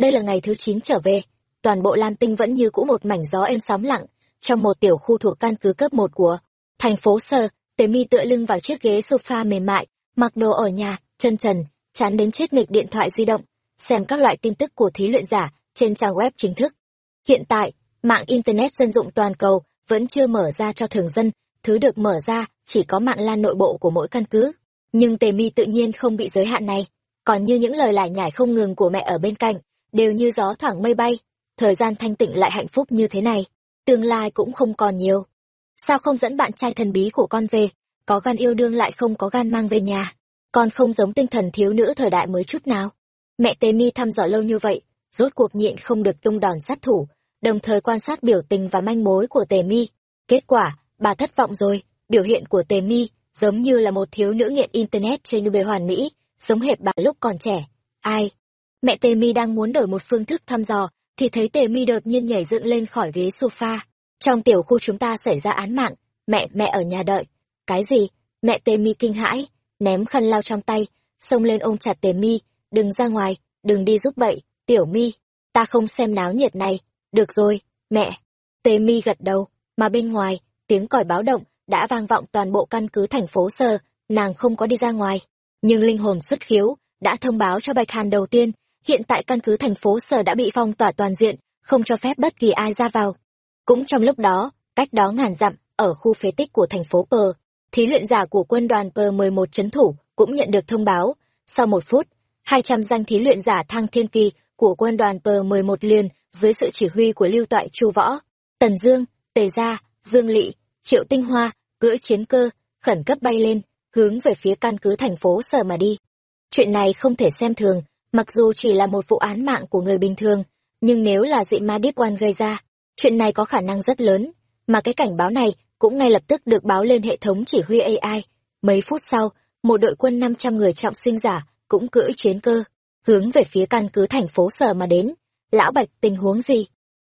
đây là ngày thứ chín trở về. Toàn bộ lam tinh vẫn như cũ một mảnh gió êm sóng lặng trong một tiểu khu thuộc căn cứ cấp một của thành phố sơ. Tề mi tựa lưng vào chiếc ghế sofa mềm mại, mặc đồ ở nhà, chân trần, chán đến chết nghịch điện thoại di động, xem các loại tin tức của thí luyện giả trên trang web chính thức. Hiện tại, mạng internet dân dụng toàn cầu vẫn chưa mở ra cho thường dân. Thứ được mở ra chỉ có mạng lan nội bộ của mỗi căn cứ. Nhưng tề mi tự nhiên không bị giới hạn này. Còn như những lời lải nhải không ngừng của mẹ ở bên cạnh đều như gió thoảng mây bay. Thời gian thanh tịnh lại hạnh phúc như thế này, tương lai cũng không còn nhiều. Sao không dẫn bạn trai thần bí của con về? Có gan yêu đương lại không có gan mang về nhà. Con không giống tinh thần thiếu nữ thời đại mới chút nào. Mẹ tề mi thăm dò lâu như vậy, rốt cuộc nhịn không được tung đòn sát thủ, đồng thời quan sát biểu tình và manh mối của tề mi. Kết quả, bà thất vọng rồi. Biểu hiện của tề mi giống như là một thiếu nữ nghiện internet trên bề hoàn mỹ, giống hệt bà lúc còn trẻ. Ai? Mẹ tề mi đang muốn đổi một phương thức thăm dò, thì thấy tề mi đột nhiên nhảy dựng lên khỏi ghế sofa. Trong tiểu khu chúng ta xảy ra án mạng, mẹ mẹ ở nhà đợi. Cái gì? Mẹ tề mi kinh hãi, ném khăn lao trong tay, xông lên ôm chặt tề mi. Đừng ra ngoài, đừng đi giúp bậy, tiểu mi. Ta không xem náo nhiệt này. Được rồi, mẹ. Tề mi gật đầu, mà bên ngoài, tiếng còi báo động đã vang vọng toàn bộ căn cứ thành phố sơ. Nàng không có đi ra ngoài. Nhưng linh hồn xuất khiếu đã thông báo cho bạch hàn đầu tiên hiện tại căn cứ thành phố sở đã bị phong tỏa toàn diện, không cho phép bất kỳ ai ra vào. Cũng trong lúc đó, cách đó ngàn dặm, ở khu phế tích của thành phố pờ thí luyện giả của quân đoàn pờ mười một chấn thủ cũng nhận được thông báo. Sau một phút, hai trăm danh thí luyện giả thăng thiên kỳ của quân đoàn pờ mười một liền dưới sự chỉ huy của lưu toại chu võ, tần dương, tề gia, dương lỵ triệu tinh hoa cưỡi chiến cơ khẩn cấp bay lên, hướng về phía căn cứ thành phố sở mà đi. Chuyện này không thể xem thường mặc dù chỉ là một vụ án mạng của người bình thường, nhưng nếu là dị ma deep one gây ra, chuyện này có khả năng rất lớn. Mà cái cảnh báo này cũng ngay lập tức được báo lên hệ thống chỉ huy ai mấy phút sau, một đội quân năm trăm người trọng sinh giả cũng cưỡi chiến cơ, hướng về phía căn cứ thành phố sở mà đến. Lão bạch, tình huống gì?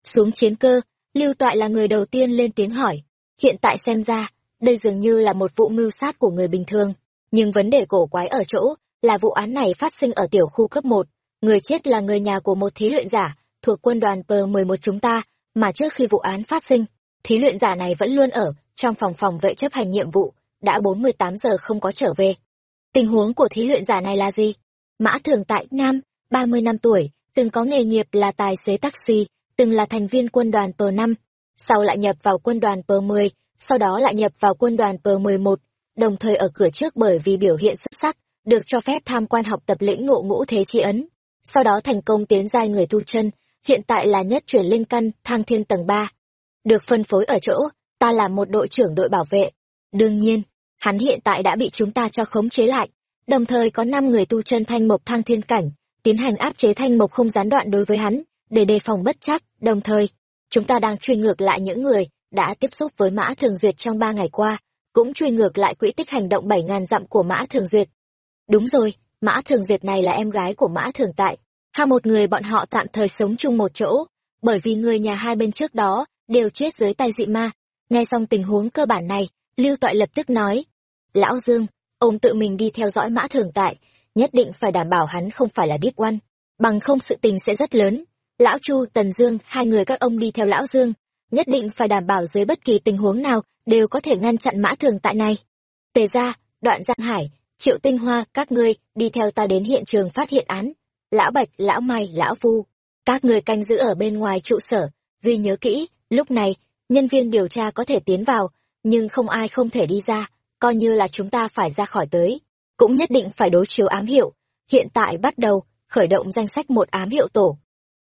Xuống chiến cơ, lưu toại là người đầu tiên lên tiếng hỏi. Hiện tại xem ra, đây dường như là một vụ mưu sát của người bình thường. Nhưng vấn đề cổ quái ở chỗ là vụ án này phát sinh ở tiểu khu cấp một. Người chết là người nhà của một thí luyện giả, thuộc quân đoàn p một chúng ta, mà trước khi vụ án phát sinh, thí luyện giả này vẫn luôn ở trong phòng phòng vệ chấp hành nhiệm vụ, đã bốn mươi tám giờ không có trở về. Tình huống của thí luyện giả này là gì? Mã thường tại nam, ba mươi năm tuổi, từng có nghề nghiệp là tài xế taxi, từng là thành viên quân đoàn p năm, sau lại nhập vào quân đoàn p mười, sau đó lại nhập vào quân đoàn p mười một, đồng thời ở cửa trước bởi vì biểu hiện xuất sắc được cho phép tham quan học tập lĩnh ngộ ngũ thế chi ấn, sau đó thành công tiến giai người tu chân, hiện tại là nhất chuyển lên căn thang thiên tầng ba. Được phân phối ở chỗ, ta là một đội trưởng đội bảo vệ. Đương nhiên, hắn hiện tại đã bị chúng ta cho khống chế lại, đồng thời có năm người tu chân thanh mộc thang thiên cảnh, tiến hành áp chế thanh mộc không gián đoạn đối với hắn, để đề phòng bất chắc, đồng thời, chúng ta đang truy ngược lại những người đã tiếp xúc với mã thường duyệt trong ba ngày qua, cũng truy ngược lại quỹ tích hành động bảy ngàn dặm của mã thường duyệt đúng rồi, mã thường duyệt này là em gái của mã thường tại. Hai một người bọn họ tạm thời sống chung một chỗ, bởi vì người nhà hai bên trước đó đều chết dưới tay dị ma. Nghe xong tình huống cơ bản này, lưu toại lập tức nói, lão dương, ông tự mình đi theo dõi mã thường tại, nhất định phải đảm bảo hắn không phải là deep one. Bằng không sự tình sẽ rất lớn. Lão chu, tần dương, hai người các ông đi theo lão dương, nhất định phải đảm bảo dưới bất kỳ tình huống nào đều có thể ngăn chặn mã thường tại này. Tề ra đoạn giang hải triệu tinh hoa, các ngươi, đi theo ta đến hiện trường phát hiện án. Lão bạch, lão mai, lão vu các ngươi canh giữ ở bên ngoài trụ sở. Ghi nhớ kỹ, lúc này, nhân viên điều tra có thể tiến vào, nhưng không ai không thể đi ra, coi như là chúng ta phải ra khỏi tới. Cũng nhất định phải đối chiếu ám hiệu. Hiện tại bắt đầu, khởi động danh sách một ám hiệu tổ.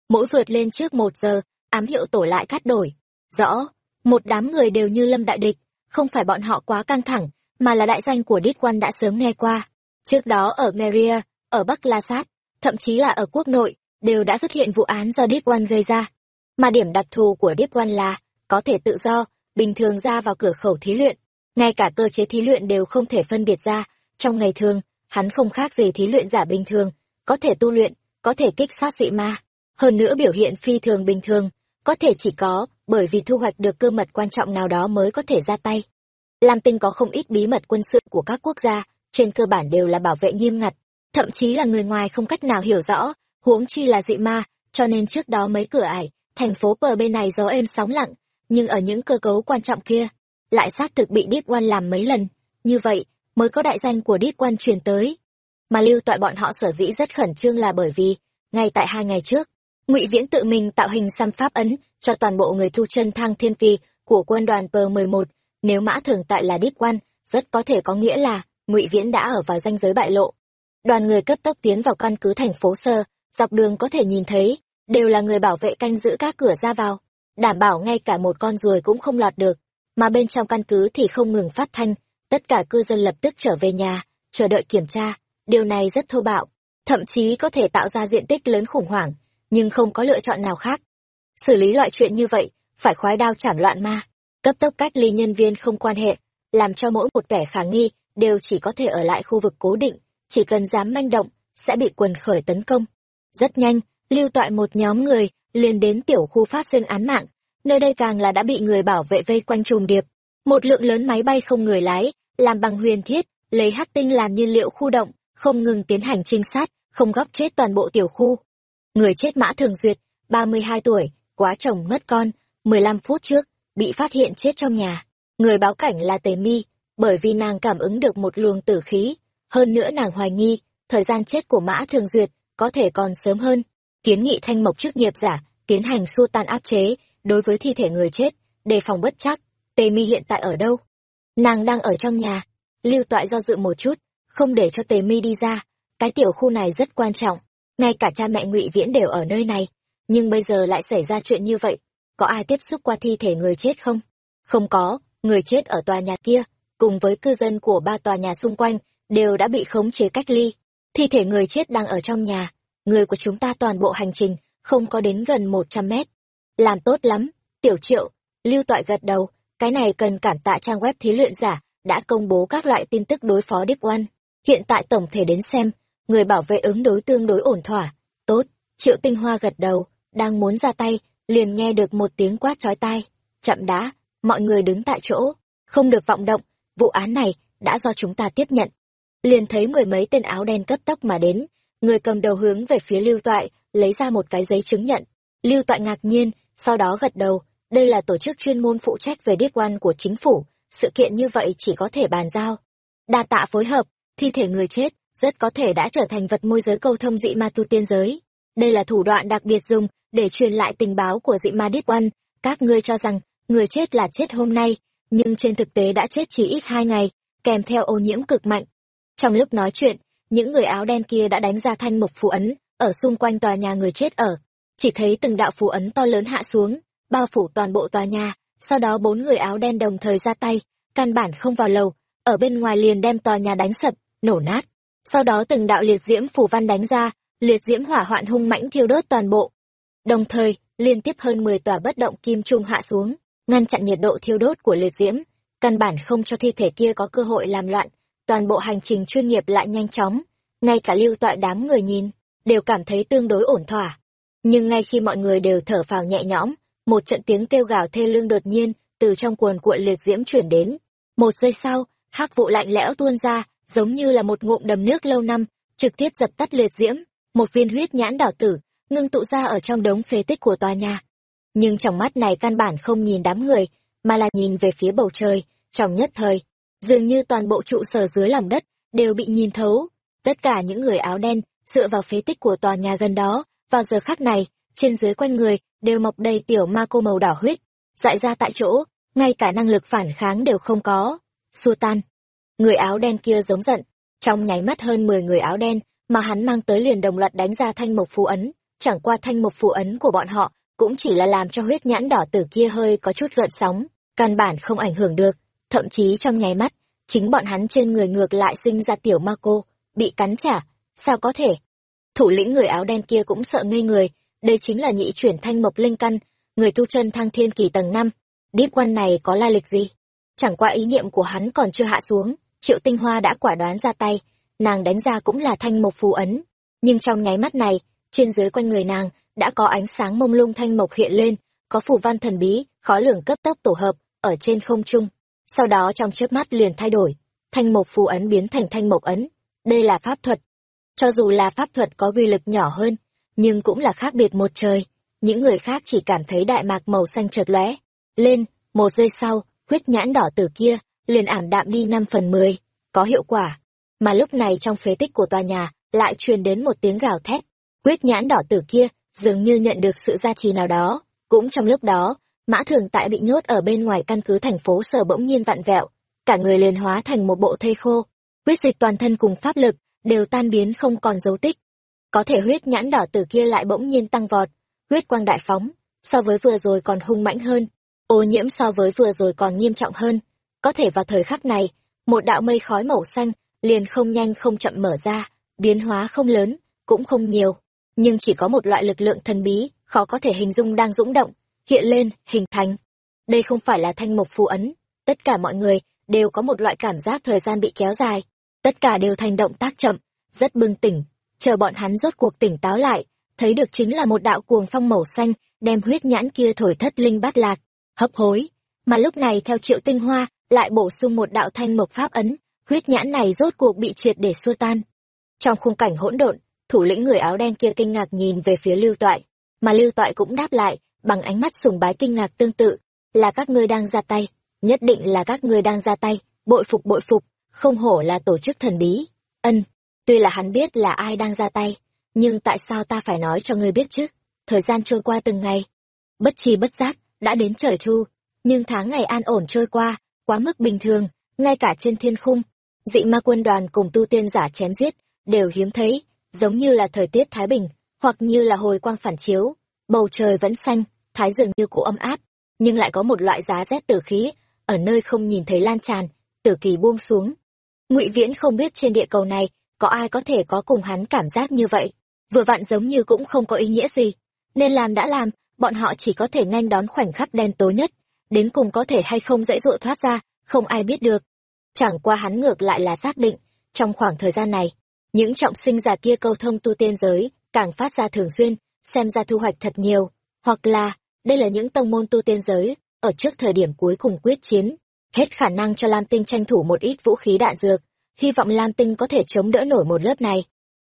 Mỗi vượt lên trước một giờ, ám hiệu tổ lại cắt đổi. Rõ, một đám người đều như lâm đại địch, không phải bọn họ quá căng thẳng mà là đại danh của Đít Quan đã sớm nghe qua. Trước đó ở Meria, ở Bắc La Sát, thậm chí là ở quốc nội, đều đã xuất hiện vụ án do Đít Quan gây ra. Mà điểm đặc thù của Đít Quan là, có thể tự do, bình thường ra vào cửa khẩu thí luyện. Ngay cả cơ chế thí luyện đều không thể phân biệt ra. Trong ngày thường, hắn không khác gì thí luyện giả bình thường, có thể tu luyện, có thể kích sát dị ma. Hơn nữa biểu hiện phi thường bình thường, có thể chỉ có bởi vì thu hoạch được cơ mật quan trọng nào đó mới có thể ra tay. Lam Tinh có không ít bí mật quân sự của các quốc gia, trên cơ bản đều là bảo vệ nghiêm ngặt, thậm chí là người ngoài không cách nào hiểu rõ, huống chi là dị ma, cho nên trước đó mấy cửa ải, thành phố bờ bên này gió êm sóng lặng, nhưng ở những cơ cấu quan trọng kia, lại xác thực bị Deep One làm mấy lần, như vậy mới có đại danh của Deep One truyền tới. Mà lưu tọa bọn họ sở dĩ rất khẩn trương là bởi vì, ngay tại hai ngày trước, ngụy Viễn tự mình tạo hình xăm pháp ấn cho toàn bộ người thu chân thang thiên kỳ của quân đoàn P11, nếu mã thường tại là Deep quan rất có thể có nghĩa là ngụy Viễn đã ở vào danh giới bại lộ. Đoàn người cấp tốc tiến vào căn cứ thành phố Sơ, dọc đường có thể nhìn thấy, đều là người bảo vệ canh giữ các cửa ra vào, đảm bảo ngay cả một con ruồi cũng không lọt được, mà bên trong căn cứ thì không ngừng phát thanh, tất cả cư dân lập tức trở về nhà, chờ đợi kiểm tra, điều này rất thô bạo, thậm chí có thể tạo ra diện tích lớn khủng hoảng, nhưng không có lựa chọn nào khác. Xử lý loại chuyện như vậy, phải khoái đao chảm loạn ma, cấp tốc cách ly nhân viên không quan hệ, làm cho mỗi một kẻ khả nghi đều chỉ có thể ở lại khu vực cố định, chỉ cần dám manh động, sẽ bị quần khởi tấn công. Rất nhanh, lưu toại một nhóm người liền đến tiểu khu phát sinh án mạng, nơi đây càng là đã bị người bảo vệ vây quanh trùng điệp. Một lượng lớn máy bay không người lái, làm bằng huyền thiết, lấy hắc tinh làm nhiên liệu khu động, không ngừng tiến hành trinh sát, không góp chết toàn bộ tiểu khu. Người chết Mã Thường Duyệt, 32 tuổi, quá chồng mất con, 15 phút trước, bị phát hiện chết trong nhà. Người báo cảnh là Tề Mi, bởi vì nàng cảm ứng được một luồng tử khí, hơn nữa nàng hoài nghi, thời gian chết của Mã Thường Duyệt có thể còn sớm hơn. Kiến nghị thanh mộc chức nghiệp giả, tiến hành xua tan áp chế, đối với thi thể người chết, đề phòng bất chắc. Tề Mi hiện tại ở đâu? Nàng đang ở trong nhà. Lưu Toại do dự một chút, không để cho Tề Mi đi ra. Cái tiểu khu này rất quan trọng, ngay cả cha mẹ Ngụy Viễn đều ở nơi này, nhưng bây giờ lại xảy ra chuyện như vậy, có ai tiếp xúc qua thi thể người chết không? Không có, người chết ở tòa nhà kia, cùng với cư dân của ba tòa nhà xung quanh, đều đã bị khống chế cách ly. Thi thể người chết đang ở trong nhà, người của chúng ta toàn bộ hành trình, không có đến gần một trăm mét. Làm tốt lắm, tiểu triệu, lưu toại gật đầu, cái này cần cản tạ trang web thí luyện giả, đã công bố các loại tin tức đối phó Deep One. Hiện tại tổng thể đến xem, người bảo vệ ứng đối tương đối ổn thỏa. Tốt, triệu tinh hoa gật đầu, đang muốn ra tay, liền nghe được một tiếng quát chói tai. Chậm đã, mọi người đứng tại chỗ, không được vọng động, vụ án này đã do chúng ta tiếp nhận. Liền thấy mười mấy tên áo đen cấp tốc mà đến, người cầm đầu hướng về phía lưu toại, lấy ra một cái giấy chứng nhận. Lưu toại ngạc nhiên, sau đó gật đầu, đây là tổ chức chuyên môn phụ trách về điết quan của chính phủ, sự kiện như vậy chỉ có thể bàn giao. Đa tạ phối hợp, thi thể người chết, rất có thể đã trở thành vật môi giới câu thông dị ma tu tiên giới. Đây là thủ đoạn đặc biệt dùng để truyền lại tình báo của dị ma Deep One. Các ngươi cho rằng người chết là chết hôm nay, nhưng trên thực tế đã chết chỉ ít hai ngày, kèm theo ô nhiễm cực mạnh. Trong lúc nói chuyện, những người áo đen kia đã đánh ra thanh mục phù ấn ở xung quanh tòa nhà người chết ở. Chỉ thấy từng đạo phù ấn to lớn hạ xuống, bao phủ toàn bộ tòa nhà, sau đó bốn người áo đen đồng thời ra tay, căn bản không vào lầu, ở bên ngoài liền đem tòa nhà đánh sập, nổ nát. Sau đó từng đạo liệt diễm phù văn đánh ra, liệt diễm hỏa hoạn hung mãnh thiêu đốt toàn bộ. Đồng thời, liên tiếp hơn 10 tòa bất động kim trung hạ xuống, ngăn chặn nhiệt độ thiêu đốt của liệt diễm, căn bản không cho thi thể kia có cơ hội làm loạn. Toàn bộ hành trình chuyên nghiệp lại nhanh chóng, ngay cả lưu tọa đám người nhìn, đều cảm thấy tương đối ổn thỏa. Nhưng ngay khi mọi người đều thở phào nhẹ nhõm, một trận tiếng kêu gào thê lương đột nhiên từ trong cuồn cuộn liệt diễm chuyển đến. Một giây sau, hắc vụ lạnh lẽo tuôn ra, giống như là một ngụm đầm nước lâu năm, trực tiếp dập tắt liệt diễm, một viên huyết nhãn đảo tử, ngưng tụ ra ở trong đống phế tích của tòa nhà. Nhưng trong mắt này căn bản không nhìn đám người, mà là nhìn về phía bầu trời, trong nhất thời, dường như toàn bộ trụ sở dưới lòng đất đều bị nhìn thấu. Tất cả những người áo đen dựa vào phế tích của tòa nhà gần đó, vào giờ khắc này, trên dưới quanh người đều mọc đầy tiểu ma cô màu đỏ huyết, dại ra tại chỗ, ngay cả năng lực phản kháng đều không có. Xua tan. Người áo đen kia giống giận, trong nháy mắt hơn 10 người áo đen mà hắn mang tới liền đồng loạt đánh ra thanh mộc phù ấn, chẳng qua thanh mộc phù ấn của bọn họ cũng chỉ là làm cho huyết nhãn đỏ tử kia hơi có chút gợn sóng, căn bản không ảnh hưởng được, thậm chí trong nháy mắt, chính bọn hắn trên người ngược lại sinh ra tiểu ma cô, bị cắn trả, sao có thể? Thủ lĩnh người áo đen kia cũng sợ ngây người, đây chính là nhị chuyển thanh mộc linh căn, người tu chân thăng thiên kỳ tầng năm. Điếp quan này có lai lịch gì? Chẳng qua ý niệm của hắn còn chưa hạ xuống, Triệu Tinh Hoa đã quả đoán ra tay, nàng đánh ra cũng là thanh mộc phù ấn. Nhưng trong nháy mắt này, trên dưới quanh người nàng đã có ánh sáng mông lung thanh mộc hiện lên, có phù văn thần bí, khó lường cấp tốc tổ hợp ở trên không trung. Sau đó trong chớp mắt liền thay đổi, thanh mộc phù ấn biến thành thanh mộc ấn. Đây là pháp thuật. Cho dù là pháp thuật có uy lực nhỏ hơn, nhưng cũng là khác biệt một trời. Những người khác chỉ cảm thấy đại mạc màu xanh chợt lóe lên, một giây sau, huyết nhãn đỏ tử kia liền ảm đạm đi năm phần mười, có hiệu quả. Mà lúc này trong phế tích của tòa nhà lại truyền đến một tiếng gào thét. Huyết nhãn đỏ tử kia dường như nhận được sự gia trì nào đó. Cũng trong lúc đó, mã thường tại bị nhốt ở bên ngoài căn cứ thành phố sở bỗng nhiên vặn vẹo, cả người liền hóa thành một bộ thây khô. Huyết dịch toàn thân cùng pháp lực đều tan biến không còn dấu tích. Có thể huyết nhãn đỏ tử kia lại bỗng nhiên tăng vọt, huyết quang đại phóng, so với vừa rồi còn hung mãnh hơn, ô nhiễm so với vừa rồi còn nghiêm trọng hơn. Có thể vào thời khắc này, một đạo mây khói màu xanh liền không nhanh không chậm mở ra, biến hóa không lớn, cũng không nhiều, nhưng chỉ có một loại lực lượng thần bí, khó có thể hình dung đang dũng động, hiện lên, hình thành. Đây không phải là thanh mộc phù ấn, tất cả mọi người đều có một loại cảm giác thời gian bị kéo dài, tất cả đều thành động tác chậm, rất bừng tỉnh, chờ bọn hắn rốt cuộc tỉnh táo lại, thấy được chính là một đạo cuồng phong màu xanh, đem huyết nhãn kia thổi thất linh bát lạc, hấp hối. Mà lúc này theo triệu tinh hoa, lại bổ sung một đạo thanh mộc pháp ấn, huyết nhãn này rốt cuộc bị triệt để xua tan. Trong khung cảnh hỗn độn, thủ lĩnh người áo đen kia kinh ngạc nhìn về phía lưu toại, mà lưu toại cũng đáp lại, bằng ánh mắt sùng bái kinh ngạc tương tự, là các ngươi đang ra tay, nhất định là các ngươi đang ra tay, bội phục bội phục, không hổ là tổ chức thần bí. Ân, tuy là hắn biết là ai đang ra tay, nhưng tại sao ta phải nói cho ngươi biết chứ? Thời gian trôi qua từng ngày, bất chi bất giác, đã đến trời thu, nhưng tháng ngày an ổn trôi qua, quá mức bình thường, ngay cả trên thiên khung, dị ma quân đoàn cùng tu tiên giả chém giết, đều hiếm thấy, giống như là thời tiết thái bình, hoặc như là hồi quang phản chiếu, bầu trời vẫn xanh, thái rừng như cũ ấm áp, nhưng lại có một loại giá rét tử khí, ở nơi không nhìn thấy lan tràn, tử kỳ buông xuống. Ngụy Viễn không biết trên địa cầu này có ai có thể có cùng hắn cảm giác như vậy, vừa vặn giống như cũng không có ý nghĩa gì, nên làm đã làm, bọn họ chỉ có thể nhanh đón khoảnh khắc đen tối nhất, đến cùng có thể hay không dễ dụa thoát ra, không ai biết được. Chẳng qua hắn ngược lại là xác định, trong khoảng thời gian này, những trọng sinh giả kia câu thông tu tiên giới, càng phát ra thường xuyên, xem ra thu hoạch thật nhiều, hoặc là, đây là những tông môn tu tiên giới, ở trước thời điểm cuối cùng quyết chiến, hết khả năng cho Lam Tinh tranh thủ một ít vũ khí đạn dược, hy vọng Lam Tinh có thể chống đỡ nổi một lớp này.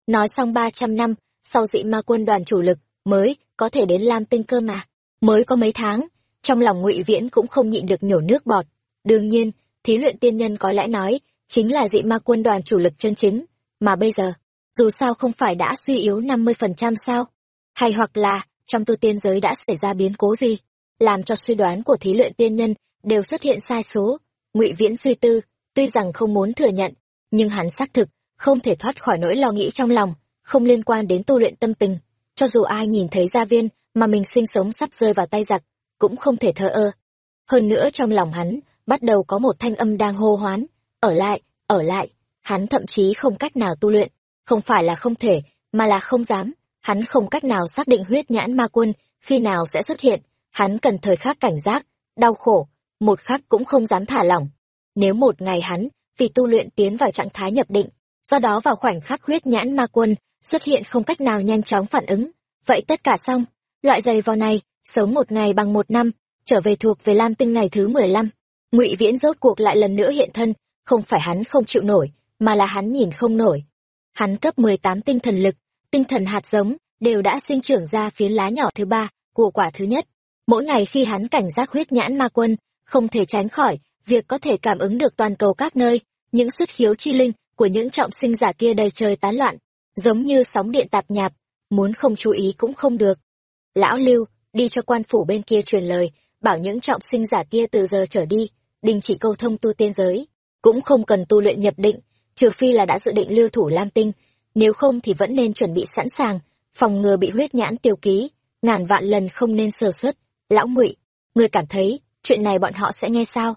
Nói xong ba trăm năm, sau dị ma quân đoàn chủ lực, mới có thể đến Lam Tinh cơ mà, mới có mấy tháng, trong lòng ngụy Viễn cũng không nhịn được nhổ nước bọt. Đương nhiên, thí luyện tiên nhân có lẽ nói, chính là dị ma quân đoàn chủ lực chân chính, mà bây giờ, dù sao không phải đã suy yếu năm mươi phần trăm sao? Hay hoặc là, trong tu tiên giới đã xảy ra biến cố gì, làm cho suy đoán của thí luyện tiên nhân đều xuất hiện sai số. Ngụy Viễn suy tư, tuy rằng không muốn thừa nhận, nhưng hắn xác thực không thể thoát khỏi nỗi lo nghĩ trong lòng, không liên quan đến tu luyện tâm tình. Cho dù ai nhìn thấy gia viên mà mình sinh sống sắp rơi vào tay giặc, cũng không thể thờ ơ. Hơn nữa trong lòng hắn, bắt đầu có một thanh âm đang hô hoán, ở lại, ở lại, hắn thậm chí không cách nào tu luyện, không phải là không thể, mà là không dám, hắn không cách nào xác định huyết nhãn ma quân khi nào sẽ xuất hiện, hắn cần thời khắc cảnh giác, đau khổ, một khắc cũng không dám thả lỏng. Nếu một ngày hắn, vì tu luyện tiến vào trạng thái nhập định, do đó vào khoảnh khắc huyết nhãn ma quân xuất hiện không cách nào nhanh chóng phản ứng, vậy tất cả xong, loại giày vò này, sống một ngày bằng một năm, trở về thuộc về Lam Tinh ngày thứ mười lăm. Ngụy Viễn rốt cuộc lại lần nữa hiện thân, không phải hắn không chịu nổi, mà là hắn nhìn không nổi. Hắn cấp mười tám tinh thần lực, tinh thần hạt giống, đều đã sinh trưởng ra phiến lá nhỏ thứ ba của quả thứ nhất. Mỗi ngày khi hắn cảnh giác huyết nhãn ma quân, không thể tránh khỏi việc có thể cảm ứng được toàn cầu các nơi, những xuất khiếu chi linh của những trọng sinh giả kia đầy trời tán loạn, giống như sóng điện tạp nhạp, muốn không chú ý cũng không được. Lão Lưu, đi cho quan phủ bên kia truyền lời, bảo những trọng sinh giả kia từ giờ trở đi, đình chỉ câu thông tu tiên giới, cũng không cần tu luyện nhập định, trừ phi là đã dự định lưu thủ Lam Tinh, nếu không thì vẫn nên chuẩn bị sẵn sàng, phòng ngừa bị huyết nhãn tiêu ký, ngàn vạn lần không nên sơ suất. Lão Ngụy, người cảm thấy, chuyện này bọn họ sẽ nghe sao?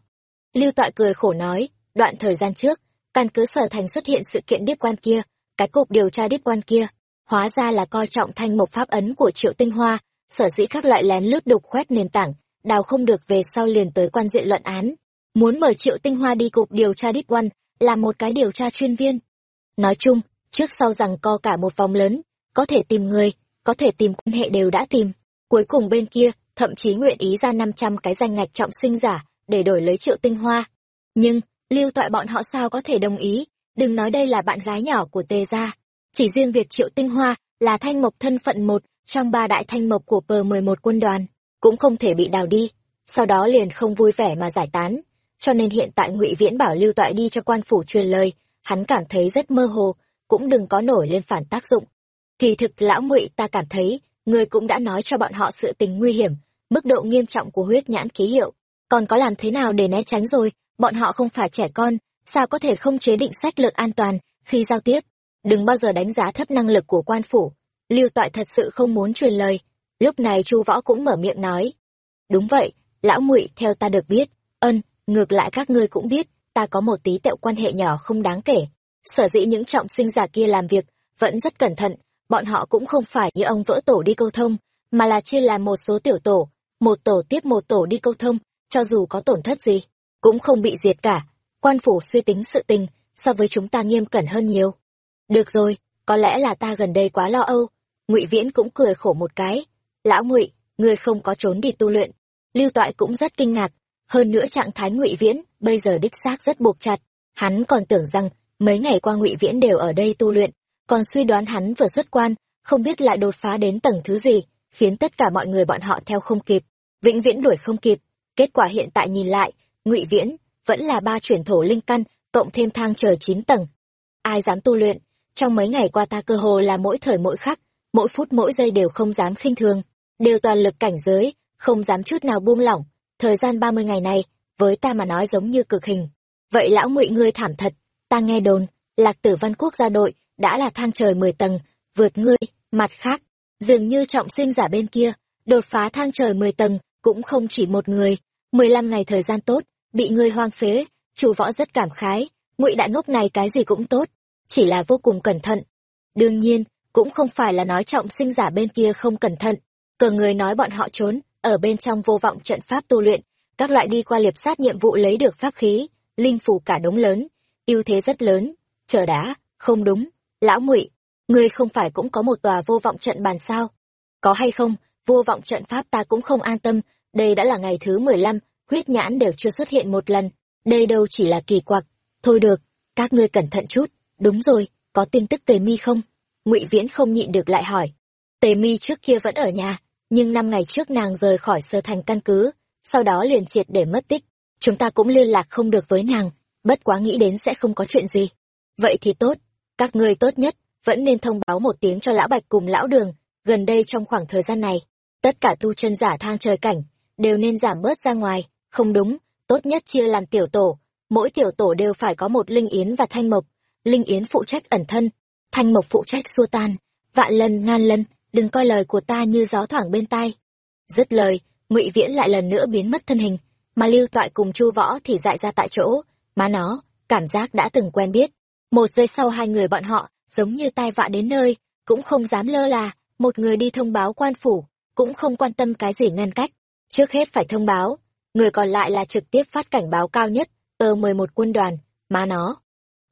Lưu Tọa cười khổ nói, đoạn thời gian trước, căn cứ sở thành xuất hiện sự kiện điếp quan kia, cái cục điều tra điếp quan kia, hóa ra là coi trọng thanh mộc pháp ấn của triệu tinh hoa, sở dĩ các loại lén lút đục khoét nền tảng, đào không được về sau liền tới quan diện luận án. Muốn mời triệu tinh hoa đi cục điều tra đít quan, làm một cái điều tra chuyên viên. Nói chung, trước sau rằng co cả một vòng lớn, có thể tìm người, có thể tìm quan hệ đều đã tìm. Cuối cùng bên kia, thậm chí nguyện ý ra 500 cái danh ngạch trọng sinh giả, để đổi lấy triệu tinh hoa. Nhưng, lưu toại bọn họ sao có thể đồng ý, đừng nói đây là bạn gái nhỏ của tề gia. Chỉ riêng việc triệu tinh hoa là thanh mộc thân phận một trong ba đại thanh mộc của pờ mười một quân đoàn, cũng không thể bị đào đi, sau đó liền không vui vẻ mà giải tán. Cho nên hiện tại ngụy Viễn bảo lưu toại đi cho quan phủ truyền lời, hắn cảm thấy rất mơ hồ, cũng đừng có nổi lên phản tác dụng. Kỳ thực lão ngụy ta cảm thấy, người cũng đã nói cho bọn họ sự tình nguy hiểm, mức độ nghiêm trọng của huyết nhãn ký hiệu. Còn có làm thế nào để né tránh rồi, bọn họ không phải trẻ con, sao có thể không chế định sách lược an toàn khi giao tiếp. Đừng bao giờ đánh giá thấp năng lực của quan phủ. Lưu Toại thật sự không muốn truyền lời. Lúc này Chu Võ cũng mở miệng nói. Đúng vậy, lão ngụy theo ta được biết, ân, ngược lại các ngươi cũng biết, ta có một tí tẹo quan hệ nhỏ không đáng kể. Sở dĩ những trọng sinh giả kia làm việc, vẫn rất cẩn thận, bọn họ cũng không phải như ông vỡ tổ đi câu thông, mà là chia làm một số tiểu tổ, một tổ tiếp một tổ đi câu thông, cho dù có tổn thất gì, cũng không bị diệt cả. Quan phủ suy tính sự tình, so với chúng ta nghiêm cẩn hơn nhiều. Được rồi, có lẽ là ta gần đây quá lo âu. Ngụy Viễn cũng cười khổ một cái. Lão Ngụy, ngươi không có trốn đi tu luyện. Lưu Toại cũng rất kinh ngạc. Hơn nữa trạng thái Ngụy Viễn bây giờ đích xác rất buộc chặt. Hắn còn tưởng rằng mấy ngày qua Ngụy Viễn đều ở đây tu luyện, còn suy đoán hắn vừa xuất quan, không biết lại đột phá đến tầng thứ gì, khiến tất cả mọi người bọn họ theo không kịp, vĩnh viễn đuổi không kịp. Kết quả hiện tại nhìn lại, Ngụy Viễn vẫn là ba chuyển thổ linh căn, cộng thêm thang trời chín tầng. Ai dám tu luyện, trong mấy ngày qua ta cơ hồ là mỗi thời mỗi khắc, mỗi phút mỗi giây đều không dám khinh thường, đều toàn lực cảnh giới, không dám chút nào buông lỏng. Thời gian ba mươi ngày này, với ta mà nói giống như cực hình. Vậy lão ngụy ngươi thảm thật, ta nghe đồn, lạc tử văn quốc gia đội, đã là thang trời mười tầng, vượt ngươi, mặt khác, dường như trọng sinh giả bên kia, đột phá thang trời mười tầng, cũng không chỉ một người, mười lăm ngày thời gian tốt, bị ngươi hoang phế, chủ võ rất cảm khái, ngụy đại ngốc này cái gì cũng tốt, chỉ là vô cùng cẩn thận. Đương nhiên, cũng không phải là nói trọng sinh giả bên kia không cẩn thận, cờ người nói bọn họ trốn, ở bên trong vô vọng trận pháp tu luyện, các loại đi qua liệp sát nhiệm vụ lấy được pháp khí, linh phủ cả đống lớn, ưu thế rất lớn, chờ đã không đúng, lão ngụy ngươi không phải cũng có một tòa vô vọng trận bàn sao? Có hay không, vô vọng trận pháp ta cũng không an tâm, đây đã là ngày thứ mười lăm, huyết nhãn đều chưa xuất hiện một lần, đây đâu chỉ là kỳ quặc. Thôi được, các ngươi cẩn thận chút, đúng rồi, có tin tức tề mi không? ngụy Viễn không nhịn được lại hỏi. Tề mi trước kia vẫn ở nhà, nhưng năm ngày trước nàng rời khỏi sơ thành căn cứ, sau đó liền triệt để mất tích. Chúng ta cũng liên lạc không được với nàng, bất quá nghĩ đến sẽ không có chuyện gì. Vậy thì tốt, các ngươi tốt nhất, vẫn nên thông báo một tiếng cho lão bạch cùng lão đường, gần đây trong khoảng thời gian này, tất cả tu chân giả thang trời cảnh, đều nên giảm bớt ra ngoài, không đúng, tốt nhất chia làm tiểu tổ, mỗi tiểu tổ đều phải có một linh yến và thanh mộc, linh yến phụ trách ẩn thân, thanh mộc phụ trách xua tan, vạn lần ngàn lần, đừng coi lời của ta như gió thoảng bên tai. Dứt lời, ngụy Viễn lại lần nữa biến mất thân hình, mà Lưu Toại cùng Chu Võ thì dại ra tại chỗ, má nó, cảm giác đã từng quen biết. Một giây sau hai người bọn họ, giống như tai vạ đến nơi, cũng không dám lơ là, một người đi thông báo quan phủ, cũng không quan tâm cái gì ngăn cách. Trước hết phải thông báo, người còn lại là trực tiếp phát cảnh báo cao nhất, tờ mười một quân đoàn, má nó.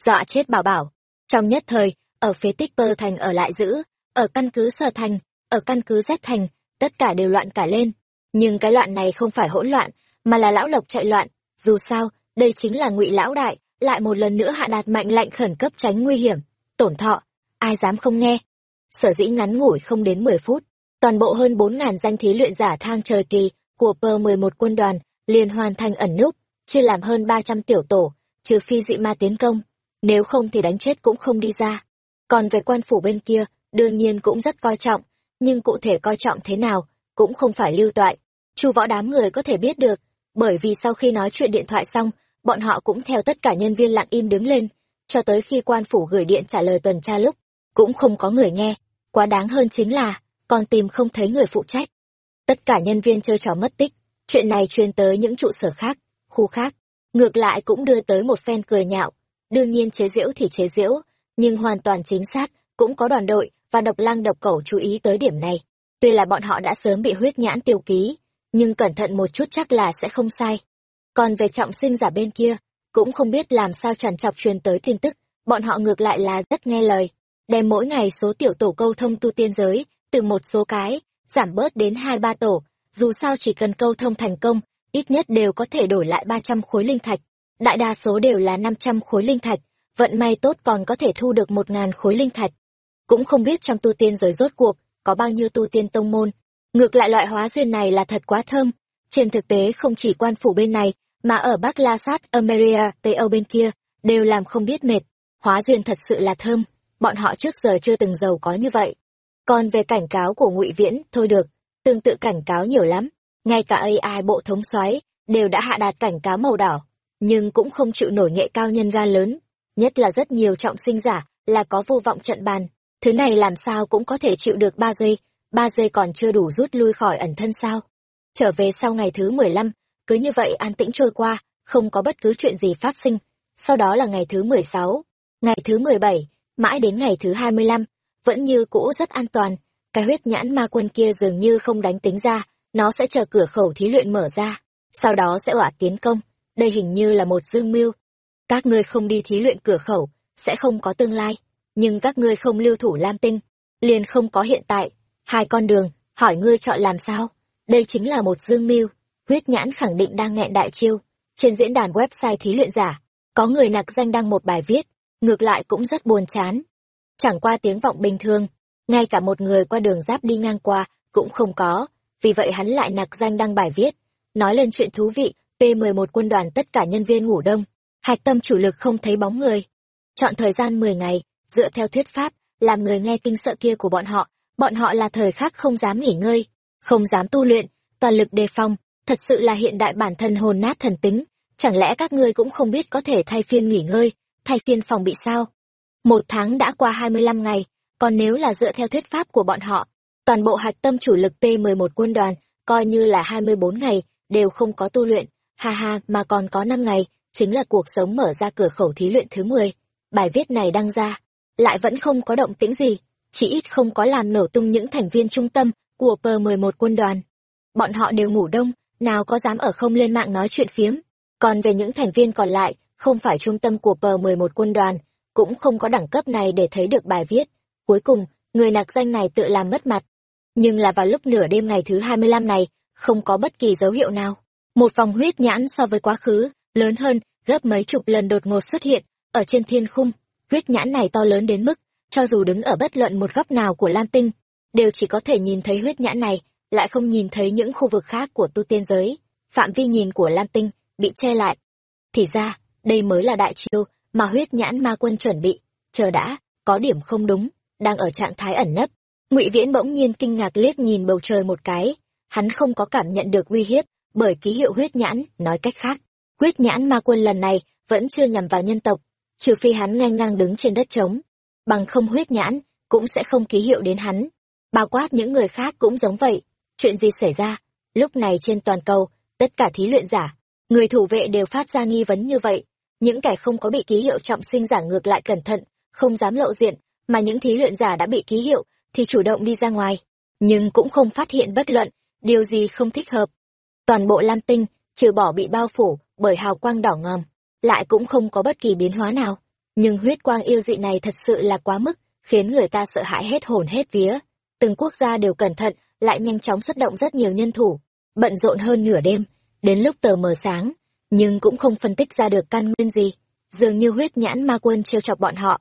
Dọa chết bảo bảo. Trong nhất thời, ở phía tích bơ thành ở lại giữ, ở căn cứ sở thành, ở căn cứ Z thành, tất cả đều loạn cả lên. Nhưng cái loạn này không phải hỗn loạn, mà là lão lộc chạy loạn. Dù sao, đây chính là ngụy lão đại, lại một lần nữa hạ đạt mạnh lệnh khẩn cấp tránh nguy hiểm, tổn thọ, ai dám không nghe. Sở dĩ ngắn ngủi không đến mười phút, toàn bộ hơn bốn ngàn danh thí luyện giả thang trời kỳ của pơ mười một quân đoàn liền hoàn thành ẩn núp, chia làm hơn ba trăm tiểu tổ, trừ phi dị ma tiến công, nếu không thì đánh chết cũng không đi ra. Còn về quan phủ bên kia, đương nhiên cũng rất coi trọng, nhưng cụ thể coi trọng thế nào, cũng không phải lưu toại. Chu võ đám người có thể biết được, bởi vì sau khi nói chuyện điện thoại xong, bọn họ cũng theo tất cả nhân viên lặng im đứng lên, cho tới khi quan phủ gửi điện trả lời tuần tra lúc, cũng không có người nghe. Quá đáng hơn chính là, còn tìm không thấy người phụ trách. Tất cả nhân viên chơi trò mất tích, chuyện này truyền tới những trụ sở khác, khu khác, ngược lại cũng đưa tới một phen cười nhạo. Đương nhiên chế giễu thì chế giễu, nhưng hoàn toàn chính xác, cũng có đoàn đội và độc lang độc cẩu chú ý tới điểm này. Tuy là bọn họ đã sớm bị huyết nhãn tiêu ký, nhưng cẩn thận một chút chắc là sẽ không sai. Còn về trọng sinh giả bên kia, cũng không biết làm sao trằn trọc truyền tới tin tức, bọn họ ngược lại là rất nghe lời, đem mỗi ngày số tiểu tổ câu thông tu tiên giới, từ một số cái, giảm bớt đến hai ba tổ, dù sao chỉ cần câu thông thành công, ít nhất đều có thể đổi lại ba trăm khối linh thạch, đại đa số đều là năm trăm khối linh thạch, vận may tốt còn có thể thu được một ngàn khối linh thạch cũng không biết trong tu tiên giới rốt cuộc có bao nhiêu tu tiên tông môn. Ngược lại loại hóa duyên này là thật quá thơm. Trên thực tế không chỉ quan phủ bên này, mà ở Bắc La Sát, Ameria, Tây Âu bên kia, đều làm không biết mệt. Hóa duyên thật sự là thơm, bọn họ trước giờ chưa từng giàu có như vậy. Còn về cảnh cáo của ngụy Viễn, thôi được, tương tự cảnh cáo nhiều lắm. Ngay cả AI bộ thống soái đều đã hạ đạt cảnh cáo màu đỏ, nhưng cũng không chịu nổi nghệ cao nhân ga lớn. Nhất là rất nhiều trọng sinh giả là có vô vọng trận bàn. Thứ này làm sao cũng có thể chịu được ba giây, ba giây còn chưa đủ rút lui khỏi ẩn thân sao. Trở về sau ngày thứ mười lăm cứ như vậy an tĩnh trôi qua, không có bất cứ chuyện gì phát sinh. Sau đó là ngày thứ mười sáu ngày thứ mười bảy mãi đến ngày thứ hai mươi lăm vẫn như cũ rất an toàn. Cái huyết nhãn ma quân kia dường như không đánh tính ra, nó sẽ chờ cửa khẩu thí luyện mở ra, sau đó sẽ hỏa tiến công. Đây hình như là một dương mưu. Các ngươi không đi thí luyện cửa khẩu, sẽ không có tương lai, nhưng các ngươi không lưu thủ Lam Tinh, liền không có hiện tại. Hai con đường, hỏi ngươi chọn làm sao? Đây chính là một dương mưu. Huyết nhãn khẳng định đang nghẹn đại chiêu. Trên diễn đàn website thí luyện giả, có người nặc danh đăng một bài viết, ngược lại cũng rất buồn chán. Chẳng qua tiếng vọng bình thường, ngay cả một người qua đường giáp đi ngang qua cũng không có, vì vậy hắn lại nặc danh đăng bài viết, nói lên chuyện thú vị, P11 quân đoàn tất cả nhân viên ngủ đông, hạch tâm chủ lực không thấy bóng người. Chọn thời gian 10 ngày, dựa theo thuyết pháp, làm người nghe kinh sợ kia của bọn họ, bọn họ là thời khắc không dám nghỉ ngơi, không dám tu luyện, toàn lực đề phòng, thật sự là hiện đại bản thân hồn nát thần tính, chẳng lẽ các ngươi cũng không biết có thể thay phiên nghỉ ngơi, thay phiên phòng bị sao? Một tháng đã qua 25 ngày, còn nếu là dựa theo thuyết pháp của bọn họ, toàn bộ hạch tâm chủ lực T11 quân đoàn, coi như là 24 ngày, đều không có tu luyện, ha ha, mà còn có 5 ngày, chính là cuộc sống mở ra cửa khẩu thí luyện thứ 10. Bài viết này đăng ra, lại vẫn không có động tĩnh gì, chỉ ít không có làm nổ tung những thành viên trung tâm của P11 quân đoàn. Bọn họ đều ngủ đông, nào có dám ở không lên mạng nói chuyện phiếm. Còn về những thành viên còn lại, không phải trung tâm của P11 quân đoàn, cũng không có đẳng cấp này để thấy được bài viết. Cuối cùng, người nạc danh này tự làm mất mặt. Nhưng là vào lúc nửa đêm ngày thứ 25 này, không có bất kỳ dấu hiệu nào. Một vòng huyết nhãn so với quá khứ, lớn hơn, gấp mấy chục lần đột ngột xuất hiện, ở trên thiên khung. Huyết nhãn này to lớn đến mức, cho dù đứng ở bất luận một góc nào của Lam Tinh, đều chỉ có thể nhìn thấy huyết nhãn này, lại không nhìn thấy những khu vực khác của tu tiên giới. Phạm vi nhìn của Lam Tinh bị che lại. Thì ra, đây mới là đại chiêu mà huyết nhãn ma quân chuẩn bị. Chờ đã, có điểm không đúng, đang ở trạng thái ẩn nấp. Ngụy Viễn bỗng nhiên kinh ngạc liếc nhìn bầu trời một cái, hắn không có cảm nhận được uy hiếp bởi ký hiệu huyết nhãn, nói cách khác, huyết nhãn ma quân lần này vẫn chưa nhằm vào nhân tộc, trừ phi hắn ngang ngang đứng trên đất trống, bằng không huyết nhãn cũng sẽ không ký hiệu đến hắn. Bao quát những người khác cũng giống vậy. Chuyện gì xảy ra? Lúc này trên toàn cầu, tất cả thí luyện giả, người thủ vệ đều phát ra nghi vấn như vậy. Những kẻ không có bị ký hiệu trọng sinh giả ngược lại cẩn thận, không dám lộ diện, mà những thí luyện giả đã bị ký hiệu thì chủ động đi ra ngoài, nhưng cũng không phát hiện bất luận điều gì không thích hợp. Toàn bộ Lam Tinh, trừ bỏ bị bao phủ bởi hào quang đỏ ngòm, lại cũng không có bất kỳ biến hóa nào. Nhưng huyết quang yêu dị này thật sự là quá mức, khiến người ta sợ hãi hết hồn hết vía. Từng quốc gia đều cẩn thận, lại nhanh chóng xuất động rất nhiều nhân thủ, bận rộn hơn nửa đêm, đến lúc tờ mờ sáng, nhưng cũng không phân tích ra được căn nguyên gì. Dường như huyết nhãn ma quân trêu chọc bọn họ.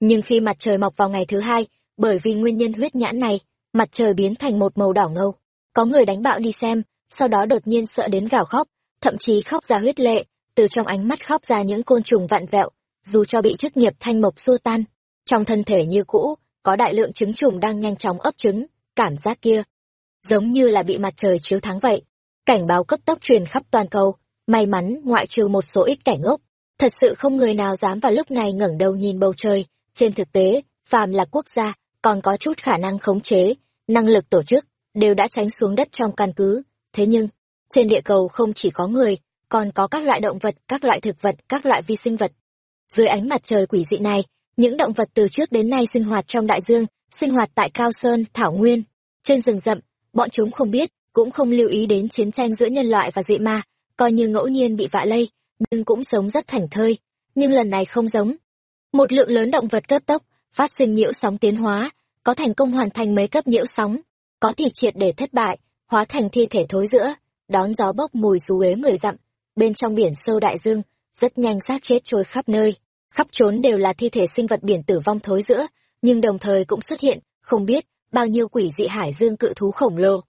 Nhưng khi mặt trời mọc vào ngày thứ hai, bởi vì nguyên nhân huyết nhãn này, mặt trời biến thành một màu đỏ ngầu. Có người đánh bạo đi xem, sau đó đột nhiên sợ đến gào khóc, thậm chí khóc ra huyết lệ, từ trong ánh mắt khóc ra những côn trùng vặn vẹo, dù cho bị chức nghiệp thanh mộc xua tan. Trong thân thể như cũ, có đại lượng trứng trùng đang nhanh chóng ấp trứng, cảm giác kia. Giống như là bị mặt trời chiếu thắng vậy. Cảnh báo cấp tốc truyền khắp toàn cầu, may mắn ngoại trừ một số ít kẻ ngốc. Thật sự không người nào dám vào lúc này ngẩng đầu nhìn bầu trời, trên thực tế, phàm là quốc gia, còn có chút khả năng khống chế, năng lực tổ chức, đều đã tránh xuống đất trong căn cứ. Thế nhưng, trên địa cầu không chỉ có người, còn có các loại động vật, các loại thực vật, các loại vi sinh vật. Dưới ánh mặt trời quỷ dị này, những động vật từ trước đến nay sinh hoạt trong đại dương, sinh hoạt tại cao sơn, thảo nguyên, trên rừng rậm, bọn chúng không biết, cũng không lưu ý đến chiến tranh giữa nhân loại và dị ma, coi như ngẫu nhiên bị vạ lây, nhưng cũng sống rất thảnh thơi. Nhưng lần này không giống. Một lượng lớn động vật cấp tốc, phát sinh nhiễu sóng tiến hóa, có thành công hoàn thành mấy cấp nhiễu sóng, có thì triệt để thất bại, hóa thành thi thể thối giữa, đón gió bốc mùi xú uế người dặm, bên trong biển sâu đại dương, rất nhanh xác chết trôi khắp nơi, khắp trốn đều là thi thể sinh vật biển tử vong thối giữa, nhưng đồng thời cũng xuất hiện, không biết, bao nhiêu quỷ dị hải dương cự thú khổng lồ.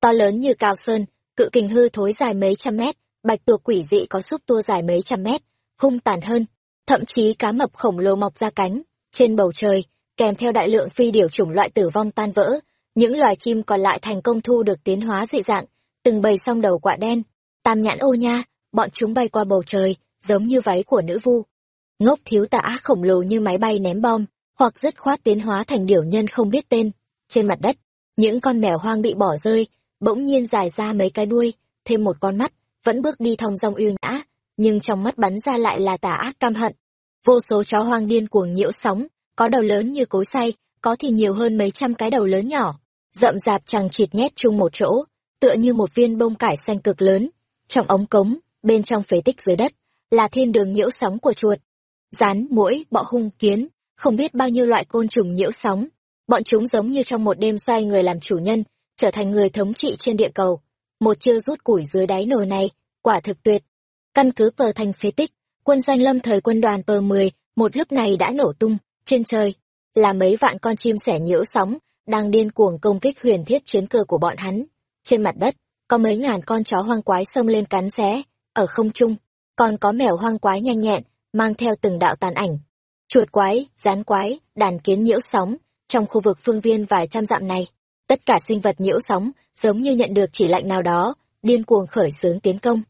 To lớn như cao sơn, cự kình hư thối dài mấy trăm mét, bạch tuộc quỷ dị có xúc tua dài mấy trăm mét, hung tàn hơn. Thậm chí cá mập khổng lồ mọc ra cánh, trên bầu trời, kèm theo đại lượng phi điểu chủng loại tử vong tan vỡ, những loài chim còn lại thành công thu được tiến hóa dị dạng, từng bầy song đầu quạ đen, tam nhãn ô nha, bọn chúng bay qua bầu trời, giống như váy của nữ vu. Ngốc thiếu tả khổng lồ như máy bay ném bom, hoặc dứt khoát tiến hóa thành điểu nhân không biết tên. Trên mặt đất, những con mèo hoang bị bỏ rơi, bỗng nhiên dài ra mấy cái đuôi, thêm một con mắt, vẫn bước đi thong dong yêu nhã, nhưng trong mắt bắn ra lại là tà ác cam hận. Vô số chó hoang điên cuồng nhiễu sóng, có đầu lớn như cối xay, có thì nhiều hơn mấy trăm cái đầu lớn nhỏ, rậm rạp chẳng chịt nhét chung một chỗ, tựa như một viên bông cải xanh cực lớn. Trong ống cống, bên trong phế tích dưới đất, là thiên đường nhiễu sóng của chuột. Rán, muỗi, bọ hung, kiến, không biết bao nhiêu loại côn trùng nhiễu sóng. Bọn chúng giống như trong một đêm xoay người làm chủ nhân, trở thành người thống trị trên địa cầu. Một chiêu rút củi dưới đáy nồi này, quả thực tuyệt. Căn cứ pờ thành phế tích, quân doanh lâm thời quân đoàn pờ 10, một lúc này đã nổ tung, trên trời, là mấy vạn con chim sẻ nhiễu sóng, đang điên cuồng công kích huyền thiết chiến cơ của bọn hắn. Trên mặt đất, có mấy ngàn con chó hoang quái xông lên cắn xé, ở không trung, còn có mèo hoang quái nhanh nhẹn, mang theo từng đạo tàn ảnh. Chuột quái, rán quái, đàn kiến nhiễu sóng, trong khu vực phương viên vài trăm dặm này, tất cả sinh vật nhiễu sóng, giống như nhận được chỉ lệnh nào đó, điên cuồng khởi xướng tiến công.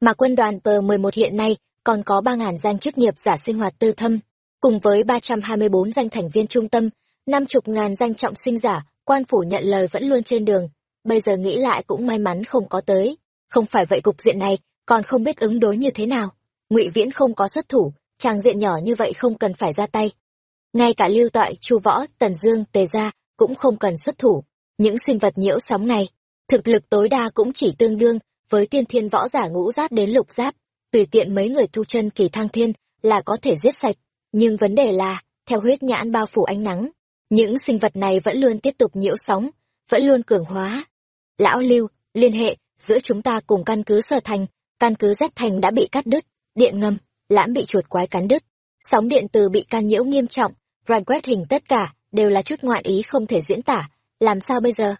Mà quân đoàn tờ 11 hiện nay còn có ba ngàn danh chức nghiệp giả sinh hoạt tư thâm, cùng với 324 danh thành viên trung tâm, năm chục ngàn danh trọng sinh giả, quan phủ nhận lời vẫn luôn trên đường, bây giờ nghĩ lại cũng may mắn không có tới. Không phải vậy cục diện này, còn không biết ứng đối như thế nào. ngụy Viễn không có xuất thủ, tràng diện nhỏ như vậy không cần phải ra tay. Ngay cả lưu toại, chu võ, tần dương, tề gia cũng không cần xuất thủ. Những sinh vật nhiễu sóng này, thực lực tối đa cũng chỉ tương đương với tiên thiên võ giả ngũ giáp đến lục giáp, tùy tiện mấy người tu chân kỳ thăng thiên là có thể giết sạch. Nhưng vấn đề là, theo huyết nhãn bao phủ ánh nắng, những sinh vật này vẫn luôn tiếp tục nhiễu sóng, vẫn luôn cường hóa. Lão Lưu, liên hệ giữa chúng ta cùng căn cứ sở thành, căn cứ Z thành đã bị cắt đứt, điện ngầm, lãm bị chuột quái cắn đứt, sóng điện từ bị can nhiễu nghiêm trọng, đoàn quét hình tất cả đều là chút ngoại ý không thể diễn tả, làm sao bây giờ?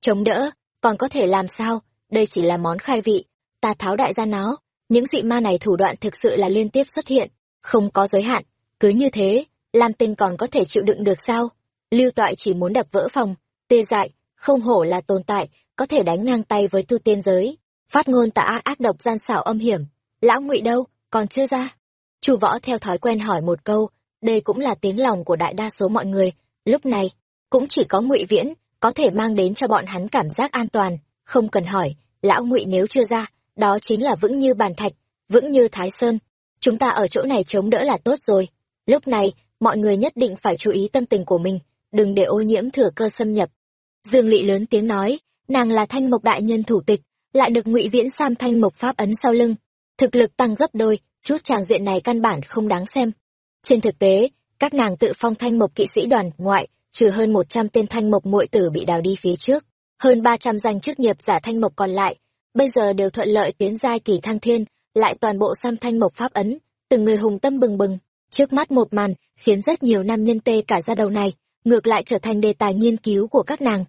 Chống đỡ, còn có thể làm sao? Đây chỉ là món khai vị, ta tháo đại ra nó. Những dị ma này thủ đoạn thực sự là liên tiếp xuất hiện, không có giới hạn, cứ như thế, Lam Tinh còn có thể chịu đựng được sao? Lưu Toại chỉ muốn đập vỡ phòng, tê dại, không hổ là tồn tại, có thể đánh ngang tay với tu tiên giới. Phát ngôn tà ác ác độc gian xảo âm hiểm. Lão ngụy đâu, còn chưa ra? Chu võ theo thói quen hỏi một câu, đây cũng là tiếng lòng của đại đa số mọi người. Lúc này, cũng chỉ có ngụy viễn, có thể mang đến cho bọn hắn cảm giác an toàn, không cần hỏi, lão ngụy nếu chưa ra, đó chính là vững như bàn thạch, vững như thái sơn. Chúng ta ở chỗ này chống đỡ là tốt rồi. Lúc này, mọi người nhất định phải chú ý tâm tình của mình, đừng để ô nhiễm thừa cơ xâm nhập. Dương lỵ lớn tiếng nói, nàng là thanh mộc đại nhân thủ tịch, lại được ngụy viễn sam thanh mộc pháp ấn sau lưng. Thực lực tăng gấp đôi, chút tràng diện này căn bản không đáng xem. Trên thực tế, các nàng tự phong thanh mộc kỵ sĩ đoàn ngoại, trừ hơn một trăm tên thanh mộc muội tử bị đào đi phía trước, hơn ba trăm danh chức nghiệp giả thanh mộc còn lại, bây giờ đều thuận lợi tiến giai kỳ thăng thiên, lại toàn bộ sam thanh mộc pháp ấn, từng người hùng tâm bừng bừng. Trước mắt một màn, khiến rất nhiều nam nhân tê cả ra đầu này, ngược lại trở thành đề tài nghiên cứu của các nàng.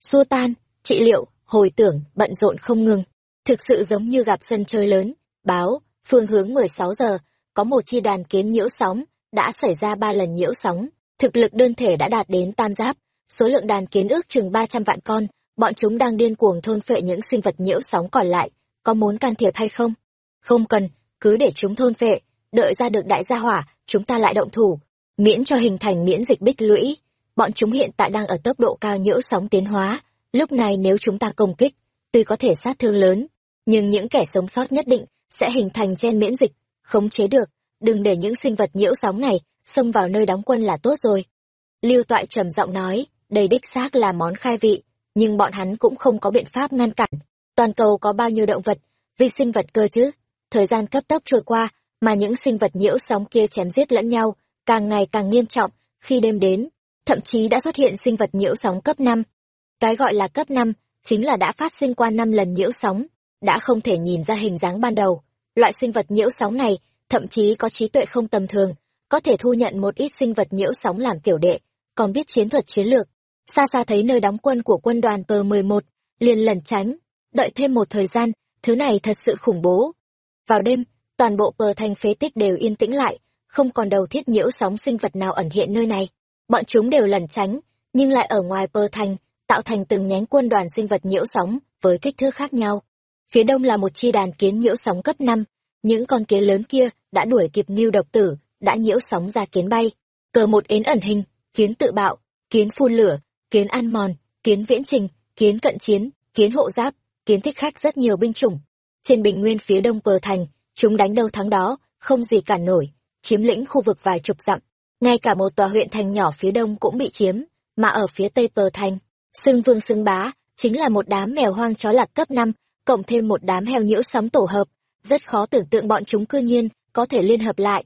Xua tan, trị liệu, hồi tưởng, bận rộn không ngừng. Thực sự giống như gặp sân chơi lớn, báo, phương hướng 16 giờ, có một chi đàn kiến nhiễu sóng, đã xảy ra ba lần nhiễu sóng, thực lực đơn thể đã đạt đến tam giáp, số lượng đàn kiến ước chừng 300 vạn con, bọn chúng đang điên cuồng thôn phệ những sinh vật nhiễu sóng còn lại, có muốn can thiệp hay không? Không cần, cứ để chúng thôn phệ, đợi ra được đại gia hỏa, chúng ta lại động thủ, miễn cho hình thành miễn dịch bích lũy. Bọn chúng hiện tại đang ở tốc độ cao nhiễu sóng tiến hóa, lúc này nếu chúng ta công kích, tuy có thể sát thương lớn, nhưng những kẻ sống sót nhất định sẽ hình thành gen miễn dịch, khống chế được, đừng để những sinh vật nhiễu sóng này xông vào nơi đóng quân là tốt rồi. Lưu Toại trầm giọng nói, đây đích xác là món khai vị, nhưng bọn hắn cũng không có biện pháp ngăn cản. Toàn cầu có bao nhiêu động vật, vi sinh vật cơ chứ? Thời gian cấp tốc trôi qua, mà những sinh vật nhiễu sóng kia chém giết lẫn nhau, càng ngày càng nghiêm trọng, khi đêm đến, thậm chí đã xuất hiện sinh vật nhiễu sóng cấp 5. Cái gọi là cấp 5, chính là đã phát sinh qua 5 lần nhiễu sóng, đã không thể nhìn ra hình dáng ban đầu. Loại sinh vật nhiễu sóng này, thậm chí có trí tuệ không tầm thường, có thể thu nhận một ít sinh vật nhiễu sóng làm tiểu đệ, còn biết chiến thuật chiến lược. Xa xa thấy nơi đóng quân của quân đoàn P11, liền lẩn tránh, đợi thêm một thời gian, thứ này thật sự khủng bố. Vào đêm, toàn bộ P thành phế tích đều yên tĩnh lại, không còn đầu thiết nhiễu sóng sinh vật nào ẩn hiện nơi này. Bọn chúng đều lẩn tránh, nhưng lại ở ngoài P thành, tạo thành từng nhánh quân đoàn sinh vật nhiễu sóng với kích thước khác nhau. Phía đông là một chi đàn kiến nhiễu sóng cấp 5, những con kiến lớn kia đã đuổi kịp Nưu độc tử, đã nhiễu sóng ra kiến bay. Cờ một ến ẩn hình, kiến tự bạo, kiến phun lửa, kiến ăn mòn, kiến viễn trình, kiến cận chiến, kiến hộ giáp, kiến thích khách rất nhiều binh chủng. Trên bình nguyên phía đông cờ thành, chúng đánh đâu thắng đó, không gì cản nổi, chiếm lĩnh khu vực vài chục dặm. Ngay cả một tòa huyện thành nhỏ phía đông cũng bị chiếm, mà ở phía tây cờ thành, xưng vương xưng bá, chính là một đám mèo hoang chó lạc cấp 5, cộng thêm một đám heo nhiễu sóng tổ hợp, rất khó tưởng tượng bọn chúng cư nhiên có thể liên hợp lại.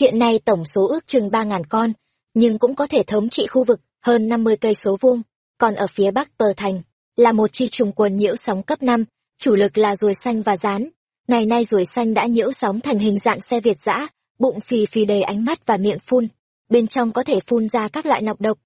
Hiện nay tổng số ước chừng 3.000 con, nhưng cũng có thể thống trị khu vực hơn 50 cây số vuông. Còn ở phía bắc tờ thành, là một chi trùng quần nhiễu sóng cấp 5, chủ lực là ruồi xanh và rán. Ngày nay ruồi xanh đã nhiễu sóng thành hình dạng xe Việt dã, bụng phì phì đầy ánh mắt và miệng phun, bên trong có thể phun ra các loại nọc độc.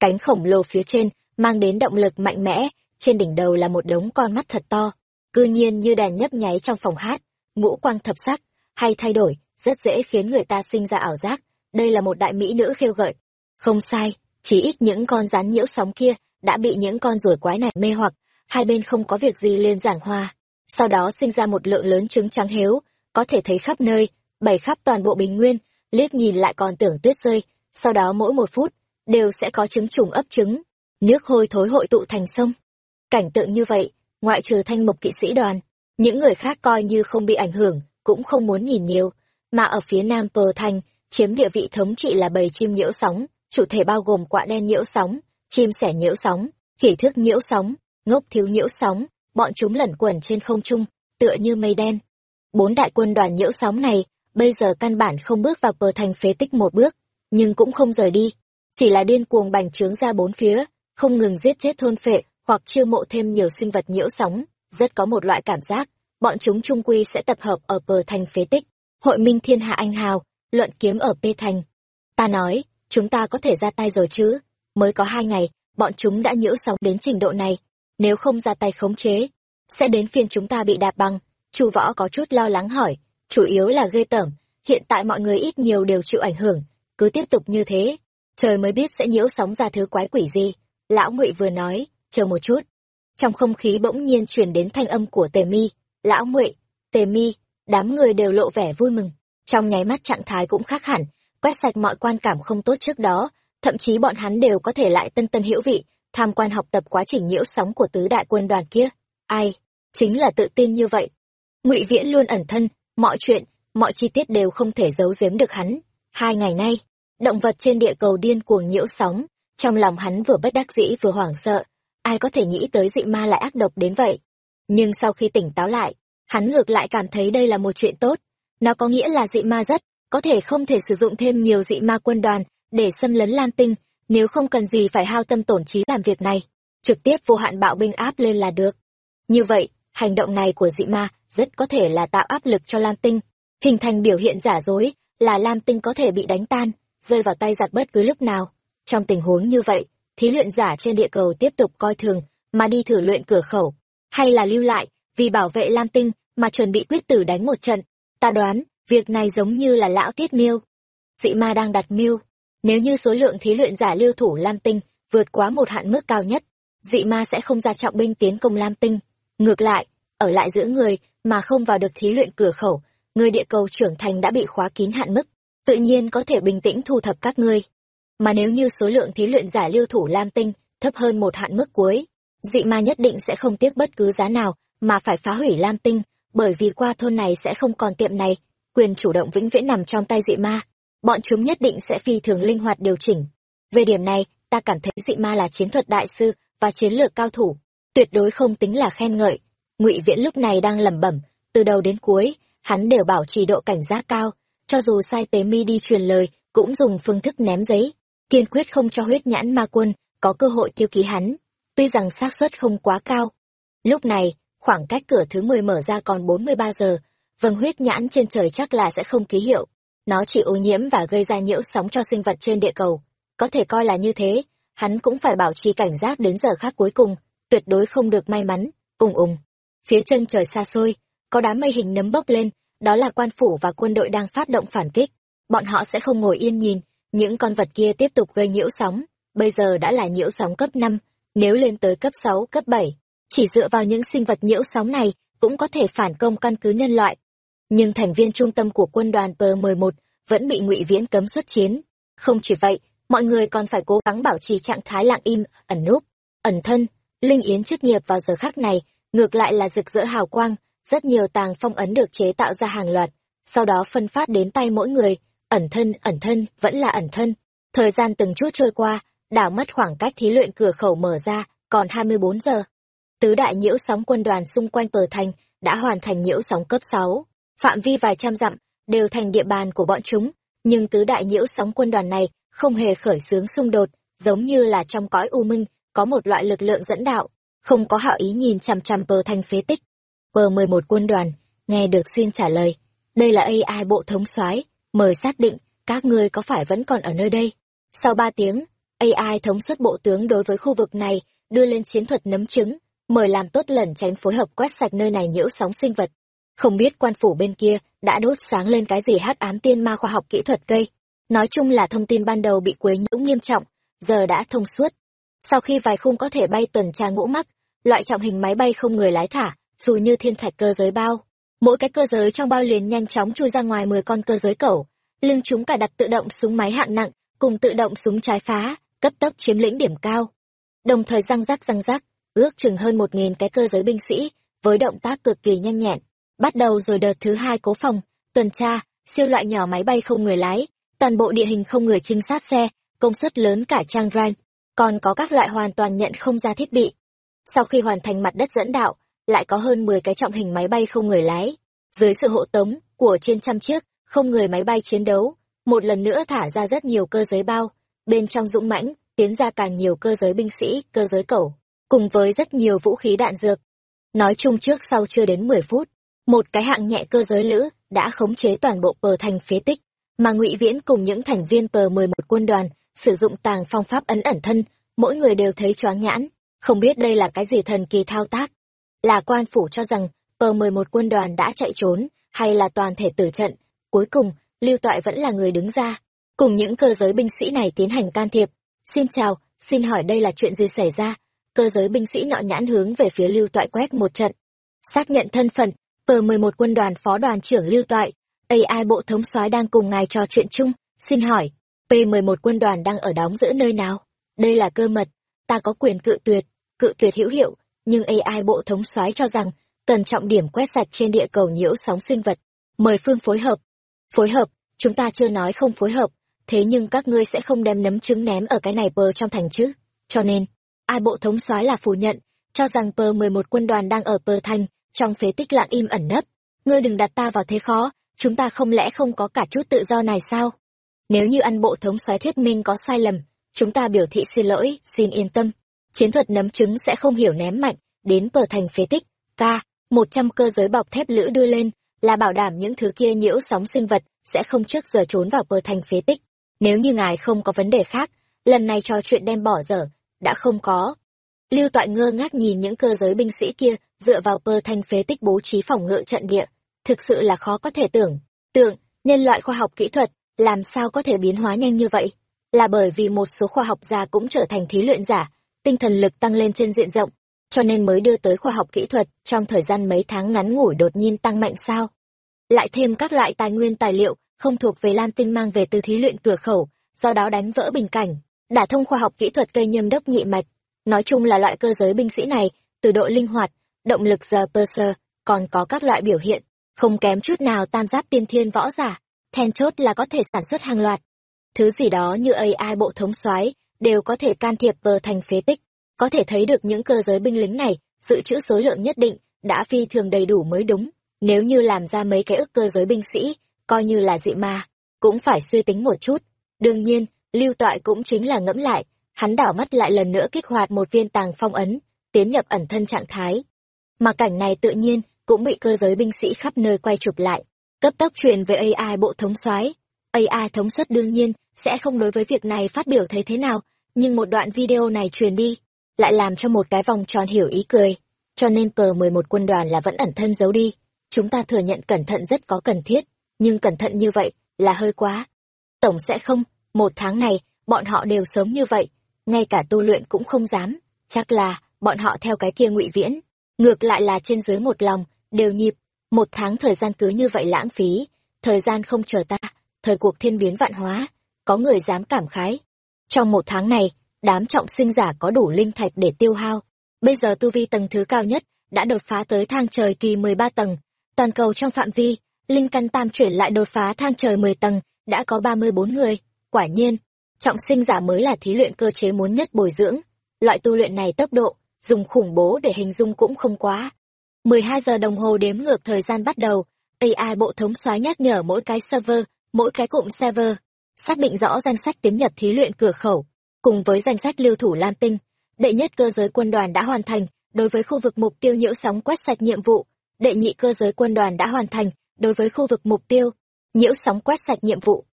Cánh khổng lồ phía trên mang đến động lực mạnh mẽ, trên đỉnh đầu là một đống con mắt thật to, cư nhiên như đèn nhấp nháy trong phòng hát, ngũ quang thập sắc, hay thay đổi, rất dễ khiến người ta sinh ra ảo giác, đây là một đại mỹ nữ khiêu gợi. Không sai, chỉ ít những con rắn nhiễu sóng kia đã bị những con ruồi quái này mê hoặc, hai bên không có việc gì liên giảng hòa. Sau đó sinh ra một lượng lớn trứng trắng héo, có thể thấy khắp nơi, bày khắp toàn bộ bình nguyên, liếc nhìn lại còn tưởng tuyết rơi, sau đó mỗi một phút, đều sẽ có trứng trùng ấp trứng, nước hôi thối hội tụ thành sông. Cảnh tượng như vậy, ngoại trừ thanh mục kỵ sĩ đoàn, những người khác coi như không bị ảnh hưởng, cũng không muốn nhìn nhiều, mà ở phía nam Pờ Thành, chiếm địa vị thống trị là bầy chim nhiễu sóng, chủ thể bao gồm quạ đen nhiễu sóng, chim sẻ nhiễu sóng, khỉ thước nhiễu sóng, ngốc thiếu nhiễu sóng, bọn chúng lẩn quẩn trên không trung, tựa như mây đen. Bốn đại quân đoàn nhiễu sóng này, bây giờ căn bản không bước vào Pờ Thành phế tích một bước, nhưng cũng không rời đi, chỉ là điên cuồng bành trướng ra bốn phía, không ngừng giết chết thôn phệ, hoặc chiêu mộ thêm nhiều sinh vật nhiễu sóng, rất có một loại cảm giác, bọn chúng trung quy sẽ tập hợp ở bờ thành phế tích, hội minh thiên hạ anh hào, luận kiếm ở P thành. Ta nói, chúng ta có thể ra tay rồi chứ, mới có hai ngày, bọn chúng đã nhiễu sóng đến trình độ này, nếu không ra tay khống chế, sẽ đến phiên chúng ta bị đạp băng. Chu võ có chút lo lắng hỏi, chủ yếu là ghê tởm, hiện tại mọi người ít nhiều đều chịu ảnh hưởng, cứ tiếp tục như thế, trời mới biết sẽ nhiễu sóng ra thứ quái quỷ gì. Lão Ngụy vừa nói, chờ một chút. Trong không khí bỗng nhiên truyền đến thanh âm của Tề Mi, "Lão Ngụy, Tề Mi." Đám người đều lộ vẻ vui mừng, trong nháy mắt trạng thái cũng khác hẳn, quét sạch mọi quan cảm không tốt trước đó, thậm chí bọn hắn đều có thể lại tân tân hữu vị, tham quan học tập quá trình nhiễu sóng của tứ đại quân đoàn kia. Ai? Chính là tự tin như vậy. Ngụy Viễn luôn ẩn thân, mọi chuyện, mọi chi tiết đều không thể giấu giếm được hắn. Hai ngày nay, động vật trên địa cầu điên cuồng nhiễu sóng, trong lòng hắn vừa bất đắc dĩ vừa hoảng sợ, ai có thể nghĩ tới dị ma lại ác độc đến vậy. Nhưng sau khi tỉnh táo lại, hắn ngược lại cảm thấy đây là một chuyện tốt. Nó có nghĩa là dị ma rất, có thể không thể sử dụng thêm nhiều dị ma quân đoàn để xâm lấn Lam Tinh, nếu không cần gì phải hao tâm tổn trí làm việc này, trực tiếp vô hạn bạo binh áp lên là được. Như vậy, hành động này của dị ma rất có thể là tạo áp lực cho Lam Tinh, hình thành biểu hiện giả dối là Lam Tinh có thể bị đánh tan, rơi vào tay giặc bất cứ lúc nào. Trong tình huống như vậy, thí luyện giả trên địa cầu tiếp tục coi thường mà đi thử luyện cửa khẩu, hay là lưu lại, vì bảo vệ Lam Tinh mà chuẩn bị quyết tử đánh một trận. Ta đoán, việc này giống như là lão tiết miêu. Dị ma đang đặt mưu. Nếu như số lượng thí luyện giả lưu thủ Lam Tinh vượt quá một hạn mức cao nhất, dị ma sẽ không ra trọng binh tiến công Lam Tinh. Ngược lại, ở lại giữa người mà không vào được thí luyện cửa khẩu, người địa cầu trưởng thành đã bị khóa kín hạn mức, tự nhiên có thể bình tĩnh thu thập các ngươi. Mà nếu như số lượng thí luyện giả lưu thủ Lam Tinh thấp hơn một hạn mức cuối, dị ma nhất định sẽ không tiếc bất cứ giá nào mà phải phá hủy Lam Tinh, bởi vì qua thôn này sẽ không còn tiệm này, quyền chủ động vĩnh viễn nằm trong tay dị ma. Bọn chúng nhất định sẽ phi thường linh hoạt điều chỉnh. Về điểm này, ta cảm thấy dị ma là chiến thuật đại sư và chiến lược cao thủ, tuyệt đối không tính là khen ngợi. Ngụy Viễn lúc này đang lẩm bẩm, từ đầu đến cuối, hắn đều bảo trì độ cảnh giác cao, cho dù sai tế mi đi truyền lời, cũng dùng phương thức ném giấy, kiên quyết không cho huyết nhãn ma quân có cơ hội tiêu ký hắn, tuy rằng xác suất không quá cao. Lúc này, khoảng cách cửa thứ 10 mở ra còn 43 giờ, vầng huyết nhãn trên trời chắc là sẽ không ký hiệu. Nó chỉ ô nhiễm và gây ra nhiễu sóng cho sinh vật trên địa cầu. có thể coi là như thế, hắn cũng phải bảo trì cảnh giác đến giờ khác cuối cùng, tuyệt đối không được may mắn, ùng ùng. Phía chân trời xa xôi, có đám mây hình nấm bốc lên, đó là quan phủ và quân đội đang phát động phản kích. Bọn họ sẽ không ngồi yên nhìn, những con vật kia tiếp tục gây nhiễu sóng, bây giờ đã là nhiễu sóng cấp 5, nếu lên tới cấp 6, cấp 7, chỉ dựa vào những sinh vật nhiễu sóng này cũng có thể phản công căn cứ nhân loại. Nhưng thành viên trung tâm của quân đoàn P11 vẫn bị ngụy Viễn cấm xuất chiến. Không chỉ vậy, mọi người còn phải cố gắng bảo trì trạng thái lặng im, ẩn núp, ẩn thân. Linh Yến chức nghiệp vào giờ khắc này, ngược lại là rực rỡ hào quang, rất nhiều tàng phong ấn được chế tạo ra hàng loạt, sau đó phân phát đến tay mỗi người, ẩn thân, ẩn thân, vẫn là ẩn thân. Thời gian từng chút trôi qua, đảo mất khoảng cách thí luyện cửa khẩu mở ra, còn 24 giờ. Tứ đại nhiễu sóng quân đoàn xung quanh cờ thành đã hoàn thành nhiễu sóng cấp sáu, phạm vi vài trăm dặm, đều thành địa bàn của bọn chúng, nhưng tứ đại nhiễu sóng quân đoàn này không hề khởi xướng xung đột, giống như là trong cõi u minh, có một loại lực lượng dẫn đạo, không có hạo ý nhìn chằm chằm bờ thành phế tích. Bờ 11 quân đoàn, nghe được xin trả lời, đây là AI bộ thống soái mời xác định, các ngươi có phải vẫn còn ở nơi đây? Sau ba tiếng, AI thống suất bộ tướng đối với khu vực này, đưa lên chiến thuật nấm trứng, mời làm tốt lẩn tránh phối hợp quét sạch nơi này nhiễu sóng sinh vật. Không biết quan phủ bên kia đã đốt sáng lên cái gì hắc ám tiên ma khoa học kỹ thuật cây. Nói chung là thông tin ban đầu bị quấy nhiễu nghiêm trọng, giờ đã thông suốt. Sau khi vài khung có thể bay tuần tra ngũ mắc, loại trọng hình máy bay không người lái thả, dù như thiên thạch cơ giới bao. Mỗi cái cơ giới trong bao liền nhanh chóng chui ra ngoài 10 con cơ giới cẩu, lưng chúng cả đặt tự động súng máy hạng nặng, cùng tự động súng trái phá, cấp tốc chiếm lĩnh điểm cao. Đồng thời răng rắc răng rắc, ước chừng hơn một nghìn cái cơ giới binh sĩ, với động tác cực kỳ nhanh nhẹn. Bắt đầu rồi đợt thứ hai cố phòng, tuần tra, siêu loại nhỏ máy bay không người lái, toàn bộ địa hình không người trinh sát xe, công suất lớn cả trang ran, còn có các loại hoàn toàn nhận không ra thiết bị. Sau khi hoàn thành mặt đất dẫn đạo, lại có hơn 10 cái trọng hình máy bay không người lái. Dưới sự hộ tống của trên trăm chiếc, không người máy bay chiến đấu, một lần nữa thả ra rất nhiều cơ giới bao, bên trong dũng mãnh, tiến ra càng nhiều cơ giới binh sĩ, cơ giới cẩu, cùng với rất nhiều vũ khí đạn dược. Nói chung trước sau chưa đến 10 phút, một cái hạng nhẹ cơ giới lữ đã khống chế toàn bộ pờ thành phế tích, mà ngụy Viễn cùng những thành viên pờ 11 quân đoàn sử dụng tàng phong pháp ấn ẩn thân, mỗi người đều thấy choáng nhãn, không biết đây là cái gì thần kỳ thao tác. Là quan phủ cho rằng pờ 11 quân đoàn đã chạy trốn, hay là toàn thể tử trận, cuối cùng, Lưu Toại vẫn là người đứng ra, cùng những cơ giới binh sĩ này tiến hành can thiệp. Xin chào, xin hỏi đây là chuyện gì xảy ra? Cơ giới binh sĩ nọ nhãn hướng về phía Lưu Toại quét một trận. Xác nhận thân phận, Pờ 11 quân đoàn phó đoàn trưởng Lưu Toại, AI bộ thống soái đang cùng ngài trò chuyện chung, xin hỏi, P11 quân đoàn đang ở đóng giữ nơi nào? Đây là cơ mật, ta có quyền cự tuyệt, cự tuyệt hữu hiệu, nhưng AI bộ thống soái cho rằng, cần trọng điểm quét sạch trên địa cầu nhiễu sóng sinh vật. Mời phương phối hợp. Phối hợp, chúng ta chưa nói không phối hợp, thế nhưng các ngươi sẽ không đem nấm trứng ném ở cái này bờ trong thành chứ. Cho nên, ai bộ thống soái là phủ nhận, cho rằng pờ 11 quân đoàn đang ở pờ thành, trong phế tích lặng im ẩn nấp. Ngươi đừng đặt ta vào thế khó, chúng ta không lẽ không có cả chút tự do này sao? Nếu như ăn bộ thống soái thuyết minh có sai lầm, chúng ta biểu thị xin lỗi, xin yên tâm. Chiến thuật nấm trứng sẽ không hiểu ném mạnh, đến bờ thành phế tích. K, một trăm cơ giới bọc thép lữ đưa lên, là bảo đảm những thứ kia nhiễu sóng sinh vật sẽ không trước giờ trốn vào bờ thành phế tích. Nếu như ngài không có vấn đề khác, lần này trò chuyện đem bỏ dở, đã không có. Lưu Toại ngơ ngác nhìn những cơ giới binh sĩ kia dựa vào pơ thành phế tích bố trí phòng ngự trận địa. Thực sự là khó có thể tưởng. Tượng, nhân loại khoa học kỹ thuật, làm sao có thể biến hóa nhanh như vậy? Là bởi vì một số khoa học gia cũng trở thành thí luyện giả, tinh thần lực tăng lên trên diện rộng, cho nên mới đưa tới khoa học kỹ thuật trong thời gian mấy tháng ngắn ngủi đột nhiên tăng mạnh sao? Lại thêm các loại tài nguyên tài liệu không thuộc về Lam Tinh mang về từ thí luyện cửa khẩu, do đó đánh vỡ bình cảnh, đả thông khoa học kỹ thuật cây nhâm đốc nhị mạch. Nói chung là loại cơ giới binh sĩ này, từ độ linh hoạt, động lực giờ cơ sơ, còn có các loại biểu hiện, không kém chút nào tam giáp tiên thiên võ giả, then chốt là có thể sản xuất hàng loạt. Thứ gì đó như AI bộ thống soái đều có thể can thiệp bờ thành phế tích, có thể thấy được những cơ giới binh lính này, dự trữ số lượng nhất định, đã phi thường đầy đủ mới đúng. Nếu như làm ra mấy cái ức cơ giới binh sĩ, coi như là dị ma, cũng phải suy tính một chút. Đương nhiên, lưu toại cũng chính là ngẫm lại, hắn đảo mắt lại lần nữa kích hoạt một viên tàng phong ấn, tiến nhập ẩn thân trạng thái. Mà cảnh này tự nhiên cũng bị cơ giới binh sĩ khắp nơi quay chụp lại, cấp tốc truyền về AI bộ thống soái. AI thống suất đương nhiên sẽ không đối với việc này phát biểu thấy thế nào, nhưng một đoạn video này truyền đi, lại làm cho một cái vòng tròn hiểu ý cười. Cho nên cờ mười một quân đoàn là vẫn ẩn thân giấu đi. Chúng ta thừa nhận cẩn thận rất có cần thiết, nhưng cẩn thận như vậy là hơi quá. Tổng sẽ không, một tháng này, bọn họ đều sớm như vậy, ngay cả tu luyện cũng không dám. Chắc là, bọn họ theo cái kia ngụy viễn. Ngược lại là trên dưới một lòng, đều nhịp. Một tháng thời gian cứ như vậy lãng phí, thời gian không chờ ta, thời cuộc thiên biến vạn hóa, có người dám cảm khái. Trong một tháng này, đám trọng sinh giả có đủ linh thạch để tiêu hao. Bây giờ tu vi tầng thứ cao nhất đã đột phá tới thang trời kỳ 13 tầng. Toàn cầu trong phạm vi, linh căn tam chuyển lại đột phá thang trời 10 tầng, đã có 34 người. Quả nhiên, trọng sinh giả mới là thí luyện cơ chế muốn nhất bồi dưỡng. Loại tu luyện này tốc độ, dùng khủng bố để hình dung cũng không quá. 12 giờ đồng hồ đếm ngược thời gian bắt đầu, AI bộ thống xóa nhắc nhở mỗi cái server, mỗi cái cụm server, xác định rõ danh sách tiến nhập thí luyện cửa khẩu, cùng với danh sách lưu thủ Lam Tinh. Đệ nhất cơ giới quân đoàn đã hoàn thành, đối với khu vực mục tiêu nhiễu sóng quét sạch nhiệm vụ. Đệ nhị cơ giới quân đoàn đã hoàn thành, đối với khu vực mục tiêu, nhiễu sóng quét sạch nhiệm vụ.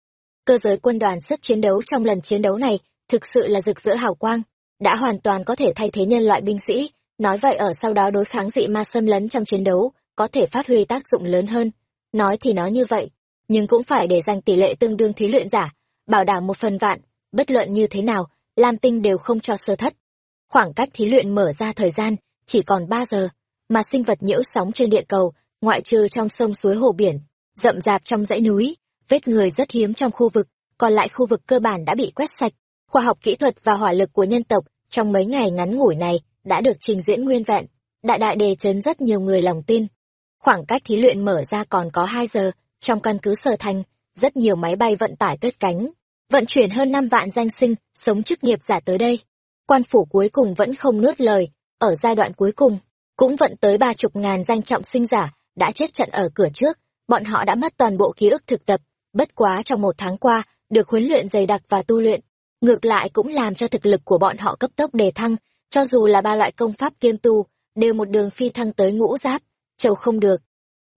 Cơ giới quân đoàn sức chiến đấu trong lần chiến đấu này thực sự là rực rỡ hào quang, đã hoàn toàn có thể thay thế nhân loại binh sĩ, nói vậy ở sau đó đối kháng dị ma xâm lấn trong chiến đấu, có thể phát huy tác dụng lớn hơn. Nói thì nói như vậy, nhưng cũng phải để dành tỷ lệ tương đương thí luyện giả, bảo đảm một phần vạn, bất luận như thế nào, Lam Tinh đều không cho sơ thất. Khoảng cách thí luyện mở ra thời gian, chỉ còn 3 giờ, mà sinh vật nhiễu sóng trên địa cầu, ngoại trừ trong sông suối hồ biển, rậm rạp trong dãy núi, vết người rất hiếm trong khu vực, còn lại khu vực cơ bản đã bị quét sạch. Khoa học kỹ thuật và hỏa lực của nhân tộc trong mấy ngày ngắn ngủi này đã được trình diễn nguyên vẹn, đại đại đề chấn rất nhiều người lòng tin. Khoảng cách thí luyện mở ra còn có 2 giờ, trong căn cứ sở thành, rất nhiều máy bay vận tải cất cánh, vận chuyển hơn năm vạn danh sinh, sống chức nghiệp giả tới đây. Quan phủ cuối cùng vẫn không nuốt lời, ở giai đoạn cuối cùng, cũng vận tới ba chục ngàn danh trọng sinh giả, đã chết trận ở cửa trước, bọn họ đã mất toàn bộ ký ức thực tập, bất quá trong một tháng qua, được huấn luyện dày đặc và tu luyện, ngược lại cũng làm cho thực lực của bọn họ cấp tốc đề thăng, cho dù là ba loại công pháp kiêm tu, đều một đường phi thăng tới ngũ giáp, trầu không được.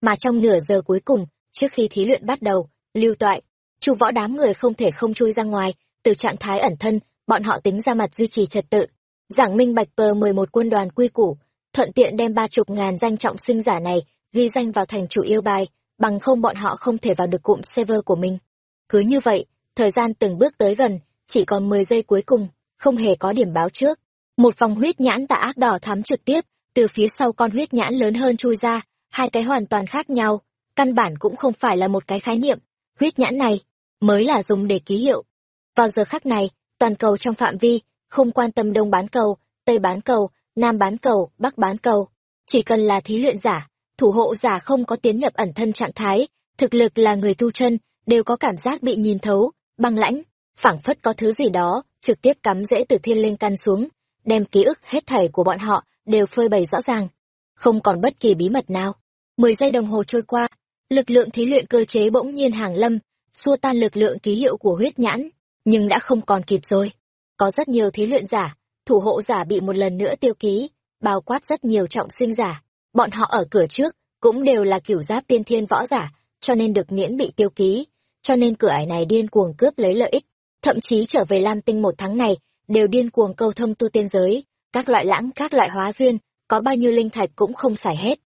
Mà trong nửa giờ cuối cùng, trước khi thí luyện bắt đầu, lưu toại, chu võ đám người không thể không chui ra ngoài, từ trạng thái ẩn thân, bọn họ tính ra mặt duy trì trật tự. Giảng minh bạch pờ mười một quân đoàn quy củ, thuận tiện đem ba chục ngàn danh trọng sinh giả này ghi danh vào thành chủ yêu bài, bằng không bọn họ không thể vào được cụm server của mình. Cứ như vậy, thời gian từng bước tới gần, chỉ còn mười giây cuối cùng, không hề có điểm báo trước. Một vòng huyết nhãn tà ác đỏ thắm trực tiếp, từ phía sau con huyết nhãn lớn hơn chui ra, hai cái hoàn toàn khác nhau, căn bản cũng không phải là một cái khái niệm. Huyết nhãn này, mới là dùng để ký hiệu. Vào giờ khắc này, toàn cầu trong phạm vi, không quan tâm đông bán cầu, tây bán cầu, nam bán cầu, bắc bán cầu. Chỉ cần là thí luyện giả, thủ hộ giả không có tiến nhập ẩn thân trạng thái, thực lực là người tu chân, đều có cảm giác bị nhìn thấu, băng lãnh, phảng phất có thứ gì đó, trực tiếp cắm rễ từ thiên linh căn xuống, đem ký ức hết thảy của bọn họ, đều phơi bày rõ ràng. Không còn bất kỳ bí mật nào. Mười giây đồng hồ trôi qua, lực lượng thí luyện cơ chế bỗng nhiên hàng lâm, xua tan lực lượng ký hiệu của huyết nhãn, nhưng đã không còn kịp rồi. Có rất nhiều thí luyện giả, thủ hộ giả bị một lần nữa tiêu ký, bao quát rất nhiều trọng sinh giả. Bọn họ ở cửa trước, cũng đều là kiểu giáp tiên thiên võ giả, cho nên được miễn bị tiêu ký, cho nên cửa ải này điên cuồng cướp lấy lợi ích. Thậm chí trở về Lam Tinh một tháng này, đều điên cuồng câu thông tu tiên giới, các loại lãng các loại hóa duyên, có bao nhiêu linh thạch cũng không xài hết.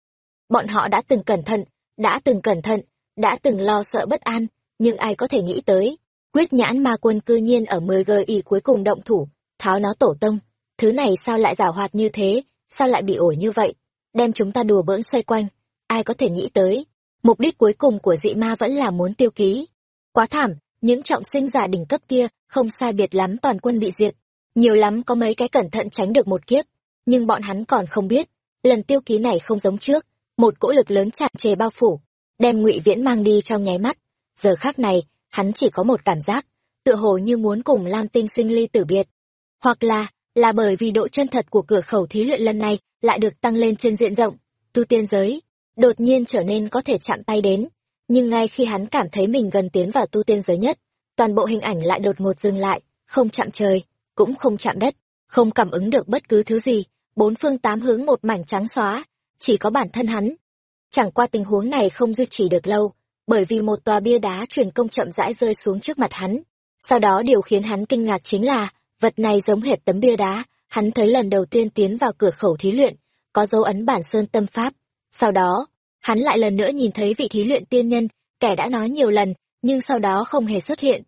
Bọn họ đã từng cẩn thận, đã từng cẩn thận, đã từng lo sợ bất an, nhưng ai có thể nghĩ tới, quyết nhãn ma quân cư nhiên ở mười gờ y cuối cùng động thủ, tháo nó tổ tông. Thứ này sao lại giả hoạt như thế, sao lại bị ổi như vậy, đem chúng ta đùa bỡn xoay quanh, ai có thể nghĩ tới. Mục đích cuối cùng của dị ma vẫn là muốn tiêu ký. Quá thảm, những trọng sinh giả đỉnh cấp kia không sai biệt lắm toàn quân bị diệt. Nhiều lắm có mấy cái cẩn thận tránh được một kiếp, nhưng bọn hắn còn không biết, lần tiêu ký này không giống trước, một cỗ lực lớn chạm trề bao phủ, đem ngụy Viễn mang đi trong nháy mắt. Giờ khác này, hắn chỉ có một cảm giác, tựa hồ như muốn cùng Lam Tinh sinh ly tử biệt. Hoặc là, là bởi vì độ chân thật của cửa khẩu thí luyện lần này lại được tăng lên trên diện rộng, tu tiên giới, đột nhiên trở nên có thể chạm tay đến. Nhưng ngay khi hắn cảm thấy mình gần tiến vào tu tiên giới nhất, toàn bộ hình ảnh lại đột ngột dừng lại, không chạm trời, cũng không chạm đất, không cảm ứng được bất cứ thứ gì, bốn phương tám hướng một mảnh trắng xóa, chỉ có bản thân hắn. Chẳng qua tình huống này không duy trì được lâu, bởi vì một tòa bia đá truyền công chậm rãi rơi xuống trước mặt hắn. Sau đó điều khiến hắn kinh ngạc chính là, vật này giống hệt tấm bia đá, hắn thấy lần đầu tiên tiến vào cửa khẩu thí luyện, có dấu ấn bản sơn tâm pháp. Sau đó, hắn lại lần nữa nhìn thấy vị thí luyện tiên nhân, kẻ đã nói nhiều lần, nhưng sau đó không hề xuất hiện.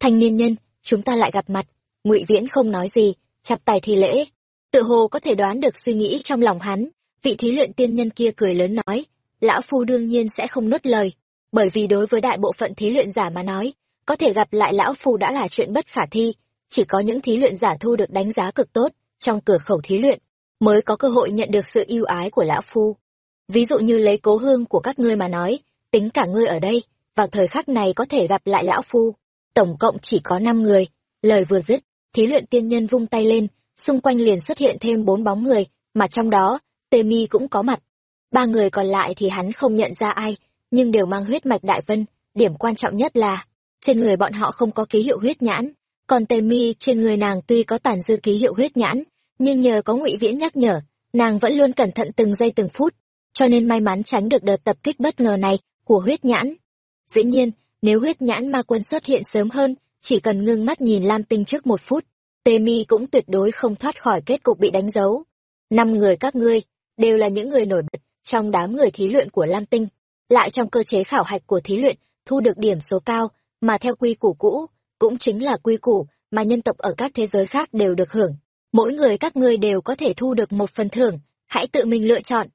Thanh niên nhân, chúng ta lại gặp mặt, ngụy Viễn không nói gì, chắp tay thi lễ. Tự hồ có thể đoán được suy nghĩ trong lòng hắn, vị thí luyện tiên nhân kia cười lớn nói, lão phu đương nhiên sẽ không nuốt lời, bởi vì đối với đại bộ phận thí luyện giả mà nói, có thể gặp lại lão phu đã là chuyện bất khả thi, chỉ có những thí luyện giả thu được đánh giá cực tốt trong cửa khẩu thí luyện mới có cơ hội nhận được sự ưu ái của lão phu. Ví dụ như lấy cố hương của các ngươi mà nói, tính cả ngươi ở đây, vào thời khắc này có thể gặp lại lão phu. Tổng cộng chỉ có năm người. Lời vừa dứt, thí luyện tiên nhân vung tay lên, xung quanh liền xuất hiện thêm bốn bóng người, mà trong đó, Tê Mi cũng có mặt. Ba người còn lại thì hắn không nhận ra ai, nhưng đều mang huyết mạch đại vân, điểm quan trọng nhất là trên người bọn họ không có ký hiệu huyết nhãn, còn Tề Mi trên người nàng tuy có tàn dư ký hiệu huyết nhãn, nhưng nhờ có Ngụy Viễn nhắc nhở, nàng vẫn luôn cẩn thận từng giây từng phút, cho nên may mắn tránh được đợt tập kích bất ngờ này của huyết nhãn. Dĩ nhiên, nếu huyết nhãn ma quân xuất hiện sớm hơn, chỉ cần ngưng mắt nhìn Lam Tinh trước một phút, Tề Mi cũng tuyệt đối không thoát khỏi kết cục bị đánh dấu. Năm người các ngươi đều là những người nổi bật trong đám người thí luyện của Lam Tinh, lại trong cơ chế khảo hạch của thí luyện thu được điểm số cao, mà theo quy củ cũ, cũng chính là quy củ mà nhân tộc ở các thế giới khác đều được hưởng. Mỗi người các ngươi đều có thể thu được một phần thưởng, hãy tự mình lựa chọn.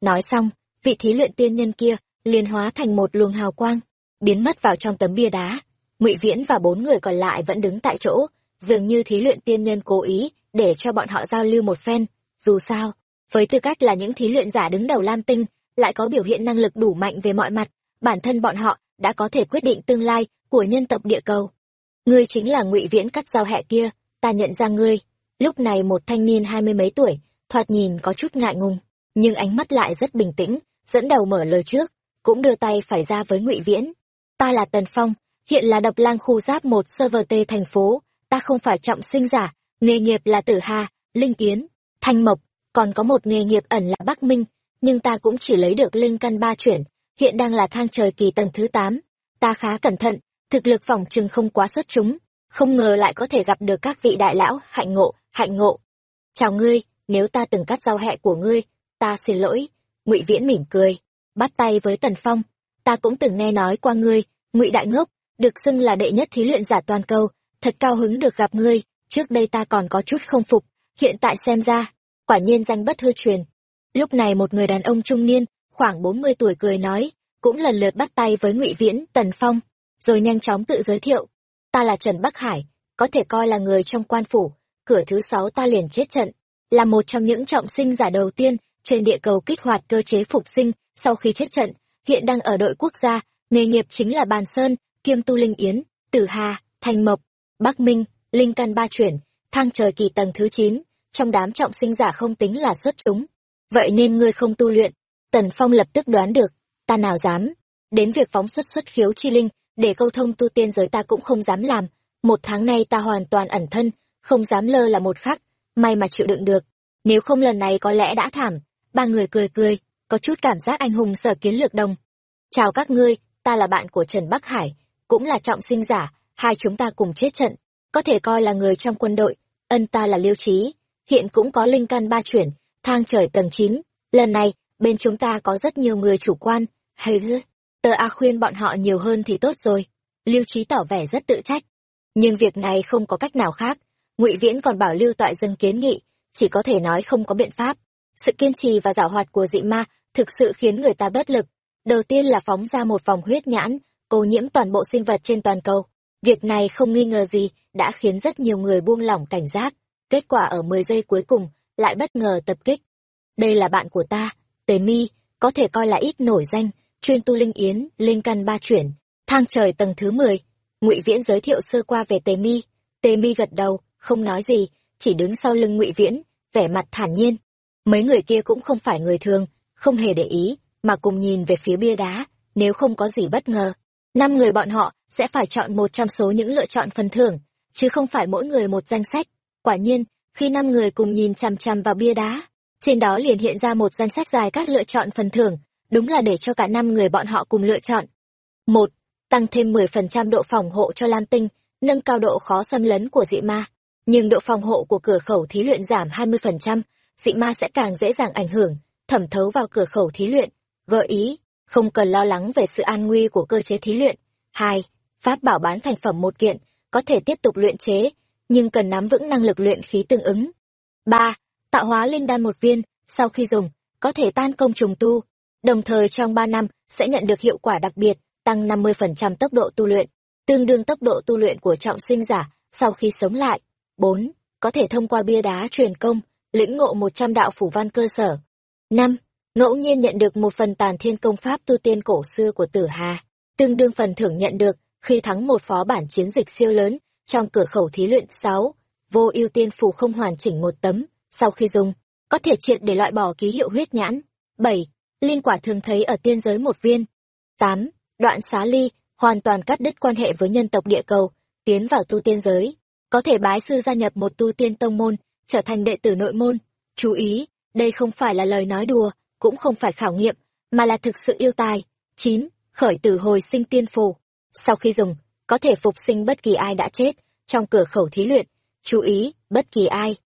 Nói xong, vị thí luyện tiên nhân kia liền hóa thành một luồng hào quang, biến mất vào trong tấm bia đá. Ngụy Viễn và bốn người còn lại vẫn đứng tại chỗ, dường như thí luyện tiên nhân cố ý để cho bọn họ giao lưu một phen. Dù sao, với tư cách là những thí luyện giả đứng đầu Lam Tinh, lại có biểu hiện năng lực đủ mạnh về mọi mặt, bản thân bọn họ đã có thể quyết định tương lai của nhân tộc địa cầu. Ngươi chính là Ngụy Viễn cắt giao hẹ kia, ta nhận ra ngươi. Lúc này một thanh niên hai mươi mấy tuổi, thoạt nhìn có chút ngại ngùng, nhưng ánh mắt lại rất bình tĩnh, dẫn đầu mở lời trước, cũng đưa tay phải ra với Ngụy Viễn. Ta là Tần Phong, hiện là độc lang khu giáp một server T thành phố, ta không phải trọng sinh giả, nghề nghiệp là Tử Hà, Linh Kiến, Thanh Mộc, còn có một nghề nghiệp ẩn là Bắc Minh, nhưng ta cũng chỉ lấy được linh căn ba chuyển, hiện đang là thang trời kỳ tầng thứ tám. Ta khá cẩn thận, thực lực phòng trừng không quá xuất chúng, không ngờ lại có thể gặp được các vị đại lão, hạnh ngộ, hạnh ngộ. Chào ngươi, nếu ta từng cắt rau hẹ của ngươi, ta xin lỗi. Ngụy Viễn mỉm cười, bắt tay với Tần Phong. Ta cũng từng nghe nói qua ngươi, Ngụy Đại Ngốc, được xưng là đệ nhất thí luyện giả toàn cầu, thật cao hứng được gặp ngươi, trước đây ta còn có chút không phục, hiện tại xem ra, quả nhiên danh bất hư truyền. Lúc này một người đàn ông trung niên, khoảng bốn mươi tuổi cười nói, cũng lần lượt bắt tay với Ngụy Viễn, Tần Phong, rồi nhanh chóng tự giới thiệu. Ta là Trần Bắc Hải, có thể coi là người trong quan phủ, cửa thứ sáu ta liền chết trận, là một trong những trọng sinh giả đầu tiên trên địa cầu kích hoạt cơ chế phục sinh sau khi chết trận, hiện đang ở đội quốc gia, nghề nghiệp chính là bàn sơn, kiêm tu linh yến, tử hà, thành mộc, bắc minh, linh căn ba chuyển, thang trời kỳ tầng thứ chín trong đám trọng sinh giả không tính là xuất chúng. Vậy nên ngươi không tu luyện, Tần Phong lập tức đoán được, ta nào dám, đến việc phóng xuất xuất khiếu chi linh, để câu thông tu tiên giới ta cũng không dám làm, một tháng nay ta hoàn toàn ẩn thân, không dám lơ là một khắc, may mà chịu đựng được, nếu không lần này có lẽ đã thảm. Ba người cười cười, có chút cảm giác anh hùng sở kiến lược đồng. Chào các ngươi, ta là bạn của Trần Bắc Hải, cũng là trọng sinh giả, hai chúng ta cùng chết trận, có thể coi là người trong quân đội, ân ta là liêu trí, hiện cũng có linh căn ba chuyển, thang trời tầng 9, lần này, bên chúng ta có rất nhiều người chủ quan, hay tờ A khuyên bọn họ nhiều hơn thì tốt rồi. Lưu Trí tỏ vẻ rất tự trách. Nhưng việc này không có cách nào khác, ngụy Viễn còn bảo Lưu Toại dâng kiến nghị, chỉ có thể nói không có biện pháp. Sự kiên trì và giảo hoạt của dị ma thực sự khiến người ta bất lực. Đầu tiên là phóng ra một vòng huyết nhãn, ô nhiễm toàn bộ sinh vật trên toàn cầu. Việc này không nghi ngờ gì đã khiến rất nhiều người buông lỏng cảnh giác. Kết quả ở 10 giây cuối cùng lại bất ngờ tập kích. Đây là bạn của ta, Tề Mi, có thể coi là ít nổi danh, chuyên tu linh yến, linh căn ba chuyển, thang trời tầng thứ 10. Ngụy Viễn giới thiệu sơ qua về Tề Mi. Tề Mi gật đầu, không nói gì, chỉ đứng sau lưng Ngụy Viễn, vẻ mặt thản nhiên. Mấy người kia cũng không phải người thường, không hề để ý, mà cùng nhìn về phía bia đá, nếu không có gì bất ngờ. Năm người bọn họ sẽ phải chọn một trong số những lựa chọn phần thưởng, chứ không phải mỗi người một danh sách. Quả nhiên, khi năm người cùng nhìn chằm chằm vào bia đá, trên đó liền hiện ra một danh sách dài các lựa chọn phần thưởng, đúng là để cho cả năm người bọn họ cùng lựa chọn. một Tăng thêm 10% độ phòng hộ cho Lam Tinh, nâng cao độ khó xâm lấn của dị ma. Nhưng độ phòng hộ của cửa khẩu thí luyện giảm 20%, dị ma sẽ càng dễ dàng ảnh hưởng, thẩm thấu vào cửa khẩu thí luyện. Gợi ý, không cần lo lắng về sự an nguy của cơ chế thí luyện. hai Pháp bảo bán thành phẩm một kiện, có thể tiếp tục luyện chế, nhưng cần nắm vững năng lực luyện khí tương ứng. ba Tạo hóa linh đan một viên, sau khi dùng, có thể tan công trùng tu, đồng thời trong ba năm sẽ nhận được hiệu quả đặc biệt, tăng 50% tốc độ tu luyện, tương đương tốc độ tu luyện của trọng sinh giả sau khi sống lại. 4. Có thể thông qua bia đá truyền công, lĩnh ngộ 100 đạo phủ văn cơ sở. 5. Ngẫu nhiên nhận được một phần tàn thiên công pháp tu tiên cổ xưa của tử Hà, tương đương phần thưởng nhận được khi thắng một phó bản chiến dịch siêu lớn trong cửa khẩu thí luyện 6. Vô ưu tiên phù không hoàn chỉnh một tấm, sau khi dùng, có thể triệt để loại bỏ ký hiệu huyết nhãn. 7. Linh quả thường thấy ở tiên giới một viên. 8. Đoạn xá ly, hoàn toàn cắt đứt quan hệ với nhân tộc địa cầu, tiến vào tu tiên giới. Có thể bái sư gia nhập một tu tiên tông môn, trở thành đệ tử nội môn. Chú ý, đây không phải là lời nói đùa, cũng không phải khảo nghiệm, mà là thực sự yêu tài. 9. Khởi tử hồi sinh tiên phù. Sau khi dùng, có thể phục sinh bất kỳ ai đã chết, trong cửa khẩu thí luyện. Chú ý, bất kỳ ai.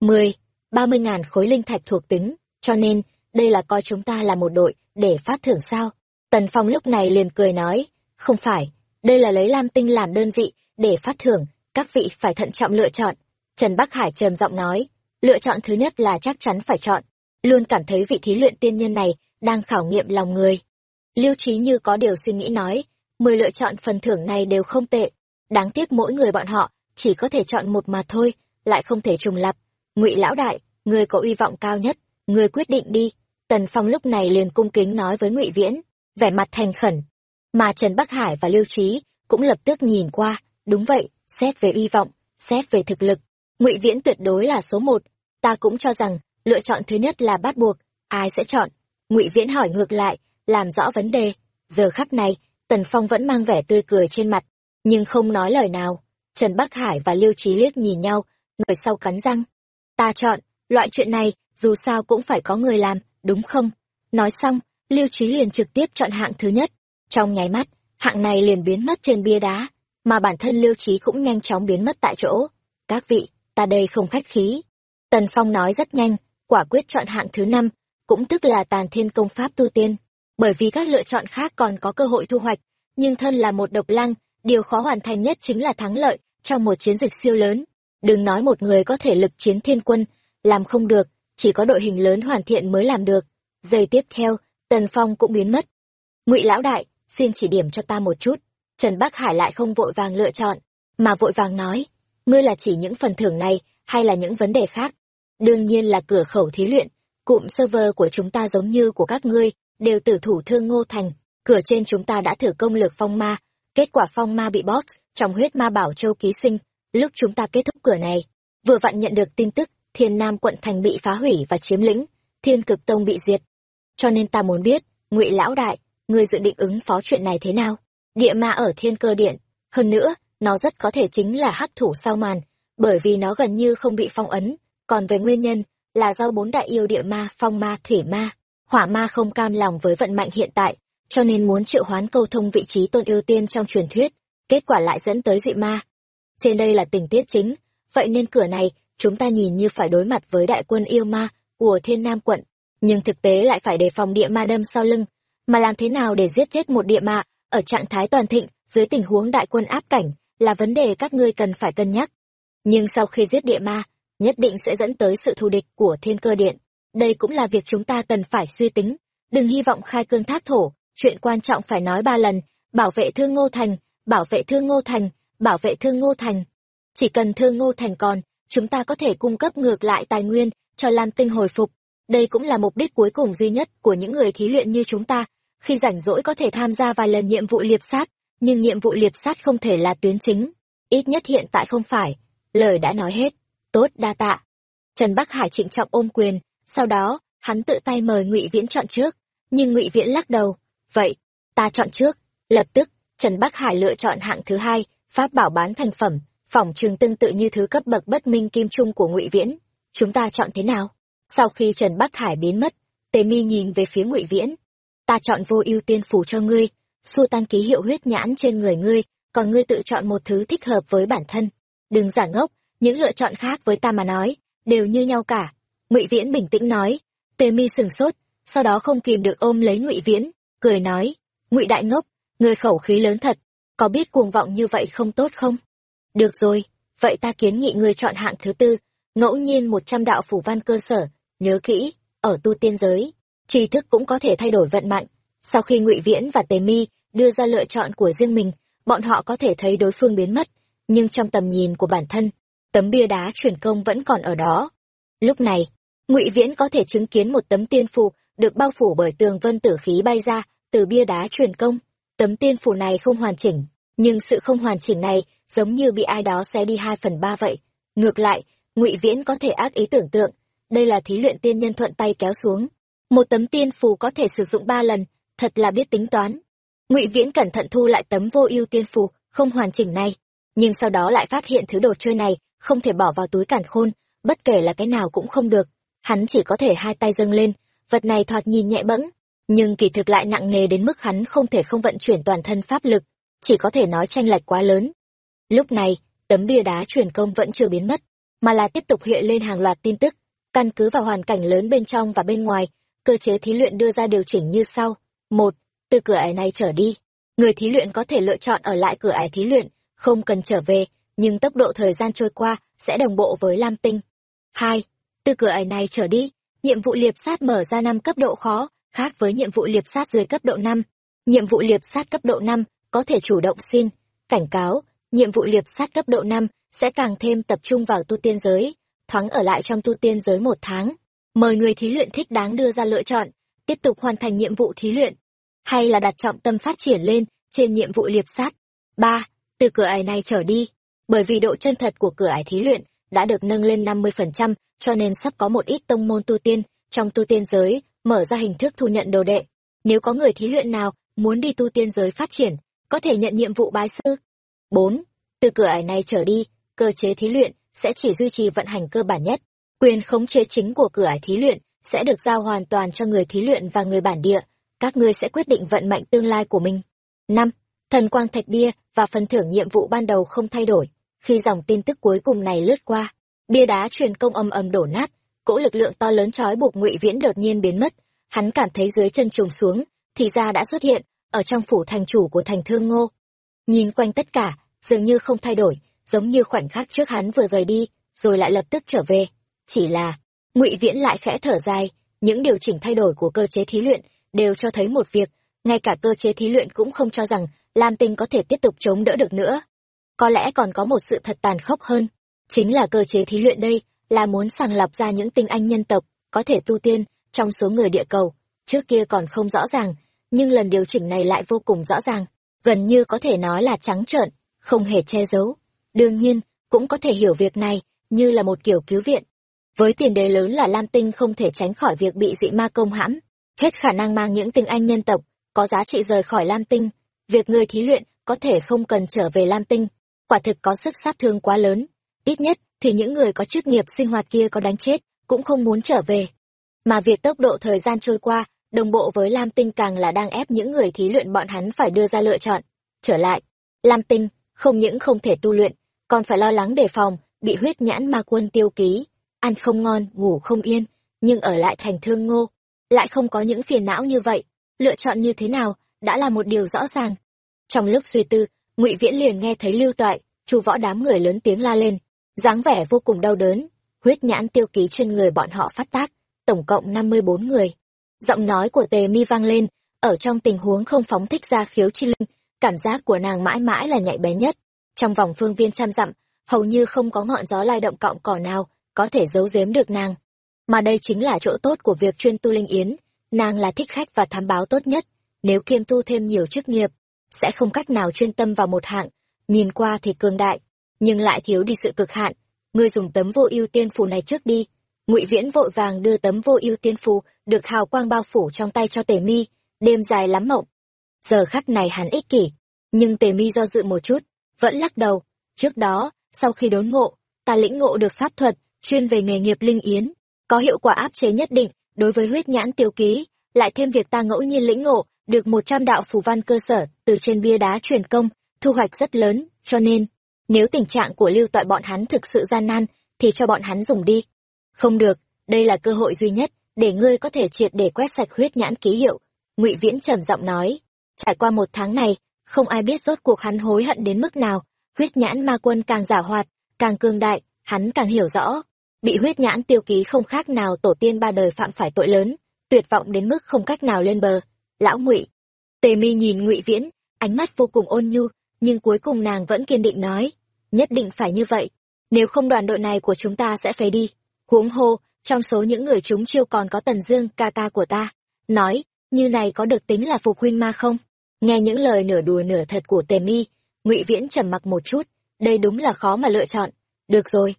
10. 30.000 khối linh thạch thuộc tính, cho nên, đây là coi chúng ta là một đội, để phát thưởng sao? Tần Phong lúc này liền cười nói, không phải, đây là lấy Lam Tinh làm đơn vị, để phát thưởng, các vị phải thận trọng lựa chọn. Trần Bắc Hải trầm giọng nói, lựa chọn thứ nhất là chắc chắn phải chọn, luôn cảm thấy vị thí luyện tiên nhân này đang khảo nghiệm lòng người. Lưu Trí như có điều suy nghĩ nói, mười lựa chọn phần thưởng này đều không tệ, đáng tiếc mỗi người bọn họ chỉ có thể chọn một mà thôi, lại không thể trùng lập. Ngụy lão đại, người có uy vọng cao nhất, người quyết định đi. Tần Phong lúc này liền cung kính nói với Ngụy Viễn, vẻ mặt thành khẩn. Mà Trần Bắc Hải và Lưu Trí cũng lập tức nhìn qua, đúng vậy, xét về uy vọng, xét về thực lực, Ngụy Viễn tuyệt đối là số một. Ta cũng cho rằng lựa chọn thứ nhất là bắt buộc, ai sẽ chọn? Ngụy Viễn hỏi ngược lại, làm rõ vấn đề. Giờ khắc này, Tần Phong vẫn mang vẻ tươi cười trên mặt, nhưng không nói lời nào. Trần Bắc Hải và Lưu Trí liếc nhìn nhau, người sau cắn răng. Ta chọn, loại chuyện này, dù sao cũng phải có người làm, đúng không? Nói xong, Lưu Trí liền trực tiếp chọn hạng thứ nhất. Trong nháy mắt, hạng này liền biến mất trên bia đá, mà bản thân Lưu Trí cũng nhanh chóng biến mất tại chỗ. Các vị, ta đây không khách khí. Tần Phong nói rất nhanh, quả quyết chọn hạng thứ năm, cũng tức là tàn thiên công pháp tu tiên. Bởi vì các lựa chọn khác còn có cơ hội thu hoạch, nhưng thân là một độc lang, điều khó hoàn thành nhất chính là thắng lợi trong một chiến dịch siêu lớn. Đừng nói một người có thể lực chiến thiên quân, làm không được, chỉ có đội hình lớn hoàn thiện mới làm được. Giây tiếp theo, Tần Phong cũng biến mất. Ngụy lão đại, xin chỉ điểm cho ta một chút. Trần Bắc Hải lại không vội vàng lựa chọn, mà vội vàng nói, ngươi là chỉ những phần thưởng này hay là những vấn đề khác? Đương nhiên là cửa khẩu thí luyện, cụm server của chúng ta giống như của các ngươi, đều tử thủ thương ngô thành, cửa trên chúng ta đã thử công lược phong ma, kết quả phong ma bị boss trong huyết ma bảo châu ký sinh, lúc chúng ta kết thúc cửa này, vừa vặn nhận được tin tức, thiên nam quận thành bị phá hủy và chiếm lĩnh, thiên cực tông bị diệt. Cho nên ta muốn biết, ngụy lão đại, người dự định ứng phó chuyện này thế nào? Địa ma ở thiên cơ điện, hơn nữa, nó rất có thể chính là hắc thủ sau màn, bởi vì nó gần như không bị phong ấn, còn về nguyên nhân, là do bốn đại yêu địa ma, phong ma, thủy ma, hỏa ma không cam lòng với vận mạnh hiện tại, cho nên muốn triệu hoán câu thông vị trí tôn ưu tiên trong truyền thuyết, kết quả lại dẫn tới dị ma. Trên đây là tình tiết chính, vậy nên cửa này, chúng ta nhìn như phải đối mặt với đại quân yêu ma của thiên nam quận, nhưng thực tế lại phải đề phòng địa ma đâm sau lưng, mà làm thế nào để giết chết một địa ma ở trạng thái toàn thịnh dưới tình huống đại quân áp cảnh là vấn đề các ngươi cần phải cân nhắc. Nhưng sau khi giết địa ma, nhất định sẽ dẫn tới sự thù địch của thiên cơ điện. Đây cũng là việc chúng ta cần phải suy tính. Đừng hy vọng khai cương thác thổ, chuyện quan trọng phải nói ba lần, bảo vệ thương ngô thành, bảo vệ thương ngô thành, bảo vệ thương ngô thành. Chỉ cần thương ngô thành còn, chúng ta có thể cung cấp ngược lại tài nguyên cho Lam Tinh hồi phục. Đây cũng là mục đích cuối cùng duy nhất của những người thí luyện như chúng ta, khi rảnh rỗi có thể tham gia vài lần nhiệm vụ liệp sát, nhưng nhiệm vụ liệp sát không thể là tuyến chính. Ít nhất hiện tại không phải. Lời đã nói hết tốt đa tạ trần bắc hải trịnh trọng ôm quyền sau đó, hắn tự tay mời ngụy viễn chọn trước, nhưng ngụy viễn lắc đầu, vậy, ta chọn trước. Lập tức, trần bắc hải lựa chọn hạng thứ hai, pháp bảo bán thành phẩm phỏng trường tương tự như thứ cấp bậc bất minh kim trung của ngụy viễn. Chúng ta chọn thế nào? Sau khi trần bắc hải biến mất, tề mi nhìn về phía ngụy viễn. Ta chọn vô ưu tiên phủ cho ngươi, xua tan ký hiệu huyết nhãn trên người ngươi, còn ngươi tự chọn một thứ thích hợp với bản thân. Đừng giả ngốc, những lựa chọn khác với ta mà nói, đều như nhau cả ngụy viễn bình tĩnh nói. Tề mi sừng sốt, sau đó không kìm được ôm lấy ngụy viễn, cười nói. Ngụy đại ngốc người khẩu khí lớn thật, có biết cuồng vọng như vậy không tốt không? Được rồi, vậy ta kiến nghị người chọn hạng thứ tư, ngẫu nhiên một trăm đạo phủ văn cơ sở, nhớ kỹ, ở tu tiên giới, tri thức cũng có thể thay đổi vận mạnh sau khi ngụy viễn và tề mi đưa ra lựa chọn của riêng mình, bọn họ có thể thấy đối phương biến mất, nhưng trong tầm nhìn của bản thân, tấm bia đá truyền công vẫn còn ở đó. Lúc này ngụy viễn có thể chứng kiến một tấm tiên phù được bao phủ bởi tường vân tử khí bay ra từ bia đá truyền công. Tấm tiên phù này không hoàn chỉnh, nhưng sự không hoàn chỉnh này giống như bị ai đó xé đi hai phần ba vậy. Ngược lại, ngụy viễn có thể ác ý tưởng tượng, đây là thí luyện tiên nhân thuận tay kéo xuống. Một tấm tiên phù có thể sử dụng ba lần, thật là biết tính toán. Ngụy viễn cẩn thận thu lại tấm vô ưu tiên phù, không hoàn chỉnh này. Nhưng sau đó lại phát hiện thứ đồ chơi này không thể bỏ vào túi cản khôn, bất kể là cái nào cũng không được hắn chỉ có thể hai tay dâng lên, vật này thoạt nhìn nhẹ bẫng, nhưng kỳ thực lại nặng nề đến mức hắn không thể không vận chuyển toàn thân pháp lực, chỉ có thể nói tranh lệch quá lớn. Lúc này, tấm bia đá truyền công vẫn chưa biến mất, mà là tiếp tục hiện lên hàng loạt tin tức, căn cứ vào hoàn cảnh lớn bên trong và bên ngoài, cơ chế thí luyện đưa ra điều chỉnh như sau. Một, từ cửa ải này trở đi, người thí luyện có thể lựa chọn ở lại cửa ải thí luyện, không cần trở về, nhưng tốc độ thời gian trôi qua sẽ đồng bộ với lam tinh. Hai từ cửa ải này trở đi, nhiệm vụ liệp sát mở ra năm cấp độ khó, khác với nhiệm vụ liệp sát dưới cấp độ năm. Nhiệm vụ liệp sát cấp độ năm có thể chủ động xin cảnh cáo, nhiệm vụ liệp sát cấp độ năm sẽ càng thêm tập trung vào tu tiên giới, thoáng ở lại trong tu tiên giới một tháng. Mời người thí luyện thích đáng đưa ra lựa chọn, tiếp tục hoàn thành nhiệm vụ thí luyện, hay là đặt trọng tâm phát triển lên trên nhiệm vụ liệp sát. Ba, từ cửa ải này trở đi, bởi vì độ chân thật của cửa ải thí luyện đã được nâng lên năm mươi phần trăm, cho nên sắp có một ít tông môn tu tiên trong tu tiên giới mở ra hình thức thu nhận đồ đệ. Nếu có người thí luyện nào muốn đi tu tiên giới phát triển, có thể nhận nhiệm vụ bái sư. Bốn, từ cửa ải này trở đi, cơ chế thí luyện sẽ chỉ duy trì vận hành cơ bản nhất. Quyền khống chế chính của cửa ải thí luyện sẽ được giao hoàn toàn cho người thí luyện và người bản địa. Các ngươi sẽ quyết định vận mệnh tương lai của mình. Năm, thần quang thạch bia và phần thưởng nhiệm vụ ban đầu không thay đổi khi dòng tin tức cuối cùng này lướt qua, bia đá truyền công âm ầm đổ nát, cỗ lực lượng to lớn trói buộc ngụy viễn đột nhiên biến mất, hắn cảm thấy dưới chân trùng xuống, thì ra đã xuất hiện, ở trong phủ thành chủ của thành thương ngô. Nhìn quanh tất cả, dường như không thay đổi, giống như khoảnh khắc trước hắn vừa rời đi, rồi lại lập tức trở về, chỉ là, ngụy viễn lại khẽ thở dài, những điều chỉnh thay đổi của cơ chế thí luyện đều cho thấy một việc, ngay cả cơ chế thí luyện cũng không cho rằng lam tinh có thể tiếp tục chống đỡ được nữa có lẽ còn có một sự thật tàn khốc hơn, chính là cơ chế thí luyện đây, là muốn sàng lọc ra những tinh anh nhân tộc, có thể tu tiên trong số người địa cầu. Trước kia còn không rõ ràng, nhưng lần điều chỉnh này lại vô cùng rõ ràng, gần như có thể nói là trắng trợn, không hề che giấu. Đương nhiên, cũng có thể hiểu việc này, như là một kiểu cứu viện. Với tiền đề lớn là lam tinh không thể tránh khỏi việc bị dị ma công hãm, hết khả năng mang những tinh anh nhân tộc, có giá trị rời khỏi lam tinh. Việc người thí luyện có thể không cần trở về lam tinh quả thực có sức sát thương quá lớn. Ít nhất, thì những người có chức nghiệp sinh hoạt kia có đánh chết, cũng không muốn trở về. Mà việc tốc độ thời gian trôi qua, đồng bộ với lam tinh càng là đang ép những người thí luyện bọn hắn phải đưa ra lựa chọn. Trở lại, lam tinh, không những không thể tu luyện, còn phải lo lắng đề phòng, bị huyết nhãn ma quân tiêu ký. Ăn không ngon, ngủ không yên, nhưng ở lại thành thương ngô, lại không có những phiền não như vậy. Lựa chọn như thế nào, đã là một điều rõ ràng. Trong lúc suy tư ngụy viễn liền nghe thấy lưu toại, chu võ đám người lớn tiếng la lên, dáng vẻ vô cùng đau đớn, huyết nhãn tiêu ký trên người bọn họ phát tác, tổng cộng năm mươi bốn người. Giọng nói của tề mi vang lên, ở trong tình huống không phóng thích ra khiếu chi linh, cảm giác của nàng mãi mãi là nhạy bé nhất. Trong vòng phương viên trăm dặm, hầu như không có ngọn gió lai động cọng cỏ nào có thể giấu giếm được nàng. Mà đây chính là chỗ tốt của việc chuyên tu linh yến, nàng là thích khách và thám báo tốt nhất, nếu kiêm tu thêm nhiều chức nghiệp sẽ không cách nào chuyên tâm vào một hạng. Nhìn qua thì cường đại, nhưng lại thiếu đi sự cực hạn. Ngươi dùng tấm vô ưu tiên phù này trước đi. Ngụy viễn vội vàng đưa tấm vô ưu tiên phù được hào quang bao phủ trong tay cho tề mi, đêm dài lắm mộng. Giờ khắc này hắn ích kỷ, nhưng tề mi do dự một chút, vẫn lắc đầu. Trước đó, sau khi đốn ngộ, ta lĩnh ngộ được pháp thuật chuyên về nghề nghiệp linh yến, có hiệu quả áp chế nhất định đối với huyết nhãn tiêu ký, lại thêm việc ta ngẫu nhiên lĩnh ngộ được một trăm đạo phù văn cơ sở từ trên bia đá truyền công thu hoạch rất lớn, cho nên, nếu tình trạng của lưu toại bọn hắn thực sự gian nan, thì cho bọn hắn dùng đi. Không được, đây là cơ hội duy nhất, để ngươi có thể triệt để quét sạch huyết nhãn ký hiệu. ngụy Viễn trầm giọng nói, trải qua một tháng này, không ai biết rốt cuộc hắn hối hận đến mức nào. Huyết nhãn ma quân càng giả hoạt, càng cương đại, hắn càng hiểu rõ. Bị huyết nhãn tiêu ký không khác nào tổ tiên ba đời phạm phải tội lớn, tuyệt vọng đến mức không cách nào lên bờ. Lão ngụy Tề mi nhìn ngụy Viễn, ánh mắt vô cùng ôn nhu, nhưng cuối cùng nàng vẫn kiên định nói, nhất định phải như vậy, nếu không đoàn đội này của chúng ta sẽ phải đi. Huống hô, trong số những người chúng chiêu còn có Tần Dương ca ca của ta. Nói, như này có được tính là phục huynh ma không? Nghe những lời nửa đùa nửa thật của Tề Mi, Ngụy Viễn trầm mặc một chút, đây đúng là khó mà lựa chọn. Được rồi.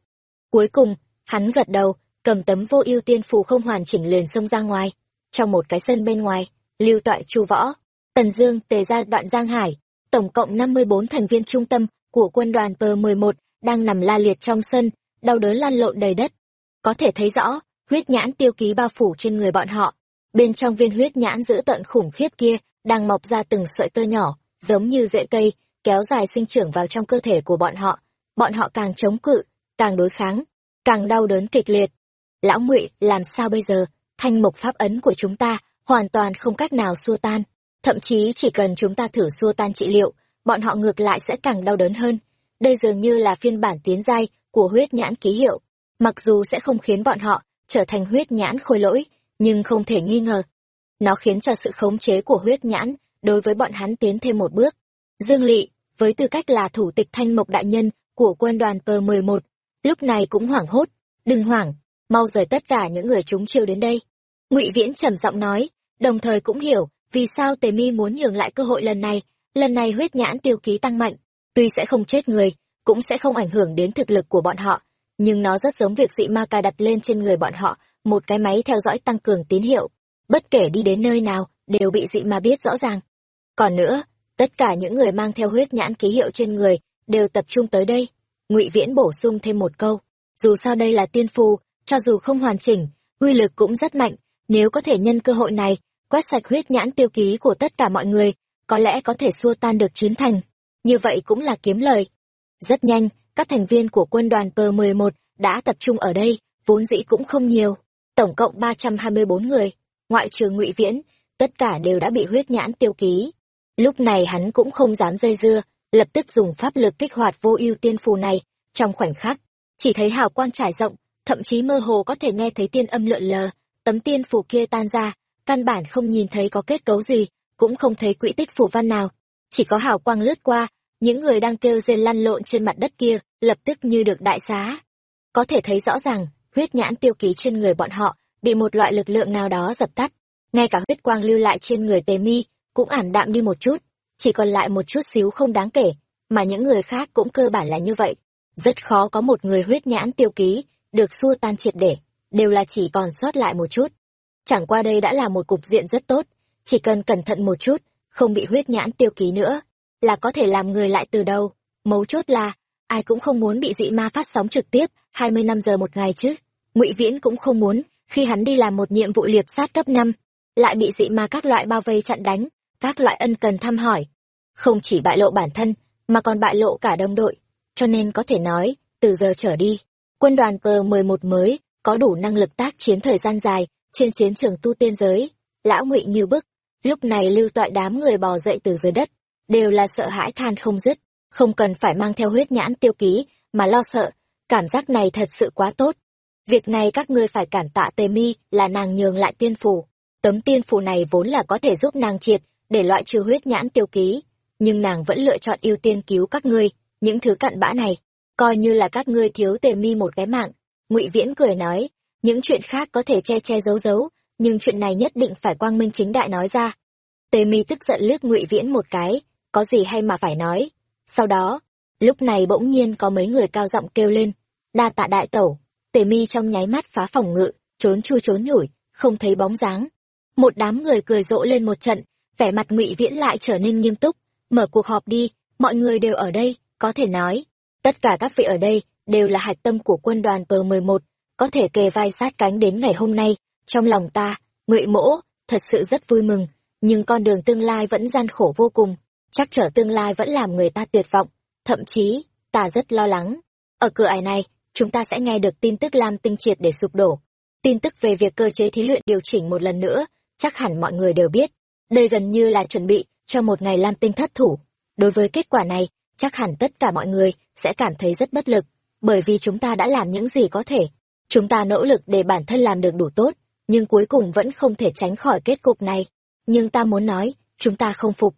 Cuối cùng, hắn gật đầu, cầm tấm vô ưu tiên phù không hoàn chỉnh liền xông ra ngoài. Trong một cái sân bên ngoài, Lưu Toại Chu Võ, Tần Dương, Tề gia đoạn Giang Hải, tổng cộng năm mươi bốn thành viên trung tâm của quân đoàn P11 đang nằm la liệt trong sân, đau đớn lan lộn đầy đất. Có thể thấy rõ, huyết nhãn tiêu ký bao phủ trên người bọn họ. Bên trong viên huyết nhãn dữ tận khủng khiếp kia, đang mọc ra từng sợi tơ nhỏ, giống như rễ cây, kéo dài sinh trưởng vào trong cơ thể của bọn họ. Bọn họ càng chống cự, càng đối kháng, càng đau đớn kịch liệt. Lão Ngụy, làm sao bây giờ? Thanh mục pháp ấn của chúng ta hoàn toàn không cách nào xua tan. Thậm chí chỉ cần chúng ta thử xua tan trị liệu, bọn họ ngược lại sẽ càng đau đớn hơn. Đây dường như là phiên bản tiến giai của huyết nhãn ký hiệu. Mặc dù sẽ không khiến bọn họ trở thành huyết nhãn khôi lỗi, nhưng không thể nghi ngờ. Nó khiến cho sự khống chế của huyết nhãn đối với bọn hắn tiến thêm một bước. Dương Lị, với tư cách là thủ tịch thanh mộc đại nhân của quân đoàn P11, lúc này cũng hoảng hốt. Đừng hoảng, mau rời tất cả những người chúng chiêu đến đây ngụy Viễn trầm giọng nói, đồng thời cũng hiểu vì sao Tề Mi muốn nhường lại cơ hội lần này. Lần này huyết nhãn tiêu ký tăng mạnh, tuy sẽ không chết người, cũng sẽ không ảnh hưởng đến thực lực của bọn họ, nhưng nó rất giống việc dị ma cài đặt lên trên người bọn họ một cái máy theo dõi tăng cường tín hiệu. Bất kể đi đến nơi nào đều bị dị ma biết rõ ràng. Còn nữa tất cả những người mang theo huyết nhãn ký hiệu trên người đều tập trung tới đây. Ngụy viễn bổ sung thêm một câu dù sao đây là tiên phù cho dù không hoàn chỉnh uy lực cũng rất mạnh nếu có thể nhân cơ hội này quét sạch huyết nhãn tiêu ký của tất cả mọi người có lẽ có thể xua tan được chiến thành. Như vậy cũng là kiếm lời. Rất nhanh các thành viên của quân đoàn P11 đã tập trung ở đây, vốn dĩ cũng không nhiều, tổng cộng 324 người, ngoại trừ Ngụy Viễn, tất cả đều đã bị huyết nhãn tiêu ký. Lúc này hắn cũng không dám dây dưa, lập tức dùng pháp lực kích hoạt vô ưu tiên phù này, trong khoảnh khắc, chỉ thấy hào quang trải rộng, thậm chí mơ hồ có thể nghe thấy tiên âm lượn lờ, tấm tiên phủ kia tan ra, căn bản không nhìn thấy có kết cấu gì, cũng không thấy quỹ tích phủ văn nào, chỉ có hào quang lướt qua, những người đang kêu rên lăn lộn trên mặt đất kia lập tức như được đại xá. Có thể thấy rõ ràng huyết nhãn tiêu ký trên người bọn họ bị một loại lực lượng nào đó dập tắt. Ngay cả huyết quang lưu lại trên người tề mi cũng ảm đạm đi một chút. Chỉ còn lại một chút xíu không đáng kể mà những người khác cũng cơ bản là như vậy. Rất khó có một người huyết nhãn tiêu ký được xua tan triệt để đều là chỉ còn sót lại một chút chẳng qua đây đã là một cục diện rất tốt chỉ cần cẩn thận một chút không bị huyết nhãn tiêu ký nữa là có thể làm người lại từ đầu. Mấu chốt là, ai cũng không muốn bị dị ma phát sóng trực tiếp, 25 giờ một ngày chứ. ngụy Viễn cũng không muốn, khi hắn đi làm một nhiệm vụ liệp sát cấp 5, lại bị dị ma các loại bao vây chặn đánh, các loại ân cần thăm hỏi. Không chỉ bại lộ bản thân, mà còn bại lộ cả đồng đội. Cho nên có thể nói, từ giờ trở đi, quân đoàn P11 mới có đủ năng lực tác chiến thời gian dài trên chiến trường tu tiên giới. Lão ngụy như bức, lúc này lưu toại đám người bò dậy từ dưới đất, đều là sợ hãi than không dứt, không cần phải mang theo huyết nhãn tiêu ký, mà lo sợ, cảm giác này thật sự quá tốt. Việc này các ngươi phải cảm tạ tề mi là nàng nhường lại tiên phù. Tấm tiên phù này vốn là có thể giúp nàng triệt, để loại trừ huyết nhãn tiêu ký, nhưng nàng vẫn lựa chọn ưu tiên cứu các ngươi, những thứ cặn bã này, coi như là các ngươi thiếu tề mi một cái mạng ngụy Viễn cười nói, những chuyện khác có thể che che giấu giấu, nhưng chuyện này nhất định phải quang minh chính đại nói ra. Tề mi tức giận lướt ngụy Viễn một cái, có gì hay mà phải nói. Sau đó, lúc này bỗng nhiên có mấy người cao giọng kêu lên, đa tạ đại tẩu, tề mi trong nháy mắt phá phòng ngự, trốn chui trốn nhủi, không thấy bóng dáng. Một đám người cười rộ lên một trận, vẻ mặt ngụy viễn lại trở nên nghiêm túc, mở cuộc họp đi, mọi người đều ở đây, có thể nói. Tất cả các vị ở đây đều là hạch tâm của quân đoàn P11, có thể kề vai sát cánh đến ngày hôm nay, trong lòng ta, ngụy mỗ, thật sự rất vui mừng, nhưng con đường tương lai vẫn gian khổ vô cùng chắc trở tương lai vẫn làm người ta tuyệt vọng, thậm chí, ta rất lo lắng. Ở cửa ải này, chúng ta sẽ nghe được tin tức Lam Tinh triệt để sụp đổ. Tin tức về việc cơ chế thí luyện điều chỉnh một lần nữa, chắc hẳn mọi người đều biết. Đây gần như là chuẩn bị cho một ngày Lam Tinh thất thủ. Đối với kết quả này, chắc hẳn tất cả mọi người sẽ cảm thấy rất bất lực, bởi vì chúng ta đã làm những gì có thể. Chúng ta nỗ lực để bản thân làm được đủ tốt, nhưng cuối cùng vẫn không thể tránh khỏi kết cục này. Nhưng ta muốn nói, chúng ta không phục.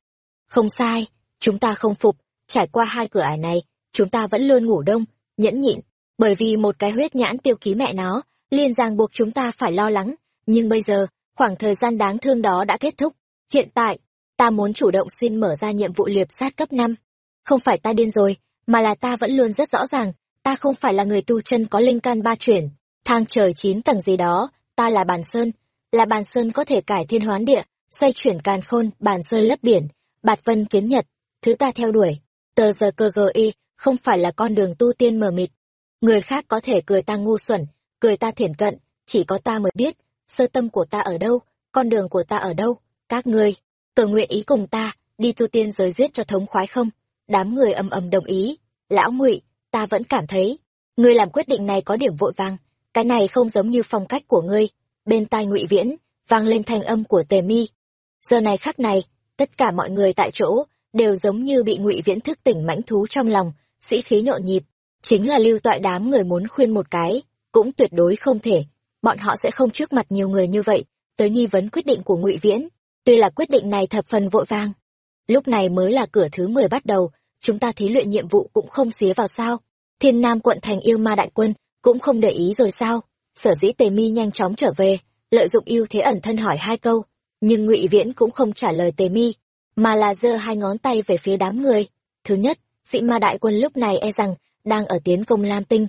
Không sai, chúng ta không phục, trải qua hai cửa ải này, chúng ta vẫn luôn ngủ đông, nhẫn nhịn, bởi vì một cái huyết nhãn tiêu ký mẹ nó, liên ràng buộc chúng ta phải lo lắng. Nhưng bây giờ, khoảng thời gian đáng thương đó đã kết thúc. Hiện tại, ta muốn chủ động xin mở ra nhiệm vụ liệp sát cấp 5. Không phải ta điên rồi, mà là ta vẫn luôn rất rõ ràng, ta không phải là người tu chân có linh can ba chuyển, thang trời chín tầng gì đó, ta là bàn sơn, là bàn sơn có thể cải thiên hoán địa, xoay chuyển càn khôn, bàn sơn lấp biển, bạt vân kiến nhật, thứ ta theo đuổi. Tờ giờ cơ gờ y, không phải là con đường tu tiên mờ mịt. Người khác có thể cười ta ngu xuẩn, cười ta thiển cận, chỉ có ta mới biết, sơ tâm của ta ở đâu, con đường của ta ở đâu, các ngươi, cờ nguyện ý cùng ta, đi tu tiên giới giết cho thống khoái không? Đám người ầm ầm đồng ý, lão ngụy, ta vẫn cảm thấy, ngươi làm quyết định này có điểm vội vàng, cái này không giống như phong cách của ngươi. Bên tai ngụy viễn, vang lên thanh âm của tề mi. Giờ này khắc này, tất cả mọi người tại chỗ, đều giống như bị ngụy viễn thức tỉnh mãnh thú trong lòng, sĩ khí nhộn nhịp. Chính là lưu toại đám người muốn khuyên một cái, cũng tuyệt đối không thể. Bọn họ sẽ không trước mặt nhiều người như vậy, tới nghi vấn quyết định của ngụy viễn. Tuy là quyết định này thập phần vội vàng, Lúc này mới là cửa thứ 10 bắt đầu, chúng ta thí luyện nhiệm vụ cũng không xía vào sao. Thiên Nam quận thành yêu ma đại quân, cũng không để ý rồi sao. Sở dĩ tề mi nhanh chóng trở về, lợi dụng ưu thế ẩn thân hỏi hai câu, nhưng ngụy Viễn cũng không trả lời tề mi, mà là giơ hai ngón tay về phía đám người. Thứ nhất, sĩ ma đại quân lúc này e rằng đang ở tiến công Lam Tinh.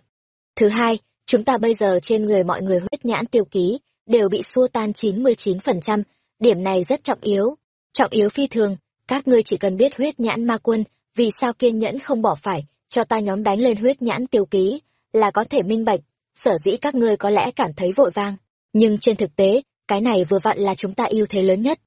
Thứ hai, chúng ta bây giờ trên người mọi người huyết nhãn tiêu ký đều bị xua tan 99%, điểm này rất trọng yếu. Trọng yếu phi thường, các ngươi chỉ cần biết huyết nhãn ma quân, vì sao kiên nhẫn không bỏ phải, cho ta nhóm đánh lên huyết nhãn tiêu ký, là có thể minh bạch, sở dĩ các ngươi có lẽ cảm thấy vội vang, nhưng trên thực tế, cái này vừa vặn là chúng ta ưu thế lớn nhất.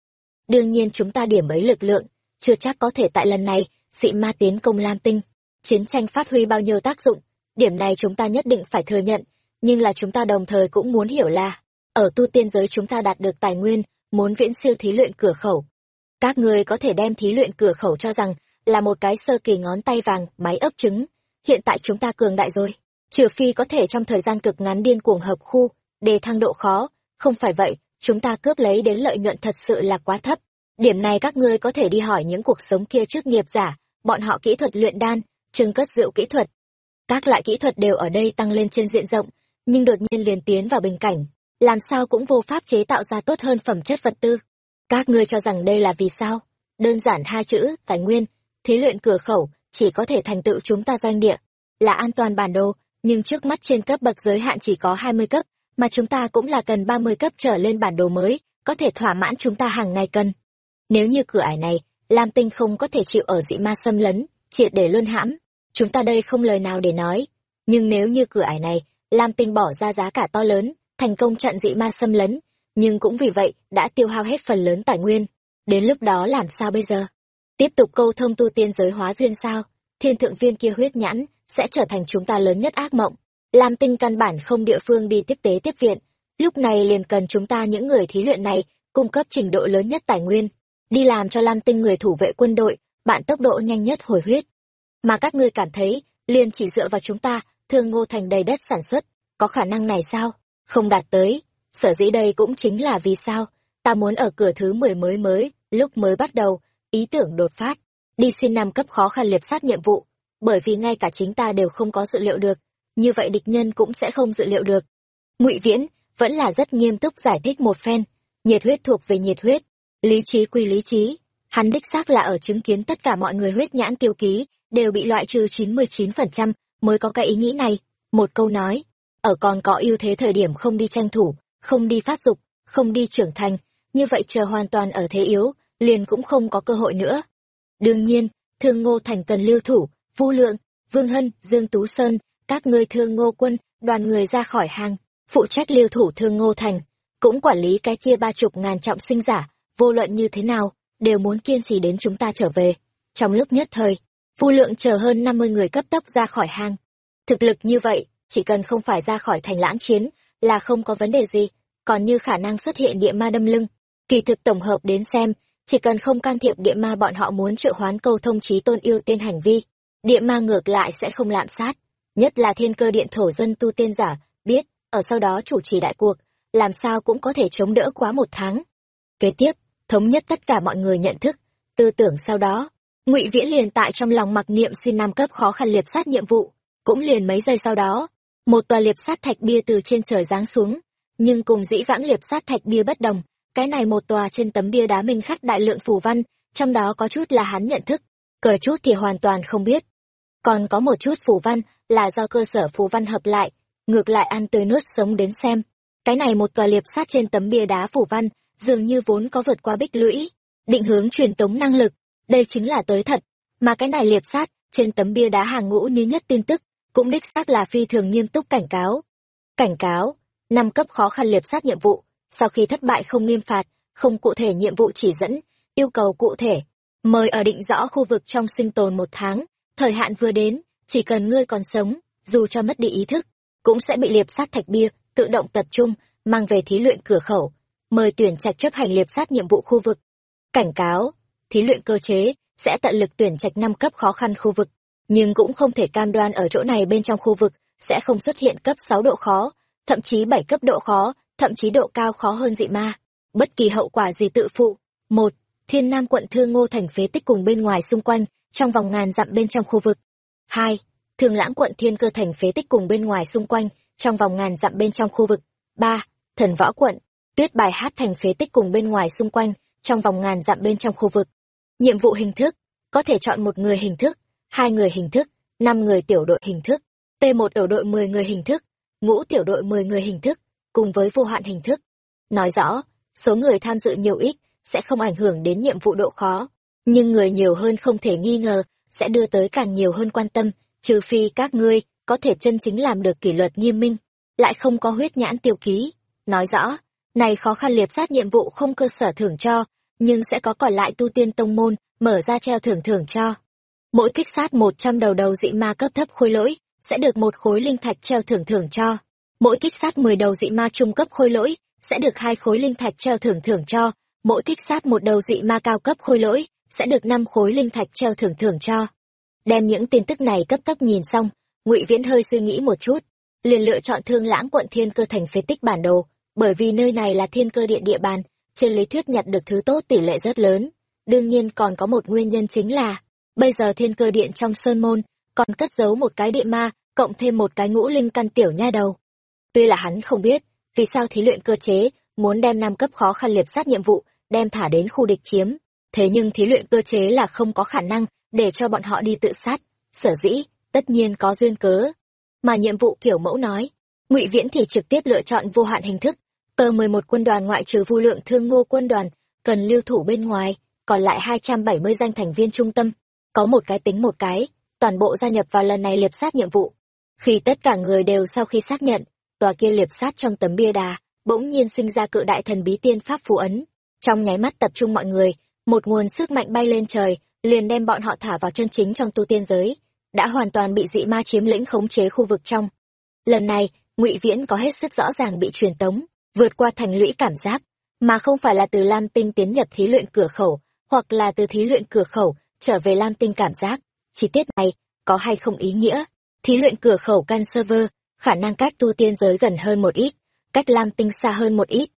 Đương nhiên chúng ta điểm ấy lực lượng, chưa chắc có thể tại lần này, dị ma tiến công Lam Tinh, chiến tranh phát huy bao nhiêu tác dụng, điểm này chúng ta nhất định phải thừa nhận, nhưng là chúng ta đồng thời cũng muốn hiểu là, ở tu tiên giới chúng ta đạt được tài nguyên, muốn viễn siêu thí luyện cửa khẩu. Các ngươi có thể đem thí luyện cửa khẩu cho rằng là một cái sơ kỳ ngón tay vàng, máy ấp trứng. Hiện tại chúng ta cường đại rồi, trừ phi có thể trong thời gian cực ngắn điên cuồng hợp khu, đề thăng độ khó, không phải vậy, chúng ta cướp lấy đến lợi nhuận thật sự là quá thấp. Điểm này các ngươi có thể đi hỏi những cuộc sống kia trước nghiệp giả, bọn họ kỹ thuật luyện đan, trưng cất rượu kỹ thuật. Các loại kỹ thuật đều ở đây tăng lên trên diện rộng, nhưng đột nhiên liền tiến vào bình cảnh, làm sao cũng vô pháp chế tạo ra tốt hơn phẩm chất vật tư. Các ngươi cho rằng đây là vì sao? Đơn giản hai chữ, tài nguyên, thí luyện cửa khẩu, chỉ có thể thành tựu chúng ta doanh địa, là an toàn bản đồ, nhưng trước mắt trên cấp bậc giới hạn chỉ có 20 cấp, mà chúng ta cũng là cần 30 cấp trở lên bản đồ mới, có thể thỏa mãn chúng ta hàng ngày cần. Nếu như cửa ải này, Lam Tinh không có thể chịu ở dị ma xâm lấn, triệt để luân hãm, chúng ta đây không lời nào để nói. Nhưng nếu như cửa ải này, Lam Tinh bỏ ra giá cả to lớn, thành công chặn dị ma xâm lấn, nhưng cũng vì vậy đã tiêu hao hết phần lớn tài nguyên. Đến lúc đó làm sao bây giờ? Tiếp tục câu thông tu tiên giới hóa duyên sao? Thiên thượng viên kia huyết nhãn, sẽ trở thành chúng ta lớn nhất ác mộng. Lam tinh căn bản không địa phương đi tiếp tế tiếp viện. Lúc này liền cần chúng ta những người thí luyện này, cung cấp trình độ lớn nhất tài nguyên. Đi làm cho Lam tinh người thủ vệ quân đội, bạn tốc độ nhanh nhất hồi huyết. Mà các ngươi cảm thấy, liền chỉ dựa vào chúng ta, thương ngô thành đầy đất sản xuất, có khả năng này sao? Không đạt tới. Sở dĩ đây cũng chính là vì sao, ta muốn ở cửa thứ mười mới mới, lúc mới bắt đầu, ý tưởng đột phát, đi xin năm cấp khó khăn liệp sát nhiệm vụ, bởi vì ngay cả chính ta đều không có dự liệu được. Như vậy địch nhân cũng sẽ không dự liệu được. Ngụy viễn vẫn là rất nghiêm túc giải thích một phen. Nhiệt huyết thuộc về nhiệt huyết lý trí quy lý trí. Hắn đích xác là ở chứng kiến tất cả mọi người huyết nhãn tiêu ký đều bị loại trừ chín mươi chín phần trăm mới có cái ý nghĩ này. Một câu nói ở còn có ưu thế thời điểm không đi tranh thủ không đi phát dục không đi trưởng thành như vậy chờ hoàn toàn ở thế yếu liền cũng không có cơ hội nữa đương nhiên thương ngô thành cần lưu thủ Vu Lượng, Vương Hân, Dương Tú Sơn, các ngươi thương ngô quân, đoàn người ra khỏi hàng, phụ trách liêu thủ thương ngô thành, cũng quản lý cái kia ba chục ngàn trọng sinh giả, vô luận như thế nào, đều muốn kiên trì đến chúng ta trở về. Trong lúc nhất thời, Vu Lượng chờ hơn 50 người cấp tốc ra khỏi hang. Thực lực như vậy, chỉ cần không phải ra khỏi thành lãng chiến, là không có vấn đề gì, còn như khả năng xuất hiện địa ma đâm lưng. Kỳ thực tổng hợp đến xem, chỉ cần không can thiệp địa ma bọn họ muốn triệu hoán câu thông trí tôn yêu tiên hành vi, địa ma ngược lại sẽ không lạm sát. Nhất là thiên cơ điện thổ dân tu tiên giả, biết, ở sau đó chủ trì đại cuộc, làm sao cũng có thể chống đỡ quá một tháng. Kế tiếp, thống nhất tất cả mọi người nhận thức, tư tưởng sau đó, ngụy Viễn liền tại trong lòng mặc niệm xin nam cấp khó khăn liệp sát nhiệm vụ, cũng liền mấy giây sau đó, một tòa liệp sát thạch bia từ trên trời giáng xuống, nhưng cùng dĩ vãng liệp sát thạch bia bất đồng, cái này một tòa trên tấm bia đá minh khắc đại lượng phủ văn, trong đó có chút là hắn nhận thức, cờ chút thì hoàn toàn không biết. Còn có một chút phủ văn là do cơ sở phù văn hợp lại, ngược lại ăn tươi nuốt sống đến xem. Cái này một tòa liệp sát trên tấm bia đá phủ văn, dường như vốn có vượt qua bích lũy, định hướng truyền tống năng lực, đây chính là tới thật, mà cái này liệp sát trên tấm bia đá hàng ngũ như nhất tin tức, cũng đích xác là phi thường nghiêm túc cảnh cáo. Cảnh cáo, năm cấp khó khăn liệp sát nhiệm vụ, sau khi thất bại không nghiêm phạt, không cụ thể nhiệm vụ chỉ dẫn, yêu cầu cụ thể, mời ở định rõ khu vực trong sinh tồn một tháng, thời hạn vừa đến, chỉ cần ngươi còn sống, dù cho mất đi ý thức, cũng sẽ bị liệp sát thạch bia, tự động tập trung, mang về thí luyện cửa khẩu, mời tuyển trạch chấp hành liệp sát nhiệm vụ khu vực. Cảnh cáo, thí luyện cơ chế, sẽ tận lực tuyển trạch năm cấp khó khăn khu vực, nhưng cũng không thể cam đoan ở chỗ này bên trong khu vực, sẽ không xuất hiện cấp sáu độ khó, thậm chí bảy cấp độ khó, thậm chí độ cao khó hơn dị ma. Bất kỳ hậu quả gì tự phụ. một Thiên Nam quận Thương Ngô thành phế tích cùng bên ngoài xung quanh, trong vòng ngàn dặm bên trong khu vực. hai Thường Lãng quận Thiên Cơ thành phế tích cùng bên ngoài xung quanh, trong vòng ngàn dặm bên trong khu vực. ba Thần Võ quận, Tuyết Bài Hát thành phế tích cùng bên ngoài xung quanh, trong vòng ngàn dặm bên trong khu vực. Nhiệm vụ hình thức, có thể chọn một người hình thức, hai người hình thức, năm người tiểu đội hình thức, t một tiểu đội 10 người hình thức, ngũ tiểu đội 10 người hình thức, cùng với vô hạn hình thức. Nói rõ, số người tham dự nhiều ít sẽ không ảnh hưởng đến nhiệm vụ độ khó, nhưng người nhiều hơn không thể nghi ngờ sẽ đưa tới càng nhiều hơn quan tâm, trừ phi các ngươi có thể chân chính làm được kỷ luật nghiêm minh, lại không có huyết nhãn tiêu ký. Nói rõ, này khó khăn liệp sát nhiệm vụ không cơ sở thưởng cho, nhưng sẽ có còn lại tu tiên tông môn mở ra treo thưởng thưởng cho. Mỗi kích sát một trăm đầu đầu dị ma cấp thấp khôi lỗi, sẽ được một khối linh thạch treo thưởng thưởng cho. Mỗi kích sát mười đầu dị ma trung cấp khôi lỗi, sẽ được hai khối linh thạch treo thưởng thưởng cho. Mỗi kích sát một đầu dị ma cao cấp khôi lỗi, sẽ được năm khối linh thạch treo thưởng thưởng cho. Đem những tin tức này cấp tốc nhìn xong, Ngụy Viễn hơi suy nghĩ một chút, liền lựa chọn Thương Lãng quận Thiên Cơ thành phế tích bản đồ, bởi vì nơi này là Thiên Cơ điện địa bàn, trên lý thuyết nhặt được thứ tốt tỷ lệ rất lớn. Đương nhiên còn có một nguyên nhân chính là, bây giờ Thiên Cơ điện trong sơn môn còn cất giấu một cái địa ma, cộng thêm một cái ngũ linh căn tiểu nha đầu. Tuy là hắn không biết, vì sao thí luyện cơ chế muốn đem năm cấp khó khăn liệp sát nhiệm vụ, đem thả đến khu địch chiếm, thế nhưng thí luyện cơ chế là không có khả năng để cho bọn họ đi tự sát, sở dĩ, tất nhiên có duyên cớ. Mà nhiệm vụ kiểu mẫu nói, ngụy Viễn thì trực tiếp lựa chọn vô hạn hình thức, tờ mười một quân đoàn ngoại trừ vu lượng thương ngô quân đoàn, cần lưu thủ bên ngoài, còn lại hai trăm bảy mươi danh thành viên trung tâm, có một cái tính một cái, toàn bộ gia nhập vào lần này liệp sát nhiệm vụ. Khi tất cả người đều sau khi xác nhận, tòa kia liệp sát trong tấm bia đà, bỗng nhiên sinh ra cự đại thần bí tiên pháp phù ấn. Trong nháy mắt tập trung mọi người, một nguồn sức mạnh bay lên trời, liền đem bọn họ thả vào chân chính trong tu tiên giới, đã hoàn toàn bị dị ma chiếm lĩnh khống chế khu vực trong. Lần này, Ngụy Viễn có hết sức rõ ràng bị truyền tống, vượt qua thành lũy cảm giác, mà không phải là từ Lam Tinh tiến nhập thí luyện cửa khẩu, hoặc là từ thí luyện cửa khẩu trở về Lam Tinh cảm giác. Chi tiết này có hay không ý nghĩa? Thí luyện cửa khẩu can server, khả năng cách tu tiên giới gần hơn một ít, cách Lam Tinh xa hơn một ít.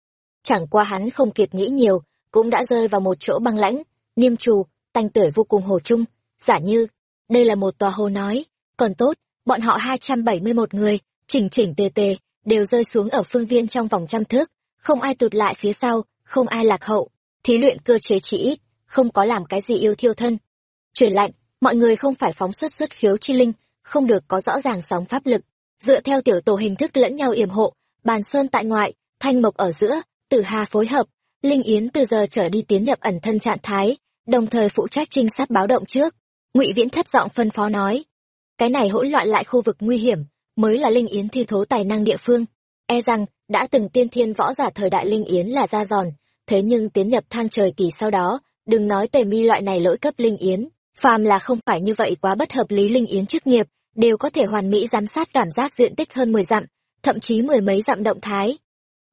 Chẳng qua hắn không kịp nghĩ nhiều, cũng đã rơi vào một chỗ băng lãnh, niêm trù, tanh tưởi vô cùng hồ chung, giả như, đây là một tòa hồ nói, còn tốt, bọn họ hai trăm bảy mươi một người, chỉnh chỉnh tề tề, đều rơi xuống ở phương viên trong vòng trăm thước, không ai tụt lại phía sau, không ai lạc hậu, thí luyện cơ chế chỉ ít, không có làm cái gì yêu thiêu thân. Truyền lạnh, mọi người không phải phóng xuất xuất khiếu chi linh, không được có rõ ràng sóng pháp lực, dựa theo tiểu tổ hình thức lẫn nhau yểm hộ, bàn sơn tại ngoại, thanh mộc ở giữa, tử hà phối hợp, linh yến từ giờ trở đi tiến nhập ẩn thân trạng thái, đồng thời phụ trách trinh sát báo động trước. Ngụy Viễn thấp giọng phân phó nói, cái này hỗn loạn lại khu vực nguy hiểm, mới là linh yến thi thố tài năng địa phương. E rằng, đã từng tiên thiên võ giả thời đại linh yến là ra giòn, thế nhưng tiến nhập thang trời kỳ sau đó, đừng nói tề mi loại này lỗi cấp linh yến, phàm là không phải như vậy quá bất hợp lý linh yến chức nghiệp đều có thể hoàn mỹ giám sát cảm giác diện tích hơn mười dặm, thậm chí mười mấy dặm động thái.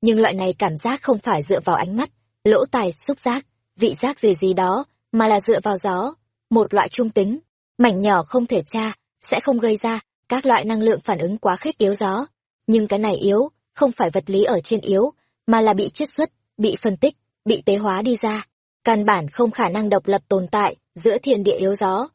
Nhưng loại này cảm giác không phải dựa vào ánh mắt, lỗ tài xúc giác, vị giác gì gì đó, mà là dựa vào gió, một loại trung tính. Mảnh nhỏ không thể tra, sẽ không gây ra các loại năng lượng phản ứng quá khích yếu gió. Nhưng cái này yếu, không phải vật lý ở trên yếu, mà là bị chiết xuất, bị phân tích, bị tế hóa đi ra. Căn bản không khả năng độc lập tồn tại giữa thiên địa yếu gió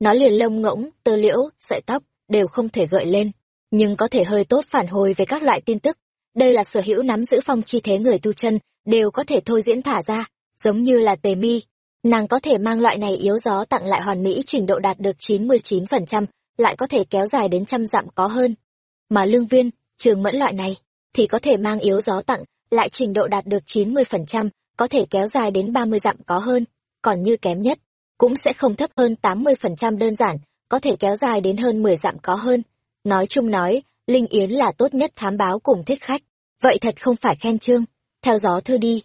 nó liền lông ngỗng, tơ liễu, sợi tóc, đều không thể gợi lên, nhưng có thể hơi tốt phản hồi về các loại tin tức. Đây là sở hữu nắm giữ phong chi thế người tu chân, đều có thể thôi diễn thả ra, giống như là tề mi. Nàng có thể mang loại này yếu gió tặng lại hoàn mỹ trình độ đạt được chín mươi chín phần trăm, lại có thể kéo dài đến trăm dặm có hơn. Mà lương viên, trường mẫn loại này, thì có thể mang yếu gió tặng, lại trình độ đạt được chín mươi phần trăm, có thể kéo dài đến ba mươi dặm có hơn, còn như kém nhất cũng sẽ không thấp hơn tám mươi phần trăm đơn giản, có thể kéo dài đến hơn mười dặm có hơn. Nói chung nói, linh yến là tốt nhất thám báo cùng thích khách. Vậy thật không phải khen trương. Theo gió thư đi.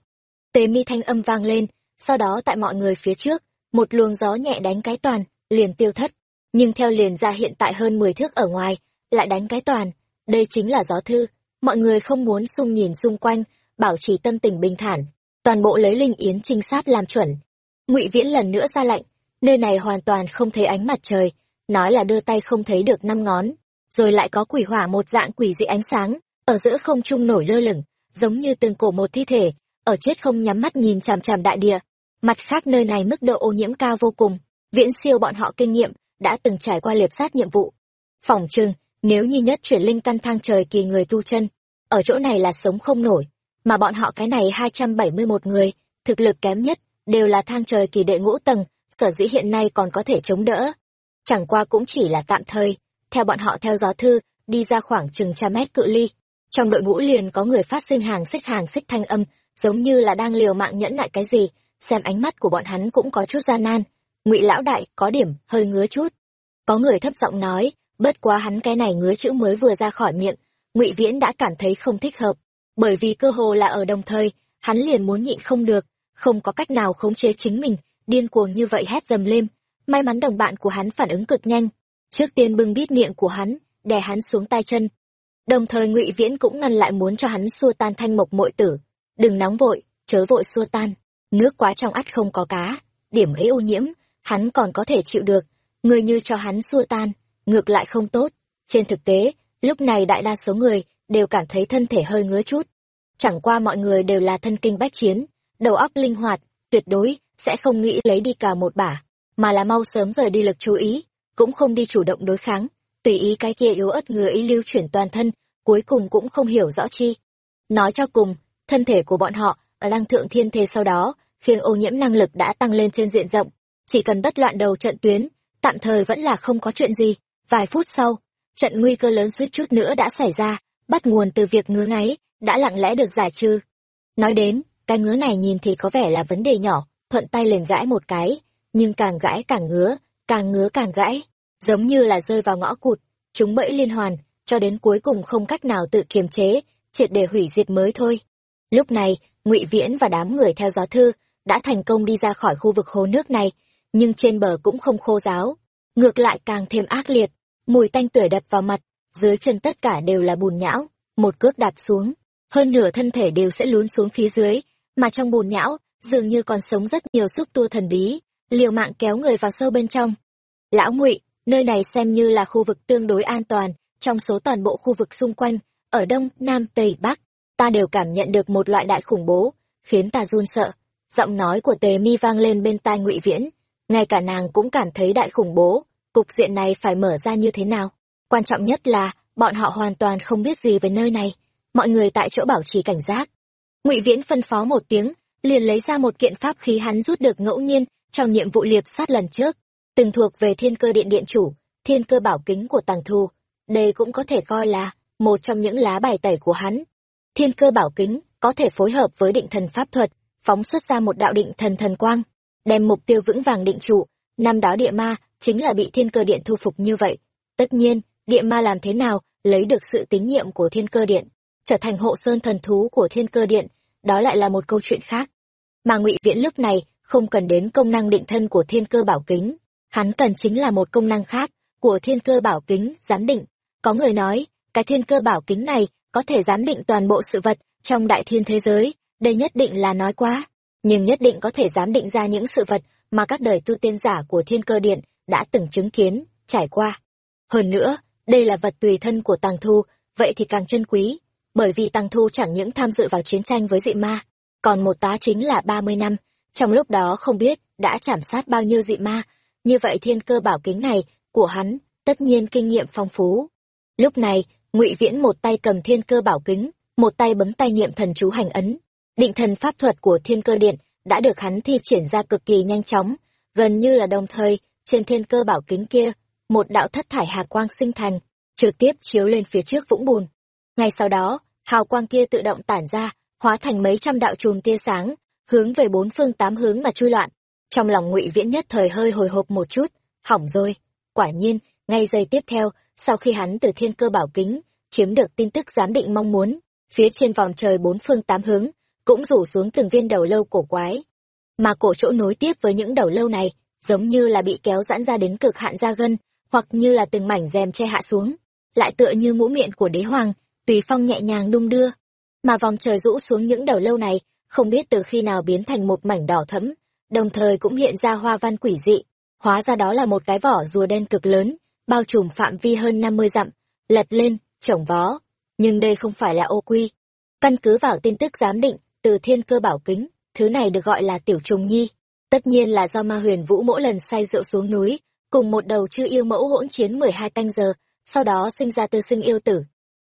Tề mi thanh âm vang lên, sau đó tại mọi người phía trước, một luồng gió nhẹ đánh cái toàn, liền tiêu thất. Nhưng theo liền ra hiện tại hơn mười thước ở ngoài, lại đánh cái toàn. Đây chính là gió thư. Mọi người không muốn sung nhìn xung quanh, bảo trì tâm tình bình thản. Toàn bộ lấy linh yến trinh sát làm chuẩn ngụy viễn lần nữa ra lệnh, nơi này hoàn toàn không thấy ánh mặt trời, nói là đưa tay không thấy được năm ngón, rồi lại có quỷ hỏa một dạng quỷ dị ánh sáng, ở giữa không trung nổi lơ lửng, giống như từng cổ một thi thể, ở chết không nhắm mắt nhìn chằm chằm đại địa. Mặt khác nơi này mức độ ô nhiễm cao vô cùng, viễn siêu bọn họ kinh nghiệm, đã từng trải qua liệp sát nhiệm vụ. Phỏng chừng nếu như nhất chuyển linh căn thang trời kỳ người tu chân, ở chỗ này là sống không nổi, mà bọn họ cái này hai trăm bảy mươi một người, thực lực kém nhất đều là thang trời kỳ đệ ngũ tầng, sở dĩ hiện nay còn có thể chống đỡ. Chẳng qua cũng chỉ là tạm thời. Theo bọn họ theo gió thư, đi ra khoảng chừng trăm mét cự ly. Trong đội ngũ liền có người phát sinh hàng xích hàng xích thanh âm, giống như là đang liều mạng nhẫn nại cái gì. Xem ánh mắt của bọn hắn cũng có chút gian nan. Ngụy lão đại, có điểm, hơi ngứa chút. Có người thấp giọng nói, bất quá hắn cái này ngứa chữ mới vừa ra khỏi miệng. Ngụy viễn đã cảm thấy không thích hợp, bởi vì cơ hồ là ở đồng thời, hắn liền muốn nhịn không được không có cách nào khống chế chính mình, điên cuồng như vậy hét dầm lên. May mắn đồng bạn của hắn phản ứng cực nhanh. Trước tiên bưng bít miệng của hắn, đè hắn xuống tay chân. Đồng thời ngụy viễn cũng ngăn lại muốn cho hắn xua tan thanh mộc mội tử. Đừng nóng vội, chớ vội xua tan. Nước quá trong ắt không có cá. Điểm ấy ô nhiễm, hắn còn có thể chịu được. Người như cho hắn xua tan, ngược lại không tốt. Trên thực tế, lúc này đại đa số người đều cảm thấy thân thể hơi ngứa chút. Chẳng qua mọi người đều là thân kinh bách chiến đầu óc linh hoạt, tuyệt đối, sẽ không nghĩ lấy đi cả một bả, mà là mau sớm rời đi lực chú ý, cũng không đi chủ động đối kháng. Tùy ý cái kia yếu ớt ngừa ý lưu chuyển toàn thân, cuối cùng cũng không hiểu rõ chi. Nói cho cùng, thân thể của bọn họ ở lăng thượng thiên thế sau đó, khiến ô nhiễm năng lực đã tăng lên trên diện rộng. Chỉ cần bất loạn đầu trận tuyến, tạm thời vẫn là không có chuyện gì. Vài phút sau, trận nguy cơ lớn suýt chút nữa đã xảy ra, bắt nguồn từ việc ngứa ngáy, đã lặng lẽ được giải trừ. Nói đến cái ngứa này nhìn thì có vẻ là vấn đề nhỏ, thuận tay liền gãi một cái, nhưng càng gãi càng ngứa càng ngứa càng gãi. Giống như là rơi vào ngõ cụt, chúng bẫy liên hoàn, cho đến cuối cùng không cách nào tự kiềm chế, triệt để hủy diệt mới thôi. Lúc này, ngụy viễn và đám người theo gió thư đã thành công đi ra khỏi khu vực hồ nước này, nhưng trên bờ cũng không khô giáo. Ngược lại càng thêm ác liệt, mùi tanh tưởi đập vào mặt, dưới chân tất cả đều là bùn nhão, một cước đạp xuống. Hơn nửa thân thể đều sẽ lún xuống phía dưới mà trong bùn nhão, dường như còn sống rất nhiều xúc tua thần bí, liều mạng kéo người vào sâu bên trong. Lão ngụy, nơi này xem như là khu vực tương đối an toàn, trong số toàn bộ khu vực xung quanh, ở đông, nam, tây, bắc, ta đều cảm nhận được một loại đại khủng bố, khiến ta run sợ. Giọng nói của tề mi vang lên bên tai ngụy viễn, ngay cả nàng cũng cảm thấy đại khủng bố, cục diện này phải mở ra như thế nào? Quan trọng nhất là, bọn họ hoàn toàn không biết gì về nơi này. Mọi người tại chỗ bảo trì cảnh giác ngụy viễn phân phó một tiếng, liền lấy ra một kiện pháp khí hắn rút được ngẫu nhiên trong nhiệm vụ liệp sát lần trước, từng thuộc về thiên cơ điện điện chủ, thiên cơ bảo kính của tàng thu. Đây cũng có thể coi là một trong những lá bài tẩy của hắn. Thiên cơ bảo kính có thể phối hợp với định thần pháp thuật, phóng xuất ra một đạo định thần thần quang, đem mục tiêu vững vàng định trụ. Năm đó địa ma chính là bị thiên cơ điện thu phục như vậy. Tất nhiên, địa ma làm thế nào lấy được sự tín nhiệm của thiên cơ điện? Trở thành hộ sơn thần thú của thiên cơ điện đó lại là một câu chuyện khác mà ngụy viễn lúc này không cần đến công năng định thân của thiên cơ bảo kính hắn cần chính là một công năng khác của thiên cơ bảo kính giám định. Có người nói, cái thiên cơ bảo kính này có thể giám định toàn bộ sự vật trong đại thiên thế giới, đây nhất định là nói quá, nhưng nhất định có thể giám định ra những sự vật mà các đời tu tiên giả của thiên cơ điện đã từng chứng kiến, trải qua. Hơn nữa, đây là vật tùy thân của Tàng Thu, vậy thì càng chân quý, bởi vì tăng Thu chẳng những tham dự vào chiến tranh với dị ma, còn một tá chính là ba mươi năm, trong lúc đó không biết đã chảm sát bao nhiêu dị ma, như vậy thiên cơ bảo kính này của hắn tất nhiên kinh nghiệm phong phú. Lúc này, Ngụy Viễn một tay cầm thiên cơ bảo kính, một tay bấm tay niệm thần chú hành ấn. Định thần pháp thuật của thiên cơ điện đã được hắn thi triển ra cực kỳ nhanh chóng, gần như là đồng thời, trên thiên cơ bảo kính kia, một đạo thất thải hà quang sinh thành, trực tiếp chiếu lên phía trước vũng bùn. Ngay sau đó, hào quang kia tự động tản ra, hóa thành mấy trăm đạo chùm tia sáng, hướng về bốn phương tám hướng mà chui loạn. Trong lòng Ngụy Viễn nhất thời hơi hồi hộp một chút, hỏng rồi. Quả nhiên, ngay giây tiếp theo, sau khi hắn từ thiên cơ bảo kính chiếm được tin tức giám định mong muốn, phía trên vòng trời bốn phương tám hướng cũng rủ xuống từng viên đầu lâu cổ quái. Mà cổ chỗ nối tiếp với những đầu lâu này, giống như là bị kéo giãn ra đến cực hạn da gân, hoặc như là từng mảnh rèm che hạ xuống, lại tựa như mũ miệng của đế hoàng, tùy phong nhẹ nhàng đung đưa. Mà vòng trời rũ xuống những đầu lâu này, không biết từ khi nào biến thành một mảnh đỏ thẫm, đồng thời cũng hiện ra hoa văn quỷ dị, hóa ra đó là một cái vỏ rùa đen cực lớn, bao trùm phạm vi hơn năm mươi dặm, lật lên, trồng vó. Nhưng đây không phải là ô quy. Căn cứ vào tin tức giám định từ thiên cơ bảo kính, thứ này được gọi là tiểu trùng nhi. Tất nhiên là do ma huyền vũ mỗi lần say rượu xuống núi, cùng một đầu chư yêu mẫu hỗn chiến mười hai canh giờ, sau đó sinh ra tư sinh yêu tử.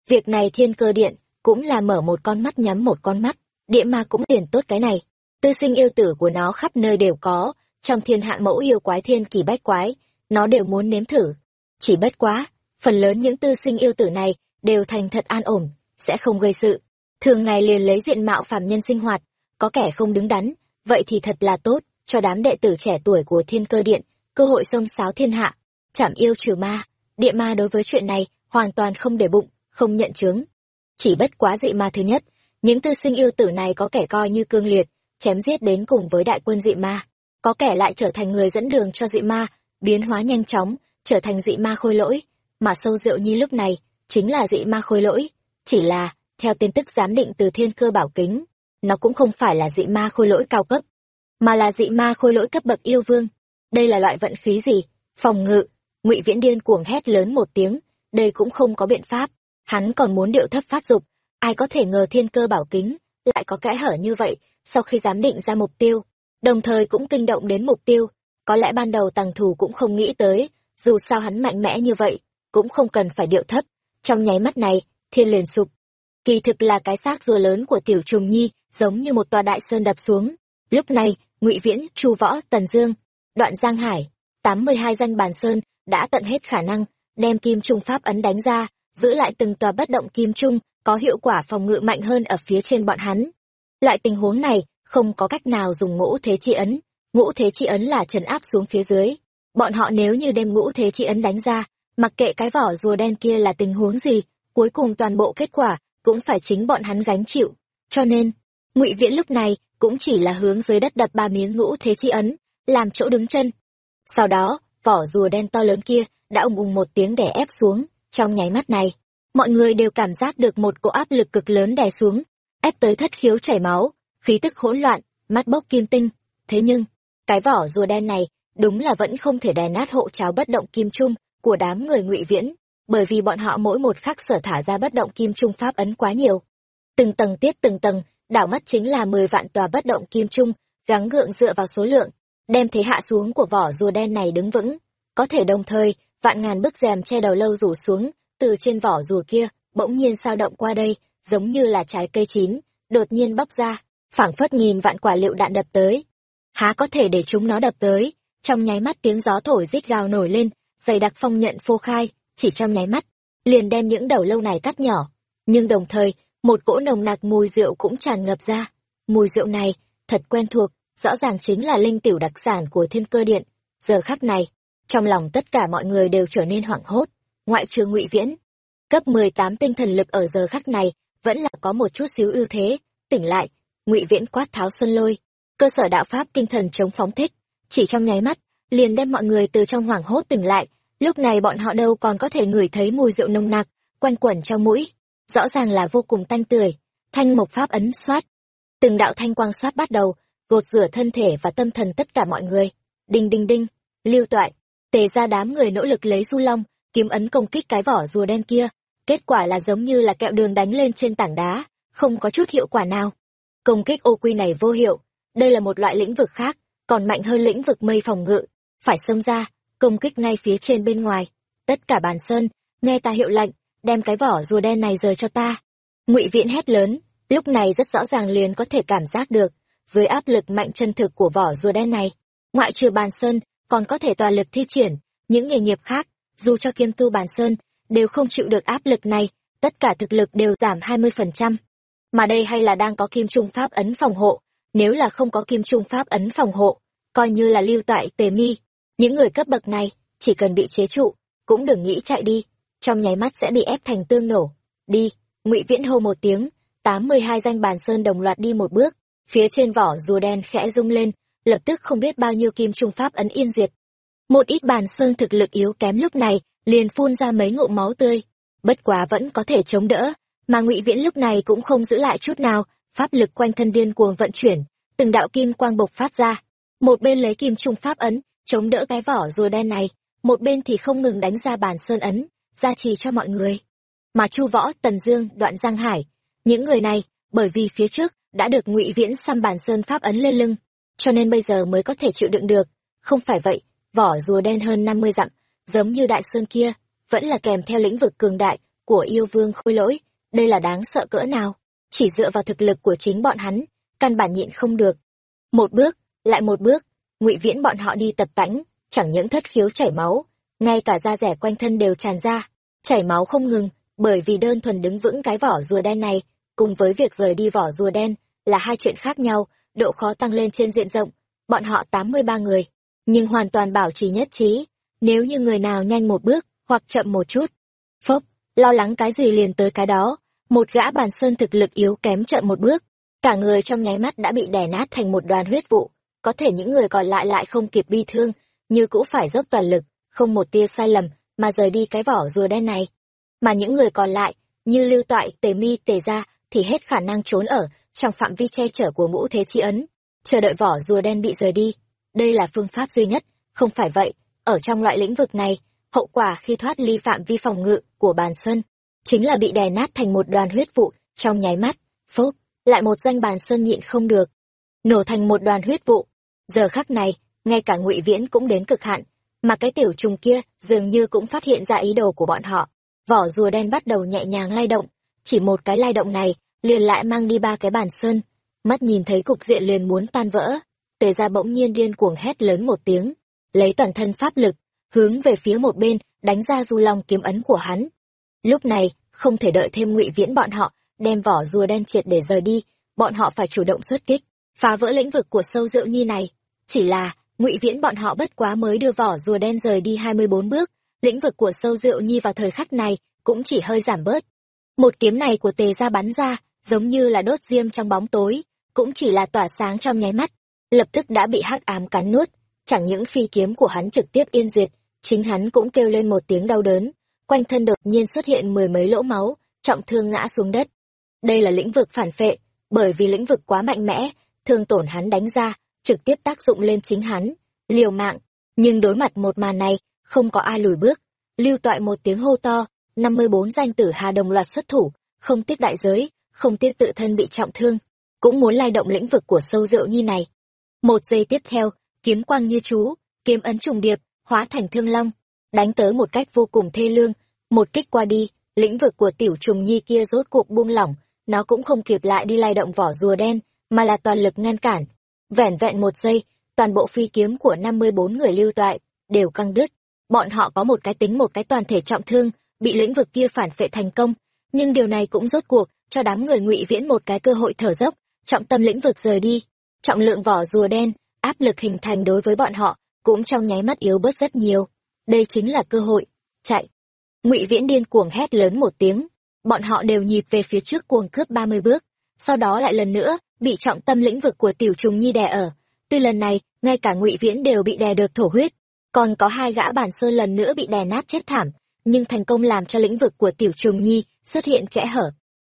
Việc này thiên cơ điện, cũng là mở một con mắt nhắm một con mắt, địa ma cũng liền tốt cái này. Tư sinh yêu tử của nó khắp nơi đều có, trong thiên hạ mẫu yêu quái thiên kỳ bách quái, nó đều muốn nếm thử. Chỉ bất quá, phần lớn những tư sinh yêu tử này đều thành thật an ổn, sẽ không gây sự. Thường ngày liền lấy diện mạo phàm nhân sinh hoạt, có kẻ không đứng đắn, vậy thì thật là tốt, cho đám đệ tử trẻ tuổi của thiên cơ điện, cơ hội xông xáo thiên hạ, chảm yêu trừ ma. Địa ma đối với chuyện này, hoàn toàn không để bụng, không nhận chứng. Chỉ bất quá dị ma thứ nhất, những tư sinh yêu tử này có kẻ coi như cương liệt, chém giết đến cùng với đại quân dị ma. Có kẻ lại trở thành người dẫn đường cho dị ma, biến hóa nhanh chóng, trở thành dị ma khôi lỗi. Mà sâu rượu nhi lúc này, chính là dị ma khôi lỗi. Chỉ là, theo tin tức giám định từ thiên cơ bảo kính, nó cũng không phải là dị ma khôi lỗi cao cấp, mà là dị ma khôi lỗi cấp bậc yêu vương. Đây là loại vận khí gì? Phòng ngự, ngụy Viễn điên cuồng hét lớn một tiếng, đây cũng không có biện pháp, hắn còn muốn điệu thấp phát dục, ai có thể ngờ thiên cơ bảo kính lại có kẽ hở như vậy, sau khi giám định ra mục tiêu, đồng thời cũng kinh động đến mục tiêu, có lẽ ban đầu tàng thủ cũng không nghĩ tới, dù sao hắn mạnh mẽ như vậy, cũng không cần phải điệu thấp, trong nháy mắt này, thiên liền sụp. Kỳ thực là cái xác rùa lớn của tiểu trùng nhi, giống như một tòa đại sơn đập xuống. Lúc này, ngụy Viễn, Chu Võ, Tần Dương, Đoạn Giang Hải, tám mươi hai danh bàn sơn đã tận hết khả năng, đem kim trung pháp ấn đánh ra, giữ lại từng tòa bất động kim trung, có hiệu quả phòng ngự mạnh hơn ở phía trên bọn hắn. Loại tình huống này, không có cách nào dùng ngũ thế chi ấn, ngũ thế chi ấn là trấn áp xuống phía dưới. Bọn họ nếu như đem ngũ thế chi ấn đánh ra, mặc kệ cái vỏ rùa đen kia là tình huống gì, cuối cùng toàn bộ kết quả cũng phải chính bọn hắn gánh chịu. Cho nên, ngụy Viễn lúc này cũng chỉ là hướng dưới đất đập ba miếng ngũ thế chi ấn, làm chỗ đứng chân. Sau đó, vỏ rùa đen to lớn kia đã ùng ùng một tiếng đè ép xuống, trong nháy mắt này, mọi người đều cảm giác được một cỗ áp lực cực lớn đè xuống, ép tới thất khiếu chảy máu, khí tức hỗn loạn, mắt bốc kim tinh. Thế nhưng, cái vỏ rùa đen này đúng là vẫn không thể đè nát hộ cháo bất động kim trung của đám người ngụy viễn, bởi vì bọn họ mỗi một khắc sở thả ra bất động kim trung pháp ấn quá nhiều. Từng tầng tiếp từng tầng, đảo mắt chính là mười vạn tòa bất động kim trung, gắng gượng dựa vào số lượng, đem thế hạ xuống của vỏ rùa đen này đứng vững. Có thể đồng thời, vạn ngàn bức rèm che đầu lâu rủ xuống, từ trên vỏ rùa kia, bỗng nhiên sao động qua đây, giống như là trái cây chín, đột nhiên bóc ra, phảng phất nghìn vạn quả liệu đạn đập tới. Há có thể để chúng nó đập tới, trong nháy mắt tiếng gió thổi rít gào nổi lên, dày đặc phong nhận phô khai, chỉ trong nháy mắt, liền đem những đầu lâu này cắt nhỏ. Nhưng đồng thời, một cỗ nồng nặc mùi rượu cũng tràn ngập ra. Mùi rượu này, thật quen thuộc, rõ ràng chính là linh tiểu đặc sản của thiên cơ điện. Giờ khắc này, trong lòng tất cả mọi người đều trở nên hoảng hốt, ngoại trừ ngụy Viễn. Cấp mười tám tinh thần lực ở giờ khắc này, vẫn là có một chút xíu ưu thế, tỉnh lại, ngụy Viễn quát tháo xuân lôi, cơ sở đạo pháp tinh thần chống phóng thích, chỉ trong nháy mắt, liền đem mọi người từ trong hoảng hốt tỉnh lại. Lúc này bọn họ đâu còn có thể ngửi thấy mùi rượu nồng nặc quanh quẩn trong mũi. Rõ ràng là vô cùng tanh tưởi thanh mộc pháp ấn soát từng đạo thanh quang soát bắt đầu gột rửa thân thể và tâm thần tất cả mọi người. Đinh đinh đinh lưu toại tề ra đám người nỗ lực lấy du long, kiếm ấn công kích cái vỏ rùa đen kia. Kết quả là giống như là kẹo đường đánh lên trên tảng đá, không có chút hiệu quả nào. Công kích ô quy này vô hiệu. Đây là một loại lĩnh vực khác, còn mạnh hơn lĩnh vực mây phòng ngự. Phải xông ra, công kích ngay phía trên bên ngoài. Tất cả bàn sơn, nghe ta hiệu lệnh, đem cái vỏ rùa đen này rời cho ta. Ngụy viễn hét lớn, lúc này rất rõ ràng liền có thể cảm giác được, dưới áp lực mạnh chân thực của vỏ rùa đen này, ngoại trừ bàn sơn còn có thể tòa lực thi triển. Những nghề nghiệp khác, dù cho kiêm tu bàn sơn, đều không chịu được áp lực này, tất cả thực lực đều giảm hai mươi phần trăm. Mà đây hay là đang có kim trung pháp ấn phòng hộ, nếu là không có kim trung pháp ấn phòng hộ, coi như là lưu tại tề mi. Những người cấp bậc này, chỉ cần bị chế trụ, cũng đừng nghĩ chạy đi, trong nháy mắt sẽ bị ép thành tương nổ. Đi, ngụy viễn hô một tiếng, tám mươi hai danh bàn sơn đồng loạt đi một bước, phía trên vỏ rùa đen khẽ rung lên lập tức không biết bao nhiêu kim trung pháp ấn yên diệt. Một ít bàn sơn thực lực yếu kém lúc này, liền phun ra mấy ngụm máu tươi. Bất quá vẫn có thể chống đỡ, mà ngụy viễn lúc này cũng không giữ lại chút nào, pháp lực quanh thân điên cuồng vận chuyển, từng đạo kim quang bộc phát ra. Một bên lấy kim trung pháp ấn, chống đỡ cái vỏ rùa đen này, một bên thì không ngừng đánh ra bàn sơn ấn, gia trì cho mọi người. Mà chu võ, tần dương, đoạn giang hải, những người này, bởi vì phía trước đã được ngụy viễn xăm bàn sơn pháp ấn lên lưng cho nên bây giờ mới có thể chịu đựng được. Không phải vậy, vỏ rùa đen hơn năm mươi dặm, giống như đại sơn kia, vẫn là kèm theo lĩnh vực cường đại của yêu vương khôi lỗi. Đây là đáng sợ cỡ nào? Chỉ dựa vào thực lực của chính bọn hắn, căn bản nhịn không được. Một bước, lại một bước, ngụy viễn bọn họ đi tập tãnh chẳng những thất khiếu chảy máu, ngay cả da rẻ quanh thân đều tràn ra. Chảy máu không ngừng, bởi vì đơn thuần đứng vững cái vỏ rùa đen này, cùng với việc rời đi vỏ rùa đen là hai chuyện khác nhau độ khó tăng lên trên diện rộng, bọn họ tám mươi ba người, nhưng hoàn toàn bảo trì nhất trí, nếu như người nào nhanh một bước hoặc chậm một chút. Phốc, lo lắng cái gì liền tới cái đó, một gã bàn sơn thực lực yếu kém chậm một bước, cả người trong nháy mắt đã bị đè nát thành một đoàn huyết vụ, có thể những người còn lại lại không kịp bi thương, như cũng phải dốc toàn lực, không một tia sai lầm mà rời đi cái vỏ rùa đen này. Mà những người còn lại, như lưu toại, tề mi, tề ra thì hết khả năng trốn ở trong phạm vi che chở của ngũ thế chi ấn. Chờ đợi vỏ rùa đen bị rời đi. Đây là phương pháp duy nhất. Không phải vậy, ở trong loại lĩnh vực này, hậu quả khi thoát ly phạm vi phòng ngự của bàn sơn chính là bị đè nát thành một đoàn huyết vụ trong nháy mắt. Phốc, lại một danh bàn sơn nhịn không được, nổ thành một đoàn huyết vụ. Giờ khắc này, ngay cả ngụy viễn cũng đến cực hạn, mà cái tiểu trùng kia dường như cũng phát hiện ra ý đồ của bọn họ. Vỏ rùa đen bắt đầu nhẹ nhàng lay động, chỉ một cái lay động này liền lại mang đi ba cái bàn sơn. Mắt nhìn thấy cục diện liền muốn tan vỡ. Tề ra bỗng nhiên điên cuồng hét lớn một tiếng, lấy toàn thân pháp lực, hướng về phía một bên, đánh ra du long kiếm ấn của hắn. Lúc này, không thể đợi thêm ngụy viễn bọn họ, đem vỏ rùa đen triệt để rời đi, bọn họ phải chủ động xuất kích, phá vỡ lĩnh vực của sâu rượu nhi này. Chỉ là, ngụy viễn bọn họ bất quá mới đưa vỏ rùa đen rời đi hai mươi bốn bước, lĩnh vực của sâu rượu nhi vào thời khắc này cũng chỉ hơi giảm bớt. Một kiếm này của tề ra bắn ra giống như là đốt diêm trong bóng tối, cũng chỉ là tỏa sáng trong nháy mắt, lập tức đã bị hắc ám cắn nuốt. Chẳng những phi kiếm của hắn trực tiếp yên diệt, chính hắn cũng kêu lên một tiếng đau đớn, quanh thân đột nhiên xuất hiện mười mấy lỗ máu, trọng thương ngã xuống đất. Đây là lĩnh vực phản phệ, bởi vì lĩnh vực quá mạnh mẽ, thương tổn hắn đánh ra, trực tiếp tác dụng lên chính hắn, liều mạng. Nhưng đối mặt một màn này, không có ai lùi bước. Lưu toại một tiếng hô to, năm mươi bốn danh tử hà đồng loạt xuất thủ, không tiếc đại giới không tiếc tự thân bị trọng thương, cũng muốn lay động lĩnh vực của sâu rượu nhi này. Một giây tiếp theo, kiếm quang như chú, kiếm ấn trùng điệp, hóa thành thương long, đánh tới một cách vô cùng thê lương. Một kích qua đi, lĩnh vực của tiểu trùng nhi kia rốt cuộc buông lỏng, nó cũng không kịp lại đi lay động vỏ rùa đen, mà là toàn lực ngăn cản. Vẻn vẹn một giây, toàn bộ phi kiếm của năm mươi bốn người lưu toại đều căng đứt. Bọn họ có một cái tính một cái toàn thể trọng thương, bị lĩnh vực kia phản phệ thành công, nhưng điều này cũng rốt cuộc cho đám người ngụy viễn một cái cơ hội thở dốc, trọng tâm lĩnh vực rời đi. Trọng lượng vỏ rùa đen, áp lực hình thành đối với bọn họ, cũng trong nháy mắt yếu bớt rất nhiều. Đây chính là cơ hội. Chạy. Ngụy viễn điên cuồng hét lớn một tiếng. Bọn họ đều nhịp về phía trước cuồng cướp ba mươi bước, sau đó lại lần nữa bị trọng tâm lĩnh vực của tiểu trùng nhi đè ở. Tuy lần này, ngay cả ngụy viễn đều bị đè được thổ huyết, còn có hai gã bản sơ lần nữa bị đè nát chết thảm, nhưng thành công làm cho lĩnh vực của tiểu trùng nhi xuất hiện kẽ hở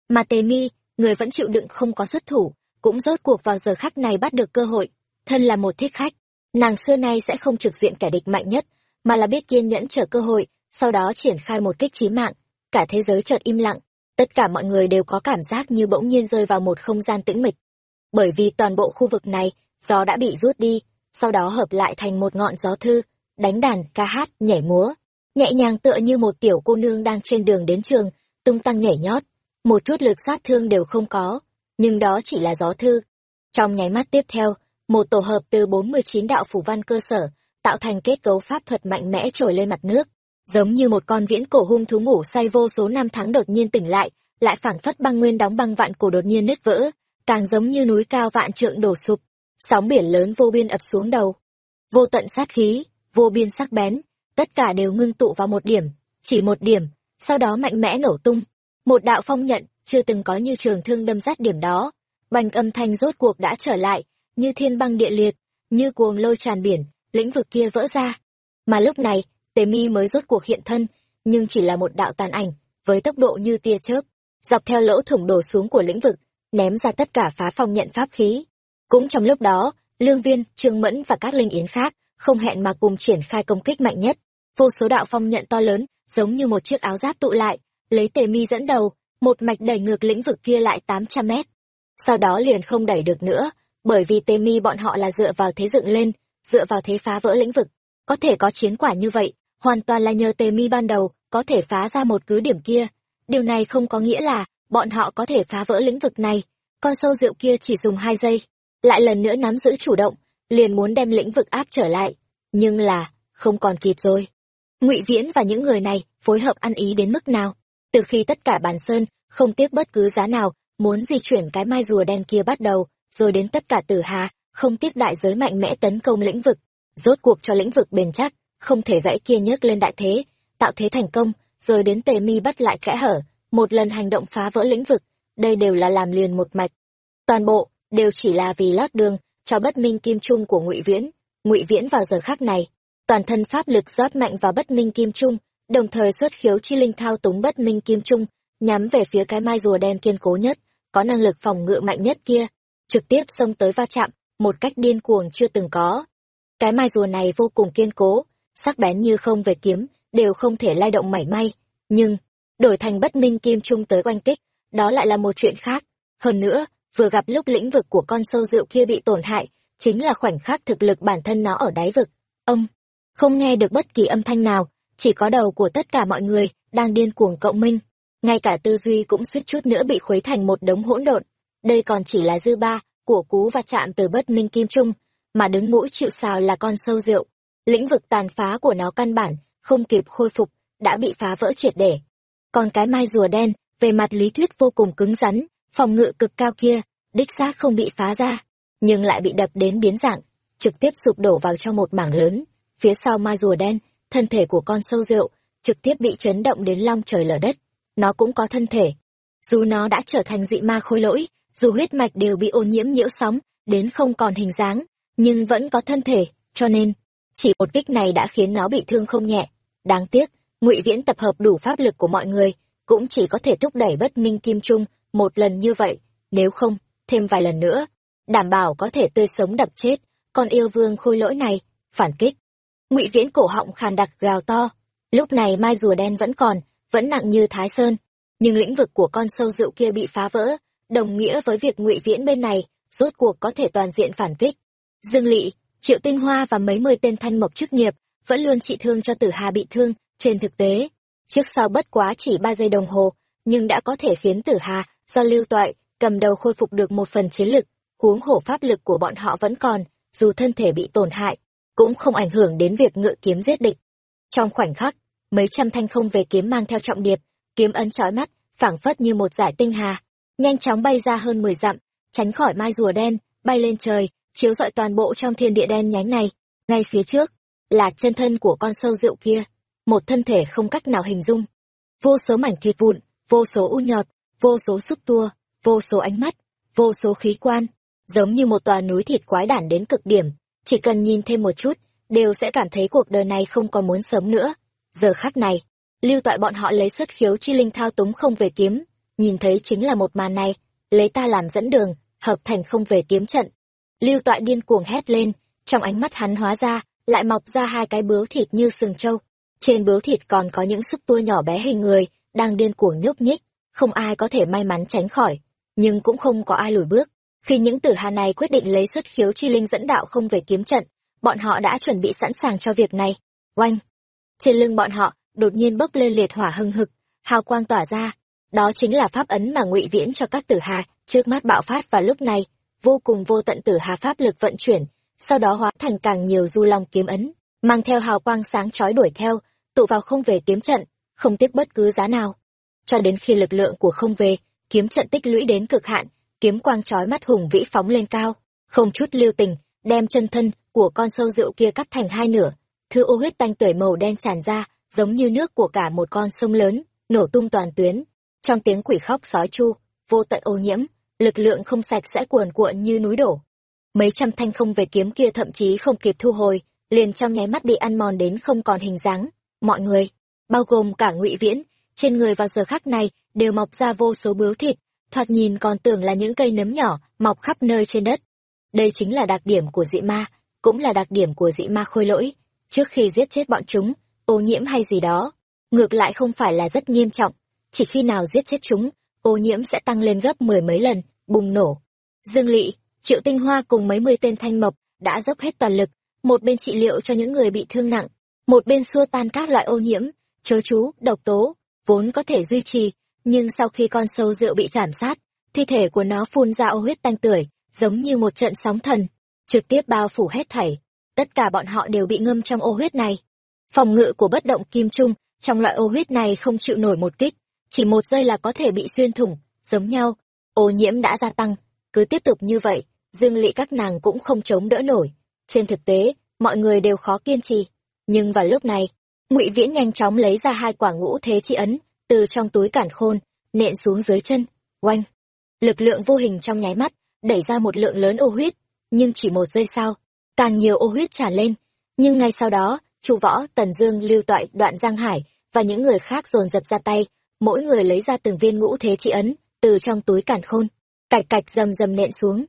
mà tề mi, người vẫn chịu đựng không có xuất thủ, cũng rốt cuộc vào giờ khắc này bắt được cơ hội. Thân là một thích khách, nàng xưa nay sẽ không trực diện kẻ địch mạnh nhất, mà là biết kiên nhẫn chờ cơ hội, sau đó triển khai một kích trí mạng. Cả thế giới chợt im lặng, tất cả mọi người đều có cảm giác như bỗng nhiên rơi vào một không gian tĩnh mịch. Bởi vì toàn bộ khu vực này, gió đã bị rút đi, sau đó hợp lại thành một ngọn gió thư, đánh đàn, ca hát, nhảy múa. Nhẹ nhàng tựa như một tiểu cô nương đang trên đường đến trường, tung tăng nhảy nhót một chút lực sát thương đều không có, nhưng đó chỉ là gió thư. Trong nháy mắt tiếp theo, một tổ hợp từ bốn mươi chín đạo phủ văn cơ sở, tạo thành kết cấu pháp thuật mạnh mẽ trồi lên mặt nước. Giống như một con viễn cổ hung thú ngủ say vô số năm tháng đột nhiên tỉnh lại lại phảng phất băng nguyên đóng băng vạn cổ đột nhiên nứt vỡ, càng giống như núi cao vạn trượng đổ sụp, sóng biển lớn vô biên ập xuống đầu. Vô tận sát khí, vô biên sắc bén, tất cả đều ngưng tụ vào một điểm, chỉ một điểm, sau đó mạnh mẽ nổ tung một đạo phong nhận, chưa từng có như trường thương đâm rát điểm đó. Bành âm thanh rốt cuộc đã trở lại, như thiên băng địa liệt, như cuồng lôi tràn biển, lĩnh vực kia vỡ ra. Mà lúc này tề mi mới rốt cuộc hiện thân, nhưng chỉ là một đạo tàn ảnh, với tốc độ như tia chớp. Dọc theo lỗ thủng đổ xuống của lĩnh vực, ném ra tất cả phá phong nhận pháp khí. Cũng trong lúc đó, lương viên, trương mẫn và các linh yến khác không hẹn mà cùng triển khai công kích mạnh nhất. Vô số đạo phong nhận to lớn, giống như một chiếc áo giáp tụ lại lấy tề mi dẫn đầu, một mạch đẩy ngược lĩnh vực kia lại tám trăm mét. Sau đó liền không đẩy được nữa, bởi vì tề mi bọn họ là dựa vào thế dựng lên, dựa vào thế phá vỡ lĩnh vực. Có thể có chiến quả như vậy, hoàn toàn là nhờ tề mi ban đầu có thể phá ra một cứ điểm kia. Điều này không có nghĩa là bọn họ có thể phá vỡ lĩnh vực này. Con sâu rượu kia chỉ dùng hai giây, lại lần nữa nắm giữ chủ động, liền muốn đem lĩnh vực áp trở lại. Nhưng là, không còn kịp rồi. Ngụy viễn và những người này phối hợp ăn ý đến mức nào? Từ khi tất cả bàn sơn không tiếc bất cứ giá nào, muốn di chuyển cái mai rùa đen kia bắt đầu, rồi đến tất cả tử hà, không tiếc đại giới mạnh mẽ tấn công lĩnh vực. Rốt cuộc cho lĩnh vực bền chắc, không thể gãy kia nhấc lên đại thế, tạo thế thành công, rồi đến tề mi bắt lại kẽ hở, một lần hành động phá vỡ lĩnh vực, đây đều là làm liền một mạch. Toàn bộ đều chỉ là vì lót đường cho bất minh kim trung của ngụy viễn. Ngụy viễn vào giờ khác này, toàn thân pháp lực rót mạnh vào bất minh kim trung đồng thời xuất khiếu chi linh thao túng bất minh kim trung, nhắm về phía cái mai rùa đen kiên cố nhất, có năng lực phòng ngự mạnh nhất kia, trực tiếp xông tới va chạm, một cách điên cuồng chưa từng có. Cái mai rùa này vô cùng kiên cố, sắc bén như không về kiếm, đều không thể lay động mảy may, nhưng, đổi thành bất minh kim trung tới oanh kích, đó lại là một chuyện khác. Hơn nữa, vừa gặp lúc lĩnh vực của con sâu rượu kia bị tổn hại, chính là khoảnh khắc thực lực bản thân nó ở đáy vực. Ông, không nghe được bất kỳ âm thanh nào chỉ có đầu của tất cả mọi người đang điên cuồng cộng minh. Ngay cả tư duy cũng suýt chút nữa bị khuấy thành một đống hỗn độn. Đây còn chỉ là dư ba của cú và chạm từ bất minh kim trung, mà đứng mũi chịu xào là con sâu rượu. Lĩnh vực tàn phá của nó căn bản không kịp khôi phục, đã bị phá vỡ triệt để. Còn cái mai rùa đen, về mặt lý thuyết vô cùng cứng rắn, phòng ngự cực cao kia, đích xác không bị phá ra, nhưng lại bị đập đến biến dạng, trực tiếp sụp đổ vào trong một mảng lớn, phía sau mai rùa đen thân thể của con sâu rượu, trực tiếp bị chấn động đến long trời lở đất. Nó cũng có thân thể. Dù nó đã trở thành dị ma khôi lỗi, dù huyết mạch đều bị ô nhiễm nhiễu sóng, đến không còn hình dáng, nhưng vẫn có thân thể, cho nên, chỉ một kích này đã khiến nó bị thương không nhẹ. Đáng tiếc, ngụy viễn tập hợp đủ pháp lực của mọi người, cũng chỉ có thể thúc đẩy bất minh kim trung một lần như vậy, nếu không, thêm vài lần nữa, đảm bảo có thể tươi sống đập chết con yêu vương khôi lỗi này. Phản kích ngụy viễn cổ họng khàn đặc gào to. Lúc này mai rùa đen vẫn còn, vẫn nặng như thái sơn. Nhưng lĩnh vực của con sâu rượu kia bị phá vỡ, đồng nghĩa với việc ngụy viễn bên này, rốt cuộc có thể toàn diện phản kích. Dương lỵ triệu tinh hoa và mấy mươi tên thanh mộc chức nghiệp vẫn luôn trị thương cho tử hà bị thương, trên thực tế. Trước sau bất quá chỉ ba giây đồng hồ, nhưng đã có thể khiến tử hà do lưu toại cầm đầu khôi phục được một phần chiến lực. Huống hổ pháp lực của bọn họ vẫn còn, dù thân thể bị tổn hại cũng không ảnh hưởng đến việc ngự kiếm giết địch. Trong khoảnh khắc, mấy trăm thanh không về kiếm mang theo trọng điệp, kiếm ấn trói mắt, phảng phất như một giải tinh hà, nhanh chóng bay ra hơn mười dặm, tránh khỏi mai rùa đen, bay lên trời, chiếu rọi toàn bộ trong thiên địa đen nhánh này. Ngay phía trước, là chân thân của con sâu rượu kia, một thân thể không cách nào hình dung. Vô số mảnh thịt vụn, vô số u nhọt, vô số xúc tua, vô số ánh mắt, vô số khí quan, giống như một tòa núi thịt quái đản đến cực điểm chỉ cần nhìn thêm một chút đều sẽ cảm thấy cuộc đời này không còn muốn sống nữa. Giờ khắc này, lưu toại bọn họ lấy xuất khiếu chi linh thao túng không về kiếm, nhìn thấy chính là một màn này, lấy ta làm dẫn đường, hợp thành không về kiếm trận. Lưu toại điên cuồng hét lên, trong ánh mắt hắn hóa ra, lại mọc ra hai cái bướu thịt như sừng trâu. Trên bướu thịt còn có những xúc tua nhỏ bé hình người, đang điên cuồng nhúc nhích, không ai có thể may mắn tránh khỏi, nhưng cũng không có ai lùi bước. Khi những tử hà này quyết định lấy xuất khiếu chi linh dẫn đạo không về kiếm trận, bọn họ đã chuẩn bị sẵn sàng cho việc này. Oanh! Trên lưng bọn họ, đột nhiên bốc lên liệt hỏa hưng hực, hào quang tỏa ra. Đó chính là pháp ấn mà ngụy viễn cho các tử hà, trước mắt bạo phát và lúc này, vô cùng vô tận tử hà pháp lực vận chuyển, sau đó hóa thành càng nhiều du long kiếm ấn, mang theo hào quang sáng chói đuổi theo, tụ vào không về kiếm trận, không tiếc bất cứ giá nào. Cho đến khi lực lượng của không về, kiếm trận tích lũy đến cực hạn, kiếm quang chói mắt hùng vĩ phóng lên cao, không chút lưu tình, đem chân thân của con sâu rượu kia cắt thành hai nửa, thứ ô huyết tanh tưởi màu đen tràn ra, giống như nước của cả một con sông lớn, nổ tung toàn tuyến. Trong tiếng quỷ khóc sói chu, vô tận ô nhiễm, lực lượng không sạch sẽ cuồn cuộn như núi đổ. Mấy trăm thanh không về kiếm kia thậm chí không kịp thu hồi, liền trong nháy mắt bị ăn mòn đến không còn hình dáng. Mọi người, bao gồm cả ngụy viễn, trên người vào giờ khắc này đều mọc ra vô số bướu thịt, thoạt nhìn còn tưởng là những cây nấm nhỏ mọc khắp nơi trên đất. Đây chính là đặc điểm của dị ma, cũng là đặc điểm của dị ma khôi lỗi. Trước khi giết chết bọn chúng, ô nhiễm hay gì đó, ngược lại không phải là rất nghiêm trọng. Chỉ khi nào giết chết chúng, ô nhiễm sẽ tăng lên gấp mười mấy lần, bùng nổ. Dương Lị, Triệu Tinh Hoa cùng mấy mươi tên thanh mộc đã dốc hết toàn lực, một bên trị liệu cho những người bị thương nặng, một bên xua tan các loại ô nhiễm, chớ chú, độc tố, vốn có thể duy trì, nhưng sau khi con sâu rượu bị chảm sát, thi thể của nó phun ra ô huyết tanh tưởi, giống như một trận sóng thần, trực tiếp bao phủ hết thảy. Tất cả bọn họ đều bị ngâm trong ô huyết này. Phòng ngự của bất động kim trung, trong loại ô huyết này không chịu nổi một kích, chỉ một giây là có thể bị xuyên thủng, giống nhau. Ô nhiễm đã gia tăng, cứ tiếp tục như vậy, dương lị các nàng cũng không chống đỡ nổi. Trên thực tế, mọi người đều khó kiên trì. Nhưng vào lúc này, ngụy Viễn nhanh chóng lấy ra hai quả ngũ thế chi ấn, từ trong túi cản khôn, nện xuống dưới chân, oanh. Lực lượng vô hình trong nháy mắt, đẩy ra một lượng lớn ô huyết, nhưng chỉ một giây sau, càng nhiều ô huyết tràn lên. Nhưng ngay sau đó, Chu Võ, Tần Dương, Lưu Toại, Đoạn Giang Hải và những người khác dồn dập ra tay, mỗi người lấy ra từng viên ngũ thế chi ấn từ trong túi cản khôn, cạch cạch rầm rầm nện xuống,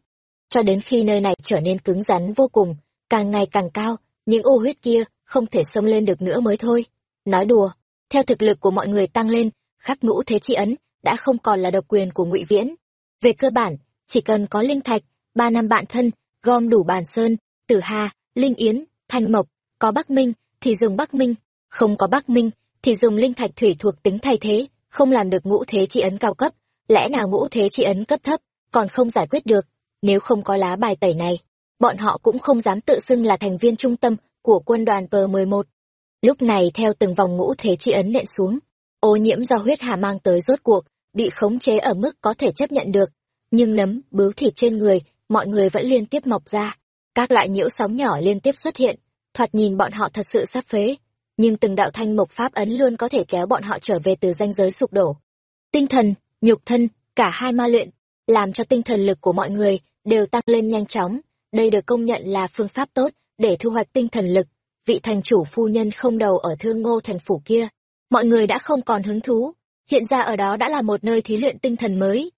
cho đến khi nơi này trở nên cứng rắn vô cùng, càng ngày càng cao, những ô huyết kia không thể xông lên được nữa mới thôi. Nói đùa, theo thực lực của mọi người tăng lên, khắc ngũ thế chi ấn đã không còn là độc quyền của Ngụy Viễn. Về cơ bản, chỉ cần có linh thạch, ba năm bạn thân, gom đủ bàn sơn, tử hà, linh yến, thanh mộc, có bắc minh thì dùng bắc minh, không có bắc minh thì dùng linh thạch thủy thuộc tính thay thế, không làm được ngũ thế chi ấn cao cấp, lẽ nào ngũ thế chi ấn cấp thấp còn không giải quyết được, nếu không có lá bài tẩy này, bọn họ cũng không dám tự xưng là thành viên trung tâm của quân đoàn P11. Lúc này theo từng vòng ngũ thế chi ấn nện xuống, ô nhiễm do huyết hà mang tới rốt cuộc, bị khống chế ở mức có thể chấp nhận được. Nhưng nấm, bướu thịt trên người, mọi người vẫn liên tiếp mọc ra. Các loại nhiễu sóng nhỏ liên tiếp xuất hiện, thoạt nhìn bọn họ thật sự sắp phế. Nhưng từng đạo thanh mộc pháp ấn luôn có thể kéo bọn họ trở về từ danh giới sụp đổ. Tinh thần, nhục thân, cả hai ma luyện, làm cho tinh thần lực của mọi người đều tăng lên nhanh chóng. Đây được công nhận là phương pháp tốt để thu hoạch tinh thần lực. Vị thành chủ phu nhân không đầu ở thương ngô thành phủ kia. Mọi người đã không còn hứng thú. Hiện ra ở đó đã là một nơi thí luyện tinh thần mới.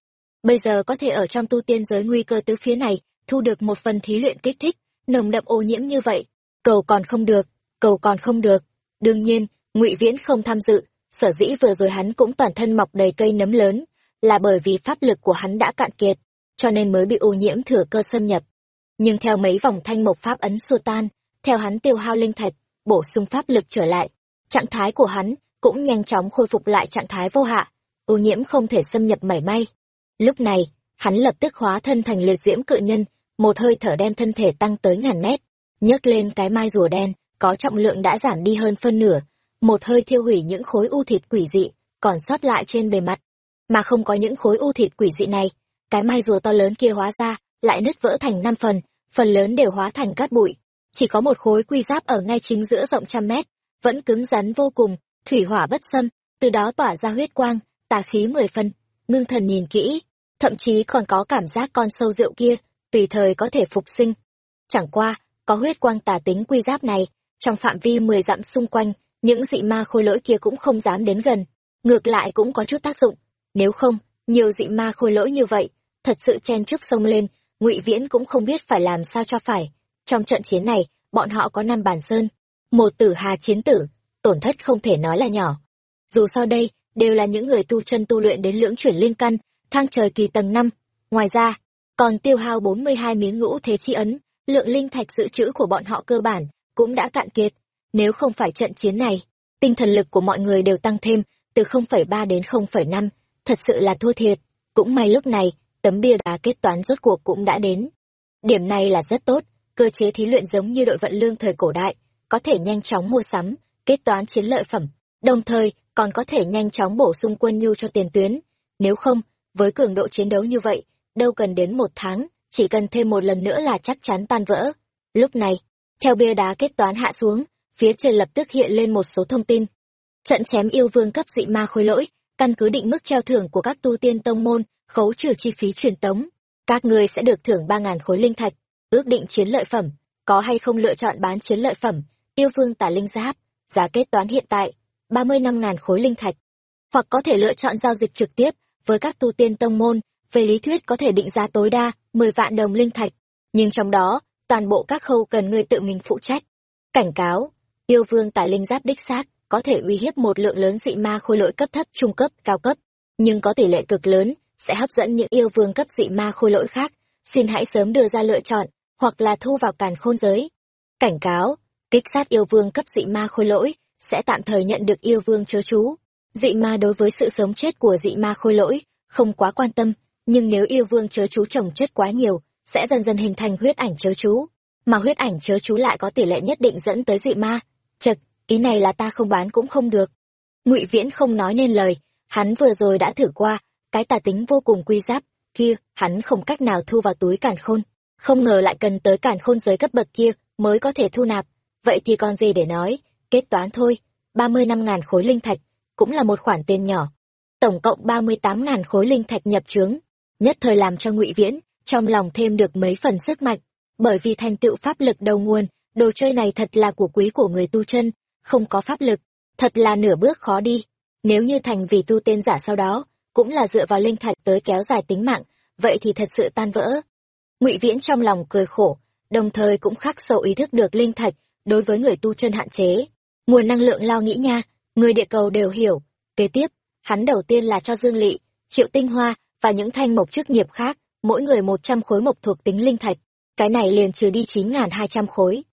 Bây giờ có thể ở trong tu tiên giới nguy cơ tứ phía này, thu được một phần thí luyện kích thích, nồng đậm ô nhiễm như vậy. Cầu còn không được, cầu còn không được. Đương nhiên, ngụy Viễn không tham dự, sở dĩ vừa rồi hắn cũng toàn thân mọc đầy cây nấm lớn, là bởi vì pháp lực của hắn đã cạn kiệt, cho nên mới bị ô nhiễm thừa cơ xâm nhập. Nhưng theo mấy vòng thanh mộc pháp ấn xua tan, theo hắn tiêu hao linh thạch, bổ sung pháp lực trở lại, trạng thái của hắn cũng nhanh chóng khôi phục lại trạng thái vô hạ, ô nhiễm không thể xâm nhập mảy may. Lúc này, hắn lập tức hóa thân thành liệt diễm cự nhân, một hơi thở đem thân thể tăng tới ngàn mét, nhấc lên cái mai rùa đen, có trọng lượng đã giảm đi hơn phân nửa, một hơi thiêu hủy những khối u thịt quỷ dị còn sót lại trên bề mặt. Mà không có những khối u thịt quỷ dị này cái mai rùa to lớn kia hóa ra lại nứt vỡ thành năm phần phần lớn đều hóa thành cát bụi chỉ có một khối quy giáp ở ngay chính giữa rộng trăm mét vẫn cứng rắn vô cùng thủy hỏa bất xâm từ đó tỏa ra huyết quang tà khí mười phân ngưng thần nhìn kỹ thậm chí còn có cảm giác con sâu rượu kia tùy thời có thể phục sinh chẳng qua có huyết quang tà tính quy giáp này, trong phạm vi mười dặm xung quanh, những dị ma khôi lỗi kia cũng không dám đến gần, ngược lại cũng có chút tác dụng. Nếu không, nhiều dị ma khôi lỗi như vậy, thật sự chen chúc sông lên, Ngụy Viễn cũng không biết phải làm sao cho phải. Trong trận chiến này, bọn họ có năm bàn sơn, một tử hà chiến tử, tổn thất không thể nói là nhỏ. Dù sao đây, đều là những người tu chân tu luyện đến lưỡng chuyển liên căn, thang trời kỳ tầng năm. Ngoài ra, còn tiêu hao 42 miếng ngũ thế chi ấn, lượng linh thạch dự trữ của bọn họ cơ bản cũng đã cạn kiệt. Nếu không phải trận chiến này, tinh thần lực của mọi người đều tăng thêm từ 0,3 đến 0,5, thật sự là thua thiệt. Cũng may lúc này, tấm bia đá kết toán rốt cuộc cũng đã đến. Điểm này là rất tốt, cơ chế thí luyện giống như đội vận lương thời cổ đại, có thể nhanh chóng mua sắm, kết toán chiến lợi phẩm, đồng thời còn có thể nhanh chóng bổ sung quân nhu cho tiền tuyến. Nếu không, với cường độ chiến đấu như vậy, đâu cần đến một tháng, chỉ cần thêm một lần nữa là chắc chắn tan vỡ. Lúc này, theo bia đá kết toán hạ xuống, phía trên lập tức hiện lên một số thông tin. Trận chém yêu vương cấp dị ma khối lỗi, căn cứ định mức treo thưởng của các tu tiên tông môn, khấu trừ chi phí truyền tống. Các người sẽ được thưởng ba ngàn khối linh thạch, ước định chiến lợi phẩm, có hay không lựa chọn bán chiến lợi phẩm, yêu vương tả linh giáp, giá kết toán hiện tại, ba mươi năm ngàn khối linh thạch. Hoặc có thể lựa chọn giao dịch trực tiếp với các tu tiên tông môn, về lý thuyết có thể định giá tối đa mười vạn đồng linh thạch, nhưng trong đó, toàn bộ các khâu cần người tự mình phụ trách. Cảnh cáo, yêu vương tại linh giáp đích xác, có thể uy hiếp một lượng lớn dị ma khôi lỗi cấp thấp, trung cấp, cao cấp, nhưng có tỷ lệ cực lớn, sẽ hấp dẫn những yêu vương cấp dị ma khôi lỗi khác. Xin hãy sớm đưa ra lựa chọn, hoặc là thu vào càn khôn giới. Cảnh cáo, kích sát yêu vương cấp dị ma khôi lỗi, sẽ tạm thời nhận được yêu vương chớ chú. Dị ma đối với sự sống chết của dị ma khôi lỗi, không quá quan tâm, nhưng nếu yêu vương chớ chú trồng chất quá nhiều, sẽ dần dần hình thành huyết ảnh chớ chú. Mà huyết ảnh chớ chú lại có tỷ lệ nhất định dẫn tới dị ma. Chật, ý này là ta không bán cũng không được. Ngụy Viễn không nói nên lời, hắn vừa rồi đã thử qua, cái tà tính vô cùng quy giáp, kia, hắn không cách nào thu vào túi càn khôn. Không ngờ lại cần tới càn khôn giới cấp bậc kia mới có thể thu nạp. Vậy thì còn gì để nói, kết toán thôi, ba mươi năm ngàn khối linh thạch, cũng là một khoản tiền nhỏ. Tổng cộng ba mươi tám ngàn khối linh thạch nhập trướng, nhất thời làm cho ngụy Viễn, trong lòng thêm được mấy phần sức mạnh, bởi vì thành tựu pháp lực đầu nguồn, đồ chơi này thật là của quý của người tu chân, không có pháp lực, thật là nửa bước khó đi. Nếu như thành vì tu tiên giả sau đó, cũng là dựa vào linh thạch tới kéo dài tính mạng, vậy thì thật sự tan vỡ. Ngụy Viễn trong lòng cười khổ, đồng thời cũng khắc sâu ý thức được linh thạch đối với người tu chân hạn chế. Nguồn năng lượng lao nghĩ nha, người địa cầu đều hiểu. Kế tiếp, hắn đầu tiên là cho Dương lỵ Triệu Tinh Hoa và những thanh mộc chức nghiệp khác, mỗi người một trăm khối mộc thuộc tính linh thạch. Cái này liền trừ đi chín hai trăm khối.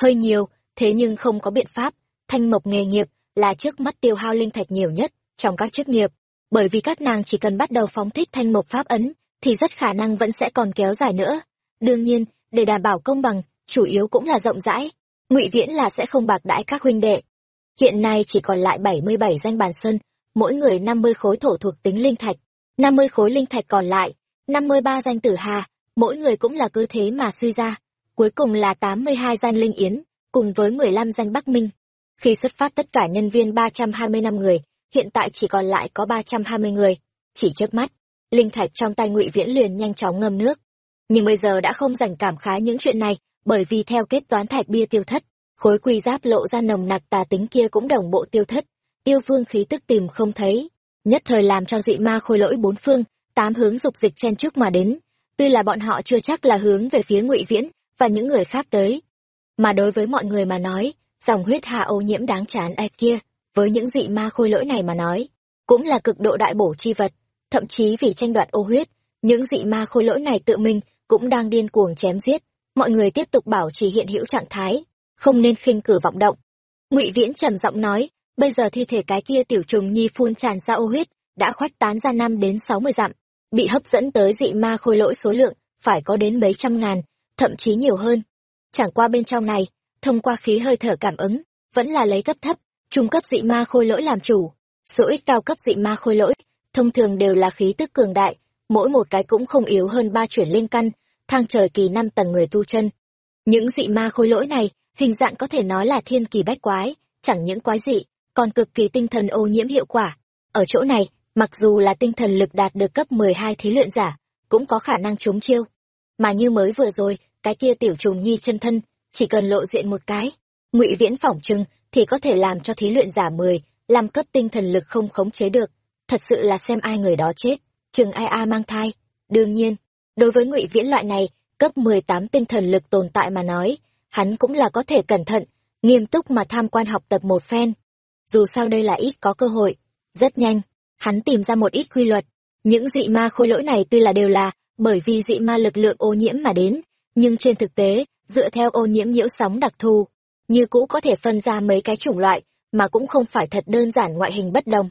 Hơi nhiều, thế nhưng không có biện pháp, thanh mộc nghề nghiệp là trước mắt tiêu hao linh thạch nhiều nhất trong các chức nghiệp bởi vì các nàng chỉ cần bắt đầu phóng thích thanh mộc pháp ấn thì rất khả năng vẫn sẽ còn kéo dài nữa. Đương nhiên, để đảm bảo công bằng, chủ yếu cũng là rộng rãi. Ngụy viễn là sẽ không bạc đãi các huynh đệ. Hiện nay chỉ còn lại bảy mươi bảy danh bàn sơn, mỗi người năm mươi khối thổ thuộc tính linh thạch. năm mươi khối linh thạch còn lại, năm mươi ba danh tử hà, mỗi người cũng là cơ thế mà suy ra. Cuối cùng là tám mươi hai danh linh yến, cùng với mười lăm danh bắc minh. Khi xuất phát tất cả nhân viên ba trăm hai mươi năm người, hiện tại chỉ còn lại có ba trăm hai mươi người. Chỉ trước mắt linh thạch trong tay ngụy viễn liền nhanh chóng ngâm nước. Nhưng bây giờ đã không dành cảm khái những chuyện này bởi vì theo kết toán thạch bia tiêu thất khối quy giáp lộ ra nồng nặc tà tính kia cũng đồng bộ tiêu thất yêu vương khí tức tìm không thấy. Nhất thời làm cho dị ma khôi lỗi bốn phương tám hướng dục dịch chen trước mà đến. Tuy là bọn họ chưa chắc là hướng về phía ngụy viễn và những người khác tới mà đối với mọi người mà nói dòng huyết hạ ô nhiễm đáng chán ai kia với những dị ma khôi lỗi này mà nói, cũng là cực độ đại bổ chi vật, thậm chí vì tranh đoạt ô huyết, những dị ma khôi lỗi này tự mình cũng đang điên cuồng chém giết, mọi người tiếp tục bảo trì hiện hữu trạng thái, không nên khinh cử vọng động. Ngụy Viễn trầm giọng nói, bây giờ thi thể cái kia tiểu trùng nhi phun tràn ra ô huyết, đã khoách tán ra năm đến sáu mươi dặm, bị hấp dẫn tới dị ma khôi lỗi số lượng phải có đến mấy trăm ngàn, thậm chí nhiều hơn. Chẳng qua bên trong này, thông qua khí hơi thở cảm ứng, vẫn là lấy cấp thấp, trung cấp dị ma khôi lỗi làm chủ số ít cao cấp dị ma khôi lỗi thông thường đều là khí tức cường đại, mỗi một cái cũng không yếu hơn ba chuyển linh căn, thang trời kỳ năm tầng người tu chân. Những dị ma khôi lỗi này, hình dạng có thể nói là thiên kỳ bách quái, chẳng những quái dị, còn cực kỳ tinh thần ô nhiễm hiệu quả. Ở chỗ này, mặc dù là tinh thần lực đạt được cấp mười hai thí luyện giả, cũng có khả năng trúng chiêu. Mà như mới vừa rồi, cái kia tiểu trùng nhi chân thân, chỉ cần lộ diện một cái, ngụy viễn phỏng trưng thì có thể làm cho thí luyện giả mười, làm cấp tinh thần lực không khống chế được thật sự là xem ai người đó chết. Chừng ai a mang thai. Đương nhiên, đối với ngụy viễn loại này, cấp mười tám tinh thần lực tồn tại mà nói, hắn cũng là có thể cẩn thận, nghiêm túc mà tham quan học tập một phen. Dù sao đây là ít có cơ hội. Rất nhanh, hắn tìm ra một ít quy luật. Những dị ma khôi lỗi này tuy là đều là bởi vì dị ma lực lượng ô nhiễm mà đến, nhưng trên thực tế, dựa theo ô nhiễm nhiễu sóng đặc thù, như cũ có thể phân ra mấy cái chủng loại mà cũng không phải thật đơn giản ngoại hình bất đồng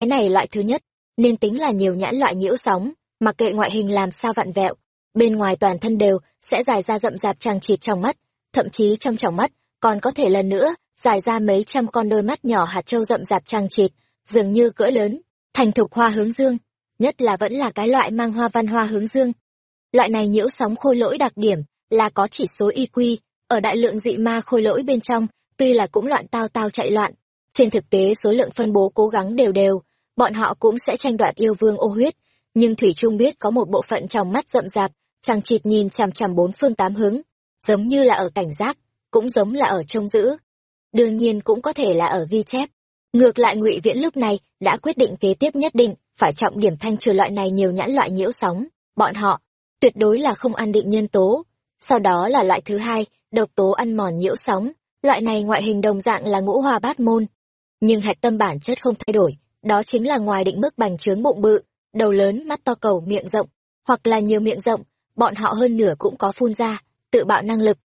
cái này loại thứ nhất nên tính là nhiều nhãn loại nhiễu sóng mặc kệ ngoại hình làm sao vặn vẹo bên ngoài toàn thân đều sẽ dài ra rậm rạp trăng trịt trong mắt thậm chí trong tròng mắt còn có thể lần nữa dài ra mấy trăm con đôi mắt nhỏ hạt trâu rậm rạp trăng trịt dường như cỡ lớn thành thục hoa hướng dương nhất là vẫn là cái loại mang hoa văn hoa hướng dương. Loại này nhiễu sóng khôi lỗi đặc điểm là có chỉ số IQ, ở đại lượng dị ma khôi lỗi bên trong, tuy là cũng loạn tao tao chạy loạn, trên thực tế số lượng phân bố cố gắng đều đều, bọn họ cũng sẽ tranh đoạt yêu vương ô huyết, nhưng Thủy Trung biết có một bộ phận trong mắt rậm rạp, chẳng chịt nhìn chằm chằm bốn phương tám hướng, giống như là ở cảnh giác, cũng giống là ở trông giữ. Đương nhiên cũng có thể là ở ghi chép. Ngược lại ngụy Viễn lúc này đã quyết định kế tiếp nhất định phải trọng điểm thanh trừ loại này nhiều nhãn loại nhiễu sóng, bọn họ tuyệt đối là không an định nhân tố. Sau đó là loại thứ hai, độc tố ăn mòn nhiễu sóng, loại này ngoại hình đồng dạng là ngũ hoa bát môn. Nhưng hạch tâm bản chất không thay đổi, đó chính là ngoài định mức bành trướng bụng bự, đầu lớn, mắt to cầu, miệng rộng, hoặc là nhiều miệng rộng, bọn họ hơn nửa cũng có phun ra, tự bạo năng lực.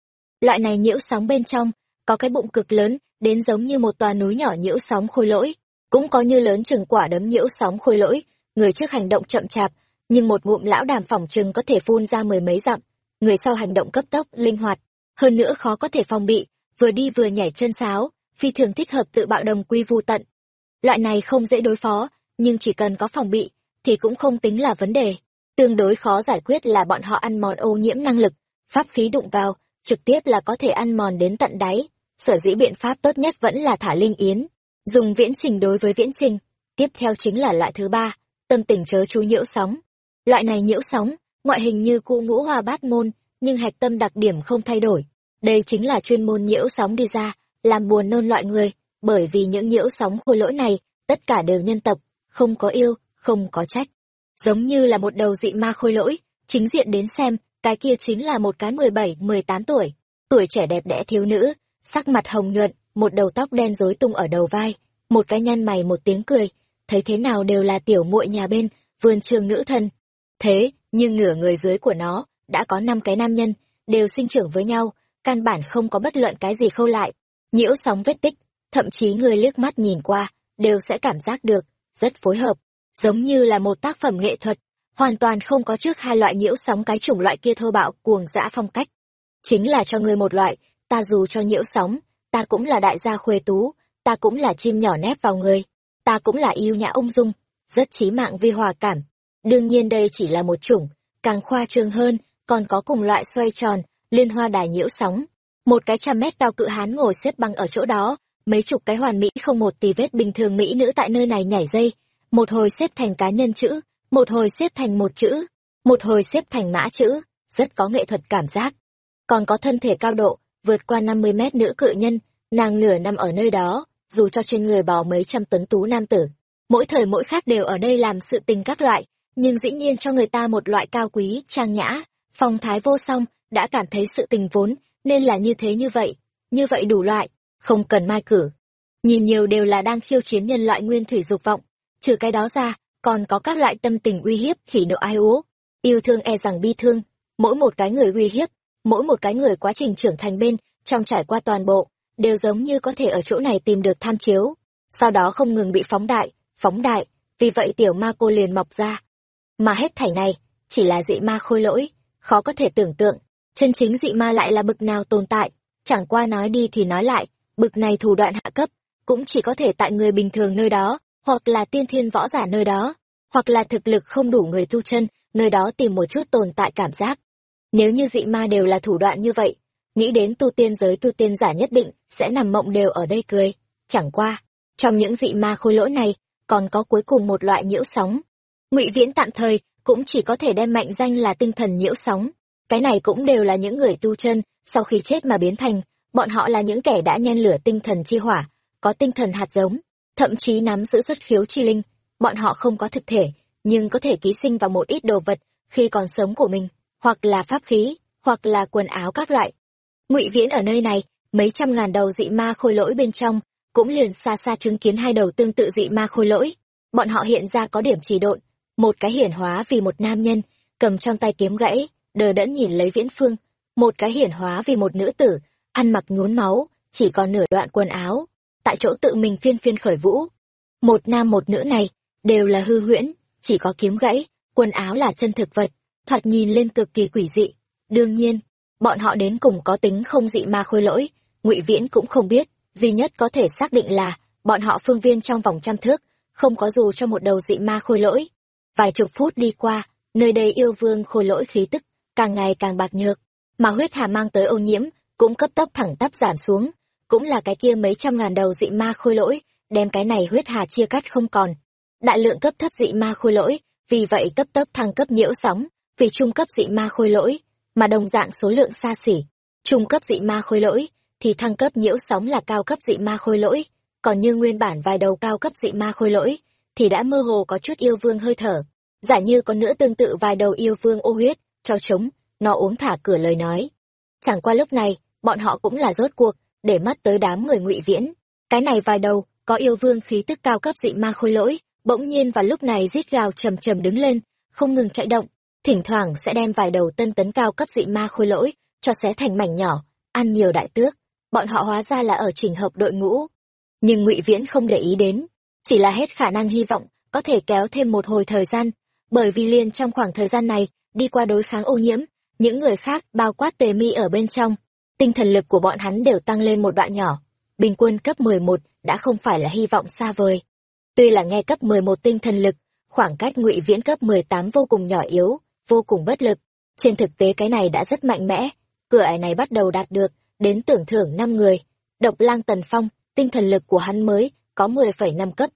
Loại này nhiễu sóng bên trong, có cái bụng cực lớn, đến giống như một tòa núi nhỏ nhiễu sóng khôi lỗi, cũng có như lớn chừng quả đấm nhiễu sóng khôi lỗi, người trước hành động chậm chạp, nhưng một ngụm lão đàm phỏng chừng có thể phun ra mười mấy dặm. Người sau hành động cấp tốc linh hoạt hơn nữa khó có thể phòng bị vừa đi vừa nhảy chân sáo. Phi thường thích hợp tự bạo đồng quy vu tận loại này không dễ đối phó nhưng chỉ cần có phòng bị thì cũng không tính là vấn đề. Tương đối khó giải quyết là bọn họ ăn mòn ô nhiễm năng lực pháp khí đụng vào trực tiếp là có thể ăn mòn đến tận đáy. Sở dĩ biện pháp tốt nhất vẫn là thả linh yến dùng viễn trình đối với viễn trình. Tiếp theo chính là loại thứ ba tâm tình chớ chú nhiễu sóng. Loại này nhiễu sóng, ngoại hình như cụ ngũ hoa bát môn, nhưng hạch tâm đặc điểm không thay đổi. Đây chính là chuyên môn nhiễu sóng đi ra, làm buồn nôn loại người, bởi vì những nhiễu sóng khôi lỗi này, tất cả đều nhân tộc, không có yêu, không có trách. Giống như là một đầu dị ma khôi lỗi, chính diện đến xem, cái kia chính là một cái mười bảy mười tám tuổi, tuổi trẻ đẹp đẽ thiếu nữ, sắc mặt hồng nhuận, một đầu tóc đen rối tung ở đầu vai, một cái nhăn mày một tiếng cười, thấy thế nào đều là tiểu muội nhà bên, vườn trường nữ thần, Thế, nhưng nửa người dưới của nó, đã có năm cái nam nhân, đều sinh trưởng với nhau, căn bản không có bất luận cái gì khâu lại. Nhiễu sóng vết tích, thậm chí người liếc mắt nhìn qua, đều sẽ cảm giác được, rất phối hợp, giống như là một tác phẩm nghệ thuật, hoàn toàn không có trước hai loại nhiễu sóng cái chủng loại kia thô bạo cuồng dã phong cách. Chính là cho người một loại, ta dù cho nhiễu sóng, ta cũng là đại gia khuê tú, ta cũng là chim nhỏ nép vào người, ta cũng là yêu nhã ung dung, rất trí mạng vi hòa cảm, Đương nhiên đây chỉ là một chủng, càng khoa trương hơn, còn có cùng loại xoay tròn, liên hoa đài nhiễu sóng. Một cái trăm mét cao cự hán ngồi xếp bằng ở chỗ đó, mấy chục cái hoàn mỹ không một tì vết bình thường mỹ nữ tại nơi này nhảy dây, một hồi xếp thành cá nhân chữ, một hồi xếp thành một chữ, một hồi xếp thành mã chữ, rất có nghệ thuật cảm giác. Còn có thân thể cao độ, vượt qua 50 mét nữ cự nhân, nàng nửa năm ở nơi đó, dù cho trên người bò mấy trăm tấn tú nam tử. Mỗi thời mỗi khác đều ở đây làm sự tình các loại, nhưng dĩ nhiên cho người ta một loại cao quý, trang nhã, phong thái vô song, đã cảm thấy sự tình vốn, nên là như thế như vậy, như vậy đủ loại, không cần mai cử. Nhìn nhiều đều là đang khiêu chiến nhân loại nguyên thủy dục vọng, trừ cái đó ra, còn có các loại tâm tình uy hiếp, khỉ nộ ai ố, yêu thương e rằng bi thương, mỗi một cái người uy hiếp, mỗi một cái người quá trình trưởng thành bên, trong trải qua toàn bộ, đều giống như có thể ở chỗ này tìm được tham chiếu, sau đó không ngừng bị phóng đại, phóng đại, vì vậy tiểu ma cô liền mọc ra, mà hết thảy này, chỉ là dị ma khôi lỗi, khó có thể tưởng tượng, chân chính dị ma lại là bực nào tồn tại, chẳng qua nói đi thì nói lại, bực này thủ đoạn hạ cấp, cũng chỉ có thể tại người bình thường nơi đó, hoặc là tiên thiên võ giả nơi đó, hoặc là thực lực không đủ người tu chân, nơi đó tìm một chút tồn tại cảm giác. Nếu như dị ma đều là thủ đoạn như vậy, nghĩ đến tu tiên giới tu tiên giả nhất định sẽ nằm mộng đều ở đây cười. Chẳng qua, trong những dị ma khôi lỗi này, còn có cuối cùng một loại nhiễu sóng, ngụy viễn tạm thời cũng chỉ có thể đem mạnh danh là tinh thần nhiễu sóng cái này cũng đều là những người tu chân sau khi chết mà biến thành bọn họ là những kẻ đã nhen lửa tinh thần chi hỏa, có tinh thần hạt giống, thậm chí nắm giữ xuất khiếu chi linh. Bọn họ không có thực thể, nhưng có thể ký sinh vào một ít đồ vật khi còn sống của mình, hoặc là pháp khí, hoặc là quần áo các loại. Ngụy viễn ở nơi này, mấy trăm ngàn đầu dị ma khôi lỗi bên trong, cũng liền xa xa chứng kiến hai đầu tương tự dị ma khôi lỗi. Bọn họ hiện ra có điểm trì độn, một cái hiển hóa vì một nam nhân, cầm trong tay kiếm gãy, đờ đẫn nhìn lấy viễn phương. Một cái hiển hóa vì một nữ tử ăn mặc nhốn máu, chỉ còn nửa đoạn quần áo. Tại chỗ tự mình phiên phiên khởi vũ. Một nam một nữ này, đều là hư huyễn, chỉ có kiếm gãy, quần áo là chân thực vật. Thoạt nhìn lên cực kỳ quỷ dị. Đương nhiên, bọn họ đến cùng có tính không dị ma khôi lỗi, ngụy viễn cũng không biết. Duy nhất có thể xác định là, bọn họ phương viên trong vòng trăm thước, không có dù cho một đầu dị ma khôi lỗi. Vài chục phút đi qua, nơi đây yêu vương khôi lỗi khí tức, càng ngày càng bạc nhược. Mà huyết hà mang tới ô nhiễm cũng cấp tốc thẳng tắp giảm xuống cũng là cái kia mấy trăm ngàn đầu dị ma khôi lỗi đem cái này huyết hà chia cắt không còn. Đại lượng cấp thấp dị ma khôi lỗi vì vậy cấp tốc thăng cấp nhiễu sóng vì trung cấp dị ma khôi lỗi mà đồng dạng số lượng xa xỉ. Trung cấp dị ma khôi lỗi thì thăng cấp nhiễu sóng là cao cấp dị ma khôi lỗi còn như nguyên bản vài đầu cao cấp dị ma khôi lỗi thì đã mơ hồ có chút yêu vương hơi thở. Giả như có nữa tương tự vài đầu yêu vương ô huyết cho chống, nó uống thả cửa lời nói. Chẳng qua lúc này bọn họ cũng là rốt cuộc, để mắt tới đám người ngụy viễn. Cái này vài đầu, có yêu vương khí tức cao cấp dị ma khôi lỗi, bỗng nhiên vào lúc này rít gào trầm trầm đứng lên, không ngừng chạy động. Thỉnh thoảng sẽ đem vài đầu tân tấn cao cấp dị ma khôi lỗi, cho xé thành mảnh nhỏ, ăn nhiều đại tước. Bọn họ hóa ra là ở chỉnh hợp đội ngũ. Nhưng ngụy viễn không để ý đến, chỉ là hết khả năng hy vọng, có thể kéo thêm một hồi thời gian. Bởi vì liền trong khoảng thời gian này, đi qua đối kháng ô nhiễm, những người khác bao quát tề mi ở bên trong tinh thần lực của bọn hắn đều tăng lên một đoạn nhỏ. Bình quân cấp 11 đã không phải là hy vọng xa vời. Tuy là nghe cấp 11 tinh thần lực khoảng cách ngụy viễn cấp 18 vô cùng nhỏ yếu vô cùng bất lực. Trên thực tế cái này đã rất mạnh mẽ. Cửa ải này bắt đầu đạt được đến tưởng thưởng năm người. Độc lang tần phong tinh thần lực của hắn mới có 10,5 cấp.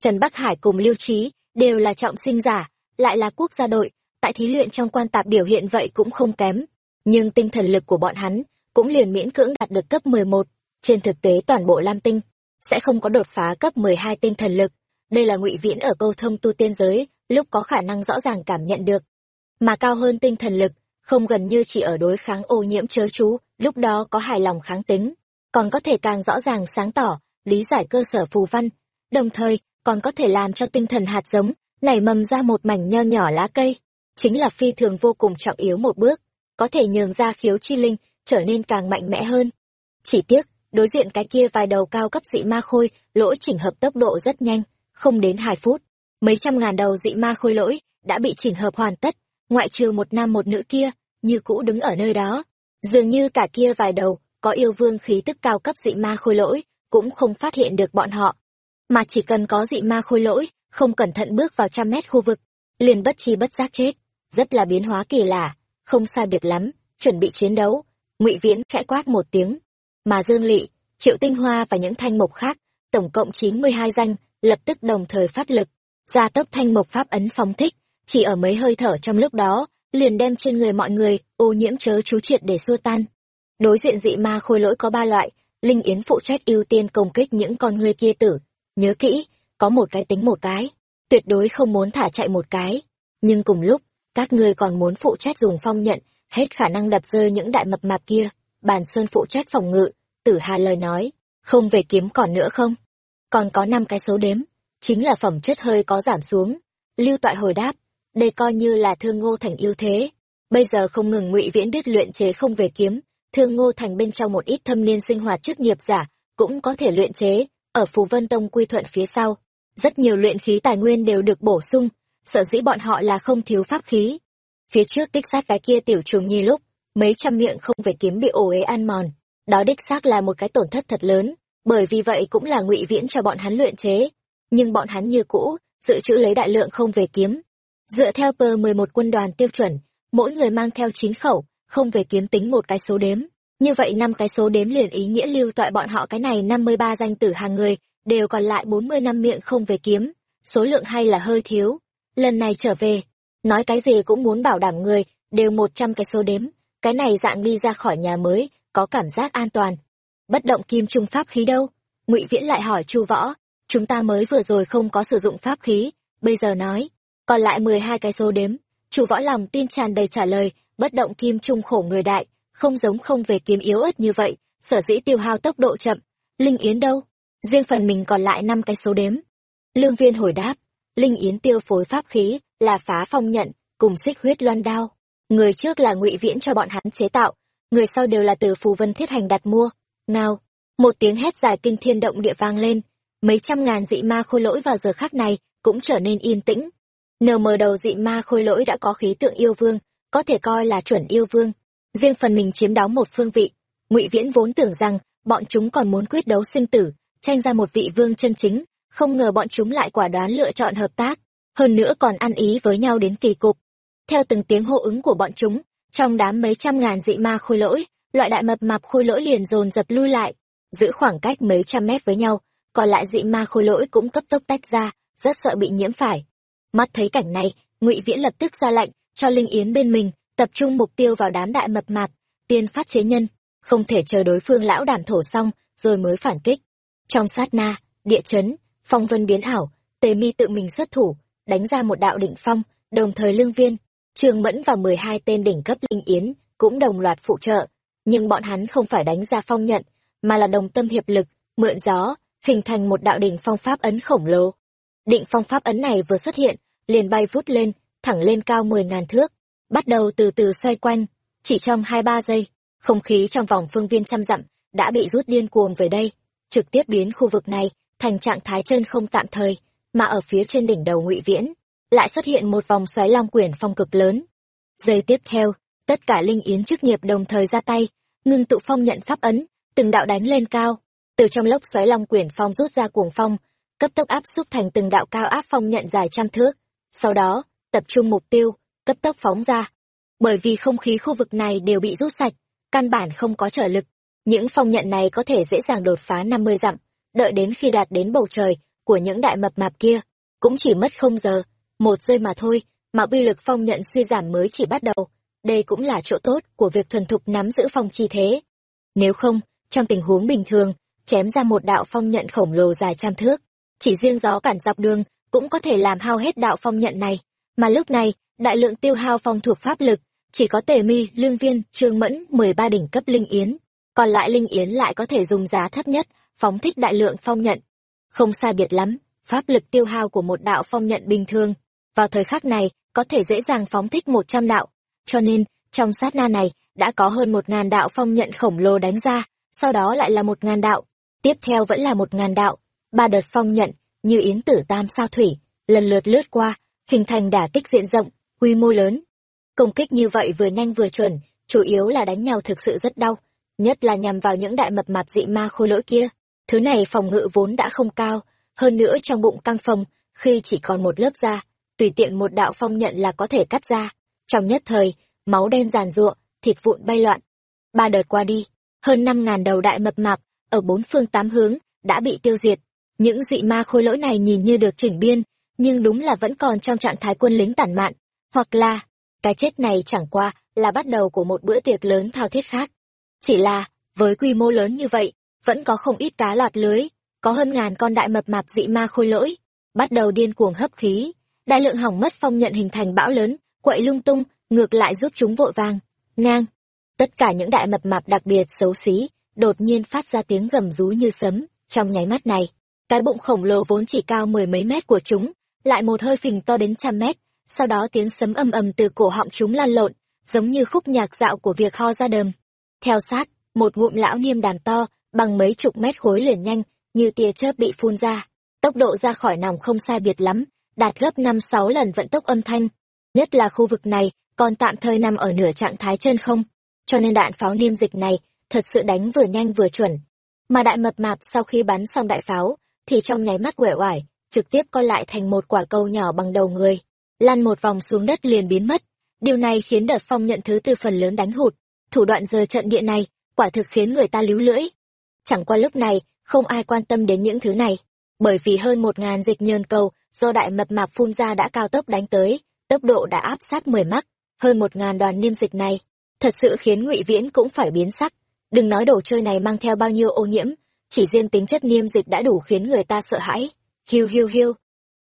Trần bắc hải cùng lưu trí đều là trọng sinh giả lại là quốc gia đội. Tại thí luyện trong quan tạp biểu hiện vậy cũng không kém. Nhưng tinh thần lực của bọn hắn cũng liền miễn cưỡng đạt được cấp 11. Trên thực tế toàn bộ Lam Tinh sẽ không có đột phá cấp 12 tinh thần lực. Đây là ngụy viễn ở câu thông tu tiên giới, lúc có khả năng rõ ràng cảm nhận được. Mà cao hơn tinh thần lực, không gần như chỉ ở đối kháng ô nhiễm chớ chú, lúc đó có hài lòng kháng tính, còn có thể càng rõ ràng sáng tỏ, lý giải cơ sở phù văn, đồng thời còn có thể làm cho tinh thần hạt giống nảy mầm ra một mảnh nho nhỏ lá cây, chính là phi thường vô cùng trọng yếu một bước, có thể nhường ra khiếu chi linh trở nên càng mạnh mẽ hơn. Chỉ tiếc, đối diện cái kia vài đầu cao cấp dị ma khôi, lỗi chỉnh hợp tốc độ rất nhanh, không đến hai phút. Mấy trăm ngàn đầu dị ma khôi lỗi đã bị chỉnh hợp hoàn tất, ngoại trừ một nam một nữ kia, như cũ đứng ở nơi đó. Dường như cả kia vài đầu, có yêu vương khí tức cao cấp dị ma khôi lỗi, cũng không phát hiện được bọn họ. Mà chỉ cần có dị ma khôi lỗi, không cẩn thận bước vào trăm mét khu vực, liền bất chi bất giác chết. Rất là biến hóa kỳ lạ, không sai biệt lắm, chuẩn bị chiến đấu, ngụy viễn khẽ quát một tiếng. Mà dương lỵ triệu tinh hoa và những thanh mộc khác, tổng cộng chín mươi hai danh, lập tức đồng thời phát lực. Gia tốc thanh mộc pháp ấn phóng thích, chỉ ở mấy hơi thở trong lúc đó, liền đem trên người mọi người, ô nhiễm chớ chú triệt để xua tan. Đối diện dị ma khôi lỗi có ba loại, linh yến phụ trách ưu tiên công kích những con người kia tử. Nhớ kỹ, có một cái tính một cái, tuyệt đối không muốn thả chạy một cái. Nhưng cùng lúc, các ngươi còn muốn phụ trách dùng phong nhận hết khả năng đập rơi những đại mập mạp kia. Bàn sơn phụ trách phòng ngự, tử hà lời nói, không về kiếm còn nữa không? Còn có năm cái số đếm, chính là phẩm chất hơi có giảm xuống. Lưu toại hồi đáp, đây coi như là thương ngô thành ưu thế. Bây giờ không ngừng ngụy viễn biết luyện chế không về kiếm, thương ngô thành bên trong một ít thâm niên sinh hoạt chức nghiệp giả cũng có thể luyện chế, ở phù vân tông quy thuận phía sau. Rất nhiều luyện khí tài nguyên đều được bổ sung, sở dĩ bọn họ là không thiếu pháp khí phía trước đích xác cái kia tiểu trùng nhi lúc, mấy trăm miệng không về kiếm bị ổ ế ăn mòn. Đó đích xác là một cái tổn thất thật lớn, bởi vì vậy cũng là ngụy viễn cho bọn hắn luyện chế. Nhưng bọn hắn như cũ, dự trữ lấy đại lượng không về kiếm. Dựa theo pơ mười một quân đoàn tiêu chuẩn, mỗi người mang theo chín khẩu, không về kiếm tính một cái số đếm. Như vậy năm cái số đếm liền ý nghĩa lưu toại bọn họ cái này năm mươi ba danh tử hàng người, đều còn lại bốn mươi năm miệng không về kiếm. Số lượng hay là hơi thiếu. Lần này trở về nói cái gì cũng muốn bảo đảm người, đều một trăm cái số đếm. Cái này dạng đi ra khỏi nhà mới, có cảm giác an toàn. Bất động kim trung pháp khí đâu? Ngụy viễn lại hỏi chu võ. Chúng ta mới vừa rồi không có sử dụng pháp khí, bây giờ nói. Còn lại mười hai cái số đếm. Chu võ lòng tin tràn đầy trả lời, bất động kim trung khổ người đại, không giống không về kiếm yếu ớt như vậy, sở dĩ tiêu hao tốc độ chậm. Linh yến đâu? Riêng phần mình còn lại năm cái số đếm. Lương viên hồi đáp linh yến tiêu phối pháp khí là phá phong nhận, cùng xích huyết loan đao. Người trước là ngụy viễn cho bọn hắn chế tạo, người sau đều là từ phù vân thiết hành đặt mua. Nào một tiếng hét dài kinh thiên động địa vang lên, mấy trăm ngàn dị ma khôi lỗi vào giờ khắc này cũng trở nên yên tĩnh. Nờ mờ đầu dị ma khôi lỗi đã có khí tượng yêu vương, có thể coi là chuẩn yêu vương. Riêng phần mình chiếm đóng một phương vị, ngụy viễn vốn tưởng rằng bọn chúng còn muốn quyết đấu sinh tử, tranh ra một vị vương chân chính không ngờ bọn chúng lại quả đoán lựa chọn hợp tác, hơn nữa còn ăn ý với nhau đến kỳ cục. Theo từng tiếng hô ứng của bọn chúng, trong đám mấy trăm ngàn dị ma khôi lỗi, loại đại mập mạp khôi lỗi liền dồn dập lui lại, giữ khoảng cách mấy trăm mét với nhau, còn lại dị ma khôi lỗi cũng cấp tốc tách ra, rất sợ bị nhiễm phải. Mắt thấy cảnh này, ngụy viễn lập tức ra lệnh cho linh yến bên mình tập trung mục tiêu vào đám đại mập mạp, tiên phát chế nhân, không thể chờ đối phương lão đàn thổ xong rồi mới phản kích. Trong sát na, địa chấn phong vân biến ảo, tề mi tự mình xuất thủ, đánh ra một đạo đỉnh phong, đồng thời lương viên. Trường mẫn và mười hai tên đỉnh cấp linh yến cũng đồng loạt phụ trợ, nhưng bọn hắn không phải đánh ra phong nhận, mà là đồng tâm hiệp lực, mượn gió, hình thành một đạo đỉnh phong pháp ấn khổng lồ. Định phong pháp ấn này vừa xuất hiện, liền bay vút lên, thẳng lên cao mười ngàn thước, bắt đầu từ từ xoay quanh, chỉ trong hai ba giây, không khí trong vòng phương viên trăm dặm đã bị rút điên cuồng về đây, trực tiếp biến khu vực này thành trạng thái chân không tạm thời, mà ở phía trên đỉnh đầu ngụy viễn, lại xuất hiện một vòng xoáy long quyển phong cực lớn. Giây tiếp theo, tất cả linh yến chức nghiệp đồng thời ra tay, ngưng tụ phong nhận pháp ấn, từng đạo đánh lên cao. Từ trong lốc xoáy long quyển phong rút ra cuồng phong, cấp tốc áp xúc thành từng đạo cao áp phong nhận dài trăm thước. Sau đó, tập trung mục tiêu, cấp tốc phóng ra. Bởi vì không khí khu vực này đều bị rút sạch, căn bản không có trở lực. Những phong nhận này có thể dễ dàng đột phá năm mươi dặm đợi đến khi đạt đến bầu trời của những đại mập mạp kia, cũng chỉ mất không giờ, một giây mà thôi mà uy lực phong nhận suy giảm mới chỉ bắt đầu. Đây cũng là chỗ tốt của việc thuần thục nắm giữ phong chi thế. Nếu không, trong tình huống bình thường, chém ra một đạo phong nhận khổng lồ dài trăm thước, chỉ riêng gió cản dọc đường cũng có thể làm hao hết đạo phong nhận này. Mà lúc này, đại lượng tiêu hao phong thuộc pháp lực, chỉ có tề mi, lương viên, trương mẫn, mười ba đỉnh cấp linh yến, còn lại linh yến lại có thể dùng giá thấp nhất phóng thích đại lượng phong nhận. Không sai biệt lắm, pháp lực tiêu hao của một đạo phong nhận bình thường, vào thời khắc này, có thể dễ dàng phóng thích một trăm đạo. Cho nên, trong sát na này, đã có hơn một ngàn đạo phong nhận khổng lồ đánh ra, sau đó lại là một ngàn đạo, tiếp theo vẫn là một ngàn đạo. Ba đợt phong nhận, như yến tử tam sao thủy, lần lượt lướt qua, hình thành đả kích diện rộng, quy mô lớn. Công kích như vậy vừa nhanh vừa chuẩn, chủ yếu là đánh nhau thực sự rất đau, nhất là nhằm vào những đại mập mạp dị ma khôi lỗi kia thứ này phòng ngự vốn đã không cao hơn nữa trong bụng căng phòng khi chỉ còn một lớp da tùy tiện một đạo phong nhận là có thể cắt ra. Trong nhất thời máu đen giàn ruộng, thịt vụn bay loạn. Ba đợt qua đi hơn năm ngàn đầu đại mập mạp ở bốn phương tám hướng đã bị tiêu diệt. Những dị ma khôi lỗi này nhìn như được chỉnh biên nhưng đúng là vẫn còn trong trạng thái quân lính tản mạn. Hoặc là cái chết này chẳng qua là bắt đầu của một bữa tiệc lớn thao thiết khác. Chỉ là với quy mô lớn như vậy vẫn có không ít cá lọt lưới, có hơn ngàn con đại mập mạp dị ma khôi lỗi. Bắt đầu điên cuồng hấp khí, đại lượng hỏng mất phong nhận hình thành bão lớn, quậy lung tung, ngược lại giúp chúng vội vàng. Ngang. Tất cả những đại mập mạp đặc biệt xấu xí, đột nhiên phát ra tiếng gầm rú như sấm, trong nháy mắt này. Cái bụng khổng lồ vốn chỉ cao mười mấy mét của chúng, lại một hơi phình to đến trăm mét. Sau đó tiếng sấm ầm ầm từ cổ họng chúng lan lộn, giống như khúc nhạc dạo của việc ho ra đờm. Theo sát, một ngụm lão niêm đàn to bằng mấy chục mét khối liền nhanh, như tia chớp bị phun ra. Tốc độ ra khỏi nòng không sai biệt lắm, đạt gấp năm sáu lần vận tốc âm thanh. Nhất là khu vực này, còn tạm thời nằm ở nửa trạng thái chân không. Cho nên đạn pháo niêm dịch này, thật sự đánh vừa nhanh vừa chuẩn. Mà đại mập mạp sau khi bắn xong đại pháo, thì trong nháy mắt quẻ oải, trực tiếp coi lại thành một quả câu nhỏ bằng đầu người. Lăn một vòng xuống đất liền biến mất. Điều này khiến đợt phong nhận thứ từ phần lớn đánh hụt. Thủ đoạn giờ trận địa này, quả thực khiến người ta líu lưỡi chẳng qua lúc này, không ai quan tâm đến những thứ này. Bởi vì hơn một ngàn dịch nhơn cầu do đại mập mạp phun ra đã cao tốc đánh tới, tốc độ đã áp sát mười mắc. Hơn một ngàn đoàn niêm dịch này, thật sự khiến ngụy viễn cũng phải biến sắc. Đừng nói đồ chơi này mang theo bao nhiêu ô nhiễm, chỉ riêng tính chất niêm dịch đã đủ khiến người ta sợ hãi. Hiu hiu hiu.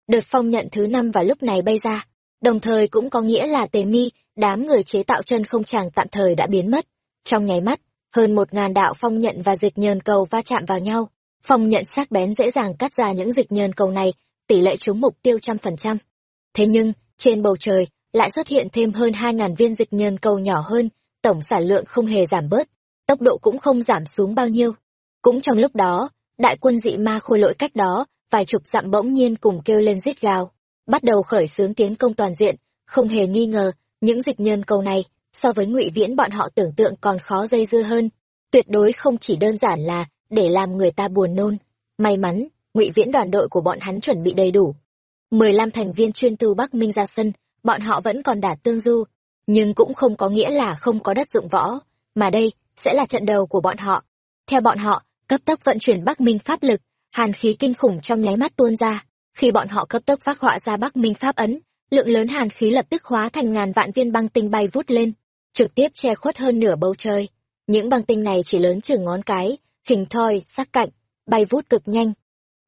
Đợt phong nhận thứ năm vào lúc này bay ra, đồng thời cũng có nghĩa là tề mi, đám người chế tạo chân không tràng tạm thời đã biến mất. Trong nháy mắt hơn một ngàn đạo phong nhận và dịch nhờn cầu va chạm vào nhau. Phong nhận sắc bén dễ dàng cắt ra những dịch nhờn cầu này, tỷ lệ trúng mục tiêu trăm phần trăm. Thế nhưng, trên bầu trời lại xuất hiện thêm hơn hai ngàn viên dịch nhờn cầu nhỏ hơn, tổng sản lượng không hề giảm bớt, tốc độ cũng không giảm xuống bao nhiêu. Cũng trong lúc đó, đại quân dị ma khôi lỗi cách đó, vài chục dặm bỗng nhiên cùng kêu lên rít gào. Bắt đầu khởi xướng tiến công toàn diện, không hề nghi ngờ, những dịch nhân cầu này so với ngụy viễn, bọn họ tưởng tượng còn khó dây dưa hơn. Tuyệt đối không chỉ đơn giản là để làm người ta buồn nôn. May mắn, ngụy viễn đoàn đội của bọn hắn chuẩn bị đầy đủ. Mười lăm thành viên chuyên tu bắc minh ra sân, bọn họ vẫn còn đả tương du. Nhưng cũng không có nghĩa là không có đất dụng võ, mà đây sẽ là trận đầu của bọn họ. Theo bọn họ, cấp tốc vận chuyển bắc minh pháp lực, hàn khí kinh khủng trong nháy mắt tuôn ra. Khi bọn họ cấp tốc phát họa ra bắc minh pháp ấn, lượng lớn hàn khí lập tức hóa thành ngàn vạn viên băng tinh bay vút lên trực tiếp che khuất hơn nửa bầu trời. Những băng tinh này chỉ lớn chừng ngón cái, hình thoi, sắc cạnh, bay vút cực nhanh.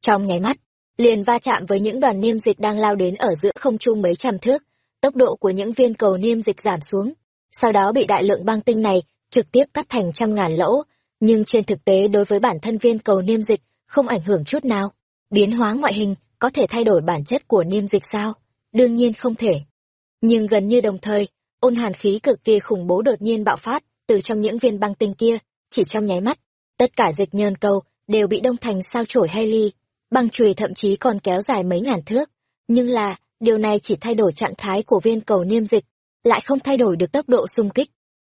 Trong nháy mắt, liền va chạm với những đoàn niêm dịch đang lao đến ở giữa không trung mấy trăm thước. Tốc độ của những viên cầu niêm dịch giảm xuống. Sau đó bị đại lượng băng tinh này trực tiếp cắt thành trăm ngàn lỗ. Nhưng trên thực tế đối với bản thân viên cầu niêm dịch không ảnh hưởng chút nào. Biến hóa ngoại hình có thể thay đổi bản chất của niêm dịch sao? Đương nhiên không thể. Nhưng gần như đồng thời ôn hàn khí cực kỳ khủng bố đột nhiên bạo phát từ trong những viên băng tinh kia, chỉ trong nháy mắt, tất cả dịch nhơn cầu đều bị đông thành sao chổi hay ly. Băng chùy thậm chí còn kéo dài mấy ngàn thước. Nhưng là, điều này chỉ thay đổi trạng thái của viên cầu niêm dịch, lại không thay đổi được tốc độ xung kích.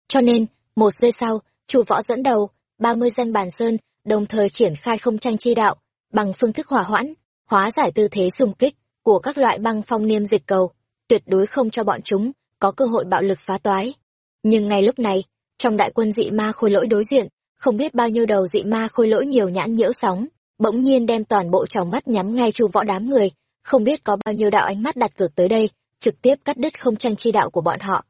Cho nên, một giây sau, chủ võ dẫn đầu, ba mươi danh bàn sơn, đồng thời triển khai không tranh chi đạo, bằng phương thức hỏa hoãn, hóa giải tư thế xung kích của các loại băng phong niêm dịch cầu. Tuyệt đối không cho bọn chúng có cơ hội bạo lực phá toái. Nhưng ngay lúc này, trong đại quân dị ma khôi lỗi đối diện, không biết bao nhiêu đầu dị ma khôi lỗi nhiều nhãn nhiễu sóng, bỗng nhiên đem toàn bộ tròng mắt nhắm ngay chu võ đám người, không biết có bao nhiêu đạo ánh mắt đặt cược tới đây, trực tiếp cắt đứt không tranh chi đạo của bọn họ.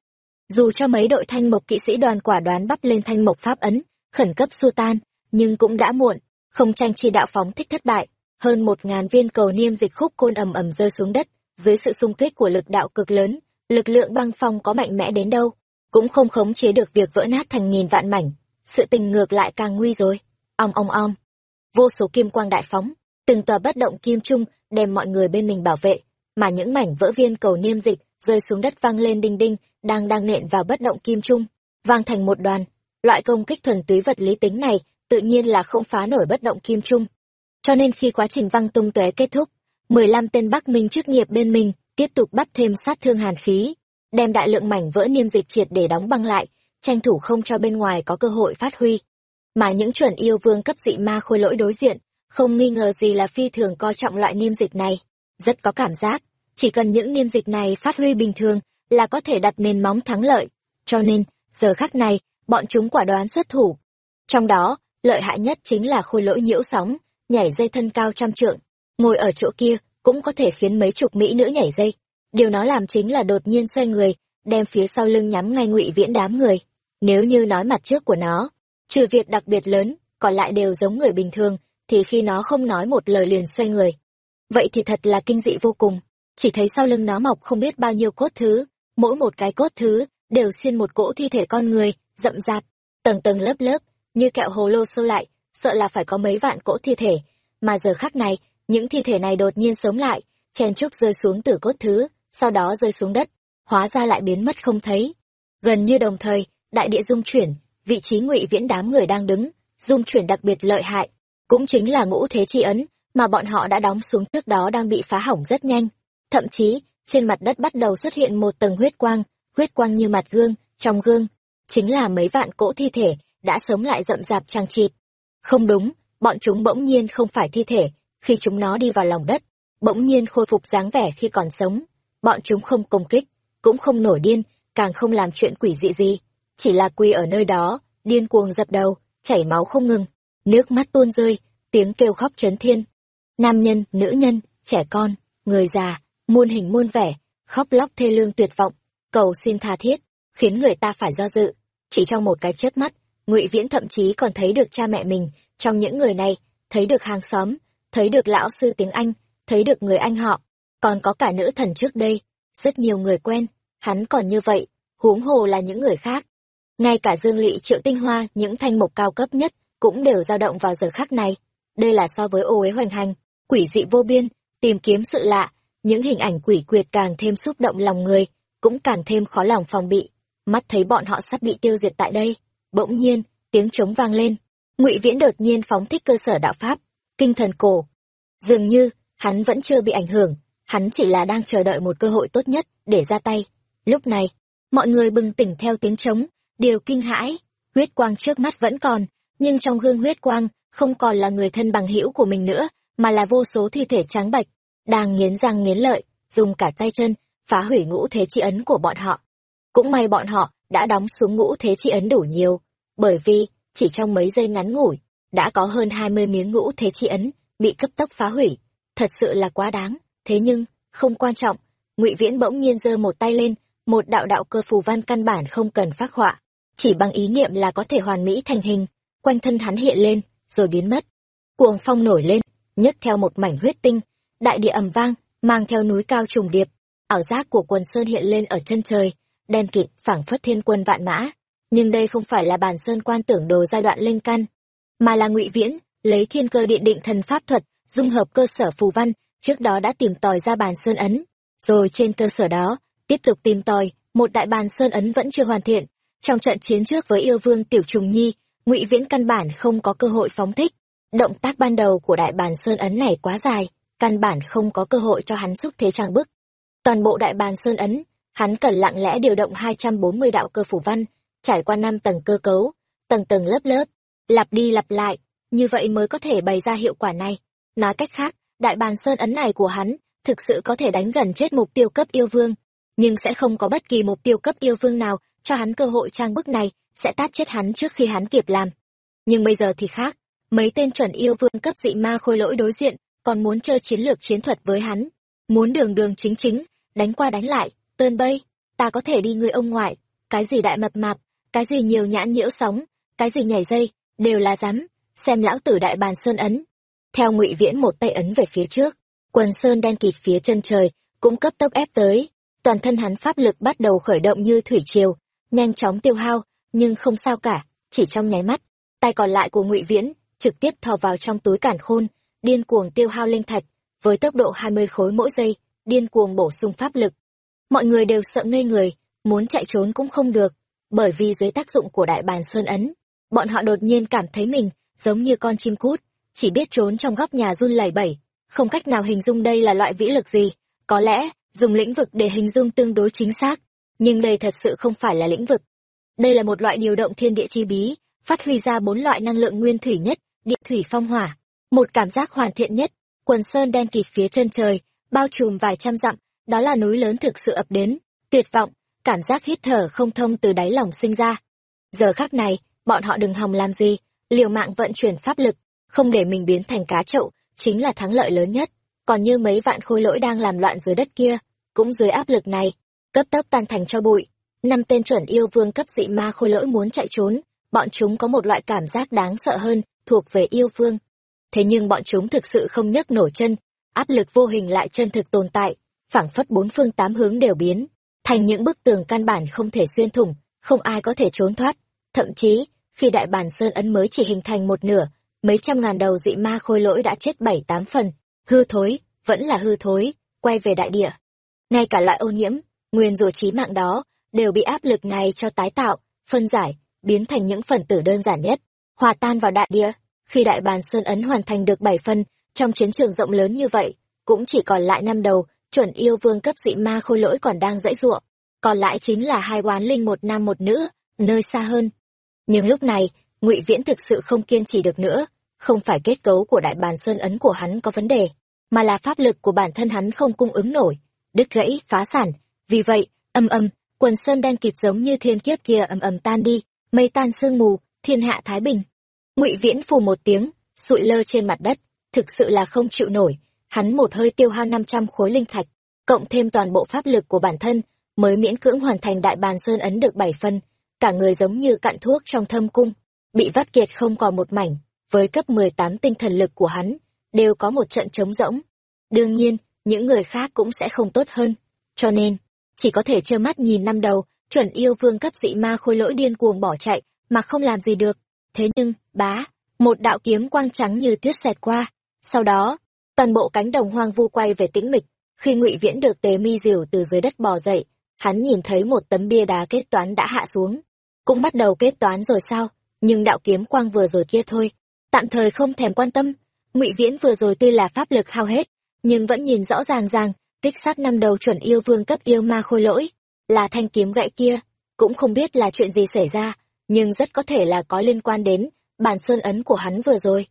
Dù cho mấy đội thanh mộc kỵ sĩ đoàn quả đoán bắp lên thanh mộc pháp ấn, khẩn cấp xua tan, nhưng cũng đã muộn, không tranh chi đạo phóng thích thất bại. Hơn một ngàn viên cầu niêm dịch khúc côn ầm ầm rơi xuống đất, dưới sự xung kích của lực đạo cực lớn lực lượng băng phong có mạnh mẽ đến đâu, cũng không khống chế được việc vỡ nát thành nghìn vạn mảnh, sự tình ngược lại càng nguy rồi. Ong ong ong. Vô số kim quang đại phóng, từng tòa bất động kim trung đem mọi người bên mình bảo vệ, mà những mảnh vỡ viên cầu niêm dịch rơi xuống đất vang lên đinh đinh, đang đang nện vào bất động kim trung, vang thành một đoàn. Loại công kích thuần túy vật lý tính này tự nhiên là không phá nổi bất động kim trung. Cho nên khi quá trình văng tung tóe kết thúc, mười lăm tên bắc minh chức nghiệp bên mình tiếp tục bắt thêm sát thương hàn khí, đem đại lượng mảnh vỡ niêm dịch triệt để đóng băng lại, tranh thủ không cho bên ngoài có cơ hội phát huy. Mà những chuẩn yêu vương cấp dị ma khôi lỗi đối diện, không nghi ngờ gì là phi thường coi trọng loại niêm dịch này. Rất có cảm giác, chỉ cần những niêm dịch này phát huy bình thường là có thể đặt nền móng thắng lợi. Cho nên, giờ khắc này, bọn chúng quả đoán xuất thủ. Trong đó, lợi hại nhất chính là khôi lỗi nhiễu sóng, nhảy dây thân cao trăm trượng, ngồi ở chỗ kia cũng có thể khiến mấy chục mỹ nữ nhảy dây. Điều nó làm chính là đột nhiên xoay người, đem phía sau lưng nhắm ngay ngụy viễn đám người. Nếu như nói mặt trước của nó, trừ việc đặc biệt lớn, còn lại đều giống người bình thường, thì khi nó không nói một lời liền xoay người. Vậy thì thật là kinh dị vô cùng. Chỉ thấy sau lưng nó mọc không biết bao nhiêu cốt thứ, mỗi một cái cốt thứ đều xiên một cỗ thi thể con người, rậm rạp, tầng tầng lớp lớp, như kẹo hồ lô sâu lại, sợ là phải có mấy vạn cỗ thi thể. Mà giờ khắc này những thi thể này đột nhiên sống lại, chen chúc rơi xuống từ cốt thứ, sau đó rơi xuống đất, hóa ra lại biến mất không thấy. Gần như đồng thời, đại địa dung chuyển, vị trí ngụy viễn đám người đang đứng dung chuyển đặc biệt lợi hại. Cũng chính là ngũ thế chi ấn, mà bọn họ đã đóng xuống trước đó đang bị phá hỏng rất nhanh. Thậm chí, trên mặt đất bắt đầu xuất hiện một tầng huyết quang huyết quang như mặt gương, trong gương. Chính là mấy vạn cỗ thi thể đã sống lại rậm rạp trang trịt. Không đúng, bọn chúng bỗng nhiên không phải thi thể khi chúng nó đi vào lòng đất, bỗng nhiên khôi phục dáng vẻ khi còn sống. Bọn chúng không công kích, cũng không nổi điên, càng không làm chuyện quỷ dị gì. Chỉ là quỳ ở nơi đó, điên cuồng dập đầu, chảy máu không ngừng. Nước mắt tuôn rơi, tiếng kêu khóc chấn thiên. Nam nhân, nữ nhân, trẻ con, người già, muôn hình muôn vẻ, khóc lóc thê lương tuyệt vọng. Cầu xin tha thiết, khiến người ta phải do dự. Chỉ trong một cái chớp mắt, ngụy viễn thậm chí còn thấy được cha mẹ mình. Trong những người này, thấy được hàng xóm thấy được lão sư tiếng anh, thấy được người anh họ, còn có cả nữ thần trước đây, rất nhiều người quen, hắn còn như vậy, huống hồ là những người khác. Ngay cả dương lị, triệu tinh hoa, những thanh mục cao cấp nhất cũng đều dao động vào giờ khắc này. Đây là so với ô uế hoành hành, quỷ dị vô biên, tìm kiếm sự lạ, những hình ảnh quỷ quyệt càng thêm xúc động lòng người, cũng càng thêm khó lòng phòng bị. Mắt thấy bọn họ sắp bị tiêu diệt tại đây, bỗng nhiên, tiếng trống vang lên. Ngụy viễn đột nhiên phóng thích cơ sở đạo pháp kinh thần cổ. Dường như, hắn vẫn chưa bị ảnh hưởng, hắn chỉ là đang chờ đợi một cơ hội tốt nhất để ra tay. Lúc này, mọi người bừng tỉnh theo tiếng trống, đều kinh hãi. Huyết quang trước mắt vẫn còn, nhưng trong gương huyết quang không còn là người thân bằng hữu của mình nữa, mà là vô số thi thể trắng bạch, đang nghiến răng nghiến lợi, dùng cả tay chân phá hủy ngũ thế chi ấn của bọn họ. Cũng may bọn họ đã đóng xuống ngũ thế chi ấn đủ nhiều, bởi vì chỉ trong mấy giây ngắn ngủi đã có hơn hai mươi miếng ngũ thế chi ấn bị cấp tốc phá hủy. Thật sự là quá đáng. Thế nhưng, không quan trọng. Ngụy viễn bỗng nhiên giơ một tay lên, một đạo đạo cơ phù văn căn bản không cần phác họa. Chỉ bằng ý niệm là có thể hoàn mỹ thành hình, quanh thân hắn hiện lên, rồi biến mất. Cuồng phong nổi lên, nhấc theo một mảnh huyết tinh, đại địa ầm vang, mang theo núi cao trùng điệp. Ảo giác của quần sơn hiện lên ở chân trời, đen kịt, phảng phất thiên quân vạn mã. Nhưng đây không phải là bàn sơn quan tưởng đồ giai đoạn linh căn mà là ngụy viễn, lấy thiên cơ điện định thần pháp thuật, dung hợp cơ sở phù văn, trước đó đã tìm tòi ra bàn sơn ấn. Rồi trên cơ sở đó, tiếp tục tìm tòi, một đại bàn sơn ấn vẫn chưa hoàn thiện. Trong trận chiến trước với yêu vương tiểu trùng nhi, ngụy viễn căn bản không có cơ hội phóng thích. Động tác ban đầu của đại bàn sơn ấn này quá dài, căn bản không có cơ hội cho hắn xúc thế trang bức. Toàn bộ đại bàn sơn ấn, hắn cần lặng lẽ điều động hai trăm bốn mươi đạo cơ phủ văn, trải qua năm tầng cơ cấu, tầng tầng lớp lớp lặp đi lặp lại, như vậy mới có thể bày ra hiệu quả này. Nói cách khác, đại bàn sơn ấn này của hắn thực sự có thể đánh gần chết mục tiêu cấp yêu vương, nhưng sẽ không có bất kỳ mục tiêu cấp yêu vương nào cho hắn cơ hội trang bức này sẽ tát chết hắn trước khi hắn kịp làm. Nhưng bây giờ thì khác, mấy tên chuẩn yêu vương cấp dị ma khôi lỗi đối diện còn muốn chơi chiến lược chiến thuật với hắn, muốn đường đường chính chính, đánh qua đánh lại, tơn bây, ta có thể đi người ông ngoại, cái gì đại mập mạp, cái gì nhiều nhãn nhiễu sóng, cái gì nhảy dây đều là dám xem lão tử đại bàn sơn ấn, theo ngụy viễn một tay ấn về phía trước, quần sơn đen kịt phía chân trời, cũng cấp tốc ép tới, toàn thân hắn pháp lực bắt đầu khởi động như thủy triều, nhanh chóng tiêu hao, nhưng không sao cả, chỉ trong nháy mắt, tay còn lại của ngụy viễn, trực tiếp thò vào trong túi cản khôn, điên cuồng tiêu hao linh thạch, với tốc độ hai mươi khối mỗi giây, điên cuồng bổ sung pháp lực. Mọi người đều sợ ngây người, muốn chạy trốn cũng không được, bởi vì dưới tác dụng của đại bàn sơn ấn bọn họ đột nhiên cảm thấy mình giống như con chim cút, chỉ biết trốn trong góc nhà run lẩy bẩy. Không cách nào hình dung đây là loại vĩ lực gì. Có lẽ dùng lĩnh vực để hình dung tương đối chính xác, nhưng đây thật sự không phải là lĩnh vực. Đây là một loại điều động thiên địa chi bí, phát huy ra bốn loại năng lượng nguyên thủy nhất, địa thủy phong hỏa. Một cảm giác hoàn thiện nhất, quần sơn đen kịt phía chân trời, bao trùm vài trăm dặm, đó là núi lớn thực sự ập đến. Tuyệt vọng, cảm giác hít thở không thông từ đáy lòng sinh ra. Giờ khắc này bọn họ đừng hòng làm gì. Liều mạng vận chuyển pháp lực, không để mình biến thành cá trậu chính là thắng lợi lớn nhất. Còn như mấy vạn khôi lỗi đang làm loạn dưới đất kia, cũng dưới áp lực này, cấp tốc tan thành cho bụi. Năm tên chuẩn yêu vương cấp dị ma khôi lỗi muốn chạy trốn, bọn chúng có một loại cảm giác đáng sợ hơn, thuộc về yêu vương. Thế nhưng bọn chúng thực sự không nhấc nổi chân, áp lực vô hình lại chân thực tồn tại, phảng phất bốn phương tám hướng đều biến, thành những bức tường căn bản không thể xuyên thủng, không ai có thể trốn thoát thậm chí, khi đại bản sơn ấn mới chỉ hình thành một nửa, mấy trăm ngàn đầu dị ma khôi lỗi đã chết bảy tám phần. Hư thối, vẫn là hư thối, quay về đại địa. Ngay cả loại ô nhiễm, nguyên rùa trí mạng đó, đều bị áp lực này cho tái tạo, phân giải, biến thành những phần tử đơn giản nhất. Hòa tan vào đại địa, khi đại bàn sơn ấn hoàn thành được bảy phân trong chiến trường rộng lớn như vậy, cũng chỉ còn lại năm đầu, chuẩn yêu vương cấp dị ma khôi lỗi còn đang dãy ruộng. còn lại chính là hai oán linh một nam một nữ, nơi xa hơn nhưng lúc này, ngụy viễn thực sự không kiên trì được nữa, không phải kết cấu của đại bàn sơn ấn của hắn có vấn đề, mà là pháp lực của bản thân hắn không cung ứng nổi, đứt gãy, phá sản. Vì vậy, âm âm, quần sơn đen kịt giống như thiên kiếp kia ầm ầm tan đi, mây tan sương mù, thiên hạ thái bình. Ngụy viễn phù một tiếng, sụi lơ trên mặt đất, thực sự là không chịu nổi, hắn một hơi tiêu hao năm trăm khối linh thạch, cộng thêm toàn bộ pháp lực của bản thân, mới miễn cưỡng hoàn thành đại bàn sơn ấn được bảy phân cả người giống như cạn thuốc trong thâm cung, bị vắt kiệt không còn một mảnh, với cấp 18 tinh thần lực của hắn, đều có một trận trống rỗng. Đương nhiên, những người khác cũng sẽ không tốt hơn, cho nên, chỉ có thể trơ mắt nhìn năm đầu, chuẩn yêu vương cấp dị ma khôi lỗi điên cuồng bỏ chạy, mà không làm gì được. Thế nhưng, bá, một đạo kiếm quang trắng như tuyết xẹt qua. Sau đó, toàn bộ cánh đồng hoang vu quay về tĩnh mịch, khi ngụy Viễn được tế mi diều từ dưới đất bò dậy, hắn nhìn thấy một tấm bia đá kết toán đã hạ xuống. Cũng bắt đầu kết toán rồi sao, nhưng đạo kiếm quang vừa rồi kia thôi, tạm thời không thèm quan tâm. ngụy Viễn vừa rồi tuy là pháp lực hao hết, nhưng vẫn nhìn rõ ràng ràng, kích sát năm đầu chuẩn yêu vương cấp yêu ma khôi lỗi, là thanh kiếm gãy kia, cũng không biết là chuyện gì xảy ra, nhưng rất có thể là có liên quan đến bàn sơn ấn của hắn vừa rồi.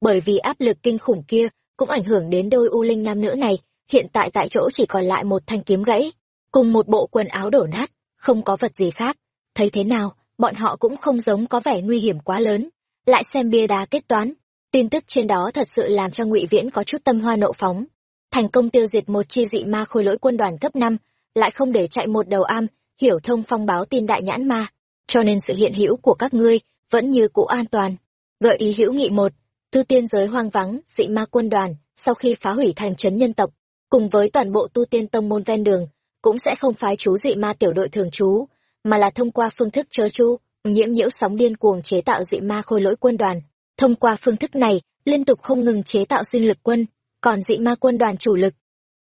Bởi vì áp lực kinh khủng kia cũng ảnh hưởng đến đôi u linh nam nữ này, hiện tại tại chỗ chỉ còn lại một thanh kiếm gãy, cùng một bộ quần áo đổ nát, không có vật gì khác. Thấy thế nào, bọn họ cũng không giống có vẻ nguy hiểm quá lớn. Lại xem bia đá kết toán, tin tức trên đó thật sự làm cho ngụy Viễn có chút tâm hoa nộ phóng. Thành công tiêu diệt một chi dị ma khôi lỗi quân đoàn cấp 5, lại không để chạy một đầu am, hiểu thông phong báo tin đại nhãn ma, cho nên sự hiện hữu của các ngươi vẫn như cũ an toàn. Gợi ý hữu nghị một, tu tiên giới hoang vắng, dị ma quân đoàn, sau khi phá hủy thành trấn nhân tộc, cùng với toàn bộ tu tiên tông môn ven đường, cũng sẽ không phái chú dị ma tiểu đội thường trú, mà là thông qua phương thức chớ chu, nhiễm nhiễu sóng điên cuồng chế tạo dị ma khôi lỗi quân đoàn. Thông qua phương thức này, liên tục không ngừng chế tạo sinh lực quân, còn dị ma quân đoàn chủ lực.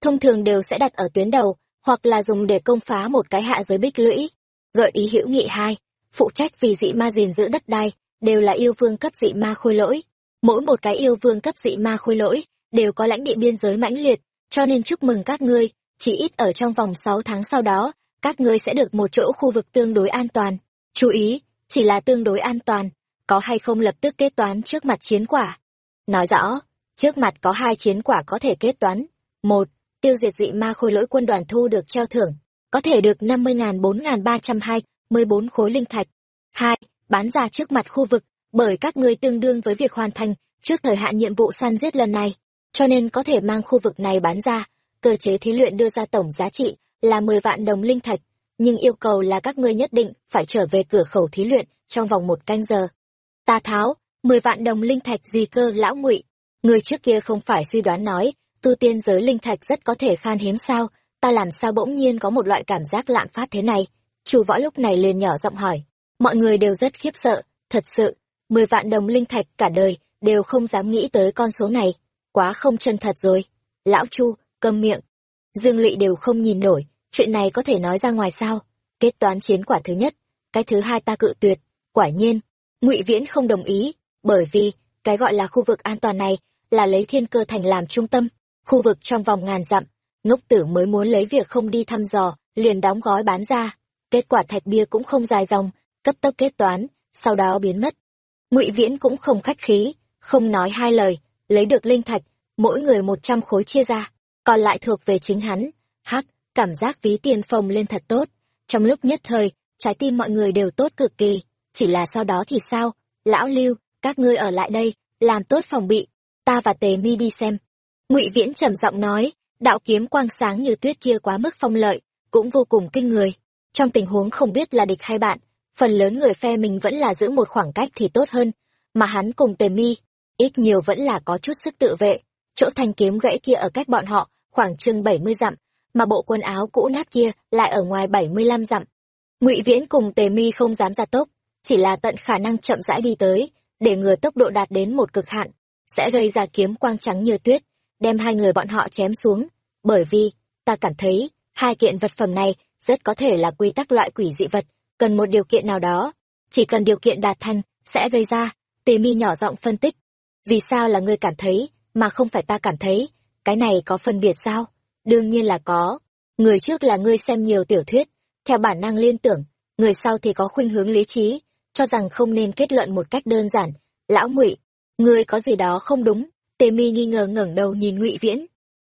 Thông thường đều sẽ đặt ở tuyến đầu, hoặc là dùng để công phá một cái hạ giới bích lũy. Gợi ý hữu nghị hai, phụ trách vì dị ma gìn giữ đất đai, đều là yêu vương cấp dị ma khôi lỗi. Mỗi một cái yêu vương cấp dị ma khôi lỗi, đều có lãnh địa biên giới mãnh liệt, cho nên chúc mừng các ngươi, chỉ ít ở trong vòng 6 tháng sau đó, các ngươi sẽ được một chỗ khu vực tương đối an toàn. Chú ý, chỉ là tương đối an toàn, có hay không lập tức kết toán trước mặt chiến quả. Nói rõ, trước mặt có hai chiến quả có thể kết toán. Một, tiêu diệt dị ma khôi lỗi quân đoàn thu được treo thưởng, có thể được 50.000 14 khối linh thạch. Hai, bán ra trước mặt khu vực, bởi các ngươi tương đương với việc hoàn thành trước thời hạn nhiệm vụ săn giết lần này, cho nên có thể mang khu vực này bán ra. Cơ chế thí luyện đưa ra tổng giá trị là 10 vạn đồng linh thạch, nhưng yêu cầu là các ngươi nhất định phải trở về cửa khẩu thí luyện trong vòng một canh giờ. Ta tháo, 10 vạn đồng linh thạch gì cơ lão ngụy Người trước kia không phải suy đoán nói, tu tiên giới linh thạch rất có thể khan hiếm sao, ta làm sao bỗng nhiên có một loại cảm giác lạm phát thế này. Chủ võ lúc này liền nhỏ giọng hỏi. Mọi người đều rất khiếp sợ, thật sự, 10 vạn đồng linh thạch cả đời, đều không dám nghĩ tới con số này. Quá không chân thật rồi. Lão Chu, câm miệng. Dương Lị đều không nhìn nổi, chuyện này có thể nói ra ngoài sao? Kết toán chiến quả thứ nhất, cái thứ hai ta cự tuyệt. Quả nhiên, ngụy Viễn không đồng ý, bởi vì, cái gọi là khu vực an toàn này là lấy thiên cơ thành làm trung tâm, khu vực trong vòng ngàn dặm, ngốc tử mới muốn lấy việc không đi thăm dò, liền đóng gói bán ra. Kết quả thạch bia cũng không dài dòng, cấp tốc kết toán, sau đó biến mất. Ngụy Viễn cũng không khách khí, không nói hai lời, lấy được linh thạch, mỗi người một trăm khối chia ra, còn lại thuộc về chính hắn. Hắc, cảm giác ví tiền phồng lên thật tốt. Trong lúc nhất thời, trái tim mọi người đều tốt cực kỳ, chỉ là sau đó thì sao? Lão Lưu, các ngươi ở lại đây, làm tốt phòng bị, ta và Tề Mi đi xem. Ngụy Viễn trầm giọng nói, đạo kiếm quang sáng như tuyết kia quá mức phong lợi, cũng vô cùng kinh người. Trong tình huống không biết là địch hay bạn, phần lớn người phe mình vẫn là giữ một khoảng cách thì tốt hơn, mà hắn cùng Tề Mi, ít nhiều vẫn là có chút sức tự vệ. Chỗ thanh kiếm gãy kia ở cách bọn họ khoảng chừng mươi dặm, mà bộ quần áo cũ nát kia lại ở ngoài bảy mươi lăm dặm. Ngụy Viễn cùng Tề Mi không dám ra tốc, chỉ là tận khả năng chậm rãi đi tới, để ngừa tốc độ đạt đến một cực hạn, sẽ gây ra kiếm quang trắng như tuyết, đem hai người bọn họ chém xuống, bởi vì, ta cảm thấy, hai kiện vật phẩm này rất có thể là quy tắc loại quỷ dị vật, cần một điều kiện nào đó, chỉ cần điều kiện đạt thành, sẽ gây ra, tề mi nhỏ giọng phân tích. Vì sao là ngươi cảm thấy, mà không phải ta cảm thấy, cái này có phân biệt sao? Đương nhiên là có. Người trước là ngươi xem nhiều tiểu thuyết, theo bản năng liên tưởng, người sau thì có khuynh hướng lý trí, cho rằng không nên kết luận một cách đơn giản. Lão ngụy ngươi có gì đó không đúng, tề mi nghi ngờ ngẩng đầu nhìn ngụy viễn.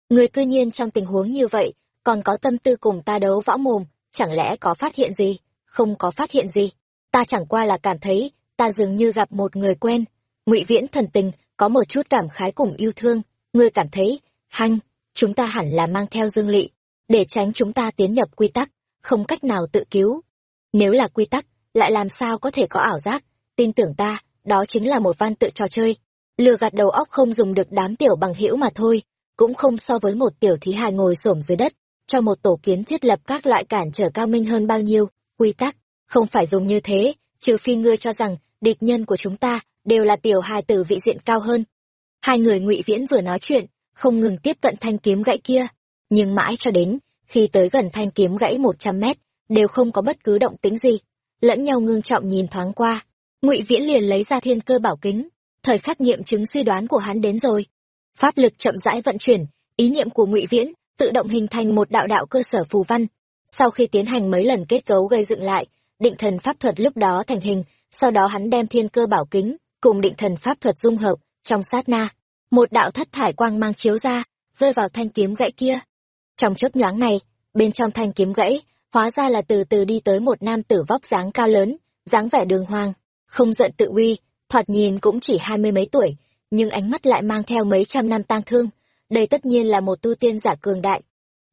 Người cư nhiên trong tình huống như vậy, còn có tâm tư cùng ta đấu võ mồm, chẳng lẽ có phát hiện gì? Không có phát hiện gì. Ta chẳng qua là cảm thấy, ta dường như gặp một người quen. ngụy viễn thần tình, có một chút cảm khái cùng yêu thương. Ngươi cảm thấy, hanh, chúng ta hẳn là mang theo dương lị, để tránh chúng ta tiến nhập quy tắc, không cách nào tự cứu. Nếu là quy tắc, lại làm sao có thể có ảo giác? Tin tưởng ta đó chính là một văn tự trò chơi. Lừa gạt đầu óc không dùng được đám tiểu bằng hữu mà thôi cũng không so với một tiểu thí hài ngồi xổm dưới đất cho một tổ kiến thiết lập các loại cản trở cao minh hơn bao nhiêu. Quy tắc không phải dùng như thế trừ phi ngươi cho rằng địch nhân của chúng ta đều là tiểu hài tử vị diện cao hơn. Hai người ngụy viễn vừa nói chuyện không ngừng tiếp cận thanh kiếm gãy kia, nhưng mãi cho đến khi tới gần thanh kiếm gãy một trăm mét, đều không có bất cứ động tính gì, lẫn nhau ngưng trọng nhìn thoáng qua. Ngụy viễn liền lấy ra thiên cơ bảo kính, thời khắc nghiệm chứng suy đoán của hắn đến rồi. Pháp lực chậm rãi vận chuyển, ý niệm của ngụy viễn tự động hình thành một đạo đạo cơ sở phù văn. Sau khi tiến hành mấy lần kết cấu gây dựng lại, định thần pháp thuật lúc đó thành hình, sau đó hắn đem thiên cơ bảo kính cùng định thần pháp thuật dung hợp trong sát na một đạo thất thải quang mang chiếu ra, rơi vào thanh kiếm gãy kia. Trong chớp nhoáng này, bên trong thanh kiếm gãy, hóa ra là từ từ đi tới một nam tử vóc dáng cao lớn, dáng vẻ đường hoàng, không giận tự uy, thoạt nhìn cũng chỉ hai mươi mấy tuổi, nhưng ánh mắt lại mang theo mấy trăm năm tang thương. Đây tất nhiên là một tu tiên giả cường đại.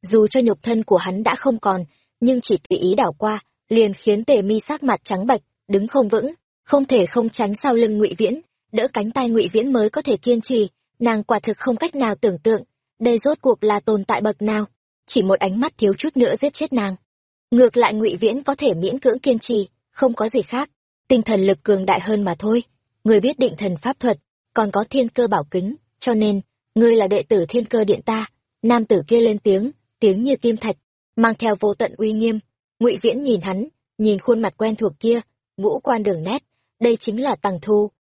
Dù cho nhục thân của hắn đã không còn, nhưng chỉ tùy ý đảo qua, liền khiến tề mi sát mặt trắng bạch đứng không vững, không thể không tránh sau lưng ngụy viễn, đỡ cánh tay ngụy viễn mới có thể kiên trì nàng quả thực không cách nào tưởng tượng đây rốt cuộc là tồn tại bậc nào. Chỉ một ánh mắt thiếu chút nữa giết chết nàng. Ngược lại ngụy viễn có thể miễn cưỡng kiên trì, không có gì khác. Tinh thần lực cường đại hơn mà thôi. Người biết định thần pháp thuật, còn có thiên cơ bảo kính, cho nên, ngươi là đệ tử thiên cơ điện ta. Nam tử kia lên tiếng tiếng như kim thạch, mang theo vô tận uy nghiêm. Ngụy viễn nhìn hắn, nhìn khuôn mặt quen thuộc kia, ngũ quan đường nét, đây chính là tằng thu.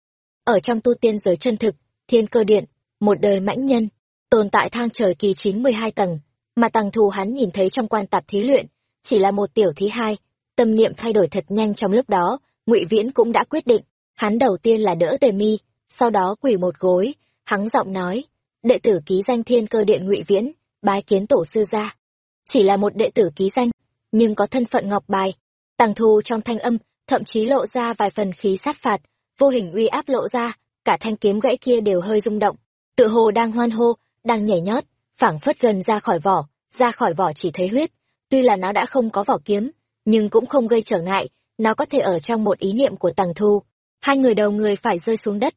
Ở trong tu tiên giới chân thực, thiên cơ điện một đời mãnh nhân, tồn tại thang trời kỳ chín mười hai tầng, mà tầng thu hắn nhìn thấy trong quan tạp thí luyện, chỉ là một tiểu thí hai, tâm niệm thay đổi thật nhanh trong lúc đó, ngụy viễn cũng đã quyết định, hắn đầu tiên là đỡ tề mi, sau đó quỳ một gối hắn giọng nói, đệ tử ký danh thiên cơ điện ngụy viễn, bái kiến tổ sư gia. Chỉ là một đệ tử ký danh, nhưng có thân phận ngọc bài, tàng thù trong thanh âm thậm chí lộ ra vài phần khí sát phạt, vô hình uy áp lộ ra, cả thanh kiếm gãy kia đều hơi rung động tự hồ đang hoan hô, đang nhảy nhót, phảng phất gần ra khỏi vỏ, ra khỏi vỏ chỉ thấy huyết. Tuy là nó đã không có vỏ kiếm, nhưng cũng không gây trở ngại, nó có thể ở trong một ý niệm của tàng thu. Hai người đầu người phải rơi xuống đất.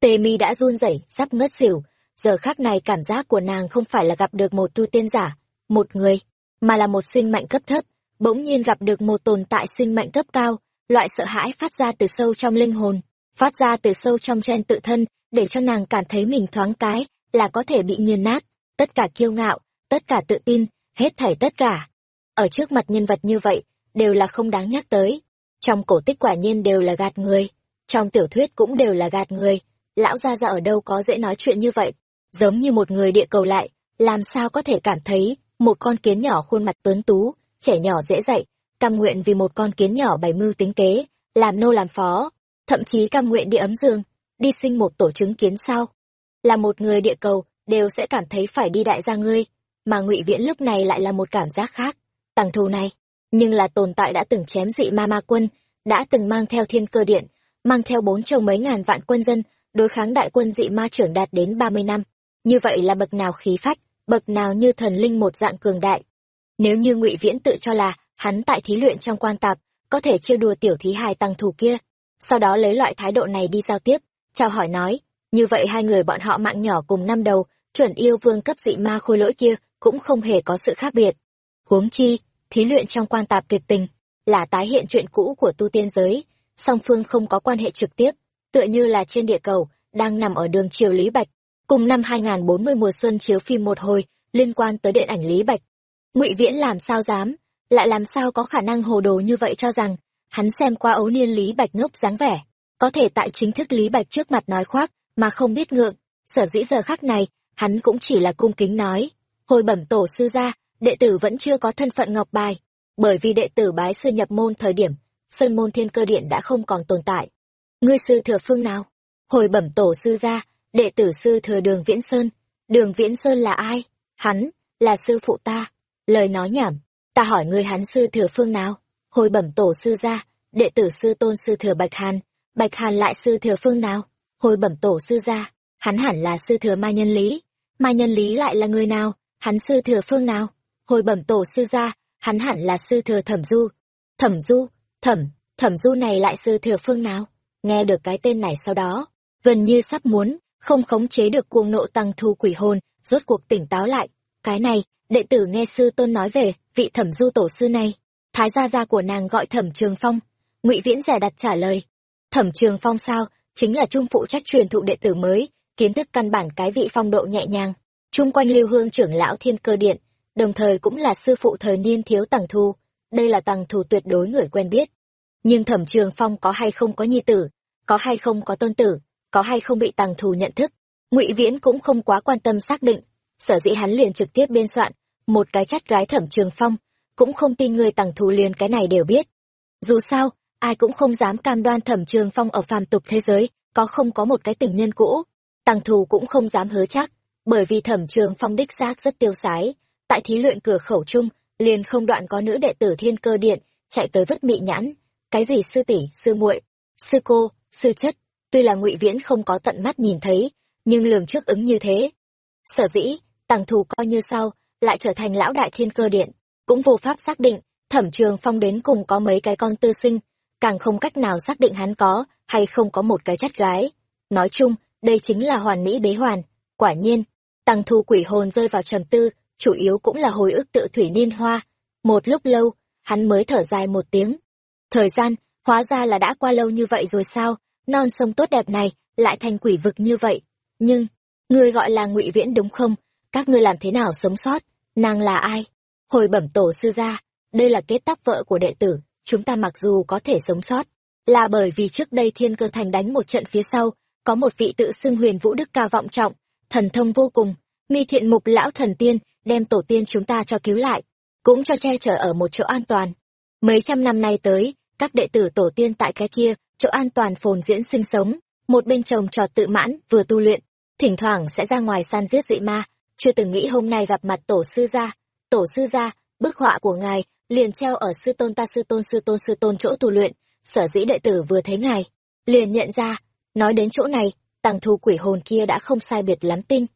Tề mi đã run rẩy, sắp ngất xỉu. Giờ khác này cảm giác của nàng không phải là gặp được một tu tiên giả, một người, mà là một sinh mệnh cấp thấp. Bỗng nhiên gặp được một tồn tại sinh mệnh cấp cao, loại sợ hãi phát ra từ sâu trong linh hồn, phát ra từ sâu trong gen tự thân để cho nàng cảm thấy mình thoáng cái là có thể bị nghiền nát. Tất cả kiêu ngạo, tất cả tự tin, hết thảy tất cả ở trước mặt nhân vật như vậy đều là không đáng nhắc tới. Trong cổ tích quả nhiên đều là gạt người, trong tiểu thuyết cũng đều là gạt người. Lão gia gia ở đâu có dễ nói chuyện như vậy. Giống như một người địa cầu lại, làm sao có thể cảm thấy một con kiến nhỏ khuôn mặt tuấn tú, trẻ nhỏ dễ dạy, cam nguyện vì một con kiến nhỏ bày mưu tính kế, làm nô làm phó, thậm chí cam nguyện đi ấm giường đi sinh một tổ chứng kiến sao là một người địa cầu, đều sẽ cảm thấy phải đi đại gia ngươi, mà ngụy viễn lúc này lại là một cảm giác khác. Tàng thù này, nhưng là tồn tại đã từng chém dị ma ma quân, đã từng mang theo thiên cơ điện, mang theo bốn châu mấy ngàn vạn quân dân, đối kháng đại quân dị ma trưởng đạt đến ba mươi năm. Như vậy là bậc nào khí phách, bậc nào như thần linh một dạng cường đại. Nếu như ngụy viễn tự cho là hắn tại thí luyện trong quan tạp, có thể trêu đùa tiểu thí hài tăng thù kia, sau đó lấy loại thái độ này đi giao tiếp chào hỏi nói, như vậy hai người bọn họ mạng nhỏ cùng năm đầu, chuẩn yêu vương cấp dị ma khôi lỗi kia cũng không hề có sự khác biệt. Huống chi, thí luyện trong quan tạp kịch tình, là tái hiện chuyện cũ của tu tiên giới, song phương không có quan hệ trực tiếp, tựa như là trên địa cầu, đang nằm ở đường triều lý bạch. Cùng năm 2040 mùa xuân chiếu phim một hồi, liên quan tới điện ảnh lý bạch. Ngụy viễn làm sao dám, lại làm sao có khả năng hồ đồ như vậy cho rằng, hắn xem qua ấu niên lý bạch ngốc dáng vẻ có thể tại chính thức lý bạch trước mặt nói khoác, mà không biết ngượng. Sở dĩ giờ khắc này, hắn cũng chỉ là cung kính nói. Hồi bẩm tổ sư gia, đệ tử vẫn chưa có thân phận ngọc bài. Bởi vì đệ tử bái sư nhập môn thời điểm, sơn môn thiên cơ điện đã không còn tồn tại. Ngươi sư thừa phương nào? Hồi bẩm tổ sư gia, đệ tử sư thừa đường viễn sơn. Đường viễn sơn là ai? Hắn là sư phụ ta. Lời nói nhảm, ta hỏi ngươi hắn sư thừa phương nào? Hồi bẩm tổ sư gia, đệ tử sư tôn sư thừa bạch hàn bạch hàn lại sư thừa phương nào? Hồi bẩm tổ sư gia, hắn hẳn là sư thừa ma nhân lý. Ma nhân lý lại là người nào? Hắn sư thừa phương nào? Hồi bẩm tổ sư gia, hắn hẳn là sư thừa thẩm du. Thẩm du, thẩm thẩm du này lại sư thừa phương nào? Nghe được cái tên này sau đó, gần như sắp muốn không khống chế được cuồng nộ tăng thu quỷ hồn, rốt cuộc tỉnh táo lại. Cái này, đệ tử nghe sư tôn nói về vị thẩm du tổ sư này. Thái gia gia của nàng gọi thẩm trường phong. Ngụy viễn rẻ đặt trả lời thẩm trường phong sao? Chính là trung phụ trách truyền thụ đệ tử mới, kiến thức căn bản cái vị phong độ nhẹ nhàng, chung quanh lưu hương trưởng lão thiên cơ điện, đồng thời cũng là sư phụ thời niên thiếu tằng thu. Đây là tằng thu tuyệt đối người quen biết. Nhưng thẩm trường phong có hay không có nhi tử, có hay không có tôn tử, có hay không bị tằng thù nhận thức, ngụy viễn cũng không quá quan tâm xác định. Sở dĩ hắn liền trực tiếp biên soạn, một cái chắt gái thẩm trường phong, cũng không tin người tằng thù liền cái này đều biết. Dù sao ai cũng không dám cam đoan thẩm trường phong ở phàm tục thế giới, có không có một cái tình nhân cũ. Tăng thù cũng không dám hứa chắc, bởi vì thẩm trường phong đích xác rất tiêu sái. Tại thí luyện cửa khẩu chung, liền không đoạn có nữ đệ tử thiên cơ điện, chạy tới vứt mị nhãn. Cái gì sư tỷ, sư muội, sư cô, sư chất? Tuy là ngụy viễn không có tận mắt nhìn thấy, nhưng lường trước ứng như thế. Sở dĩ tàng thù coi như sau, lại trở thành lão đại thiên cơ điện. Cũng vô pháp xác định, thẩm trường phong đến cùng có mấy cái con tư sinh càng không cách nào xác định hắn có hay không có một cái chất gái. Nói chung, đây chính là hoàn mỹ bế hoàn. Quả nhiên, tăng thu quỷ hồn rơi vào trầm tư, chủ yếu cũng là hồi ức tự thủy niên hoa. Một lúc lâu, hắn mới thở dài một tiếng. Thời gian, hóa ra là đã qua lâu như vậy rồi sao? Non sông tốt đẹp này lại thành quỷ vực như vậy. Nhưng, ngươi gọi là ngụy viễn đúng không? Các ngươi làm thế nào sống sót? Nàng là ai? Hồi bẩm tổ sư gia, đây là kết tóc vợ của đệ tử chúng ta mặc dù có thể sống sót, là bởi vì trước đây thiên cơ thành đánh một trận phía sau, có một vị tự xưng huyền vũ đức cao vọng trọng, thần thông vô cùng, mi thiện mục lão thần tiên đem tổ tiên chúng ta cho cứu lại, cũng cho che chở ở một chỗ an toàn. Mấy trăm năm nay tới, các đệ tử tổ tiên tại cái kia, chỗ an toàn phồn diễn sinh sống, một bên chồng trọt tự mãn, vừa tu luyện, thỉnh thoảng sẽ ra ngoài săn giết dị ma. Chưa từng nghĩ hôm nay gặp mặt tổ sư gia, tổ sư gia bức họa của ngài liền treo ở sư tôn ta sư tôn sư tôn sư tôn chỗ tu luyện, sở dĩ đệ tử vừa thấy ngài, liền nhận ra, nói đến chỗ này, tàng thu quỷ hồn kia đã không sai biệt lắm tin.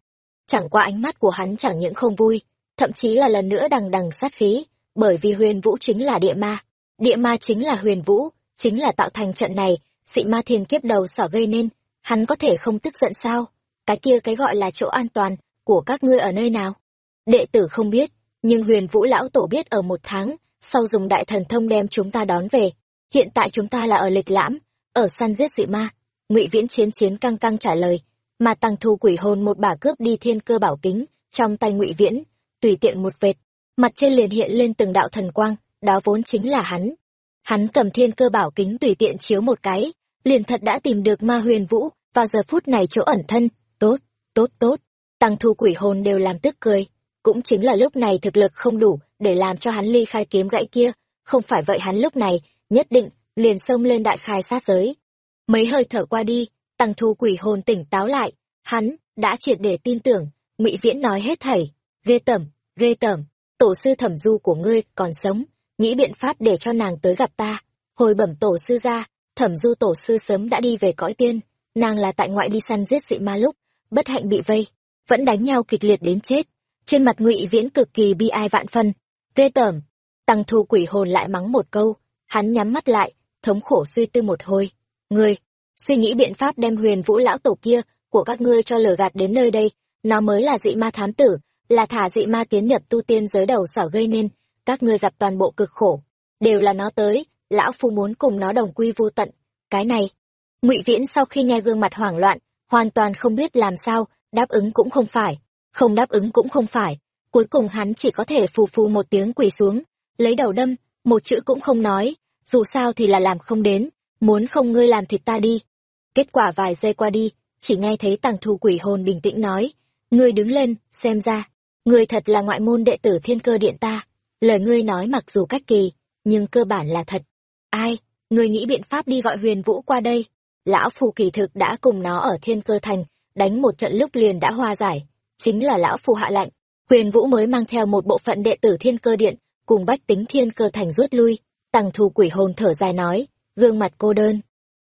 Chẳng qua ánh mắt của hắn chẳng những không vui, thậm chí là lần nữa đằng đằng sát khí, bởi vì huyền vũ chính là địa ma. Địa ma chính là huyền vũ, chính là tạo thành trận này, dị ma thiên kiếp đầu sở gây nên, hắn có thể không tức giận sao? Cái kia cái gọi là chỗ an toàn của các ngươi ở nơi nào? Đệ tử không biết nhưng huyền vũ lão tổ biết ở một tháng, sau dùng đại thần thông đem chúng ta đón về, hiện tại chúng ta là ở lịch lãm, ở săn giết dị ma. Ngụy viễn chiến chiến căng căng trả lời, mà tăng thu quỷ hồn một bà cướp đi thiên cơ bảo kính, trong tay ngụy viễn, tùy tiện một vệt, mặt trên liền hiện lên từng đạo thần quang, đó vốn chính là hắn. Hắn cầm thiên cơ bảo kính tùy tiện chiếu một cái, liền thật đã tìm được ma huyền vũ vào giờ phút này chỗ ẩn thân, tốt tốt tốt. Tăng thu quỷ hồn đều làm tức cười cũng chính là lúc này thực lực không đủ để làm cho hắn ly khai kiếm gãy kia. Không phải vậy hắn lúc này nhất định liền xông lên đại khai sát giới. Mấy hơi thở qua đi, tăng thu quỷ hồn tỉnh táo lại. Hắn đã triệt để tin tưởng, ngụy viễn nói hết thảy. Ghê tởm ghê tởm, tổ sư thẩm du của ngươi còn sống, nghĩ biện pháp để cho nàng tới gặp ta. Hồi bẩm tổ sư ra, thẩm du tổ sư sớm đã đi về cõi tiên. Nàng là tại ngoại đi săn giết dị ma lúc, bất hạnh bị vây, vẫn đánh nhau kịch liệt đến chết trên mặt ngụy viễn cực kỳ bi ai vạn phân. Ghê tởm. Tăng thu quỷ hồn lại mắng một câu. Hắn nhắm mắt lại, thống khổ suy tư một hồi. Ngươi, suy nghĩ biện pháp đem huyền vũ lão tổ kia của các ngươi cho lừa gạt đến nơi đây. Nó mới là dị ma thám tử, là thả dị ma tiến nhập tu tiên giới đầu sở gây nên. Các ngươi gặp toàn bộ cực khổ. Đều là nó tới, lão phu muốn cùng nó đồng quy vô tận. Cái này, ngụy viễn sau khi nghe gương mặt hoảng loạn, hoàn toàn không biết làm sao, đáp ứng cũng không phải không đáp ứng cũng không phải. Cuối cùng hắn chỉ có thể phù phù một tiếng quỳ xuống, lấy đầu đâm, một chữ cũng không nói. Dù sao thì là làm không đến, muốn không ngươi làm thịt ta đi. Kết quả vài giây qua đi, chỉ nghe thấy tàng thu quỷ hồn bình tĩnh nói, ngươi đứng lên, xem ra, ngươi thật là ngoại môn đệ tử thiên cơ điện ta. Lời ngươi nói mặc dù cách kỳ, nhưng cơ bản là thật. Ai, ngươi nghĩ biện pháp đi gọi huyền vũ qua đây? Lão phù kỳ thực đã cùng nó ở thiên cơ thành, đánh một trận lúc liền đã hoa giải chính là lão phù hạ lạnh huyền vũ mới mang theo một bộ phận đệ tử thiên cơ điện cùng bách tính thiên cơ thành rút lui. Tăng thu quỷ hồn thở dài nói gương mặt cô đơn.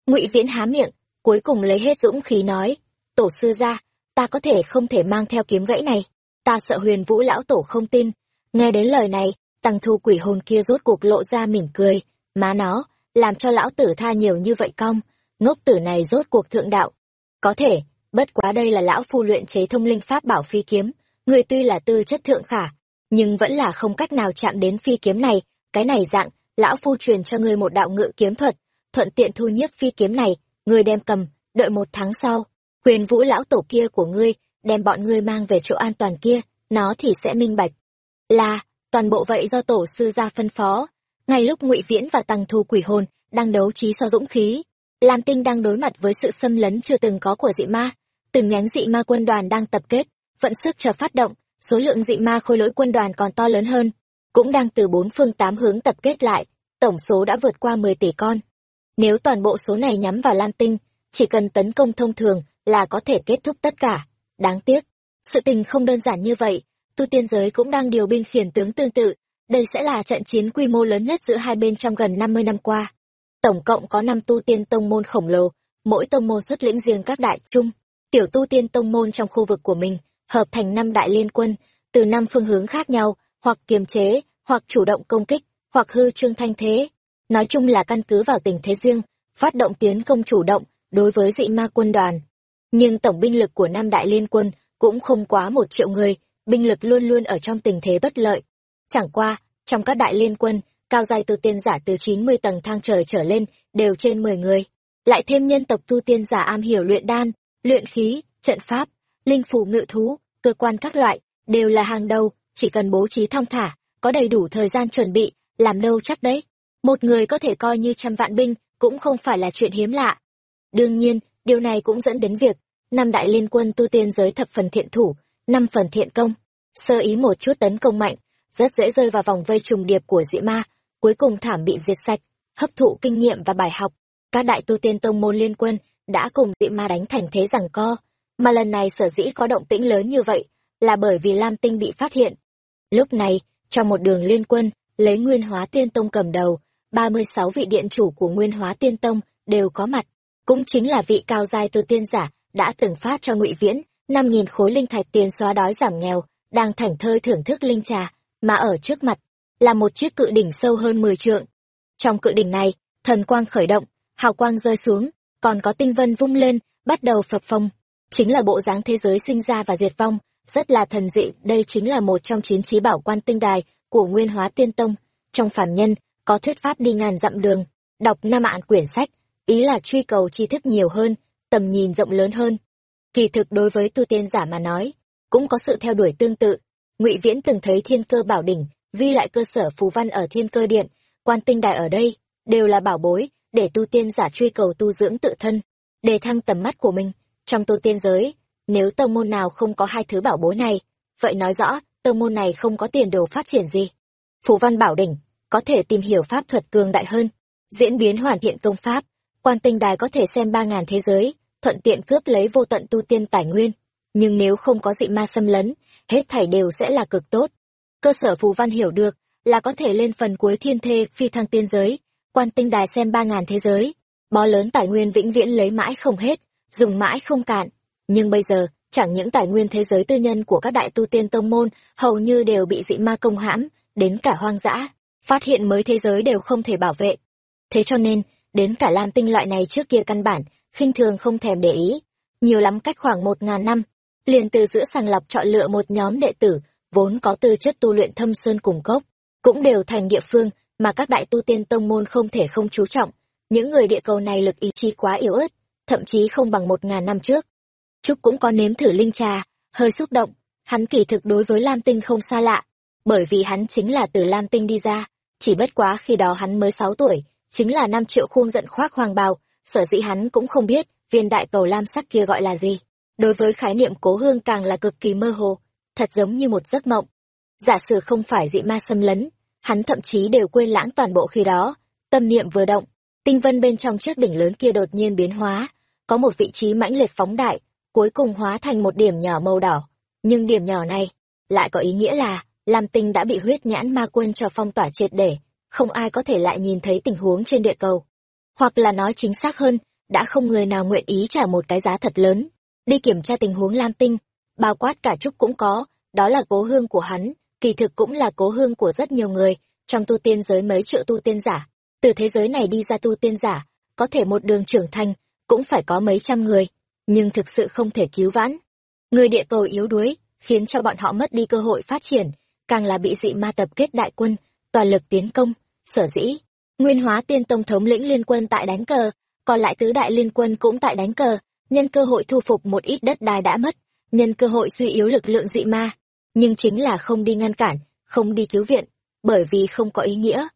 Ngụy viễn há miệng cuối cùng lấy hết dũng khí nói tổ sư ra ta có thể không thể mang theo kiếm gãy này. Ta sợ huyền vũ lão tổ không tin. Nghe đến lời này tăng thu quỷ hồn kia rốt cuộc lộ ra mỉm cười. Má nó làm cho lão tử tha nhiều như vậy cong, ngốc tử này rốt cuộc thượng đạo. Có thể, bất quá đây là lão phu luyện chế thông linh pháp bảo phi kiếm, người tuy là tư chất thượng khả, nhưng vẫn là không cách nào chạm đến phi kiếm này, cái này dạng, lão phu truyền cho ngươi một đạo ngự kiếm thuật, thuận tiện thu nhiếp phi kiếm này, ngươi đem cầm, đợi một tháng sau, huyền vũ lão tổ kia của ngươi, đem bọn ngươi mang về chỗ an toàn kia, nó thì sẽ minh bạch. Là, toàn bộ vậy do tổ sư ra phân phó. Ngay lúc ngụy Viễn và Tăng Thu quỷ hồn đang đấu trí so dũng khí, Lam Tinh đang đối mặt với sự xâm lấn chưa từng có của dị ma. Từng nhánh dị ma quân đoàn đang tập kết, vận sức chờ phát động, số lượng dị ma khôi lỗi quân đoàn còn to lớn hơn, cũng đang từ bốn phương tám hướng tập kết lại, tổng số đã vượt qua 10 tỷ con. Nếu toàn bộ số này nhắm vào Lam Tinh, chỉ cần tấn công thông thường là có thể kết thúc tất cả. Đáng tiếc, sự tình không đơn giản như vậy, tu tiên giới cũng đang điều binh khiển tướng tương tự, đây sẽ là trận chiến quy mô lớn nhất giữa hai bên trong gần 50 năm qua. Tổng cộng có năm tu tiên tông môn khổng lồ, mỗi tông môn xuất lĩnh riêng các đại trung, tiểu tu tiên tông môn trong khu vực của mình, hợp thành năm đại liên quân, từ năm phương hướng khác nhau, hoặc kiềm chế, hoặc chủ động công kích, hoặc hư trương thanh thế. Nói chung là căn cứ vào tình thế riêng, phát động tiến công chủ động đối với dị ma quân đoàn. Nhưng tổng binh lực của năm đại liên quân cũng không quá một triệu người, binh lực luôn luôn ở trong tình thế bất lợi. Chẳng qua, trong các đại liên quân, cao dài tu tiên giả từ 90 tầng thang trời trở lên đều trên 10 người. Lại thêm nhân tộc tu tiên giả am hiểu luyện đan, luyện khí, trận pháp, linh phù ngự thú, cơ quan các loại, đều là hàng đầu, chỉ cần bố trí thong thả, có đầy đủ thời gian chuẩn bị, làm đâu chắc đấy. Một người có thể coi như trăm vạn binh, cũng không phải là chuyện hiếm lạ. Đương nhiên, điều này cũng dẫn đến việc, năm đại liên quân tu tiên giới thập phần thiện thủ, năm phần thiện công. Sơ ý một chút tấn công mạnh, rất dễ rơi vào vòng vây trùng điệp của dị ma, cuối cùng thảm bị diệt sạch, hấp thụ kinh nghiệm và bài học. Các đại tu tiên tông môn liên quân đã cùng dị ma đánh thành thế rằng co, mà lần này sở dĩ có động tĩnh lớn như vậy là bởi vì Lam Tinh bị phát hiện. Lúc này, trong một đường liên quân, lấy Nguyên Hóa Tiên Tông cầm đầu, 36 vị điện chủ của Nguyên Hóa Tiên Tông đều có mặt, cũng chính là vị cao giai tu tiên giả đã từng phát cho Ngụy Viễn 5000 khối linh thạch tiền xóa đói giảm nghèo, đang thảnh thơi thưởng thức linh trà, mà ở trước mặt là một chiếc cự đỉnh sâu hơn 10 trượng. Trong cự đỉnh này, thần quang khởi động, hào quang rơi xuống, còn có tinh vân vung lên, bắt đầu phập phồng. Chính là bộ dáng thế giới sinh ra và diệt vong, rất là thần dị, đây chính là một trong chín trí bảo quan tinh đài của Nguyên Hóa Tiên Tông. Trong phàm nhân, có thuyết pháp đi ngàn dặm đường, đọc năm ạn quyển sách, ý là truy cầu tri thức nhiều hơn, tầm nhìn rộng lớn hơn. Kỳ thực đối với tu tiên giả mà nói, cũng có sự theo đuổi tương tự. Ngụy Viễn từng thấy thiên cơ bảo đỉnh, vi lại cơ sở phù văn ở thiên cơ điện, quan tinh đài ở đây, đều là bảo bối, để tu tiên giả truy cầu tu dưỡng tự thân, đề thăng tầm mắt của mình. Trong tu tiên giới, nếu tông môn nào không có hai thứ bảo bối này, vậy nói rõ, tông môn này không có tiền đồ phát triển gì. Phù văn bảo đỉnh, có thể tìm hiểu pháp thuật cường đại hơn, diễn biến hoàn thiện công pháp, quan tinh đài có thể xem ba ngàn thế giới, thuận tiện cướp lấy vô tận tu tiên tài nguyên. Nhưng nếu không có dị ma xâm lấn, hết thảy đều sẽ là cực tốt. Cơ sở phù văn hiểu được, là có thể lên phần cuối thiên thê phi thăng tiên giới, quan tinh đài xem ba ngàn thế giới, bó lớn tài nguyên vĩnh viễn lấy mãi không hết, dùng mãi không cạn. Nhưng bây giờ, chẳng những tài nguyên thế giới tư nhân của các đại tu tiên tông môn hầu như đều bị dị ma công hãm, đến cả hoang dã, phát hiện mới thế giới đều không thể bảo vệ. Thế cho nên, đến cả lam tinh loại này trước kia căn bản, khinh thường không thèm để ý. Nhiều lắm cách khoảng một ngàn năm, liền từ giữa sàng lọc chọn lựa một nhóm đệ tử, vốn có tư chất tu luyện thâm sơn cùng cốc, cũng đều thành địa phương mà các đại tu tiên tông môn không thể không chú trọng. Những người địa cầu này lực ý chí quá yếu ớt, thậm chí không bằng một ngàn năm trước. Trúc cũng có nếm thử linh trà, hơi xúc động, hắn kỳ thực đối với Lam Tinh không xa lạ, bởi vì hắn chính là từ Lam Tinh đi ra, chỉ bất quá khi đó hắn mới sáu tuổi, chính là năm triệu khuôn giận khoác hoàng bào, sở dĩ hắn cũng không biết viên đại cầu lam sắc kia gọi là gì. Đối với khái niệm cố hương càng là cực kỳ mơ hồ, thật giống như một giấc mộng. Giả sử không phải dị ma xâm lấn, hắn thậm chí đều quên lãng toàn bộ khi đó, tâm niệm vừa động, tinh vân bên trong chiếc đỉnh lớn kia đột nhiên biến hóa, có một vị trí mãnh liệt phóng đại, cuối cùng hóa thành một điểm nhỏ màu đỏ. Nhưng điểm nhỏ này, lại có ý nghĩa là, Lam Tinh đã bị huyết nhãn ma quân cho phong tỏa triệt để, không ai có thể lại nhìn thấy tình huống trên địa cầu. Hoặc là nói chính xác hơn, đã không người nào nguyện ý trả một cái giá thật lớn, đi kiểm tra tình huống Lam Tinh, bao quát cả Trúc cũng có, đó là cố hương của hắn, kỳ thực cũng là cố hương của rất nhiều người, trong tu tiên giới mấy triệu tu tiên giả. từ thế giới này đi ra tu tiên giả, có thể một đường trưởng thành, cũng phải có mấy trăm người, nhưng thực sự không thể cứu vãn. Người địa cầu yếu đuối, khiến cho bọn họ mất đi cơ hội phát triển, càng là bị dị ma tập kết đại quân, toàn lực tiến công, sở dĩ. Nguyên hóa tiên tông thống lĩnh liên quân tại đánh cờ, còn lại tứ đại liên quân cũng tại đánh cờ, nhân cơ hội thu phục một ít đất đai đã mất, nhân cơ hội suy yếu lực lượng dị ma, nhưng chính là không đi ngăn cản, không đi cứu viện, bởi vì không có ý nghĩa.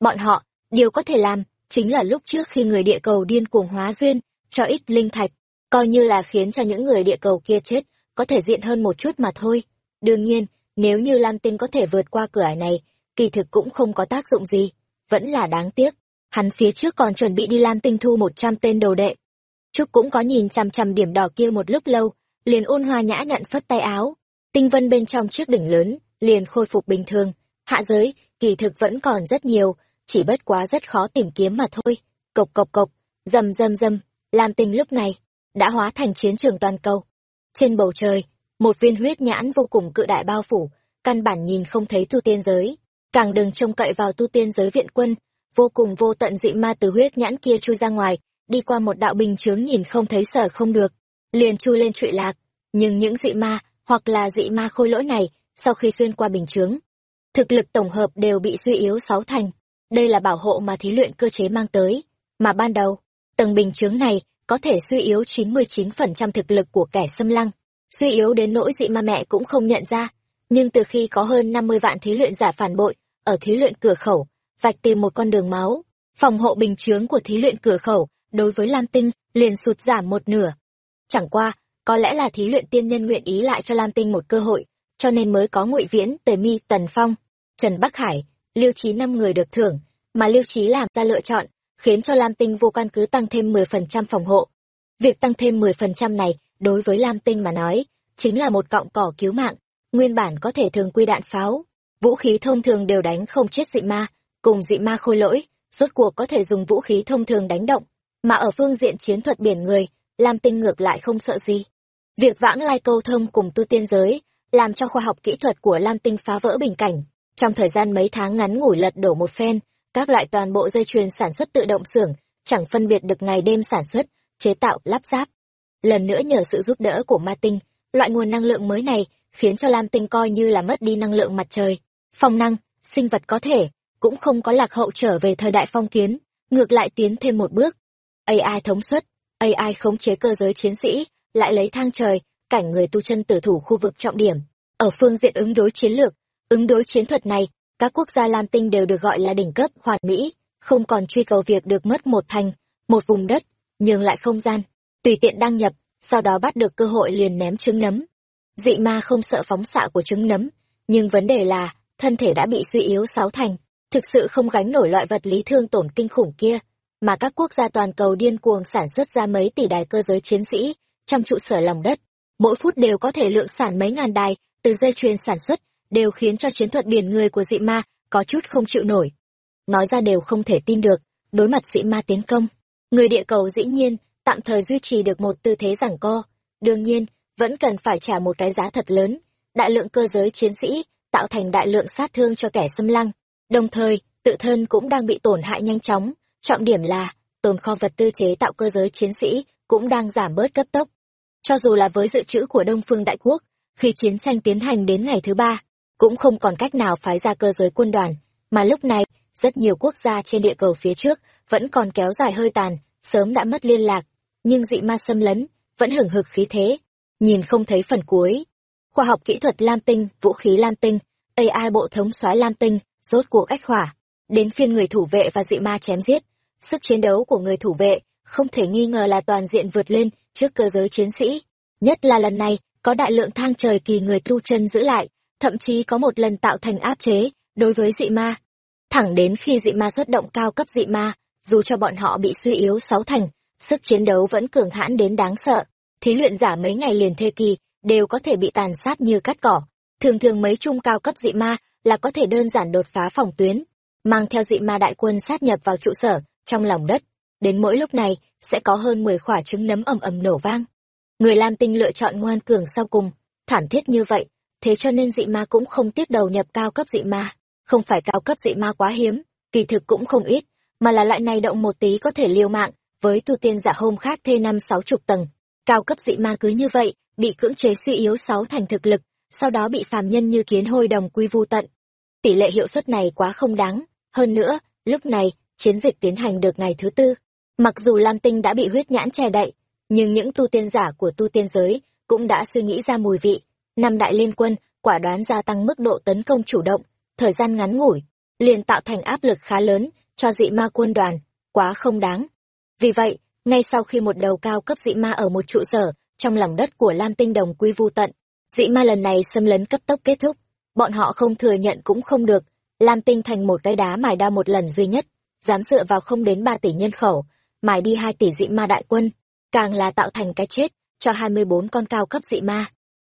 Bọn họ, điều có thể làm, chính là lúc trước khi người địa cầu điên cuồng hóa duyên, cho ít linh thạch, coi như là khiến cho những người địa cầu kia chết, có thể diện hơn một chút mà thôi. Đương nhiên, nếu như Lam Tinh có thể vượt qua cửa ải này, kỳ thực cũng không có tác dụng gì, vẫn là đáng tiếc. Hắn phía trước còn chuẩn bị đi Lam Tinh thu một trăm tên đầu đệ. Trúc cũng có nhìn chằm chằm điểm đỏ kia một lúc lâu, liền ôn hoa nhã nhận phất tay áo. Tinh vân bên trong chiếc đỉnh lớn, liền khôi phục bình thường. Hạ giới, kỳ thực vẫn còn rất nhiều, chỉ bất quá rất khó tìm kiếm mà thôi. Cộc cộc cộc, rầm rầm rầm, Lam Tinh lúc này, đã hóa thành chiến trường toàn cầu. Trên bầu trời, một viên huyết nhãn vô cùng cự đại bao phủ, căn bản nhìn không thấy tu tiên giới, càng đừng trông cậy vào tu tiên giới viện quân, vô cùng vô tận dị ma từ huyết nhãn kia chui ra ngoài, đi qua một đạo bình chướng nhìn không thấy sở không được, liền chui lên trụy lạc, nhưng những dị ma, hoặc là dị ma khôi lỗi này, sau khi xuyên qua bình chướng, thực lực tổng hợp đều bị suy yếu sáu thành. Đây là bảo hộ mà thí luyện cơ chế mang tới, mà ban đầu, tầng bình chướng này có thể suy yếu 99% thực lực của kẻ xâm lăng, suy yếu đến nỗi dị ma mẹ cũng không nhận ra. Nhưng từ khi có hơn 50 vạn thí luyện giả phản bội, ở thí luyện cửa khẩu, vạch tìm một con đường máu, phòng hộ bình chướng của thí luyện cửa khẩu, đối với Lam Tinh, liền sụt giảm một nửa. Chẳng qua, có lẽ là thí luyện tiên nhân nguyện ý lại cho Lam Tinh một cơ hội, cho nên mới có Ngụy Viễn, Tề Mi, Tần Phong, Trần Bắc Hải, Liêu Chí năm người được thưởng, mà Liêu Chí làm ra lựa chọn, khiến cho Lam Tinh vô căn cứ tăng thêm 10% phòng hộ. Việc tăng thêm 10% này, đối với Lam Tinh mà nói, chính là một cọng cỏ cứu mạng, nguyên bản có thể thường quy đạn pháo, vũ khí thông thường đều đánh không chết dị ma, cùng dị ma khôi lỗi, rốt cuộc có thể dùng vũ khí thông thường đánh động, mà ở phương diện chiến thuật biển người, Lam Tinh ngược lại không sợ gì. Việc vãng lai câu thông cùng tu tiên giới, làm cho khoa học kỹ thuật của Lam Tinh phá vỡ bình cảnh. Trong thời gian mấy tháng ngắn ngủi lật đổ một phen, các loại toàn bộ dây chuyền sản xuất tự động xưởng, chẳng phân biệt được ngày đêm sản xuất, chế tạo, lắp ráp. Lần nữa nhờ sự giúp đỡ của ma tinh, loại nguồn năng lượng mới này khiến cho Lam Tinh coi như là mất đi năng lượng mặt trời. Phong năng, sinh vật có thể, cũng không có lạc hậu trở về thời đại phong kiến, ngược lại tiến thêm một bước. AI thống suất, AI khống chế cơ giới chiến sĩ, lại lấy thang trời, cảnh người tu chân tử thủ khu vực trọng điểm. Ở phương diện ứng đối chiến lược, ứng đối chiến thuật này, các quốc gia Lam Tinh đều được gọi là đỉnh cấp hoàn mỹ, không còn truy cầu việc được mất một thành, một vùng đất, nhường lại không gian, tùy tiện đăng nhập, sau đó bắt được cơ hội liền ném trứng nấm. Dị ma không sợ phóng xạ của trứng nấm, nhưng vấn đề là, thân thể đã bị suy yếu sáu thành, thực sự không gánh nổi loại vật lý thương tổn kinh khủng kia, mà các quốc gia toàn cầu điên cuồng sản xuất ra mấy tỷ đài cơ giới chiến sĩ trong trụ sở lòng đất, mỗi phút đều có thể lượng sản mấy ngàn đài từ dây chuyền sản xuất, đều khiến cho chiến thuật biển người của dị ma có chút không chịu nổi. Nói ra đều không thể tin được, đối mặt dị ma tiến công, người địa cầu dĩ nhiên tạm thời duy trì được một tư thế giảng co, đương nhiên, vẫn cần phải trả một cái giá thật lớn, đại lượng cơ giới chiến sĩ tạo thành đại lượng sát thương cho kẻ xâm lăng, đồng thời, tự thân cũng đang bị tổn hại nhanh chóng, trọng điểm là tồn kho vật tư chế tạo cơ giới chiến sĩ cũng đang giảm bớt cấp tốc. Cho dù là với dự trữ của Đông Phương Đại Quốc, khi chiến tranh tiến hành đến ngày thứ ba, cũng không còn cách nào phái ra cơ giới quân đoàn, mà lúc này, rất nhiều quốc gia trên địa cầu phía trước vẫn còn kéo dài hơi tàn, sớm đã mất liên lạc, nhưng dị ma xâm lấn, vẫn hừng hực khí thế, nhìn không thấy phần cuối. Khoa học kỹ thuật Lam Tinh, vũ khí Lam Tinh, AI bộ thống soái Lam Tinh, rốt cuộc ách hỏa, đến phiên người thủ vệ và dị ma chém giết. Sức chiến đấu của người thủ vệ không thể nghi ngờ là toàn diện vượt lên trước cơ giới chiến sĩ. Nhất là lần này, có đại lượng thang trời kỳ người tu chân giữ lại, thậm chí có một lần tạo thành áp chế đối với dị ma. Thẳng đến khi dị ma xuất động cao cấp dị ma, dù cho bọn họ bị suy yếu sáu thành, sức chiến đấu vẫn cường hãn đến đáng sợ. Thí luyện giả mấy ngày liền thê kỳ, đều có thể bị tàn sát như cắt cỏ. Thường thường mấy trung cao cấp dị ma là có thể đơn giản đột phá phòng tuyến, mang theo dị ma đại quân sát nhập vào trụ sở, trong lòng đất. Đến mỗi lúc này, sẽ có hơn 10 quả trứng nấm ầm ầm nổ vang. Người Lam Tinh lựa chọn ngoan cường sau cùng, thản thiết như vậy, thế cho nên dị ma cũng không tiếc đầu nhập cao cấp dị ma. Không phải cao cấp dị ma quá hiếm, kỳ thực cũng không ít, mà là loại này động một tí có thể liều mạng, với tu tiên giả hôm khác thê năm sáu chục tầng. Cao cấp dị ma cứ như vậy, bị cưỡng chế suy yếu sáu thành thực lực, sau đó bị phàm nhân như kiến hôi đồng quy vu tận. Tỷ lệ hiệu suất này quá không đáng. Hơn nữa, lúc này, chiến dịch tiến hành được ngày thứ tư. Mặc dù Lam Tinh đã bị huyết nhãn che đậy, nhưng những tu tiên giả của tu tiên giới cũng đã suy nghĩ ra mùi vị. Năm đại liên quân quả đoán gia tăng mức độ tấn công chủ động, thời gian ngắn ngủi, liền tạo thành áp lực khá lớn cho dị ma quân đoàn, quá không đáng. Vì vậy, ngay sau khi một đầu cao cấp dị ma ở một trụ sở trong lòng đất của Lam Tinh Đồng quy vu tận, dị ma lần này xâm lấn cấp tốc kết thúc, bọn họ không thừa nhận cũng không được, Lam Tinh thành một cái đá mài đao một lần duy nhất, dám dựa vào không đến ba tỷ nhân khẩu, mài đi hai tỷ dị ma đại quân, càng là tạo thành cái chết cho hai mươi bốn con cao cấp dị ma.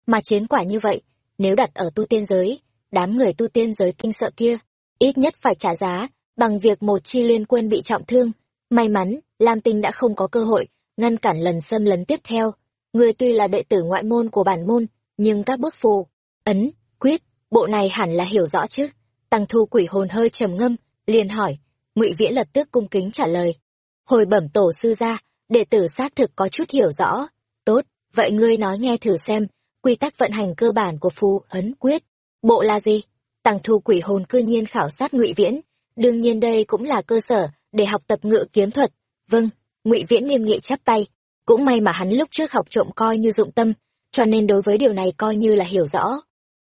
Mà chiến quả như vậy, nếu đặt ở tu tiên giới, đám người tu tiên giới kinh sợ kia, ít nhất phải trả giá, bằng việc một chi liên quân bị trọng thương. May mắn, Lam Tinh đã không có cơ hội, ngăn cản lần xâm lấn tiếp theo. Người tuy là đệ tử ngoại môn của bản môn, nhưng các bước phù, ấn, quyết, bộ này hẳn là hiểu rõ chứ. Tăng thu quỷ hồn hơi trầm ngâm, liền hỏi, ngụy Viễn lập tức cung kính trả lời. Hồi bẩm tổ sư ra, đệ tử xác thực có chút hiểu rõ. Tốt, vậy ngươi nói nghe thử xem, quy tắc vận hành cơ bản của phù ấn quyết. Bộ là gì? Tăng thu quỷ hồn cư nhiên khảo sát ngụy Viễn, đương nhiên đây cũng là cơ sở để học tập ngự kiếm thuật. Vâng, ngụy Viễn nghiêm nghị chắp tay. Cũng may mà hắn lúc trước học trộm coi như dụng tâm, cho nên đối với điều này coi như là hiểu rõ.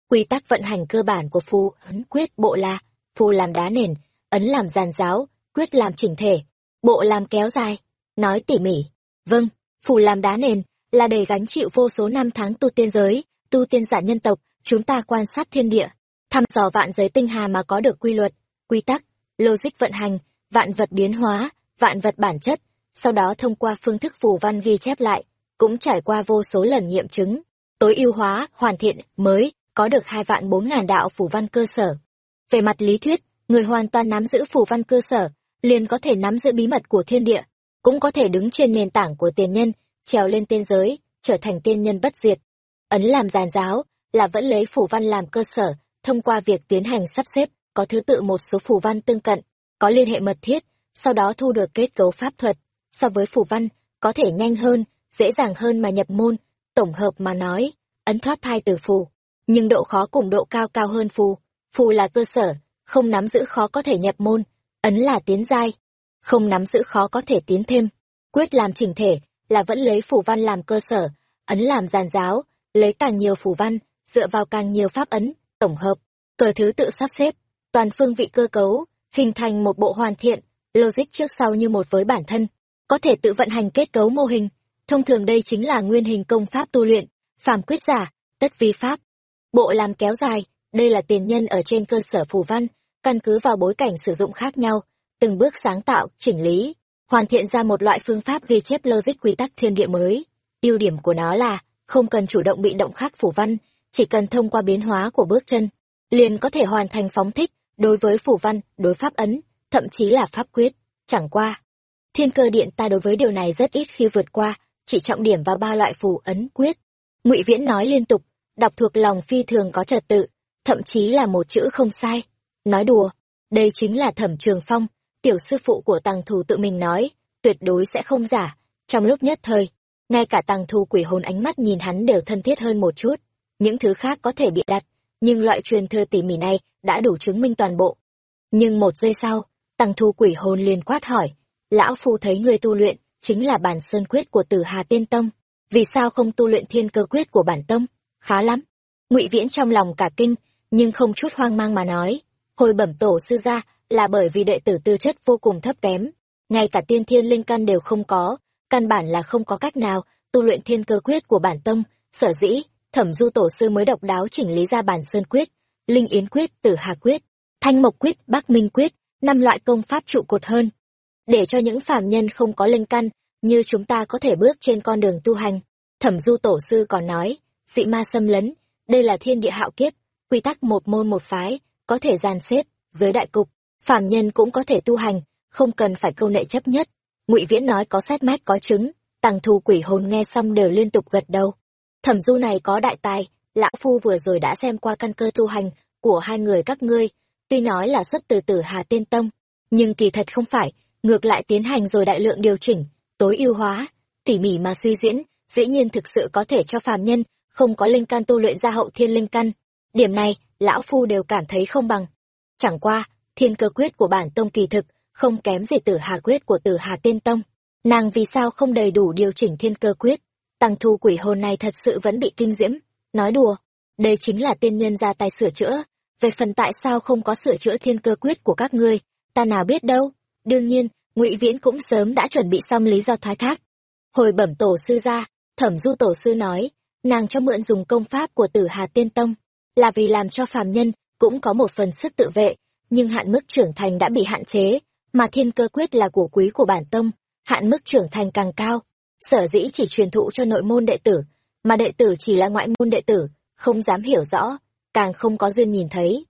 Quy tắc vận hành cơ bản của phù ấn quyết bộ là phù làm đá nền, ấn làm giàn giáo, quyết làm chỉnh thể, bộ làm kéo dài. Nói tỉ mỉ. Vâng, phù làm đá nền là để gánh chịu vô số năm tháng tu tiên giới, tu tiên giả nhân tộc, chúng ta quan sát thiên địa, thăm dò vạn giới tinh hà mà có được quy luật, quy tắc, logic vận hành, vạn vật biến hóa, vạn vật bản chất, sau đó thông qua phương thức phù văn ghi chép lại, cũng trải qua vô số lần nghiệm chứng, tối ưu hóa, hoàn thiện, mới, có được hai vạn bốn ngàn đạo phù văn cơ sở. Về mặt lý thuyết, người hoàn toàn nắm giữ phù văn cơ sở, liền có thể nắm giữ bí mật của thiên địa, cũng có thể đứng trên nền tảng của tiền nhân, trèo lên tiên giới, trở thành tiên nhân bất diệt. Ấn làm giàn giáo, là vẫn lấy phù văn làm cơ sở, thông qua việc tiến hành sắp xếp, có thứ tự một số phù văn tương cận, có liên hệ mật thiết, sau đó thu được kết cấu pháp thuật. So với phù văn, có thể nhanh hơn, dễ dàng hơn mà nhập môn, tổng hợp mà nói, ấn thoát thai từ phù. Nhưng độ khó cùng độ cao cao hơn phù. Phù là cơ sở, không nắm giữ khó có thể nhập môn, ấn là tiến giai, không nắm giữ khó có thể tiến thêm. Quyết làm chỉnh thể, là vẫn lấy phủ văn làm cơ sở, ấn làm giàn giáo, lấy càng nhiều phủ văn, dựa vào càng nhiều pháp ấn, tổng hợp, cờ thứ tự sắp xếp, toàn phương vị cơ cấu, hình thành một bộ hoàn thiện, logic trước sau như một với bản thân, có thể tự vận hành kết cấu mô hình. Thông thường đây chính là nguyên hình công pháp tu luyện, phàm quyết giả, tất vi pháp. Bộ làm kéo dài, đây là tiền nhân ở trên cơ sở phù văn, căn cứ vào bối cảnh sử dụng khác nhau, từng bước sáng tạo, chỉnh lý, hoàn thiện ra một loại phương pháp ghi chép logic quy tắc thiên địa mới. Ưu điểm của nó là, không cần chủ động bị động khắc phủ văn, chỉ cần thông qua biến hóa của bước chân, liền có thể hoàn thành phóng thích đối với phủ văn, đối pháp ấn, thậm chí là pháp quyết. Chẳng qua, thiên cơ điện ta đối với điều này rất ít khi vượt qua, chỉ trọng điểm vào ba loại phù ấn quyết. Ngụy Viễn nói liên tục, đọc thuộc lòng phi thường có trật tự, thậm chí là một chữ không sai. Nói đùa, đây chính là Thẩm Trường Phong, tiểu sư phụ của Tăng Thù tự mình nói, tuyệt đối sẽ không giả. Trong lúc nhất thời, ngay cả Tăng Thù quỷ hồn ánh mắt nhìn hắn đều thân thiết hơn một chút. Những thứ khác có thể bị đặt, nhưng loại truyền thừa tỉ mỉ này đã đủ chứng minh toàn bộ. Nhưng một giây sau, Tăng thù quỷ hồn liền quát hỏi, lão phu thấy người tu luyện chính là bản sơn quyết của Tử Hà Tiên Tông, vì sao không tu luyện thiên cơ quyết của bản tông? Khá lắm. Ngụy Viễn trong lòng cả kinh, nhưng không chút hoang mang mà nói, hồi bẩm tổ sư gia là bởi vì đệ tử tư chất vô cùng thấp kém, ngay cả tiên thiên linh căn đều không có, căn bản là không có cách nào tu luyện thiên cơ quyết của bản tông, sở dĩ thẩm du tổ sư mới độc đáo chỉnh lý ra bản sơn quyết linh yến quyết tử hà quyết thanh mộc quyết bắc minh quyết năm loại công pháp trụ cột hơn. Để cho những phàm nhân không có linh căn như chúng ta có thể bước trên con đường tu hành. Thẩm du tổ sư còn nói dị ma xâm lấn đây là thiên địa hạo kiếp quy tắc một môn một phái có thể dàn xếp dưới đại cục. Phàm nhân cũng có thể tu hành không cần phải câu nệ chấp nhất. Ngụy viễn nói có xét mách có chứng tăng thu quỷ hồn nghe xong đều liên tục gật đầu. Thẩm du này có đại tài lão phu vừa rồi đã xem qua căn cơ tu hành của hai người các ngươi tuy nói là xuất từ tử hà tiên tông nhưng kỳ thật không phải ngược lại tiến hành rồi đại lượng điều chỉnh, tối ưu hóa, tỉ mỉ mà suy diễn, dĩ nhiên thực sự có thể cho phàm nhân không có linh căn tu luyện ra hậu thiên linh căn. Điểm này, lão phu đều cảm thấy không bằng. Chẳng qua, thiên cơ quyết của bản tông kỳ thực, không kém gì tử hà quyết của tử hà tiên tông. Nàng vì sao không đầy đủ điều chỉnh thiên cơ quyết? Tăng thu quỷ hồn này thật sự vẫn bị kinh diễm. Nói đùa, đây chính là tiên nhân ra tay sửa chữa. Về phần tại sao không có sửa chữa thiên cơ quyết của các ngươi, ta nào biết đâu. Đương nhiên, ngụy Viễn cũng sớm đã chuẩn bị xong lý do thoái thác. Hồi bẩm tổ sư ra, thẩm du tổ sư nói, nàng cho mượn dùng công pháp của tử Hà Tiên Tông, là vì làm cho phàm nhân cũng có một phần sức tự vệ, nhưng hạn mức trưởng thành đã bị hạn chế, mà thiên cơ quyết là của quý của bản tông, hạn mức trưởng thành càng cao. Sở dĩ chỉ truyền thụ cho nội môn đệ tử, mà đệ tử chỉ là ngoại môn đệ tử, không dám hiểu rõ, càng không có duyên nhìn thấy.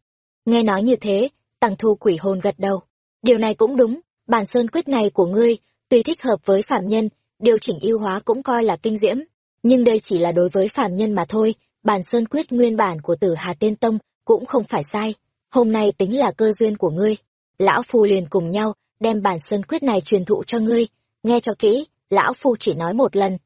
Nghe nói như thế, tăng thu quỷ hồn gật đầu. Điều này cũng đúng, bản sơn quyết này của ngươi, tuy thích hợp với phạm nhân, điều chỉnh yêu hóa cũng coi là kinh diễm, nhưng đây chỉ là đối với phạm nhân mà thôi, bản sơn quyết nguyên bản của tử Hà Tiên Tông cũng không phải sai. Hôm nay tính là cơ duyên của ngươi. Lão Phu liền cùng nhau, đem bản sơn quyết này truyền thụ cho ngươi. Nghe cho kỹ, Lão Phu chỉ nói một lần.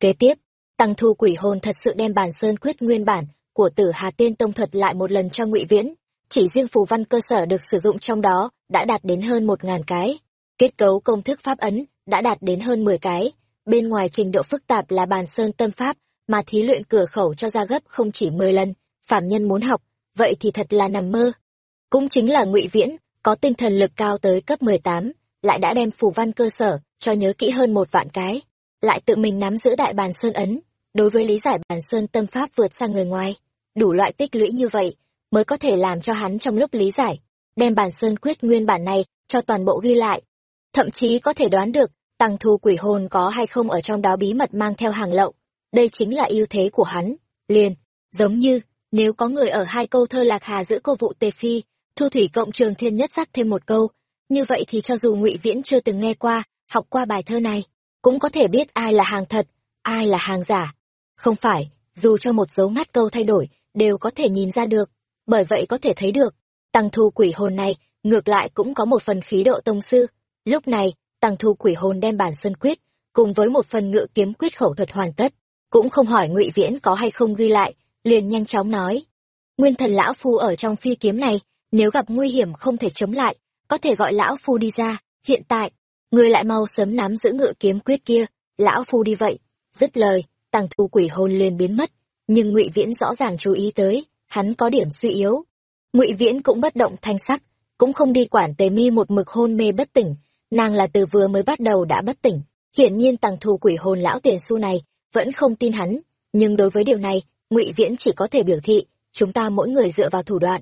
Kế tiếp, Tăng thu quỷ hồn thật sự đem bản sơn quyết nguyên bản của tử Hà Tiên Tông thuật lại một lần cho ngụy Viễn. Chỉ riêng phù văn cơ sở được sử dụng trong đó đã đạt đến hơn một ngàn cái. Kết cấu công thức pháp ấn đã đạt đến hơn mười cái. Bên ngoài trình độ phức tạp là bàn sơn tâm pháp, mà thí luyện cửa khẩu cho ra gấp không chỉ mười lần. Phạm nhân muốn học, vậy thì thật là nằm mơ. Cũng chính là ngụy Viễn, có tinh thần lực cao tới cấp mười tám lại đã đem phù văn cơ sở cho nhớ kỹ hơn một vạn cái, lại tự mình nắm giữ đại bàn sơn ấn, đối với lý giải bàn sơn tâm pháp vượt sang người ngoài, đủ loại tích lũy như vậy mới có thể làm cho hắn trong lúc lý giải, đem bàn sơn quyết nguyên bản này cho toàn bộ ghi lại. Thậm chí có thể đoán được, tăng thu quỷ hồn có hay không ở trong đó bí mật mang theo hàng lậu. Đây chính là ưu thế của hắn. Liền, giống như, nếu có người ở hai câu thơ lạc hà giữa cô vụ tề phi, thu thủy cộng trường thiên nhất sắc thêm một câu, như vậy thì cho dù ngụy Viễn chưa từng nghe qua, học qua bài thơ này, cũng có thể biết ai là hàng thật, ai là hàng giả. Không phải, dù cho một dấu ngắt câu thay đổi, đều có thể nhìn ra được. Bởi vậy có thể thấy được, tăng thu quỷ hồn này, ngược lại cũng có một phần khí độ tông sư. Lúc này, tăng thu quỷ hồn đem bản sân quyết, cùng với một phần ngự kiếm quyết khẩu thuật hoàn tất. Cũng không hỏi ngụy Viễn có hay không ghi lại, liền nhanh chóng nói. Nguyên thần lão phu ở trong phi kiếm này, nếu gặp nguy hiểm không thể chống lại, có thể gọi lão phu đi ra, hiện tại, người lại mau sớm nắm giữ ngự kiếm quyết kia, lão phu đi vậy. Dứt lời, tăng thu quỷ hồn liền biến mất. Nhưng ngụy viễn rõ ràng chú ý tới hắn có điểm suy yếu. Ngụy viễn cũng bất động thanh sắc cũng không đi quản tề mi một mực hôn mê bất tỉnh. Nàng là từ vừa mới bắt đầu đã bất tỉnh. Hiển nhiên tăng thu quỷ hồn lão tiền su này vẫn không tin hắn. Nhưng đối với điều này, ngụy viễn chỉ có thể biểu thị, chúng ta mỗi người dựa vào thủ đoạn.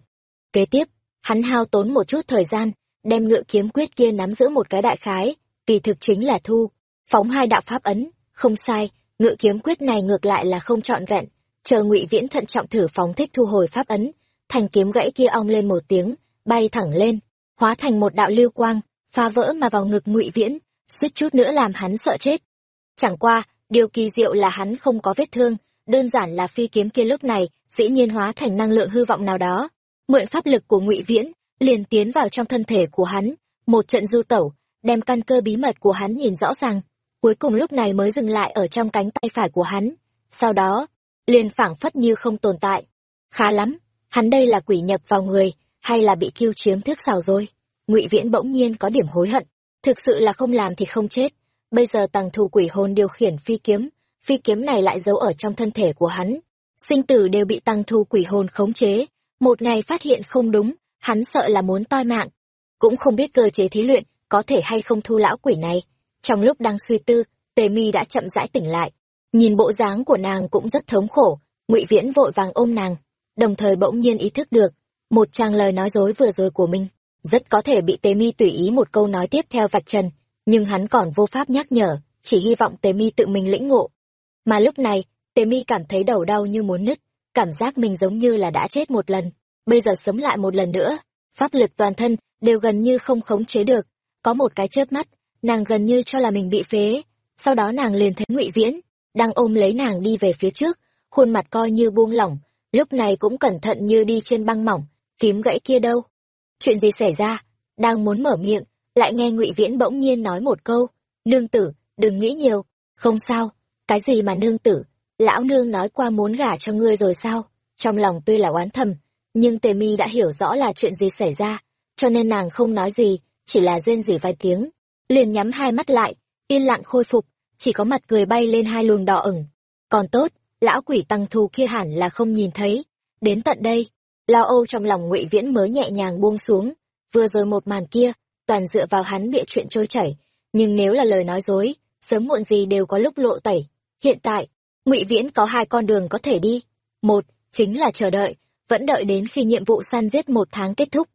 Kế tiếp, hắn hao tốn một chút thời gian, đem ngự kiếm quyết kia nắm giữ một cái đại khái, kỳ thực chính là thu, phóng hai đạo pháp ấn. Không sai ngự kiếm quyết này ngược lại là không trọn vẹn. Chờ ngụy viễn thận trọng thử phóng thích thu hồi pháp ấn thành kiếm gãy kia ong lên một tiếng, bay thẳng lên, hóa thành một đạo lưu quang, phá vỡ mà vào ngực ngụy viễn, suýt chút nữa làm hắn sợ chết. Chẳng qua điều kỳ diệu là hắn không có vết thương đơn giản là phi kiếm kia lúc này dĩ nhiên hóa thành năng lượng hư vọng nào đó mượn pháp lực của ngụy viễn liền tiến vào trong thân thể của hắn một trận du tẩu đem căn cơ bí mật của hắn nhìn rõ ràng cuối cùng lúc này mới dừng lại ở trong cánh tay phải của hắn. Sau đó, liền phảng phất như không tồn tại. Khá lắm, hắn đây là quỷ nhập vào người, hay là bị kiêu chiếm thước xào rồi? ngụy Viễn bỗng nhiên có điểm hối hận, thực sự là không làm thì không chết. Bây giờ tàng thù quỷ hồn điều khiển phi kiếm, phi kiếm này lại giấu ở trong thân thể của hắn. Sinh tử đều bị tăng thu quỷ hồn khống chế, một ngày phát hiện không đúng, hắn sợ là muốn toi mạng. Cũng không biết cơ chế thí luyện có thể hay không thu lão quỷ này trong lúc đang suy tư tề mi đã chậm rãi tỉnh lại nhìn bộ dáng của nàng cũng rất thống khổ ngụy viễn vội vàng ôm nàng đồng thời bỗng nhiên ý thức được một trang lời nói dối vừa rồi của mình rất có thể bị tề mi tùy ý một câu nói tiếp theo vạch trần nhưng hắn còn vô pháp nhắc nhở, chỉ hy vọng tề mi tự mình lĩnh ngộ. Mà lúc này, tề mi cảm thấy đầu đau như muốn nứt, cảm giác mình giống như là đã chết một lần, bây giờ sống lại một lần nữa. Pháp lực toàn thân đều gần như không khống chế được, có một cái chớp mắt, nàng gần như cho là mình bị phế. Sau đó nàng liền thấy ngụy viễn đang ôm lấy nàng đi về phía trước, khuôn mặt coi như buông lỏng, lúc này cũng cẩn thận như đi trên băng mỏng, kiếm gãy kia đâu? Chuyện gì xảy ra? Đang muốn mở miệng lại nghe ngụy viễn bỗng nhiên nói một câu, nương tử, đừng nghĩ nhiều, không sao, cái gì mà nương tử, lão nương nói qua muốn gả cho ngươi rồi sao? Trong lòng tuy là oán thầm, nhưng tề mi đã hiểu rõ là chuyện gì xảy ra, cho nên nàng không nói gì, chỉ là rên rỉ vài tiếng, liền nhắm hai mắt lại, yên lặng khôi phục, chỉ có mặt cười bay lên hai luồng đỏ ửng. Còn tốt, lão quỷ tăng thù kia hẳn là không nhìn thấy, đến tận đây. Lao âu trong lòng ngụy viễn mới nhẹ nhàng buông xuống, vừa rồi một màn kia toàn dựa vào hắn bịa chuyện trôi chảy. Nhưng nếu là lời nói dối, sớm muộn gì đều có lúc lộ tẩy. Hiện tại, ngụy viễn có hai con đường có thể đi. Một, chính là chờ đợi, vẫn đợi đến khi nhiệm vụ săn giết một tháng kết thúc.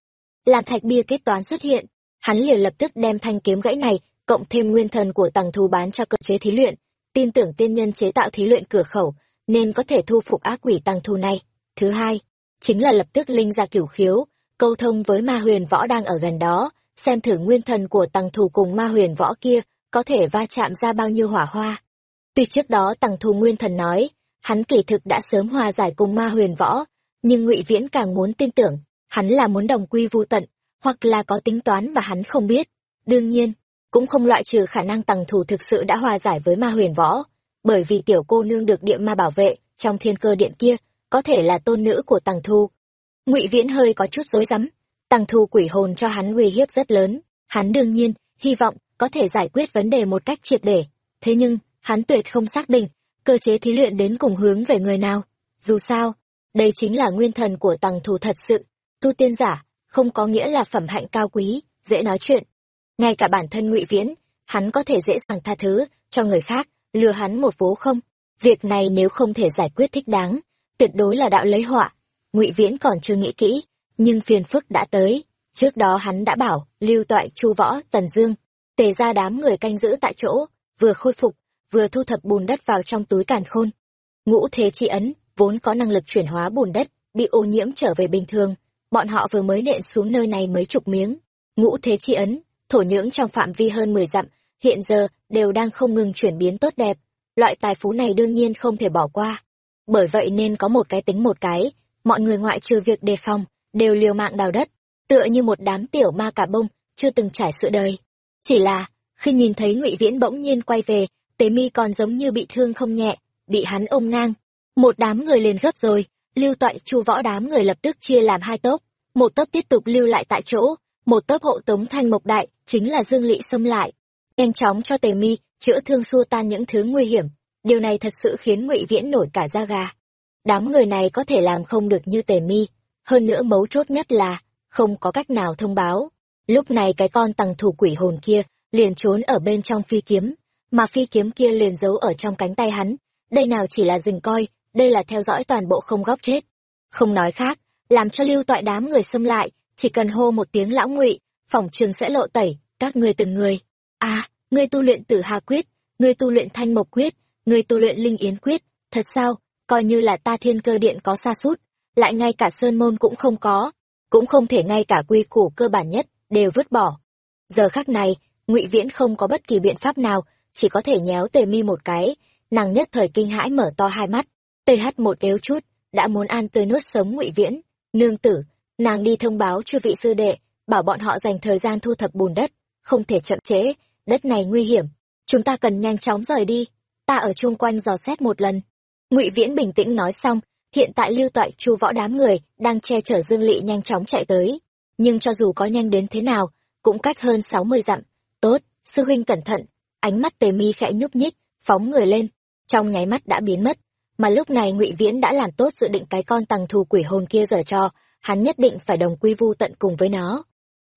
Làm thạch bia kết toán xuất hiện, hắn liền lập tức đem thanh kiếm gãy này, cộng thêm nguyên thần của tằng thù bán cho cơ chế thí luyện. Tin tưởng tiên nhân chế tạo thí luyện cửa khẩu, nên có thể thu phục ác quỷ tăng thù này. Thứ hai, chính là lập tức linh ra cửu khiếu, câu thông với ma huyền võ đang ở gần đó xem thử nguyên thần của tằng thù cùng ma huyền võ kia có thể va chạm ra bao nhiêu hỏa hoa. Tuy trước đó tằng thù nguyên thần nói, hắn kỳ thực đã sớm hòa giải cùng ma huyền võ, nhưng ngụy viễn càng muốn tin tưởng, hắn là muốn đồng quy vô tận, hoặc là có tính toán mà hắn không biết. Đương nhiên, cũng không loại trừ khả năng tằng thù thực sự đã hòa giải với ma huyền võ, bởi vì tiểu cô nương được địa ma bảo vệ trong thiên cơ điện kia có thể là tôn nữ của tằng thù. Ngụy viễn hơi có chút rối rắm Tăng thu quỷ hồn cho hắn uy hiếp rất lớn. Hắn đương nhiên, hy vọng có thể giải quyết vấn đề một cách triệt để. Thế nhưng, hắn tuyệt không xác định cơ chế thí luyện đến cùng hướng về người nào. Dù sao, đây chính là nguyên thần của tằng thù thật sự. Tu tiên giả không có nghĩa là phẩm hạnh cao quý, dễ nói chuyện. Ngay cả bản thân ngụy viễn, hắn có thể dễ dàng tha thứ cho người khác, lừa hắn một vố không? Việc này nếu không thể giải quyết thích đáng, tuyệt đối là đạo lấy họa. Ngụy viễn còn chưa nghĩ kỹ nhưng phiền phức đã tới. Trước đó hắn đã bảo, lưu toại, chu võ, tần dương, tề ra đám người canh giữ tại chỗ, vừa khôi phục, vừa thu thập bùn đất vào trong túi càn khôn. Ngũ thế chi ấn, vốn có năng lực chuyển hóa bùn đất, bị ô nhiễm trở về bình thường. Bọn họ vừa mới nện xuống nơi này mấy chục miếng. Ngũ thế chi ấn, thổ nhưỡng trong phạm vi hơn mười dặm, hiện giờ đều đang không ngừng chuyển biến tốt đẹp. Loại tài phú này đương nhiên không thể bỏ qua. Bởi vậy nên có một cái tính một cái, mọi người ngoại trừ việc đề phòng đều liều mạng đào đất, tựa như một đám tiểu ma cả bông chưa từng trải sự đời. Chỉ là, khi nhìn thấy ngụy viễn bỗng nhiên quay về, tế mi còn giống như bị thương không nhẹ, bị hắn ôm ngang. Một đám người liền gấp rồi, lưu toại, chu võ đám người lập tức chia làm hai tốp. Một tốp tiếp tục lưu lại tại chỗ, một tốp hộ tống thanh mộc đại, chính là dương Lị xâm lại. Nhanh chóng cho tề mi chữa thương xua tan những thứ nguy hiểm. Điều này thật sự khiến ngụy viễn nổi cả da gà. Đám người này có thể làm không được như tề mi hơn nữa mấu chốt nhất là, không có cách nào thông báo. Lúc này cái con tằng thủ quỷ hồn kia liền trốn ở bên trong phi kiếm, mà phi kiếm kia liền giấu ở trong cánh tay hắn. Đây nào chỉ là dừng coi, đây là theo dõi toàn bộ không góc chết. Không nói khác, làm cho lưu toại đám người xâm lại, chỉ cần hô một tiếng lão ngụy, phòng trường sẽ lộ tẩy, các ngươi từng người. À ngươi tu luyện tử hà quyết, ngươi tu luyện thanh mộc quyết, ngươi tu luyện linh yến quyết, thật sao, coi như là ta thiên cơ điện có xa sút lại ngay cả sơn môn cũng không có, cũng không thể ngay cả quy củ cơ bản nhất đều vứt bỏ. Giờ khắc này, ngụy viễn không có bất kỳ biện pháp nào, chỉ có thể nhéo tề mi một cái, nàng nhất thời kinh hãi mở to hai mắt. Th một yếu chút, đã muốn an tươi nuốt sống ngụy viễn. Nương tử, nàng đi thông báo cho vị sư đệ, bảo bọn họ dành thời gian thu thập bùn đất, không thể chậm trễ, đất này nguy hiểm. Chúng ta cần nhanh chóng rời đi, ta ở chung quanh dò xét một lần. Ngụy viễn bình tĩnh nói xong hiện tại lưu toại chu võ đám người đang che chở dương lỵ nhanh chóng chạy tới. Nhưng cho dù có nhanh đến thế nào, cũng cách hơn sáu mươi dặm. Tốt, sư huynh cẩn thận. Ánh mắt tề mi khẽ nhúc nhích, phóng người lên. Trong nháy mắt đã biến mất. Mà lúc này ngụy viễn đã làm tốt dự định cái con tằng thù quỷ hồn kia giờ cho. Hắn nhất định phải đồng quy vu tận cùng với nó.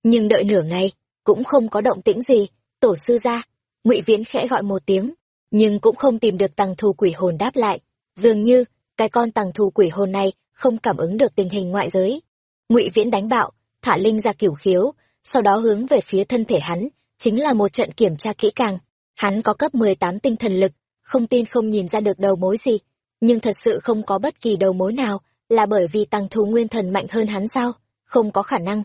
Nhưng đợi nửa ngày, cũng không có động tĩnh gì. Tổ sư ra. Ngụy viễn khẽ gọi một tiếng, nhưng cũng không tìm được tằng thù quỷ hồn đáp lại. Dường như cái con tằng thù quỷ hồn này không cảm ứng được tình hình ngoại giới. Ngụy viễn đánh bạo, thả linh ra cửu khiếu, sau đó hướng về phía thân thể hắn, chính là một trận kiểm tra kỹ càng. Hắn có cấp mười tám tinh thần lực, không tin không nhìn ra được đầu mối gì, nhưng thật sự không có bất kỳ đầu mối nào, là bởi vì tăng thù nguyên thần mạnh hơn hắn sao, không có khả năng.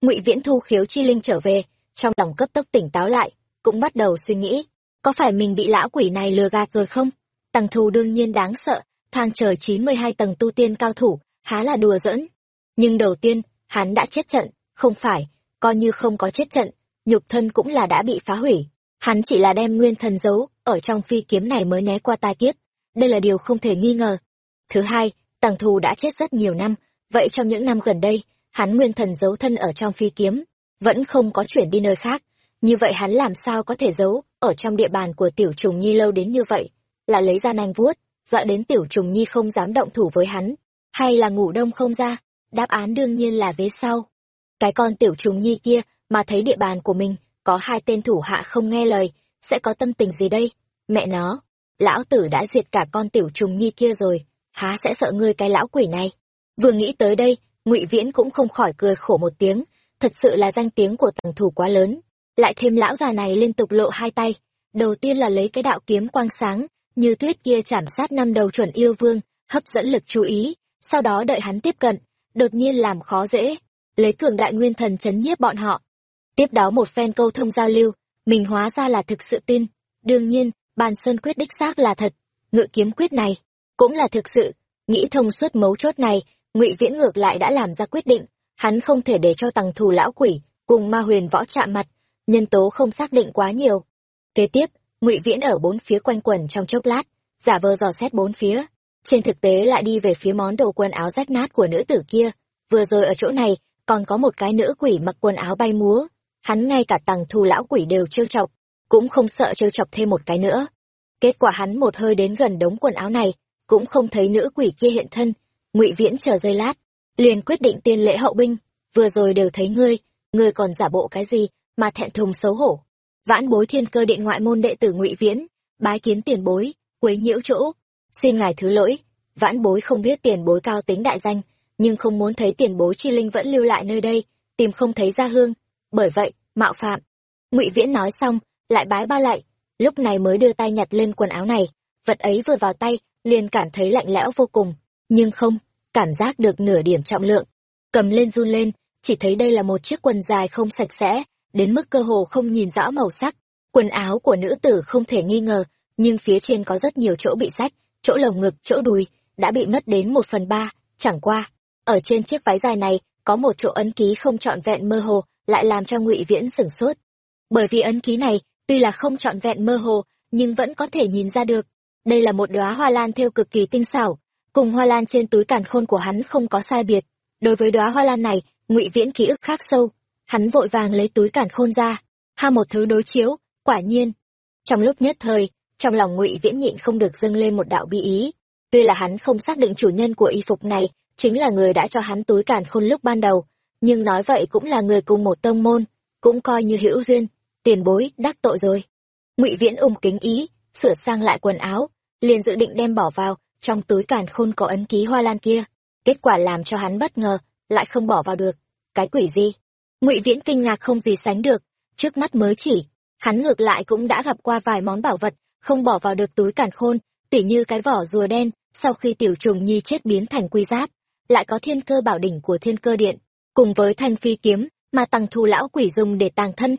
Ngụy viễn thu khiếu chi linh trở về, trong lòng cấp tốc tỉnh táo lại, cũng bắt đầu suy nghĩ, có phải mình bị lão quỷ này lừa gạt rồi không? Tăng thù đương nhiên đáng sợ thang trời chín mươi hai tầng tu tiên cao thủ há là đùa giỡn nhưng đầu tiên hắn đã chết trận không phải coi như không có chết trận nhục thân cũng là đã bị phá hủy. Hắn chỉ là đem nguyên thần giấu, ở trong phi kiếm này mới né qua tai kiếp. Đây là điều không thể nghi ngờ. Thứ hai, tàng Thù đã chết rất nhiều năm, vậy trong những năm gần đây, hắn nguyên thần giấu thân ở trong phi kiếm, vẫn không có chuyển đi nơi khác. Như vậy hắn làm sao có thể giấu, ở trong địa bàn của tiểu trùng nhi lâu đến như vậy, là lấy ra nanh vuốt, dọa đến tiểu trùng nhi không dám động thủ với hắn, hay là ngủ đông không ra, đáp án đương nhiên là vế sau. Cái con tiểu trùng nhi kia mà thấy địa bàn của mình, có hai tên thủ hạ không nghe lời, sẽ có tâm tình gì đây? Mẹ nó, lão tử đã diệt cả con tiểu trùng nhi kia rồi, há sẽ sợ ngươi cái lão quỷ này. Vừa nghĩ tới đây, ngụy Viễn cũng không khỏi cười khổ một tiếng, thật sự là danh tiếng của tầng thủ quá lớn. Lại thêm lão già này liên tục lộ hai tay, đầu tiên là lấy cái đạo kiếm quang sáng, như tuyết kia chảm sát năm đầu chuẩn yêu vương, hấp dẫn lực chú ý, sau đó đợi hắn tiếp cận, đột nhiên làm khó dễ, lấy cường đại nguyên thần chấn nhiếp bọn họ. Tiếp đó một phen câu thông giao lưu, mình hóa ra là thực sự tin. Đương nhiên, bàn sơn quyết đích xác là thật, ngự kiếm quyết này, cũng là thực sự. Nghĩ thông suốt mấu chốt này, ngụy Viễn ngược lại đã làm ra quyết định, hắn không thể để cho tầng thù lão quỷ cùng ma huyền võ chạm mặt, nhân tố không xác định quá nhiều. Kế tiếp, ngụy Viễn ở bốn phía quanh quẩn trong chốc lát, giả vờ dò xét bốn phía, trên thực tế lại đi về phía món đồ quần áo rách nát của nữ tử kia. Vừa rồi ở chỗ này, còn có một cái nữ quỷ mặc quần áo bay múa. Hắn ngay cả tằng thù lão quỷ đều trêu chọc, cũng không sợ trêu chọc thêm một cái nữa. Kết quả hắn một hơi đến gần đống quần áo này, cũng không thấy nữ quỷ kia hiện thân. ngụy Viễn chờ giây lát, liền quyết định tiên lễ hậu binh. Vừa rồi đều thấy ngươi, ngươi còn giả bộ cái gì mà thẹn thùng xấu hổ. Vãn bối thiên cơ điện ngoại môn đệ tử ngụy Viễn, bái kiến tiền bối, quấy nhiễu chỗ, xin ngài thứ lỗi vãn bối không biết tiền bối cao tính đại danh nhưng không muốn thấy tiền bối chi linh vẫn lưu lại nơi đây tìm không thấy gia hương. Bởi vậy mạo phạm. Ngụy viễn nói xong lại bái ba lạy. Lúc này mới đưa tay nhặt lên quần áo này vật ấy vừa vào tay liền cảm thấy lạnh lẽo vô cùng. Nhưng không cảm giác được nửa điểm trọng lượng. Cầm lên run lên chỉ thấy đây là một chiếc quần dài không sạch sẽ đến mức cơ hồ không nhìn rõ màu sắc quần áo của nữ tử không thể nghi ngờ nhưng phía trên có rất nhiều chỗ bị rách chỗ lồng ngực, chỗ đùi, đã bị mất đến một phần ba, chẳng qua. Ở trên chiếc váy dài này, có một chỗ ấn ký không trọn vẹn mơ hồ, lại làm cho ngụy Viễn sửng sốt. Bởi vì ấn ký này, tuy là không trọn vẹn mơ hồ, nhưng vẫn có thể nhìn ra được. Đây là một đóa hoa lan theo cực kỳ tinh xảo, cùng hoa lan trên túi càn khôn của hắn không có sai biệt. Đối với đóa hoa lan này, ngụy Viễn ký ức khác sâu, hắn vội vàng lấy túi càn khôn ra, ha một thứ đối chiếu, quả nhiên. Trong lúc nhất thời, trong lòng ngụy viễn nhịn không được dâng lên một đạo bi ý. Tuy là hắn không xác định chủ nhân của y phục này chính là người đã cho hắn túi càn khôn lúc ban đầu nhưng nói vậy cũng là người cùng một tông môn cũng coi như hữu duyên tiền bối đắc tội rồi. Ngụy viễn ung kính ý sửa sang lại quần áo liền dự định đem bỏ vào trong túi càn khôn có ấn ký hoa lan kia. Kết quả làm cho hắn bất ngờ lại không bỏ vào được. Cái quỷ gì? Ngụy viễn kinh ngạc không gì sánh được trước mắt mới chỉ hắn ngược lại cũng đã gặp qua vài món bảo vật không bỏ vào được túi càn khôn, tỉ như cái vỏ rùa đen, sau khi tiểu trùng nhi chết biến thành quy giáp, lại có thiên cơ bảo đỉnh của thiên cơ điện, cùng với thanh phi kiếm mà tăng thu lão quỷ dùng để tàng thân.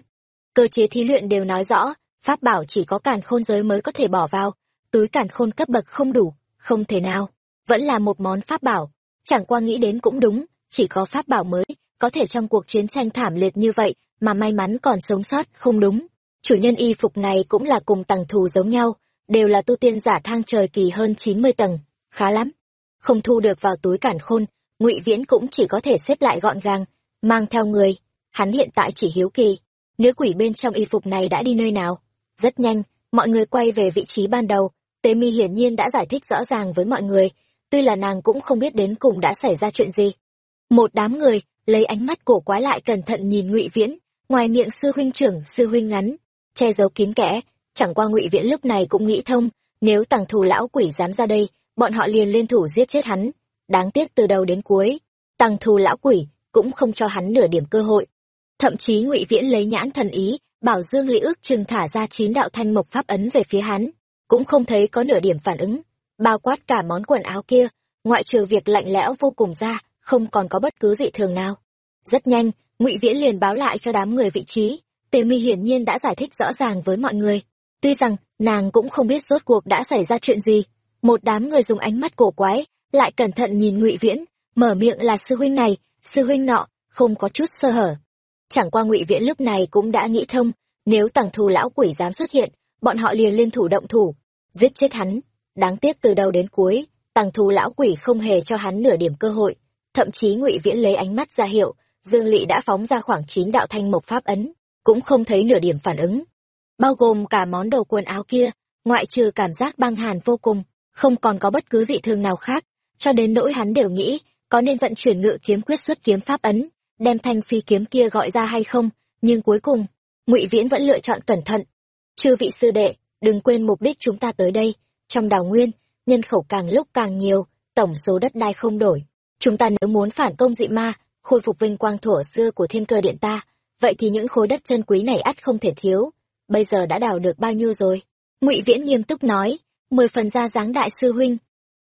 Cơ chế thí luyện đều nói rõ, pháp bảo chỉ có càn khôn giới mới có thể bỏ vào, túi càn khôn cấp bậc không đủ, không thể nào, vẫn là một món pháp bảo, chẳng qua nghĩ đến cũng đúng, chỉ có pháp bảo mới, có thể trong cuộc chiến tranh thảm liệt như vậy mà may mắn còn sống sót, không đúng. Chủ nhân y phục này cũng là cùng tầng thù giống nhau đều là tu tiên giả thang trời kỳ hơn chín mươi tầng. Khá lắm. Không thu được vào túi cản khôn ngụy viễn cũng chỉ có thể xếp lại gọn gàng mang theo người. Hắn hiện tại chỉ hiếu kỳ. Nữ quỷ bên trong y phục này đã đi nơi nào? Rất nhanh mọi người quay về vị trí ban đầu. Tế mi hiển nhiên đã giải thích rõ ràng với mọi người. Tuy là nàng cũng không biết đến cùng đã xảy ra chuyện gì. Một đám người lấy ánh mắt cổ quái lại cẩn thận nhìn ngụy viễn. Ngoài miệng sư huynh trưởng, sư huynh ngắn, che giấu kín kẽ. Chẳng qua ngụy viễn lúc này cũng nghĩ thông, nếu tàng thù lão quỷ dám ra đây, bọn họ liền liên thủ giết chết hắn. Đáng tiếc từ đầu đến cuối, tàng thù lão quỷ cũng không cho hắn nửa điểm cơ hội. Thậm chí ngụy viễn lấy nhãn thần ý, bảo dương lý ước chừng thả ra chín đạo thanh mộc pháp ấn về phía hắn, cũng không thấy có nửa điểm phản ứng. Bao quát cả món quần áo kia, ngoại trừ việc lạnh lẽo vô cùng ra không còn có bất cứ dị thường nào rất nhanh ngụy viễn liền báo lại cho đám người vị trí Tề mi hiển nhiên đã giải thích rõ ràng với mọi người. Tuy rằng, nàng cũng không biết rốt cuộc đã xảy ra chuyện gì. Một đám người dùng ánh mắt cổ quái, lại cẩn thận nhìn ngụy Viễn, mở miệng là sư huynh này, sư huynh nọ, không có chút sơ hở. chẳng qua ngụy viễn lúc này cũng đã nghĩ thông nếu tàng thù lão quỷ dám xuất hiện bọn họ liền liên thủ động thủ giết chết hắn đáng tiếc từ đầu đến cuối tàng thù lão quỷ không hề cho hắn nửa điểm cơ hội thậm chí ngụy viễn lấy ánh mắt ra hiệu, dương lỵ đã phóng ra khoảng chín đạo thanh mộc pháp ấn, cũng không thấy nửa điểm phản ứng. Bao gồm cả món đồ quần áo kia, ngoại trừ cảm giác băng hàn vô cùng, không còn có bất cứ dị thường nào khác, cho đến nỗi hắn đều nghĩ, có nên vận chuyển ngự kiếm quyết xuất kiếm pháp ấn, đem thanh phi kiếm kia gọi ra hay không, nhưng cuối cùng, ngụy viễn vẫn lựa chọn cẩn thận. Chư vị sư đệ, đừng quên mục đích chúng ta tới đây, trong đào nguyên, nhân khẩu càng lúc càng nhiều, tổng số đất đai không đổi chúng ta nếu muốn phản công dị ma, khôi phục vinh quang thổ xưa của thiên cơ điện ta, vậy thì những khối đất chân quý này ắt không thể thiếu. Bây giờ đã đào được bao nhiêu rồi? Ngụy viễn nghiêm túc nói, mười phần ra dáng đại sư huynh.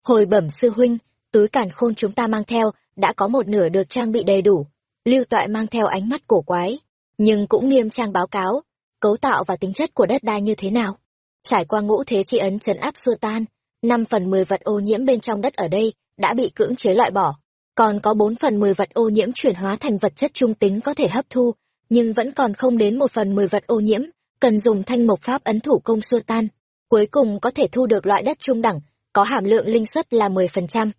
Hồi bẩm sư huynh, túi càn khôn chúng ta mang theo, đã có một nửa được trang bị đầy đủ. Lưu toại mang theo ánh mắt cổ quái, nhưng cũng nghiêm trang báo cáo, cấu tạo và tính chất của đất đai như thế nào? Trải qua ngũ thế chi ấn trấn áp xua tan, năm phần mười vật ô nhiễm bên trong đất ở đây đã bị cưỡng chế loại bỏ còn có bốn phần mười vật ô nhiễm chuyển hóa thành vật chất trung tính có thể hấp thu, nhưng vẫn còn không đến một phần mười vật ô nhiễm, cần dùng thanh mộc pháp ấn thủ công xua tan. Cuối cùng có thể thu được loại đất trung đẳng, có hàm lượng linh suất là mười phần trăm.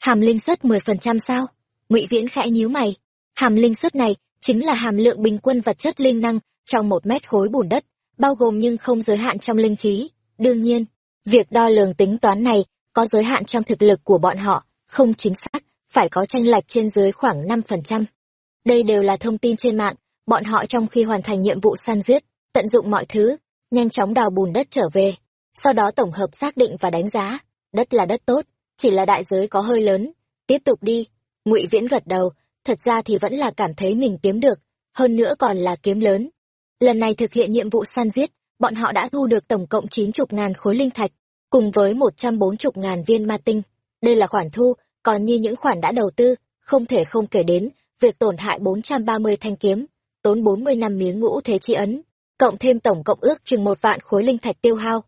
Hàm linh suất mười phần trăm sao? Ngụy viễn khẽ nhíu mày. Hàm linh suất này chính là hàm lượng bình quân vật chất linh năng trong một mét khối bùn đất, bao gồm nhưng không giới hạn trong linh khí. Đương nhiên, việc đo lường tính toán này có giới hạn trong thực lực của bọn họ, không chính xác phải có tranh lệch trên dưới khoảng năm phần trăm. Đây đều là thông tin trên mạng, bọn họ trong khi hoàn thành nhiệm vụ săn giết, tận dụng mọi thứ, nhanh chóng đào bùn đất trở về. Sau đó tổng hợp xác định và đánh giá, đất là đất tốt, chỉ là đại giới có hơi lớn. Tiếp tục đi, ngụy viễn gật đầu, thật ra thì vẫn là cảm thấy mình kiếm được, hơn nữa còn là kiếm lớn. Lần này thực hiện nhiệm vụ săn giết, bọn họ đã thu được tổng cộng chín chục ngàn khối linh thạch, cùng với một trăm bốn chục ngàn viên ma tinh. Đây là khoản thu còn như những khoản đã đầu tư, không thể không kể đến việc tổn hại bốn trăm ba mươi thanh kiếm, tốn bốn mươi năm miếng ngũ thế chi ấn, cộng thêm tổng cộng ước chừng một vạn khối linh thạch tiêu hao.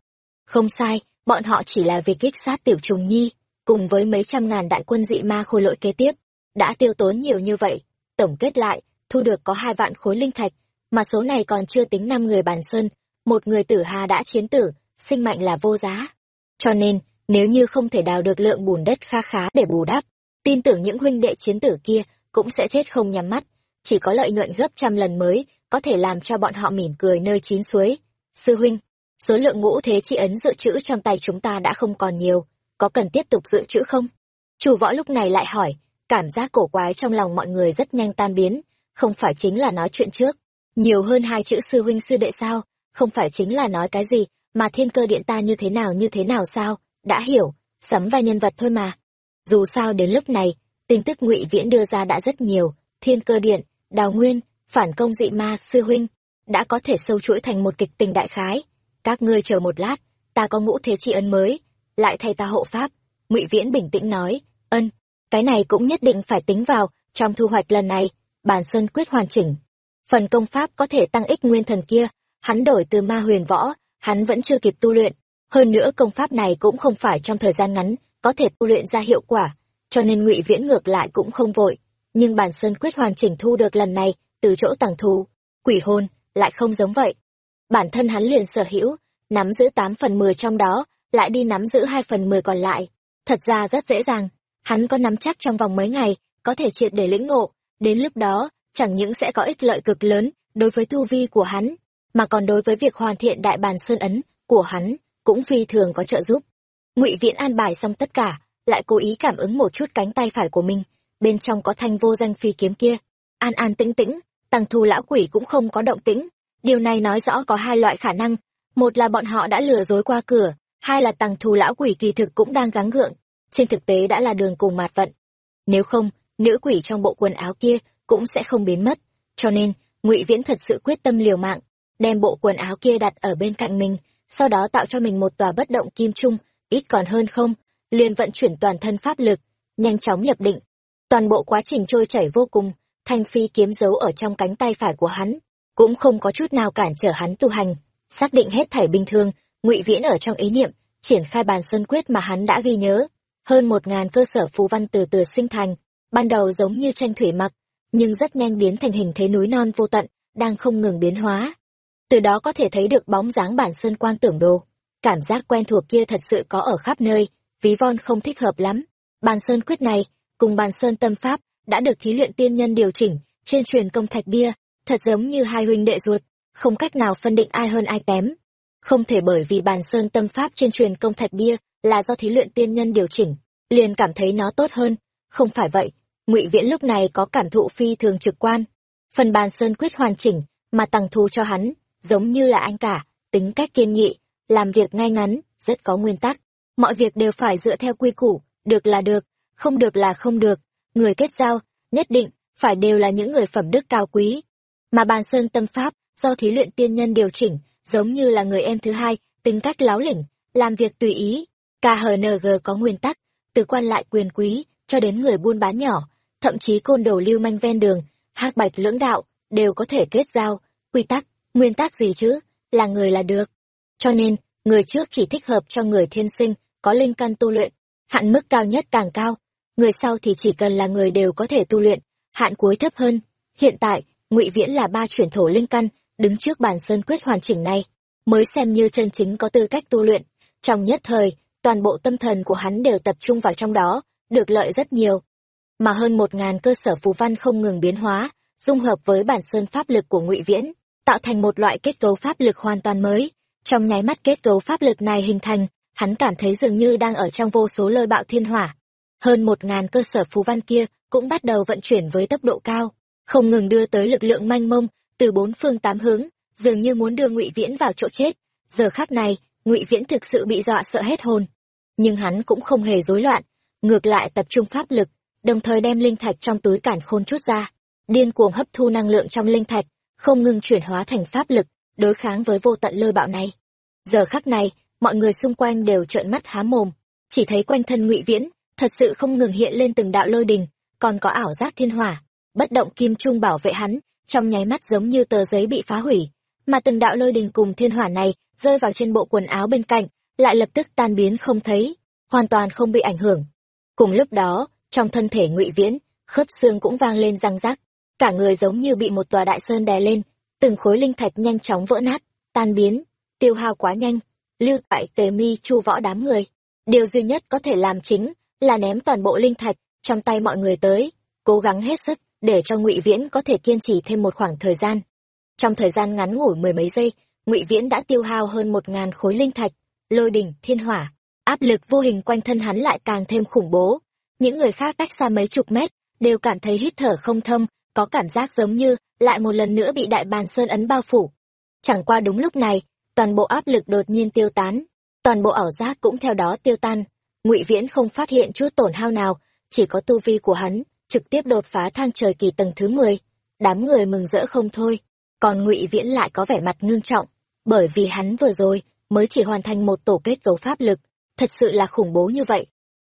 Không sai, bọn họ chỉ là việc kích sát tiểu trùng nhi, cùng với mấy trăm ngàn đại quân dị ma khôi lỗi kế tiếp, đã tiêu tốn nhiều như vậy. Tổng kết lại, thu được có hai vạn khối linh thạch, mà số này còn chưa tính năm người bàn sơn, một người tử hà đã chiến tử, sinh mạnh là vô giá. Cho nên nếu như không thể đào được lượng bùn đất kha khá để bù đắp, tin tưởng những huynh đệ chiến tử kia cũng sẽ chết không nhắm mắt. Chỉ có lợi nhuận gấp trăm lần mới có thể làm cho bọn họ mỉm cười nơi chín suối. Sư huynh, số lượng ngũ thế chi ấn dự trữ trong tay chúng ta đã không còn nhiều. Có cần tiếp tục dự trữ không? Chủ võ lúc này lại hỏi, cảm giác cổ quái trong lòng mọi người rất nhanh tan biến. Không phải chính là nói chuyện trước. Nhiều hơn hai chữ sư huynh sư đệ sao? Không phải chính là nói cái gì? Mà thiên cơ điện ta như thế nào, như thế nào sao? Đã hiểu sấm và nhân vật thôi mà. Dù sao đến lúc này, tin tức ngụy viễn đưa ra đã rất nhiều, thiên cơ điện, đào nguyên, phản công dị ma, sư huynh, đã có thể sâu chuỗi thành một kịch tình đại khái. Các ngươi chờ một lát, ta có ngũ thế tri ân mới, lại thay ta hộ pháp. Ngụy viễn bình tĩnh nói, ân, cái này cũng nhất định phải tính vào trong thu hoạch lần này, bản sơn quyết hoàn chỉnh. Phần công pháp có thể tăng ích nguyên thần kia, hắn đổi từ ma huyền võ, hắn vẫn chưa kịp tu luyện hơn nữa công pháp này cũng không phải trong thời gian ngắn, có thể tu luyện ra hiệu quả, cho nên ngụy viễn ngược lại cũng không vội. Nhưng bản sơn quyết hoàn chỉnh thu được lần này, từ chỗ tàng thù quỷ hồn, lại không giống vậy. Bản thân hắn liền sở hữu, nắm giữ tám phần mười trong đó, lại đi nắm giữ hai phần mười còn lại. Thật ra rất dễ dàng, hắn có nắm chắc trong vòng mấy ngày, có thể triệt để lĩnh ngộ, đến lúc đó, chẳng những sẽ có ích lợi cực lớn đối với tu vi của hắn, mà còn đối với việc hoàn thiện đại bàn sơn ấn của hắn cũng phi thường có trợ giúp. Ngụy viễn an bài xong tất cả, lại cố ý cảm ứng một chút cánh tay phải của mình, bên trong có thanh vô danh phi kiếm kia. An an tĩnh tĩnh tăng thu lão quỷ cũng không có động tĩnh. Điều này nói rõ có hai loại khả năng. Một là bọn họ đã lừa dối qua cửa, hai là tăng thu lão quỷ kỳ thực cũng đang gắng gượng. Trên thực tế đã là đường cùng mạt vận. Nếu không, nữ quỷ trong bộ quần áo kia cũng sẽ không biến mất. Cho nên, ngụy viễn thật sự quyết tâm liều mạng, đem bộ quần áo kia đặt ở bên cạnh mình sau đó tạo cho mình một tòa bất động kim trung ít còn hơn không liền vận chuyển toàn thân pháp lực nhanh chóng nhập định toàn bộ quá trình trôi chảy vô cùng thanh phi kiếm giấu ở trong cánh tay phải của hắn cũng không có chút nào cản trở hắn tu hành xác định hết thảy bình thường ngụy viễn ở trong ý niệm triển khai bàn sơn quyết mà hắn đã ghi nhớ hơn một ngàn cơ sở phù văn từ từ sinh thành ban đầu giống như tranh thủy mặc nhưng rất nhanh biến thành hình thế núi non vô tận, đang không ngừng biến hóa. Từ đó có thể thấy được bóng dáng bản sơn quan tưởng đồ. Cảm giác quen thuộc kia thật sự có ở khắp nơi, ví von không thích hợp lắm. Bàn sơn quyết này, cùng bàn sơn tâm pháp, đã được thí luyện tiên nhân điều chỉnh, trên truyền công thạch bia, thật giống như hai huynh đệ ruột, không cách nào phân định ai hơn ai kém. Không thể bởi vì bàn sơn tâm pháp trên truyền công thạch bia là do thí luyện tiên nhân điều chỉnh, liền cảm thấy nó tốt hơn. Không phải vậy, ngụy Viễn lúc này có cảm thụ phi thường trực quan. Phần bàn sơn quyết hoàn chỉnh, mà tăng thu cho hắn, giống như là anh cả, tính cách kiên nghị, làm việc ngay ngắn, rất có nguyên tắc. Mọi việc đều phải dựa theo quy củ, được là được, không được là không được. Người kết giao, nhất định, phải đều là những người phẩm đức cao quý. Mà bàn sơn tâm pháp, do thí luyện tiên nhân điều chỉnh, giống như là người em thứ hai, tính cách láo lỉnh, làm việc tùy ý. KHNG có nguyên tắc, từ quan lại quyền quý, cho đến người buôn bán nhỏ, thậm chí côn đồ lưu manh ven đường, hắc bạch lưỡng đạo, đều có thể kết giao, quy tắc, nguyên tắc gì chứ, là người là được. Cho nên, người trước chỉ thích hợp cho người thiên sinh, có linh căn tu luyện, hạn mức cao nhất càng cao, người sau thì chỉ cần là người đều có thể tu luyện, hạn cuối thấp hơn. Hiện tại, ngụy Viễn là ba chuyển thổ linh căn, đứng trước bản sơn quyết hoàn chỉnh này, mới xem như chân chính có tư cách tu luyện. Trong nhất thời, toàn bộ tâm thần của hắn đều tập trung vào trong đó, được lợi rất nhiều. Mà hơn một ngàn cơ sở phù văn không ngừng biến hóa, dung hợp với bản sơn pháp lực của ngụy Viễn, tạo thành một loại kết cấu pháp lực hoàn toàn mới. Trong nháy mắt kết cấu pháp lực này hình thành, hắn cảm thấy dường như đang ở trong vô số lôi bạo thiên hỏa. Hơn một ngàn cơ sở phù văn kia cũng bắt đầu vận chuyển với tốc độ cao, không ngừng đưa tới lực lượng manh mông từ bốn phương tám hướng, dường như muốn đưa Ngụy Viễn vào chỗ chết. Giờ khắc này, Ngụy Viễn thực sự bị dọa sợ hết hồn, nhưng hắn cũng không hề rối loạn, ngược lại tập trung pháp lực, đồng thời đem linh thạch trong túi cản khôn chút ra, điên cuồng hấp thu năng lượng trong linh thạch, không ngừng chuyển hóa thành pháp lực, đối kháng với vô tận lôi bạo này. Giờ khắc này, mọi người xung quanh đều trợn mắt há mồm, chỉ thấy quanh thân Ngụy Viễn, thật sự không ngừng hiện lên từng đạo lôi đình, còn có ảo giác thiên hỏa, bất động kim trung bảo vệ hắn, trong nháy mắt giống như tờ giấy bị phá hủy, mà từng đạo lôi đình cùng thiên hỏa này rơi vào trên bộ quần áo bên cạnh, lại lập tức tan biến không thấy, hoàn toàn không bị ảnh hưởng. Cùng lúc đó, trong thân thể Ngụy Viễn, khớp xương cũng vang lên răng rắc, cả người giống như bị một tòa đại sơn đè lên, từng khối linh thạch nhanh chóng vỡ nát, tan biến, tiêu hao quá nhanh, lưu tại tề mi chu võ đám người. Điều duy nhất có thể làm chính là ném toàn bộ linh thạch trong tay mọi người tới, cố gắng hết sức để cho ngụy Viễn có thể kiên trì thêm một khoảng thời gian. Trong thời gian ngắn ngủi mười mấy giây, ngụy Viễn đã tiêu hao hơn một ngàn khối linh thạch, lôi đỉnh, thiên hỏa, áp lực vô hình quanh thân hắn lại càng thêm khủng bố. Những người khác cách xa mấy chục mét, đều cảm thấy hít thở không thông, có cảm giác giống như lại một lần nữa bị đại bàn sơn ấn bao phủ. Chẳng qua đúng lúc này, toàn bộ áp lực đột nhiên tiêu tán, toàn bộ ảo giác cũng theo đó tiêu tan. Ngụy Viễn không phát hiện chút tổn hao nào, chỉ có tu vi của hắn trực tiếp đột phá thang trời kỳ tầng thứ 10. Đám người mừng rỡ không thôi, còn Ngụy Viễn lại có vẻ mặt ngưng trọng, bởi vì hắn vừa rồi mới chỉ hoàn thành một tổ kết cấu pháp lực, thật sự là khủng bố như vậy.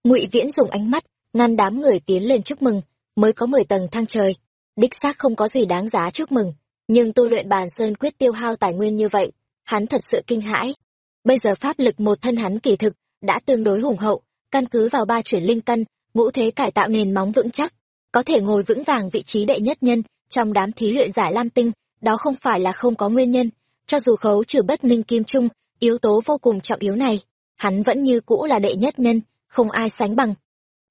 Ngụy Viễn dùng ánh mắt ngăn đám người tiến lên chúc mừng, mới có 10 tầng thang trời, đích xác không có gì đáng giá chúc mừng, nhưng tu luyện bàn sơn quyết tiêu hao tài nguyên như vậy, hắn thật sự kinh hãi. Bây giờ pháp lực một thân hắn kỳ thực đã tương đối hùng hậu, căn cứ vào ba chuyển linh căn, ngũ thế cải tạo nền móng vững chắc, có thể ngồi vững vàng vị trí đệ nhất nhân trong đám thí luyện giải lam tinh đó không phải là không có nguyên nhân cho dù khấu trừ bất minh kim trung yếu tố vô cùng trọng yếu này hắn vẫn như cũ là đệ nhất nhân không ai sánh bằng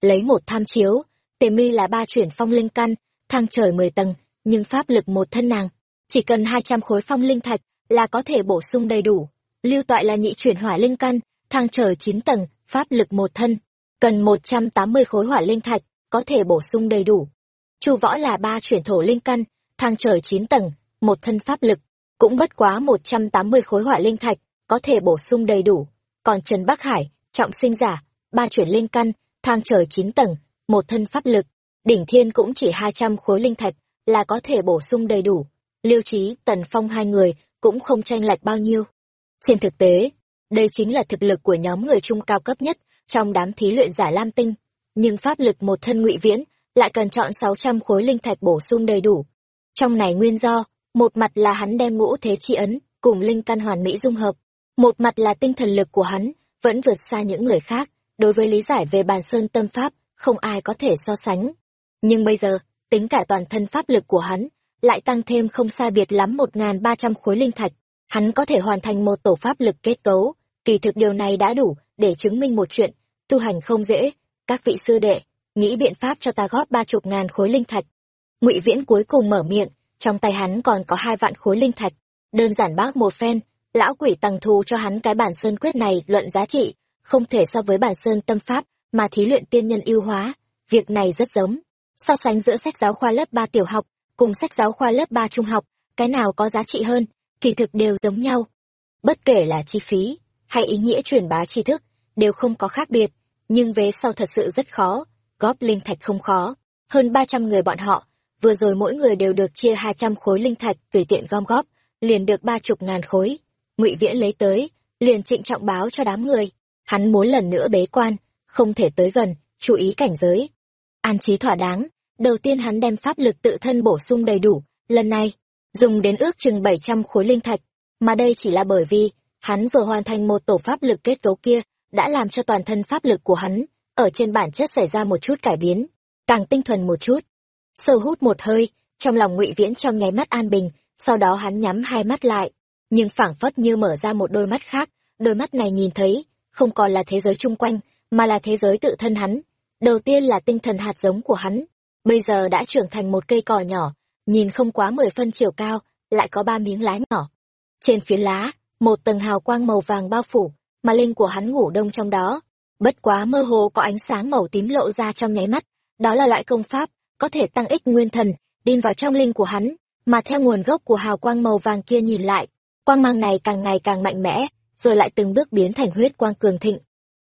lấy một tham chiếu tề mi là ba chuyển phong linh căn thang trời mười tầng nhưng pháp lực một thân nàng chỉ cần hai trăm khối phong linh thạch là có thể bổ sung đầy đủ lưu toại là nhị chuyển hỏa linh căn thang trời chín tầng pháp lực một thân cần một trăm tám mươi khối hỏa linh thạch có thể bổ sung đầy đủ. Chu võ là ba chuyển thổ linh căn, thang trời chín tầng, một thân pháp lực, cũng bất quá một trăm tám mươi khối hỏa linh thạch, có thể bổ sung đầy đủ. Còn Trần Bắc Hải, trọng sinh giả, ba chuyển linh căn, thang trời chín tầng, một thân pháp lực, đỉnh thiên cũng chỉ hai trăm khối linh thạch, là có thể bổ sung đầy đủ. Liêu Trí, Tần Phong hai người cũng không tranh lệch bao nhiêu. Trên thực tế, đây chính là thực lực của nhóm người trung cao cấp nhất trong đám thí luyện giả Lam Tinh nhưng pháp lực một thân ngụy viễn lại cần chọn sáu trăm khối linh thạch bổ sung đầy đủ. Trong này nguyên do, một mặt là hắn đem ngũ thế chi ấn cùng linh căn hoàn mỹ dung hợp, một mặt là tinh thần lực của hắn vẫn vượt xa những người khác, đối với lý giải về bàn sơn tâm pháp, không ai có thể so sánh. Nhưng bây giờ, tính cả toàn thân pháp lực của hắn, lại tăng thêm không sai biệt lắm một ngàn ba trăm khối linh thạch. Hắn có thể hoàn thành một tổ pháp lực kết cấu, kỳ thực điều này đã đủ để chứng minh một chuyện, tu hành không dễ. Các vị sư đệ, nghĩ biện pháp cho ta góp ba chục ngàn khối linh thạch. Ngụy Viễn cuối cùng mở miệng, trong tay hắn còn có hai vạn khối linh thạch. Đơn giản bác một phen, lão quỷ tăng thù cho hắn cái bản sơn quyết này luận giá trị, không thể so với bản sơn tâm pháp mà thí luyện tiên nhân yêu hóa. Việc này rất giống. So sánh giữa sách giáo khoa lớp ba tiểu học cùng sách giáo khoa lớp ba trung học, cái nào có giá trị hơn, kỳ thực đều giống nhau. Bất kể là chi phí, hay ý nghĩa truyền bá tri thức, đều không có khác biệt, nhưng vế sau thật sự rất khó, góp linh thạch không khó. Hơn ba trăm người bọn họ, vừa rồi mỗi người đều được chia hai trăm khối linh thạch tùy tiện gom góp, liền được ba chục ngàn khối. ngụy Viễn lấy tới, liền trịnh trọng báo cho đám người. Hắn muốn lần nữa bế quan, không thể tới gần, chú ý cảnh giới. An trí thỏa đáng, đầu tiên hắn đem pháp lực tự thân bổ sung đầy đủ, lần này, dùng đến ước chừng bảy trăm khối linh thạch, mà đây chỉ là bởi vì, hắn vừa hoàn thành một tổ pháp lực kết cấu kia, đã làm cho toàn thân pháp lực của hắn, ở trên bản chất xảy ra một chút cải biến, càng tinh thuần một chút. Sâu hút một hơi, trong lòng ngụy Viễn trong nháy mắt an bình, sau đó hắn nhắm hai mắt lại, nhưng phảng phất như mở ra một đôi mắt khác, đôi mắt này nhìn thấy, không còn là thế giới chung quanh, mà là thế giới tự thân hắn. Đầu tiên là tinh thần hạt giống của hắn, bây giờ đã trưởng thành một cây cỏ nhỏ, nhìn không quá mười phân chiều cao, lại có ba miếng lá nhỏ. Trên phía lá, một tầng hào quang màu vàng bao phủ, mà linh của hắn ngủ đông trong đó. Bất quá mơ hồ có ánh sáng màu tím lộ ra trong nháy mắt, đó là loại công pháp, có thể tăng ích nguyên thần, đi vào trong linh của hắn, mà theo nguồn gốc của hào quang màu vàng kia nhìn lại, quang mang này càng ngày càng mạnh mẽ, rồi lại từng bước biến thành huyết quang cường thịnh.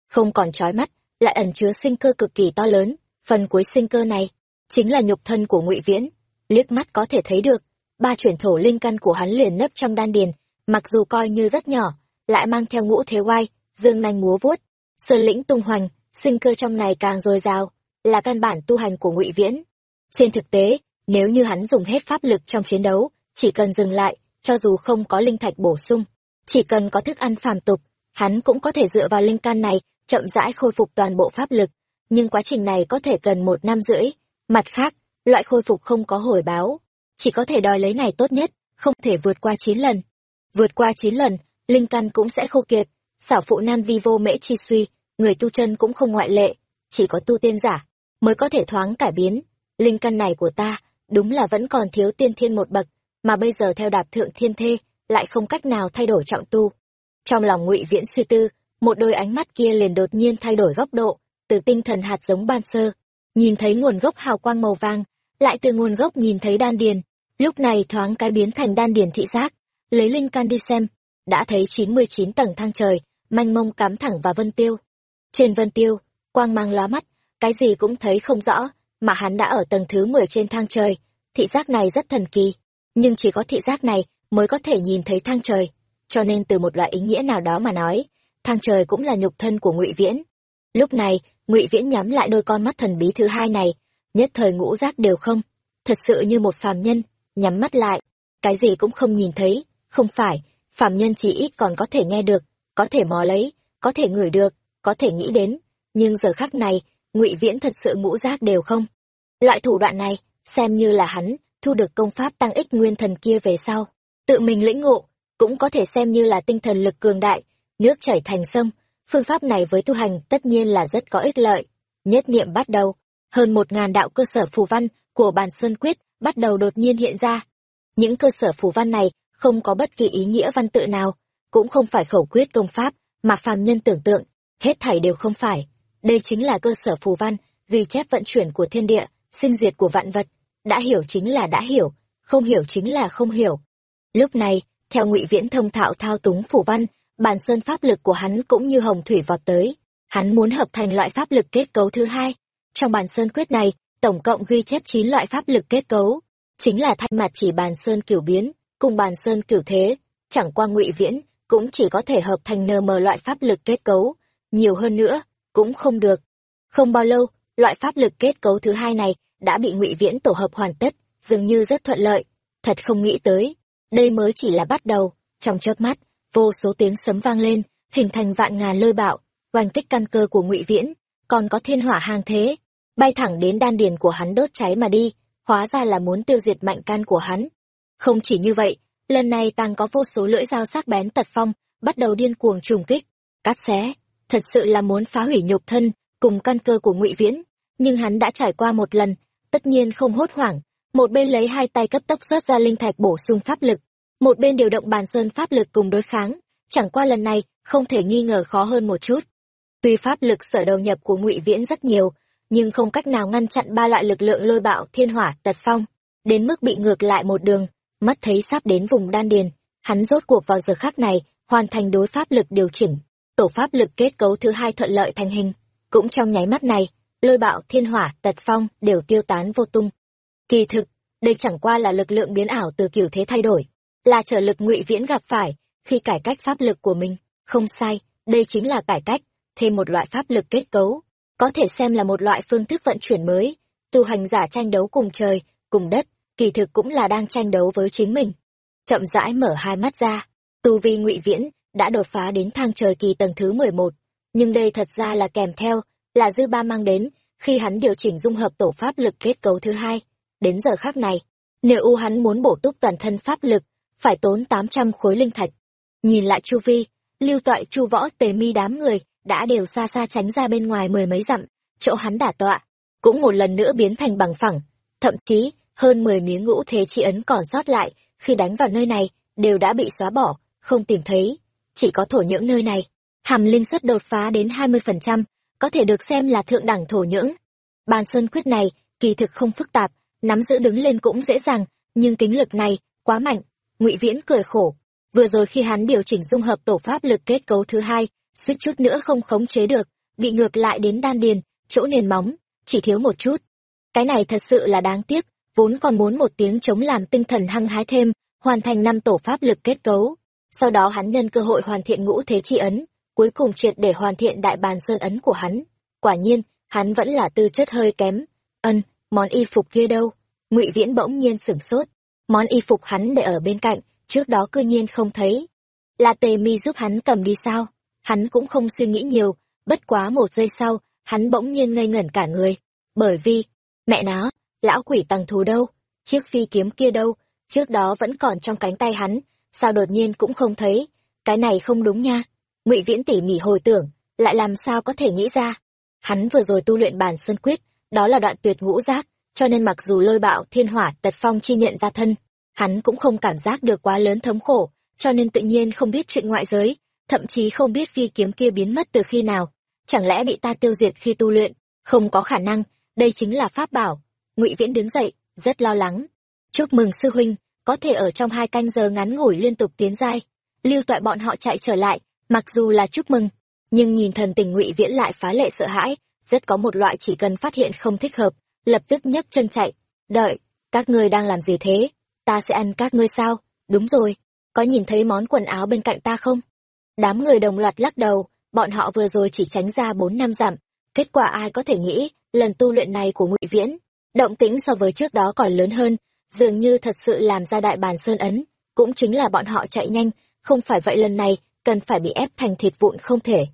Không còn chói mắt, lại ẩn chứa sinh cơ cực kỳ to lớn, phần cuối sinh cơ này chính là nhục thân của Ngụy Viễn, liếc mắt có thể thấy được, ba chuyển thổ linh căn của hắn liền nấp trong đan điền, mặc dù coi như rất nhỏ, lại mang theo ngũ thế oai, dương nanh múa vuốt, sơn lĩnh tung hoành, sinh cơ trong này càng dồi dào, là căn bản tu hành của Ngụy Viễn. Trên thực tế, nếu như hắn dùng hết pháp lực trong chiến đấu, chỉ cần dừng lại, cho dù không có linh thạch bổ sung, chỉ cần có thức ăn phàm tục, hắn cũng có thể dựa vào linh căn này, chậm rãi khôi phục toàn bộ pháp lực. Nhưng quá trình này có thể cần một năm rưỡi. Mặt khác, loại khôi phục không có hồi báo, chỉ có thể đòi lấy ngày tốt nhất, không thể vượt qua chín lần. Vượt qua chín lần, linh căn cũng sẽ khô kiệt, xảo phụ nan vi vô mễ chi suy, người tu chân cũng không ngoại lệ, chỉ có tu tiên giả mới có thể thoáng cải biến. Linh căn này của ta, đúng là vẫn còn thiếu tiên thiên một bậc, mà bây giờ theo đạp thượng thiên thê, lại không cách nào thay đổi trọng tu. Trong lòng ngụy Viễn suy tư, một đôi ánh mắt kia liền đột nhiên thay đổi góc độ, từ tinh thần hạt giống ban sơ, nhìn thấy nguồn gốc hào quang màu vàng, lại từ nguồn gốc nhìn thấy đan điền, lúc này thoáng cái biến thành đan điền thị giác, lấy linh can đi xem, đã thấy chín mươi chín tầng thang trời, manh mông cắm thẳng vào vân tiêu. Trên vân tiêu, quang mang lóa mắt, cái gì cũng thấy không rõ, mà hắn đã ở tầng thứ mười trên thang trời, thị giác này rất thần kỳ, nhưng chỉ có thị giác này mới có thể nhìn thấy thang trời, cho nên từ một loại ý nghĩa nào đó mà nói, thang trời cũng là nhục thân của Ngụy Viễn. Lúc này, Ngụy Viễn nhắm lại đôi con mắt thần bí thứ hai này, nhất thời ngũ giác đều không, thật sự như một phàm nhân, nhắm mắt lại, cái gì cũng không nhìn thấy, không phải, phàm nhân chỉ ít còn có thể nghe được, có thể mò lấy, có thể ngửi được, có thể nghĩ đến, nhưng giờ khắc này, Ngụy Viễn thật sự ngũ giác đều không. Loại thủ đoạn này, xem như là hắn thu được công pháp tăng ích nguyên thần kia về sau, tự mình lĩnh ngộ, cũng có thể xem như là tinh thần lực cường đại, nước chảy thành sông, phương pháp này với tu hành tất nhiên là rất có ích lợi. Nhất niệm bắt đầu, hơn một ngàn đạo cơ sở phù văn của bàn sơn quyết bắt đầu đột nhiên hiện ra. Những cơ sở phù văn này không có bất kỳ ý nghĩa văn tự nào, cũng không phải khẩu quyết công pháp mà phàm nhân tưởng tượng, hết thảy đều không phải. Đây chính là cơ sở phù văn, ghi chép vận chuyển của thiên địa, sinh diệt của vạn vật. Đã hiểu chính là đã hiểu, không hiểu chính là không hiểu. Lúc này, theo ngụy Viễn thông thạo thao túng phù văn, bản sơn pháp lực của hắn cũng như hồng thủy vọt tới. Hắn muốn hợp thành loại pháp lực kết cấu thứ hai. Trong bản sơn quyết này, tổng cộng ghi chép chín loại pháp lực kết cấu, chính là thay mặt chỉ bàn sơn kiểu biến, cùng bàn sơn kiểu thế, chẳng qua ngụy Viễn cũng chỉ có thể hợp thành nm loại pháp lực kết cấu, nhiều hơn nữa, cũng không được. Không bao lâu, loại pháp lực kết cấu thứ hai này đã bị ngụy Viễn tổ hợp hoàn tất, dường như rất thuận lợi. Thật không nghĩ tới, đây mới chỉ là bắt đầu, trong chớp mắt, vô số tiếng sấm vang lên, hình thành vạn ngàn lôi bạo, oanh kích căn cơ của ngụy Viễn, còn có thiên hỏa hàng thế, bay thẳng đến đan điền của hắn đốt cháy mà đi. hóa ra là muốn tiêu diệt mạnh can của hắn. Không chỉ như vậy, lần này Tàng có vô số lưỡi dao sắc bén tật phong, bắt đầu điên cuồng trùng kích, cắt xé, thật sự là muốn phá hủy nhục thân cùng căn cơ của Ngụy Viễn, nhưng hắn đã trải qua một lần, tất nhiên không hốt hoảng, một bên lấy hai tay cấp tốc xuất ra linh thạch bổ sung pháp lực, một bên điều động bàn sơn pháp lực cùng đối kháng, chẳng qua lần này không thể nghi ngờ khó hơn một chút. Tuy pháp lực sở đầu nhập của Ngụy Viễn rất nhiều, nhưng không cách nào ngăn chặn ba loại lực lượng lôi bạo thiên hỏa tật phong, đến mức bị ngược lại một đường, mắt thấy sắp đến vùng đan điền, hắn rốt cuộc vào giờ khắc này, hoàn thành đối pháp lực điều chỉnh, tổ pháp lực kết cấu thứ hai thuận lợi thành hình, cũng trong nháy mắt này, lôi bạo thiên hỏa tật phong đều tiêu tán vô tung. Kỳ thực, đây chẳng qua là lực lượng biến ảo từ kiểu thế thay đổi, là trở lực ngụy viễn gặp phải khi cải cách pháp lực của mình, không sai, đây chính là cải cách, thêm một loại pháp lực kết cấu, có thể xem là một loại phương thức vận chuyển mới, tu hành giả tranh đấu cùng trời, cùng đất, kỳ thực cũng là đang tranh đấu với chính mình. Chậm rãi mở hai mắt ra, tu vi ngụy viễn đã đột phá đến thang trời kỳ tầng thứ mười một nhưng đây thật ra là kèm theo, là dư ba mang đến, khi hắn điều chỉnh dung hợp tổ pháp lực kết cấu thứ hai. Đến giờ khác này, nếu u hắn muốn bổ túc toàn thân pháp lực, phải tốn tám trăm khối linh thạch. Nhìn lại chu vi, lưu toại chu võ tề mi đám người đã đều xa xa tránh ra bên ngoài mười mấy dặm, chỗ hắn đả tọa, cũng một lần nữa biến thành bằng phẳng, thậm chí hơn mười miếng ngũ thế chi ấn còn sót lại, khi đánh vào nơi này, đều đã bị xóa bỏ, không tìm thấy. Chỉ có thổ nhưỡng nơi này, hàm linh suất đột phá đến hai mươi phần trăm có thể được xem là thượng đẳng thổ nhưỡng. Bàn sơn quyết này, kỳ thực không phức tạp, nắm giữ đứng lên cũng dễ dàng, nhưng kính lực này, quá mạnh ngụy Viễn cười khổ. Vừa rồi khi hắn điều chỉnh dung hợp tổ pháp lực kết cấu thứ hai, suýt chút nữa không khống chế được, bị ngược lại đến đan điền, chỗ nền móng, chỉ thiếu một chút. Cái này thật sự là đáng tiếc, vốn còn muốn một tiếng chống làm tinh thần hăng hái thêm, hoàn thành năm tổ pháp lực kết cấu. Sau đó hắn nhân cơ hội hoàn thiện ngũ thế chi ấn, cuối cùng triệt để hoàn thiện đại bàn sơn ấn của hắn. Quả nhiên, hắn vẫn là tư chất hơi kém. Ân, món y phục kia đâu? Ngụy Viễn bỗng nhiên sửng sốt. Món y phục hắn để ở bên cạnh, trước đó cư nhiên không thấy. Là tề mi giúp hắn cầm đi sao? Hắn cũng không suy nghĩ nhiều, bất quá một giây sau, hắn bỗng nhiên ngây ngẩn cả người. Bởi vì, mẹ nó, lão quỷ tăng thù đâu? Chiếc phi kiếm kia đâu? Trước đó vẫn còn trong cánh tay hắn, sao đột nhiên cũng không thấy? Cái này không đúng nha ngụy viễn tỉ mỉ hồi tưởng lại làm sao có thể nghĩ ra hắn vừa rồi tu luyện bàn sơn quyết đó là đoạn tuyệt ngũ giác cho nên mặc dù lôi bạo thiên hỏa tật phong chi nhận ra thân hắn cũng không cảm giác được quá lớn thống khổ cho nên tự nhiên không biết chuyện ngoại giới thậm chí không biết phi kiếm kia biến mất từ khi nào. Chẳng lẽ bị ta tiêu diệt khi tu luyện? Không có khả năng đây chính là pháp bảo. Ngụy viễn đứng dậy rất lo lắng. Chúc mừng sư huynh có thể ở trong hai canh giờ ngắn ngủi liên tục tiến giai. Lưu toại bọn họ chạy trở lại Mặc dù là chúc mừng, nhưng nhìn thần tình ngụy viễn lại phá lệ sợ hãi, rất có một loại chỉ cần phát hiện không thích hợp, lập tức nhấc chân chạy. Đợi, các ngươi đang làm gì thế? Ta sẽ ăn các ngươi sao? Đúng rồi, có nhìn thấy món quần áo bên cạnh ta không? Đám người đồng loạt lắc đầu, bọn họ vừa rồi chỉ tránh ra bốn năm dặm. Kết quả ai có thể nghĩ, lần tu luyện này của ngụy viễn, động tĩnh so với trước đó còn lớn hơn, dường như thật sự làm ra đại bàn sơn ấn, cũng chính là bọn họ chạy nhanh, không phải vậy lần này cần phải bị ép thành thịt vụn không thể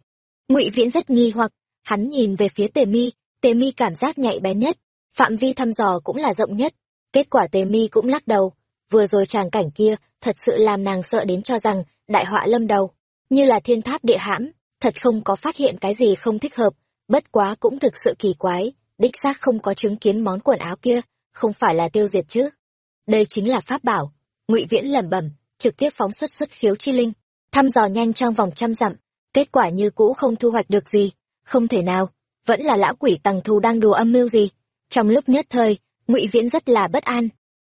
ngụy viễn rất nghi hoặc hắn nhìn về phía tề mi tề mi cảm giác nhạy bén nhất phạm vi thăm dò cũng là rộng nhất. Kết quả tề mi cũng lắc đầu. Vừa rồi tràng cảnh kia, thật sự làm nàng sợ đến cho rằng đại họa lâm đầu. Như là thiên tháp địa hãm, thật không có phát hiện cái gì không thích hợp. Bất quá cũng thực sự kỳ quái, đích xác không có chứng kiến món quần áo kia, không phải là tiêu diệt chứ. Đây chính là pháp bảo. Ngụy viễn lẩm bẩm, trực tiếp phóng xuất xuất khiếu chi linh. Thăm dò nhanh trong vòng trăm dặm, kết quả như cũ không thu hoạch được gì. Không thể nào, vẫn là lão quỷ tằng thù đang đùa âm mưu gì trong lúc nhất thời ngụy viễn rất là bất an.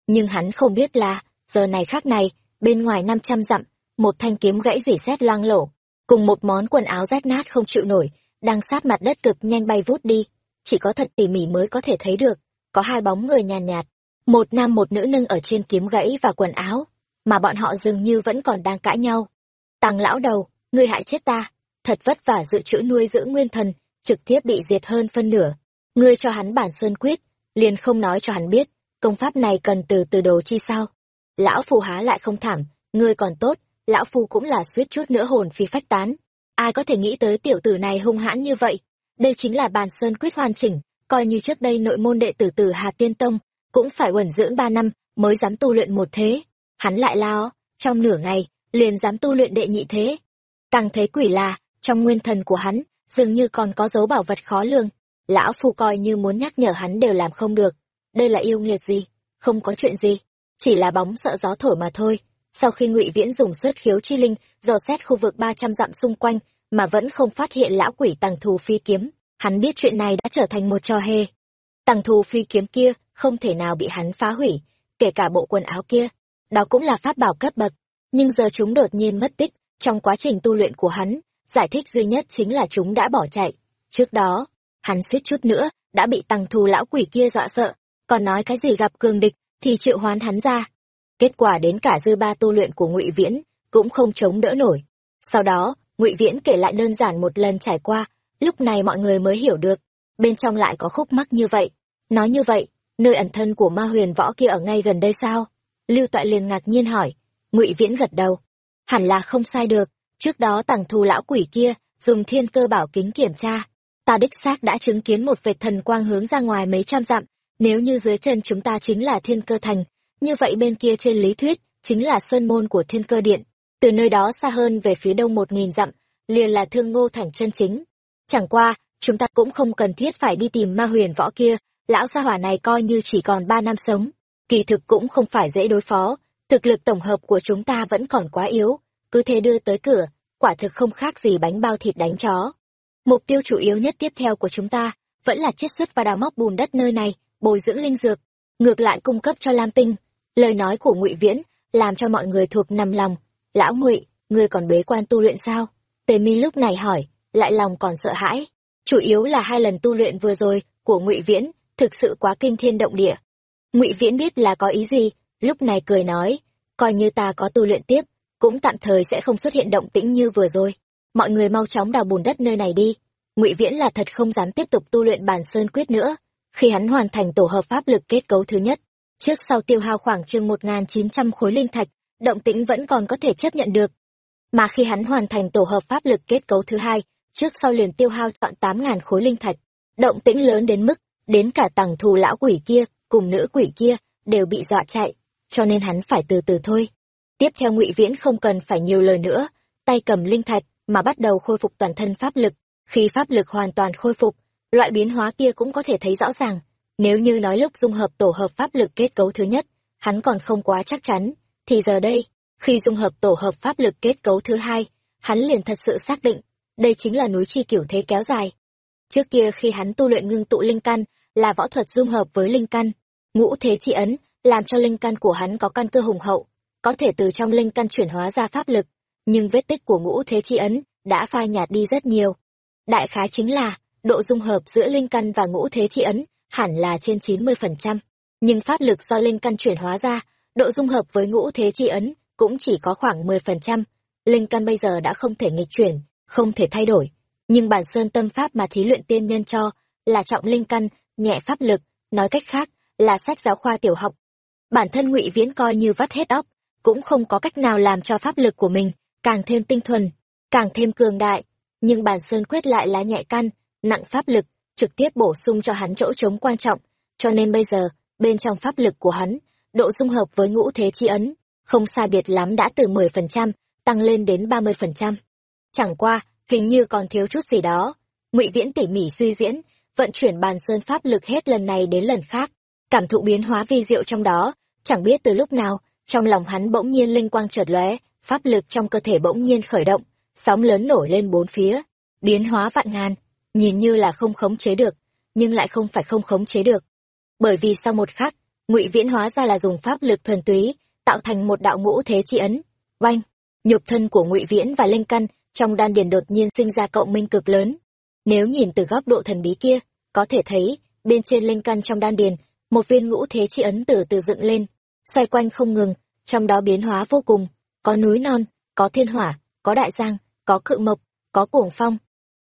Nhưng hắn không biết là giờ này khác này bên ngoài năm trăm dặm một thanh kiếm gãy rỉ xét loang lổ cùng một món quần áo rách nát không chịu nổi đang sát mặt đất cực nhanh bay vút đi. Chỉ có thật tỉ mỉ mới có thể thấy được có hai bóng người nhàn nhạt, nhạt một nam một nữ nâng ở trên kiếm gãy và quần áo mà bọn họ dường như vẫn còn đang cãi nhau. Tăng lão đầu, ngươi hại chết ta, thật vất vả dự trữ nuôi giữ nguyên thần, trực tiếp bị diệt hơn phân nửa. Ngươi cho hắn bản sơn quyết, liền không nói cho hắn biết, công pháp này cần từ từ đồ chi sao. Lão phù há lại không thảm, ngươi còn tốt, lão phu cũng là suýt chút nữa hồn phi phách tán. Ai có thể nghĩ tới tiểu tử này hung hãn như vậy? Đây chính là bàn sơn quyết hoàn chỉnh, coi như trước đây nội môn đệ tử tử Hà Tiên Tông, cũng phải uẩn dưỡng ba năm mới dám tu luyện một thế. Hắn lại lao, trong nửa ngày, liền dám tu luyện đệ nhị thế. Càng thấy quỷ là, trong nguyên thần của hắn, dường như còn có dấu bảo vật khó lường. Lão phu coi như muốn nhắc nhở hắn đều làm không được. Đây là yêu nghiệt gì? Không có chuyện gì. Chỉ là bóng sợ gió thổi mà thôi. Sau khi ngụy Viễn dùng xuất khiếu chi linh, dò xét khu vực ba trăm dặm xung quanh, mà vẫn không phát hiện lão quỷ tàng thù phi kiếm, hắn biết chuyện này đã trở thành một trò hề. Tàng thù phi kiếm kia không thể nào bị hắn phá hủy, kể cả bộ quần áo kia. Đó cũng là pháp bảo cấp bậc, nhưng giờ chúng đột nhiên mất tích, trong quá trình tu luyện của hắn, giải thích duy nhất chính là chúng đã bỏ chạy. Trước đó, hắn suýt chút nữa, đã bị tăng thù lão quỷ kia dọa sợ, còn nói cái gì gặp cường địch, thì triệu hoán hắn ra. Kết quả đến cả dư ba tu luyện của ngụy Viễn, cũng không chống đỡ nổi. Sau đó, ngụy Viễn kể lại đơn giản một lần trải qua, lúc này mọi người mới hiểu được, bên trong lại có khúc mắc như vậy. Nói như vậy, nơi ẩn thân của ma huyền võ kia ở ngay gần đây sao? Lưu Toại liền ngạc nhiên hỏi, ngụy Viễn gật đầu. Hẳn là không sai được, trước đó tằng thù lão quỷ kia, dùng thiên cơ bảo kính kiểm tra. Ta đích xác đã chứng kiến một vệt thần quang hướng ra ngoài mấy trăm dặm, nếu như dưới chân chúng ta chính là thiên cơ thành, như vậy bên kia trên lý thuyết, chính là sơn môn của thiên cơ điện. Từ nơi đó xa hơn về phía đông một nghìn dặm, liền là thương ngô thành chân chính. Chẳng qua, chúng ta cũng không cần thiết phải đi tìm ma huyền võ kia, lão gia hỏa này coi như chỉ còn ba năm sống. Kỳ thực cũng không phải dễ đối phó, thực lực tổng hợp của chúng ta vẫn còn quá yếu, cứ thế đưa tới cửa, quả thực không khác gì bánh bao thịt đánh chó. Mục tiêu chủ yếu nhất tiếp theo của chúng ta vẫn là chiết xuất và đào móc bùn đất nơi này, bồi dưỡng linh dược, ngược lại cung cấp cho Lam Tinh. Lời nói của Ngụy Viễn làm cho mọi người thuộc nằm lòng. Lão Ngụy, ngươi còn bế quan tu luyện sao? Tề Mi lúc này hỏi, lại lòng còn sợ hãi. Chủ yếu là hai lần tu luyện vừa rồi của Ngụy Viễn, thực sự quá kinh thiên động địa. Ngụy Viễn biết là có ý gì, lúc này cười nói, coi như ta có tu luyện tiếp, cũng tạm thời sẽ không xuất hiện động tĩnh như vừa rồi. Mọi người mau chóng đào bùn đất nơi này đi. Ngụy Viễn là thật không dám tiếp tục tu luyện bàn sơn quyết nữa. Khi hắn hoàn thành tổ hợp pháp lực kết cấu thứ nhất, trước sau tiêu hao khoảng chừng 1.900 khối linh thạch, động tĩnh vẫn còn có thể chấp nhận được. Mà khi hắn hoàn thành tổ hợp pháp lực kết cấu thứ hai, trước sau liền tiêu hao chọn tám ngàn khối linh thạch. Động tĩnh lớn đến mức, đến cả tàng thù lão quỷ kia, cùng nữ quỷ kia, đều bị dọa chạy, cho nên hắn phải từ từ thôi. Tiếp theo ngụy Viễn không cần phải nhiều lời nữa, tay cầm linh thạch mà bắt đầu khôi phục toàn thân pháp lực. Khi pháp lực hoàn toàn khôi phục, loại biến hóa kia cũng có thể thấy rõ ràng. Nếu như nói lúc dung hợp tổ hợp pháp lực kết cấu thứ nhất, hắn còn không quá chắc chắn, thì giờ đây, khi dung hợp tổ hợp pháp lực kết cấu thứ hai, hắn liền thật sự xác định, đây chính là núi chi kiểu thế kéo dài. Trước kia khi hắn tu luyện ngưng tụ linh căn, là võ thuật dung hợp với linh căn, ngũ thế chi ấn, làm cho linh căn của hắn có căn cơ hùng hậu, có thể từ trong linh căn chuyển hóa ra pháp lực, nhưng vết tích của ngũ thế chi ấn đã phai nhạt đi rất nhiều. Đại khái chính là, độ dung hợp giữa linh căn và ngũ thế chi ấn hẳn là trên 90%, nhưng pháp lực do linh căn chuyển hóa ra, độ dung hợp với ngũ thế chi ấn cũng chỉ có khoảng 10%. Linh căn bây giờ đã không thể nghịch chuyển, không thể thay đổi, nhưng bản sơn tâm pháp mà thí luyện tiên nhân cho là trọng linh căn, nhẹ pháp lực, nói cách khác là sách giáo khoa tiểu học. Bản thân Ngụy Viễn coi như vắt hết óc, cũng không có cách nào làm cho pháp lực của mình càng thêm tinh thuần, càng thêm cường đại, nhưng bản sơn quyết lại là nhẹ căn, nặng pháp lực, trực tiếp bổ sung cho hắn chỗ trống quan trọng, cho nên bây giờ, bên trong pháp lực của hắn, độ dung hợp với ngũ thế chi ấn, không sai biệt lắm đã từ 10%, tăng lên đến 30%. Chẳng qua, hình như còn thiếu chút gì đó. Ngụy Viễn tỉ mỉ suy diễn, vận chuyển bàn sơn pháp lực hết lần này đến lần khác, cảm thụ biến hóa vi diệu trong đó, chẳng biết từ lúc nào, trong lòng hắn bỗng nhiên linh quang chợt lóe, pháp lực trong cơ thể bỗng nhiên khởi động, sóng lớn nổi lên bốn phía, biến hóa vạn ngàn, nhìn như là không khống chế được, nhưng lại không phải không khống chế được. Bởi vì sau một khắc, Ngụy Viễn hóa ra là dùng pháp lực thuần túy, tạo thành một đạo ngũ thế chi ấn. Oanh, nhục thân của Ngụy Viễn và linh căn trong đan điền đột nhiên sinh ra cộng minh cực lớn. Nếu nhìn từ góc độ thần bí kia, có thể thấy, bên trên linh căn trong đan điền, một viên ngũ thế chi ấn từ từ dựng lên, xoay quanh không ngừng, trong đó biến hóa vô cùng, có núi non, có thiên hỏa, có đại giang, có cự mộc, có cuồng phong.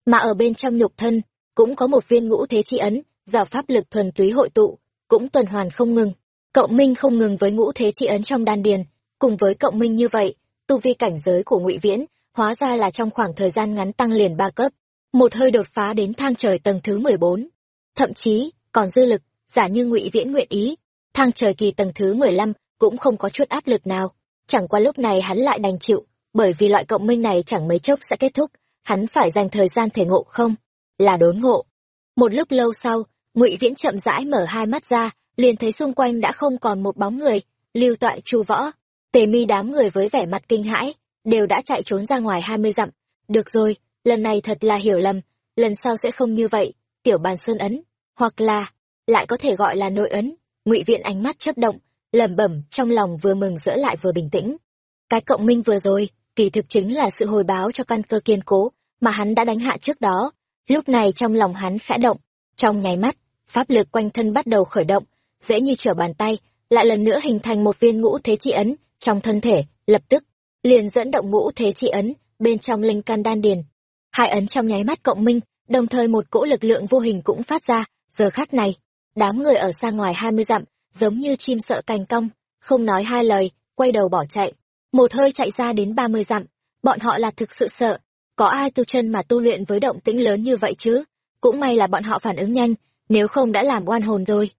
Mà ở bên trong nhục thân, cũng có một viên ngũ thế chi ấn, do pháp lực thuần túy hội tụ, cũng tuần hoàn không ngừng. Cộng minh không ngừng với ngũ thế chi ấn trong đan điền, cùng với cộng minh như vậy, tu vi cảnh giới của ngụy Viễn, hóa ra là trong khoảng thời gian ngắn tăng liền ba cấp, một hơi đột phá đến thang trời tầng thứ mười bốn Thậm chí, còn dư lực, giả như ngụy Viễn nguyện ý, thang trời kỳ tầng thứ mười lăm cũng không có chút áp lực nào. Chẳng qua lúc này hắn lại đành chịu, bởi vì loại cộng minh này chẳng mấy chốc sẽ kết thúc, hắn phải dành thời gian thể ngộ không? Là đốn ngộ. Một lúc lâu sau, Ngụy Viễn chậm rãi mở hai mắt ra, liền thấy xung quanh đã không còn một bóng người, lưu toại chu võ, tề mi đám người với vẻ mặt kinh hãi, đều đã chạy trốn ra ngoài hai mươi dặm. Được rồi, lần này thật là hiểu lầm, lần sau sẽ không như vậy, tiểu bàn sơn ấn, hoặc là, lại có thể gọi là nội ấn. Ngụy Viễn ánh mắt chớp động, lẩm bẩm trong lòng vừa mừng rỡ lại vừa bình tĩnh. Cái cộng minh vừa rồi, kỳ thực chính là sự hồi báo cho căn cơ kiên cố mà hắn đã đánh hạ trước đó. Lúc này trong lòng hắn khẽ động, trong nháy mắt, pháp lực quanh thân bắt đầu khởi động, dễ như trở bàn tay, lại lần nữa hình thành một viên ngũ thế chi ấn trong thân thể, lập tức liền dẫn động ngũ thế chi ấn bên trong linh căn đan điền. Hai ấn trong nháy mắt cộng minh, đồng thời một cỗ lực lượng vô hình cũng phát ra, giờ khắc này, đám người ở xa ngoài hai mươi dặm, giống như chim sợ cành cong, không nói hai lời, quay đầu bỏ chạy. Một hơi chạy ra đến ba mươi dặm, bọn họ là thực sự sợ, có ai tu chân mà tu luyện với động tĩnh lớn như vậy chứ? Cũng may là bọn họ phản ứng nhanh, nếu không đã làm oan hồn rồi.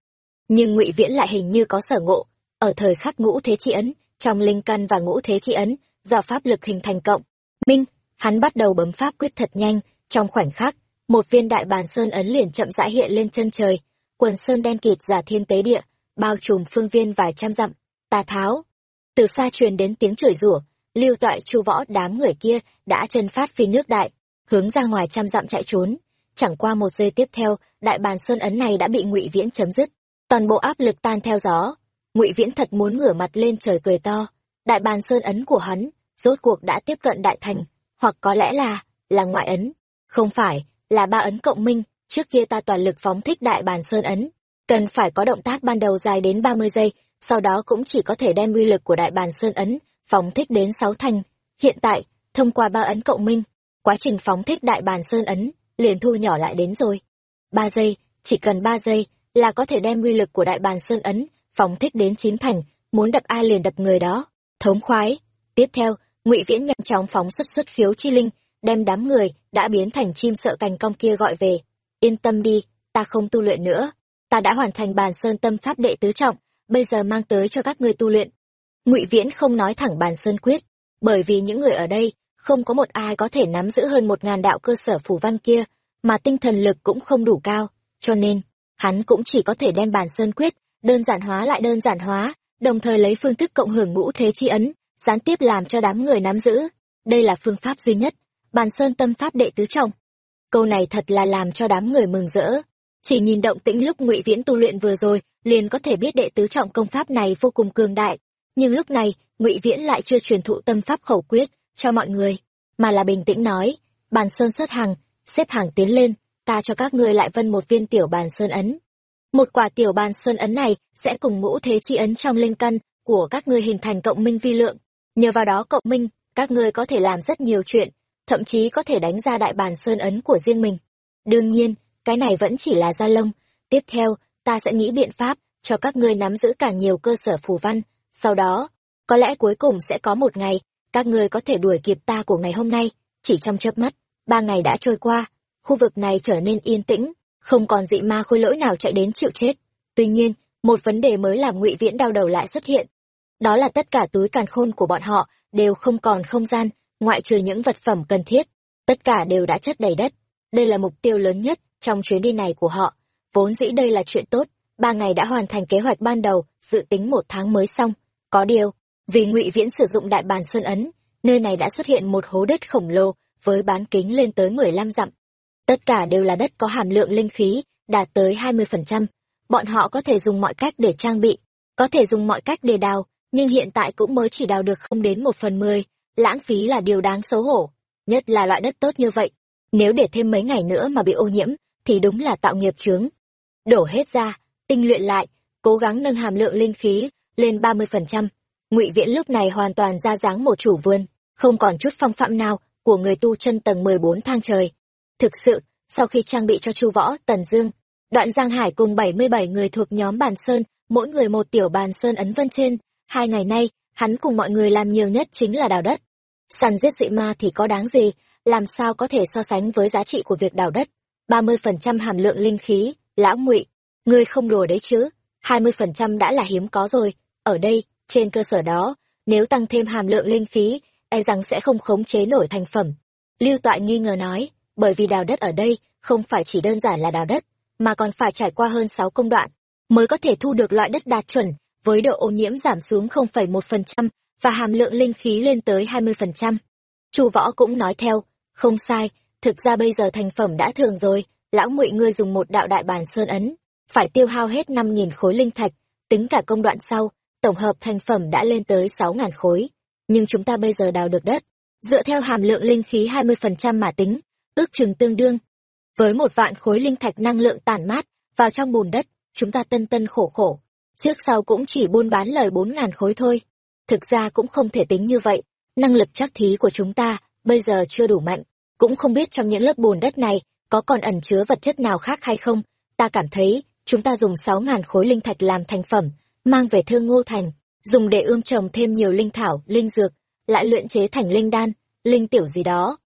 Nhưng Ngụy Viễn lại hình như có sở ngộ, ở thời khắc ngũ thế chi ấn, trong linh căn và ngũ thế chi ấn, do pháp lực hình thành cộng. Minh, hắn bắt đầu bấm pháp quyết thật nhanh, trong khoảnh khắc, một viên đại bàn sơn ấn liền chậm rãi hiện lên chân trời, quần sơn đen kịt giả thiên tế địa, bao trùm phương viên vài trăm dặm, tà tháo. Từ xa truyền đến tiếng chửi rủa, lưu toại chu võ đám người kia đã chân phát phi nước đại, hướng ra ngoài trăm dặm chạy trốn. Chẳng qua một giây tiếp theo, đại bàn sơn ấn này đã bị ngụy Viễn chấm dứt, toàn bộ áp lực tan theo gió. Ngụy Viễn thật muốn ngửa mặt lên trời cười to, đại bàn sơn ấn của hắn, rốt cuộc đã tiếp cận đại thành, hoặc có lẽ là, là ngoại ấn. Không phải, là ba ấn cộng minh, trước kia ta toàn lực phóng thích đại bàn sơn ấn, cần phải có động tác ban đầu dài đến 30 giây, sau đó cũng chỉ có thể đem uy lực của đại bàn sơn ấn phóng thích đến 6 thành. Hiện tại, thông qua ba ấn cộng minh, quá trình phóng thích đại bàn sơn ấn liền thu nhỏ lại đến rồi. 3 giây, chỉ cần 3 giây là có thể đem uy lực của đại bàn sơn ấn phóng thích đến 9 thành, muốn đập ai liền đập người đó. Thống khoái. Tiếp theo, Ngụy Viễn nhanh chóng phóng xuất xuất khiếu chi linh, đem đám người đã biến thành chim sợ cành cong kia gọi về. Yên tâm đi, ta không tu luyện nữa, ta đã hoàn thành bàn sơn tâm pháp đệ tứ trọng, bây giờ mang tới cho các ngươi tu luyện. Ngụy Viễn không nói thẳng bàn sơn quyết, bởi vì những người ở đây không có một ai có thể nắm giữ hơn một ngàn đạo cơ sở phủ văn kia, mà tinh thần lực cũng không đủ cao, cho nên hắn cũng chỉ có thể đem bàn sơn quyết đơn giản hóa lại đơn giản hóa, đồng thời lấy phương thức cộng hưởng ngũ thế chi ấn, gián tiếp làm cho đám người nắm giữ. Đây là phương pháp duy nhất, bàn sơn tâm pháp đệ tứ trọng. Câu này thật là làm cho đám người mừng rỡ. Chỉ nhìn động tĩnh lúc ngụy Viễn tu luyện vừa rồi, liền có thể biết đệ tứ trọng công pháp này vô cùng cường đại. Nhưng lúc này, ngụy Viễn lại chưa truyền thụ tâm pháp khẩu quyết cho mọi người, mà là bình tĩnh nói, bàn sơn xuất hàng, xếp hàng tiến lên, ta cho các ngươi lại vân một viên tiểu bàn sơn ấn. Một quả tiểu bàn sơn ấn này sẽ cùng ngũ thế chi ấn trong linh căn của các ngươi hình thành cộng minh vi lượng. Nhờ vào đó cộng minh, các ngươi có thể làm rất nhiều chuyện, thậm chí có thể đánh ra đại bàn sơn ấn của riêng mình. Đương nhiên, cái này vẫn chỉ là gia lông. Tiếp theo, ta sẽ nghĩ biện pháp cho các ngươi nắm giữ càng nhiều cơ sở phù văn. Sau đó, có lẽ cuối cùng sẽ có một ngày, các ngươi có thể đuổi kịp ta của ngày hôm nay. Chỉ trong chớp mắt, ba ngày đã trôi qua, khu vực này trở nên yên tĩnh, không còn dị ma khôi lỗi nào chạy đến chịu chết. Tuy nhiên, một vấn đề mới làm ngụy Viễn đau đầu lại xuất hiện. Đó là tất cả túi càn khôn của bọn họ đều không còn không gian, ngoại trừ những vật phẩm cần thiết, tất cả đều đã chất đầy đất. Đây là mục tiêu lớn nhất trong chuyến đi này của họ. Vốn dĩ đây là chuyện tốt, ba ngày đã hoàn thành kế hoạch ban đầu, dự tính một tháng mới xong. Có điều, vì ngụy Viễn sử dụng đại bàn sơn ấn, nơi này đã xuất hiện một hố đất khổng lồ với bán kính lên tới 15 dặm. Tất cả đều là đất có hàm lượng linh khí, đạt tới 20%. Bọn họ có thể dùng mọi cách để trang bị, có thể dùng mọi cách để đào, nhưng hiện tại cũng mới chỉ đào được không đến một phần mười, lãng phí là điều đáng xấu hổ, nhất là loại đất tốt như vậy. Nếu để thêm mấy ngày nữa mà bị ô nhiễm, thì đúng là tạo nghiệp chướng. Đổ hết ra, tinh luyện lại, cố gắng nâng hàm lượng linh khí lên 30%. Ngụy Viễn lúc này hoàn toàn ra dáng một chủ vườn, không còn chút phong phạm nào của người tu chân tầng 14 thang trời. Thực sự, sau khi trang bị cho Chu Võ, Tần Dương, Đoạn Giang Hải cùng 77 người thuộc nhóm Bàn Sơn, mỗi người một tiểu bàn sơn ấn vân trên, hai ngày nay, hắn cùng mọi người làm nhiều nhất chính là đào đất. Săn giết dị ma thì có đáng gì, làm sao có thể so sánh với giá trị của việc đào đất. 30% hàm lượng linh khí, lão ngụy, ngươi không đùa đấy chứ. hai mươi phần trăm đã là hiếm có rồi. Ở đây trên cơ sở đó nếu tăng thêm hàm lượng linh khí e rằng sẽ không khống chế nổi thành phẩm. Lưu toại nghi ngờ nói bởi vì đào đất ở đây không phải chỉ đơn giản là đào đất mà còn phải trải qua hơn sáu công đoạn mới có thể thu được loại đất đạt chuẩn với độ ô nhiễm giảm xuống không phẩy một phần trăm và hàm lượng linh khí lên tới hai mươi phần trăm. Chu võ cũng nói theo không sai thực ra bây giờ thành phẩm đã thường rồi, lão ngụy ngươi dùng một đạo đại bàn sơn ấn, phải tiêu hao hết năm nghìn khối linh thạch, tính cả công đoạn sau, tổng hợp thành phẩm đã lên tới sáu ngàn khối. Nhưng chúng ta bây giờ đào được đất, dựa theo hàm lượng linh khí hai mươi phần trăm mà tính, ước chừng tương đương. Với một vạn khối linh thạch năng lượng tản mát vào trong bùn đất, chúng ta tân tân khổ khổ, trước sau cũng chỉ buôn bán lời bốn ngàn khối thôi. Thực ra cũng không thể tính như vậy, năng lực chắc thí của chúng ta bây giờ chưa đủ mạnh cũng không biết trong những lớp bùn đất này có còn ẩn chứa vật chất nào khác hay không. Ta cảm thấy chúng ta dùng sáu ngàn khối linh thạch làm thành phẩm, mang về thương ngô thành, dùng để ươm trồng thêm nhiều linh thảo, linh dược, lại luyện chế thành linh đan, linh tiểu gì đó.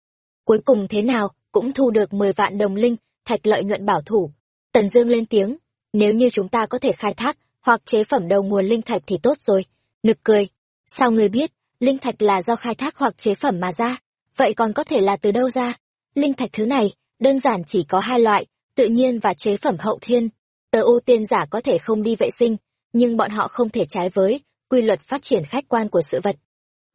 Cuối cùng thế nào cũng thu được mười vạn đồng linh thạch lợi nhuận bảo thủ. Tần dương lên tiếng, nếu như chúng ta có thể khai thác hoặc chế phẩm đầu nguồn linh thạch thì tốt rồi. Nực cười, sao người biết linh thạch là do khai thác hoặc chế phẩm mà ra? Vậy còn có thể là từ đâu ra? Linh thạch thứ này, đơn giản chỉ có hai loại, tự nhiên và chế phẩm hậu thiên. Tờ ô tiên giả có thể không đi vệ sinh, nhưng bọn họ không thể trái với quy luật phát triển khách quan của sự vật.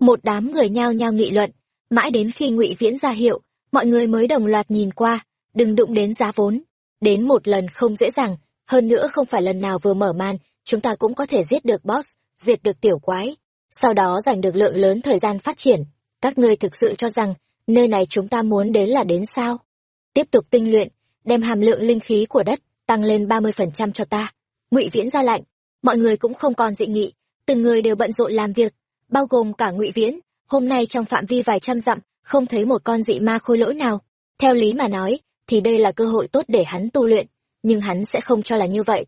Một đám người nhao nhao nghị luận, mãi đến khi ngụy viễn ra hiệu, mọi người mới đồng loạt nhìn qua, đừng đụng đến giá vốn. Đến một lần không dễ dàng, hơn nữa không phải lần nào vừa mở màn, chúng ta cũng có thể giết được boss diệt được tiểu quái. Sau đó giành được lượng lớn thời gian phát triển các ngươi thực sự cho rằng nơi này chúng ta muốn đến là đến sao? Tiếp tục tinh luyện, đem hàm lượng linh khí của đất tăng lên ba mươi phần trăm cho ta. Ngụy viễn ra lạnh mọi người cũng không còn dị nghị, từng người đều bận rộn làm việc, bao gồm cả ngụy viễn. Hôm nay trong phạm vi vài trăm dặm, không thấy một con dị ma khôi lỗi nào. Theo lý mà nói, thì đây là cơ hội tốt để hắn tu luyện, nhưng hắn sẽ không cho là như vậy.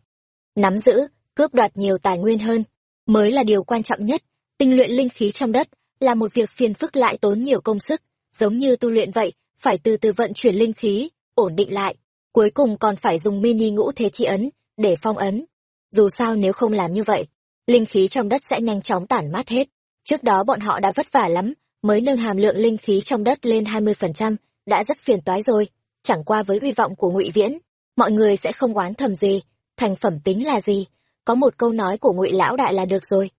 Nắm giữ, cướp đoạt nhiều tài nguyên hơn, mới là điều quan trọng nhất. Tinh luyện linh khí trong đất là một việc phiền phức lại tốn nhiều công sức, giống như tu luyện vậy, phải từ từ vận chuyển linh khí, ổn định lại, cuối cùng còn phải dùng mini ngũ thế chi ấn để phong ấn. Dù sao nếu không làm như vậy, linh khí trong đất sẽ nhanh chóng tản mát hết. Trước đó bọn họ đã vất vả lắm, mới nâng hàm lượng linh khí trong đất lên hai mươi phần trăm, đã rất phiền toái rồi. Chẳng qua với uy vọng của ngụy viễn, mọi người sẽ không oán thầm gì. Thành phẩm tính là gì? Có một câu nói của ngụy lão đại là được rồi.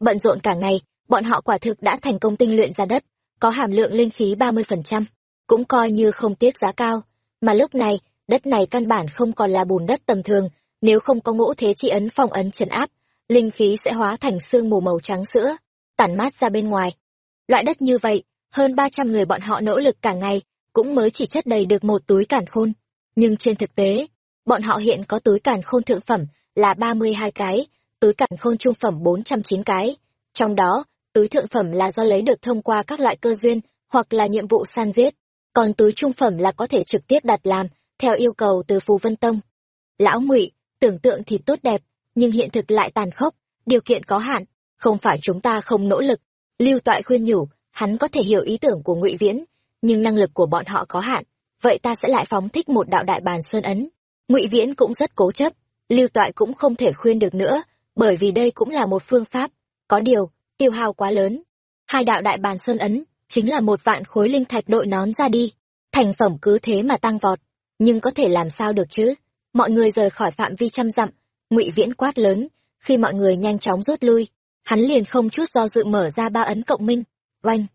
Bận rộn cả ngày bọn họ quả thực đã thành công tinh luyện ra đất, có hàm lượng linh khí ba mươi phần trăm, cũng coi như không tiếc giá cao. Mà lúc này, đất này căn bản không còn là bùn đất tầm thường, nếu không có ngũ thế chi ấn phong ấn trấn áp, linh khí sẽ hóa thành sương mù màu trắng sữa, tản mát ra bên ngoài. Loại đất như vậy, hơn ba trăm người bọn họ nỗ lực cả ngày, cũng mới chỉ chất đầy được một túi cản khôn. Nhưng trên thực tế, bọn họ hiện có túi cản khôn thượng phẩm là ba mươi hai cái, túi cản khôn trung phẩm bốn trăm chín cái. Trong đó túi thượng phẩm là do lấy được thông qua các loại cơ duyên, hoặc là nhiệm vụ san giết. Còn túi trung phẩm là có thể trực tiếp đặt làm, theo yêu cầu từ phù vân tông. Lão ngụy, tưởng tượng thì tốt đẹp, nhưng hiện thực lại tàn khốc, điều kiện có hạn, không phải chúng ta không nỗ lực. Lưu toại khuyên nhủ, hắn có thể hiểu ý tưởng của ngụy viễn, nhưng năng lực của bọn họ có hạn, vậy ta sẽ lại phóng thích một đạo đại bàn sơn ấn. Ngụy viễn cũng rất cố chấp, lưu toại cũng không thể khuyên được nữa, bởi vì đây cũng là một phương pháp. Có điều tiêu hao quá lớn. Hai đạo đại bàn sơn ấn, chính là một vạn khối linh thạch đội nón ra đi. Thành phẩm cứ thế mà tăng vọt. Nhưng có thể làm sao được chứ? Mọi người rời khỏi phạm vi trăm dặm. Ngụy viễn quát lớn. Khi mọi người nhanh chóng rút lui, hắn liền không chút do dự mở ra ba ấn cộng minh. Oanh!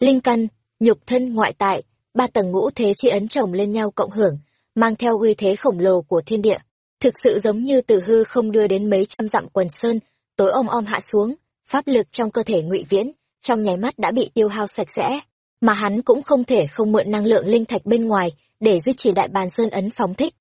Linh căn, nhục thân ngoại tại, ba tầng ngũ thế chi ấn chồng lên nhau cộng hưởng, mang theo uy thế khổng lồ của thiên địa. Thực sự giống như từ hư không đưa đến mấy trăm dặm quần sơn, tối om om hạ xuống pháp lực trong cơ thể ngụy viễn, trong nháy mắt đã bị tiêu hao sạch sẽ, mà hắn cũng không thể không mượn năng lượng linh thạch bên ngoài để duy trì đại bàn sơn ấn phóng thích.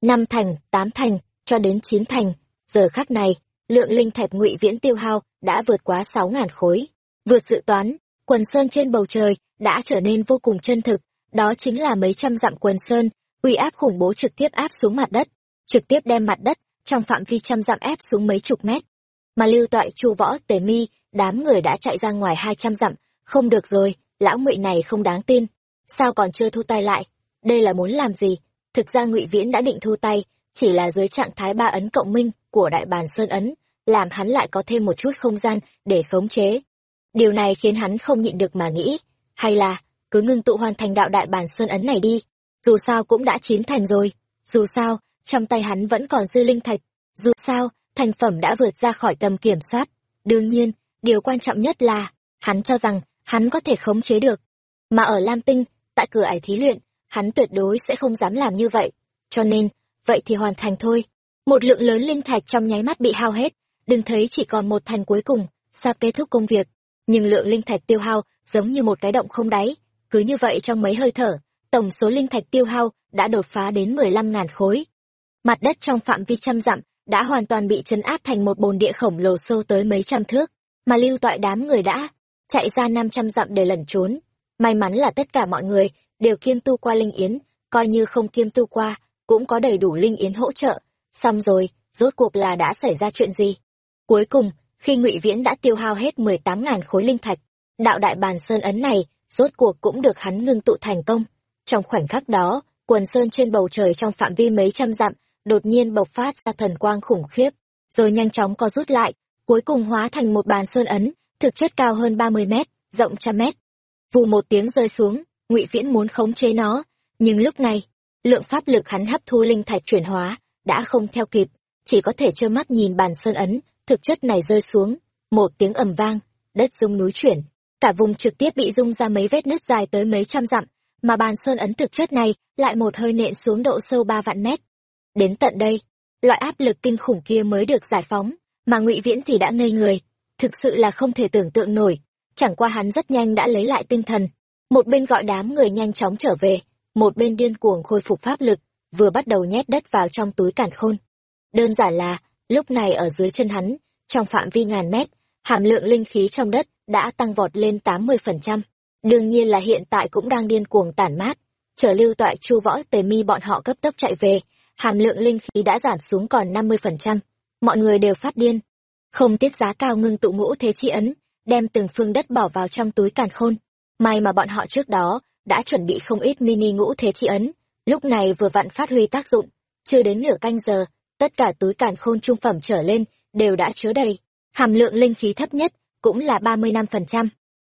Năm thành, tám thành, cho đến chín thành, giờ khắc này, lượng linh thạch ngụy viễn tiêu hao đã vượt quá sáu ngàn khối. Vượt dự toán, quần sơn trên bầu trời đã trở nên vô cùng chân thực, đó chính là mấy trăm dặm quần sơn, uy áp khủng bố trực tiếp áp xuống mặt đất, trực tiếp đem mặt đất trong phạm vi trăm dặm ép xuống mấy chục mét mà lưu toại chu võ tề mi đám người đã chạy ra ngoài hai trăm dặm. Không được rồi lão ngụy này không đáng tin. Sao còn chưa thu tay lại? Đây là muốn làm gì? Thực ra ngụy viễn đã định thu tay chỉ là dưới trạng thái ba ấn cộng minh của đại bàn sơn ấn, làm hắn lại có thêm một chút không gian để khống chế. Điều này khiến hắn không nhịn được mà nghĩ, hay là, cứ ngưng tụ hoàn thành đạo đại bàn sơn ấn này đi, dù sao cũng đã chín thành rồi, dù sao, trong tay hắn vẫn còn dư linh thạch, dù sao, thành phẩm đã vượt ra khỏi tầm kiểm soát. Đương nhiên, điều quan trọng nhất là, hắn cho rằng, hắn có thể khống chế được. Mà ở Lam Tinh, tại cửa ải thí luyện, hắn tuyệt đối sẽ không dám làm như vậy. Cho nên, vậy thì hoàn thành thôi. Một lượng lớn linh thạch trong nháy mắt bị hao hết, đừng thấy chỉ còn một thành cuối cùng, sao kết thúc công việc. Nhưng lượng linh thạch tiêu hao giống như một cái động không đáy. Cứ như vậy trong mấy hơi thở, tổng số linh thạch tiêu hao đã đột phá đến 15.000 khối. Mặt đất trong phạm vi trăm dặm đã hoàn toàn bị chấn áp thành một bồn địa khổng lồ sâu tới mấy trăm thước, mà lưu toại đám người đã chạy ra 500 dặm để lẩn trốn. May mắn là tất cả mọi người đều kiêm tu qua linh yến, coi như không kiêm tu qua, cũng có đầy đủ linh yến hỗ trợ. Xong rồi, rốt cuộc là đã xảy ra chuyện gì? Cuối cùng, khi ngụy Viễn đã tiêu hao hết 18.000 khối linh thạch, đạo đại bàn sơn ấn này, rốt cuộc cũng được hắn ngưng tụ thành công. Trong khoảnh khắc đó, quần sơn trên bầu trời trong phạm vi mấy trăm dặm, đột nhiên bộc phát ra thần quang khủng khiếp, rồi nhanh chóng co rút lại, cuối cùng hóa thành một bàn sơn ấn, thực chất cao hơn 30 mét, rộng trăm mét. Vù một tiếng rơi xuống, ngụy Viễn muốn khống chế nó, nhưng lúc này, lượng pháp lực hắn hấp thu linh thạch chuyển hóa, đã không theo kịp, chỉ có thể trơ mắt nhìn bàn sơn ấn, thực chất này rơi xuống, một tiếng ầm vang, đất rung núi chuyển, cả vùng trực tiếp bị rung ra mấy vết nứt dài tới mấy trăm dặm, mà bàn sơn ấn thực chất này lại một hơi nện xuống độ sâu ba vạn mét. Đến tận đây, loại áp lực kinh khủng kia mới được giải phóng, mà ngụy Viễn thì đã ngây người, thực sự là không thể tưởng tượng nổi, chẳng qua hắn rất nhanh đã lấy lại tinh thần, một bên gọi đám người nhanh chóng trở về, một bên điên cuồng khôi phục pháp lực, vừa bắt đầu nhét đất vào trong túi cản khôn. Đơn giản là, lúc này ở dưới chân hắn, trong phạm vi ngàn mét, hàm lượng linh khí trong đất đã tăng vọt lên 80%. Đương nhiên là hiện tại cũng đang điên cuồng tản mát. Chờ lưu toại chu võ tề mi bọn họ cấp tốc chạy về, hàm lượng linh khí đã giảm xuống còn 50%. Mọi người đều phát điên. Không tiết giá cao ngưng tụ ngũ thế chi ấn, đem từng phương đất bỏ vào trong túi càn khôn. May mà bọn họ trước đó đã chuẩn bị không ít mini ngũ thế chi ấn, lúc này vừa vặn phát huy tác dụng. Chưa đến nửa canh giờ, tất cả túi càn khôn trung phẩm trở lên đều đã chứa đầy. Hàm lượng linh khí thấp nhất cũng là 35%.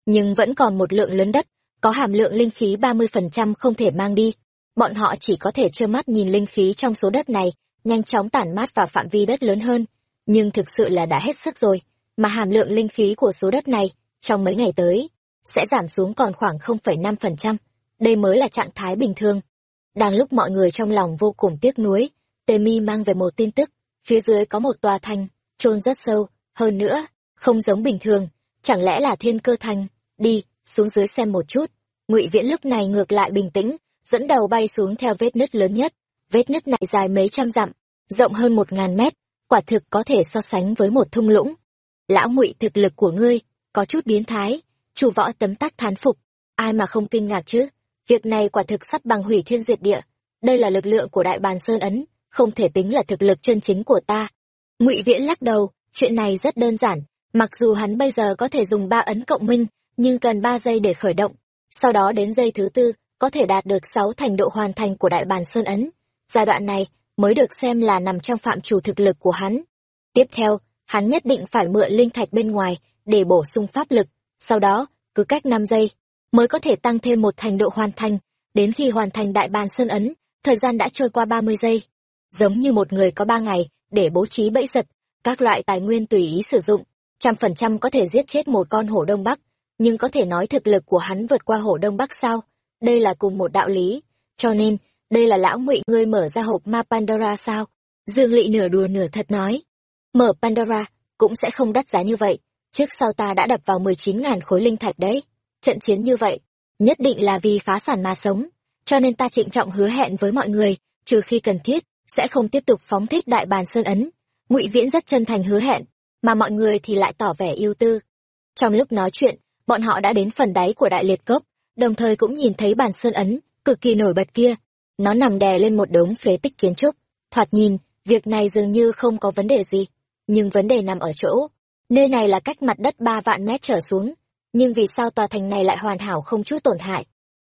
Nhưng vẫn còn một lượng lớn đất, có hàm lượng linh khí 30% không thể mang đi. Bọn họ chỉ có thể trơ mắt nhìn linh khí trong số đất này, nhanh chóng tản mát vào phạm vi đất lớn hơn. Nhưng thực sự là đã hết sức rồi, mà hàm lượng linh khí của số đất này, trong mấy ngày tới, sẽ giảm xuống còn khoảng 0,5%. Đây mới là trạng thái bình thường. Đang lúc mọi người trong lòng vô cùng tiếc nuối, Tề Mi mang về một tin tức, phía dưới có một tòa thành, chôn rất sâu, hơn nữa, không giống bình thường, chẳng lẽ là thiên cơ thành, đi, xuống dưới xem một chút. Ngụy Viễn lúc này ngược lại bình tĩnh, dẫn đầu bay xuống theo vết nứt lớn nhất. Vết nứt này dài mấy trăm dặm, rộng hơn một ngàn mét, quả thực có thể so sánh với một thung lũng. Lão Ngụy thực lực của ngươi, có chút biến thái, chủ võ tấm tắc thán phục, ai mà không kinh ngạc chứ, việc này quả thực sắp bằng hủy thiên diệt địa, đây là lực lượng của đại bàn Sơn Ấn, không thể tính là thực lực chân chính của ta. Ngụy Viễn lắc đầu, chuyện này rất đơn giản, mặc dù hắn bây giờ có thể dùng ba ấn cộng minh, nhưng cần ba giây để khởi động, sau đó đến giây thứ tư, có thể đạt được sáu thành độ hoàn thành của đại bàn Sơn Ấn. Giai đoạn này mới được xem là nằm trong phạm chủ thực lực của hắn. Tiếp theo, hắn nhất định phải mượn linh thạch bên ngoài để bổ sung pháp lực, sau đó, cứ cách năm giây, mới có thể tăng thêm một thành độ hoàn thành, đến khi hoàn thành đại bàn sơn ấn, thời gian đã trôi qua 30 giây. Giống như một người có ba ngày để bố trí bẫy giật, các loại tài nguyên tùy ý sử dụng, trăm phần trăm có thể giết chết một con hổ đông bắc, nhưng có thể nói thực lực của hắn vượt qua hổ đông bắc sao? Đây là cùng một đạo lý, cho nên, đây là lão ngụy ngươi mở ra hộp ma Pandora sao? Dương Lị nửa đùa nửa thật nói. Mở Pandora, cũng sẽ không đắt giá như vậy, trước sau ta đã đập vào 19.000 khối linh thạch đấy. Trận chiến như vậy, nhất định là vì phá sản mà sống, cho nên ta trịnh trọng hứa hẹn với mọi người, trừ khi cần thiết, sẽ không tiếp tục phóng thích đại bàn sơn ấn. Ngụy Viễn rất chân thành hứa hẹn, mà mọi người thì lại tỏ vẻ yêu tư. Trong lúc nói chuyện, bọn họ đã đến phần đáy của đại liệt cốc, đồng thời cũng nhìn thấy bàn sơn ấn, cực kỳ nổi bật kia. Nó nằm đè lên một đống phế tích kiến trúc. Thoạt nhìn, việc này dường như không có vấn đề gì. Nhưng vấn đề nằm ở chỗ, nơi này là cách mặt đất ba vạn mét trở xuống. Nhưng vì sao tòa thành này lại hoàn hảo không chút tổn hại?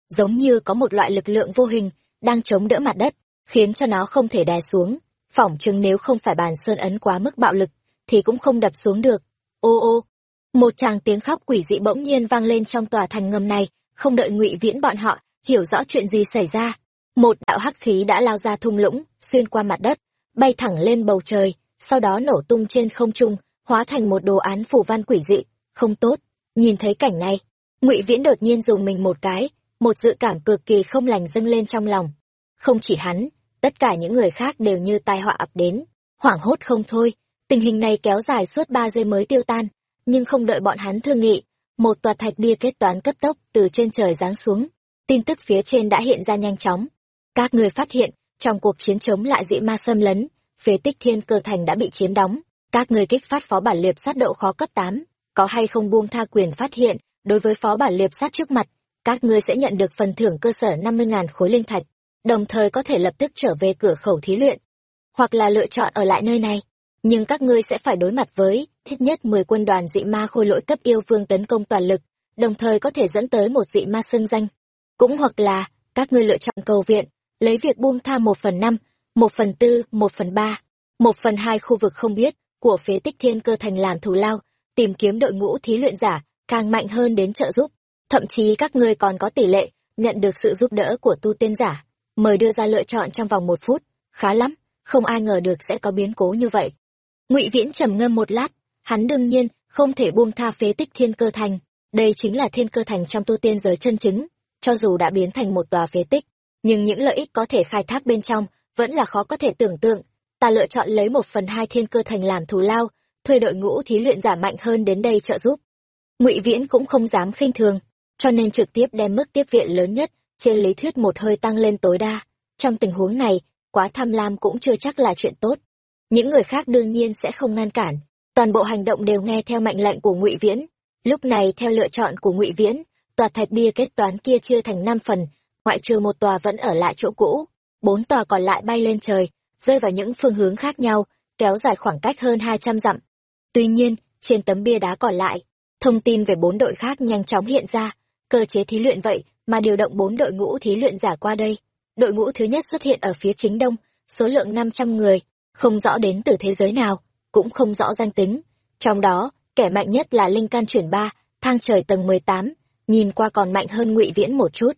Giống như có một loại lực lượng vô hình đang chống đỡ mặt đất, khiến cho nó không thể đè xuống. phỏng chừng nếu không phải bàn sơn ấn quá mức bạo lực thì cũng không đập xuống được ô ô một tràng tiếng khóc quỷ dị bỗng nhiên vang lên trong tòa thành ngầm này không đợi ngụy viễn bọn họ hiểu rõ chuyện gì xảy ra, một đạo hắc khí đã lao ra thung lũng, xuyên qua mặt đất, bay thẳng lên bầu trời, sau đó nổ tung trên không trung, hóa thành một đồ án phủ văn quỷ dị. Không tốt, nhìn thấy cảnh này, ngụy viễn đột nhiên dùng mình một cái, một dự cảm cực kỳ không lành dâng lên trong lòng. Không chỉ hắn, tất cả những người khác đều như tai họa ập đến, hoảng hốt không thôi. Tình hình này kéo dài suốt ba giây mới tiêu tan, nhưng không đợi bọn hắn thương nghị một tòa thạch bia kết toán cấp tốc từ trên trời giáng xuống. Tin tức phía trên đã hiện ra nhanh chóng. Các người phát hiện, trong cuộc chiến chống lại dị ma xâm lấn, phế tích thiên cơ thành đã bị chiếm đóng. Các người kích phát phó bản liệp sát độ khó cấp tám. Có hay không buông tha quyền phát hiện, đối với phó bản liệp sát trước mặt, các ngươi sẽ nhận được phần thưởng cơ sở năm mươi ngàn khối linh thạch, đồng thời có thể lập tức trở về cửa khẩu thí luyện, hoặc là lựa chọn ở lại nơi này nhưng các ngươi sẽ phải đối mặt với ít nhất mười quân đoàn dị ma khôi lỗi cấp yêu vương tấn công toàn lực, đồng thời có thể dẫn tới một dị ma xưng danh. Cũng hoặc là các ngươi lựa chọn cầu viện, lấy việc buông tha một phần năm, một phần tư, một phần ba, một phần hai khu vực không biết của phế tích thiên cơ thành làm thù lao, tìm kiếm đội ngũ thí luyện giả càng mạnh hơn đến trợ giúp. Thậm chí các ngươi còn có tỷ lệ nhận được sự giúp đỡ của tu tiên giả, mời đưa ra lựa chọn trong vòng một phút. Khá lắm, không ai ngờ được sẽ có biến cố như vậy ngụy viễn trầm ngâm một lát, hắn đương nhiên không thể buông tha phế tích thiên cơ thành. Đây chính là thiên cơ thành trong tu tiên giới chân chính, cho dù đã biến thành một tòa phế tích, nhưng những lợi ích có thể khai thác bên trong vẫn là khó có thể tưởng tượng. Ta lựa chọn lấy một phần hai thiên cơ thành làm thù lao, thuê đội ngũ thí luyện giả mạnh hơn đến đây trợ giúp. Ngụy viễn cũng không dám khinh thường, cho nên trực tiếp đem mức tiếp viện lớn nhất trên lý thuyết một hơi tăng lên tối đa. Trong tình huống này, quá tham lam cũng chưa chắc là chuyện tốt những người khác đương nhiên sẽ không ngăn cản. Toàn bộ hành động đều nghe theo mệnh lệnh của ngụy viễn. Lúc này, theo lựa chọn của ngụy viễn, tòa thạch bia kết toán kia chia thành năm phần, ngoại trừ một tòa vẫn ở lại chỗ cũ. Bốn tòa còn lại bay lên trời, rơi vào những phương hướng khác nhau, kéo dài khoảng cách hơn hai trăm dặm. Tuy nhiên, trên tấm bia đá còn lại, thông tin về bốn đội khác nhanh chóng hiện ra. Cơ chế thí luyện vậy mà điều động bốn đội ngũ thí luyện giả qua đây. Đội ngũ thứ nhất xuất hiện ở phía chính đông, số lượng năm trăm người không rõ đến từ thế giới nào, cũng không rõ danh tính. Trong đó, kẻ mạnh nhất là linh can chuyển ba, thang trời tầng mười tám, nhìn qua còn mạnh hơn ngụy viễn một chút.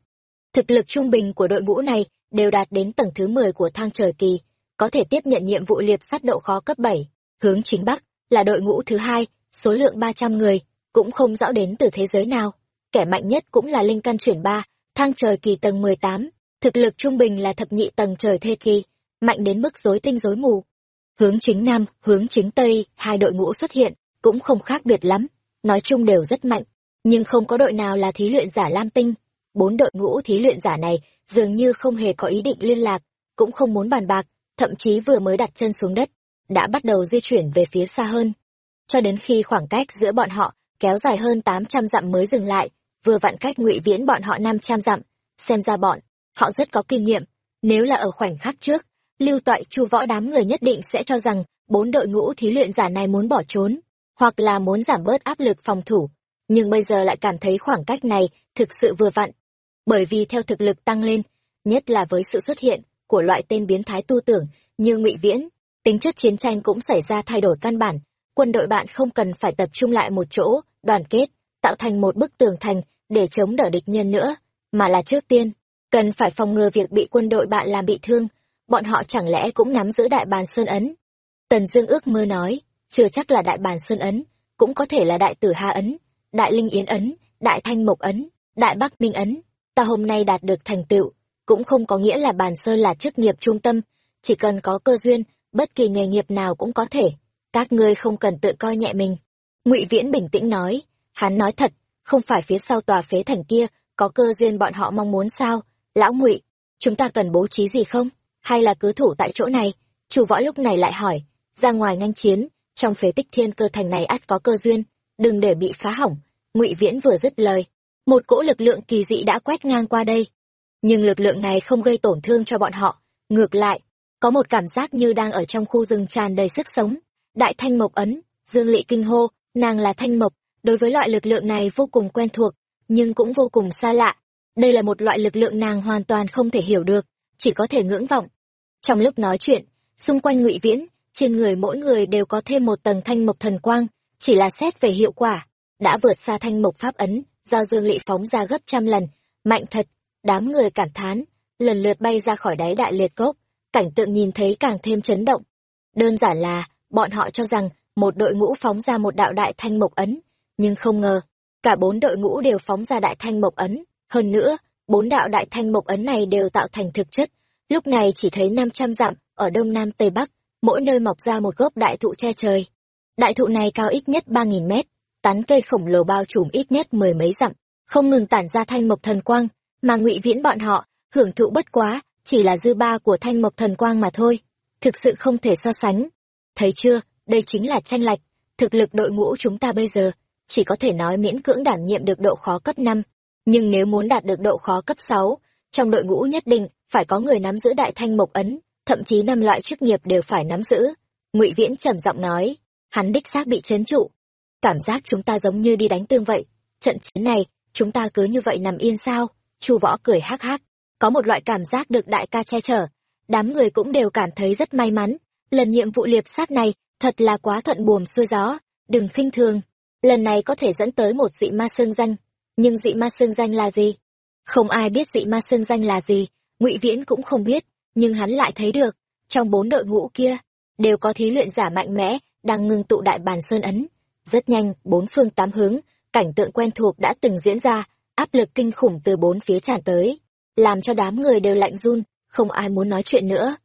Thực lực trung bình của đội ngũ này đều đạt đến tầng thứ mười của thang trời kỳ, có thể tiếp nhận nhiệm vụ liệp sát độ khó cấp bảy, hướng chính bắc, là đội ngũ thứ hai, số lượng ba trăm người, cũng không rõ đến từ thế giới nào. Kẻ mạnh nhất cũng là linh can chuyển ba, thang trời kỳ tầng mười tám, thực lực trung bình là thập nhị tầng trời thê kỳ mạnh đến mức rối tinh rối mù. Hướng chính nam, hướng chính tây, hai đội ngũ xuất hiện, cũng không khác biệt lắm, nói chung đều rất mạnh. Nhưng không có đội nào là thí luyện giả lam tinh. Bốn đội ngũ thí luyện giả này dường như không hề có ý định liên lạc, cũng không muốn bàn bạc, thậm chí vừa mới đặt chân xuống đất, đã bắt đầu di chuyển về phía xa hơn. Cho đến khi khoảng cách giữa bọn họ kéo dài hơn tám trăm dặm mới dừng lại, vừa vặn cách ngụy viễn bọn họ năm trăm dặm, xem ra bọn họ rất có kinh nghiệm, nếu là ở khoảnh khắc trước lưu toại chu võ đám người nhất định sẽ cho rằng bốn đội ngũ thí luyện giả này muốn bỏ trốn, hoặc là muốn giảm bớt áp lực phòng thủ. Nhưng bây giờ lại cảm thấy khoảng cách này thực sự vừa vặn. Bởi vì theo thực lực tăng lên, nhất là với sự xuất hiện của loại tên biến thái tu tưởng như ngụy viễn, tính chất chiến tranh cũng xảy ra thay đổi căn bản. Quân đội bạn không cần phải tập trung lại một chỗ, đoàn kết, tạo thành một bức tường thành để chống đỡ địch nhân nữa, mà là trước tiên, cần phải phòng ngừa việc bị quân đội bạn làm bị thương bọn họ chẳng lẽ cũng nắm giữ đại bàn sơn ấn? Tần dương ước mơ nói, chưa chắc là đại bàn sơn ấn, cũng có thể là đại tử hà ấn, đại linh yến ấn, đại thanh mộc ấn, đại bắc minh ấn. Ta hôm nay đạt được thành tựu, cũng không có nghĩa là bàn sơn là chức nghiệp trung tâm, chỉ cần có cơ duyên, bất kỳ nghề nghiệp nào cũng có thể. Các ngươi không cần tự coi nhẹ mình. Ngụy viễn bình tĩnh nói, hắn nói thật, không phải phía sau tòa phế thành kia có cơ duyên bọn họ mong muốn sao? Lão ngụy, chúng ta cần bố trí gì không? Hay là cứ thủ tại chỗ này? Chủ võ lúc này lại hỏi, ra ngoài nganh chiến, trong phế tích thiên cơ thành này ắt có cơ duyên, đừng để bị phá hỏng, ngụy viễn vừa dứt lời. Một cỗ lực lượng kỳ dị đã quét ngang qua đây. Nhưng lực lượng này không gây tổn thương cho bọn họ, ngược lại, có một cảm giác như đang ở trong khu rừng tràn đầy sức sống. Đại thanh mộc ấn, dương lị kinh hô, nàng là thanh mộc, đối với loại lực lượng này vô cùng quen thuộc, nhưng cũng vô cùng xa lạ. Đây là một loại lực lượng nàng hoàn toàn không thể hiểu được, chỉ có thể ngưỡng vọng trong lúc nói chuyện, xung quanh ngụy viễn, trên người mỗi người đều có thêm một tầng thanh mộc thần quang, chỉ là xét về hiệu quả, đã vượt xa thanh mộc pháp ấn, do dương lị phóng ra gấp trăm lần. Mạnh thật, đám người cảm thán, lần lượt bay ra khỏi đáy đại liệt cốc, cảnh tượng nhìn thấy càng thêm chấn động. Đơn giản là, bọn họ cho rằng một đội ngũ phóng ra một đạo đại thanh mộc ấn, nhưng không ngờ, cả bốn đội ngũ đều phóng ra đại thanh mộc ấn. Hơn nữa, bốn đạo đại thanh mộc ấn này đều tạo thành thực chất lúc này chỉ thấy năm trăm dặm, ở đông nam tây bắc, mỗi nơi mọc ra một gốc đại thụ che trời. Đại thụ này cao ít nhất ba nghìn mét, tán cây khổng lồ bao trùm ít nhất mười mấy dặm, không ngừng tản ra thanh mộc thần quang, mà ngụy viễn bọn họ, hưởng thụ bất quá, chỉ là dư ba của thanh mộc thần quang mà thôi, thực sự không thể so sánh. Thấy chưa, đây chính là tranh lệch, thực lực đội ngũ chúng ta bây giờ, chỉ có thể nói miễn cưỡng đảm nhiệm được độ khó cấp năm, nhưng nếu muốn đạt được độ khó cấp sáu trong đội ngũ nhất định, phải có người nắm giữ đại thanh mộc ấn, thậm chí năm loại chức nghiệp đều phải nắm giữ. Ngụy viễn trầm giọng nói, hắn đích xác bị chấn trụ. Cảm giác chúng ta giống như đi đánh tương vậy. Trận chiến này, chúng ta cứ như vậy nằm yên sao? Chu võ cười hắc hắc. Có một loại cảm giác được đại ca che chở. Đám người cũng đều cảm thấy rất may mắn. Lần nhiệm vụ liệp sát này, thật là quá thuận buồm xuôi gió. Đừng khinh thường. Lần này có thể dẫn tới một dị ma xương danh. Nhưng dị ma xương danh là gì? Không ai biết dị ma sơn danh là gì, ngụy viễn cũng không biết, nhưng hắn lại thấy được, trong bốn đội ngũ kia, đều có thí luyện giả mạnh mẽ, đang ngưng tụ đại bàn sơn ấn. Rất nhanh, bốn phương tám hướng, cảnh tượng quen thuộc đã từng diễn ra, áp lực kinh khủng từ bốn phía tràn tới, làm cho đám người đều lạnh run, không ai muốn nói chuyện nữa.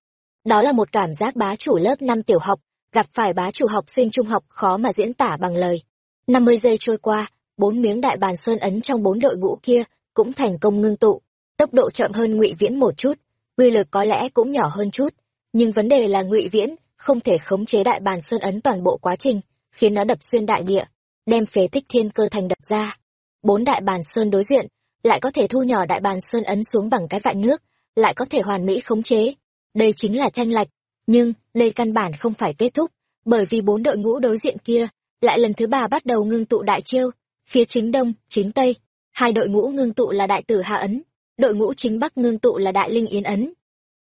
Đó là một cảm giác bá chủ lớp năm tiểu học, gặp phải bá chủ học sinh trung học khó mà diễn tả bằng lời. Năm mươi giây trôi qua, bốn miếng đại bàn sơn ấn trong bốn đội ngũ kia cũng thành công ngưng tụ. Tốc độ chậm hơn ngụy viễn một chút, uy lực có lẽ cũng nhỏ hơn chút, nhưng vấn đề là ngụy viễn không thể khống chế đại bàn sơn ấn toàn bộ quá trình, khiến nó đập xuyên đại địa, đem phế tích thiên cơ thành đập ra. Bốn đại bàn sơn đối diện, lại có thể thu nhỏ đại bàn sơn ấn xuống bằng cái vại nước, lại có thể hoàn mỹ khống chế. Đây chính là tranh lệch, nhưng đây căn bản không phải kết thúc, bởi vì bốn đội ngũ đối diện kia lại lần thứ ba bắt đầu ngưng tụ đại chiêu, phía chính đông, chính tây hai đội ngũ ngưng tụ là đại tử hạ ấn, đội ngũ chính bắc ngưng tụ là đại linh yến ấn,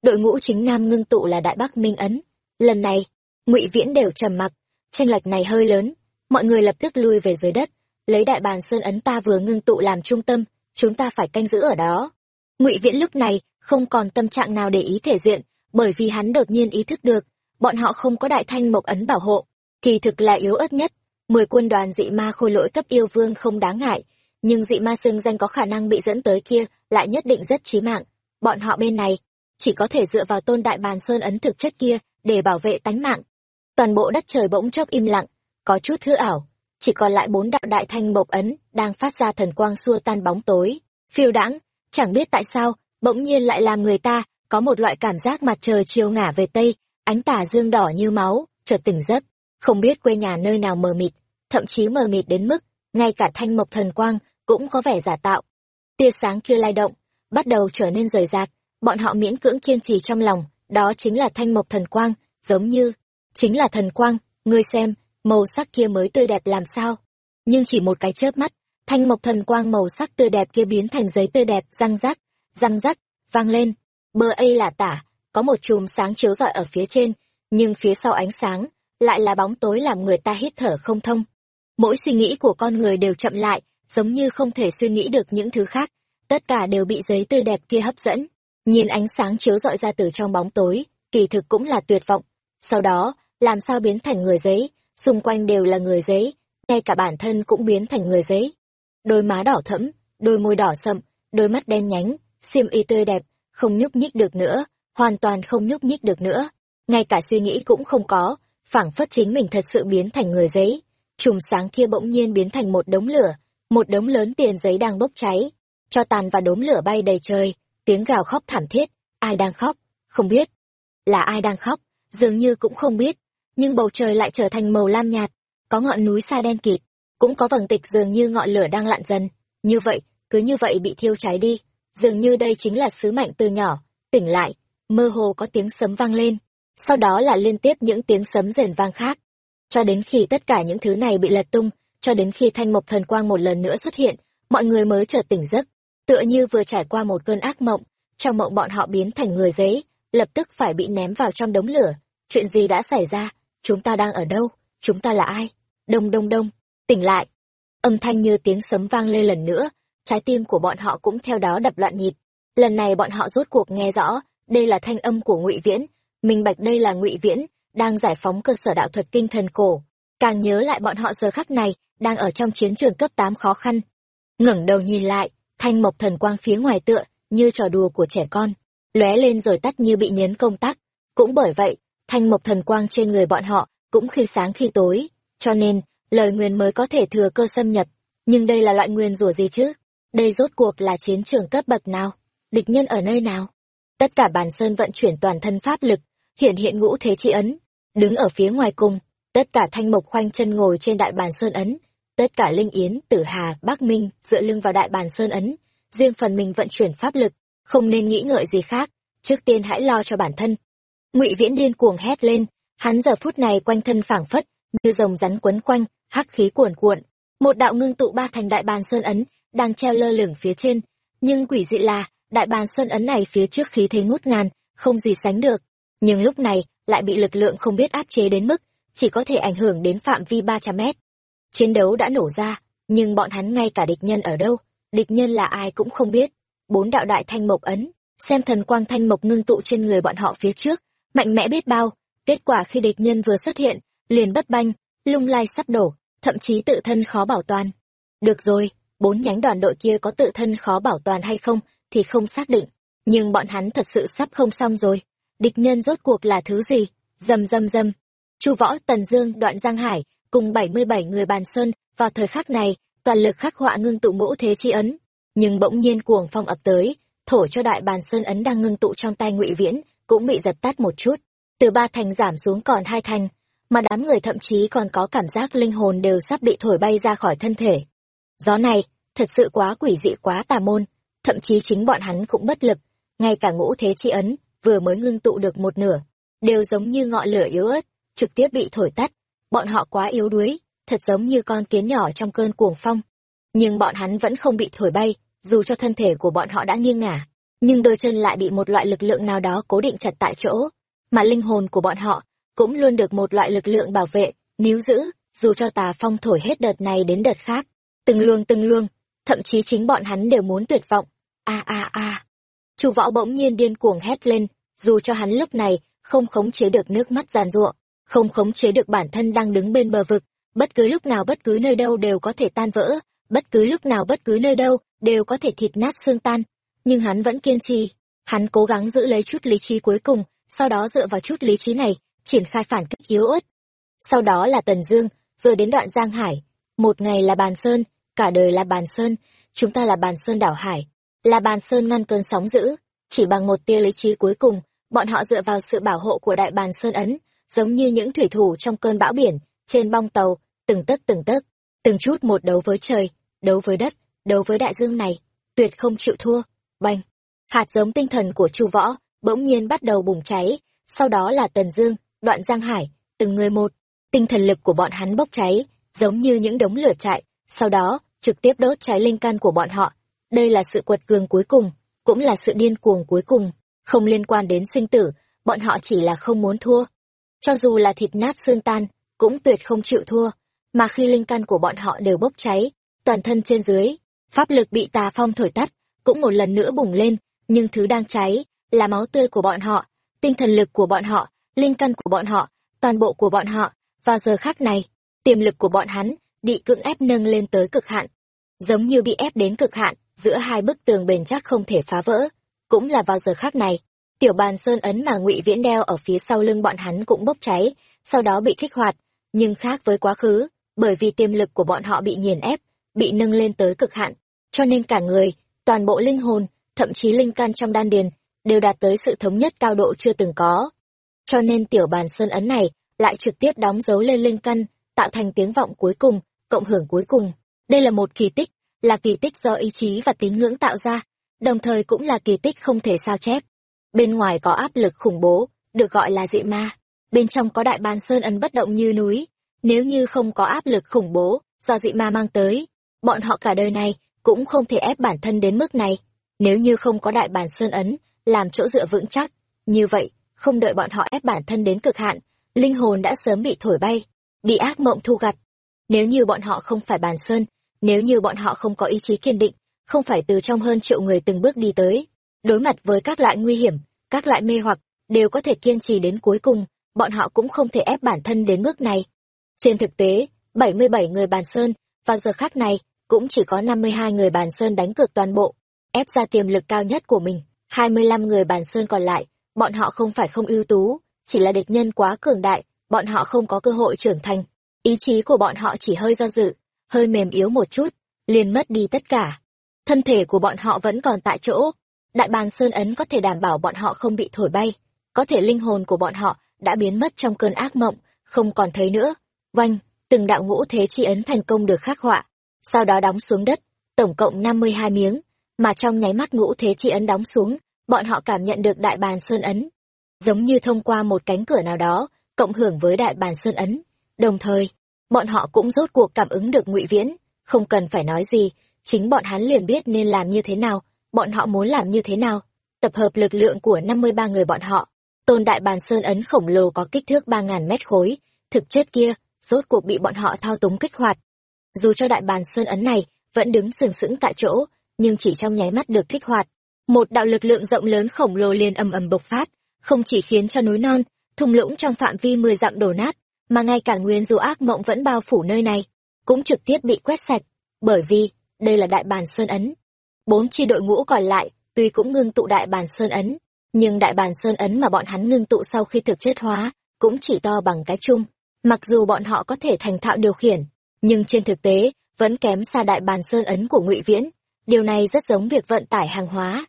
đội ngũ chính nam ngưng tụ là đại bắc minh ấn. Lần này, ngụy viễn đều trầm mặc, tranh lệch này hơi lớn, mọi người lập tức lui về dưới đất, lấy đại bàn sơn ấn ta vừa ngưng tụ làm trung tâm, chúng ta phải canh giữ ở đó. Ngụy viễn lúc này không còn tâm trạng nào để ý thể diện, bởi vì hắn đột nhiên ý thức được, bọn họ không có đại thanh mộc ấn bảo hộ, kỳ thực là yếu ớt nhất, mười quân đoàn dị ma khôi lỗi cấp yêu vương không đáng ngại nhưng dị ma xưng danh có khả năng bị dẫn tới kia lại nhất định rất chí mạng. Bọn họ bên này chỉ có thể dựa vào tôn đại bàn sơn ấn thực chất kia để bảo vệ tánh mạng. Toàn bộ đất trời bỗng chốc im lặng, có chút hư ảo, chỉ còn lại bốn đạo đại thanh bộc ấn đang phát ra thần quang xua tan bóng tối. Phiêu đãng, chẳng biết tại sao, bỗng nhiên lại làm người ta có một loại cảm giác mặt trời chiều ngả về tây, ánh tà dương đỏ như máu, chợt tỉnh giấc. Không biết quê nhà nơi nào mờ mịt, thậm chí mờ mịt đến mức ngay cả thanh mộc thần quang cũng có vẻ giả tạo. Tia sáng kia lay động, bắt đầu trở nên rời rạc. Bọn họ miễn cưỡng kiên trì trong lòng, đó chính là thanh mộc thần quang, giống như, chính là thần quang, ngươi xem, màu sắc kia mới tươi đẹp làm sao. Nhưng chỉ một cái chớp mắt, thanh mộc thần quang màu sắc tươi đẹp kia biến thành giấy tươi đẹp, răng rắc răng rắc vang lên. Bờ ây là tả, có một chùm sáng chiếu rọi ở phía trên, nhưng phía sau ánh sáng lại là bóng tối làm người ta hít thở không thông mỗi suy nghĩ của con người đều chậm lại, giống như không thể suy nghĩ được những thứ khác. Tất cả đều bị giấy tươi đẹp kia hấp dẫn. Nhìn ánh sáng chiếu rọi ra từ trong bóng tối, kỳ thực cũng là tuyệt vọng. Sau đó, làm sao biến thành người giấy? Xung quanh đều là người giấy, ngay cả bản thân cũng biến thành người giấy. Đôi má đỏ thẫm, đôi môi đỏ sậm, đôi mắt đen nhánh, xiêm y tươi đẹp, không nhúc nhích được nữa, hoàn toàn không nhúc nhích được nữa. Ngay cả suy nghĩ cũng không có, phảng phất chính mình thật sự biến thành người giấy chùm sáng kia bỗng nhiên biến thành một đống lửa, một đống lớn tiền giấy đang bốc cháy. Cho tàn và đốm lửa bay đầy trời, tiếng gào khóc thảm thiết. Ai đang khóc? Không biết. Là ai đang khóc? Dường như cũng không biết. Nhưng bầu trời lại trở thành màu lam nhạt, có ngọn núi xa đen kịt, cũng có vầng tịch dường như ngọn lửa đang lặn dần. Như vậy, cứ như vậy bị thiêu cháy đi. Dường như đây chính là sứ mệnh từ nhỏ. Tỉnh lại, mơ hồ có tiếng sấm vang lên. Sau đó là liên tiếp những tiếng sấm rền vang khác cho đến khi tất cả những thứ này bị lật tung, cho đến khi thanh mộc thần quang một lần nữa xuất hiện, mọi người mới chợt tỉnh giấc. Tựa như vừa trải qua một cơn ác mộng, trong mộng bọn họ biến thành người giấy lập tức phải bị ném vào trong đống lửa. Chuyện gì đã xảy ra? Chúng ta đang ở đâu? Chúng ta là ai? Đông đông đông. Tỉnh lại. Âm thanh như tiếng sấm vang lên lần nữa, trái tim của bọn họ cũng theo đó đập loạn nhịp. Lần này bọn họ rốt cuộc nghe rõ, đây là thanh âm của ngụy viễn. Minh bạch đây là ngụy viễn đang giải phóng cơ sở đạo thuật kinh thần cổ. Càng nhớ lại bọn họ giờ khắc này, đang ở trong chiến trường cấp tám khó khăn. Ngẩng đầu nhìn lại, thanh mộc thần quang phía ngoài tựa, như trò đùa của trẻ con. Lóe lên rồi tắt như bị nhấn công tắc. Cũng bởi vậy, thanh mộc thần quang trên người bọn họ cũng khi sáng khi tối, cho nên, lời nguyền mới có thể thừa cơ xâm nhập. Nhưng đây là loại nguyền rủa gì chứ? Đây rốt cuộc là chiến trường cấp bậc nào? Địch nhân ở nơi nào? Tất cả bàn sơn vận chuyển toàn thân pháp lực, hiện hiện ngũ thế chi ấn đứng ở phía ngoài cùng tất cả thanh mộc khoanh chân ngồi trên đại bàn sơn ấn. Tất cả linh yến, tử hà bắc minh dựa lưng vào đại bàn sơn ấn. Riêng phần mình vận chuyển pháp lực, không nên nghĩ ngợi gì khác. Trước tiên hãy lo cho bản thân. Ngụy viễn điên cuồng hét lên. Hắn giờ phút này quanh thân phảng phất như rồng rắn quấn quanh, hắc khí cuồn cuộn. Một đạo ngưng tụ ba thành đại bàn sơn ấn đang treo lơ lửng phía trên. Nhưng quỷ dị là, đại bàn sơn ấn này phía trước khí thế ngút ngàn, không gì sánh được. Nhưng lúc này lại bị lực lượng không biết áp chế đến mức chỉ có thể ảnh hưởng đến phạm vi ba trăm mét. Chiến đấu đã nổ ra, nhưng bọn hắn ngay cả địch nhân ở đâu, địch nhân là ai cũng không biết. Bốn đạo đại thanh mộc ấn, xem thần quang thanh mộc ngưng tụ trên người bọn họ phía trước, mạnh mẽ biết bao. Kết quả khi địch nhân vừa xuất hiện, liền bất banh, lung lai sắp đổ, thậm chí tự thân khó bảo toàn. Được rồi, bốn nhánh đoàn đội kia có tự thân khó bảo toàn hay không thì không xác định, nhưng bọn hắn thật sự sắp không xong rồi địch nhân rốt cuộc là thứ gì? Rầm rầm rầm chu võ tần dương đoạn giang hải, cùng bảy mươi bảy người bàn sơn, vào thời khắc này, toàn lực khắc họa ngưng tụ ngũ thế chi ấn. Nhưng bỗng nhiên cuồng phong ập tới thổi cho đại bàn sơn ấn đang ngưng tụ trong tay ngụy viễn, cũng bị giật tắt một chút. Từ ba thành giảm xuống còn hai thành, mà đám người thậm chí còn có cảm giác linh hồn đều sắp bị thổi bay ra khỏi thân thể. Gió này, thật sự quá quỷ dị quá tà môn, thậm chí chính bọn hắn cũng bất lực, ngay cả ngũ thế chi ấn vừa mới ngưng tụ được một nửa đều giống như ngọn lửa yếu ớt trực tiếp bị thổi tắt. Bọn họ quá yếu đuối thật giống như con kiến nhỏ trong cơn cuồng phong. Nhưng bọn hắn vẫn không bị thổi bay dù cho thân thể của bọn họ đã nghiêng ngả nhưng đôi chân lại bị một loại lực lượng nào đó cố định chặt tại chỗ. Mà linh hồn của bọn họ cũng luôn được một loại lực lượng bảo vệ níu giữ dù cho tà phong thổi hết đợt này đến đợt khác. Từng luồng từng luồng, thậm chí chính bọn hắn đều muốn tuyệt vọng. A a a. Chu võ bỗng nhiên điên cuồng hét lên dù cho hắn lúc này không khống chế được nước mắt giàn giụa, không khống chế được bản thân đang đứng bên bờ vực, bất cứ lúc nào bất cứ nơi đâu đều có thể tan vỡ, bất cứ lúc nào bất cứ nơi đâu đều có thể thịt nát xương tan. Nhưng hắn vẫn kiên trì, hắn cố gắng giữ lấy chút lý trí cuối cùng, sau đó dựa vào chút lý trí này triển khai phản kích yếu ớt. Sau đó là tần dương, rồi đến đoạn giang hải. Một ngày là bàn sơn, cả đời là bàn sơn, chúng ta là bàn sơn đảo hải, là bàn sơn ngăn cơn sóng dữ chỉ bằng một tia lý trí cuối cùng, bọn họ dựa vào sự bảo hộ của đại bàn sơn ấn, giống như những thủy thủ trong cơn bão biển, trên bong tàu, từng tấc từng tấc, từng chút một đấu với trời, đấu với đất, đấu với đại dương này, tuyệt không chịu thua. Banh hạt giống tinh thần của chu võ bỗng nhiên bắt đầu bùng cháy, sau đó là tần dương, đoạn giang hải, từng người một. Tinh thần lực của bọn hắn bốc cháy, giống như những đống lửa trại, sau đó trực tiếp đốt cháy linh căn của bọn họ. Đây là sự quật cường cuối cùng cũng là sự điên cuồng cuối cùng, không liên quan đến sinh tử, bọn họ chỉ là không muốn thua. Cho dù là thịt nát xương tan, cũng tuyệt không chịu thua, mà khi linh căn của bọn họ đều bốc cháy, toàn thân trên dưới, pháp lực bị tà phong thổi tắt, cũng một lần nữa bùng lên, nhưng thứ đang cháy là máu tươi của bọn họ, tinh thần lực của bọn họ, linh căn của bọn họ, toàn bộ của bọn họ vào giờ khác này, tiềm lực của bọn hắn bị cưỡng ép nâng lên tới cực hạn giống như bị ép đến cực hạn, giữa hai bức tường bền chắc không thể phá vỡ. Cũng là vào giờ khác này, tiểu bàn sơn ấn mà ngụy viễn đeo ở phía sau lưng bọn hắn cũng bốc cháy, sau đó bị kích hoạt, nhưng khác với quá khứ, bởi vì tiềm lực của bọn họ bị nghiền ép, bị nâng lên tới cực hạn. Cho nên cả người, toàn bộ linh hồn, thậm chí linh căn trong đan điền, đều đạt tới sự thống nhất cao độ chưa từng có. Cho nên tiểu bàn sơn ấn này lại trực tiếp đóng dấu lên linh căn, tạo thành tiếng vọng cuối cùng, cộng hưởng cuối cùng đây là một kỳ tích là kỳ tích do ý chí và tín ngưỡng tạo ra đồng thời cũng là kỳ tích không thể sao chép. Bên ngoài có áp lực khủng bố được gọi là dị ma. Bên trong có đại bàn sơn ấn bất động như núi. Nếu như không có áp lực khủng bố do dị ma mang tới bọn họ cả đời này cũng không thể ép bản thân đến mức này. Nếu như không có đại bàn sơn ấn làm chỗ dựa vững chắc như vậy không đợi bọn họ ép bản thân đến cực hạn, linh hồn đã sớm bị thổi bay, bị ác mộng thu gặt. Nếu như bọn họ không phải bàn sơn, nếu như bọn họ không có ý chí kiên định, không phải từ trong hơn triệu người từng bước đi tới, đối mặt với các loại nguy hiểm, các loại mê hoặc, đều có thể kiên trì đến cuối cùng, bọn họ cũng không thể ép bản thân đến mức này. Trên thực tế, 77 người bàn sơn, và giờ khắc này, cũng chỉ có 52 người bàn sơn đánh cược toàn bộ, ép ra tiềm lực cao nhất của mình. 25 người bàn sơn còn lại, bọn họ không phải không ưu tú, chỉ là địch nhân quá cường đại, bọn họ không có cơ hội trưởng thành. Ý chí của bọn họ chỉ hơi do dự, hơi mềm yếu một chút, liền mất đi tất cả. Thân thể của bọn họ vẫn còn tại chỗ. Đại bàn sơn ấn có thể đảm bảo bọn họ không bị thổi bay, có thể linh hồn của bọn họ đã biến mất trong cơn ác mộng, không còn thấy nữa. Oanh, từng đạo ngũ thế chi ấn thành công được khắc họa, sau đó đóng xuống đất, tổng cộng 52 miếng, mà trong nháy mắt ngũ thế chi ấn đóng xuống, bọn họ cảm nhận được đại bàn sơn ấn. Giống như thông qua một cánh cửa nào đó, cộng hưởng với đại bàn sơn ấn. Đồng thời, bọn họ cũng rốt cuộc cảm ứng được ngụy viễn, không cần phải nói gì, chính bọn hắn liền biết nên làm như thế nào, bọn họ muốn làm như thế nào. Tập hợp lực lượng của 53 người bọn họ, tôn đại bàn sơn ấn khổng lồ có kích thước ba ngàn mét khối, thực chất kia, rốt cuộc bị bọn họ thao túng kích hoạt. Dù cho đại bàn sơn ấn này vẫn đứng sừng sững tại chỗ, nhưng chỉ trong nháy mắt được kích hoạt, một đạo lực lượng rộng lớn khổng lồ liền ầm ầm bộc phát, không chỉ khiến cho núi non, thung lũng trong phạm vi mười dặm đổ nát, mà ngay cả nguyên dù ác mộng vẫn bao phủ nơi này, cũng trực tiếp bị quét sạch, bởi vì đây là đại bàn sơn ấn. Bốn chi đội ngũ còn lại, tuy cũng ngưng tụ đại bàn sơn ấn, nhưng đại bàn sơn ấn mà bọn hắn ngưng tụ sau khi thực chất hóa, cũng chỉ to bằng cái chung. Mặc dù bọn họ có thể thành thạo điều khiển, nhưng trên thực tế, vẫn kém xa đại bàn sơn ấn của ngụy Viễn. Điều này rất giống việc vận tải hàng hóa.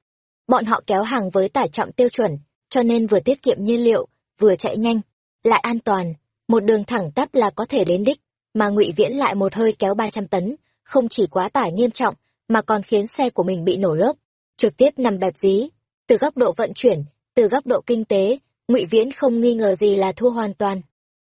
Bọn họ kéo hàng với tải trọng tiêu chuẩn, cho nên vừa tiết kiệm nhiên liệu, vừa chạy nhanh, lại an toàn. Một đường thẳng tắp là có thể đến đích, mà ngụy Viễn lại một hơi kéo 300 tấn, không chỉ quá tải nghiêm trọng, mà còn khiến xe của mình bị nổ lớp, trực tiếp nằm bẹp dí. Từ góc độ vận chuyển, từ góc độ kinh tế, ngụy Viễn không nghi ngờ gì là thua hoàn toàn.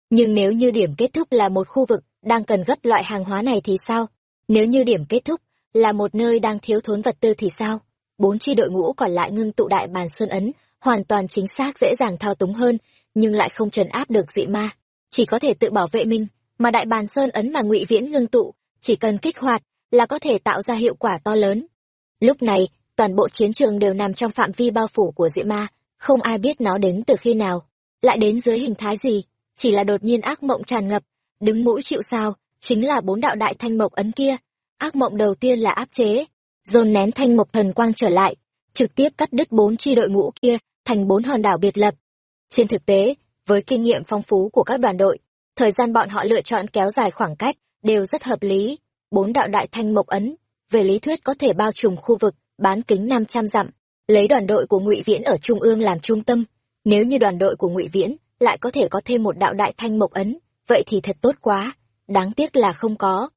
Nhưng nếu như điểm kết thúc là một khu vực đang cần gấp loại hàng hóa này thì sao? Nếu như điểm kết thúc là một nơi đang thiếu thốn vật tư thì sao? Bốn chi đội ngũ còn lại ngưng tụ đại bàn sơn ấn, hoàn toàn chính xác dễ dàng thao túng hơn, nhưng lại không trấn áp được dị ma, chỉ có thể tự bảo vệ mình, mà đại bàn sơn ấn mà Ngụy Viễn ngưng tụ, chỉ cần kích hoạt là có thể tạo ra hiệu quả to lớn. Lúc này, toàn bộ chiến trường đều nằm trong phạm vi bao phủ của diễm ma, không ai biết nó đến từ khi nào, lại đến dưới hình thái gì, chỉ là đột nhiên ác mộng tràn ngập, đứng mũi chịu sao, chính là bốn đạo đại thanh mộc ấn kia. Ác mộng đầu tiên là áp chế, dồn nén thanh mộc thần quang trở lại, trực tiếp cắt đứt bốn chi đội ngũ kia thành bốn hòn đảo biệt lập. Trên thực tế, với kinh nghiệm phong phú của các đoàn đội, thời gian bọn họ lựa chọn kéo dài khoảng cách đều rất hợp lý. Bốn đạo đại thanh mộc ấn, về lý thuyết có thể bao trùm khu vực bán kính 500 dặm, lấy đoàn đội của Ngụy Viễn ở trung ương làm trung tâm. Nếu như đoàn đội của Ngụy Viễn lại có thể có thêm một đạo đại thanh mộc ấn, vậy thì thật tốt quá, đáng tiếc là không có.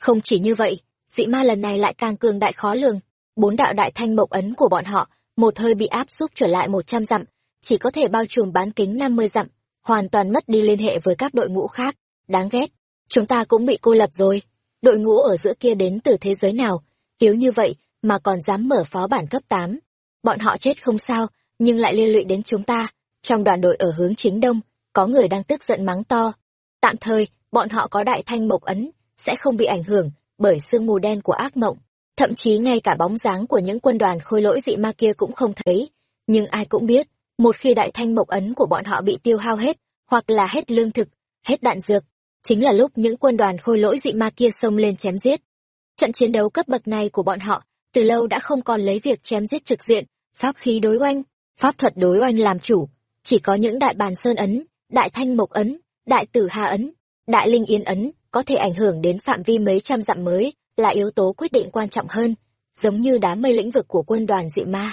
Không chỉ như vậy, dị ma lần này lại càng cường đại khó lường, bốn đạo đại thanh mộc ấn của bọn họ, một hơi bị áp xúc trở lại một trăm dặm, chỉ có thể bao trùm bán kính năm mươi dặm, hoàn toàn mất đi liên hệ với các đội ngũ khác, đáng ghét. Chúng ta cũng bị cô lập rồi. Đội ngũ ở giữa kia đến từ thế giới nào, yếu như vậy mà còn dám mở phó bản cấp tám Bọn họ chết không sao, nhưng lại liên lụy đến chúng ta. Trong đoàn đội ở hướng chính đông, có người đang tức giận mắng to. Tạm thời, bọn họ có đại thanh mộc ấn, sẽ không bị ảnh hưởng bởi sương mù đen của ác mộng. Thậm chí ngay cả bóng dáng của những quân đoàn khôi lỗi dị ma kia cũng không thấy. Nhưng ai cũng biết, một khi đại thanh mộc ấn của bọn họ bị tiêu hao hết, hoặc là hết lương thực, hết đạn dược, chính là lúc những quân đoàn khôi lỗi dị ma kia xông lên chém giết. Trận chiến đấu cấp bậc này của bọn họ, từ lâu đã không còn lấy việc chém giết trực diện, pháp khí đối oanh, pháp thuật đối oanh làm chủ, chỉ có những đại bàn sơn ấn, đại thanh mộc ấn, đại tử hà ấn, đại linh yên ấn có thể ảnh hưởng đến phạm vi mấy trăm dặm mới là yếu tố quyết định quan trọng hơn, giống như đám mây lĩnh vực của quân đoàn dị ma.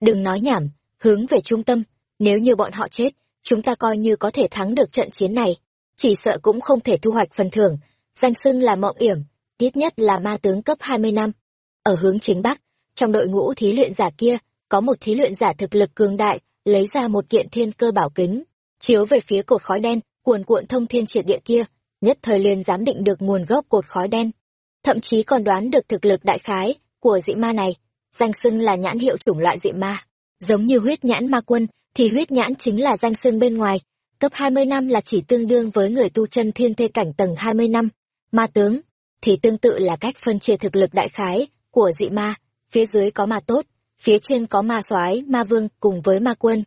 Đừng nói nhảm, hướng về trung tâm, nếu như bọn họ chết, chúng ta coi như có thể thắng được trận chiến này, chỉ sợ cũng không thể thu hoạch phần thưởng, danh xưng là mộng yểm, ít nhất là ma tướng cấp 20 năm. Ở hướng chính bắc, trong đội ngũ thí luyện giả kia, có một thí luyện giả thực lực cường đại, lấy ra một kiện thiên cơ bảo kính, chiếu về phía cột khói đen, cuồn cuộn thông thiên triệt địa kia, nhất thời liền giám định được nguồn gốc cột khói đen. Thậm chí còn đoán được thực lực đại khái của dị ma này, danh xưng là nhãn hiệu chủng loại dị ma, giống như huyết nhãn ma quân thì huyết nhãn chính là danh xưng bên ngoài, cấp 20 năm là chỉ tương đương với người tu chân thiên thê cảnh tầng 20 năm. Ma tướng, thì tương tự là cách phân chia thực lực đại khái của dị ma, phía dưới có ma tốt, phía trên có ma soái, ma vương cùng với ma quân.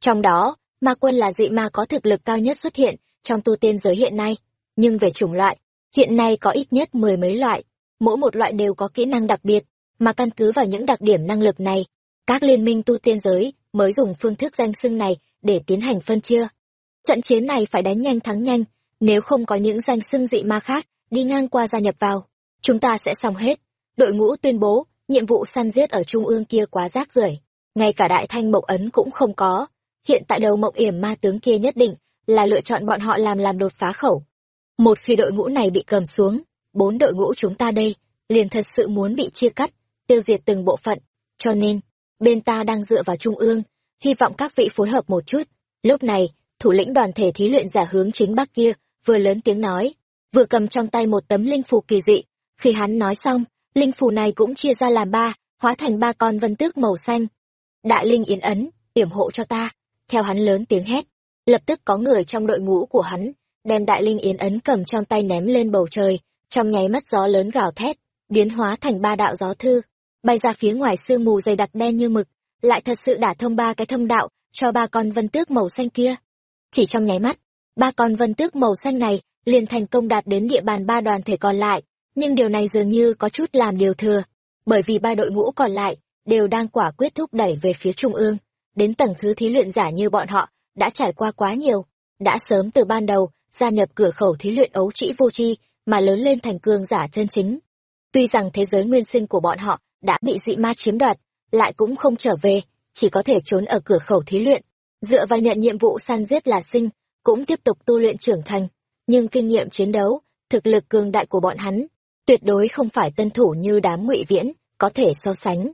Trong đó, ma quân là dị ma có thực lực cao nhất xuất hiện trong tu tiên giới hiện nay, nhưng về chủng loại, hiện nay có ít nhất mười mấy loại, mỗi một loại đều có kỹ năng đặc biệt, mà căn cứ vào những đặc điểm năng lực này, các liên minh tu tiên giới mới dùng phương thức danh xưng này để tiến hành phân chia. Trận chiến này phải đánh nhanh thắng nhanh, nếu không có những danh xưng dị ma khác đi ngang qua gia nhập vào, chúng ta sẽ xong hết. Đội ngũ tuyên bố, nhiệm vụ săn giết ở trung ương kia quá rác rưởi, ngay cả đại thanh mộng ấn cũng không có. Hiện tại đầu mộng yểm ma tướng kia nhất định là lựa chọn bọn họ làm làm đột phá khẩu. Một khi đội ngũ này bị cầm xuống, bốn đội ngũ chúng ta đây liền thật sự muốn bị chia cắt, tiêu diệt từng bộ phận. Cho nên, bên ta đang dựa vào trung ương, hy vọng các vị phối hợp một chút. Lúc này, thủ lĩnh đoàn thể thí luyện giả hướng chính bắc kia vừa lớn tiếng nói, vừa cầm trong tay một tấm linh phù kỳ dị. Khi hắn nói xong, linh phù này cũng chia ra làm ba, hóa thành ba con vân tước màu xanh. Đại linh yến ấn, yểm hộ cho ta. Theo hắn lớn tiếng hét, lập tức có người trong đội ngũ của hắn đem đại linh yến ấn cầm trong tay ném lên bầu trời, trong nháy mắt gió lớn gào thét, biến hóa thành ba đạo gió thư, bay ra phía ngoài sương mù dày đặc đen như mực, lại thật sự đả thông ba cái thông đạo cho ba con vân tước màu xanh kia. Chỉ trong nháy mắt, ba con vân tước màu xanh này liền thành công đạt đến địa bàn ba đoàn thể còn lại, nhưng điều này dường như có chút làm điều thừa, bởi vì ba đội ngũ còn lại đều đang quả quyết thúc đẩy về phía trung ương, đến tầng thứ thí luyện giả như bọn họ đã trải qua quá nhiều, đã sớm từ ban đầu gia nhập cửa khẩu thí luyện ấu trĩ vô tri mà lớn lên thành cường giả chân chính. Tuy rằng thế giới nguyên sinh của bọn họ đã bị dị ma chiếm đoạt, lại cũng không trở về, chỉ có thể trốn ở cửa khẩu thí luyện, dựa vào nhận nhiệm vụ săn giết là sinh, cũng tiếp tục tu luyện trưởng thành, nhưng kinh nghiệm chiến đấu, thực lực cường đại của bọn hắn, tuyệt đối không phải tân thủ như đám ngụy viễn, có thể so sánh.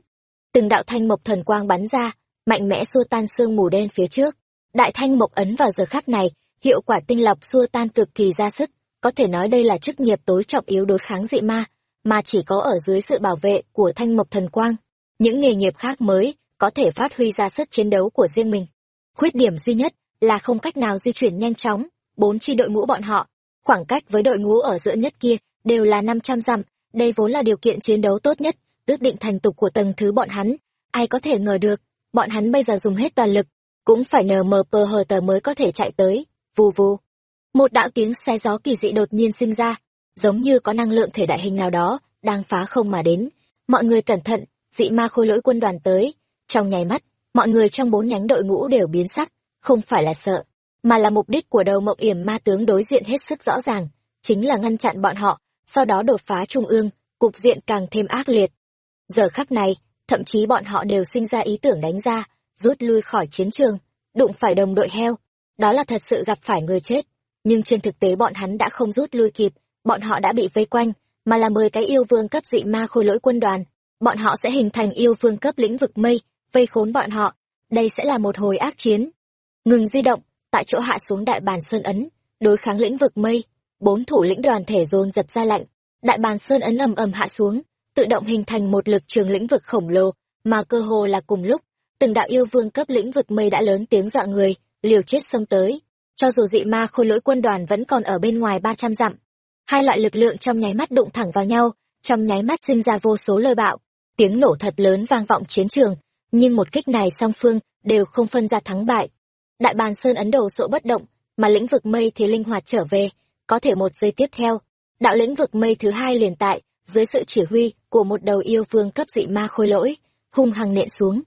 Từng đạo thanh mộc thần quang bắn ra, mạnh mẽ xua tan sương mù đen phía trước. Đại thanh mộc ấn vào giờ khắc này, hiệu quả tinh lọc xua tan cực kỳ ra sức, có thể nói đây là chức nghiệp tối trọng yếu đối kháng dị ma, mà chỉ có ở dưới sự bảo vệ của thanh mộc thần quang. Những nghề nghiệp khác mới có thể phát huy ra sức chiến đấu của riêng mình. Khuyết điểm duy nhất là không cách nào di chuyển nhanh chóng, bốn chi đội ngũ bọn họ, khoảng cách với đội ngũ ở giữa nhất kia đều là 500 dặm, đây vốn là điều kiện chiến đấu tốt nhất, ước định thành tục của tầng thứ bọn hắn, ai có thể ngờ được, bọn hắn bây giờ dùng hết toàn lực, cũng phải nờ mờ pờ hờ tờ mới có thể chạy tới, vù vù. Một đạo tiếng xe gió kỳ dị đột nhiên sinh ra, giống như có năng lượng thể đại hình nào đó, đang phá không mà đến. Mọi người cẩn thận, dị ma khôi lỗi quân đoàn tới. Trong nháy mắt, mọi người trong bốn nhánh đội ngũ đều biến sắc, không phải là sợ, mà là mục đích của đầu mộng yểm ma tướng đối diện hết sức rõ ràng, chính là ngăn chặn bọn họ, sau đó đột phá trung ương, cục diện càng thêm ác liệt. Giờ khắc này, thậm chí bọn họ đều sinh ra ý tưởng đánh ra, rút lui khỏi chiến trường, đụng phải đồng đội heo. Đó là thật sự gặp phải người chết. Nhưng trên thực tế bọn hắn đã không rút lui kịp, bọn họ đã bị vây quanh, mà là mười cái yêu vương cấp dị ma khôi lỗi quân đoàn. Bọn họ sẽ hình thành yêu vương cấp lĩnh vực mây, vây khốn bọn họ. Đây sẽ là một hồi ác chiến. Ngừng di động, tại chỗ hạ xuống đại bàn sơn ấn, đối kháng lĩnh vực mây. Bốn thủ lĩnh đoàn thể dồn dập ra lạnh. Đại bàn sơn ấn ầm ầm hạ xuống, tự động hình thành một lực trường lĩnh vực khổng lồ, mà cơ hồ là cùng lúc, từng đạo yêu vương cấp lĩnh vực mây đã lớn tiếng dọa người, liều chết xông tới. Cho dù dị ma khôi lỗi quân đoàn vẫn còn ở bên ngoài ba trăm dặm, hai loại lực lượng trong nháy mắt đụng thẳng vào nhau, trong nháy mắt sinh ra vô số lôi bạo, tiếng nổ thật lớn vang vọng chiến trường, nhưng một kích này song phương đều không phân ra thắng bại. Đại bàn sơn ấn đồ sộ bất động, mà lĩnh vực mây thì linh hoạt trở về, có thể một giây tiếp theo, đạo lĩnh vực mây thứ hai liền tại, dưới sự chỉ huy của một đầu yêu vương cấp dị ma khôi lỗi, hung hăng nện xuống.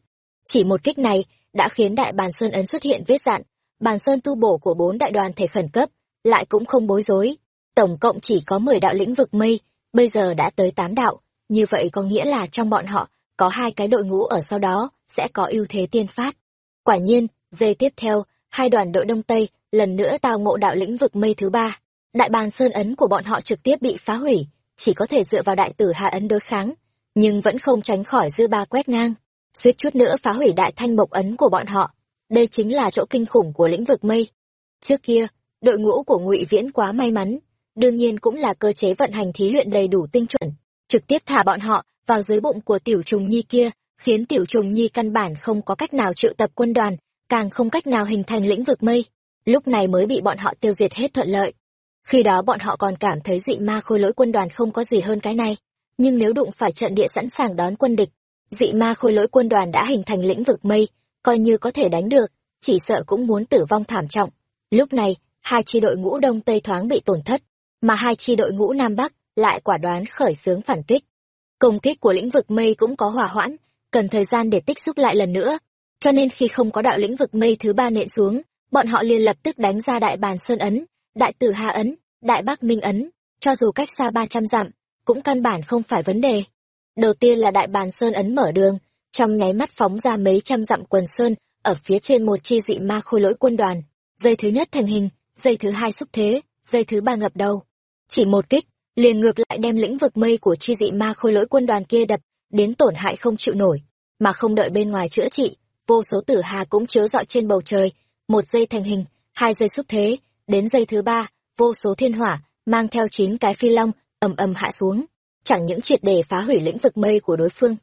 Chỉ một kích này đã khiến đại bàn sơn ấn xuất hiện vết dạn, bàn sơn tu bổ của bốn đại đoàn thể khẩn cấp, lại cũng không bối rối. Tổng cộng chỉ có 10 đạo lĩnh vực mây, bây giờ đã tới 8 đạo, như vậy có nghĩa là trong bọn họ, có hai cái đội ngũ ở sau đó, sẽ có ưu thế tiên phát. Quả nhiên, giây tiếp theo, hai đoàn đội Đông Tây lần nữa tao ngộ đạo lĩnh vực mây thứ ba. Đại bàn sơn ấn của bọn họ trực tiếp bị phá hủy, chỉ có thể dựa vào đại tử hạ ấn đối kháng, nhưng vẫn không tránh khỏi dư ba quét ngang, suýt chút nữa phá hủy đại thanh mộc ấn của bọn họ. Đây chính là chỗ kinh khủng của lĩnh vực mây. Trước kia, đội ngũ của Ngụy Viễn quá may mắn, đương nhiên cũng là cơ chế vận hành thí luyện đầy đủ tinh chuẩn, trực tiếp thả bọn họ vào dưới bụng của tiểu trùng nhi kia, khiến tiểu trùng nhi căn bản không có cách nào triệu tập quân đoàn, càng không cách nào hình thành lĩnh vực mây, lúc này mới bị bọn họ tiêu diệt hết thuận lợi. Khi đó bọn họ còn cảm thấy dị ma khôi lỗi quân đoàn không có gì hơn cái này, nhưng nếu đụng phải trận địa sẵn sàng đón quân địch, dị ma khôi lỗi quân đoàn đã hình thành lĩnh vực mây, coi như có thể đánh được, chỉ sợ cũng muốn tử vong thảm trọng. Lúc này, hai chi đội ngũ Đông Tây thoáng bị tổn thất, mà hai chi đội ngũ Nam Bắc lại quả đoán khởi xướng phản kích. Công kích của lĩnh vực mây cũng có hòa hoãn, cần thời gian để tích xúc lại lần nữa. Cho nên khi không có đạo lĩnh vực mây thứ ba nện xuống, bọn họ liền lập tức đánh ra đại bàn Sơn Ấn, đại tử Hà Ấn, đại Bắc Minh Ấn, cho dù cách xa ba trăm dặm, cũng căn bản không phải vấn đề. Đầu tiên là đại bàn Sơn Ấn mở đường, trong nháy mắt phóng ra mấy trăm dặm quần sơn, ở phía trên một chi dị ma khôi lỗi quân đoàn. Dây thứ nhất thành hình, dây thứ hai xúc thế, dây thứ ba ngập đầu. Chỉ một kích, liền ngược lại đem lĩnh vực mây của chi dị ma khôi lỗi quân đoàn kia đập, đến tổn hại không chịu nổi, mà không đợi bên ngoài chữa trị, vô số tử hà cũng chiếu rọi trên bầu trời, một dây thành hình, hai dây xúc thế, đến dây thứ ba, vô số thiên hỏa, mang theo chín cái phi long, ầm ầm hạ xuống, chẳng những triệt để phá hủy lĩnh vực mây của đối phương,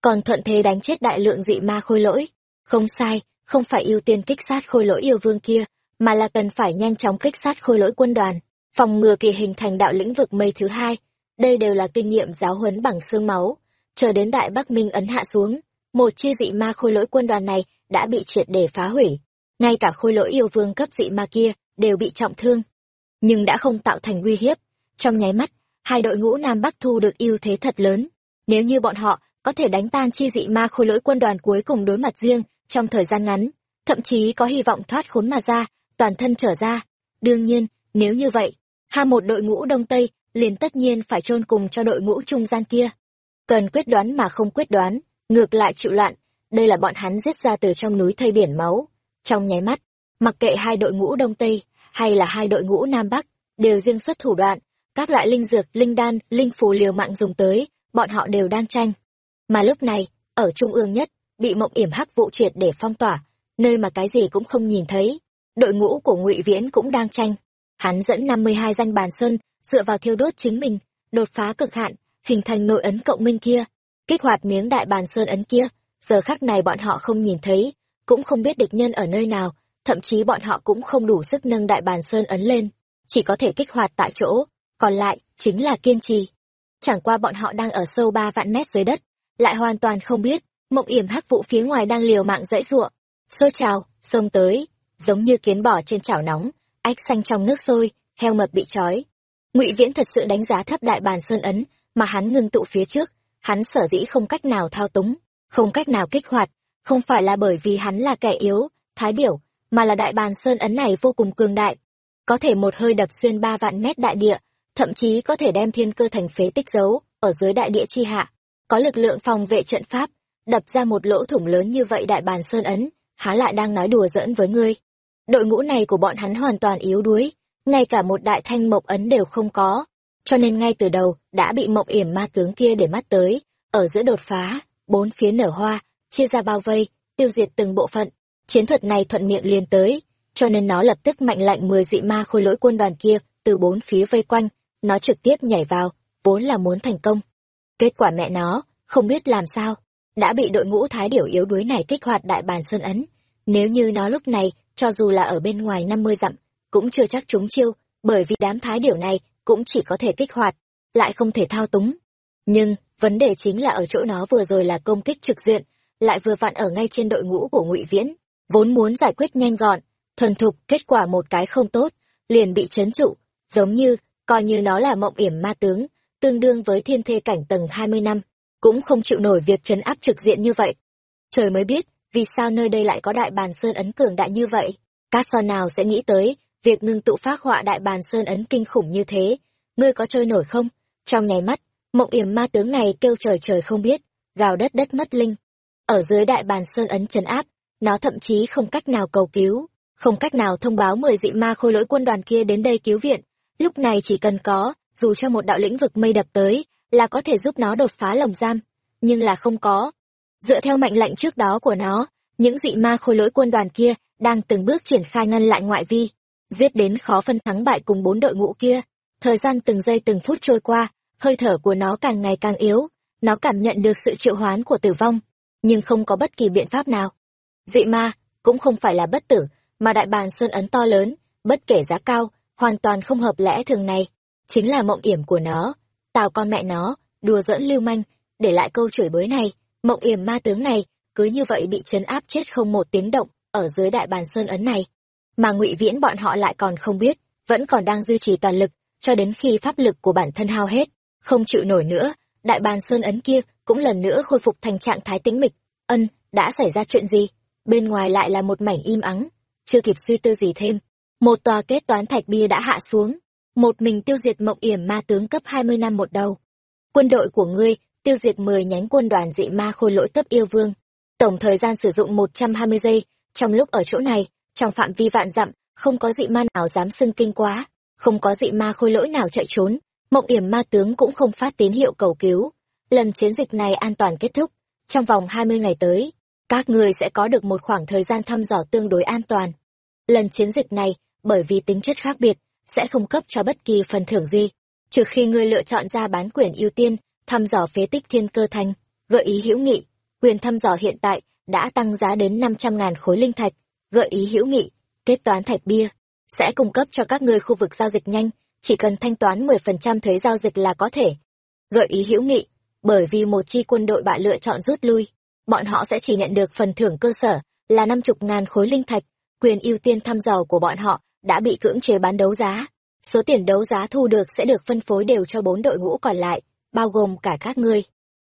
còn thuận thế đánh chết đại lượng dị ma khôi lỗi. Không sai, không phải ưu tiên kích sát khôi lỗi yêu vương kia, mà là cần phải nhanh chóng kích sát khôi lỗi quân đoàn, phòng ngừa kỳ hình thành đạo lĩnh vực mây thứ hai. Đây đều là kinh nghiệm giáo huấn bằng xương máu. Chờ đến Đại Bắc Minh ấn hạ xuống, một chi dị ma khôi lỗi quân đoàn này đã bị triệt để phá hủy. Ngay cả khôi lỗi yêu vương cấp dị ma kia đều bị trọng thương, nhưng đã không tạo thành uy hiếp. Trong nháy mắt, hai đội ngũ Nam Bắc thu được ưu thế thật lớn. Nếu như bọn họ có thể đánh tan chi dị ma khôi lỗi quân đoàn cuối cùng đối mặt riêng trong thời gian ngắn, thậm chí có hy vọng thoát khốn mà ra, toàn thân trở ra. Đương nhiên, nếu như vậy, ha một đội ngũ Đông Tây liền tất nhiên phải chôn cùng cho đội ngũ trung gian kia. Cần quyết đoán mà không quyết đoán, ngược lại chịu loạn, đây là bọn hắn giết ra từ trong núi thây biển máu. Trong nháy mắt, mặc kệ hai đội ngũ Đông Tây hay là hai đội ngũ Nam Bắc, đều riêng xuất thủ đoạn, các loại linh dược, linh đan, linh phù liều mạng dùng tới, bọn họ đều đang tranh. Mà lúc này, ở trung ương nhất, bị mộng yểm hắc vụ triệt để phong tỏa, nơi mà cái gì cũng không nhìn thấy. Đội ngũ của ngụy Viễn cũng đang tranh. Hắn dẫn năm mươi hai danh bàn sơn, dựa vào thiêu đốt chính mình, đột phá cực hạn, hình thành nội ấn cộng minh kia, kích hoạt miếng đại bàn sơn ấn kia. Giờ khắc này bọn họ không nhìn thấy, cũng không biết địch nhân ở nơi nào, thậm chí bọn họ cũng không đủ sức nâng đại bàn sơn ấn lên, chỉ có thể kích hoạt tại chỗ, còn lại chính là kiên trì. Chẳng qua bọn họ đang ở sâu ba vạn mét dưới đất, lại hoàn toàn không biết, mộng yểm hắc vụ phía ngoài đang liều mạng dãy ruộng, xô trào, xông tới, giống như kiến bò trên chảo nóng, ách xanh trong nước sôi, heo mập bị trói. Ngụy Viễn thật sự đánh giá thấp đại bàn sơn ấn, mà hắn ngưng tụ phía trước, hắn sở dĩ không cách nào thao túng, không cách nào kích hoạt, không phải là bởi vì hắn là kẻ yếu, thái điểu, mà là đại bàn sơn ấn này vô cùng cường đại, có thể một hơi đập xuyên ba vạn mét đại địa, thậm chí có thể đem thiên cơ thành phế tích giấu ở dưới đại địa chi hạ, có lực lượng phòng vệ trận pháp, đập ra một lỗ thủng lớn như vậy đại bàn sơn ấn, há lại đang nói đùa giỡn với ngươi. Đội ngũ này của bọn hắn hoàn toàn yếu đuối, ngay cả một đại thanh mộc ấn đều không có, cho nên ngay từ đầu đã bị mộng yểm ma tướng kia để mắt tới, ở giữa đột phá, bốn phía nở hoa, chia ra bao vây, tiêu diệt từng bộ phận. Chiến thuật này thuận miệng liền tới, cho nên nó lập tức mạnh lạnh mười dị ma khôi lỗi quân đoàn kia từ bốn phía vây quanh, nó trực tiếp nhảy vào, vốn là muốn thành công. Kết quả mẹ nó, không biết làm sao, đã bị đội ngũ thái điểu yếu đuối này kích hoạt đại bàn sơn ấn. Nếu như nó lúc này, cho dù là ở bên ngoài năm mươi dặm, cũng chưa chắc trúng chiêu, bởi vì đám thái điểu này cũng chỉ có thể kích hoạt, lại không thể thao túng. Nhưng, vấn đề chính là ở chỗ nó vừa rồi là công kích trực diện, lại vừa vặn ở ngay trên đội ngũ của ngụy Viễn, vốn muốn giải quyết nhanh gọn, thuần thục, kết quả một cái không tốt, liền bị chấn trụ, giống như, coi như nó là mộng yểm ma tướng, tương đương với thiên thê cảnh tầng hai mươi năm, cũng không chịu nổi việc trấn áp trực diện như vậy. Trời mới biết, vì sao nơi đây lại có đại bàn sơn ấn cường đại như vậy. Các sao nào sẽ nghĩ tới, việc ngưng tụ phát họa đại bàn sơn ấn kinh khủng như thế. Ngươi có chơi nổi không? Trong nháy mắt, mộng yểm ma tướng này kêu trời trời không biết, gào đất đất mất linh. Ở dưới đại bàn sơn ấn trấn áp, nó thậm chí không cách nào cầu cứu, không cách nào thông báo mười dị ma khôi lỗi quân đoàn kia đến đây cứu viện. Lúc này chỉ cần có, dù cho một đạo lĩnh vực mây đập tới, là có thể giúp nó đột phá lồng giam, nhưng là không có. Dựa theo mệnh lệnh trước đó của nó, những dị ma khôi lỗi quân đoàn kia đang từng bước triển khai ngăn lại ngoại vi, giết đến khó phân thắng bại cùng bốn đội ngũ kia. Thời gian từng giây từng phút trôi qua, hơi thở của nó càng ngày càng yếu, nó cảm nhận được sự triệu hoán của tử vong, nhưng không có bất kỳ biện pháp nào. Dị ma, cũng không phải là bất tử, mà đại bàn sơn ấn to lớn, bất kể giá cao, hoàn toàn không hợp lẽ thường này. Chính là mộng yểm của nó. Tào con mẹ nó, đùa giỡn lưu manh, để lại câu chửi bới này, mộng yểm ma tướng này, cứ như vậy bị chấn áp chết không một tiếng động, ở dưới đại bàn sơn ấn này. Mà ngụy Viễn bọn họ lại còn không biết, vẫn còn đang duy trì toàn lực, cho đến khi pháp lực của bản thân hao hết, không chịu nổi nữa, đại bàn sơn ấn kia cũng lần nữa khôi phục thành trạng thái tĩnh mịch. Ân, đã xảy ra chuyện gì? Bên ngoài lại là một mảnh im ắng, chưa kịp suy tư gì thêm. Một tòa kết toán thạch bia đã hạ xuống, một mình tiêu diệt mộng yểm ma tướng cấp 20 năm một đầu. Quân đội của ngươi tiêu diệt 10 nhánh quân đoàn dị ma khôi lỗi cấp yêu vương. Tổng thời gian sử dụng 120 giây, trong lúc ở chỗ này, trong phạm vi vạn dặm, không có dị ma nào dám xưng kinh quá, không có dị ma khôi lỗi nào chạy trốn, mộng yểm ma tướng cũng không phát tín hiệu cầu cứu. Lần chiến dịch này an toàn kết thúc, trong vòng 20 ngày tới, các người sẽ có được một khoảng thời gian thăm dò tương đối an toàn. Lần chiến dịch này, bởi vì tính chất khác biệt, sẽ không cấp cho bất kỳ phần thưởng gì, trừ khi ngươi lựa chọn ra bán quyền ưu tiên, thăm dò phế tích thiên cơ thành, gợi ý hữu nghị, quyền thăm dò hiện tại đã tăng giá đến 500.000 khối linh thạch, gợi ý hữu nghị, kết toán thạch bia, sẽ cung cấp cho các ngươi khu vực giao dịch nhanh, chỉ cần thanh toán 10% thuế giao dịch là có thể. Gợi ý hữu nghị, bởi vì một chi quân đội bạn lựa chọn rút lui, bọn họ sẽ chỉ nhận được phần thưởng cơ sở là năm chục ngàn khối linh thạch, quyền ưu tiên thăm dò của bọn họ đã bị cưỡng chế bán đấu giá. Số tiền đấu giá thu được sẽ được phân phối đều cho bốn đội ngũ còn lại, bao gồm cả các ngươi.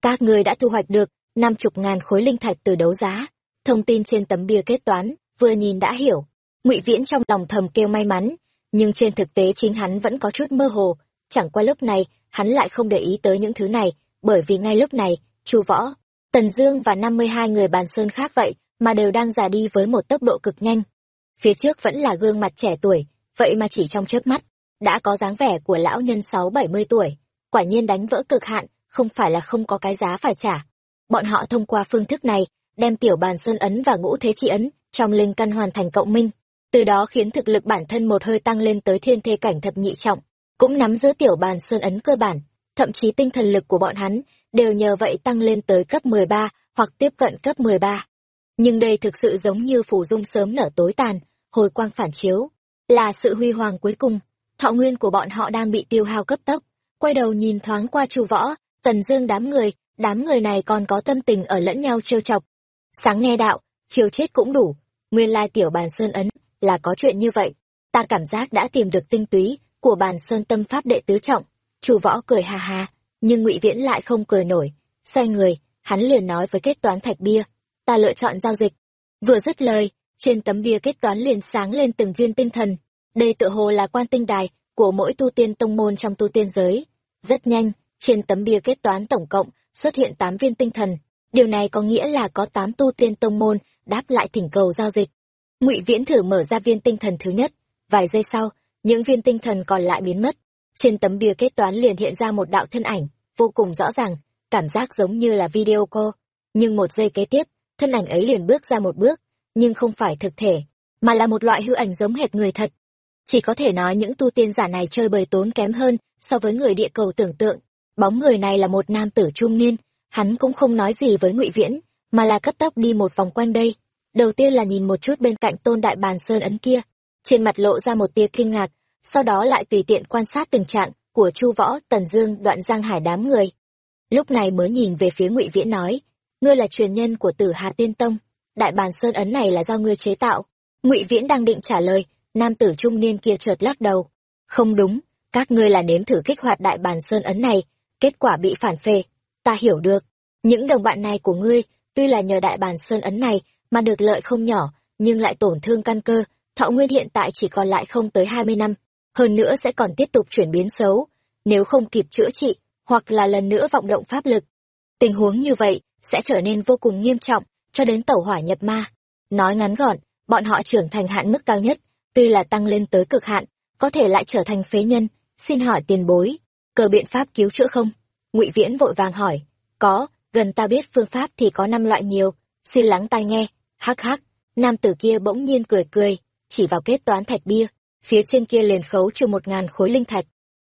Các ngươi đã thu hoạch được năm chục ngàn khối linh thạch từ đấu giá. Thông tin trên tấm bia kết toán, vừa nhìn đã hiểu. Ngụy Viễn trong lòng thầm kêu may mắn, nhưng trên thực tế chính hắn vẫn có chút mơ hồ. Chẳng qua lúc này, hắn lại không để ý tới những thứ này, bởi vì ngay lúc này, Chu Võ, Tần Dương và năm mươi hai người bàn sơn khác vậy, mà đều đang già đi với một tốc độ cực nhanh. Phía trước vẫn là gương mặt trẻ tuổi, vậy mà chỉ trong chớp mắt, đã có dáng vẻ của lão nhân sáu bảy mươi tuổi. Quả nhiên đánh vỡ cực hạn, không phải là không có cái giá phải trả. Bọn họ thông qua phương thức này, đem tiểu bàn sơn ấn và ngũ thế chi ấn trong linh căn hoàn thành cộng minh, từ đó khiến thực lực bản thân một hơi tăng lên tới thiên thê cảnh thập nhị trọng, cũng nắm giữ tiểu bàn sơn ấn cơ bản, thậm chí tinh thần lực của bọn hắn đều nhờ vậy tăng lên tới cấp 13 hoặc tiếp cận cấp 13. Nhưng đây thực sự giống như phủ dung sớm nở tối tàn, hồi quang phản chiếu, là sự huy hoàng cuối cùng. Thọ nguyên của bọn họ đang bị tiêu hao cấp tốc. Quay đầu nhìn thoáng qua chu võ, tần dương đám người, đám người này còn có tâm tình ở lẫn nhau trêu chọc. Sáng nghe đạo, chiều chết cũng đủ. Nguyên lai tiểu bàn sơn ấn, là có chuyện như vậy. Ta cảm giác đã tìm được tinh túy của bàn sơn tâm pháp đệ tứ trọng. Chu võ cười ha ha, nhưng ngụy Viễn lại không cười nổi. Xoay người, hắn liền nói với kết toán thạch bia, ta lựa chọn giao dịch. Vừa dứt lời, trên tấm bia kết toán liền sáng lên từng viên tinh thần. Đây tự hồ là quan tinh đài của mỗi tu tiên tông môn trong tu tiên giới. Rất nhanh, trên tấm bia kết toán tổng cộng xuất hiện tám viên tinh thần. Điều này có nghĩa là có tám tu tiên tông môn đáp lại thỉnh cầu giao dịch. Ngụy Viễn thử mở ra viên tinh thần thứ nhất, vài giây sau, những viên tinh thần còn lại biến mất. Trên tấm bia kết toán liền hiện ra một đạo thân ảnh, vô cùng rõ ràng, cảm giác giống như là video cô Nhưng một giây kế tiếp, thân ảnh ấy liền bước ra một bước, nhưng không phải thực thể, mà là một loại hư ảnh giống hệt người thật. Chỉ có thể nói những tu tiên giả này chơi bời tốn kém hơn so với người địa cầu tưởng tượng. Bóng người này là một nam tử trung niên, hắn cũng không nói gì với ngụy Viễn, mà là cấp tốc đi một vòng quanh đây. Đầu tiên là nhìn một chút bên cạnh tôn đại bàn sơn ấn kia, trên mặt lộ ra một tia kinh ngạc, sau đó lại tùy tiện quan sát tình trạng của Chu Võ, Tần Dương, Đoạn Giang Hải đám người. Lúc này mới nhìn về phía Ngụy Viễn nói, ngươi là truyền nhân của Tử Hà Tiên Tông, đại bàn sơn ấn này là do ngươi chế tạo. Ngụy Viễn đang định trả lời, nam tử trung niên kia chợt lắc đầu, không đúng, các ngươi là nếm thử kích hoạt đại bàn sơn ấn này, kết quả bị phản phệ. Ta hiểu được, những đồng bạn này của ngươi, tuy là nhờ đại bàn sơn ấn này mà được lợi không nhỏ, nhưng lại tổn thương căn cơ, thọ nguyên hiện tại chỉ còn lại không tới hai mươi năm hơn nữa sẽ còn tiếp tục chuyển biến xấu, nếu không kịp chữa trị, hoặc là lần nữa vọng động pháp lực. Tình huống như vậy sẽ trở nên vô cùng nghiêm trọng, cho đến tẩu hỏa nhập ma. Nói ngắn gọn, bọn họ trưởng thành hạn mức cao nhất, tuy là tăng lên tới cực hạn, có thể lại trở thành phế nhân, xin hỏi tiền bối, cờ biện pháp cứu chữa không? Ngụy Viễn vội vàng hỏi, có, gần ta biết phương pháp thì có năm loại nhiều, xin lắng tai nghe, hắc hắc, nam tử kia bỗng nhiên cười cười, chỉ vào kết toán thạch bia, phía trên kia liền khấu trừ một ngàn khối linh thạch.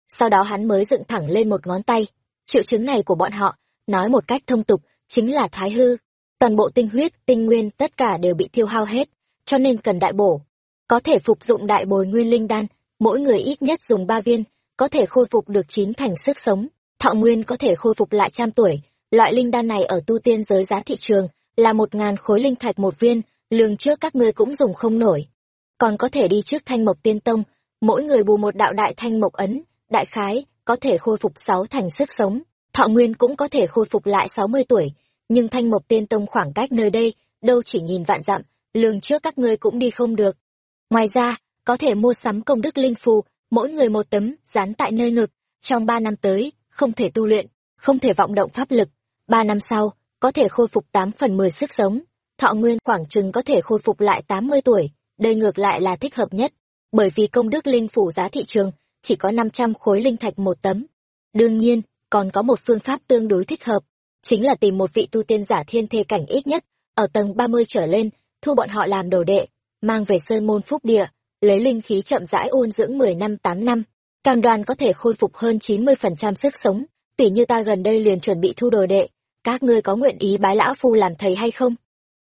Sau đó hắn mới dựng thẳng lên một ngón tay. Triệu chứng này của bọn họ, nói một cách thông tục, chính là thái hư. Toàn bộ tinh huyết, tinh nguyên tất cả đều bị thiêu hao hết, cho nên cần đại bổ. Có thể phục dụng đại bồi nguyên linh đan, mỗi người ít nhất dùng ba viên, có thể khôi phục được chín thành sức sống, thọ nguyên có thể khôi phục lại trăm tuổi. Loại linh đan này ở tu tiên giới giá thị trường là một ngàn khối linh thạch một viên, lường trước các ngươi cũng dùng không nổi. Còn có thể đi trước thanh mộc tiên tông, mỗi người bù một đạo đại thanh mộc ấn, đại khái, có thể khôi phục sáu thành sức sống, thọ nguyên cũng có thể khôi phục lại sáu mươi tuổi, nhưng thanh mộc tiên tông khoảng cách nơi đây, đâu chỉ nghìn vạn dặm, lường trước các ngươi cũng đi không được. Ngoài ra, có thể mua sắm công đức linh phù, mỗi người một tấm, dán tại nơi ngực, trong ba năm tới, không thể tu luyện, không thể vọng động pháp lực. Ba năm sau, có thể khôi phục tám phần mười sức sống, thọ nguyên khoảng chừng có thể khôi phục lại tám mươi tuổi, đây ngược lại là thích hợp nhất, bởi vì công đức linh phủ giá thị trường chỉ có năm trăm khối linh thạch một tấm. Đương nhiên, còn có một phương pháp tương đối thích hợp, chính là tìm một vị tu tiên giả thiên thê cảnh ít nhất, ở tầng ba mươi trở lên, thu bọn họ làm đồ đệ, mang về sơn môn phúc địa, lấy linh khí chậm rãi ôn dưỡng mười năm tám năm, cam đoan có thể khôi phục hơn chín mươi phần trăm sức sống, tỉ như ta gần đây liền chuẩn bị thu đồ đệ, các ngươi có nguyện ý bái lão phu làm thầy hay không?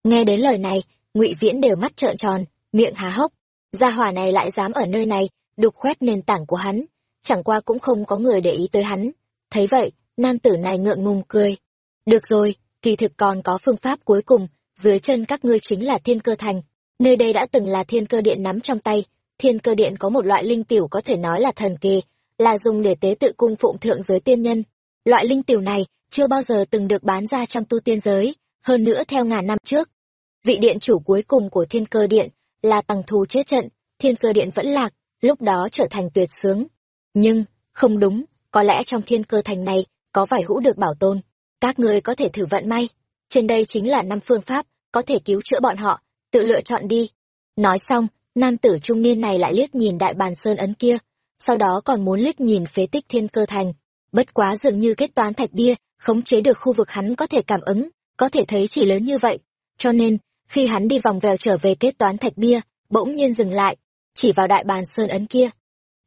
Nghe đến lời này, Ngụy Viễn đều mắt trợn tròn, miệng há hốc. Gia hỏa này lại dám ở nơi này, đục khoét nền tảng của hắn, chẳng qua cũng không có người để ý tới hắn. Thấy vậy, nam tử này ngượng ngùng cười. Được rồi, kỳ thực còn có phương pháp cuối cùng, dưới chân các ngươi chính là thiên cơ thành. Nơi đây đã từng là thiên cơ điện nắm trong tay, thiên cơ điện có một loại linh tiểu có thể nói là thần kỳ, là dùng để tế tự cung phụng thượng giới tiên nhân. Loại linh tiểu này chưa bao giờ từng được bán ra trong tu tiên giới, hơn nữa theo ngàn năm trước. Vị điện chủ cuối cùng của thiên cơ điện là tăng thù chết trận, thiên cơ điện vẫn lạc, lúc đó trở thành tuyệt sướng. Nhưng, không đúng, có lẽ trong thiên cơ thành này có vài hũ được bảo tồn. Các người có thể thử vận may. Trên đây chính là năm phương pháp, có thể cứu chữa bọn họ, tự lựa chọn đi. Nói xong, nam tử trung niên này lại liếc nhìn đại bàn sơn ấn kia, sau đó còn muốn liếc nhìn phế tích thiên cơ thành. Bất quá dường như kết toán thạch bia, khống chế được khu vực hắn có thể cảm ứng, có thể thấy chỉ lớn như vậy. Cho nên, khi hắn đi vòng vèo trở về kết toán thạch bia, bỗng nhiên dừng lại, chỉ vào đại bàn sơn ấn kia.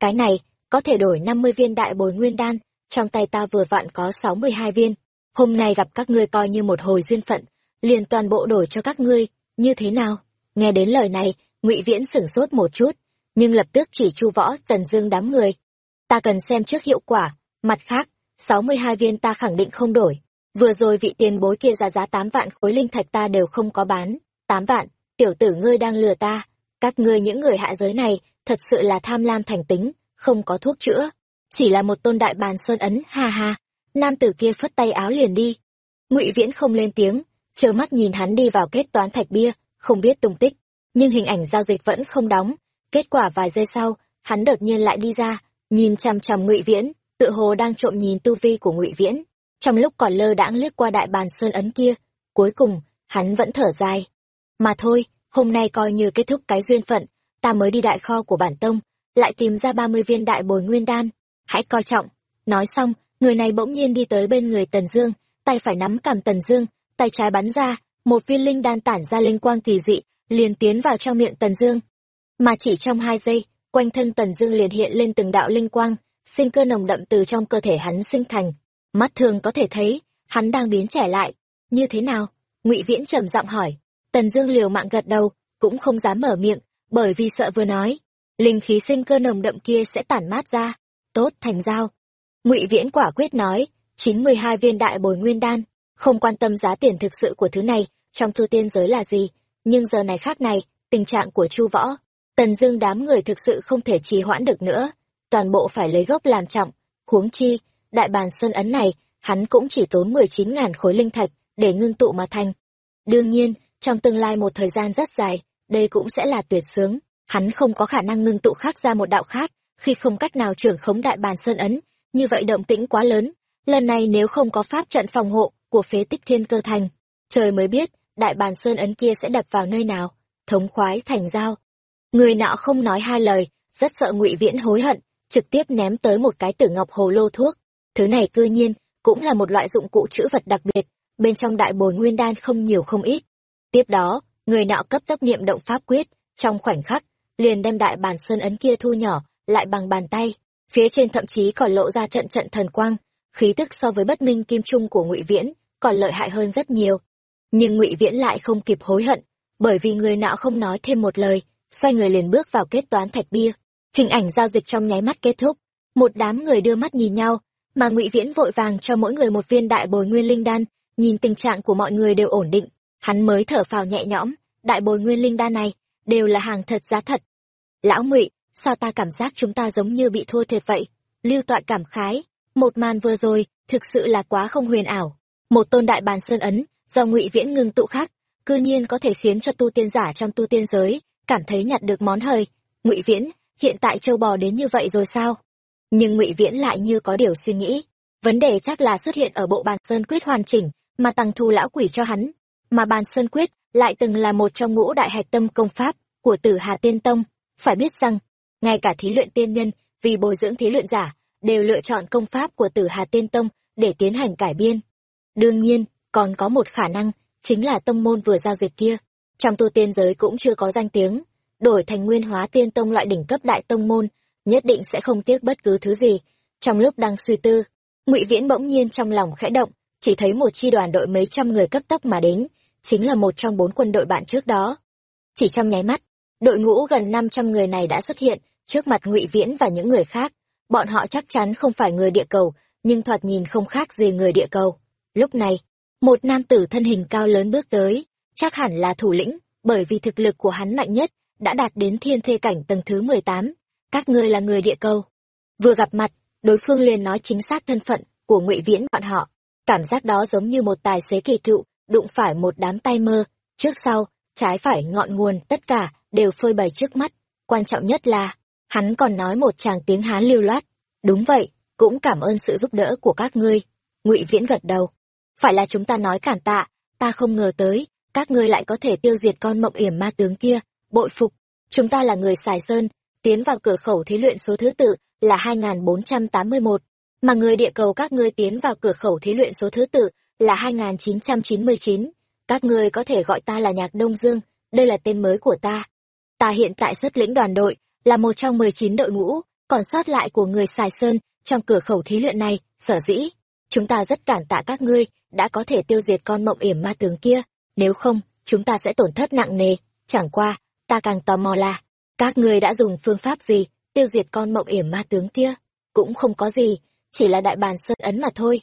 Cái này, có thể đổi năm mươi viên đại bồi nguyên đan, trong tay ta vừa vặn có sáu mươi hai viên. Hôm nay gặp các ngươi coi như một hồi duyên phận, liền toàn bộ đổi cho các ngươi, như thế nào? Nghe đến lời này, ngụy Viễn sửng sốt một chút, nhưng lập tức chỉ chu võ tần dương đám người. Ta cần xem trước hiệu quả, mặt khác, sáu mươi hai viên ta khẳng định không đổi. Vừa rồi vị tiền bối kia ra giá tám vạn khối linh thạch ta đều không có bán. tám vạn, tiểu tử ngươi đang lừa ta. Các ngươi những người hạ giới này, thật sự là tham lam thành tính, không có thuốc chữa. Chỉ là một tôn đại bàn sơn ấn, ha ha. Nam tử kia phất tay áo liền đi. ngụy Viễn không lên tiếng, trơ mắt nhìn hắn đi vào kết toán thạch bia, không biết tung tích. Nhưng hình ảnh giao dịch vẫn không đóng. Kết quả vài giây sau, hắn đột nhiên lại đi ra, nhìn chằm chằm ngụy Viễn, tự hồ đang trộm nhìn tu vi của ngụy Viễn trong lúc còn lơ đãng liếc qua đại bàn sơn ấn kia cuối cùng hắn vẫn thở dài mà thôi hôm nay coi như kết thúc cái duyên phận ta mới đi đại kho của bản tông lại tìm ra ba mươi viên đại bồi nguyên đan hãy coi trọng nói xong người này bỗng nhiên đi tới bên người tần dương tay phải nắm cầm tần dương tay trái bắn ra, một viên linh đan tản ra linh quang kỳ dị, liền tiến vào trong miệng tần dương. Mà chỉ trong hai giây, quanh thân tần dương liền hiện lên từng đạo linh quang, sinh cơ nồng đậm từ trong cơ thể hắn sinh thành. Mắt thường có thể thấy, hắn đang biến trẻ lại. Như thế nào? Ngụy viễn trầm giọng hỏi. Tần dương liều mạng gật đầu, cũng không dám mở miệng, bởi vì sợ vừa nói, linh khí sinh cơ nồng đậm kia sẽ tản mát ra. Tốt, thành giao. Ngụy viễn quả quyết nói, chín mươi hai viên đại bồi nguyên đan không quan tâm giá tiền thực sự của thứ này trong tu tiên giới là gì nhưng giờ này khác này tình trạng của chu võ tần dương đám người thực sự không thể trì hoãn được nữa toàn bộ phải lấy gốc làm trọng huống chi đại bàn sơn ấn này, hắn cũng chỉ tốn 19.000 khối linh thạch để ngưng tụ mà thành. Đương nhiên, trong tương lai một thời gian rất dài, đây cũng sẽ là tuyệt sướng. Hắn không có khả năng ngưng tụ khác ra một đạo khác, khi không cách nào trưởng khống đại bàn sơn ấn, như vậy động tĩnh quá lớn. Lần này nếu không có pháp trận phòng hộ của phế tích thiên cơ thành, trời mới biết đại bàn sơn ấn kia sẽ đập vào nơi nào, thống khoái thành giao. Người nọ không nói hai lời, rất sợ ngụy viễn hối hận, trực tiếp ném tới một cái tử ngọc hồ lô thuốc. Thứ này cư nhiên, cũng là một loại dụng cụ chữ vật đặc biệt, bên trong đại bồi nguyên đan không nhiều không ít. Tiếp đó, người nọ cấp tốc niệm động pháp quyết, trong khoảnh khắc, liền đem đại bàn sơn ấn kia thu nhỏ, lại bằng bàn tay, phía trên thậm chí còn lộ ra trận trận thần quang, khí tức so với bất minh kim trung của ngụy Viễn, còn lợi hại hơn rất nhiều. Nhưng ngụy Viễn lại không kịp hối hận, bởi vì người nọ không nói thêm một lời xoay người liền bước vào kết toán thạch bia. Hình ảnh giao dịch trong nháy mắt kết thúc một đám người đưa mắt nhìn nhau mà ngụy viễn vội vàng cho mỗi người một viên đại bồi nguyên linh đan nhìn tình trạng của mọi người đều ổn định. Hắn mới thở phào nhẹ nhõm đại bồi nguyên linh đan này đều là hàng thật giá thật. Lão ngụy sao ta cảm giác chúng ta giống như bị thua thiệt vậy? Lưu tọa cảm khái một màn vừa rồi thực sự là quá không huyền ảo một tôn đại bàn sơn ấn, do ngụy viễn ngưng tụ khác cư nhiên có thể khiến cho tu tiên giả trong tu tiên giới cảm thấy nhặt được món hời. Ngụy viễn, hiện tại châu bò đến như vậy rồi sao? Nhưng ngụy viễn lại như có điều suy nghĩ. Vấn đề chắc là xuất hiện ở bộ bàn sơn quyết hoàn chỉnh, mà tăng thu lão quỷ cho hắn. Mà bàn sơn quyết lại từng là một trong ngũ đại hạch tâm công pháp của tử hà tiên tông. Phải biết rằng, ngay cả thí luyện tiên nhân, vì bồi dưỡng thí luyện giả, đều lựa chọn công pháp của tử hà tiên tông để tiến hành cải biên đương nhiên, còn có một khả năng, chính là tông môn vừa giao dịch kia. Trong tu tiên giới cũng chưa có danh tiếng, đổi thành nguyên hóa tiên tông loại đỉnh cấp đại tông môn, nhất định sẽ không tiếc bất cứ thứ gì. Trong lúc đang suy tư, ngụy viễn bỗng nhiên trong lòng khẽ động, chỉ thấy một chi đoàn đội mấy trăm người cấp tốc mà đến, chính là một trong bốn quân đội bạn trước đó. Chỉ trong nháy mắt, đội ngũ gần năm trăm người này đã xuất hiện trước mặt ngụy viễn và những người khác. Bọn họ chắc chắn không phải người địa cầu, nhưng thoạt nhìn không khác gì người địa cầu lúc này, một nam tử thân hình cao lớn bước tới, chắc hẳn là thủ lĩnh, bởi vì thực lực của hắn mạnh nhất, đã đạt đến thiên thê cảnh tầng thứ mười tám. Các ngươi là người địa cầu. Vừa gặp mặt, đối phương liền nói chính xác thân phận của ngụy viễn bọn họ. Cảm giác đó giống như một tài xế kỳ cựu, đụng phải một đám tay mơ. Trước sau, trái phải ngọn nguồn tất cả đều phơi bày trước mắt. Quan trọng nhất là, hắn còn nói một tràng tiếng hán lưu loát. Đúng vậy, cũng cảm ơn sự giúp đỡ của các ngươi. Ngụy viễn gật đầu phải là chúng ta nói cản tạ ta không ngờ tới các ngươi lại có thể tiêu diệt con mộng yểm ma tướng kia bội phục chúng ta là người xài sơn tiến vào cửa khẩu thí luyện số thứ tự là 2481, mà người địa cầu các ngươi tiến vào cửa khẩu thí luyện số thứ tự là 2999. Các ngươi có thể gọi ta là Nhạc Đông Dương, đây là tên mới của ta. Ta hiện tại xuất lĩnh đoàn đội, là một trong 19 đội ngũ, còn sót lại của người xài sơn trong cửa khẩu thí luyện này, sở dĩ. Chúng ta rất cản tạ các ngươi, đã có thể tiêu diệt con mộng yểm ma tướng kia, nếu không, chúng ta sẽ tổn thất nặng nề. Chẳng qua, ta càng tò mò là, các ngươi đã dùng phương pháp gì tiêu diệt con mộng yểm ma tướng kia? Cũng không có gì chỉ là đại bàn sơn ấn mà thôi.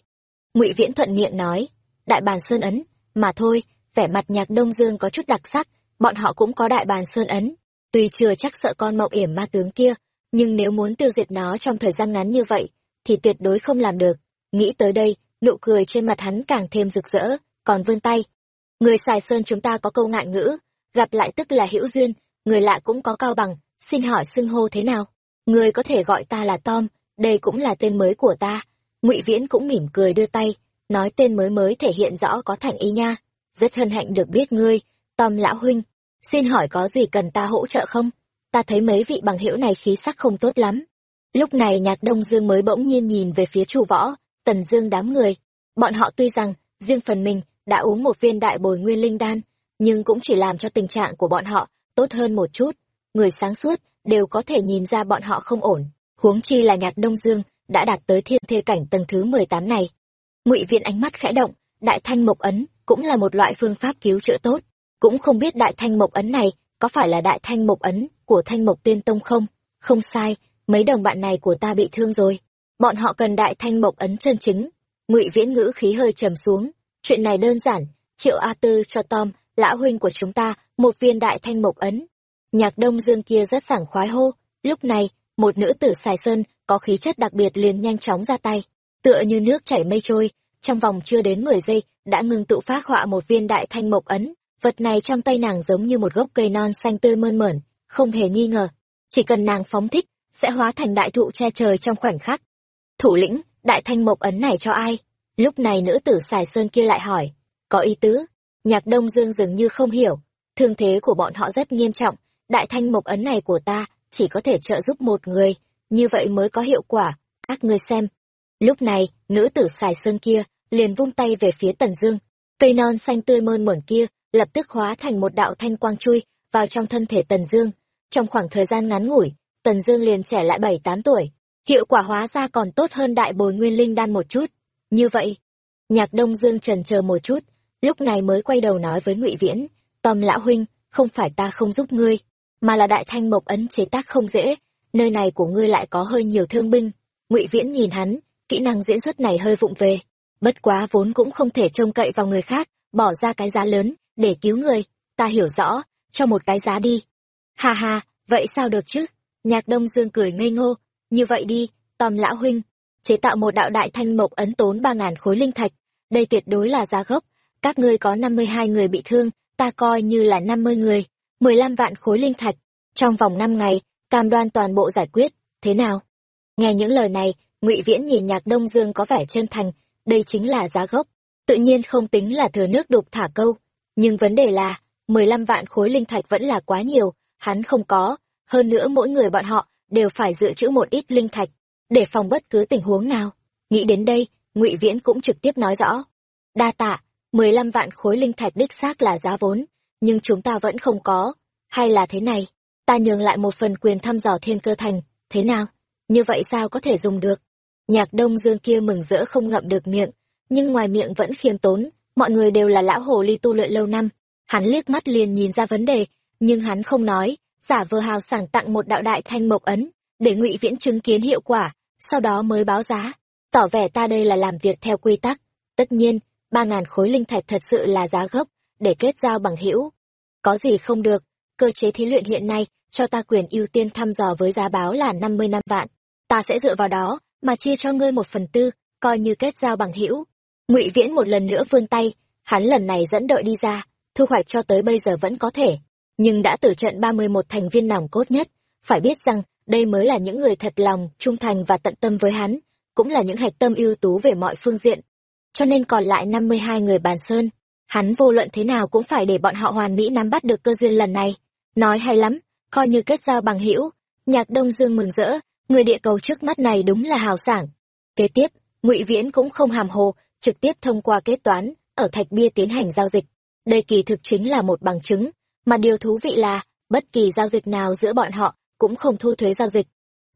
Ngụy viễn thuận miệng nói đại bàn sơn ấn? Mà thôi vẻ mặt nhạc đông dương có chút đặc sắc bọn họ cũng có đại bàn sơn ấn. Tuy chưa chắc sợ con mộng yểm ma tướng kia nhưng nếu muốn tiêu diệt nó trong thời gian ngắn như vậy thì tuyệt đối không làm được nghĩ tới đây nụ cười trên mặt hắn càng thêm rực rỡ còn vươn tay người xài sơn chúng ta có câu ngại ngữ gặp lại tức là hữu duyên người lạ cũng có cao bằng, xin hỏi xưng hô thế nào? Người có thể gọi ta là Tom, đây cũng là tên mới của ta. Ngụy Viễn cũng mỉm cười đưa tay, nói tên mới mới thể hiện rõ có thành ý nha. Rất hân hạnh được biết ngươi, Tom lão huynh, xin hỏi có gì cần ta hỗ trợ không? Ta thấy mấy vị bằng hữu này khí sắc không tốt lắm. Lúc này Nhạc Đông Dương mới bỗng nhiên nhìn về phía Chu Võ, Tần Dương đám người. Bọn họ tuy rằng, riêng phần mình, đã uống một viên đại bồi nguyên linh đan, nhưng cũng chỉ làm cho tình trạng của bọn họ tốt hơn một chút. Người sáng suốt đều có thể nhìn ra bọn họ không ổn. Huống chi là nhạc đông dương đã đạt tới thiên thê cảnh tầng thứ mười tám này. Ngụy viện ánh mắt khẽ động đại thanh mộc ấn cũng là một loại phương pháp cứu chữa tốt. Cũng không biết đại thanh mộc ấn này có phải là đại thanh mộc ấn của thanh mộc tiên tông không? Không sai mấy đồng bạn này của ta bị thương rồi bọn họ cần đại thanh mộc ấn chân chính. Ngụy viễn ngữ khí hơi trầm xuống. Chuyện này đơn giản triệu a tư cho tom lão huynh của chúng ta một viên đại thanh mộc ấn. Nhạc đông dương kia rất sảng khoái hô, lúc này, một nữ tử xài sơn, có khí chất đặc biệt liền nhanh chóng ra tay, tựa như nước chảy mây trôi, trong vòng chưa đến mười giây, đã ngừng tự phát họa một viên đại thanh mộc ấn, vật này trong tay nàng giống như một gốc cây non xanh tươi mơn mởn, không hề nghi ngờ, chỉ cần nàng phóng thích, sẽ hóa thành đại thụ che trời trong khoảnh khắc. Thủ lĩnh, đại thanh mộc ấn này cho ai? Lúc này nữ tử xài sơn kia lại hỏi, có ý tứ, nhạc đông dương dường như không hiểu, thương thế của bọn họ rất nghiêm trọng. Đại thanh mộc ấn này của ta chỉ có thể trợ giúp một người. Như vậy mới có hiệu quả. Các ngươi xem. Lúc này nữ tử xài sơn kia liền vung tay về phía tần dương. Cây non xanh tươi mơn mởn kia lập tức hóa thành một đạo thanh quang chui vào trong thân thể tần dương. Trong khoảng thời gian ngắn ngủi tần dương liền trẻ lại bảy tám tuổi hiệu quả hóa ra còn tốt hơn đại bồi nguyên linh đan một chút như vậy nhạc đông dương trần chờ một chút lúc này mới quay đầu nói với ngụy viễn Tom lão huynh, không phải ta không giúp ngươi, mà là đại thanh mộc ấn chế tác không dễ, nơi này của ngươi lại có hơi nhiều thương binh. Ngụy Viễn nhìn hắn, kỹ năng diễn xuất này hơi vụng về, bất quá vốn cũng không thể trông cậy vào người khác, bỏ ra cái giá lớn để cứu người, ta hiểu rõ, cho một cái giá đi. Ha ha, vậy sao được chứ? Nhạc Đông Dương cười ngây ngô, như vậy đi, Tòm lão huynh, chế tạo một đạo đại thanh mộc ấn tốn ba ngàn khối linh thạch, đây tuyệt đối là giá gốc, các ngươi có năm mươi hai người bị thương, ta coi như là năm mươi người, mười lăm vạn khối linh thạch, trong vòng năm ngày, cam đoan toàn bộ giải quyết, thế nào? Nghe những lời này, Ngụy Viễn nhìn Nhạc Đông Dương có vẻ chân thành, đây chính là giá gốc, tự nhiên không tính là thừa nước đục thả câu, nhưng vấn đề là, mười lăm vạn khối linh thạch vẫn là quá nhiều, hắn không có, hơn nữa mỗi người bọn họ đều phải dự trữ một ít linh thạch, để phòng bất cứ tình huống nào. Nghĩ đến đây, Ngụy Viễn cũng trực tiếp nói rõ. Đa tạ, mười lăm vạn khối linh thạch đích xác là giá vốn, nhưng chúng ta vẫn không có. Hay là thế này, ta nhường lại một phần quyền thăm dò thiên cơ thành, thế nào? Như vậy sao có thể dùng được? Nhạc đông dương kia mừng rỡ không ngậm được miệng, nhưng ngoài miệng vẫn khiêm tốn, mọi người đều là lão hồ ly tu luyện lâu năm. Hắn liếc mắt liền nhìn ra vấn đề, nhưng hắn không nói, giả vờ hào sảng tặng một đạo đại thanh mộc ấn, để ngụy viễn chứng kiến hiệu quả, sau đó mới báo giá, tỏ vẻ ta đây là làm việc theo quy tắc. Tất nhiên, ba ngàn khối linh thạch thật sự là giá gốc, để kết giao bằng hữu. Có gì không được, cơ chế thí luyện hiện nay cho ta quyền ưu tiên thăm dò với giá báo là năm mươi năm vạn. Ta sẽ dựa vào đó, mà chia cho ngươi một phần tư, coi như kết giao bằng hữu. Ngụy Viễn một lần nữa vươn tay, hắn lần này dẫn đội đi ra, thu hoạch cho tới bây giờ vẫn có thể, nhưng đã tử trận ba mươi một thành viên nòng cốt nhất, phải biết rằng đây mới là những người thật lòng, trung thành và tận tâm với hắn, cũng là những hạch tâm ưu tú về mọi phương diện. Cho nên còn lại năm mươi hai người bàn sơn, hắn vô luận thế nào cũng phải để bọn họ hoàn mỹ nắm bắt được cơ duyên lần này. Nói hay lắm, coi như kết giao bằng hữu. Nhạc Đông Dương mừng rỡ, người địa cầu trước mắt này đúng là hào sảng. Kế tiếp, Ngụy Viễn cũng không hàm hồ, trực tiếp thông qua kế toán, ở thạch bia tiến hành giao dịch. Đây kỳ thực chính là một bằng chứng, mà điều thú vị là, bất kỳ giao dịch nào giữa bọn họ cũng không thu thuế giao dịch.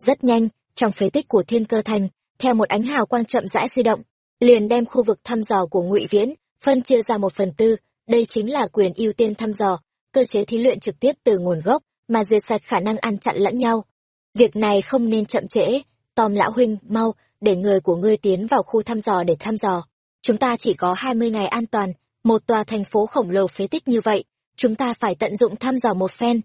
Rất nhanh, trong phế tích của Thiên Cơ Thành, theo một ánh hào quang chậm rãi di động, liền đem khu vực thăm dò của Ngụy Viễn phân chia ra một phần tư, đây chính là quyền ưu tiên thăm dò, cơ chế thí luyện trực tiếp từ nguồn gốc mà diệt sạch khả năng ăn chặn lẫn nhau. Việc này không nên chậm trễ, Tom lão huynh, mau, để người của ngươi tiến vào khu thăm dò để thăm dò. Chúng ta chỉ có 20 ngày an toàn, một tòa thành phố khổng lồ phế tích như vậy, chúng ta phải tận dụng thăm dò một phen.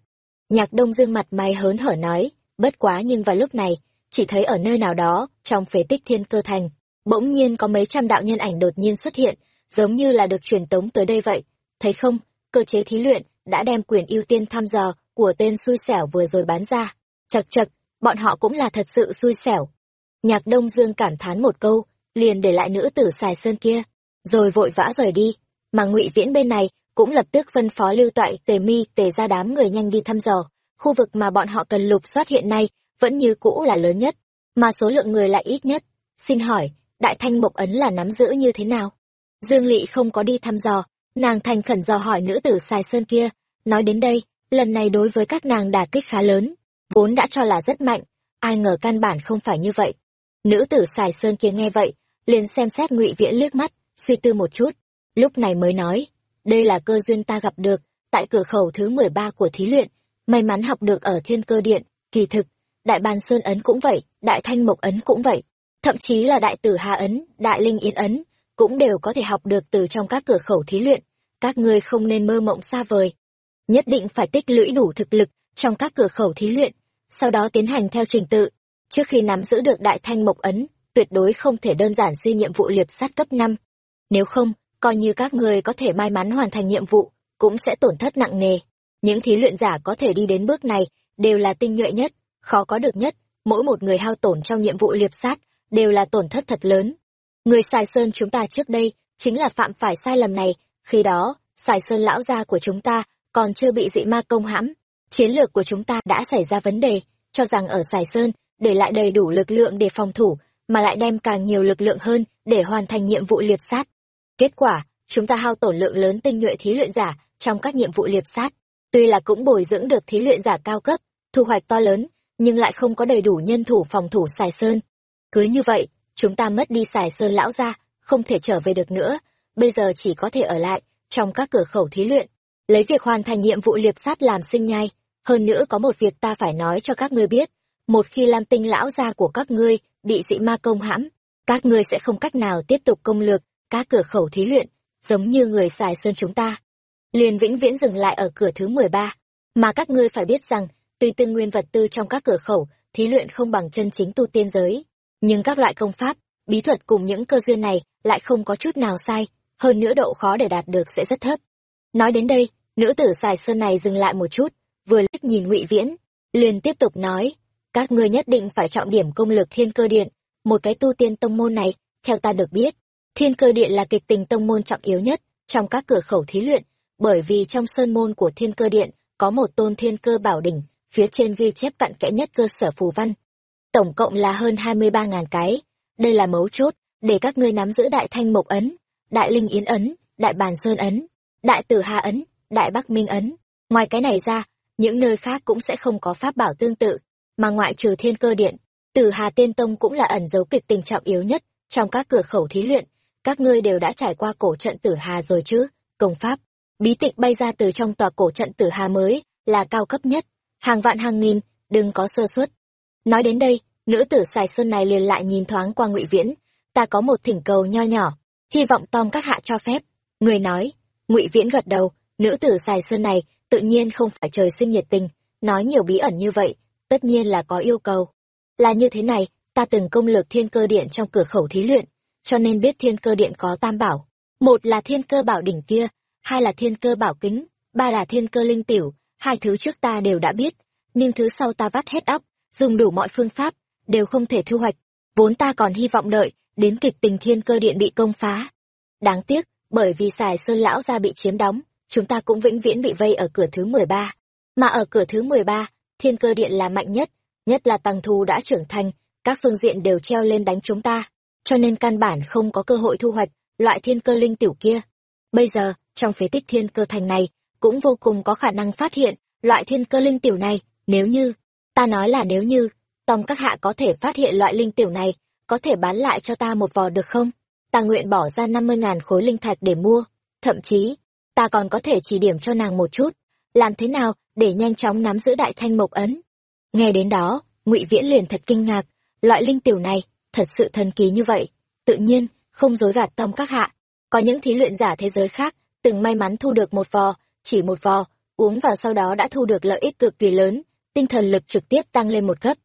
Nhạc Đông Dương mặt mày hớn hở nói, bất quá nhưng vào lúc này, chỉ thấy ở nơi nào đó, trong phế tích thiên cơ thành, bỗng nhiên có mấy trăm đạo nhân ảnh đột nhiên xuất hiện, giống như là được truyền tống tới đây vậy. Thấy không, cơ chế thí luyện đã đem quyền ưu tiên thăm dò của tên xui xẻo vừa rồi bán ra. Chật chật, bọn họ cũng là thật sự xui xẻo. Nhạc Đông Dương cảm thán một câu, liền để lại nữ tử xài sơn kia, rồi vội vã rời đi. Mà ngụy Viễn bên này cũng lập tức phân phó lưu toại, tề mi, tề ra đám người nhanh đi thăm dò. Khu vực mà bọn họ cần lục soát hiện nay vẫn như cũ là lớn nhất, mà số lượng người lại ít nhất. Xin hỏi, đại thanh mộc ấn là nắm giữ như thế nào? Dương lỵ không có đi thăm dò, nàng thành khẩn dò hỏi nữ tử xài sơn kia. Nói đến đây, lần này đối với các nàng đả kích khá lớn, vốn đã cho là rất mạnh, ai ngờ căn bản không phải như vậy. Nữ tử xài sơn kia nghe vậy, liền xem xét ngụy viễn liếc mắt, suy tư một chút, lúc này mới nói đây là cơ duyên ta gặp được, tại cửa khẩu thứ mười ba của thí luyện, may mắn học được ở thiên cơ điện, kỳ thực, đại bàn sơn ấn cũng vậy, đại thanh mộc ấn cũng vậy, thậm chí là đại tử hà ấn, đại linh yến ấn, cũng đều có thể học được từ trong các cửa khẩu thí luyện, các ngươi không nên mơ mộng xa vời. Nhất định phải tích lũy đủ thực lực trong các cửa khẩu thí luyện, sau đó tiến hành theo trình tự, trước khi nắm giữ được đại thanh mộc ấn, tuyệt đối không thể đơn giản di nhiệm vụ liệp sát cấp năm. Nếu không, coi như các người có thể may mắn hoàn thành nhiệm vụ, cũng sẽ tổn thất nặng nề. Những thí luyện giả có thể đi đến bước này đều là tinh nhuệ nhất, khó có được nhất, mỗi một người hao tổn trong nhiệm vụ liệp sát đều là tổn thất thật lớn. Người Sài Sơn chúng ta trước đây chính là phạm phải sai lầm này, khi đó, Sài Sơn lão gia của chúng ta còn chưa bị dị ma công hãm, chiến lược của chúng ta đã xảy ra vấn đề, cho rằng ở Sài Sơn để lại đầy đủ lực lượng để phòng thủ, mà lại đem càng nhiều lực lượng hơn để hoàn thành nhiệm vụ liệp sát. Kết quả, chúng ta hao tổn lượng lớn tinh nhuệ thí luyện giả trong các nhiệm vụ liệp sát. Tuy là cũng bồi dưỡng được thí luyện giả cao cấp, thu hoạch to lớn, nhưng lại không có đầy đủ nhân thủ phòng thủ xài sơn. Cứ như vậy, chúng ta mất đi xài sơn lão ra, không thể trở về được nữa, bây giờ chỉ có thể ở lại, trong các cửa khẩu thí luyện. lấy việc hoàn thành nhiệm vụ liệp sát làm sinh nhai. Hơn nữa có một việc ta phải nói cho các ngươi biết. Một khi Lam Tinh lão gia của các ngươi bị dị ma công hãm, các ngươi sẽ không cách nào tiếp tục công lược các cửa khẩu thí luyện, giống như người xài sơn chúng ta. Liền vĩnh viễn dừng lại ở cửa thứ 13. Mà các ngươi phải biết rằng, tuy tương nguyên vật tư trong các cửa khẩu, thí luyện không bằng chân chính tu tiên giới. Nhưng các loại công pháp, bí thuật cùng những cơ duyên này lại không có chút nào sai, hơn nữa độ khó để đạt được sẽ rất thấp. Nói đến đây, nữ tử xài sơn này dừng lại một chút, vừa liếc nhìn ngụy Viễn, liền tiếp tục nói, các ngươi nhất định phải trọng điểm công lực thiên cơ điện, một cái tu tiên tông môn này, theo ta được biết, thiên cơ điện là kịch tình tông môn trọng yếu nhất trong các cửa khẩu thí luyện, bởi vì trong sơn môn của thiên cơ điện có một tôn thiên cơ bảo đỉnh, phía trên ghi chép cặn kẽ nhất cơ sở phù văn. Tổng cộng là hơn hai mươi ba ngàn cái, đây là mấu chốt, để các ngươi nắm giữ đại thanh mộc ấn, đại linh yến ấn, đại bàn sơn ấn, đại tử hà ấn, đại bắc minh ấn. Ngoài cái này ra, những nơi khác cũng sẽ không có pháp bảo tương tự, mà ngoại trừ thiên cơ điện, tử hà tiên tông cũng là ẩn dấu kịch tình trọng yếu nhất trong các cửa khẩu thí luyện. Các ngươi đều đã trải qua cổ trận tử hà rồi chứ, công pháp. Bí tịch bay ra từ trong tòa cổ trận tử hà mới, là cao cấp nhất, hàng vạn hàng nghìn, đừng có sơ suất. Nói đến đây, nữ tử sài sơn này liền lại nhìn thoáng qua ngụy Viễn, ta có một thỉnh cầu nho nhỏ, hy vọng Tom các hạ cho phép. Người nói, ngụy Viễn gật đầu, nữ tử sài sơn này tự nhiên không phải trời sinh nhiệt tình, nói nhiều bí ẩn như vậy, tất nhiên là có yêu cầu. Là như thế này, ta từng công lược thiên cơ điện trong cửa khẩu thí luyện, cho nên biết thiên cơ điện có tam bảo. Một là thiên cơ bảo đỉnh kia, hai là thiên cơ bảo kính, ba là thiên cơ linh tiểu, hai thứ trước ta đều đã biết, nhưng thứ sau ta vắt hết óc, dùng đủ mọi phương pháp, đều không thể thu hoạch. Vốn ta còn hy vọng đợi, đến kịch tình thiên cơ điện bị công phá. Đáng tiếc, bởi vì xài sơn lão gia bị chiếm đóng, chúng ta cũng vĩnh viễn bị vây ở cửa thứ 13. Mà ở cửa thứ 13, thiên cơ điện là mạnh nhất, nhất là tăng thu đã trưởng thành, các phương diện đều treo lên đánh chúng ta, cho nên căn bản không có cơ hội thu hoạch loại thiên cơ linh tiểu kia. Bây giờ, trong phế tích thiên cơ thành này, cũng vô cùng có khả năng phát hiện loại thiên cơ linh tiểu này, nếu như, ta nói là nếu như, tòng các hạ có thể phát hiện loại linh tiểu này, có thể bán lại cho ta một vò được không? Ta nguyện bỏ ra năm mươi ngàn khối linh thạch để mua, thậm chí, ta còn có thể chỉ điểm cho nàng một chút, làm thế nào để nhanh chóng nắm giữ đại thanh mộc ấn. Nghe đến đó, ngụy Viễn liền thật kinh ngạc, loại linh tiểu này, thật sự thần kỳ như vậy, tự nhiên, không dối gạt tông các hạ. Có những thí luyện giả thế giới khác, từng may mắn thu được một vò, chỉ một vò, uống vào sau đó đã thu được lợi ích cực kỳ lớn, tinh thần lực trực tiếp tăng lên một cấp.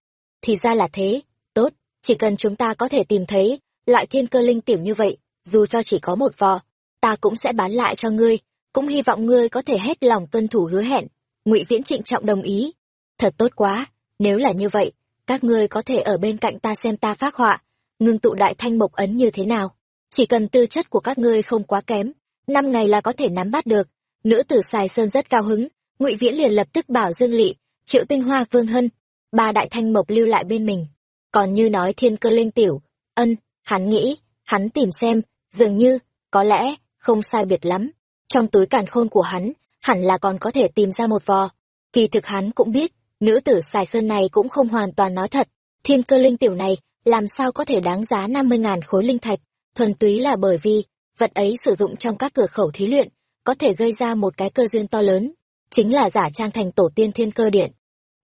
Thì ra là thế, tốt, chỉ cần chúng ta có thể tìm thấy loại thiên cơ linh tiểu như vậy, dù cho chỉ có một vò, ta cũng sẽ bán lại cho ngươi, cũng hy vọng ngươi có thể hết lòng tuân thủ hứa hẹn. Ngụy Viễn trịnh trọng đồng ý. Thật tốt quá, nếu là như vậy, các ngươi có thể ở bên cạnh ta xem ta phác họa, ngưng tụ đại thanh mộc ấn như thế nào. Chỉ cần tư chất của các ngươi không quá kém, năm ngày là có thể nắm bắt được. Nữ tử Sài Sơn rất cao hứng, Ngụy Viễn liền lập tức bảo Dương lỵ, Triệu Tinh Hoa Vương Hân, ba đại thanh mộc lưu lại bên mình. Còn như nói thiên cơ linh tiểu, ân, hắn nghĩ, hắn tìm xem, dường như, có lẽ, không sai biệt lắm. Trong túi càn khôn của hắn, hẳn là còn có thể tìm ra một vò. Kỳ thực hắn cũng biết, nữ tử xài sơn này cũng không hoàn toàn nói thật. Thiên cơ linh tiểu này, làm sao có thể đáng giá năm mươi ngàn khối linh thạch, thuần túy là bởi vì, vật ấy sử dụng trong các cửa khẩu thí luyện, có thể gây ra một cái cơ duyên to lớn, chính là giả trang thành tổ tiên thiên cơ điện.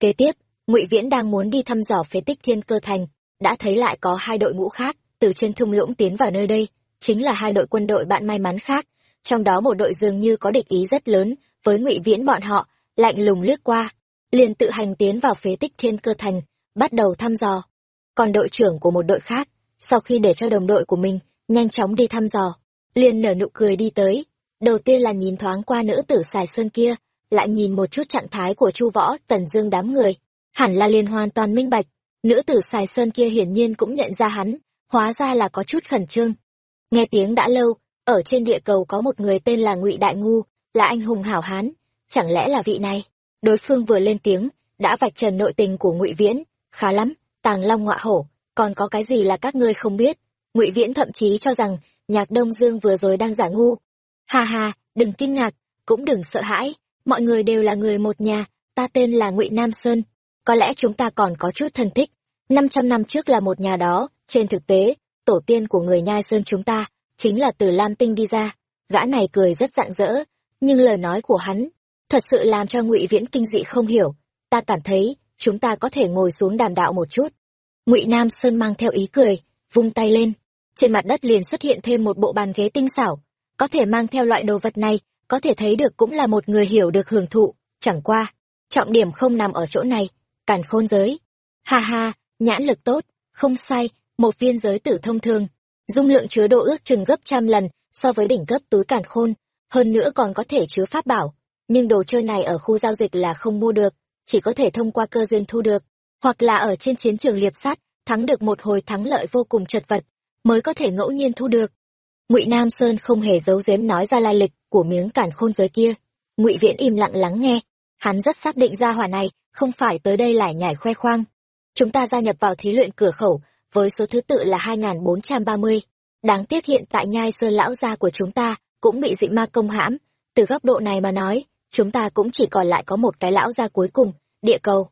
Kế tiếp, ngụy Viễn đang muốn đi thăm dò phế tích thiên cơ thành, đã thấy lại có hai đội ngũ khác, từ trên thung lũng tiến vào nơi đây, chính là hai đội quân đội bạn may mắn khác, trong đó một đội dường như có địch ý rất lớn với ngụy viễn bọn họ lạnh lùng lướt qua liền tự hành tiến vào phế tích thiên cơ thành, bắt đầu thăm dò. Còn đội trưởng của một đội khác, sau khi để cho đồng đội của mình nhanh chóng đi thăm dò, liền nở nụ cười đi tới. Đầu tiên là nhìn thoáng qua nữ tử xài sơn kia, lại nhìn một chút trạng thái của chu võ, tần dương đám người. Hẳn là liền hoàn toàn minh bạch, nữ tử xài sơn kia hiển nhiên cũng nhận ra hắn, hóa ra là có chút khẩn trương. Nghe tiếng đã lâu, ở trên địa cầu có một người tên là ngụy đại ngu, là anh hùng hảo hán, chẳng lẽ là vị này? Đối phương vừa lên tiếng đã vạch trần nội tình của ngụy viễn. Khá lắm tàng long ngọa hổ còn có cái gì là các ngươi không biết? Ngụy viễn thậm chí cho rằng nhạc đông dương vừa rồi đang giả ngu. Ha ha đừng kinh ngạc cũng đừng sợ hãi. Mọi người đều là người một nhà ta tên là ngụy nam sơn. Có lẽ chúng ta còn có chút thân thích. Năm trăm năm trước là một nhà đó trên thực tế tổ tiên của người nhai sơn chúng ta chính là từ Lam Tinh đi ra. Gã này cười rất rạng rỡ, nhưng lời nói của hắn thật sự làm cho ngụy viễn kinh dị không hiểu. Ta cảm thấy, chúng ta có thể ngồi xuống đàm đạo một chút. Ngụy nam sơn mang theo ý cười, vung tay lên. Trên mặt đất liền xuất hiện thêm một bộ bàn ghế tinh xảo. Có thể mang theo loại đồ vật này, có thể thấy được cũng là một người hiểu được hưởng thụ. Chẳng qua, trọng điểm không nằm ở chỗ này, càn khôn giới. Ha ha, nhãn lực tốt, không sai, một viên giới tử thông thường. Dung lượng chứa độ ước chừng gấp trăm lần so với đỉnh cấp túi càn khôn, hơn nữa còn có thể chứa pháp bảo nhưng đồ chơi này ở khu giao dịch là không mua được, chỉ có thể thông qua cơ duyên thu được, hoặc là ở trên chiến trường liệp sát, thắng được một hồi thắng lợi vô cùng chật vật, mới có thể ngẫu nhiên thu được. Ngụy nam sơn không hề giấu giếm nói ra lai lịch của miếng cản khôn giới kia. Ngụy viễn im lặng lắng nghe. Hắn rất xác định ra hỏa này không phải tới đây lải nhải khoe khoang. Chúng ta gia nhập vào thí luyện cửa khẩu với số thứ tự là hai nghìn bốn trăm ba mươi. Đáng tiếc hiện tại nhai sơn lão gia của chúng ta cũng bị dị ma công hãm. Từ góc độ này mà nói chúng ta cũng chỉ còn lại có một cái lão gia cuối cùng, địa cầu.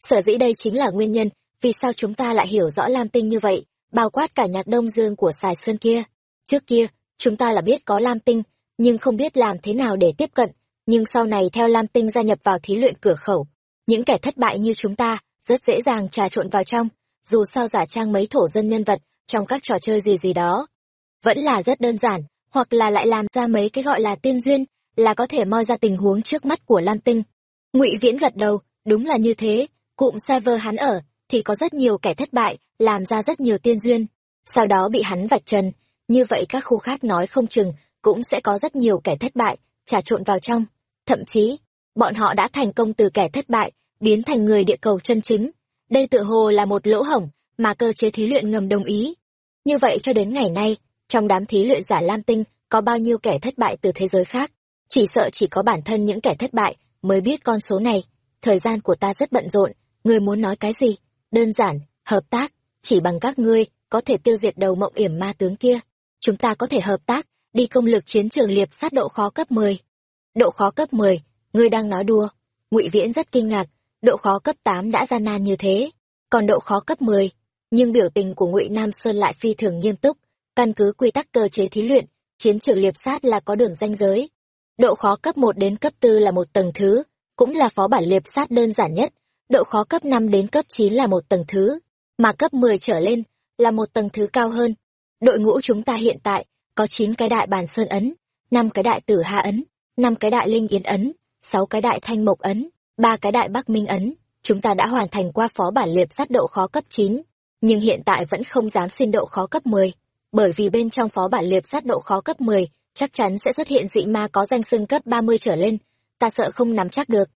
Sở dĩ đây chính là nguyên nhân, vì sao chúng ta lại hiểu rõ lam tinh như vậy, bao quát cả nhạc đông dương của sài sơn kia. Trước kia, chúng ta là biết có lam tinh, nhưng không biết làm thế nào để tiếp cận, nhưng sau này theo lam tinh gia nhập vào thí luyện cửa khẩu, những kẻ thất bại như chúng ta rất dễ dàng trà trộn vào trong, dù sao giả trang mấy thổ dân nhân vật trong các trò chơi gì gì đó vẫn là rất đơn giản, hoặc là lại làm ra mấy cái gọi là tiên duyên là có thể moi ra tình huống trước mắt của lam tinh. Ngụy viễn gật đầu, đúng là như thế, cụm server hắn ở, thì có rất nhiều kẻ thất bại, làm ra rất nhiều tiên duyên. Sau đó bị hắn vạch trần, như vậy các khu khác nói không chừng, cũng sẽ có rất nhiều kẻ thất bại, trà trộn vào trong. Thậm chí, bọn họ đã thành công từ kẻ thất bại, biến thành người địa cầu chân chính. Đây tự hồ là một lỗ hổng mà cơ chế thí luyện ngầm đồng ý. Như vậy cho đến ngày nay, trong đám thí luyện giả lam tinh, có bao nhiêu kẻ thất bại từ thế giới khác? Chỉ sợ chỉ có bản thân những kẻ thất bại mới biết con số này. Thời gian của ta rất bận rộn. Ngươi muốn nói cái gì? Đơn giản, hợp tác. Chỉ bằng các ngươi có thể tiêu diệt đầu mộng yểm ma tướng kia. Chúng ta có thể hợp tác, đi công lực chiến trường liệp sát độ khó cấp mười. Độ khó cấp mười, ngươi đang nói đùa. Ngụy viễn rất kinh ngạc, độ khó cấp tám đã gian nan như thế. Còn độ khó cấp mười, nhưng biểu tình của ngụy nam sơn lại phi thường nghiêm túc. Căn cứ quy tắc cơ chế thí luyện, chiến trường liệp sát là có đường ranh giới độ khó cấp một đến cấp tư là một tầng thứ, cũng là phó bản liệp sát đơn giản nhất. Độ khó cấp năm đến cấp chín là một tầng thứ, mà cấp mười trở lên là một tầng thứ cao hơn. Đội ngũ chúng ta hiện tại có chín cái đại bàn sơn ấn, năm cái đại tử hạ ấn, năm cái đại linh yến ấn, sáu cái đại thanh mộc ấn, ba cái đại bắc minh ấn. Chúng ta đã hoàn thành qua phó bản liệp sát độ khó cấp chín, nhưng hiện tại vẫn không dám xin độ khó cấp mười, bởi vì bên trong phó bản liệp sát độ khó cấp mười chắc chắn sẽ xuất hiện dị ma có danh xưng cấp ba mươi trở lên, ta sợ không nắm chắc được.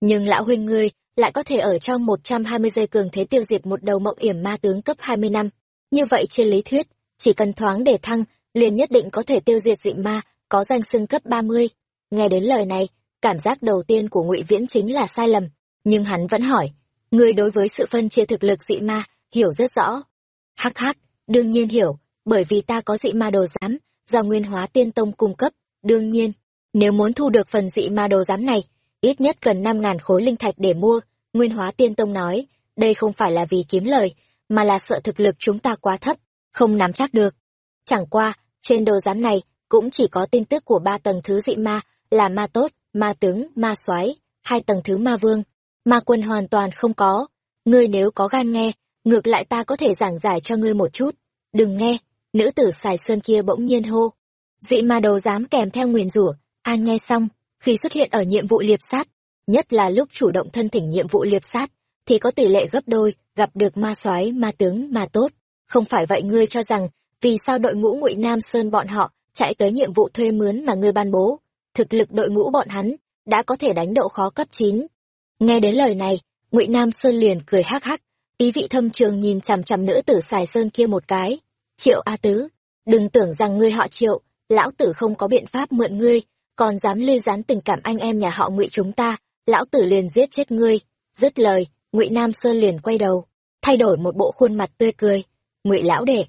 Nhưng lão huynh ngươi lại có thể ở trong một trăm hai mươi giây cường thế tiêu diệt một đầu mộng yểm ma tướng cấp hai mươi năm. Như vậy trên lý thuyết, chỉ cần thoáng để thăng, liền nhất định có thể tiêu diệt dị ma có danh xưng cấp ba mươi. Nghe đến lời này, cảm giác đầu tiên của ngụy viễn chính là sai lầm, nhưng hắn vẫn hỏi, ngươi đối với sự phân chia thực lực dị ma hiểu rất rõ. Hắc hắc, đương nhiên hiểu, bởi vì ta có dị ma đồ giám do nguyên hóa tiên tông cung cấp. Đương nhiên, nếu muốn thu được phần dị ma đồ giám này, ít nhất cần năm ngàn khối linh thạch để mua, nguyên hóa tiên tông nói. Đây không phải là vì kiếm lời, mà là sợ thực lực chúng ta quá thấp, không nắm chắc được. Chẳng qua, trên đồ giám này cũng chỉ có tin tức của ba tầng thứ dị ma, là ma tốt, ma tướng, ma soái, hai tầng thứ ma vương. Ma quân hoàn toàn không có. Ngươi nếu có gan nghe, ngược lại ta có thể giảng giải cho ngươi một chút. Đừng nghe nữ tử xài sơn kia bỗng nhiên hô. Dị ma đầu dám kèm theo nguyền rủa. An nghe xong, khi xuất hiện ở nhiệm vụ liệp sát, nhất là lúc chủ động thân thỉnh nhiệm vụ liệp sát, thì có tỷ lệ gấp đôi, gặp được ma soái, ma tướng, ma tốt. Không phải vậy ngươi cho rằng, vì sao đội ngũ ngụy nam sơn bọn họ chạy tới nhiệm vụ thuê mướn mà ngươi ban bố? Thực lực đội ngũ bọn hắn đã có thể đánh độ khó cấp chín. Nghe đến lời này, ngụy nam sơn liền cười hắc hắc, ý vị thâm trường nhìn chằm chằm nữ tử xài sơn kia một cái triệu a tứ, đừng tưởng rằng ngươi họ triệu, lão tử không có biện pháp mượn ngươi, còn dám lê dán tình cảm anh em nhà họ ngụy chúng ta, lão tử liền giết chết ngươi. Dứt lời, ngụy nam sơn liền quay đầu, thay đổi một bộ khuôn mặt tươi cười. Ngụy lão đệ,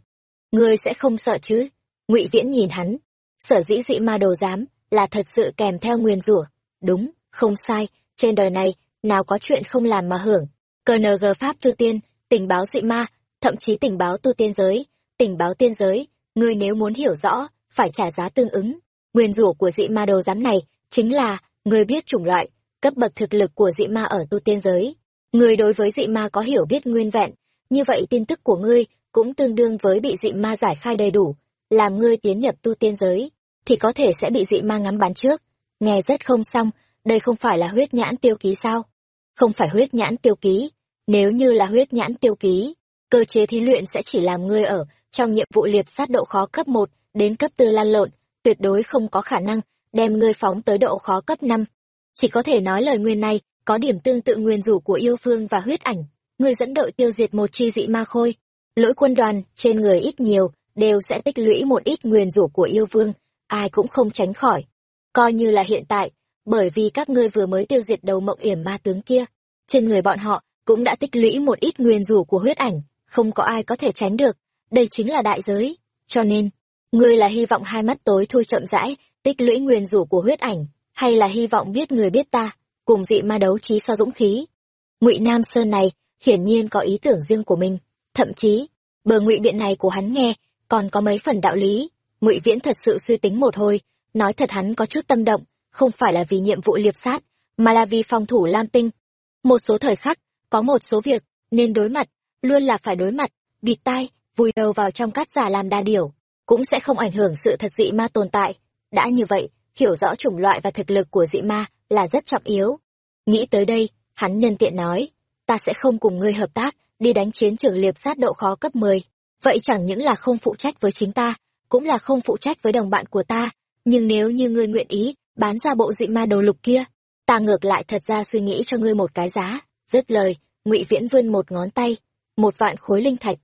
ngươi sẽ không sợ chứ? Ngụy viễn nhìn hắn, sở dĩ dị ma đồ dám, là thật sự kèm theo nguyên rủa. Đúng, không sai, trên đời này, nào có chuyện không làm mà hưởng. Cng pháp tu tiên, tình báo dị ma, thậm chí tình báo tu tiên giới tình báo tiên giới, ngươi nếu muốn hiểu rõ, phải trả giá tương ứng. Nguyên rủa của dị ma đồ giám này chính là người biết chủng loại, cấp bậc thực lực của dị ma ở tu tiên giới. Người đối với dị ma có hiểu biết nguyên vẹn, như vậy tin tức của ngươi cũng tương đương với bị dị ma giải khai đầy đủ, làm ngươi tiến nhập tu tiên giới, thì có thể sẽ bị dị ma ngắm bắn trước. Nghe rất không xong, đây không phải là huyết nhãn tiêu ký sao? Không phải huyết nhãn tiêu ký, nếu như là huyết nhãn tiêu ký, cơ chế thí luyện sẽ chỉ làm ngươi ở trong nhiệm vụ liệp sát độ khó cấp một đến cấp tư lan lộn, tuyệt đối không có khả năng đem ngươi phóng tới độ khó cấp năm. Chỉ có thể nói lời nguyên này có điểm tương tự nguyên rủ của yêu phương và huyết ảnh. Ngươi dẫn đội tiêu diệt một chi dị ma khôi. Lỗi quân đoàn trên người ít nhiều đều sẽ tích lũy một ít nguyên rủ của yêu vương, ai cũng không tránh khỏi. Coi như là hiện tại, bởi vì các ngươi vừa mới tiêu diệt đầu mộng yểm ma tướng kia, trên người bọn họ cũng đã tích lũy một ít nguyên rủ của huyết ảnh, không có ai có thể tránh được đây chính là đại giới. Cho nên, ngươi là hy vọng hai mắt tối thui chậm rãi, tích lũy nguyên rủ của huyết ảnh, hay là hy vọng biết người biết ta, cùng dị ma đấu trí so dũng khí? Ngụy nam sơn này, hiển nhiên có ý tưởng riêng của mình. Thậm chí, bờ ngụy biện này của hắn nghe, còn có mấy phần đạo lý. Ngụy viễn thật sự suy tính một hồi, nói thật hắn có chút tâm động, không phải là vì nhiệm vụ liệp sát, mà là vì phòng thủ lam tinh. Một số thời khắc, có một số việc, nên đối mặt, luôn là phải đối mặt, bịt tai vùi đầu vào trong cát giả làm đa điểu cũng sẽ không ảnh hưởng sự thật dị ma tồn tại đã như vậy hiểu rõ chủng loại và thực lực của dị ma là rất trọng yếu nghĩ tới đây hắn nhân tiện nói ta sẽ không cùng ngươi hợp tác đi đánh chiến trường liệp sát độ khó cấp 10. Vậy chẳng những là không phụ trách với chính ta, cũng là không phụ trách với đồng bạn của ta, nhưng nếu như ngươi nguyện ý bán ra bộ dị ma đồ lục kia, ta ngược lại thật ra suy nghĩ cho ngươi một cái giá. Dứt lời, Ngụy Viễn vươn một ngón tay, một vạn khối linh thạch.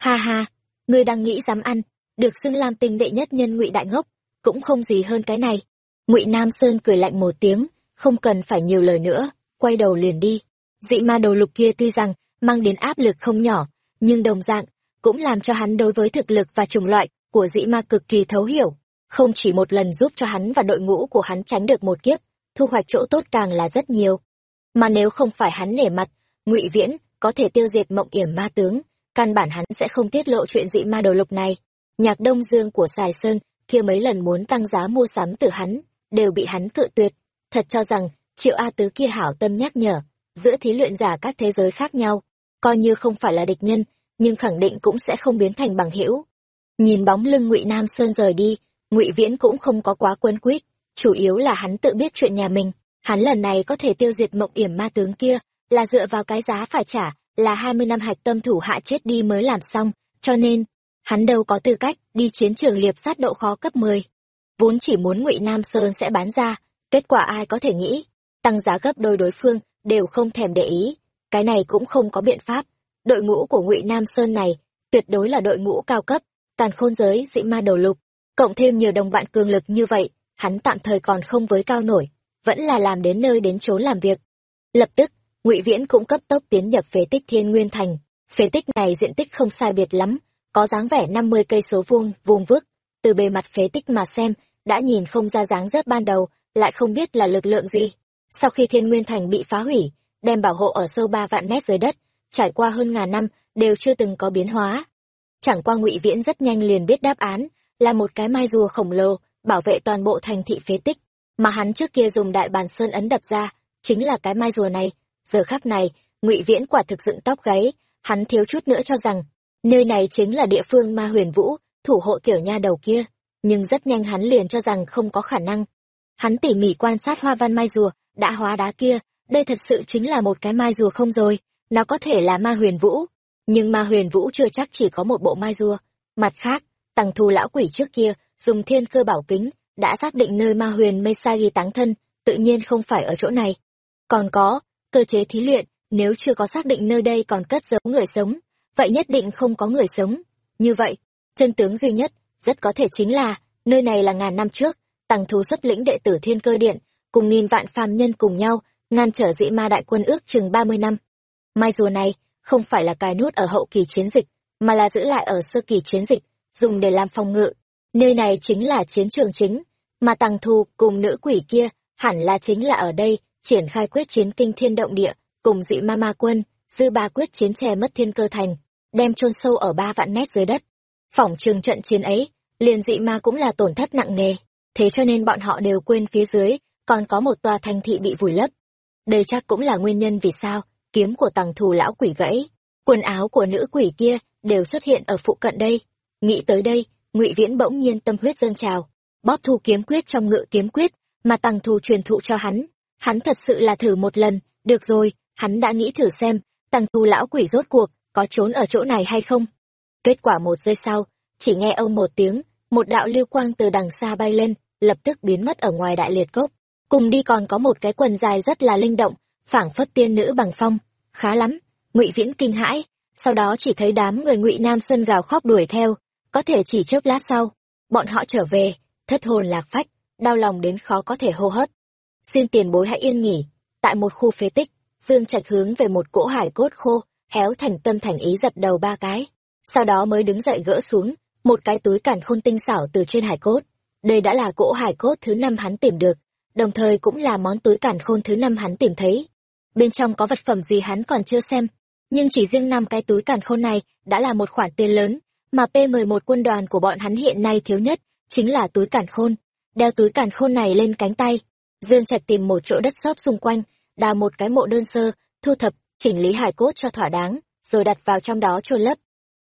Ha ha, ngươi đang nghĩ dám ăn, được xưng làm tình đệ nhất nhân Ngụy đại ngốc, cũng không gì hơn cái này. Ngụy Nam Sơn cười lạnh một tiếng, không cần phải nhiều lời nữa, quay đầu liền đi. Dị ma Đầu lục kia tuy rằng mang đến áp lực không nhỏ, nhưng đồng dạng, cũng làm cho hắn đối với thực lực và chủng loại của Dị ma cực kỳ thấu hiểu. Không chỉ một lần giúp cho hắn và đội ngũ của hắn tránh được một kiếp, thu hoạch chỗ tốt càng là rất nhiều. Mà nếu không phải hắn nể mặt, ngụy Viễn có thể tiêu diệt mộng yểm ma tướng, căn bản hắn sẽ không tiết lộ chuyện dị ma đồ lục này. Nhạc Đông Dương của Sài Sơn kia mấy lần muốn tăng giá mua sắm từ hắn, đều bị hắn cự tuyệt. Thật cho rằng, Triệu A Tứ kia hảo tâm nhắc nhở, giữa thí luyện giả các thế giới khác nhau, coi như không phải là địch nhân nhưng khẳng định cũng sẽ không biến thành bằng hữu nhìn bóng lưng ngụy nam sơn rời đi ngụy viễn cũng không có quá quấn quýt chủ yếu là hắn tự biết chuyện nhà mình hắn lần này có thể tiêu diệt mộng yểm ma tướng kia là dựa vào cái giá phải trả là hai mươi năm hạch tâm thủ hạ chết đi mới làm xong, cho nên, hắn đâu có tư cách đi chiến trường liệp sát độ khó cấp mười. Vốn chỉ muốn ngụy nam sơn sẽ bán ra, kết quả ai có thể nghĩ, tăng giá gấp đôi đối phương đều không thèm để ý. Cái này cũng không có biện pháp. Đội ngũ của ngụy nam sơn này tuyệt đối là đội ngũ cao cấp càn khôn giới, dị ma đầu lục, cộng thêm nhiều đồng bạn cường lực như vậy, hắn tạm thời còn không với cao nổi, vẫn là làm đến nơi đến chốn làm việc. Lập tức ngụy viễn cũng cấp tốc tiến nhập phế tích thiên nguyên thành. Phế tích này diện tích không sai biệt lắm, có dáng vẻ năm mươi cây số vuông vuông vức. Từ bề mặt phế tích mà xem, đã nhìn không ra dáng dấp ban đầu, lại không biết là lực lượng gì. Sau khi thiên nguyên thành bị phá hủy, đem bảo hộ ở sâu ba vạn mét dưới đất, trải qua hơn ngàn năm, đều chưa từng có biến hóa. Chẳng qua ngụy viễn rất nhanh liền biết đáp án, là một cái mai rùa khổng lồ, bảo vệ toàn bộ thành thị phế tích, mà hắn trước kia dùng đại bàn sơn ấn đập ra, chính là cái mai rùa này giờ khắc này, ngụy viễn quả thực dựng tóc gáy, hắn thiếu chút nữa cho rằng, nơi này chính là địa phương ma huyền vũ, thủ hộ tiểu nha đầu kia. Nhưng rất nhanh hắn liền cho rằng không có khả năng. Hắn tỉ mỉ quan sát hoa văn mai rùa, đã hóa đá kia, đây thật sự chính là một cái mai rùa không rồi, nó có thể là ma huyền vũ. Nhưng ma huyền vũ chưa chắc chỉ có một bộ mai rùa. Mặt khác, tăng thu lão quỷ trước kia, dùng thiên cơ bảo kính, đã xác định nơi ma huyền mê sa ghi táng thân, tự nhiên không phải ở chỗ này. Còn có cơ chế thí luyện nếu chưa có xác định nơi đây còn cất giấu người sống vậy nhất định không có người sống như vậy chân tướng duy nhất rất có thể chính là nơi này là ngàn năm trước tăng thú xuất lĩnh đệ tử thiên cơ điện cùng nghìn vạn phàm nhân cùng nhau ngăn trở dị ma đại quân ước chừng ba mươi năm. Mai rùa này không phải là cài nút ở hậu kỳ chiến dịch, mà là giữ lại ở sơ kỳ chiến dịch, dùng để làm phòng ngự. Nơi này chính là chiến trường chính, mà Tăng thù cùng nữ quỷ kia hẳn là chính là ở đây triển khai quyết chiến kinh thiên động địa, cùng dị ma ma quân, dư ba quyết chiến che mất thiên cơ thành, đem chôn sâu ở ba vạn mét dưới đất. Phỏng trường trận chiến ấy, liền dị ma cũng là tổn thất nặng nề, thế cho nên bọn họ đều quên phía dưới còn có một tòa thành thị bị vùi lấp. Đây chắc cũng là nguyên nhân vì sao kiếm của tàng thù lão quỷ gãy, quần áo của nữ quỷ kia đều xuất hiện ở phụ cận đây. Nghĩ tới đây, Ngụy Viễn bỗng nhiên tâm huyết dâng trào, bóp thu kiếm quyết trong ngự kiếm quyết mà tàng thù truyền thụ cho hắn. Hắn thật sự là thử một lần, được rồi, hắn đã nghĩ thử xem, tăng thu lão quỷ rốt cuộc có trốn ở chỗ này hay không. Kết quả một giây sau, chỉ nghe ông một tiếng, một đạo lưu quang từ đằng xa bay lên, lập tức biến mất ở ngoài đại liệt cốc. Cùng đi còn có một cái quần dài rất là linh động, phảng phất tiên nữ bằng phong, khá lắm. Ngụy Viễn kinh hãi, sau đó chỉ thấy đám người Ngụy Nam Sơn gào khóc đuổi theo, có thể chỉ chớp lát sau, bọn họ trở về, thất hồn lạc phách, đau lòng đến khó có thể hô hấp. Xin tiền bối hãy yên nghỉ, tại một khu phế tích, Dương Trạch hướng về một cỗ hải cốt khô, héo thành tâm thành ý dập đầu ba cái, sau đó mới đứng dậy gỡ xuống một cái túi cản khôn tinh xảo từ trên hải cốt. Đây đã là cỗ hải cốt thứ năm hắn tìm được, đồng thời cũng là món túi cản khôn thứ năm hắn tìm thấy. Bên trong có vật phẩm gì hắn còn chưa xem, nhưng chỉ riêng năm cái túi cản khôn này đã là một khoản tiền lớn, mà P11 quân đoàn của bọn hắn hiện nay thiếu nhất chính là túi cản khôn. Đeo túi cản khôn này lên cánh tay, Dương Trạch tìm một chỗ đất xóp xung quanh, đào một cái mộ đơn sơ, thu thập, chỉnh lý hài cốt cho thỏa đáng, rồi đặt vào trong đó chôn lấp.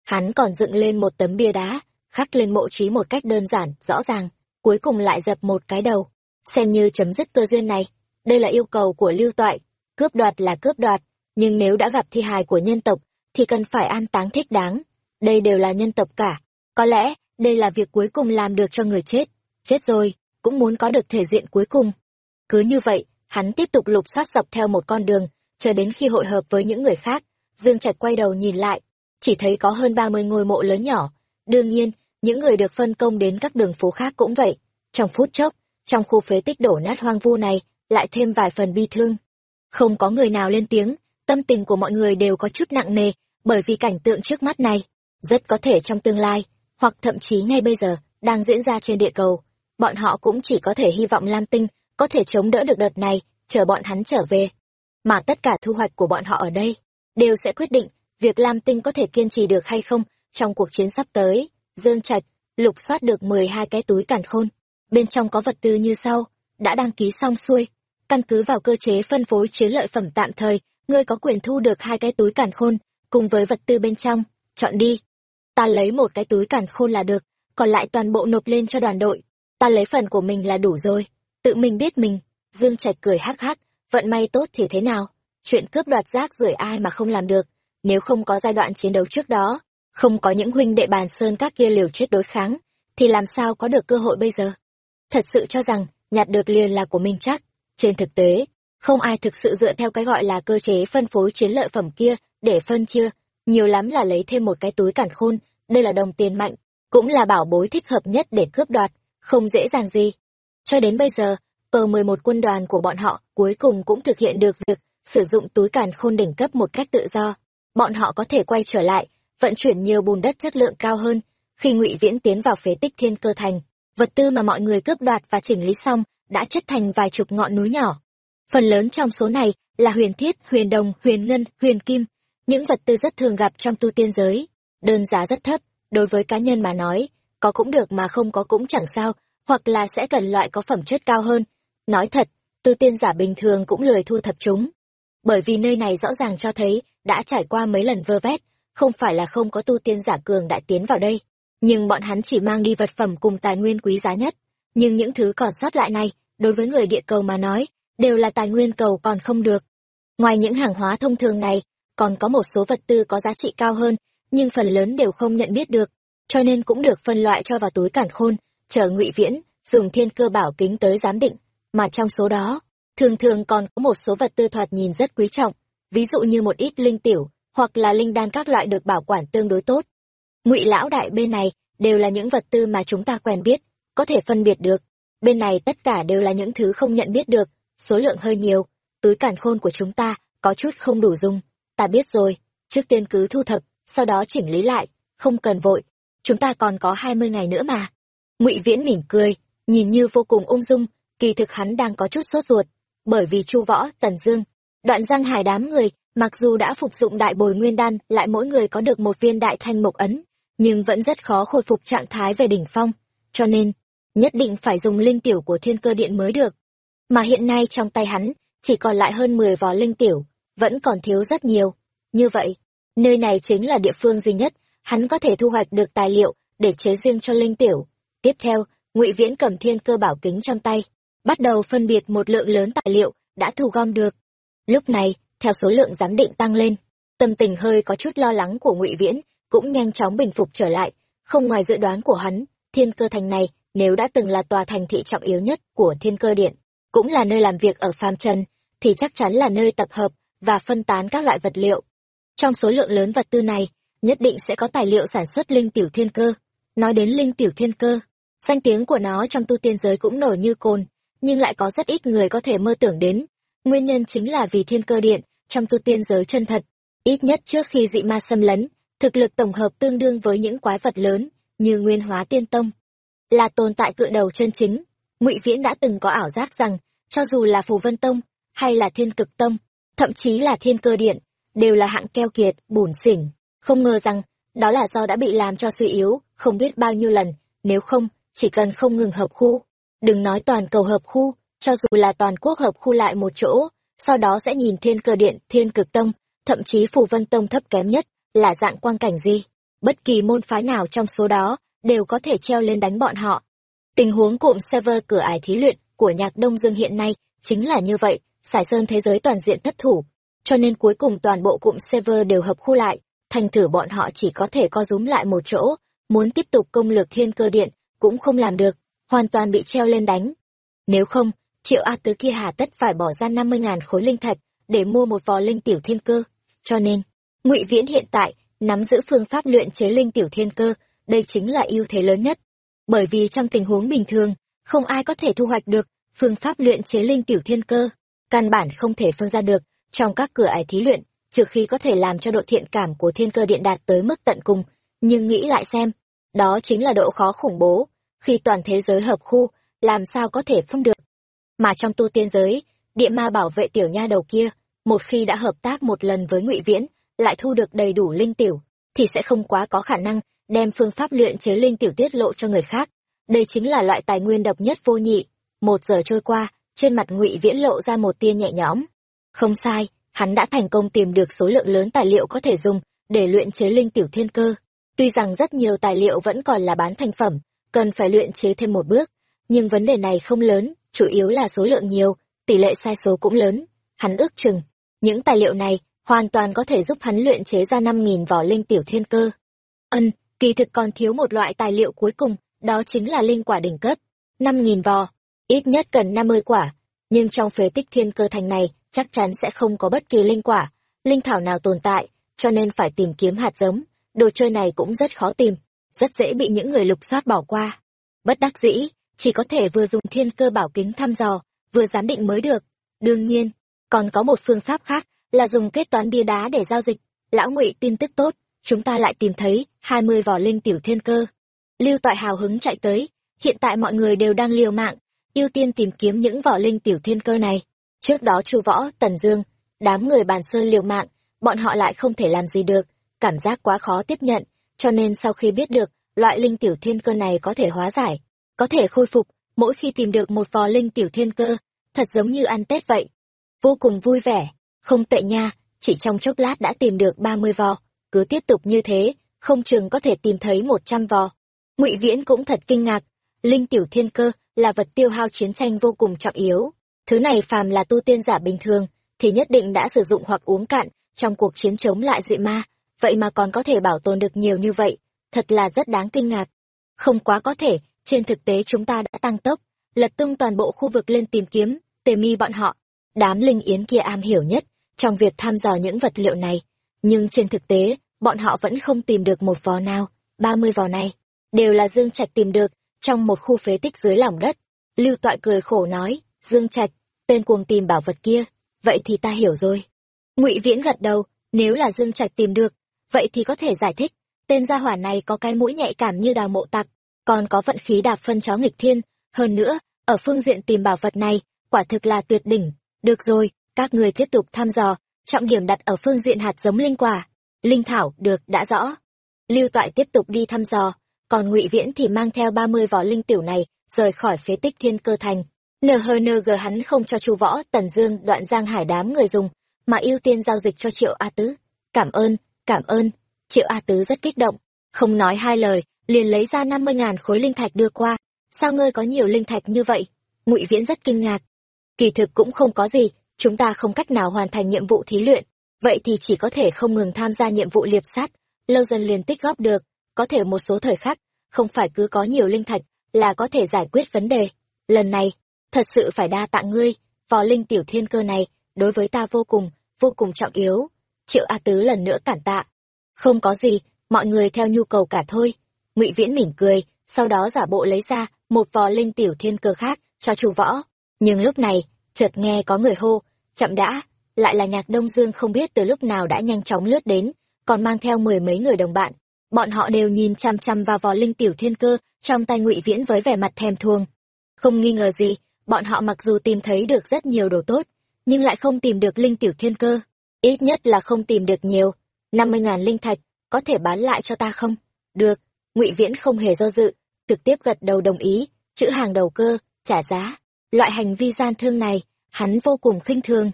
Hắn còn dựng lên một tấm bia đá, khắc lên mộ trí một cách đơn giản, rõ ràng, cuối cùng lại dập một cái đầu, xem như chấm dứt cơ duyên này. Đây là yêu cầu của lưu toại, cướp đoạt là cướp đoạt, nhưng nếu đã gặp thi hài của nhân tộc, thì cần phải an táng thích đáng. Đây đều là nhân tộc cả. Có lẽ, đây là việc cuối cùng làm được cho người chết. Chết rồi, cũng muốn có được thể diện cuối cùng. Cứ như vậy, hắn tiếp tục lục soát dọc theo một con đường, chờ đến khi hội hợp với những người khác. Dương Trạch quay đầu nhìn lại, chỉ thấy có hơn ba mươi ngôi mộ lớn nhỏ. Đương nhiên, những người được phân công đến các đường phố khác cũng vậy. Trong phút chốc, trong khu phế tích đổ nát hoang vu này, lại thêm vài phần bi thương. Không có người nào lên tiếng, tâm tình của mọi người đều có chút nặng nề, bởi vì cảnh tượng trước mắt này, rất có thể trong tương lai, hoặc thậm chí ngay bây giờ, đang diễn ra trên địa cầu. Bọn họ cũng chỉ có thể hy vọng Lam Tinh có thể chống đỡ được đợt này, chờ bọn hắn trở về. Mà tất cả thu hoạch của bọn họ ở đây, đều sẽ quyết định việc Lam Tinh có thể kiên trì được hay không trong cuộc chiến sắp tới. Dương Trạch, lục soát được mười hai cái túi càn khôn. Bên trong có vật tư như sau, đã đăng ký xong xuôi. Căn cứ vào cơ chế phân phối chiến lợi phẩm tạm thời, ngươi có quyền thu được hai cái túi càn khôn, cùng với vật tư bên trong. Chọn đi. Ta lấy một cái túi càn khôn là được, còn lại toàn bộ nộp lên cho đoàn đội. Ta lấy phần của mình là đủ rồi. Tự mình biết mình. Dương Trạch cười hắc hắc, vận may tốt thì thế nào? Chuyện cướp đoạt rác rưởi ai mà không làm được, nếu không có giai đoạn chiến đấu trước đó, không có những huynh đệ bàn sơn các kia liều chết đối kháng, thì làm sao có được cơ hội bây giờ? Thật sự cho rằng, nhặt được liền là của mình chắc. Trên thực tế, không ai thực sự dựa theo cái gọi là cơ chế phân phối chiến lợi phẩm kia để phân chia, nhiều lắm là lấy thêm một cái túi cản khôn, đây là đồng tiền mạnh, cũng là bảo bối thích hợp nhất để cướp đoạt, không dễ dàng gì. Cho đến bây giờ, cờ 11 quân đoàn của bọn họ cuối cùng cũng thực hiện được việc sử dụng túi càn khôn đỉnh cấp một cách tự do. Bọn họ có thể quay trở lại, vận chuyển nhiều bùn đất chất lượng cao hơn. Khi ngụy Viễn tiến vào phế tích thiên cơ thành, vật tư mà mọi người cướp đoạt và chỉnh lý xong đã chất thành vài chục ngọn núi nhỏ. Phần lớn trong số này là huyền thiết, huyền đồng, huyền ngân, huyền kim, những vật tư rất thường gặp trong tu tiên giới. Đơn giá rất thấp, đối với cá nhân mà nói, có cũng được mà không có cũng chẳng sao, hoặc là sẽ cần loại có phẩm chất cao hơn. Nói thật, tu tiên giả bình thường cũng lười thu thập chúng. Bởi vì nơi này rõ ràng cho thấy đã trải qua mấy lần vơ vét, không phải là không có tu tiên giả cường đại tiến vào đây. Nhưng bọn hắn chỉ mang đi vật phẩm cùng tài nguyên quý giá nhất. Nhưng những thứ còn sót lại này, đối với người địa cầu mà nói, đều là tài nguyên cầu còn không được. Ngoài những hàng hóa thông thường này, còn có một số vật tư có giá trị cao hơn, nhưng phần lớn đều không nhận biết được, cho nên cũng được phân loại cho vào túi cản khôn, chờ ngụy viễn, dùng thiên cơ bảo kính tới giám định, mà trong số đó, thường thường còn có một số vật tư thoạt nhìn rất quý trọng, ví dụ như một ít linh tiểu, hoặc là linh đan các loại được bảo quản tương đối tốt. Ngụy lão đại bên này đều là những vật tư mà chúng ta quen biết, có thể phân biệt được. Bên này tất cả đều là những thứ không nhận biết được, số lượng hơi nhiều, túi cản khôn của chúng ta có chút không đủ dùng. Ta biết rồi, trước tiên cứ thu thập, sau đó chỉnh lý lại, không cần vội, chúng ta còn có hai mươi ngày nữa mà. Ngụy Viễn mỉm cười, nhìn như vô cùng ung dung, kỳ thực hắn đang có chút sốt ruột, bởi vì Chu Võ, Tần Dương, Đoạn Giang Hải đám người, mặc dù đã phục dụng đại bồi nguyên đan, lại mỗi người có được một viên đại thanh mộc ấn, nhưng vẫn rất khó khôi phục trạng thái về đỉnh phong, cho nên nhất định phải dùng linh tiểu của Thiên Cơ Điện mới được. mà hiện nay trong tay hắn chỉ còn lại hơn 10 vò linh tiểu, vẫn còn thiếu rất nhiều. Như vậy, nơi này chính là địa phương duy nhất, hắn có thể thu hoạch được tài liệu để chế riêng cho linh tiểu. Tiếp theo, Ngụy Viễn cầm thiên cơ bảo kính trong tay, bắt đầu phân biệt một lượng lớn tài liệu đã thu gom được. Lúc này, theo số lượng giám định tăng lên, tâm tình hơi có chút lo lắng của Ngụy Viễn cũng nhanh chóng bình phục trở lại, không ngoài dự đoán của hắn, Thiên Cơ Thành này nếu đã từng là tòa thành thị trọng yếu nhất của Thiên Cơ Điện, cũng là nơi làm việc ở phàm trần, thì chắc chắn là nơi tập hợp và phân tán các loại vật liệu. Trong số lượng lớn vật tư này, nhất định sẽ có tài liệu sản xuất linh tiểu thiên cơ. Nói đến linh tiểu thiên cơ, danh tiếng của nó trong tu tiên giới cũng nổi như cồn, nhưng lại có rất ít người có thể mơ tưởng đến. Nguyên nhân chính là vì thiên cơ điện, trong tu tiên giới chân thật, ít nhất trước khi dị ma xâm lấn, thực lực tổng hợp tương đương với những quái vật lớn, như nguyên hóa tiên tông. Là tồn tại cự đầu chân chính, ngụy Viễn đã từng có ảo giác rằng, cho dù là Phù Vân Tông, hay là Thiên Cực Tông, thậm chí là Thiên Cơ Điện, đều là hạng keo kiệt, bủn xỉn. Không ngờ rằng, đó là do đã bị làm cho suy yếu, không biết bao nhiêu lần, nếu không, chỉ cần không ngừng hợp khu. Đừng nói toàn cầu hợp khu, cho dù là toàn quốc hợp khu lại một chỗ, sau đó sẽ nhìn Thiên Cơ Điện, Thiên Cực Tông, thậm chí Phù Vân Tông thấp kém nhất, là dạng quang cảnh gì. Bất kỳ môn phái nào trong số đó, đều có thể treo lên đánh bọn họ. Tình huống cụm server cửa ải thí luyện của nhạc Đông Dương hiện nay chính là như vậy, Sải Sơn thế giới toàn diện thất thủ, cho nên cuối cùng toàn bộ cụm server đều hợp khu lại, thành thử bọn họ chỉ có thể co rúm lại một chỗ, muốn tiếp tục công lược thiên cơ điện, cũng không làm được, hoàn toàn bị treo lên đánh. Nếu không, triệu A Tứ kia hà tất phải bỏ ra 50.000 khối linh thạch để mua một vò linh tiểu thiên cơ, cho nên, ngụy Viễn hiện tại nắm giữ phương pháp luyện chế linh tiểu thiên cơ, đây chính là ưu thế lớn nhất. Bởi vì trong tình huống bình thường, không ai có thể thu hoạch được phương pháp luyện chế linh tiểu thiên cơ, căn bản không thể phân ra được trong các cửa ải thí luyện, trừ khi có thể làm cho độ thiện cảm của thiên cơ điện đạt tới mức tận cùng. Nhưng nghĩ lại xem, đó chính là độ khó khủng bố, khi toàn thế giới hợp khu, làm sao có thể phân được. Mà trong tu tiên giới, địa ma bảo vệ tiểu nha đầu kia, một khi đã hợp tác một lần với ngụy Viễn, lại thu được đầy đủ linh tiểu, thì sẽ không quá có khả năng đem phương pháp luyện chế linh tiểu tiết lộ cho người khác. Đây chính là loại tài nguyên độc nhất vô nhị. Một giờ trôi qua, trên mặt ngụy Viễn lộ ra một tia nhẹ nhõm. Không sai, hắn đã thành công tìm được số lượng lớn tài liệu có thể dùng để luyện chế linh tiểu thiên cơ. Tuy rằng rất nhiều tài liệu vẫn còn là bán thành phẩm, cần phải luyện chế thêm một bước, nhưng vấn đề này không lớn, chủ yếu là số lượng nhiều, tỷ lệ sai số cũng lớn. Hắn ước chừng, những tài liệu này hoàn toàn có thể giúp hắn luyện chế ra năm nghìn vỏ linh tiểu thiên cơ. Ân, kỳ thực còn thiếu một loại tài liệu cuối cùng, đó chính là linh quả đỉnh cấp. năm nghìn vò, ít nhất cần năm mươi quả, nhưng trong phế tích thiên cơ thành này chắc chắn sẽ không có bất kỳ linh quả, linh thảo nào tồn tại, cho nên phải tìm kiếm hạt giống, đồ chơi này cũng rất khó tìm, rất dễ bị những người lục soát bỏ qua. Bất đắc dĩ, chỉ có thể vừa dùng thiên cơ bảo kính thăm dò, vừa giám định mới được. Đương nhiên, còn có một phương pháp khác là dùng kết toán bia đá để giao dịch. Lão Ngụy tin tức tốt, chúng ta lại tìm thấy hai mươi vỏ linh tiểu thiên cơ. Lưu Toại hào hứng chạy tới, hiện tại mọi người đều đang liều mạng, ưu tiên tìm kiếm những vỏ linh tiểu thiên cơ này. Trước đó Chu Võ, Tần Dương, đám người bàn sơn liều mạng, bọn họ lại không thể làm gì được, cảm giác quá khó tiếp nhận, cho nên sau khi biết được loại linh tiểu thiên cơ này có thể hóa giải, có thể khôi phục, mỗi khi tìm được một vò linh tiểu thiên cơ, thật giống như ăn Tết vậy. Vô cùng vui vẻ, không tệ nha, chỉ trong chốc lát đã tìm được ba mươi vò, cứ tiếp tục như thế, không chừng có thể tìm thấy một trăm vò. Ngụy Viễn cũng thật kinh ngạc, linh tiểu thiên cơ là vật tiêu hao chiến tranh vô cùng trọng yếu. Thứ này phàm là tu tiên giả bình thường, thì nhất định đã sử dụng hoặc uống cạn trong cuộc chiến chống lại dị ma, vậy mà còn có thể bảo tồn được nhiều như vậy, thật là rất đáng kinh ngạc. Không quá có thể, trên thực tế chúng ta đã tăng tốc, lật tung toàn bộ khu vực lên tìm kiếm, tề mi bọn họ. Đám linh yến kia am hiểu nhất trong việc thăm dò những vật liệu này, nhưng trên thực tế, bọn họ vẫn không tìm được một vò nào, ba mươi vò này, đều là Dương Trạch tìm được, trong một khu phế tích dưới lòng đất. Lưu Toại cười khổ nói, Dương Trạch, tên cuồng tìm bảo vật kia, vậy thì ta hiểu rồi. Ngụy Viễn gật đầu, nếu là Dương Trạch tìm được, vậy thì có thể giải thích, tên gia hỏa này có cái mũi nhạy cảm như đào mộ tặc, còn có vận khí đạp phân chó nghịch thiên, hơn nữa, ở phương diện tìm bảo vật này, quả thực là tuyệt đỉnh. Được rồi, các người tiếp tục thăm dò, trọng điểm đặt ở phương diện hạt giống linh quả. Linh thảo, được, đã rõ. Lưu Toại tiếp tục đi thăm dò, còn ngụy Viễn thì mang theo ba mươi vỏ linh tiểu này, rời khỏi phế tích thiên cơ thành. NHNG hắn không cho Chu Võ, Tần Dương, Đoạn Giang Hải đám người dùng, mà ưu tiên giao dịch cho Triệu A Tứ. Cảm ơn, cảm ơn. Triệu A Tứ rất kích động, không nói hai lời, liền lấy ra năm mươi ngàn khối linh thạch đưa qua. Sao ngươi có nhiều linh thạch như vậy? Ngụy Viễn rất kinh ngạc. Kỳ thực cũng không có gì, chúng ta không cách nào hoàn thành nhiệm vụ thí luyện, vậy thì chỉ có thể không ngừng tham gia nhiệm vụ liệp sát, lâu dần liền tích góp được, có thể một số thời khắc, không phải cứ có nhiều linh thạch là có thể giải quyết vấn đề. Lần này, thật sự phải đa tạ ngươi, vò linh tiểu thiên cơ này, đối với ta vô cùng, vô cùng trọng yếu. Triệu A Tứ lần nữa cản tạ. Không có gì, mọi người theo nhu cầu cả thôi. Ngụy Viễn mỉm cười, sau đó giả bộ lấy ra một vò linh tiểu thiên cơ khác cho chủ võ. Nhưng lúc này, chợt nghe có người hô, chậm đã, lại là nhạc Đông Dương không biết từ lúc nào đã nhanh chóng lướt đến, còn mang theo mười mấy người đồng bạn. Bọn họ đều nhìn chăm chăm vào vò linh tiểu thiên cơ trong tay ngụy Viễn với vẻ mặt thèm thuồng. Không nghi ngờ gì, bọn họ mặc dù tìm thấy được rất nhiều đồ tốt, nhưng lại không tìm được linh tiểu thiên cơ. Ít nhất là không tìm được nhiều. năm mươi ngàn linh thạch, có thể bán lại cho ta không? Được, ngụy Viễn không hề do dự, trực tiếp gật đầu đồng ý, chữ hàng đầu cơ, trả giá. Loại hành vi gian thương này, hắn vô cùng khinh thường.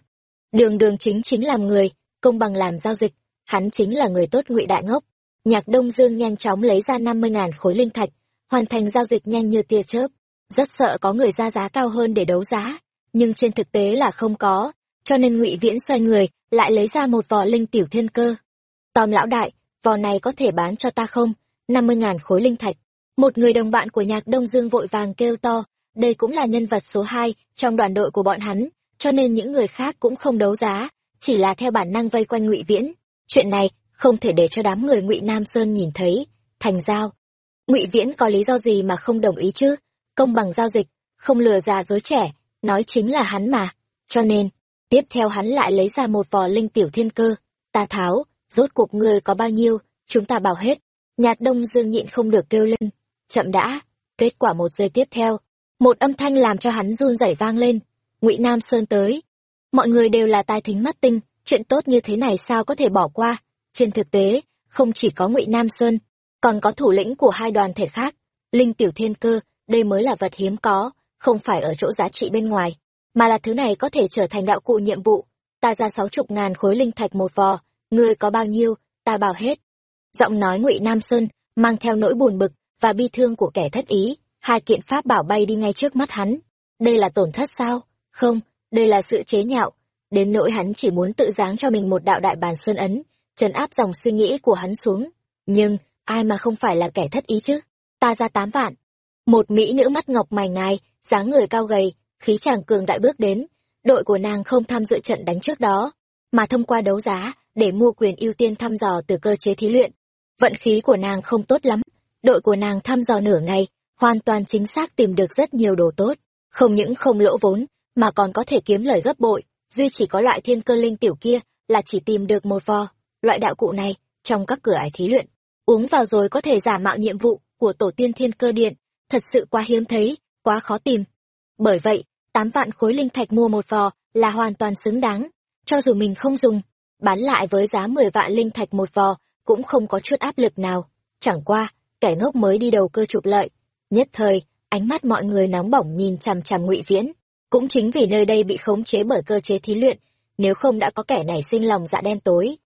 Đường đường chính chính làm người, công bằng làm giao dịch, hắn chính là người tốt ngụy đại ngốc. Nhạc Đông Dương nhanh chóng lấy ra năm mươi ngàn khối linh thạch, hoàn thành giao dịch nhanh như tia chớp. Rất sợ có người ra giá cao hơn để đấu giá, nhưng trên thực tế là không có, cho nên ngụy Viễn xoay người, lại lấy ra một vò linh tiểu thiên cơ. Tòm lão đại, vò này có thể bán cho ta không? năm mươi ngàn khối linh thạch. Một người đồng bạn của nhạc Đông Dương vội vàng kêu to, đây cũng là nhân vật số hai trong đoàn đội của bọn hắn, cho nên những người khác cũng không đấu giá, chỉ là theo bản năng vây quanh ngụy Viễn. Chuyện này không thể để cho đám người ngụy Nam Sơn nhìn thấy, thành giao. ngụy Viễn có lý do gì mà không đồng ý chứ? Công bằng giao dịch, không lừa già dối trẻ, nói chính là hắn mà. Cho nên, tiếp theo hắn lại lấy ra một vò linh tiểu thiên cơ. Ta tháo, rốt cuộc người có bao nhiêu, chúng ta bảo hết. Nhạc đông dương nhịn không được kêu lên. Chậm đã, kết quả một giây tiếp theo, một âm thanh làm cho hắn run rẩy vang lên ngụy nam sơn tới mọi người đều là tai thính mắt tinh chuyện tốt như thế này sao có thể bỏ qua trên thực tế không chỉ có ngụy nam sơn còn có thủ lĩnh của hai đoàn thể khác linh tiểu thiên cơ đây mới là vật hiếm có không phải ở chỗ giá trị bên ngoài mà là thứ này có thể trở thành đạo cụ nhiệm vụ ta ra sáu chục ngàn khối linh thạch một vò ngươi có bao nhiêu ta bảo hết giọng nói ngụy nam sơn mang theo nỗi buồn bực và bi thương của kẻ thất ý hai kiện pháp bảo bay đi ngay trước mắt hắn. Đây là tổn thất sao? Không, đây là sự chế nhạo. Đến nỗi hắn chỉ muốn tự giáng cho mình một đạo đại bàn sơn ấn, trấn áp dòng suy nghĩ của hắn xuống. Nhưng, ai mà không phải là kẻ thất ý chứ? Ta ra tám vạn. Một mỹ nữ mắt ngọc mày ngài, dáng người cao gầy, khí chàng cường đại bước đến. Đội của nàng không tham dự trận đánh trước đó, mà thông qua đấu giá, để mua quyền ưu tiên thăm dò từ cơ chế thí luyện. Vận khí của nàng không tốt lắm, đội của nàng thăm dò nửa ngày, hoàn toàn chính xác tìm được rất nhiều đồ tốt, không những không lỗ vốn, mà còn có thể kiếm lời gấp bội, duy chỉ có loại thiên cơ linh tiểu kia là chỉ tìm được một vò, loại đạo cụ này, trong các cửa ải thí luyện, uống vào rồi có thể giả mạo nhiệm vụ của tổ tiên thiên cơ điện, thật sự quá hiếm thấy, quá khó tìm. Bởi vậy, tám vạn khối linh thạch mua một vò là hoàn toàn xứng đáng, cho dù mình không dùng, bán lại với giá mười vạn linh thạch một vò, cũng không có chút áp lực nào. Chẳng qua, kẻ ngốc mới đi đầu cơ trục lợi, Nhất thời, ánh mắt mọi người nóng bỏng nhìn chằm chằm Ngụy Viễn, cũng chính vì nơi đây bị khống chế bởi cơ chế thí luyện, nếu không đã có kẻ này sinh lòng dạ đen tối.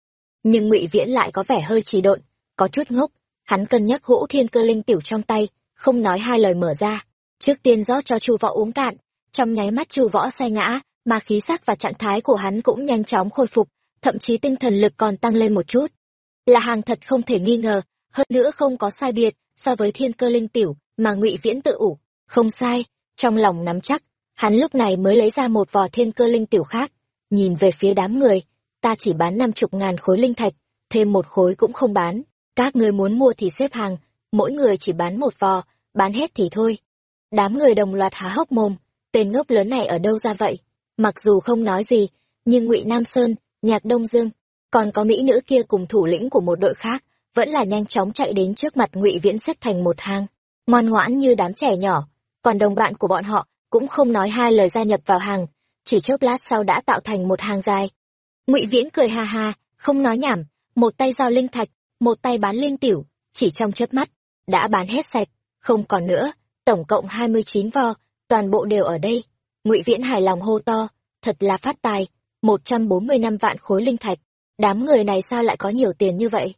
Nhưng Ngụy Viễn lại có vẻ hơi trì độn, có chút ngốc, hắn cân nhắc hũ thiên cơ linh tiểu trong tay, không nói hai lời mở ra, trước tiên rót cho Chu Võ uống cạn, trong nháy mắt Chu Võ xe ngã, mà khí sắc và trạng thái của hắn cũng nhanh chóng khôi phục, thậm chí tinh thần lực còn tăng lên một chút. Là hàng thật không thể nghi ngờ, hơn nữa không có sai biệt so với thiên cơ linh tiểu mà ngụy viễn tự ủ. Không sai trong lòng nắm chắc hắn lúc này mới lấy ra một vò thiên cơ linh tiểu khác. Nhìn về phía đám người ta chỉ bán năm chục ngàn khối linh thạch thêm một khối cũng không bán. Các người muốn mua thì xếp hàng mỗi người chỉ bán một vò bán hết thì thôi. Đám người đồng loạt há hốc mồm tên ngốc lớn này ở đâu ra vậy mặc dù không nói gì nhưng ngụy nam sơn nhạc đông dương còn có mỹ nữ kia cùng thủ lĩnh của một đội khác vẫn là nhanh chóng chạy đến trước mặt ngụy viễn xếp thành một hang ngoan ngoãn như đám trẻ nhỏ, còn đồng bạn của bọn họ cũng không nói hai lời gia nhập vào hàng, chỉ chốc lát sau đã tạo thành một hàng dài. Ngụy Viễn cười ha ha, không nói nhảm, một tay giao linh thạch, một tay bán linh tiểu, chỉ trong chớp mắt, đã bán hết sạch, không còn nữa, tổng cộng hai mươi chín vo, toàn bộ đều ở đây. ngụy viễn hài lòng hô to, thật là phát tài, một trăm bốn mươi năm vạn khối linh thạch, đám người này sao lại có nhiều tiền như vậy?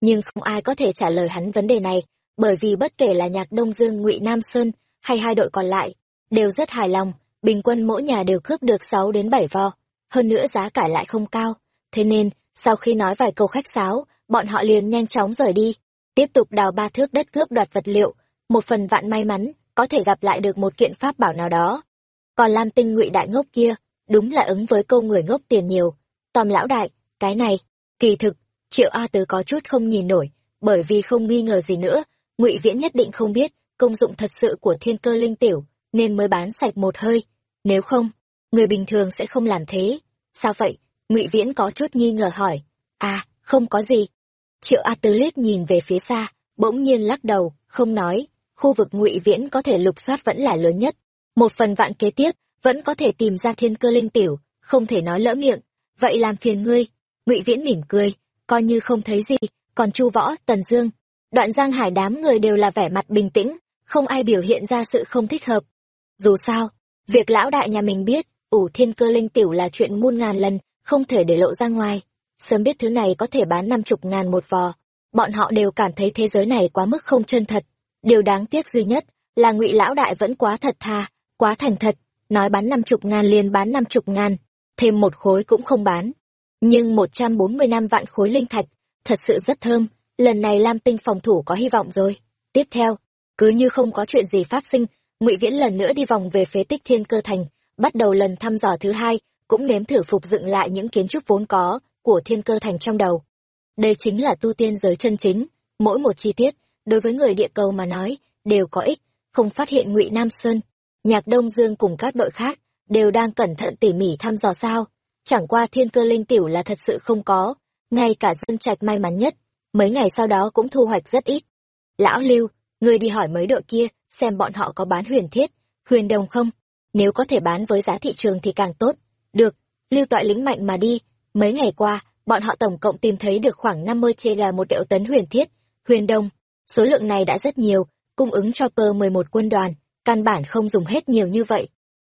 Nhưng không ai có thể trả lời hắn vấn đề này, bởi vì bất kể là nhạc đông dương, ngụy nam sơn hay hai đội còn lại, đều rất hài lòng, bình quân mỗi nhà đều cướp được sáu đến bảy vò hơn nữa giá cả lại không cao. Thế nên, sau khi nói vài câu khách sáo, bọn họ liền nhanh chóng rời đi. Tiếp tục đào ba thước đất cướp đoạt vật liệu, một phần vạn may mắn có thể gặp lại được một kiện pháp bảo nào đó. Còn lam tinh ngụy đại ngốc kia, đúng là ứng với câu người ngốc tiền nhiều. Tòm lão đại, cái này, kỳ thực, triệu a tứ có chút không nhìn nổi, bởi vì không nghi ngờ gì nữa, ngụy viễn nhất định không biết công dụng thật sự của thiên cơ linh tiểu, nên mới bán sạch một hơi. Nếu không, người bình thường sẽ không làm thế. Sao vậy? Ngụy viễn có chút nghi ngờ hỏi. À không có gì. Triệu a tứ liếc nhìn về phía xa, bỗng nhiên lắc đầu, không nói khu vực ngụy viễn có thể lục soát vẫn là lớn nhất. Một phần vạn kế tiếp, vẫn có thể tìm ra thiên cơ linh tiểu, không thể nói lỡ miệng. Vậy làm phiền ngươi. Ngụy viễn mỉm cười, coi như không thấy gì, còn chu võ, tần dương. Đoạn giang hải đám người đều là vẻ mặt bình tĩnh, không ai biểu hiện ra sự không thích hợp. Dù sao, việc lão đại nhà mình biết, ủ thiên cơ linh tiểu là chuyện muôn ngàn lần, không thể để lộ ra ngoài. Sớm biết thứ này có thể bán năm chục ngàn một vò. Bọn họ đều cảm thấy thế giới này quá mức không chân thật điều đáng tiếc duy nhất là ngụy lão đại vẫn quá thật thà quá thành thật, nói bán năm chục ngàn liền bán năm chục ngàn, thêm một khối cũng không bán. Nhưng một trăm bốn mươi năm vạn khối linh thạch, thật sự rất thơm, lần này lam tinh phòng thủ có hy vọng rồi. Tiếp theo, cứ như không có chuyện gì phát sinh, ngụy viễn lần nữa đi vòng về phế tích trên cơ thành, bắt đầu lần thăm dò thứ hai, cũng nếm thử phục dựng lại những kiến trúc vốn có của thiên cơ thành trong đầu. Đây chính là tu tiên giới chân chính, mỗi một chi tiết đối với người địa cầu mà nói, đều có ích, không phát hiện ngụy nam sơn, nhạc đông dương cùng các đội khác đều đang cẩn thận tỉ mỉ thăm dò sao. Chẳng qua thiên cơ linh tiểu là thật sự không có, ngay cả dân trạch may mắn nhất, mấy ngày sau đó cũng thu hoạch rất ít. Lão lưu, người đi hỏi mấy đội kia xem bọn họ có bán huyền thiết, huyền đồng không? Nếu có thể bán với giá thị trường thì càng tốt. Được, lưu toại lính mạnh mà đi. Mấy ngày qua, bọn họ tổng cộng tìm thấy được khoảng năm mươi chê gà một triệu tấn huyền thiết, huyền đồng số lượng này đã rất nhiều, cung ứng cho Pơ mười một quân đoàn, căn bản không dùng hết nhiều như vậy.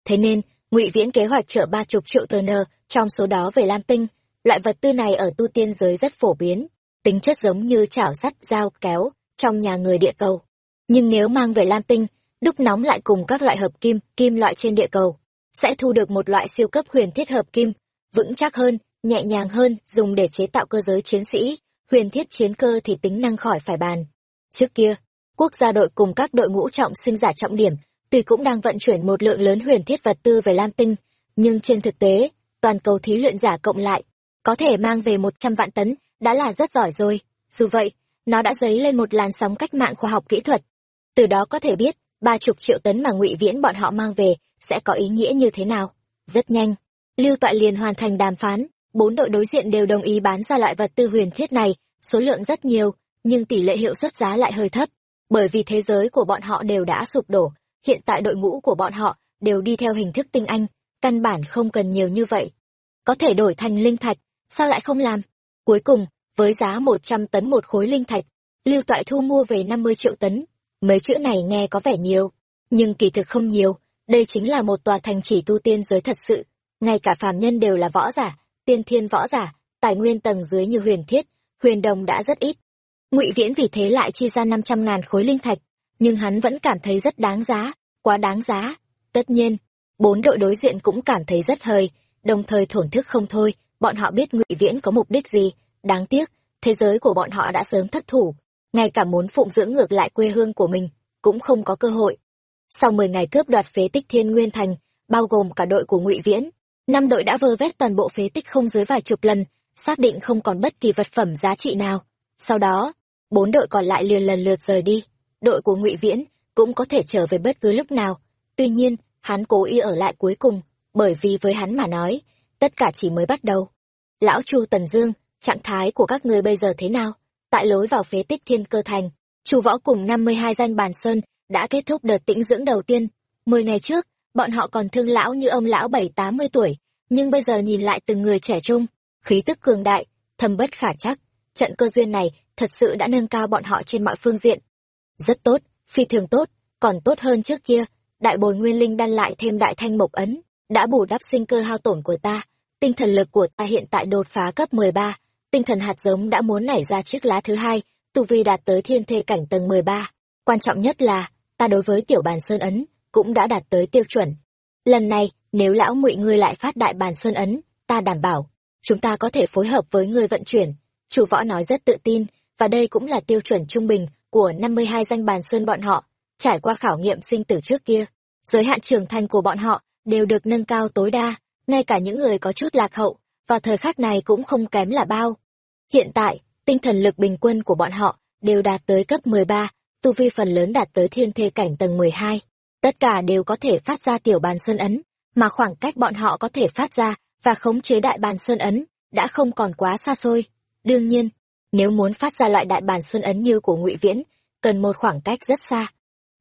Thế nên, ngụy viễn kế hoạch chở ba chục triệu tờ nơ trong số đó về lam tinh. Loại vật tư này ở tu tiên giới rất phổ biến, tính chất giống như chảo sắt, dao, kéo, trong nhà người địa cầu. Nhưng nếu mang về lam tinh, đúc nóng lại cùng các loại hợp kim kim loại trên địa cầu, sẽ thu được một loại siêu cấp huyền thiết hợp kim, vững chắc hơn, nhẹ nhàng hơn, dùng để chế tạo cơ giới chiến sĩ. Huyền thiết chiến cơ thì tính năng khỏi phải bàn trước kia, quốc gia đội cùng các đội ngũ trọng sinh giả trọng điểm tuy cũng đang vận chuyển một lượng lớn huyền thiết vật tư về lam tinh, nhưng trên thực tế, toàn cầu thí luyện giả cộng lại, có thể mang về một trăm vạn tấn, đã là rất giỏi rồi. Dù vậy, nó đã dấy lên một làn sóng cách mạng khoa học kỹ thuật. Từ đó có thể biết, ba chục triệu tấn mà ngụy viễn bọn họ mang về sẽ có ý nghĩa như thế nào. Rất nhanh, lưu toại liền hoàn thành đàm phán, bốn đội đối diện đều đồng ý bán ra loại vật tư huyền thiết này, số lượng rất nhiều nhưng tỷ lệ hiệu suất giá lại hơi thấp, bởi vì thế giới của bọn họ đều đã sụp đổ. Hiện tại đội ngũ của bọn họ đều đi theo hình thức tinh anh, căn bản không cần nhiều như vậy. Có thể đổi thành linh thạch, sao lại không làm? Cuối cùng, với giá một trăm tấn một khối linh thạch, lưu toại thu mua về năm mươi triệu tấn. Mấy chữ này nghe có vẻ nhiều, nhưng kỳ thực không nhiều. Đây chính là một tòa thành chỉ tu tiên giới thật sự. Ngay cả phàm nhân đều là võ giả, tiên thiên võ giả, tài nguyên tầng dưới như huyền thiết, huyền đồng đã rất ít ngụy viễn vì thế lại chi ra năm trăm ngàn khối linh thạch, nhưng hắn vẫn cảm thấy rất đáng giá, quá đáng giá. Tất nhiên, bốn đội đối diện cũng cảm thấy rất hời, đồng thời thổn thức không thôi. Bọn họ biết ngụy viễn có mục đích gì. Đáng tiếc, thế giới của bọn họ đã sớm thất thủ, ngay cả muốn phụng dưỡng ngược lại quê hương của mình cũng không có cơ hội. Sau mười ngày cướp đoạt phế tích thiên nguyên thành, bao gồm cả đội của ngụy viễn, năm đội đã vơ vét toàn bộ phế tích không dưới vài chục lần, xác định không còn bất kỳ vật phẩm giá trị nào. Sau đó bốn đội còn lại liền lần lượt rời đi. Đội của ngụy viễn cũng có thể trở về bất cứ lúc nào. Tuy nhiên, hắn cố ý ở lại cuối cùng, bởi vì với hắn mà nói, tất cả chỉ mới bắt đầu. Lão chu tần dương, trạng thái của các ngươi bây giờ thế nào? Tại lối vào phế tích thiên cơ thành, chu võ cùng năm mươi hai danh bàn sơn đã kết thúc đợt tĩnh dưỡng đầu tiên. Mười ngày trước, bọn họ còn thương lão như ông lão bảy tám mươi tuổi, nhưng bây giờ nhìn lại từng người trẻ trung, khí tức cường đại, thâm bất khả chắc trận cơ duyên này thật sự đã nâng cao bọn họ trên mọi phương diện rất tốt phi thường tốt còn tốt hơn trước kia đại bồi nguyên linh đan lại thêm đại thanh mộc ấn, đã bù đắp sinh cơ hao tổn của ta. Tinh thần lực của ta hiện tại đột phá cấp 13, tinh thần hạt giống đã muốn nảy ra chiếc lá thứ hai, tu vi đạt tới thiên thê cảnh tầng 13. Quan trọng nhất là, ta đối với tiểu bàn sơn ấn, cũng đã đạt tới tiêu chuẩn. Lần này, nếu lão ngụy ngươi lại phát đại bàn sơn ấn, ta đảm bảo, chúng ta có thể phối hợp với ngươi vận chuyển. Chủ võ nói rất tự tin, và đây cũng là tiêu chuẩn trung bình của 52 danh bàn sơn bọn họ, trải qua khảo nghiệm sinh tử trước kia. Giới hạn trưởng thành của bọn họ đều được nâng cao tối đa, ngay cả những người có chút lạc hậu, vào thời khắc này cũng không kém là bao. Hiện tại, tinh thần lực bình quân của bọn họ đều đạt tới cấp 13, tu vi phần lớn đạt tới thiên thê cảnh tầng 12. Tất cả đều có thể phát ra tiểu bàn sơn ấn, mà khoảng cách bọn họ có thể phát ra và khống chế đại bàn sơn ấn đã không còn quá xa xôi. Đương nhiên, nếu muốn phát ra loại đại bản sơn ấn như của Ngụy Viễn, cần một khoảng cách rất xa.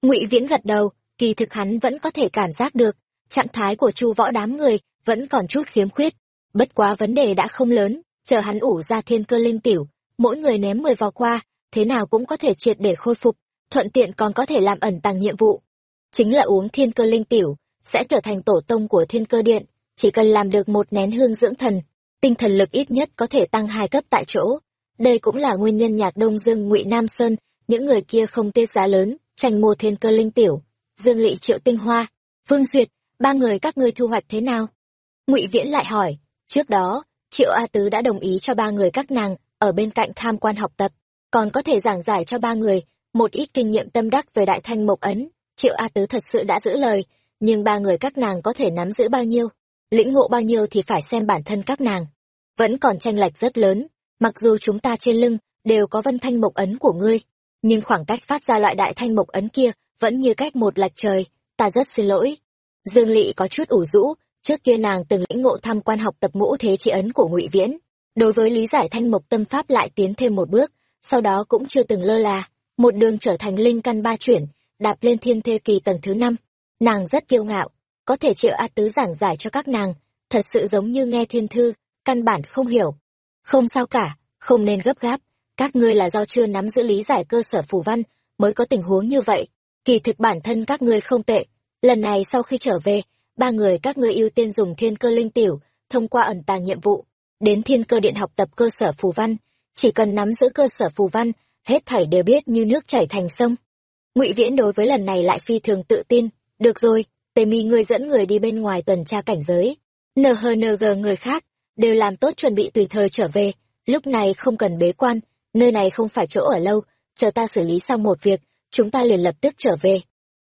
Ngụy Viễn gật đầu, kỳ thực hắn vẫn có thể cảm giác được, trạng thái của Chu Võ đám người vẫn còn chút khiếm khuyết. Bất quá vấn đề đã không lớn, chờ hắn ủ ra thiên cơ linh tiểu, mỗi người ném mười vào qua, thế nào cũng có thể triệt để khôi phục, thuận tiện còn có thể làm ẩn tàng nhiệm vụ. Chính là uống thiên cơ linh tiểu, sẽ trở thành tổ tông của thiên cơ điện, chỉ cần làm được một nén hương dưỡng thần, tinh thần lực ít nhất có thể tăng hai cấp tại chỗ. Đây cũng là nguyên nhân nhạc Đông Dương Ngụy Nam Sơn, những người kia không tiết giá lớn, tranh mua thiên cơ linh tiểu, Dương Lị Triệu Tinh Hoa, Vương Duyệt, ba người các ngươi thu hoạch thế nào? Ngụy Viễn lại hỏi, trước đó, Triệu A Tứ đã đồng ý cho ba người các nàng ở bên cạnh tham quan học tập, còn có thể giảng giải cho ba người một ít kinh nghiệm tâm đắc về đại thanh mộc ấn. Triệu A Tứ thật sự đã giữ lời, nhưng ba người các nàng có thể nắm giữ bao nhiêu, lĩnh ngộ bao nhiêu thì phải xem bản thân các nàng. Vẫn còn tranh lệch rất lớn, mặc dù chúng ta trên lưng đều có vân thanh mộc ấn của ngươi, nhưng khoảng cách phát ra loại đại thanh mộc ấn kia vẫn như cách một lạch trời, ta rất xin lỗi. Dương Lệ có chút ủ rũ, trước kia nàng từng lĩnh ngộ tham quan học tập ngũ thế chi ấn của Ngụy Viễn, đối với lý giải thanh mộc tâm pháp lại tiến thêm một bước, sau đó cũng chưa từng lơ là, một đường trở thành linh căn ba chuyển, đạp lên thiên thê kỳ tầng thứ năm. Nàng rất kiêu ngạo, có thể triệu A Tứ giảng giải cho các nàng, thật sự giống như nghe thiên thư, căn bản không hiểu. Không sao cả, không nên gấp gáp, các ngươi là do chưa nắm giữ lý giải cơ sở phù văn, mới có tình huống như vậy. Kỳ thực bản thân các ngươi không tệ. Lần này sau khi trở về, ba người các ngươi ưu tiên dùng thiên cơ linh tiểu, thông qua ẩn tàng nhiệm vụ, đến thiên cơ điện học tập cơ sở phù văn. Chỉ cần nắm giữ cơ sở phù văn, hết thảy đều biết như nước chảy thành sông. Ngụy Viễn đối với lần này lại phi thường tự tin, được rồi, tề mi ngươi dẫn người đi bên ngoài tuần tra cảnh giới. Nhng người khác đều làm tốt chuẩn bị tùy thời trở về. Lúc này không cần bế quan, nơi này không phải chỗ ở lâu, chờ ta xử lý xong một việc, chúng ta liền lập tức trở về.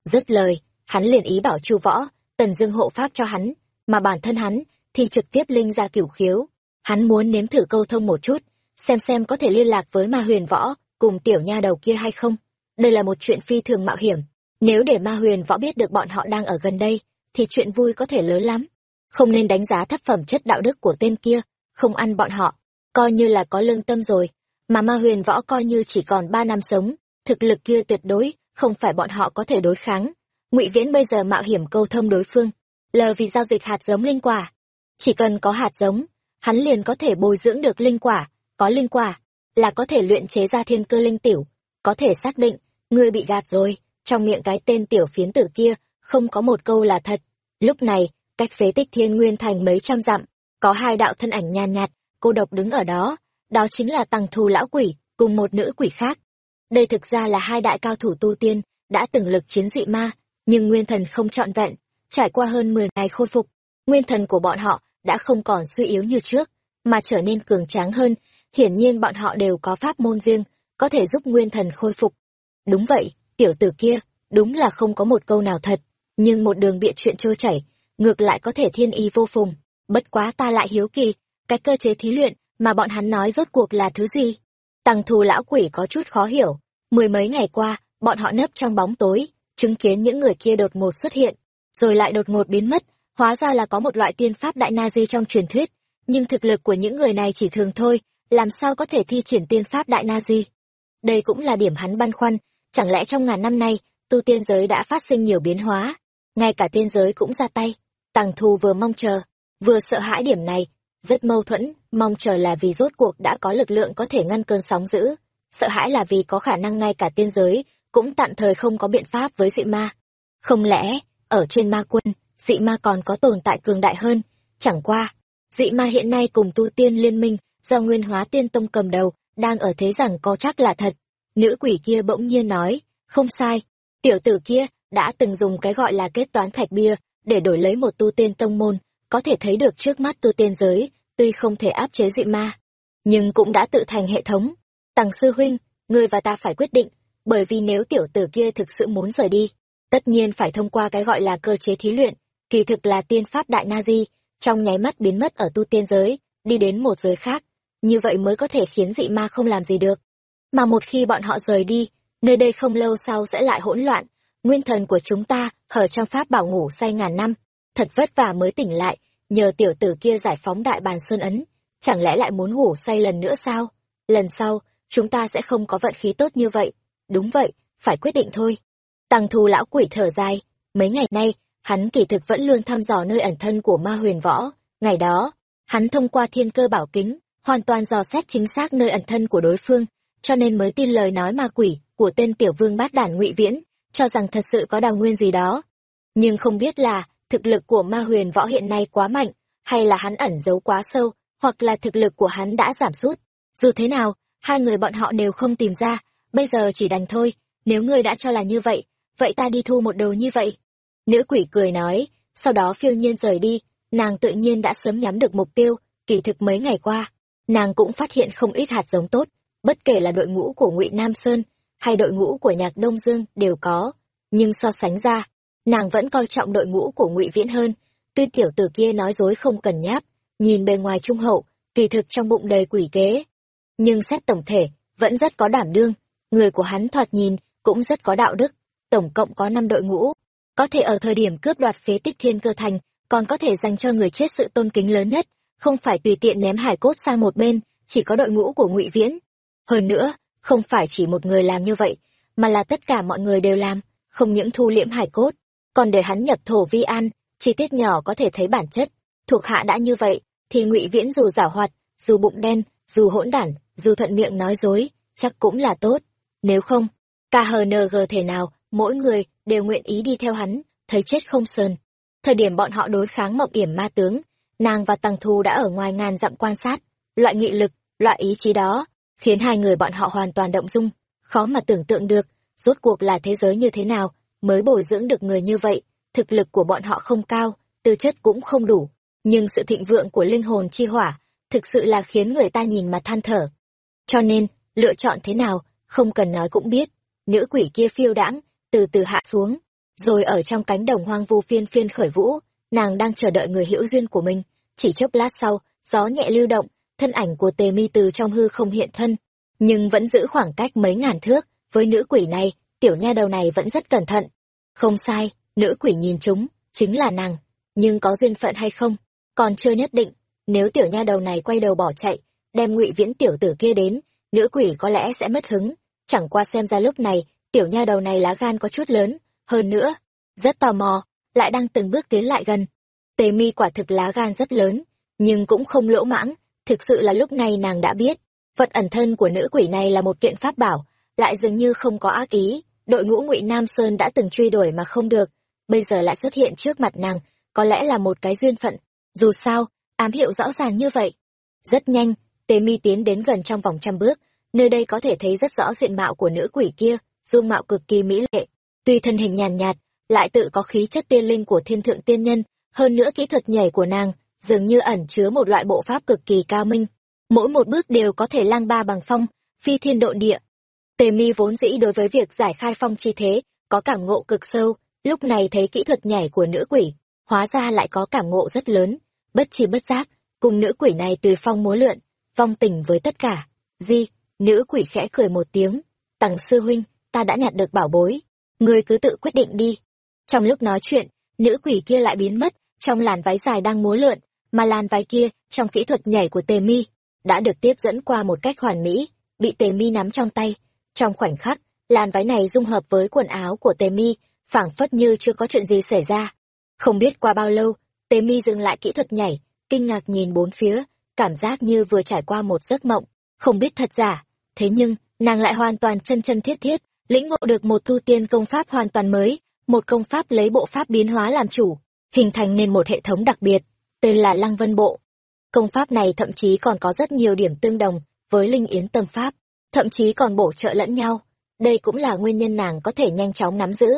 Dứt lời, hắn liền ý bảo chu võ, tần dương hộ pháp cho hắn, mà bản thân hắn thì trực tiếp linh ra cửu khiếu. Hắn muốn nếm thử câu thông một chút, xem xem có thể liên lạc với ma huyền võ cùng tiểu nha đầu kia hay không. Đây là một chuyện phi thường mạo hiểm nếu để ma huyền võ biết được bọn họ đang ở gần đây, thì chuyện vui có thể lớn lắm. Không nên đánh giá thấp phẩm chất đạo đức của tên kia, không ăn bọn họ, coi như là có lương tâm rồi. Mà ma huyền võ coi như chỉ còn ba năm sống, thực lực kia tuyệt đối, không phải bọn họ có thể đối kháng. ngụy Viễn bây giờ mạo hiểm câu thông đối phương, lờ vì giao dịch hạt giống linh quả. Chỉ cần có hạt giống, hắn liền có thể bồi dưỡng được linh quả, có linh quả, là có thể luyện chế ra thiên cơ linh tiểu, có thể xác định, ngươi bị gạt rồi trong miệng cái tên tiểu phiến tử kia, không có một câu là thật. Lúc này, cách phế tích thiên nguyên thành mấy trăm dặm, có hai đạo thân ảnh nhàn nhạt, cô độc đứng ở đó. Đó chính là tăng thù lão quỷ, cùng một nữ quỷ khác. Đây thực ra là hai đại cao thủ tu tiên, đã từng lực chiến dị ma, nhưng nguyên thần không trọn vẹn, trải qua hơn mười ngày khôi phục, nguyên thần của bọn họ đã không còn suy yếu như trước, mà trở nên cường tráng hơn. Hiển nhiên bọn họ đều có pháp môn riêng, có thể giúp nguyên thần khôi phục. Đúng vậy tiểu tử kia, đúng là không có một câu nào thật, nhưng một đường bịa chuyện trôi chảy, ngược lại có thể thiên y vô phùng. Bất quá ta lại hiếu kỳ, cái cơ chế thí luyện mà bọn hắn nói rốt cuộc là thứ gì? Tăng thù lão quỷ có chút khó hiểu, mười mấy ngày qua, bọn họ nấp trong bóng tối, chứng kiến những người kia đột ngột xuất hiện, rồi lại đột ngột biến mất, hóa ra là có một loại tiên pháp đại na di trong truyền thuyết, nhưng thực lực của những người này chỉ thường thôi, làm sao có thể thi triển tiên pháp đại na di? Đây cũng là điểm hắn băn khoăn, chẳng lẽ trong ngàn năm nay tu tiên giới đã phát sinh nhiều biến hóa? Ngay cả tiên giới cũng ra tay. Tàng thù vừa mong chờ vừa sợ hãi điểm này. Rất mâu thuẫn mong chờ là vì rốt cuộc đã có lực lượng có thể ngăn cơn sóng dữ. Sợ hãi là vì có khả năng ngay cả tiên giới cũng tạm thời không có biện pháp với dị ma. Không lẽ ở trên ma quân, dị ma còn có tồn tại cường đại hơn. Chẳng qua, dị ma hiện nay cùng tu tiên liên minh do nguyên hóa tiên tông cầm đầu, đang ở thế rằng có chắc là thật. Nữ quỷ kia bỗng nhiên nói, không sai, tiểu tử kia đã từng dùng cái gọi là kết toán thạch bia để đổi lấy một tu tiên tông môn, có thể thấy được trước mắt tu tiên giới, tuy không thể áp chế dị ma, nhưng cũng đã tự thành hệ thống. Tằng sư huynh, ngươi và ta phải quyết định, bởi vì nếu tiểu tử kia thực sự muốn rời đi, tất nhiên phải thông qua cái gọi là cơ chế thí luyện, kỳ thực là tiên pháp đại na di, trong nháy mắt biến mất ở tu tiên giới, đi đến một giới khác, như vậy mới có thể khiến dị ma không làm gì được. Mà một khi bọn họ rời đi, nơi đây không lâu sau sẽ lại hỗn loạn, nguyên thần của chúng ta ở trong pháp bảo ngủ say ngàn năm, thật vất vả mới tỉnh lại, nhờ tiểu tử kia giải phóng đại bàn sơn ấn, chẳng lẽ lại muốn ngủ say lần nữa sao? Lần sau, chúng ta sẽ không có vận khí tốt như vậy. Đúng vậy, phải quyết định thôi. Tăng thu lão quỷ thở dài, mấy ngày nay, hắn kỳ thực vẫn luôn thăm dò nơi ẩn thân của ma huyền võ. Ngày đó, hắn thông qua thiên cơ bảo kính, hoàn toàn dò xét chính xác nơi ẩn thân của đối phương, cho nên mới tin lời nói ma quỷ của tên tiểu vương bát đản ngụy viễn, cho rằng thật sự có đào nguyên gì đó. Nhưng không biết là, thực lực của ma huyền võ hiện nay quá mạnh, hay là hắn ẩn giấu quá sâu, hoặc là thực lực của hắn đã giảm sút. Dù thế nào, hai người bọn họ đều không tìm ra, bây giờ chỉ đành thôi, nếu ngươi đã cho là như vậy, vậy ta đi thu một đồ như vậy. Nữ quỷ cười nói, sau đó phiêu nhiên rời đi, nàng tự nhiên đã sớm nhắm được mục tiêu, kỳ thực mấy ngày qua, nàng cũng phát hiện không ít hạt giống tốt, bất kể là đội ngũ của ngụy Nam Sơn hay đội ngũ của nhạc Đông Dương đều có, nhưng so sánh ra, nàng vẫn coi trọng đội ngũ của ngụy Viễn hơn, tuy tiểu tử kia nói dối không cần nháp, nhìn bề ngoài trung hậu, kỳ thực trong bụng đầy quỷ kế. Nhưng xét tổng thể, vẫn rất có đảm đương, người của hắn thoạt nhìn cũng rất có đạo đức, tổng cộng có năm đội ngũ, có thể ở thời điểm cướp đoạt phế tích thiên cơ thành, còn có thể dành cho người chết sự tôn kính lớn nhất, không phải tùy tiện ném hải cốt sang một bên, chỉ có đội ngũ của Ngụy Viễn. Hơn nữa, không phải chỉ một người làm như vậy, mà là tất cả mọi người đều làm, không những thu liễm hải cốt, còn để hắn nhập thổ vi an, chi tiết nhỏ có thể thấy bản chất. Thuộc hạ đã như vậy, thì Ngụy Viễn dù giả hoạt, dù bụng đen, dù hỗn đản, dù thuận miệng nói dối, chắc cũng là tốt. Nếu không, KHNG thể nào, mỗi người đều nguyện ý đi theo hắn, thấy chết không sờn. Thời điểm bọn họ đối kháng mộng yểm ma tướng, nàng và Tăng Thu đã ở ngoài ngàn dặm quan sát, loại nghị lực, loại ý chí đó, khiến hai người bọn họ hoàn toàn động dung, khó mà tưởng tượng được, rốt cuộc là thế giới như thế nào, mới bồi dưỡng được người như vậy, thực lực của bọn họ không cao, tư chất cũng không đủ, nhưng sự thịnh vượng của linh hồn chi hỏa, thực sự là khiến người ta nhìn mà than thở. Cho nên, lựa chọn thế nào, không cần nói cũng biết, nữ quỷ kia phiêu đãng, từ từ hạ xuống, rồi ở trong cánh đồng hoang vu phiên phiên khởi vũ, nàng đang chờ đợi người hữu duyên của mình, chỉ chốc lát sau, gió nhẹ lưu động, thân ảnh của tề mi từ trong hư không hiện thân, nhưng vẫn giữ khoảng cách mấy ngàn thước, với nữ quỷ này, tiểu nha đầu này vẫn rất cẩn thận. Không sai, nữ quỷ nhìn chúng, chính là nàng, nhưng có duyên phận hay không, còn chưa nhất định, nếu tiểu nha đầu này quay đầu bỏ chạy, đem ngụy viễn tiểu tử kia đến, nữ quỷ có lẽ sẽ mất hứng, chẳng qua xem ra lúc này, tiểu nha đầu này lá gan có chút lớn, hơn nữa, rất tò mò, lại đang từng bước tiến lại gần. Tề mi quả thực lá gan rất lớn, nhưng cũng không lỗ mãng, thực sự là lúc này nàng đã biết, vật ẩn thân của nữ quỷ này là một kiện pháp bảo, lại dường như không có ác ý, đội ngũ ngụy Nam Sơn đã từng truy đuổi mà không được, bây giờ lại xuất hiện trước mặt nàng, có lẽ là một cái duyên phận, dù sao, ám hiệu rõ ràng như vậy. Rất nhanh, Tề mi tiến đến gần trong vòng trăm bước, nơi đây có thể thấy rất rõ diện mạo của nữ quỷ kia, dung mạo cực kỳ mỹ lệ, tuy thân hình nhàn nhạt, lại tự có khí chất tiên linh của thiên thượng tiên nhân, hơn nữa kỹ thuật nhảy của nàng, dường như ẩn chứa một loại bộ pháp cực kỳ cao minh. Mỗi một bước đều có thể lang ba bằng phong, phi thiên độ địa. Tề mi vốn dĩ đối với việc giải khai phong chi thế, có cảm ngộ cực sâu, lúc này thấy kỹ thuật nhảy của nữ quỷ, hóa ra lại có cảm ngộ rất lớn, bất chi bất giác, cùng nữ quỷ này tùy phong múa lượn, vong tình với tất cả. Di, nữ quỷ khẽ cười một tiếng, tằng sư huynh, ta đã nhặt được bảo bối, ngươi cứ tự quyết định đi. Trong lúc nói chuyện, nữ quỷ kia lại biến mất, trong làn váy dài đang múa lượn, mà làn váy kia, trong kỹ thuật nhảy của tề mi, đã được tiếp dẫn qua một cách hoàn mỹ, bị tề mi nắm trong tay. Trong khoảnh khắc, làn váy này dung hợp với quần áo của tề mi, phảng phất như chưa có chuyện gì xảy ra. Không biết qua bao lâu, tề mi dừng lại kỹ thuật nhảy, kinh ngạc nhìn bốn phía, cảm giác như vừa trải qua một giấc mộng, không biết thật giả. Thế nhưng, nàng lại hoàn toàn chân chân thiết thiết, lĩnh ngộ được một tu tiên công pháp hoàn toàn mới, một công pháp lấy bộ pháp biến hóa làm chủ, hình thành nên một hệ thống đặc biệt, tên là Lăng Vân Bộ. Công pháp này thậm chí còn có rất nhiều điểm tương đồng với Linh Yến Tâm Pháp, thậm chí còn bổ trợ lẫn nhau. Đây cũng là nguyên nhân nàng có thể nhanh chóng nắm giữ.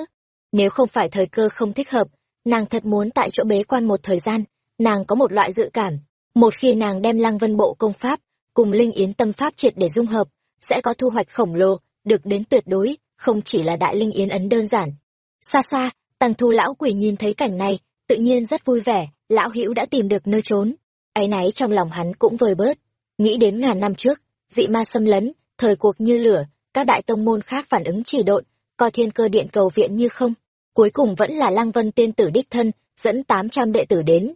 Nếu không phải thời cơ không thích hợp, nàng thật muốn tại chỗ bế quan một thời gian, nàng có một loại dự cảm. Một khi nàng đem Lăng Vân Bộ công pháp cùng Linh Yến Tâm Pháp triệt để dung hợp, sẽ có thu hoạch khổng lồ, được đến tuyệt đối, không chỉ là đại Linh Yến ấn đơn giản. Xa xa, Tăng Thu lão quỷ nhìn thấy cảnh này, tự nhiên rất vui vẻ, lão hữu đã tìm được nơi trốn. Áy náy trong lòng hắn cũng vơi bớt. Nghĩ đến ngàn năm trước, dị ma xâm lấn, thời cuộc như lửa, các đại tông môn khác phản ứng chỉ độn, coi thiên cơ điện cầu viện như không. Cuối cùng vẫn là Lăng Vân tiên tử đích thân, dẫn 800 đệ tử đến.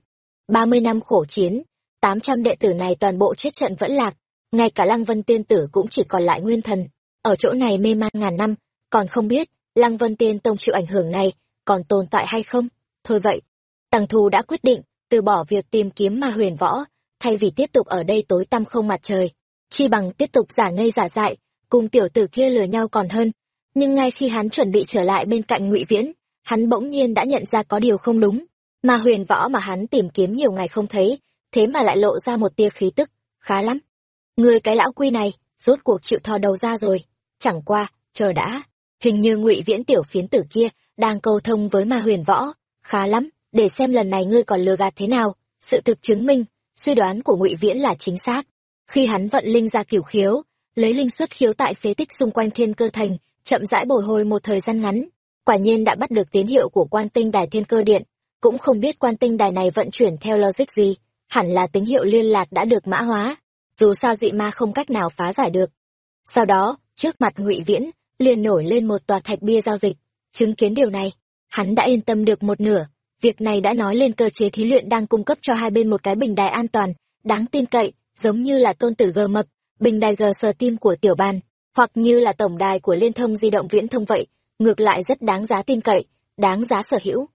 30 năm khổ chiến, 800 đệ tử này toàn bộ chết trận vẫn lạc, ngay cả Lăng Vân tiên tử cũng chỉ còn lại nguyên thần. Ở chỗ này mê man ngàn năm, còn không biết, Lăng Vân tiên tông chịu ảnh hưởng này, còn tồn tại hay không? Thôi vậy, Tăng Thu đã quyết định, từ bỏ việc tìm kiếm ma huyền võ, thay vì tiếp tục ở đây tối tăm không mặt trời. Chi bằng tiếp tục giả ngây giả dại, cùng tiểu tử kia lừa nhau còn hơn. Nhưng ngay khi hắn chuẩn bị trở lại bên cạnh ngụy Viễn, hắn bỗng nhiên đã nhận ra có điều không đúng. Ma huyền võ mà hắn tìm kiếm nhiều ngày không thấy, thế mà lại lộ ra một tia khí tức, khá lắm. Người cái lão quy này, rốt cuộc chịu thò đầu ra rồi. Chẳng qua, chờ đã. Hình như ngụy Viễn tiểu phiến tử kia đang câu thông với ma huyền võ, khá lắm để xem lần này ngươi còn lừa gạt thế nào. Sự thực chứng minh, suy đoán của ngụy viễn là chính xác. Khi hắn vận linh ra cửu khiếu, lấy linh xuất khiếu tại phế tích xung quanh thiên cơ thành, chậm rãi bồi hồi một thời gian ngắn, quả nhiên đã bắt được tín hiệu của quan tinh đài thiên cơ điện. Cũng không biết quan tinh đài này vận chuyển theo logic gì, hẳn là tín hiệu liên lạc đã được mã hóa, dù sao dị ma không cách nào phá giải được. Sau đó, trước mặt ngụy viễn, liền nổi lên một tòa thạch bia giao dịch. Chứng kiến điều này, hắn đã yên tâm được một nửa. Việc này đã nói lên cơ chế thí luyện đang cung cấp cho hai bên một cái bình đài an toàn, đáng tin cậy, giống như là tôn tử G mập, bình đài G sờ tim của tiểu ban, hoặc như là tổng đài của liên thông di động viễn thông vậy, ngược lại rất đáng giá tin cậy, đáng giá sở hữu.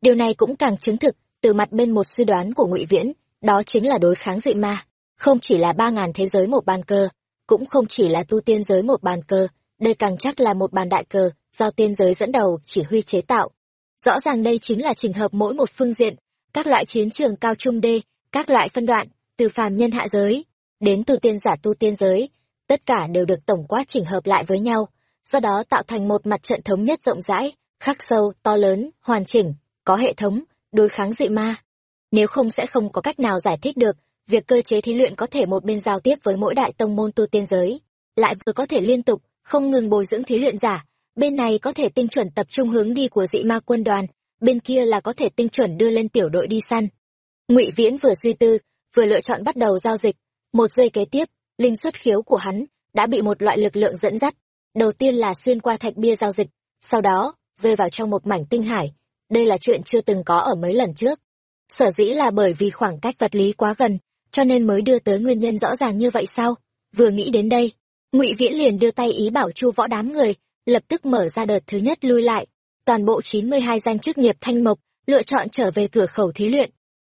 Điều này cũng càng chứng thực, từ mặt bên một suy đoán của ngụy Viễn, đó chính là đối kháng dị ma, không chỉ là ba ngàn thế giới một bàn cờ, cũng không chỉ là tu tiên giới một bàn cờ, đây càng chắc là một bàn đại cờ, do tiên giới dẫn đầu chỉ huy chế tạo, Rõ ràng đây chính là trình hợp mỗi một phương diện, các loại chiến trường cao trung đê, các loại phân đoạn, từ phàm nhân hạ giới, đến tu tiên giả tu tiên giới, tất cả đều được tổng quát chỉnh hợp lại với nhau, do đó tạo thành một mặt trận thống nhất rộng rãi, khắc sâu, to lớn, hoàn chỉnh, có hệ thống, đối kháng dị ma. Nếu không sẽ không có cách nào giải thích được, việc cơ chế thí luyện có thể một bên giao tiếp với mỗi đại tông môn tu tiên giới, lại vừa có thể liên tục, không ngừng bồi dưỡng thí luyện giả, bên này có thể tinh chuẩn tập trung hướng đi của dị ma quân đoàn, bên kia là có thể tinh chuẩn đưa lên tiểu đội đi săn. Ngụy viễn vừa suy tư, vừa lựa chọn bắt đầu giao dịch. Một giây kế tiếp, linh xuất khiếu của hắn đã bị một loại lực lượng dẫn dắt. Đầu tiên là xuyên qua thạch bia giao dịch, sau đó rơi vào trong một mảnh tinh hải. Đây là chuyện chưa từng có ở mấy lần trước. Sở dĩ là bởi vì khoảng cách vật lý quá gần, cho nên mới đưa tới nguyên nhân rõ ràng như vậy sao? Vừa nghĩ đến đây, ngụy viễn liền đưa tay ý bảo chu võ đám người lập tức mở ra đợt thứ nhất lui lại. Toàn bộ 92 danh chức nghiệp thanh mộc lựa chọn trở về cửa khẩu thí luyện.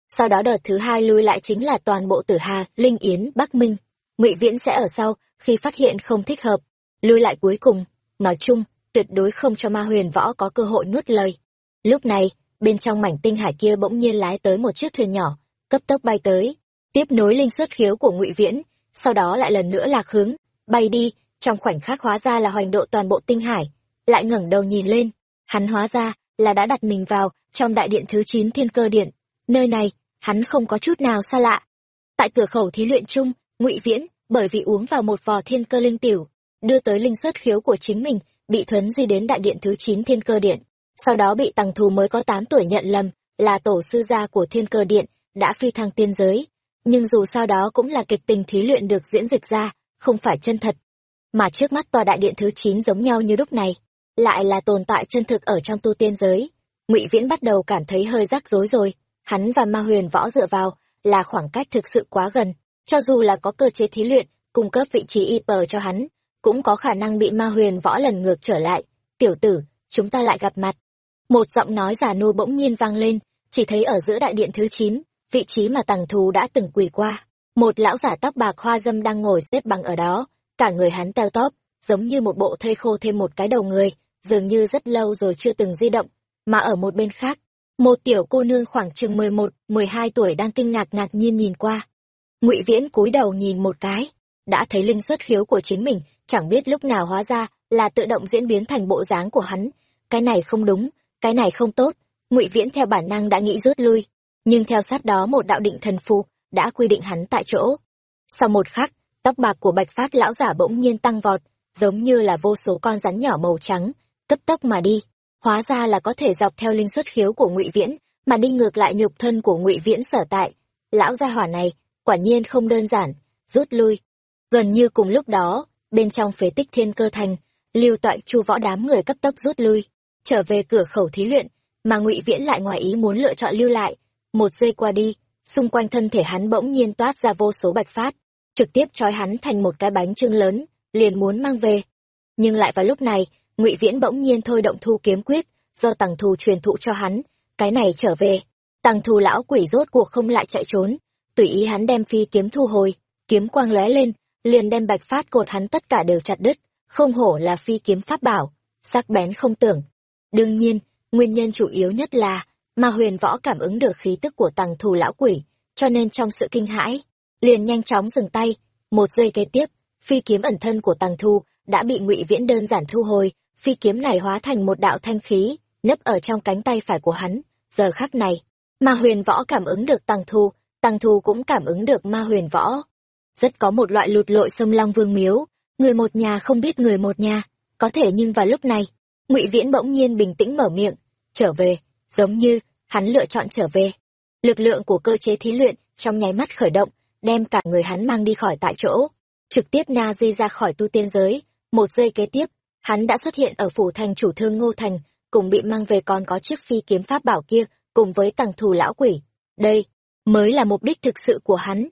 Sau đó đợt thứ hai lui lại chính là toàn bộ Tử Hà, Linh Yến, Bắc Minh. Ngụy Viễn sẽ ở sau khi phát hiện không thích hợp. Lui lại cuối cùng, nói chung, tuyệt đối không cho Ma Huyền Võ có cơ hội nuốt lời. Lúc này, bên trong mảnh tinh hải kia bỗng nhiên lái tới một chiếc thuyền nhỏ, cấp tốc bay tới, tiếp nối linh xuất khiếu của Ngụy Viễn, sau đó lại lần nữa lạc hướng, bay đi, trong khoảnh khắc hóa ra là hoành độ toàn bộ tinh hải, lại ngẩng đầu nhìn lên, hắn hóa ra là đã đặt mình vào trong đại điện thứ chín thiên cơ điện. Nơi này, hắn không có chút nào xa lạ. Tại cửa khẩu thí luyện chung, ngụy viễn, bởi vì uống vào một vò thiên cơ linh tiểu, đưa tới linh xuất khiếu của chính mình, bị thuấn di đến đại điện thứ chín thiên cơ điện. Sau đó bị tằng thù mới có tám tuổi nhận lầm, là tổ sư gia của thiên cơ điện, đã phi thăng tiên giới. Nhưng dù sao đó cũng là kịch tình thí luyện được diễn dịch ra, không phải chân thật mà trước mắt tòa đại điện thứ chín giống nhau như lúc này, lại là tồn tại chân thực ở trong tu tiên giới. Ngụy viễn bắt đầu cảm thấy hơi rắc rối rồi. Hắn và ma huyền võ dựa vào là khoảng cách thực sự quá gần. Cho dù là có cơ chế thí luyện, cung cấp vị trí y pờ cho hắn, cũng có khả năng bị ma huyền võ lần ngược trở lại. Tiểu tử, chúng ta lại gặp mặt. Một giọng nói giả nua bỗng nhiên vang lên, chỉ thấy ở giữa đại điện thứ chín, vị trí mà tằng thù đã từng quỳ qua. Một lão giả tóc bạc hoa dâm đang ngồi xếp bằng ở đó cả người hắn teo tóp, giống như một bộ thây khô thêm một cái đầu người, dường như rất lâu rồi chưa từng di động. mà ở một bên khác một tiểu cô nương khoảng chừng mười một mười hai tuổi đang kinh ngạc ngạc nhiên nhìn qua. Ngụy viễn cúi đầu nhìn một cái đã thấy linh xuất khiếu của chính mình chẳng biết lúc nào hóa ra là tự động diễn biến thành bộ dáng của hắn. Cái này không đúng cái này không tốt ngụy viễn theo bản năng đã nghĩ rút lui. Nhưng theo sát đó một đạo định thần phù đã quy định hắn tại chỗ. Sau một khắc tóc bạc của bạch phát lão giả bỗng nhiên tăng vọt, giống như là vô số con rắn nhỏ màu trắng, cấp tốc mà đi. Hóa ra là có thể dọc theo linh xuất khiếu của ngụy viễn, mà đi ngược lại nhục thân của ngụy viễn sở tại. Lão gia hỏa này, quả nhiên không đơn giản, rút lui. Gần như cùng lúc đó, bên trong phế tích thiên cơ thành, lưu toại chu võ đám người cấp tốc rút lui, trở về cửa khẩu thí luyện, mà ngụy viễn lại ngoài ý muốn lựa chọn lưu lại. Một giây qua đi, xung quanh thân thể hắn bỗng nhiên toát ra vô số bạch phát trực tiếp trói hắn thành một cái bánh trưng lớn, liền muốn mang về. Nhưng lại vào lúc này, ngụy viễn bỗng nhiên thôi động thu kiếm quyết, do tằng thù truyền thụ cho hắn, cái này trở về. Tằng thù lão quỷ rốt cuộc không lại chạy trốn, tùy ý hắn đem phi kiếm thu hồi, kiếm quang lóe lên, liền đem bạch phát cột hắn tất cả đều chặt đứt, không hổ là phi kiếm pháp bảo, sắc bén không tưởng. Đương nhiên, nguyên nhân chủ yếu nhất là, mà huyền võ cảm ứng được khí tức của tằng thù lão quỷ, cho nên trong sự kinh hãi liền nhanh chóng dừng tay. Một giây kế tiếp, phi kiếm ẩn thân của tằng thu đã bị ngụy viễn đơn giản thu hồi. Phi kiếm này hóa thành một đạo thanh khí, nấp ở trong cánh tay phải của hắn. Giờ khắc này, ma huyền võ cảm ứng được Tàng thu Tàng thu cũng cảm ứng được ma huyền võ. Rất có một loại lụt lội sông long vương miếu. Người một nhà không biết người một nhà. Có thể nhưng vào lúc này, ngụy viễn bỗng nhiên bình tĩnh mở miệng. Trở về, giống như hắn lựa chọn trở về. Lực lượng của cơ chế thí luyện trong nháy mắt khởi động đem cả người hắn mang đi khỏi tại chỗ. Trực tiếp na di ra khỏi tu tiên giới. Một giây kế tiếp, hắn đã xuất hiện ở phủ thành chủ thương ngô thành, cùng bị mang về còn có chiếc phi kiếm pháp bảo kia, cùng với tầng thù lão quỷ. Đây mới là mục đích thực sự của hắn.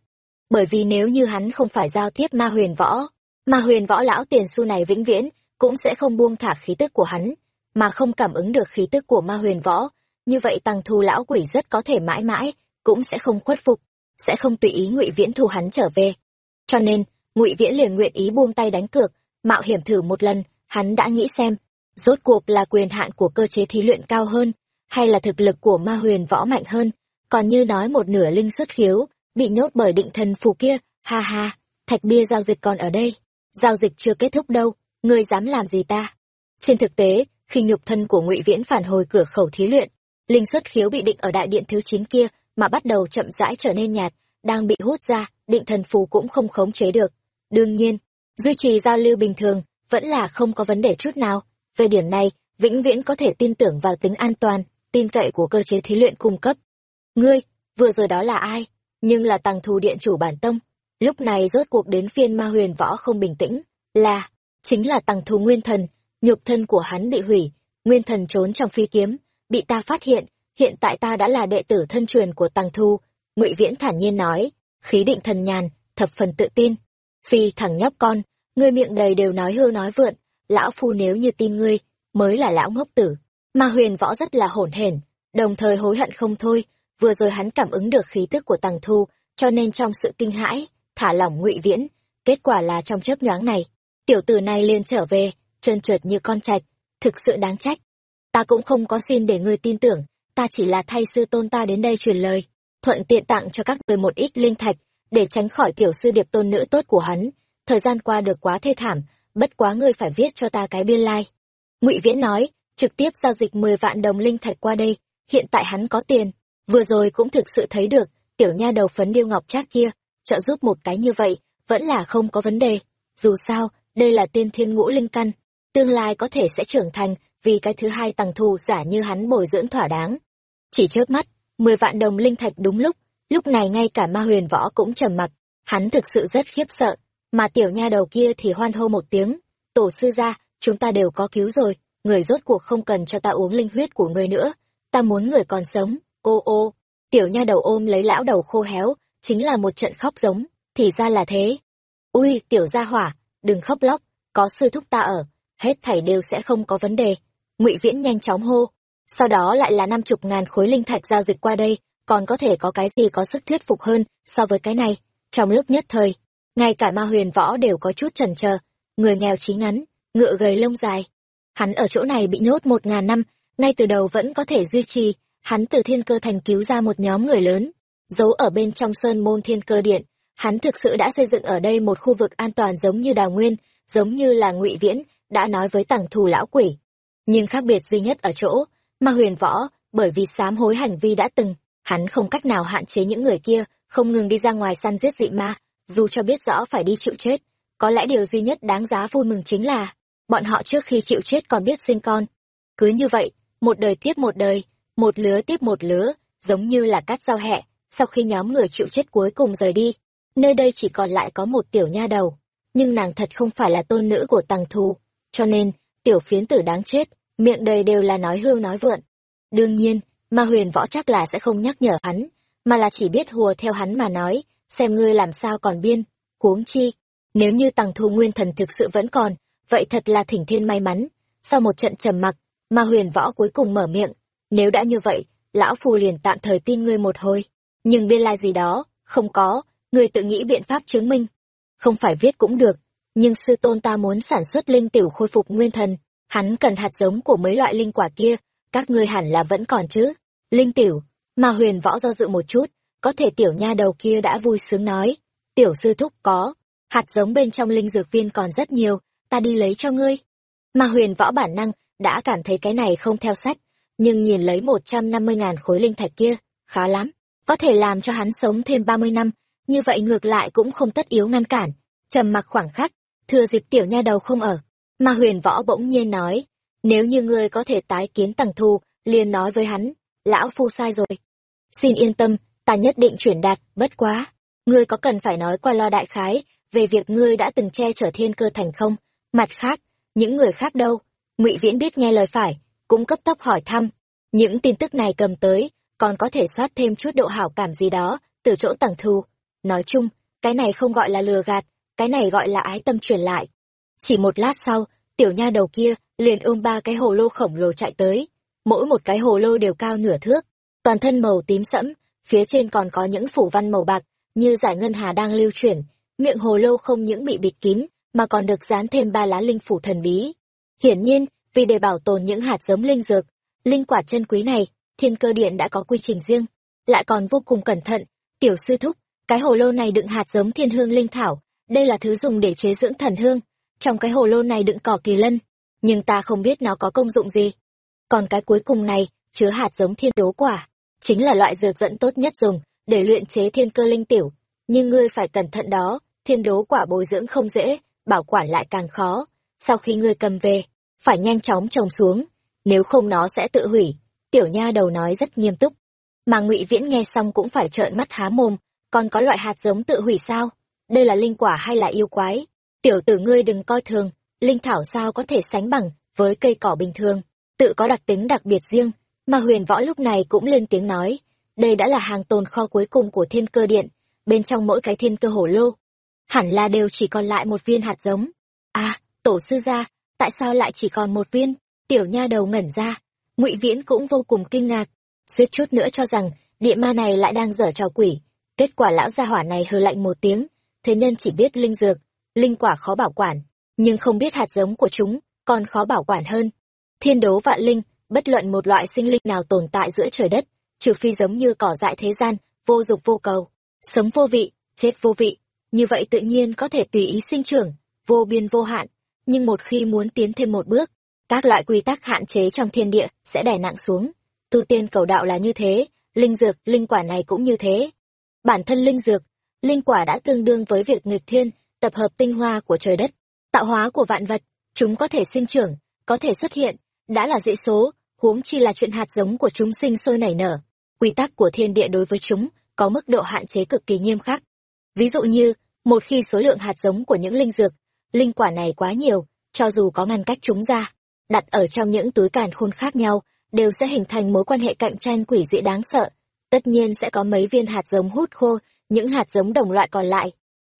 Bởi vì nếu như hắn không phải giao tiếp ma huyền võ, ma huyền võ lão tiền su này vĩnh viễn cũng sẽ không buông thả khí tức của hắn, mà không cảm ứng được khí tức của ma huyền võ. Như vậy tăng thù lão quỷ rất có thể mãi mãi cũng sẽ không khuất phục sẽ không tùy ý ngụy viễn thu hắn trở về. Cho nên, ngụy viễn liền nguyện ý buông tay đánh cược, mạo hiểm thử một lần, hắn đã nghĩ xem, rốt cuộc là quyền hạn của cơ chế thí luyện cao hơn, hay là thực lực của ma huyền võ mạnh hơn, còn như nói một nửa linh xuất khiếu, bị nhốt bởi định thần phù kia, ha ha, thạch bia giao dịch còn ở đây, giao dịch chưa kết thúc đâu, ngươi dám làm gì ta? Trên thực tế, khi nhục thân của ngụy viễn phản hồi cửa khẩu thí luyện, linh xuất khiếu bị định ở đại điện thứ chín kia mà bắt đầu chậm rãi trở nên nhạt, đang bị hút ra, định thần phù cũng không khống chế được. Đương nhiên, duy trì giao lưu bình thường vẫn là không có vấn đề chút nào. Về điểm này, vĩnh viễn có thể tin tưởng vào tính an toàn, tin cậy của cơ chế thí luyện cung cấp. Ngươi, vừa rồi đó là ai? Nhưng là tăng thù điện chủ bản tông. Lúc này rốt cuộc đến phiên ma huyền võ không bình tĩnh, là, chính là tăng thù nguyên thần. Nhục thân của hắn bị hủy, nguyên thần trốn trong phi kiếm, bị ta phát hiện hiện tại ta đã là đệ tử thân truyền của tăng thu. Ngụy viễn thản nhiên nói, khí định thần nhàn, thập phần tự tin. Phi thằng nhóc con, ngươi miệng đầy đều nói hư nói vượn, lão phu nếu như tin ngươi, mới là lão ngốc tử. Mà huyền võ rất là hổn hển, đồng thời hối hận không thôi, vừa rồi hắn cảm ứng được khí tức của Tăng thu, cho nên trong sự kinh hãi, thả lỏng ngụy viễn, kết quả là trong chớp nhoáng này, tiểu tử này liền trở về, trơn trượt như con trạch, thực sự đáng trách. Ta cũng không có xin để ngươi tin tưởng ta chỉ là thay sư tôn ta đến đây truyền lời, thuận tiện tặng cho các người một ít linh thạch, để tránh khỏi tiểu sư điệp tôn nữ tốt của hắn. Thời gian qua được quá thê thảm, bất quá ngươi phải viết cho ta cái biên lai. Ngụy viễn nói, trực tiếp giao dịch mười vạn đồng linh thạch qua đây, hiện tại hắn có tiền. Vừa rồi cũng thực sự thấy được, tiểu nha đầu phấn điêu ngọc trác kia, trợ giúp một cái như vậy, vẫn là không có vấn đề. Dù sao, đây là tiên thiên ngũ linh căn, tương lai có thể sẽ trưởng thành vì cái thứ hai tầng thù giả như hắn bồi dưỡng thỏa đáng. Chỉ chớp mắt, mười vạn đồng linh thạch đúng lúc lúc này ngay cả ma huyền võ cũng trầm mặc. Hắn thực sự rất khiếp sợ, mà tiểu nha đầu kia thì hoan hô một tiếng, tổ sư gia, chúng ta đều có cứu rồi, người rốt cuộc không cần cho ta uống linh huyết của người nữa, ta muốn người còn sống. Ô ô, tiểu nha đầu ôm lấy lão đầu khô héo, chính là một trận khóc giống, thì ra là thế. Ui, tiểu gia hỏa, đừng khóc lóc, có sư thúc ta ở, hết thảy đều sẽ không có vấn đề ngụy viễn nhanh chóng hô. Sau đó lại là năm chục ngàn khối linh thạch giao dịch qua đây còn có thể có cái gì có sức thuyết phục hơn so với cái này? Trong lúc nhất thời ngay cả ma huyền võ đều có chút chần chờ. Người nghèo trí ngắn ngựa gầy lông dài. Hắn ở chỗ này bị nhốt một ngàn năm ngay từ đầu vẫn có thể duy trì, hắn từ thiên cơ thành cứu ra một nhóm người lớn, giấu ở bên trong sơn môn thiên cơ điện. Hắn thực sự đã xây dựng ở đây một khu vực an toàn giống như đào nguyên, giống như là ngụy Viễn đã nói với tằng thù lão quỷ. Nhưng khác biệt duy nhất ở chỗ, mà huyền võ, bởi vì sám hối hành vi đã từng, hắn không cách nào hạn chế những người kia, không ngừng đi ra ngoài săn giết dị ma, dù cho biết rõ phải đi chịu chết. Có lẽ điều duy nhất đáng giá vui mừng chính là, bọn họ trước khi chịu chết còn biết sinh con. Cứ như vậy, một đời tiếp một đời, một lứa tiếp một lứa, giống như là cắt giao hẹ, sau khi nhóm người chịu chết cuối cùng rời đi. Nơi đây chỉ còn lại có một tiểu nha đầu, nhưng nàng thật không phải là tôn nữ của tàng thù, cho nên, tiểu phiến tử đáng chết, miệng đầy đều là nói hưu nói vượn. Đương nhiên, ma huyền võ chắc là sẽ không nhắc nhở hắn, mà là chỉ biết hùa theo hắn mà nói, xem ngươi làm sao còn biên, huống chi. Nếu như tàng thu nguyên thần thực sự vẫn còn, vậy thật là thỉnh thiên may mắn. Sau một trận trầm mặc, ma huyền võ cuối cùng mở miệng, nếu đã như vậy, lão phù liền tạm thời tin ngươi một hồi. Nhưng biên lai gì đó, không có, ngươi tự nghĩ biện pháp chứng minh. Không phải viết cũng được, nhưng sư tôn ta muốn sản xuất linh tiểu khôi phục nguyên thần, hắn cần hạt giống của mấy loại linh quả kia, các ngươi hẳn là vẫn còn chứ. Linh tiểu, mà huyền võ do dự một chút, có thể tiểu nha đầu kia đã vui sướng nói. Tiểu sư thúc có, hạt giống bên trong linh dược viên còn rất nhiều, ta đi lấy cho ngươi. Mà huyền võ bản năng, đã cảm thấy cái này không theo sách, nhưng nhìn lấy một trăm năm mươi ngàn khối linh thạch kia, khá lắm, có thể làm cho hắn sống thêm ba mươi năm, như vậy ngược lại cũng không tất yếu ngăn cản. Trầm mặc khoảng khắc, thừa dịp tiểu nha đầu không ở, mà huyền võ bỗng nhiên nói, nếu như ngươi có thể tái kiến tầng thù, liền nói với hắn, lão phu sai rồi. Xin yên tâm, ta nhất định chuyển đạt, bất quá. Ngươi có cần phải nói qua lo đại khái, về việc ngươi đã từng che chở thiên cơ thành không? Mặt khác, những người khác đâu? ngụy Viễn biết nghe lời phải, cũng cấp tốc hỏi thăm. Những tin tức này cầm tới, còn có thể soát thêm chút độ hảo cảm gì đó, từ chỗ tầng thù. Nói chung, cái này không gọi là lừa gạt, cái này gọi là ái tâm truyền lại. Chỉ một lát sau, tiểu nha đầu kia liền ôm ba cái hồ lô khổng lồ chạy tới. Mỗi một cái hồ lô đều cao nửa thước, toàn thân màu tím sẫm, phía trên còn có những phủ văn màu bạc, như giải ngân hà đang lưu chuyển. Miệng hồ lô không những bị bịt kín, mà còn được dán thêm ba lá linh phủ thần bí. Hiển nhiên, vì để bảo tồn những hạt giống linh dược, linh quả chân quý này, thiên cơ điện đã có quy trình riêng, lại còn vô cùng cẩn thận. Tiểu sư thúc, cái hồ lô này đựng hạt giống thiên hương linh thảo, đây là thứ dùng để chế dưỡng thần hương. Trong cái hồ lô này đựng cỏ kỳ lân, nhưng ta không biết nó có công dụng gì. Còn cái cuối cùng này, chứa hạt giống thiên đố quả, chính là loại dược dẫn tốt nhất dùng để luyện chế thiên cơ linh tiểu. Nhưng ngươi phải cẩn thận đó, thiên đố quả bồi dưỡng không dễ, bảo quản lại càng khó. Sau khi ngươi cầm về, phải nhanh chóng trồng xuống, nếu không nó sẽ tự hủy. Tiểu nha đầu nói rất nghiêm túc. Mà ngụy Viễn nghe xong cũng phải trợn mắt há mồm, còn có loại hạt giống tự hủy sao? Đây là linh quả hay là yêu quái? Tiểu tử ngươi đừng coi thường, linh thảo sao có thể sánh bằng với cây cỏ bình thường, tự có đặc tính đặc biệt riêng. Mà huyền võ lúc này cũng lên tiếng nói, đây đã là hàng tồn kho cuối cùng của thiên cơ điện, bên trong mỗi cái thiên cơ hổ lô. Hẳn là đều chỉ còn lại một viên hạt giống. À, tổ sư gia, tại sao lại chỉ còn một viên? Tiểu nha đầu ngẩn ra, ngụy Viễn cũng vô cùng kinh ngạc, suýt chút nữa cho rằng địa ma này lại đang dở trò quỷ. Kết quả lão gia hỏa này hừ lạnh một tiếng, thế nhân chỉ biết linh dược, linh quả khó bảo quản, nhưng không biết hạt giống của chúng, còn khó bảo quản hơn. Thiên đố vạn linh, bất luận một loại sinh linh nào tồn tại giữa trời đất, trừ phi giống như cỏ dại thế gian, vô dục vô cầu, sống vô vị, chết vô vị, như vậy tự nhiên có thể tùy ý sinh trưởng, vô biên vô hạn, nhưng một khi muốn tiến thêm một bước, các loại quy tắc hạn chế trong thiên địa sẽ đè nặng xuống. Tu tiên cầu đạo là như thế, linh dược, linh quả này cũng như thế. Bản thân linh dược, linh quả đã tương đương với việc nghịch thiên, tập hợp tinh hoa của trời đất, tạo hóa của vạn vật, chúng có thể sinh trưởng, có thể xuất hiện, đã là dễ số, huống chi là chuyện hạt giống của chúng sinh sôi nảy nở. Quy tắc của thiên địa đối với chúng có mức độ hạn chế cực kỳ nghiêm khắc. Ví dụ như, một khi số lượng hạt giống của những linh dược, linh quả này quá nhiều, cho dù có ngăn cách chúng ra, đặt ở trong những túi càn khôn khác nhau, đều sẽ hình thành mối quan hệ cạnh tranh quỷ dị đáng sợ. Tất nhiên sẽ có mấy viên hạt giống hút khô, những hạt giống đồng loại còn lại.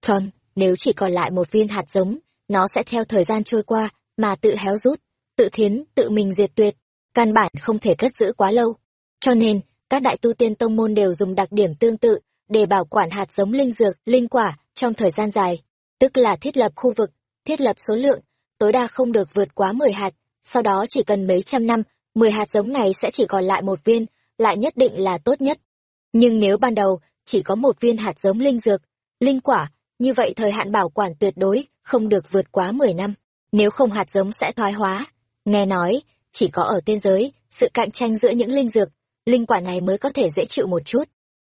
Thuần, nếu chỉ còn lại một viên hạt giống, nó sẽ theo thời gian trôi qua, mà tự héo rút, tự thiến, tự mình diệt tuyệt, căn bản không thể cất giữ quá lâu. Cho nên, các đại tu tiên tông môn đều dùng đặc điểm tương tự để bảo quản hạt giống linh dược, linh quả trong thời gian dài, tức là thiết lập khu vực, thiết lập số lượng, tối đa không được vượt quá 10 hạt, sau đó chỉ cần mấy trăm năm mười hạt giống này sẽ chỉ còn lại một viên, lại nhất định là tốt nhất. Nhưng nếu ban đầu chỉ có một viên hạt giống linh dược, linh quả, như vậy thời hạn bảo quản tuyệt đối không được vượt quá 10 năm, nếu không hạt giống sẽ thoái hóa. Nghe nói, chỉ có ở tiên giới, sự cạnh tranh giữa những linh dược, linh quả này mới có thể dễ chịu một chút.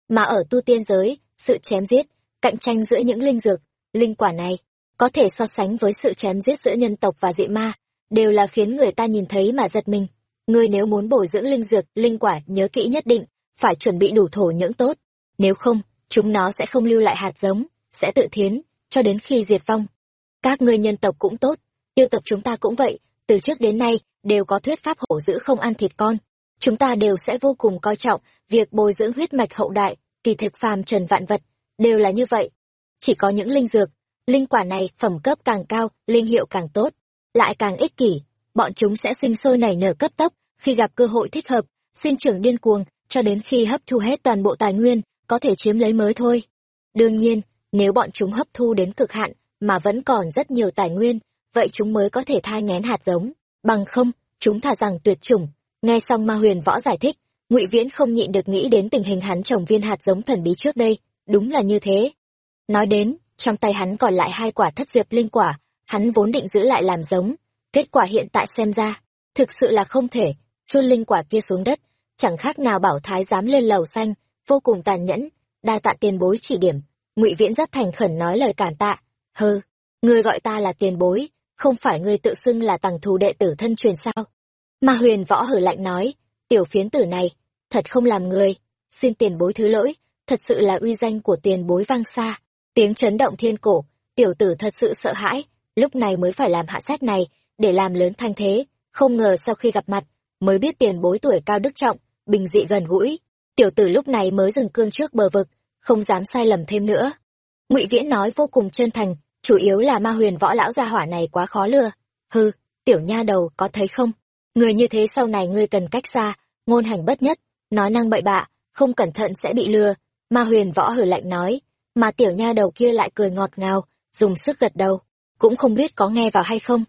Mà ở tu tiên giới, sự chém giết, cạnh tranh giữa những linh dược, linh quả này, có thể so sánh với sự chém giết giữa nhân tộc và dị ma, đều là khiến người ta nhìn thấy mà giật mình. Ngươi nếu muốn bồi dưỡng linh dược, linh quả nhớ kỹ nhất định, phải chuẩn bị đủ thổ nhưỡng tốt. Nếu không, chúng nó sẽ không lưu lại hạt giống, sẽ tự thiến, cho đến khi diệt vong. Các ngươi nhân tộc cũng tốt, yêu tộc chúng ta cũng vậy, từ trước đến nay, đều có thuyết pháp hổ dữ không ăn thịt con. Chúng ta đều sẽ vô cùng coi trọng việc bồi dưỡng huyết mạch hậu đại, kỳ thực phàm trần vạn vật, đều là như vậy. Chỉ có những linh dược, linh quả này phẩm cấp càng cao, linh hiệu càng tốt, lại càng ích kỷ, bọn chúng sẽ sinh sôi nảy nở cấp tốc, khi gặp cơ hội thích hợp, sinh trưởng điên cuồng, cho đến khi hấp thu hết toàn bộ tài nguyên, có thể chiếm lấy mới thôi. Đương nhiên, nếu bọn chúng hấp thu đến cực hạn, mà vẫn còn rất nhiều tài nguyên, vậy chúng mới có thể thai ngén hạt giống, bằng không, chúng thả rằng tuyệt chủng. Nghe xong Ma Huyền Võ giải thích, Ngụy Viễn không nhịn được nghĩ đến tình hình hắn trồng viên hạt giống thần bí trước đây, đúng là như thế. Nói đến, trong tay hắn còn lại hai quả thất diệp linh quả, hắn vốn định giữ lại làm giống, kết quả hiện tại xem ra, thực sự là không thể, chôn linh quả kia xuống đất, chẳng khác nào bảo thái dám lên lầu xanh, vô cùng tàn nhẫn, đa tạ tiền bối chỉ điểm, Ngụy Viễn rất thành khẩn nói lời cản tạ, hơ, ngươi gọi ta là tiền bối, không phải ngươi tự xưng là tằng thù đệ tử thân truyền sao? Mà huyền võ hử lạnh nói, tiểu phiến tử này, thật không làm người, xin tiền bối thứ lỗi, thật sự là uy danh của tiền bối vang xa. Tiếng chấn động thiên cổ, tiểu tử thật sự sợ hãi, lúc này mới phải làm hạ sát này, để làm lớn thanh thế, không ngờ sau khi gặp mặt, mới biết tiền bối tuổi cao đức trọng, bình dị gần gũi. Tiểu tử lúc này mới dừng cương trước bờ vực, không dám sai lầm thêm nữa. Ngụy Viễn nói vô cùng chân thành, chủ yếu là ma huyền võ lão gia hỏa này quá khó lừa. Hư, tiểu nha đầu có thấy không? Người như thế sau này ngươi cần cách xa, ngôn hành bất nhất, nói năng bậy bạ, không cẩn thận sẽ bị lừa. Ma huyền võ hử lạnh nói, mà tiểu nha đầu kia lại cười ngọt ngào, dùng sức gật đầu, cũng không biết có nghe vào hay không.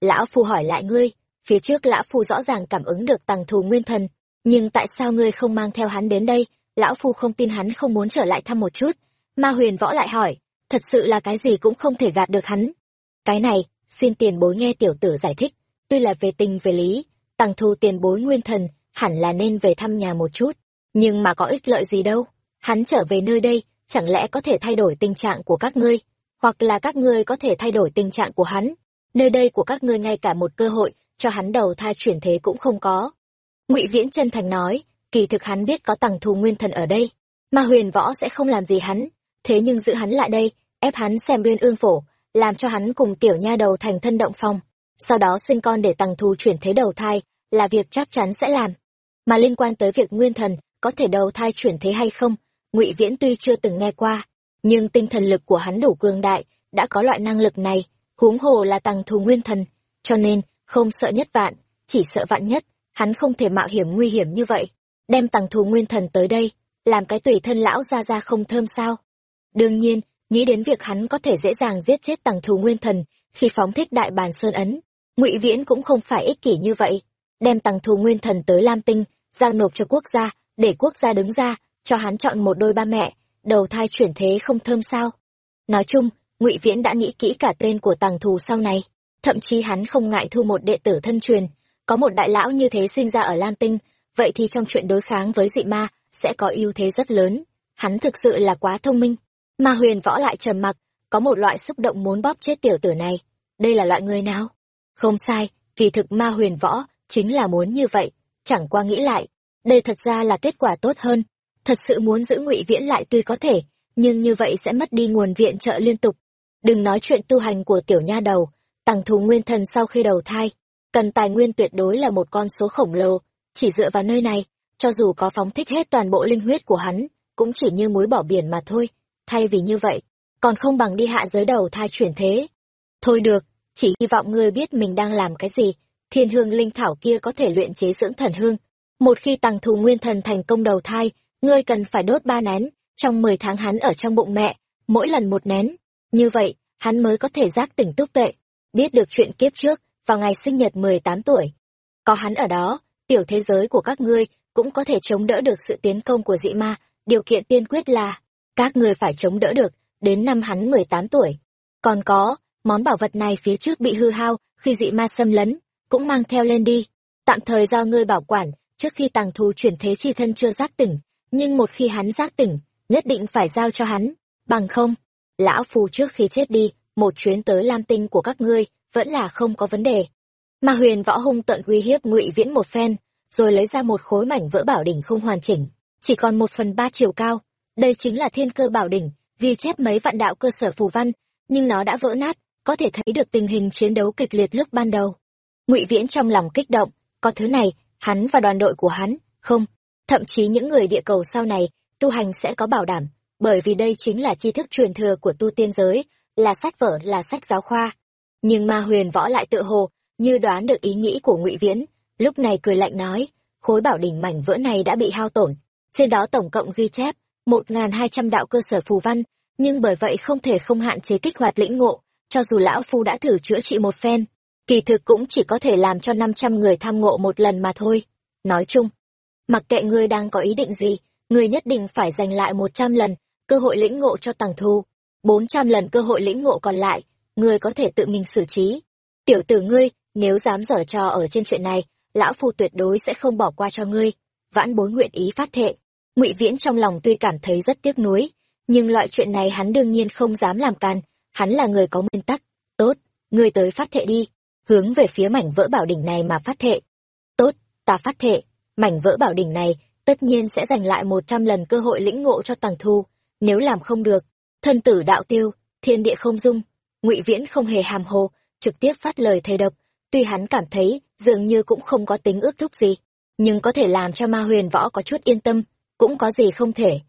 Lão Phu hỏi lại ngươi, phía trước Lão Phu rõ ràng cảm ứng được tàng thù nguyên thần, nhưng tại sao ngươi không mang theo hắn đến đây? Lão Phu không tin hắn không muốn trở lại thăm một chút. Ma huyền võ lại hỏi, thật sự là cái gì cũng không thể gạt được hắn. Cái này, xin tiền bối nghe tiểu tử giải thích, tuy là về tình về lý, tăng thu tiền bối nguyên thần, hẳn là nên về thăm nhà một chút, nhưng mà có ích lợi gì đâu. Hắn trở về nơi đây, chẳng lẽ có thể thay đổi tình trạng của các ngươi, hoặc là các ngươi có thể thay đổi tình trạng của hắn. Nơi đây của các ngươi ngay cả một cơ hội cho hắn đầu thai chuyển thế cũng không có. Ngụy Viễn chân thành nói, kỳ thực hắn biết có tằng thù nguyên thần ở đây, mà huyền võ sẽ không làm gì hắn, thế nhưng giữ hắn lại đây, ép hắn xem biên ương phổ, làm cho hắn cùng tiểu nha đầu thành thân động phong, sau đó sinh con để tằng thù chuyển thế đầu thai, là việc chắc chắn sẽ làm. Mà liên quan tới việc nguyên thần có thể đầu thai chuyển thế hay không, ngụy Viễn tuy chưa từng nghe qua, nhưng tinh thần lực của hắn đủ cường đại, đã có loại năng lực này, huống hồ là tằng thù nguyên thần, cho nên không sợ nhất vạn, chỉ sợ vạn nhất, hắn không thể mạo hiểm nguy hiểm như vậy, đem tằng thù nguyên thần tới đây, làm cái tùy thân lão ra ra không thơm sao. Đương nhiên, nghĩ đến việc hắn có thể dễ dàng giết chết tằng thù nguyên thần khi phóng thích đại bàn sơn ấn, ngụy Viễn cũng không phải ích kỷ như vậy, đem tằng thù nguyên thần tới Lam Tinh, giao nộp cho quốc gia, để quốc gia đứng ra, cho hắn chọn một đôi ba mẹ, đầu thai chuyển thế không thơm sao. Nói chung, ngụy Viễn đã nghĩ kỹ cả tên của tàng thù sau này, thậm chí hắn không ngại thu một đệ tử thân truyền, có một đại lão như thế sinh ra ở Lam Tinh, vậy thì trong chuyện đối kháng với dị ma, sẽ có ưu thế rất lớn. Hắn thực sự là quá thông minh. Ma huyền võ lại trầm mặc, có một loại xúc động muốn bóp chết tiểu tử này. Đây là loại người nào? Không sai, kỳ thực ma huyền võ, chính là muốn như vậy. Chẳng qua nghĩ lại, đây thật ra là kết quả tốt hơn. Thật sự muốn giữ ngụy viễn lại tuy có thể, nhưng như vậy sẽ mất đi nguồn viện trợ liên tục. Đừng nói chuyện tu hành của tiểu nha đầu, tăng thù nguyên thần sau khi đầu thai, cần tài nguyên tuyệt đối là một con số khổng lồ, chỉ dựa vào nơi này, cho dù có phóng thích hết toàn bộ linh huyết của hắn, cũng chỉ như muối bỏ biển mà thôi, thay vì như vậy, còn không bằng đi hạ giới đầu thai chuyển thế. Thôi được, chỉ hy vọng ngươi biết mình đang làm cái gì, thiên hương linh thảo kia có thể luyện chế dưỡng thần hương. Một khi tăng thù nguyên thần thành công đầu thai, ngươi cần phải đốt ba nén, trong mười tháng hắn ở trong bụng mẹ, mỗi lần một nén. Như vậy, hắn mới có thể giác tỉnh túc tuệ, biết được chuyện kiếp trước, vào ngày sinh nhật mười tám tuổi. Có hắn ở đó, tiểu thế giới của các ngươi cũng có thể chống đỡ được sự tiến công của dị ma, điều kiện tiên quyết là các ngươi phải chống đỡ được đến năm hắn mười tám tuổi. Còn có, món bảo vật này phía trước bị hư hao khi dị ma xâm lấn, cũng mang theo lên đi. Tạm thời do ngươi bảo quản, trước khi tàng thù chuyển thế chi thân chưa giác tỉnh, nhưng một khi hắn giác tỉnh, nhất định phải giao cho hắn, bằng không, lão phù trước khi chết đi, một chuyến tới Lam Tinh của các ngươi, vẫn là không có vấn đề. Mà huyền võ hung tận uy hiếp ngụy viễn một phen, rồi lấy ra một khối mảnh vỡ bảo đỉnh không hoàn chỉnh, chỉ còn một phần ba chiều cao. Đây chính là thiên cơ bảo đỉnh, ghi chép mấy vạn đạo cơ sở phù văn, nhưng nó đã vỡ nát, có thể thấy được tình hình chiến đấu kịch liệt lúc ban đầu. Ngụy Viễn trong lòng kích động, có thứ này, hắn và đoàn đội của hắn, không, thậm chí những người địa cầu sau này, tu hành sẽ có bảo đảm, bởi vì đây chính là tri thức truyền thừa của tu tiên giới, là sách vở, là sách giáo khoa. Nhưng ma huyền võ lại tự hồ, như đoán được ý nghĩ của ngụy Viễn, lúc này cười lạnh nói, khối bảo đỉnh mảnh vỡ này đã bị hao tổn, trên đó tổng cộng ghi chép một ngàn hai trăm đạo cơ sở phù văn, nhưng bởi vậy không thể không hạn chế kích hoạt lĩnh ngộ, cho dù lão phu đã thử chữa trị một phen, kỳ thực cũng chỉ có thể làm cho năm trăm người tham ngộ một lần mà thôi. Nói chung, mặc kệ ngươi đang có ý định gì, ngươi nhất định phải giành lại một trăm lần cơ hội lĩnh ngộ cho tàng thu, bốn trăm lần cơ hội lĩnh ngộ còn lại, ngươi có thể tự mình xử trí. Tiểu tử ngươi, nếu dám dở trò ở trên chuyện này, lão phu tuyệt đối sẽ không bỏ qua cho ngươi. Vãn bối nguyện ý phát thệ. Ngụy Viễn trong lòng tuy cảm thấy rất tiếc nuối, nhưng loại chuyện này hắn đương nhiên không dám làm can, hắn là người có nguyên tắc. Tốt, ngươi tới phát thệ đi, hướng về phía mảnh vỡ bảo đỉnh này mà phát thệ. Tốt, ta phát thệ, mảnh vỡ bảo đỉnh này tất nhiên sẽ giành lại một trăm lần cơ hội lĩnh ngộ cho tàng thu, nếu làm không được, thân tử đạo tiêu, thiên địa không dung. Ngụy Viễn không hề hàm hồ, trực tiếp phát lời thề độc, tuy hắn cảm thấy dường như cũng không có tính ước thúc gì, nhưng có thể làm cho ma huyền võ có chút yên tâm, cũng có gì không thể.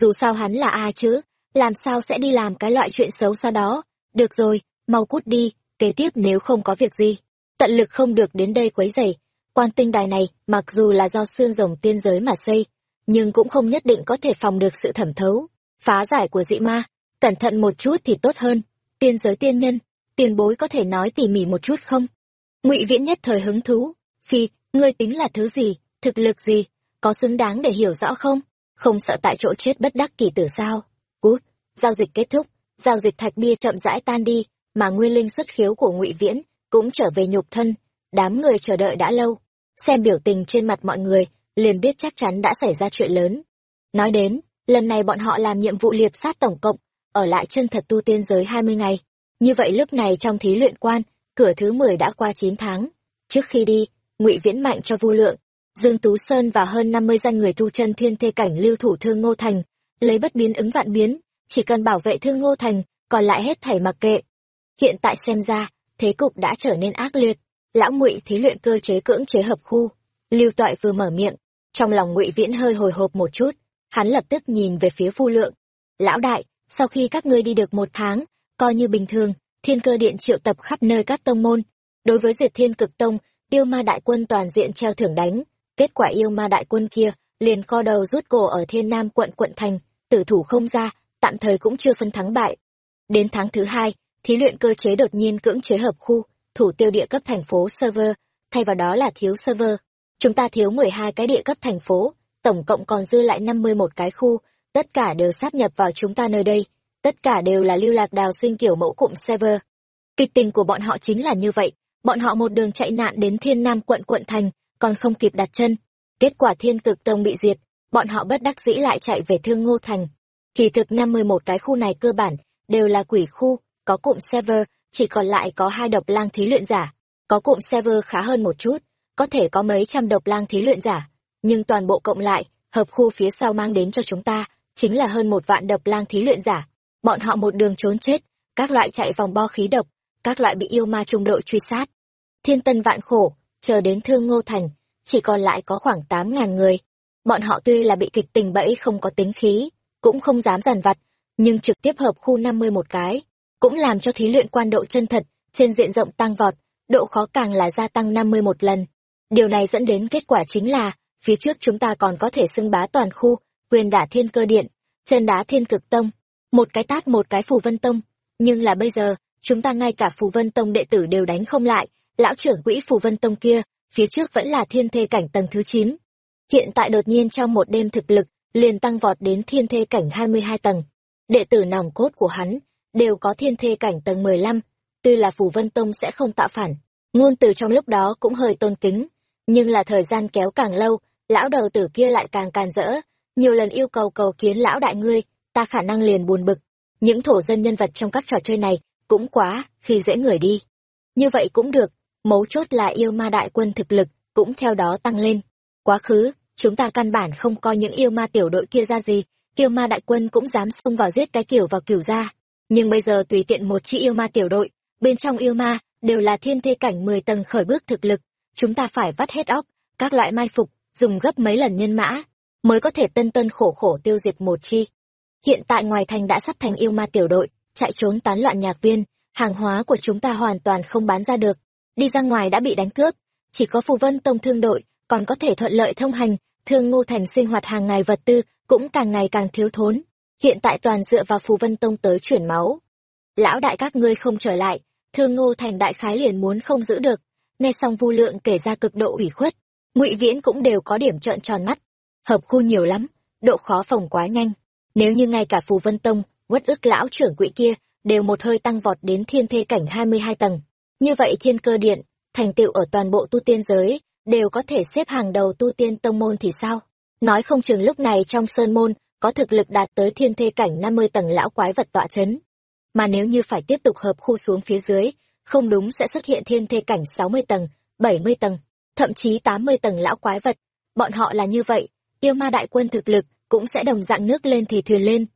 Dù sao hắn là ai chứ, làm sao sẽ đi làm cái loại chuyện xấu xa đó. Được rồi, mau cút đi, kế tiếp nếu không có việc gì. Tận lực không được đến đây quấy rầy. Quan tinh đài này, mặc dù là do xương rồng tiên giới mà xây, nhưng cũng không nhất định có thể phòng được sự thẩm thấu, phá giải của dị ma. Cẩn thận một chút thì tốt hơn. Tiên giới tiên nhân, tiền bối có thể nói tỉ mỉ một chút không? Ngụy Viễn nhất thời hứng thú. Phi, ngươi tính là thứ gì, thực lực gì, có xứng đáng để hiểu rõ không? Không sợ tại chỗ chết bất đắc kỳ tử sao? Cút, giao dịch kết thúc, giao dịch thạch bia chậm rãi tan đi, mà nguyên linh xuất khiếu của ngụy Viễn cũng trở về nhục thân. Đám người chờ đợi đã lâu, xem biểu tình trên mặt mọi người, liền biết chắc chắn đã xảy ra chuyện lớn. Nói đến, lần này bọn họ làm nhiệm vụ liệp sát tổng cộng, ở lại chân thật tu tiên giới hai mươi ngày. Như vậy lúc này trong thí luyện quan, cửa thứ mười đã qua chín tháng. Trước khi đi, ngụy Viễn mạnh cho Vu Lượng, Dương Tú Sơn và hơn năm mươi danh người tu chân thiên thê cảnh lưu thủ thương Ngô Thành, lấy bất biến ứng vạn biến, chỉ cần bảo vệ thương Ngô Thành, còn lại hết thảy mặc kệ. Hiện tại xem ra, thế cục đã trở nên ác liệt, lão ngụy thí luyện cơ chế cưỡng chế hợp khu. Lưu Toại vừa mở miệng, trong lòng ngụy Viễn hơi hồi hộp một chút, hắn lập tức nhìn về phía Vu Lượng. Lão đại, sau khi các ngươi đi được một tháng, coi như bình thường, thiên cơ điện triệu tập khắp nơi các tông môn. Đối với diệt thiên cực tông, yêu ma đại quân toàn diện treo thưởng đánh, kết quả yêu ma đại quân kia liền co đầu rút cổ ở thiên nam quận quận thành. Tử thủ không ra tạm thời cũng chưa phân thắng bại. Đến tháng thứ hai thí luyện cơ chế đột nhiên cưỡng chế hợp khu thủ tiêu địa cấp thành phố server. Thay vào đó là thiếu server. Chúng ta thiếu mười hai cái địa cấp thành phố tổng cộng còn dư lại năm mươi một cái khu. Tất cả đều sáp nhập vào chúng ta nơi đây tất cả đều là lưu lạc đào sinh kiểu mẫu cụm server kịch tình của bọn họ chính là như vậy bọn họ một đường chạy nạn đến thiên nam quận quận thành còn không kịp đặt chân. Kết quả thiên cực tông bị diệt, bọn họ bất đắc dĩ lại chạy về thương ngô thành. Kỳ thực năm mươi một cái khu này cơ bản, đều là quỷ khu, có cụm server, chỉ còn lại có hai độc lang thí luyện giả. Có cụm server khá hơn một chút, có thể có mấy trăm độc lang thí luyện giả. Nhưng toàn bộ cộng lại, hợp khu phía sau mang đến cho chúng ta, chính là hơn một vạn độc lang thí luyện giả. Bọn họ một đường trốn chết, các loại chạy vòng bo khí độc, các loại bị yêu ma trung đội truy sát. Thiên tân vạn khổ, chờ đến thương ngô thành, chỉ còn lại có khoảng tám ngàn người. Bọn họ tuy là bị kịch tình bẫy không có tính khí, cũng không dám giàn vặt, nhưng trực tiếp hợp khu năm mươi một cái, cũng làm cho thí luyện quan độ chân thật, trên diện rộng tăng vọt, độ khó càng là gia tăng năm mươi một lần. Điều này dẫn đến kết quả chính là, phía trước chúng ta còn có thể xưng bá toàn khu, quyền đả thiên cơ điện, chân đá thiên cực tông, một cái tát một cái phù vân tông. Nhưng là bây giờ, chúng ta ngay cả phù vân tông đệ tử đều đánh không lại, lão trưởng quỹ phù vân tông kia phía trước vẫn là thiên thê cảnh tầng thứ chín. Hiện tại đột nhiên trong một đêm thực lực, liền tăng vọt đến thiên thê cảnh 22 tầng. Đệ tử nòng cốt của hắn, đều có thiên thê cảnh tầng 15, tuy là Phù Vân Tông sẽ không tạo phản, ngôn từ trong lúc đó cũng hơi tôn kính, nhưng là thời gian kéo càng lâu, lão đầu tử kia lại càng càn rỡ, nhiều lần yêu cầu cầu kiến lão đại ngươi, ta khả năng liền buồn bực. Những thổ dân nhân vật trong các trò chơi này cũng quá, khi dễ người đi. Như vậy cũng được, mấu chốt là yêu ma đại quân thực lực cũng theo đó tăng lên. Quá khứ, chúng ta căn bản không coi những yêu ma tiểu đội kia ra gì, yêu ma đại quân cũng dám xông vào giết cái kiểu vào kiểu ra. Nhưng bây giờ tùy tiện một chi yêu ma tiểu đội, bên trong yêu ma đều là thiên thê cảnh 10 tầng khởi bước thực lực, chúng ta phải vắt hết óc, các loại mai phục, dùng gấp mấy lần nhân mã, mới có thể tân tân khổ khổ tiêu diệt một chi. Hiện tại ngoài thành đã sắp thành yêu ma tiểu đội, chạy trốn tán loạn nhạc viên, hàng hóa của chúng ta hoàn toàn không bán ra được, đi ra ngoài đã bị đánh cướp, chỉ có phù vân tông thương đội còn có thể thuận lợi thông hành, thương ngô thành sinh hoạt hàng ngày vật tư cũng càng ngày càng thiếu thốn. Hiện tại toàn dựa vào phù vân tông tới chuyển máu. Lão đại các ngươi không trở lại, thương ngô thành đại khái liền muốn không giữ được. Nghe xong vu lượng kể ra cực độ ủy khuất, ngụy viễn cũng đều có điểm trợn tròn mắt. Hợp khu nhiều lắm, độ khó phòng quá nhanh. Nếu như ngay cả phù vân tông, quất ức lão trưởng quỹ kia, đều một hơi tăng vọt đến thiên thê cảnh 22 tầng. Như vậy thiên cơ điện, thành tựu ở toàn bộ tu tiên giới, đều có thể xếp hàng đầu tu tiên tông môn thì sao? Nói không chừng lúc này trong sơn môn, có thực lực đạt tới thiên thê cảnh 50 tầng lão quái vật tọa chấn. Mà nếu như phải tiếp tục hợp khu xuống phía dưới, không đúng sẽ xuất hiện thiên thê cảnh 60 tầng, 70 tầng, thậm chí 80 tầng lão quái vật. Bọn họ là như vậy, yêu ma đại quân thực lực cũng sẽ đồng dạng nước lên thì thuyền lên.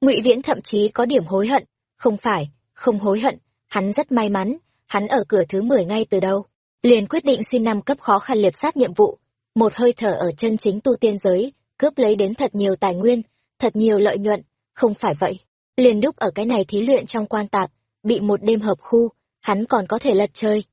Ngụy Viễn thậm chí có điểm hối hận, không phải, không hối hận, hắn rất may mắn, hắn ở cửa thứ 10 ngay từ đầu, liền quyết định xin năm cấp khó khăn liệp sát nhiệm vụ, một hơi thở ở chân chính tu tiên giới, cướp lấy đến thật nhiều tài nguyên, thật nhiều lợi nhuận, không phải vậy. Liền đúc ở cái này thí luyện trong quan tạp, bị một đêm hợp khu, hắn còn có thể lật chơi.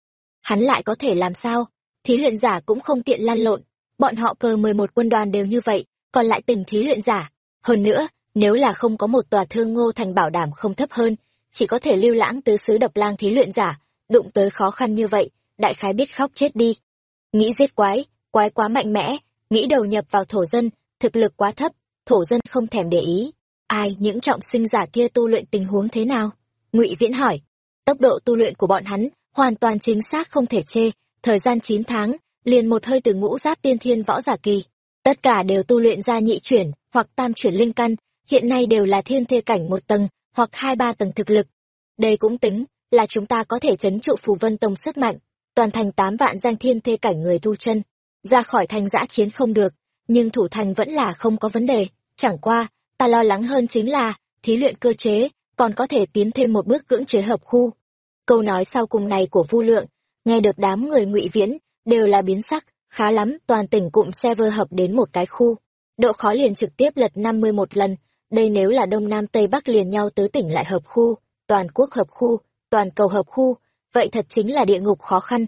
Hắn lại có thể làm sao? Thí luyện giả cũng không tiện lan lộn, bọn họ cờ 11 quân đoàn đều như vậy, còn lại tình thí luyện giả. Hơn nữa, nếu là không có một tòa thương ngô thành bảo đảm không thấp hơn, chỉ có thể lưu lãng tứ xứ độc lang thí luyện giả, đụng tới khó khăn như vậy, đại khái biết khóc chết đi. Nghĩ giết quái, quái quá mạnh mẽ, nghĩ đầu nhập vào thổ dân, thực lực quá thấp, thổ dân không thèm để ý. Ai, những trọng sinh giả kia tu luyện tình huống thế nào? Ngụy Viễn hỏi. Tốc độ tu luyện của bọn hắn hoàn toàn chính xác không thể chê, thời gian 9 tháng, liền một hơi từ ngũ giáp tiên thiên võ giả kỳ. Tất cả đều tu luyện ra nhị chuyển hoặc tam chuyển linh căn, hiện nay đều là thiên thê cảnh một tầng hoặc hai ba tầng thực lực. Đây cũng tính là chúng ta có thể chấn trụ phù vân tông sức mạnh, toàn thành tám vạn danh thiên thê cảnh người tu chân. Ra khỏi thành giã chiến không được, nhưng thủ thành vẫn là không có vấn đề. Chẳng qua, ta lo lắng hơn chính là, thí luyện cơ chế, còn có thể tiến thêm một bước cưỡng chế hợp khu. Câu nói sau cùng này của Vu Lượng, nghe được đám người ngụy viễn, đều là biến sắc, khá lắm, toàn tỉnh cụm server hợp đến một cái khu. Độ khó liền trực tiếp lật năm mươi một lần, đây nếu là Đông Nam Tây Bắc liền nhau tứ tỉnh lại hợp khu, toàn quốc hợp khu, toàn cầu hợp khu, vậy thật chính là địa ngục khó khăn.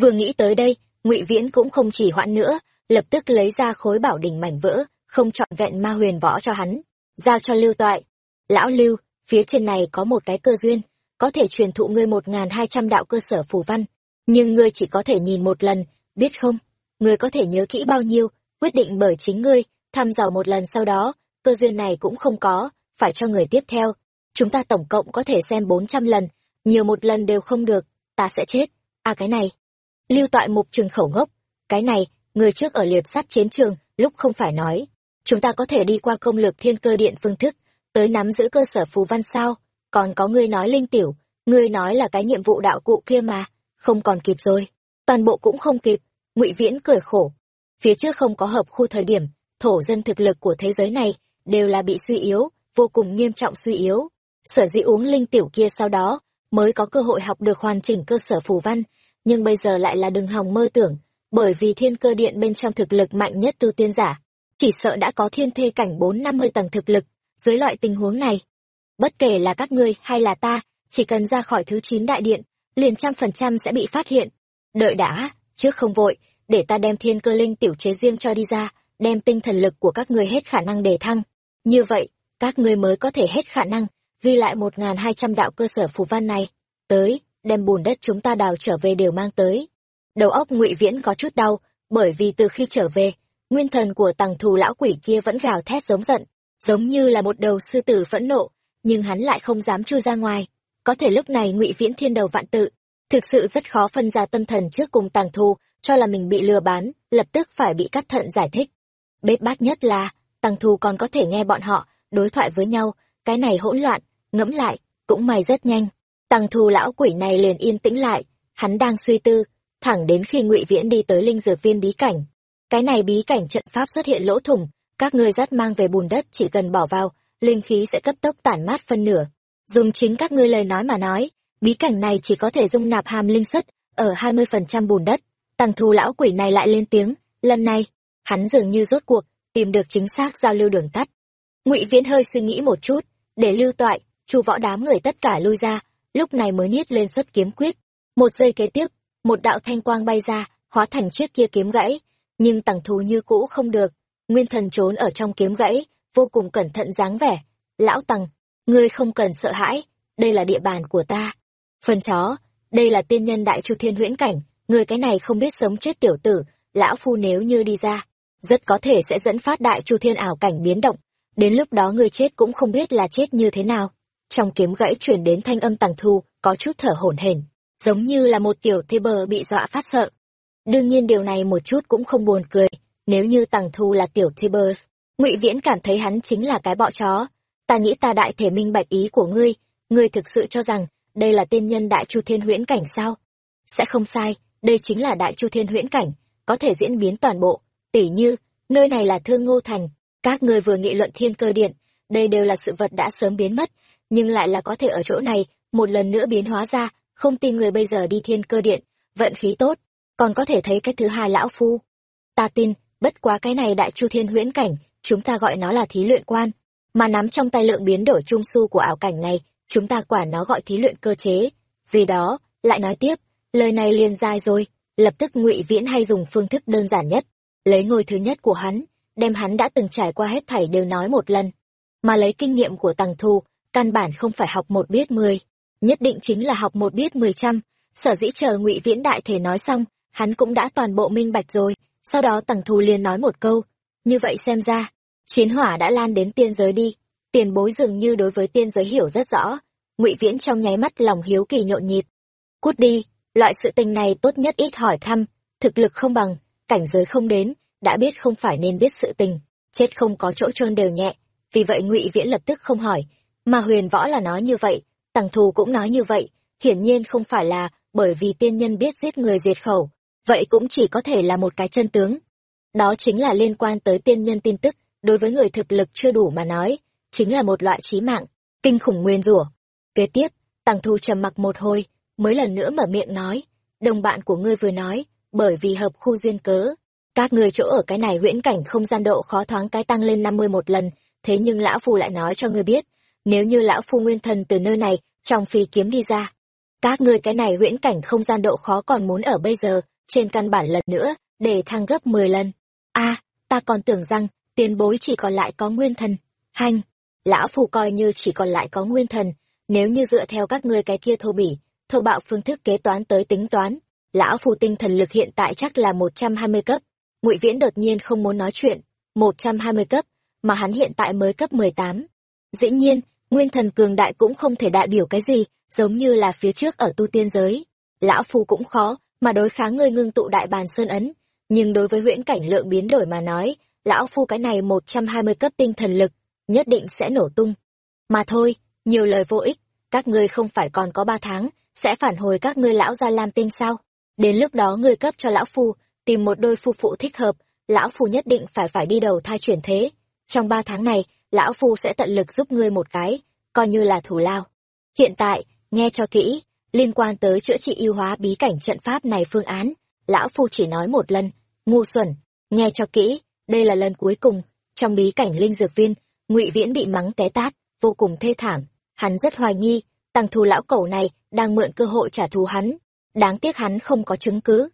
Vừa nghĩ tới đây, Ngụy Viễn cũng không chỉ hoãn nữa, lập tức lấy ra khối bảo đỉnh mảnh vỡ, không chọn vẹn ma huyền võ cho hắn, giao cho Lưu Toại. Lão Lưu, phía trên này có một cái cơ duyên, có thể truyền thụ ngươi một ngàn hai trăm đạo cơ sở phù văn, nhưng ngươi chỉ có thể nhìn một lần, biết không? Ngươi có thể nhớ kỹ bao nhiêu, quyết định bởi chính ngươi, thăm dò một lần sau đó, cơ duyên này cũng không có, phải cho người tiếp theo. Chúng ta tổng cộng có thể xem bốn trăm lần, nhiều một lần đều không được, ta sẽ chết. À cái này. Lưu toại mục trường khẩu ngốc. Cái này, người trước ở liệp sát chiến trường, lúc không phải nói. Chúng ta có thể đi qua công lược thiên cơ điện phương thức, tới nắm giữ cơ sở phù văn sao. Còn có ngươi nói linh tiểu, ngươi nói là cái nhiệm vụ đạo cụ kia mà. Không còn kịp rồi. Toàn bộ cũng không kịp ngụy Viễn cười khổ. Phía trước không có hợp khu thời điểm, thổ dân thực lực của thế giới này đều là bị suy yếu, vô cùng nghiêm trọng suy yếu. Sở dĩ uống linh tiểu kia sau đó, mới có cơ hội học được hoàn chỉnh cơ sở phù văn, nhưng bây giờ lại là đừng hòng mơ tưởng, bởi vì thiên cơ điện bên trong thực lực mạnh nhất tu tiên giả, chỉ sợ đã có thiên thê cảnh bốn năm mươi tầng thực lực, dưới loại tình huống này. Bất kể là các ngươi hay là ta, chỉ cần ra khỏi thứ chín đại điện, liền trăm phần trăm sẽ bị phát hiện. Đợi đã, trước không vội, để ta đem thiên cơ linh tiểu chế riêng cho đi ra, đem tinh thần lực của các ngươi hết khả năng đề thăng. Như vậy, các ngươi mới có thể hết khả năng, ghi lại một ngàn hai trăm đạo cơ sở phù văn này. Tới, đem bùn đất chúng ta đào trở về đều mang tới. đầu óc ngụy viễn có chút đau bởi vì từ khi trở về nguyên thần của tằng thù lão quỷ kia vẫn gào thét giống giận giống như là một đầu sư tử phẫn nộ nhưng hắn lại không dám chui ra ngoài có thể lúc này ngụy viễn thiên đầu vạn tự thực sự rất khó phân ra tâm thần trước cùng tàng thù cho là mình bị lừa bán, lập tức phải bị cắt thận giải thích. Bết bát nhất là, tàng thù còn có thể nghe bọn họ, đối thoại với nhau, cái này hỗn loạn, ngẫm lại, cũng may rất nhanh. Tàng thù lão quỷ này liền yên tĩnh lại, hắn đang suy tư, thẳng đến khi ngụy viễn đi tới linh dược viên bí cảnh. Cái này bí cảnh trận pháp xuất hiện lỗ thủng, các ngươi dắt mang về bùn đất chỉ cần bỏ vào, linh khí sẽ cấp tốc tản mát phân nửa. Dùng chính các ngươi lời nói mà nói bí cảnh này chỉ có thể dung nạp hàm linh suất ở hai mươi phần trăm bùn đất. Tăng thu lão quỷ này lại lên tiếng, lần này, hắn dường như rốt cuộc tìm được chính xác giao lưu đường tắt. Ngụy viễn hơi suy nghĩ một chút, để lưu toại, chu võ đám người tất cả lui ra, lúc này mới niết lên xuất kiếm quyết. Một giây kế tiếp, một đạo thanh quang bay ra, hóa thành chiếc kia kiếm gãy, nhưng tằng thù như cũ không được. Nguyên thần trốn ở trong kiếm gãy, vô cùng cẩn thận dáng vẻ. Lão tằng, ngươi không cần sợ hãi, đây là địa bàn của ta phần chó, đây là tiên nhân đại chu thiên huyễn cảnh, người cái này không biết sống chết tiểu tử, lão phu nếu như đi ra, rất có thể sẽ dẫn phát đại chu thiên ảo cảnh biến động, đến lúc đó người chết cũng không biết là chết như thế nào. Trong kiếm gãy chuyển đến thanh âm tàng thu, có chút thở hổn hển, giống như là một tiểu thê bờ bị dọa phát sợ. Đương nhiên điều này một chút cũng không buồn cười, nếu như tàng thu là tiểu thê bờ, ngụy viễn cảm thấy hắn chính là cái bọ chó. Ta nghĩ ta đại thể minh bạch ý của ngươi ngươi thực sự cho rằng đây là tiên nhân đại chu thiên huyễn cảnh sao? Sẽ không sai, đây chính là đại chu thiên huyễn cảnh, có thể diễn biến toàn bộ. Tỉ như, nơi này là thương ngô thành, các ngươi vừa nghị luận thiên cơ điện, đây đều là sự vật đã sớm biến mất, nhưng lại là có thể ở chỗ này một lần nữa biến hóa ra, không tin người bây giờ đi thiên cơ điện, vận khí tốt, còn có thể thấy cái thứ hai lão phu. Ta tin, bất quá cái này đại chu thiên huyễn cảnh, chúng ta gọi nó là thí luyện quan, mà nắm trong tay lượng biến đổi trung su của ảo cảnh này chúng ta quả nó gọi thí luyện cơ chế. Gì đó, lại nói tiếp, lời này liền dai rồi. Lập tức ngụy viễn hay dùng phương thức đơn giản nhất, lấy ngôi thứ nhất của hắn, đem hắn đã từng trải qua hết thảy đều nói một lần. Mà lấy kinh nghiệm của tằng thu, căn bản không phải học một biết mười, nhất định chính là học một biết mười trăm. Sở dĩ chờ ngụy viễn đại thể nói xong, hắn cũng đã toàn bộ minh bạch rồi. Sau đó tằng thu liền nói một câu, như vậy xem ra, chiến hỏa đã lan đến tiên giới đi tiền bối dường như đối với tiên giới hiểu rất rõ. Ngụy viễn trong nháy mắt lòng hiếu kỳ nhộn nhịp. Cút đi, loại sự tình này tốt nhất ít hỏi thăm, thực lực không bằng, cảnh giới không đến, đã biết không phải nên biết sự tình, chết không có chỗ trơn đều nhẹ. Vì vậy ngụy viễn lập tức không hỏi. Mà huyền võ là nói như vậy, tằng thù cũng nói như vậy, hiển nhiên không phải là bởi vì tiên nhân biết giết người diệt khẩu, vậy cũng chỉ có thể là một cái chân tướng. Đó chính là liên quan tới tiên nhân tin tức, đối với người thực lực chưa đủ mà nói chính là một loại trí mạng, kinh khủng nguyên rủa. Kế tiếp, tằng thu trầm mặc một hồi, mới lần nữa mở miệng nói, đồng bạn của ngươi vừa nói, bởi vì hợp khu duyên cớ, các ngươi chỗ ở cái này huyễn cảnh không gian độ khó thoáng cái tăng lên năm mươi một lần, thế nhưng lão phu lại nói cho ngươi biết, nếu như lão phu nguyên thần từ nơi này, trong phi kiếm đi ra, các ngươi cái này huyễn cảnh không gian độ khó còn muốn ở bây giờ, trên căn bản lần nữa, để thăng gấp mười lần. A, ta còn tưởng rằng, tiền bối chỉ còn lại có nguyên thần. Hành lão phù coi như chỉ còn lại có nguyên thần, nếu như dựa theo các ngươi cái kia thô bỉ, thô bạo phương thức kế toán tới tính toán, lão phù tinh thần lực hiện tại chắc là một trăm hai mươi cấp. Ngụy viễn đột nhiên không muốn nói chuyện, một trăm hai mươi cấp, mà hắn hiện tại mới cấp mười tám. Dĩ nhiên, nguyên thần cường đại cũng không thể đại biểu cái gì, giống như là phía trước ở tu tiên giới. Lão phù cũng khó, mà đối kháng ngươi ngưng tụ đại bàn sơn ấn. Nhưng đối với huyễn cảnh lượng biến đổi mà nói, lão phu cái này một trăm hai mươi cấp tinh thần lực nhất định sẽ nổ tung. Mà thôi, nhiều lời vô ích, các ngươi không phải còn có ba tháng, sẽ phản hồi các ngươi lão gia lam tinh sao? Đến lúc đó ngươi cấp cho lão phu, tìm một đôi phu phụ thích hợp, lão phu nhất định phải phải đi đầu thai chuyển thế. Trong ba tháng này, lão phu sẽ tận lực giúp ngươi một cái, coi như là thủ lao. Hiện tại, nghe cho kỹ, liên quan tới chữa trị yêu hóa bí cảnh trận pháp này phương án, lão phu chỉ nói một lần, ngu xuẩn, nghe cho kỹ, đây là lần cuối cùng, trong bí cảnh linh dược viên ngụy viễn bị mắng té tát, vô cùng thê thảm. Hắn rất hoài nghi, tăng thù lão cẩu này đang mượn cơ hội trả thù hắn. Đáng tiếc hắn không có chứng cứ.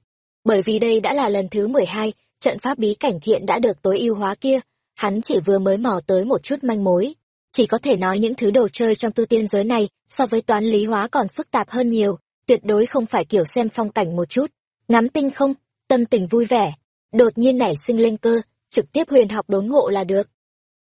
Bởi vì đây đã là lần thứ mười hai, trận pháp bí cảnh thiện đã được tối ưu hóa kia. Hắn chỉ vừa mới mò tới một chút manh mối. Chỉ có thể nói những thứ đồ chơi trong tu tiên giới này so với toán lý hóa còn phức tạp hơn nhiều, tuyệt đối không phải kiểu xem phong cảnh một chút. Ngắm tinh không, tâm tình vui vẻ, đột nhiên nảy sinh lên cơ, trực tiếp huyền học đốn ngộ là được.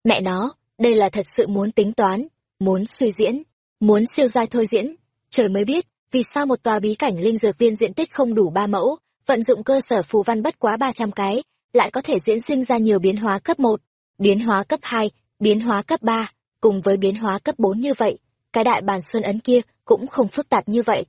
Mẹ nó đây là thật sự muốn tính toán, muốn suy diễn, muốn siêu giai thôi diễn. Trời mới biết, vì sao một tòa bí cảnh linh dược viên diện tích không đủ ba mẫu, vận dụng cơ sở phù văn bất quá ba trăm cái, lại có thể diễn sinh ra nhiều biến hóa cấp một, biến hóa cấp hai, biến hóa cấp ba, cùng với biến hóa cấp bốn như vậy. Cái đại bàn sơn ấn kia cũng không phức tạp như vậy.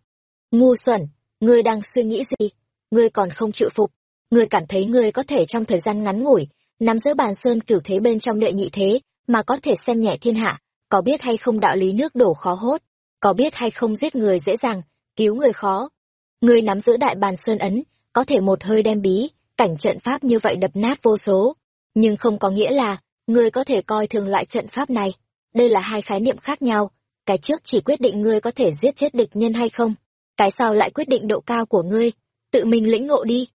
Ngu xuẩn, ngươi đang suy nghĩ gì? Ngươi còn không chịu phục. Ngươi cảm thấy ngươi có thể trong thời gian ngắn ngủi, nắm giữ bàn sơn cửu thế bên trong đệ nhị thế mà có thể xem nhẹ thiên hạ, có biết hay không đạo lý nước đổ khó hốt, có biết hay không giết người dễ dàng, cứu người khó. Ngươi nắm giữ đại bàn sơn ấn, có thể một hơi đem bí, cảnh trận pháp như vậy đập nát vô số. Nhưng không có nghĩa là ngươi có thể coi thường loại trận pháp này. Đây là hai khái niệm khác nhau. Cái trước chỉ quyết định ngươi có thể giết chết địch nhân hay không, cái sau lại quyết định độ cao của ngươi. Tự mình lĩnh ngộ đi.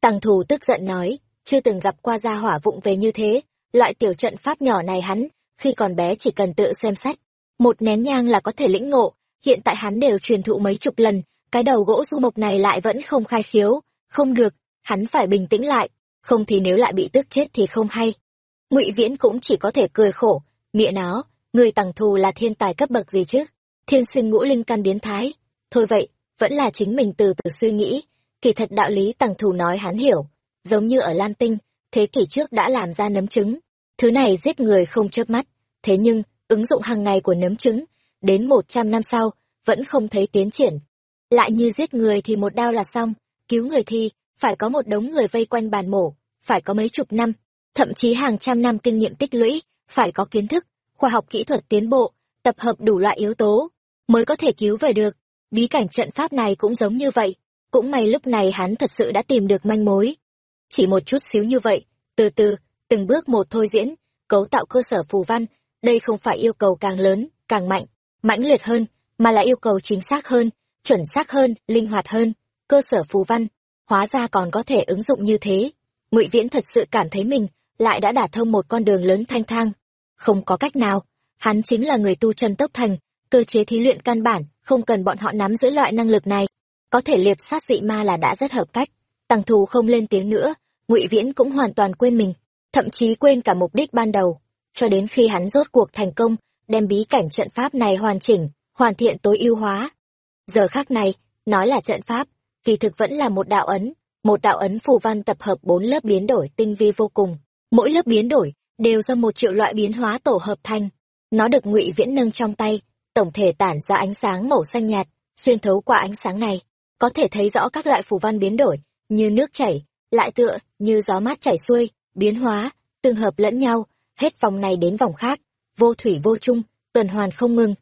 Tàng thù tức giận nói, chưa từng gặp qua gia hỏa vụng về như thế loại tiểu trận pháp nhỏ này hắn, khi còn bé chỉ cần tự xem sách một nén nhang là có thể lĩnh ngộ. Hiện tại hắn đều truyền thụ mấy chục lần. Cái đầu gỗ du mộc này lại vẫn không khai khiếu. Không được, hắn phải bình tĩnh lại. Không thì nếu lại bị tức chết thì không hay. Ngụy viễn cũng chỉ có thể cười khổ. Nghĩa nó, người tằng thù là thiên tài cấp bậc gì chứ? Thiên sinh ngũ linh căn biến thái. Thôi vậy, vẫn là chính mình từ từ suy nghĩ. Kỳ thật đạo lý tằng thù nói hắn hiểu. Giống như ở lam tinh thế kỷ trước đã làm ra nấm trứng. Thứ này giết người không chớp mắt. Thế nhưng, ứng dụng hàng ngày của nấm trứng, đến một trăm năm sau, vẫn không thấy tiến triển. Lại như giết người thì một đao là xong, cứu người thì phải có một đống người vây quanh bàn mổ, phải có mấy chục năm. Thậm chí hàng trăm năm kinh nghiệm tích lũy, phải có kiến thức, khoa học kỹ thuật tiến bộ, tập hợp đủ loại yếu tố mới có thể cứu về được. Bí cảnh trận pháp này cũng giống như vậy. Cũng may lúc này hắn thật sự đã tìm được manh mối chỉ một chút xíu như vậy, từ từ, từng bước một thôi diễn, cấu tạo cơ sở phù văn, đây không phải yêu cầu càng lớn, càng mạnh, mãnh liệt hơn, mà là yêu cầu chính xác hơn, chuẩn xác hơn, linh hoạt hơn, cơ sở phù văn, hóa ra còn có thể ứng dụng như thế. Ngụy viễn thật sự cảm thấy mình lại đã đả thông một con đường lớn thanh thang. Không có cách nào, hắn chính là người tu chân tốc thành, cơ chế thí luyện căn bản, không cần bọn họ nắm giữ loại năng lực này. Có thể liệp sát dị ma là đã rất hợp cách, tăng thù không lên tiếng nữa ngụy viễn cũng hoàn toàn quên mình, thậm chí quên cả mục đích ban đầu. Cho đến khi hắn rốt cuộc thành công, đem bí cảnh trận pháp này hoàn chỉnh, hoàn thiện tối ưu hóa. Giờ khác này, nói là trận pháp, kỳ thực vẫn là một đạo ấn, một đạo ấn phù văn tập hợp bốn lớp biến đổi tinh vi vô cùng. Mỗi lớp biến đổi đều do một triệu loại biến hóa tổ hợp thành. Nó được ngụy viễn nâng trong tay, tổng thể tản ra ánh sáng màu xanh nhạt, xuyên thấu qua ánh sáng này. Có thể thấy rõ các loại phù văn biến đổi như nước chảy lại tựa như gió mát chảy xuôi, biến hóa, tương hợp lẫn nhau, hết vòng này đến vòng khác, vô thủy vô chung, tuần hoàn không ngừng.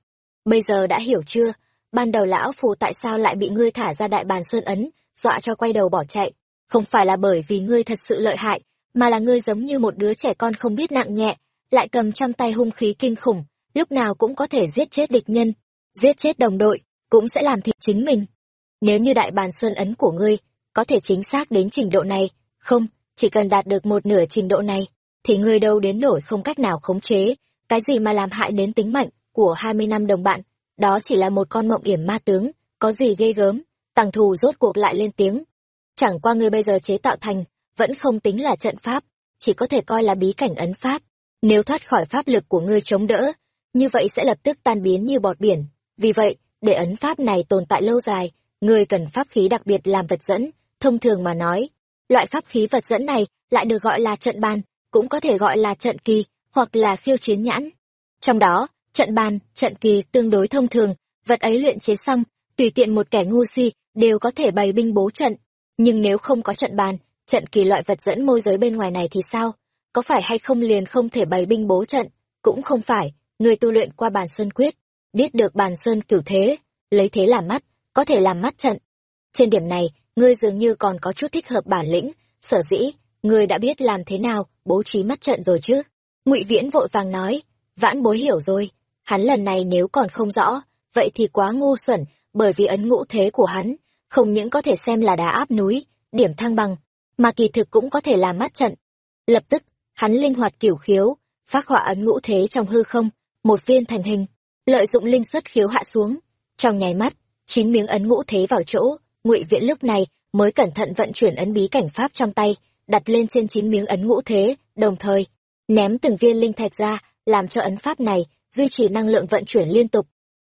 Bây giờ đã hiểu chưa, ban đầu lão phù tại sao lại bị ngươi thả ra đại bàn sơn ấn, dọa cho quay đầu bỏ chạy. Không phải là bởi vì ngươi thật sự lợi hại, mà là ngươi giống như một đứa trẻ con không biết nặng nhẹ, lại cầm trong tay hung khí kinh khủng, lúc nào cũng có thể giết chết địch nhân, giết chết đồng đội, cũng sẽ làm thịt chính mình. Nếu như đại bàn sơn ấn của ngươi có thể chính xác đến trình độ này. Không, chỉ cần đạt được một nửa trình độ này, thì ngươi đâu đến nổi không cách nào khống chế. Cái gì mà làm hại đến tính mạnh của hai mươi năm đồng bạn? Đó chỉ là một con mộng yểm ma tướng, có gì ghê gớm? Tàng thù rốt cuộc lại lên tiếng. Chẳng qua ngươi bây giờ chế tạo thành, vẫn không tính là trận pháp, chỉ có thể coi là bí cảnh ấn pháp. Nếu thoát khỏi pháp lực của ngươi chống đỡ, như vậy sẽ lập tức tan biến như bọt biển. Vì vậy, để ấn pháp này tồn tại lâu dài, ngươi cần pháp khí đặc biệt làm vật dẫn thông thường mà nói, loại pháp khí vật dẫn này lại được gọi là trận bàn cũng có thể gọi là trận kỳ hoặc là khiêu chiến nhãn. Trong đó, trận bàn trận kỳ tương đối thông thường, vật ấy luyện chế xong, tùy tiện một kẻ ngu si đều có thể bày binh bố trận. Nhưng nếu không có trận bàn trận kỳ loại vật dẫn môi giới bên ngoài này thì sao? Có phải hay không liền không thể bày binh bố trận? Cũng không phải, người tu luyện qua bàn sơn quyết, biết được bàn sơn cửu thế, lấy thế làm mắt, có thể làm mắt trận. Trên điểm này ngươi dường như còn có chút thích hợp bản lĩnh. Sở dĩ, ngươi đã biết làm thế nào, bố trí mắt trận rồi chứ? Ngụy viễn vội vàng nói, vãn bối hiểu rồi. Hắn lần này nếu còn không rõ, vậy thì quá ngu xuẩn, bởi vì ấn ngũ thế của hắn, không những có thể xem là đá áp núi, điểm thăng bằng, mà kỳ thực cũng có thể làm mắt trận. Lập tức, hắn linh hoạt kiểu khiếu, phát họa ấn ngũ thế trong hư không, một viên thành hình, lợi dụng linh xuất khiếu hạ xuống. Trong nháy mắt, chín miếng ấn ngũ thế vào chỗ ngụy viễn lúc này mới cẩn thận vận chuyển ấn bí cảnh pháp trong tay, đặt lên trên chín miếng ấn ngũ thế, đồng thời ném từng viên linh thạch ra, làm cho ấn pháp này duy trì năng lượng vận chuyển liên tục.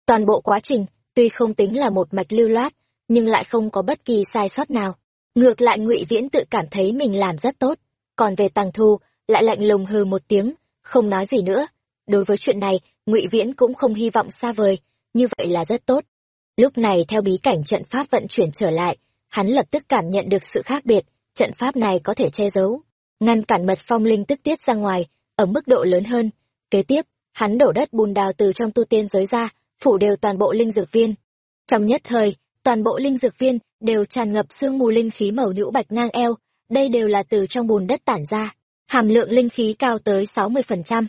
Toàn bộ quá trình, tuy không tính là một mạch lưu loát, nhưng lại không có bất kỳ sai sót nào. Ngược lại Ngụy Viễn tự cảm thấy mình làm rất tốt, còn về Tàng Thu, lại lạnh lùng hừ một tiếng, không nói gì nữa. Đối với chuyện này, Ngụy Viễn cũng không hy vọng xa vời, như vậy là rất tốt. Lúc này theo bí cảnh trận pháp vận chuyển trở lại, hắn lập tức cảm nhận được sự khác biệt, trận pháp này có thể che giấu, ngăn cản mật phong linh tức tiết ra ngoài, ở mức độ lớn hơn. Kế tiếp, hắn đổ đất bùn đào từ trong tu tiên giới ra, phủ đều toàn bộ linh dược viên. Trong nhất thời, toàn bộ linh dược viên đều tràn ngập sương mù linh khí màu nhũ bạch ngang eo, đây đều là từ trong bùn đất tản ra. Hàm lượng linh khí cao tới 60%,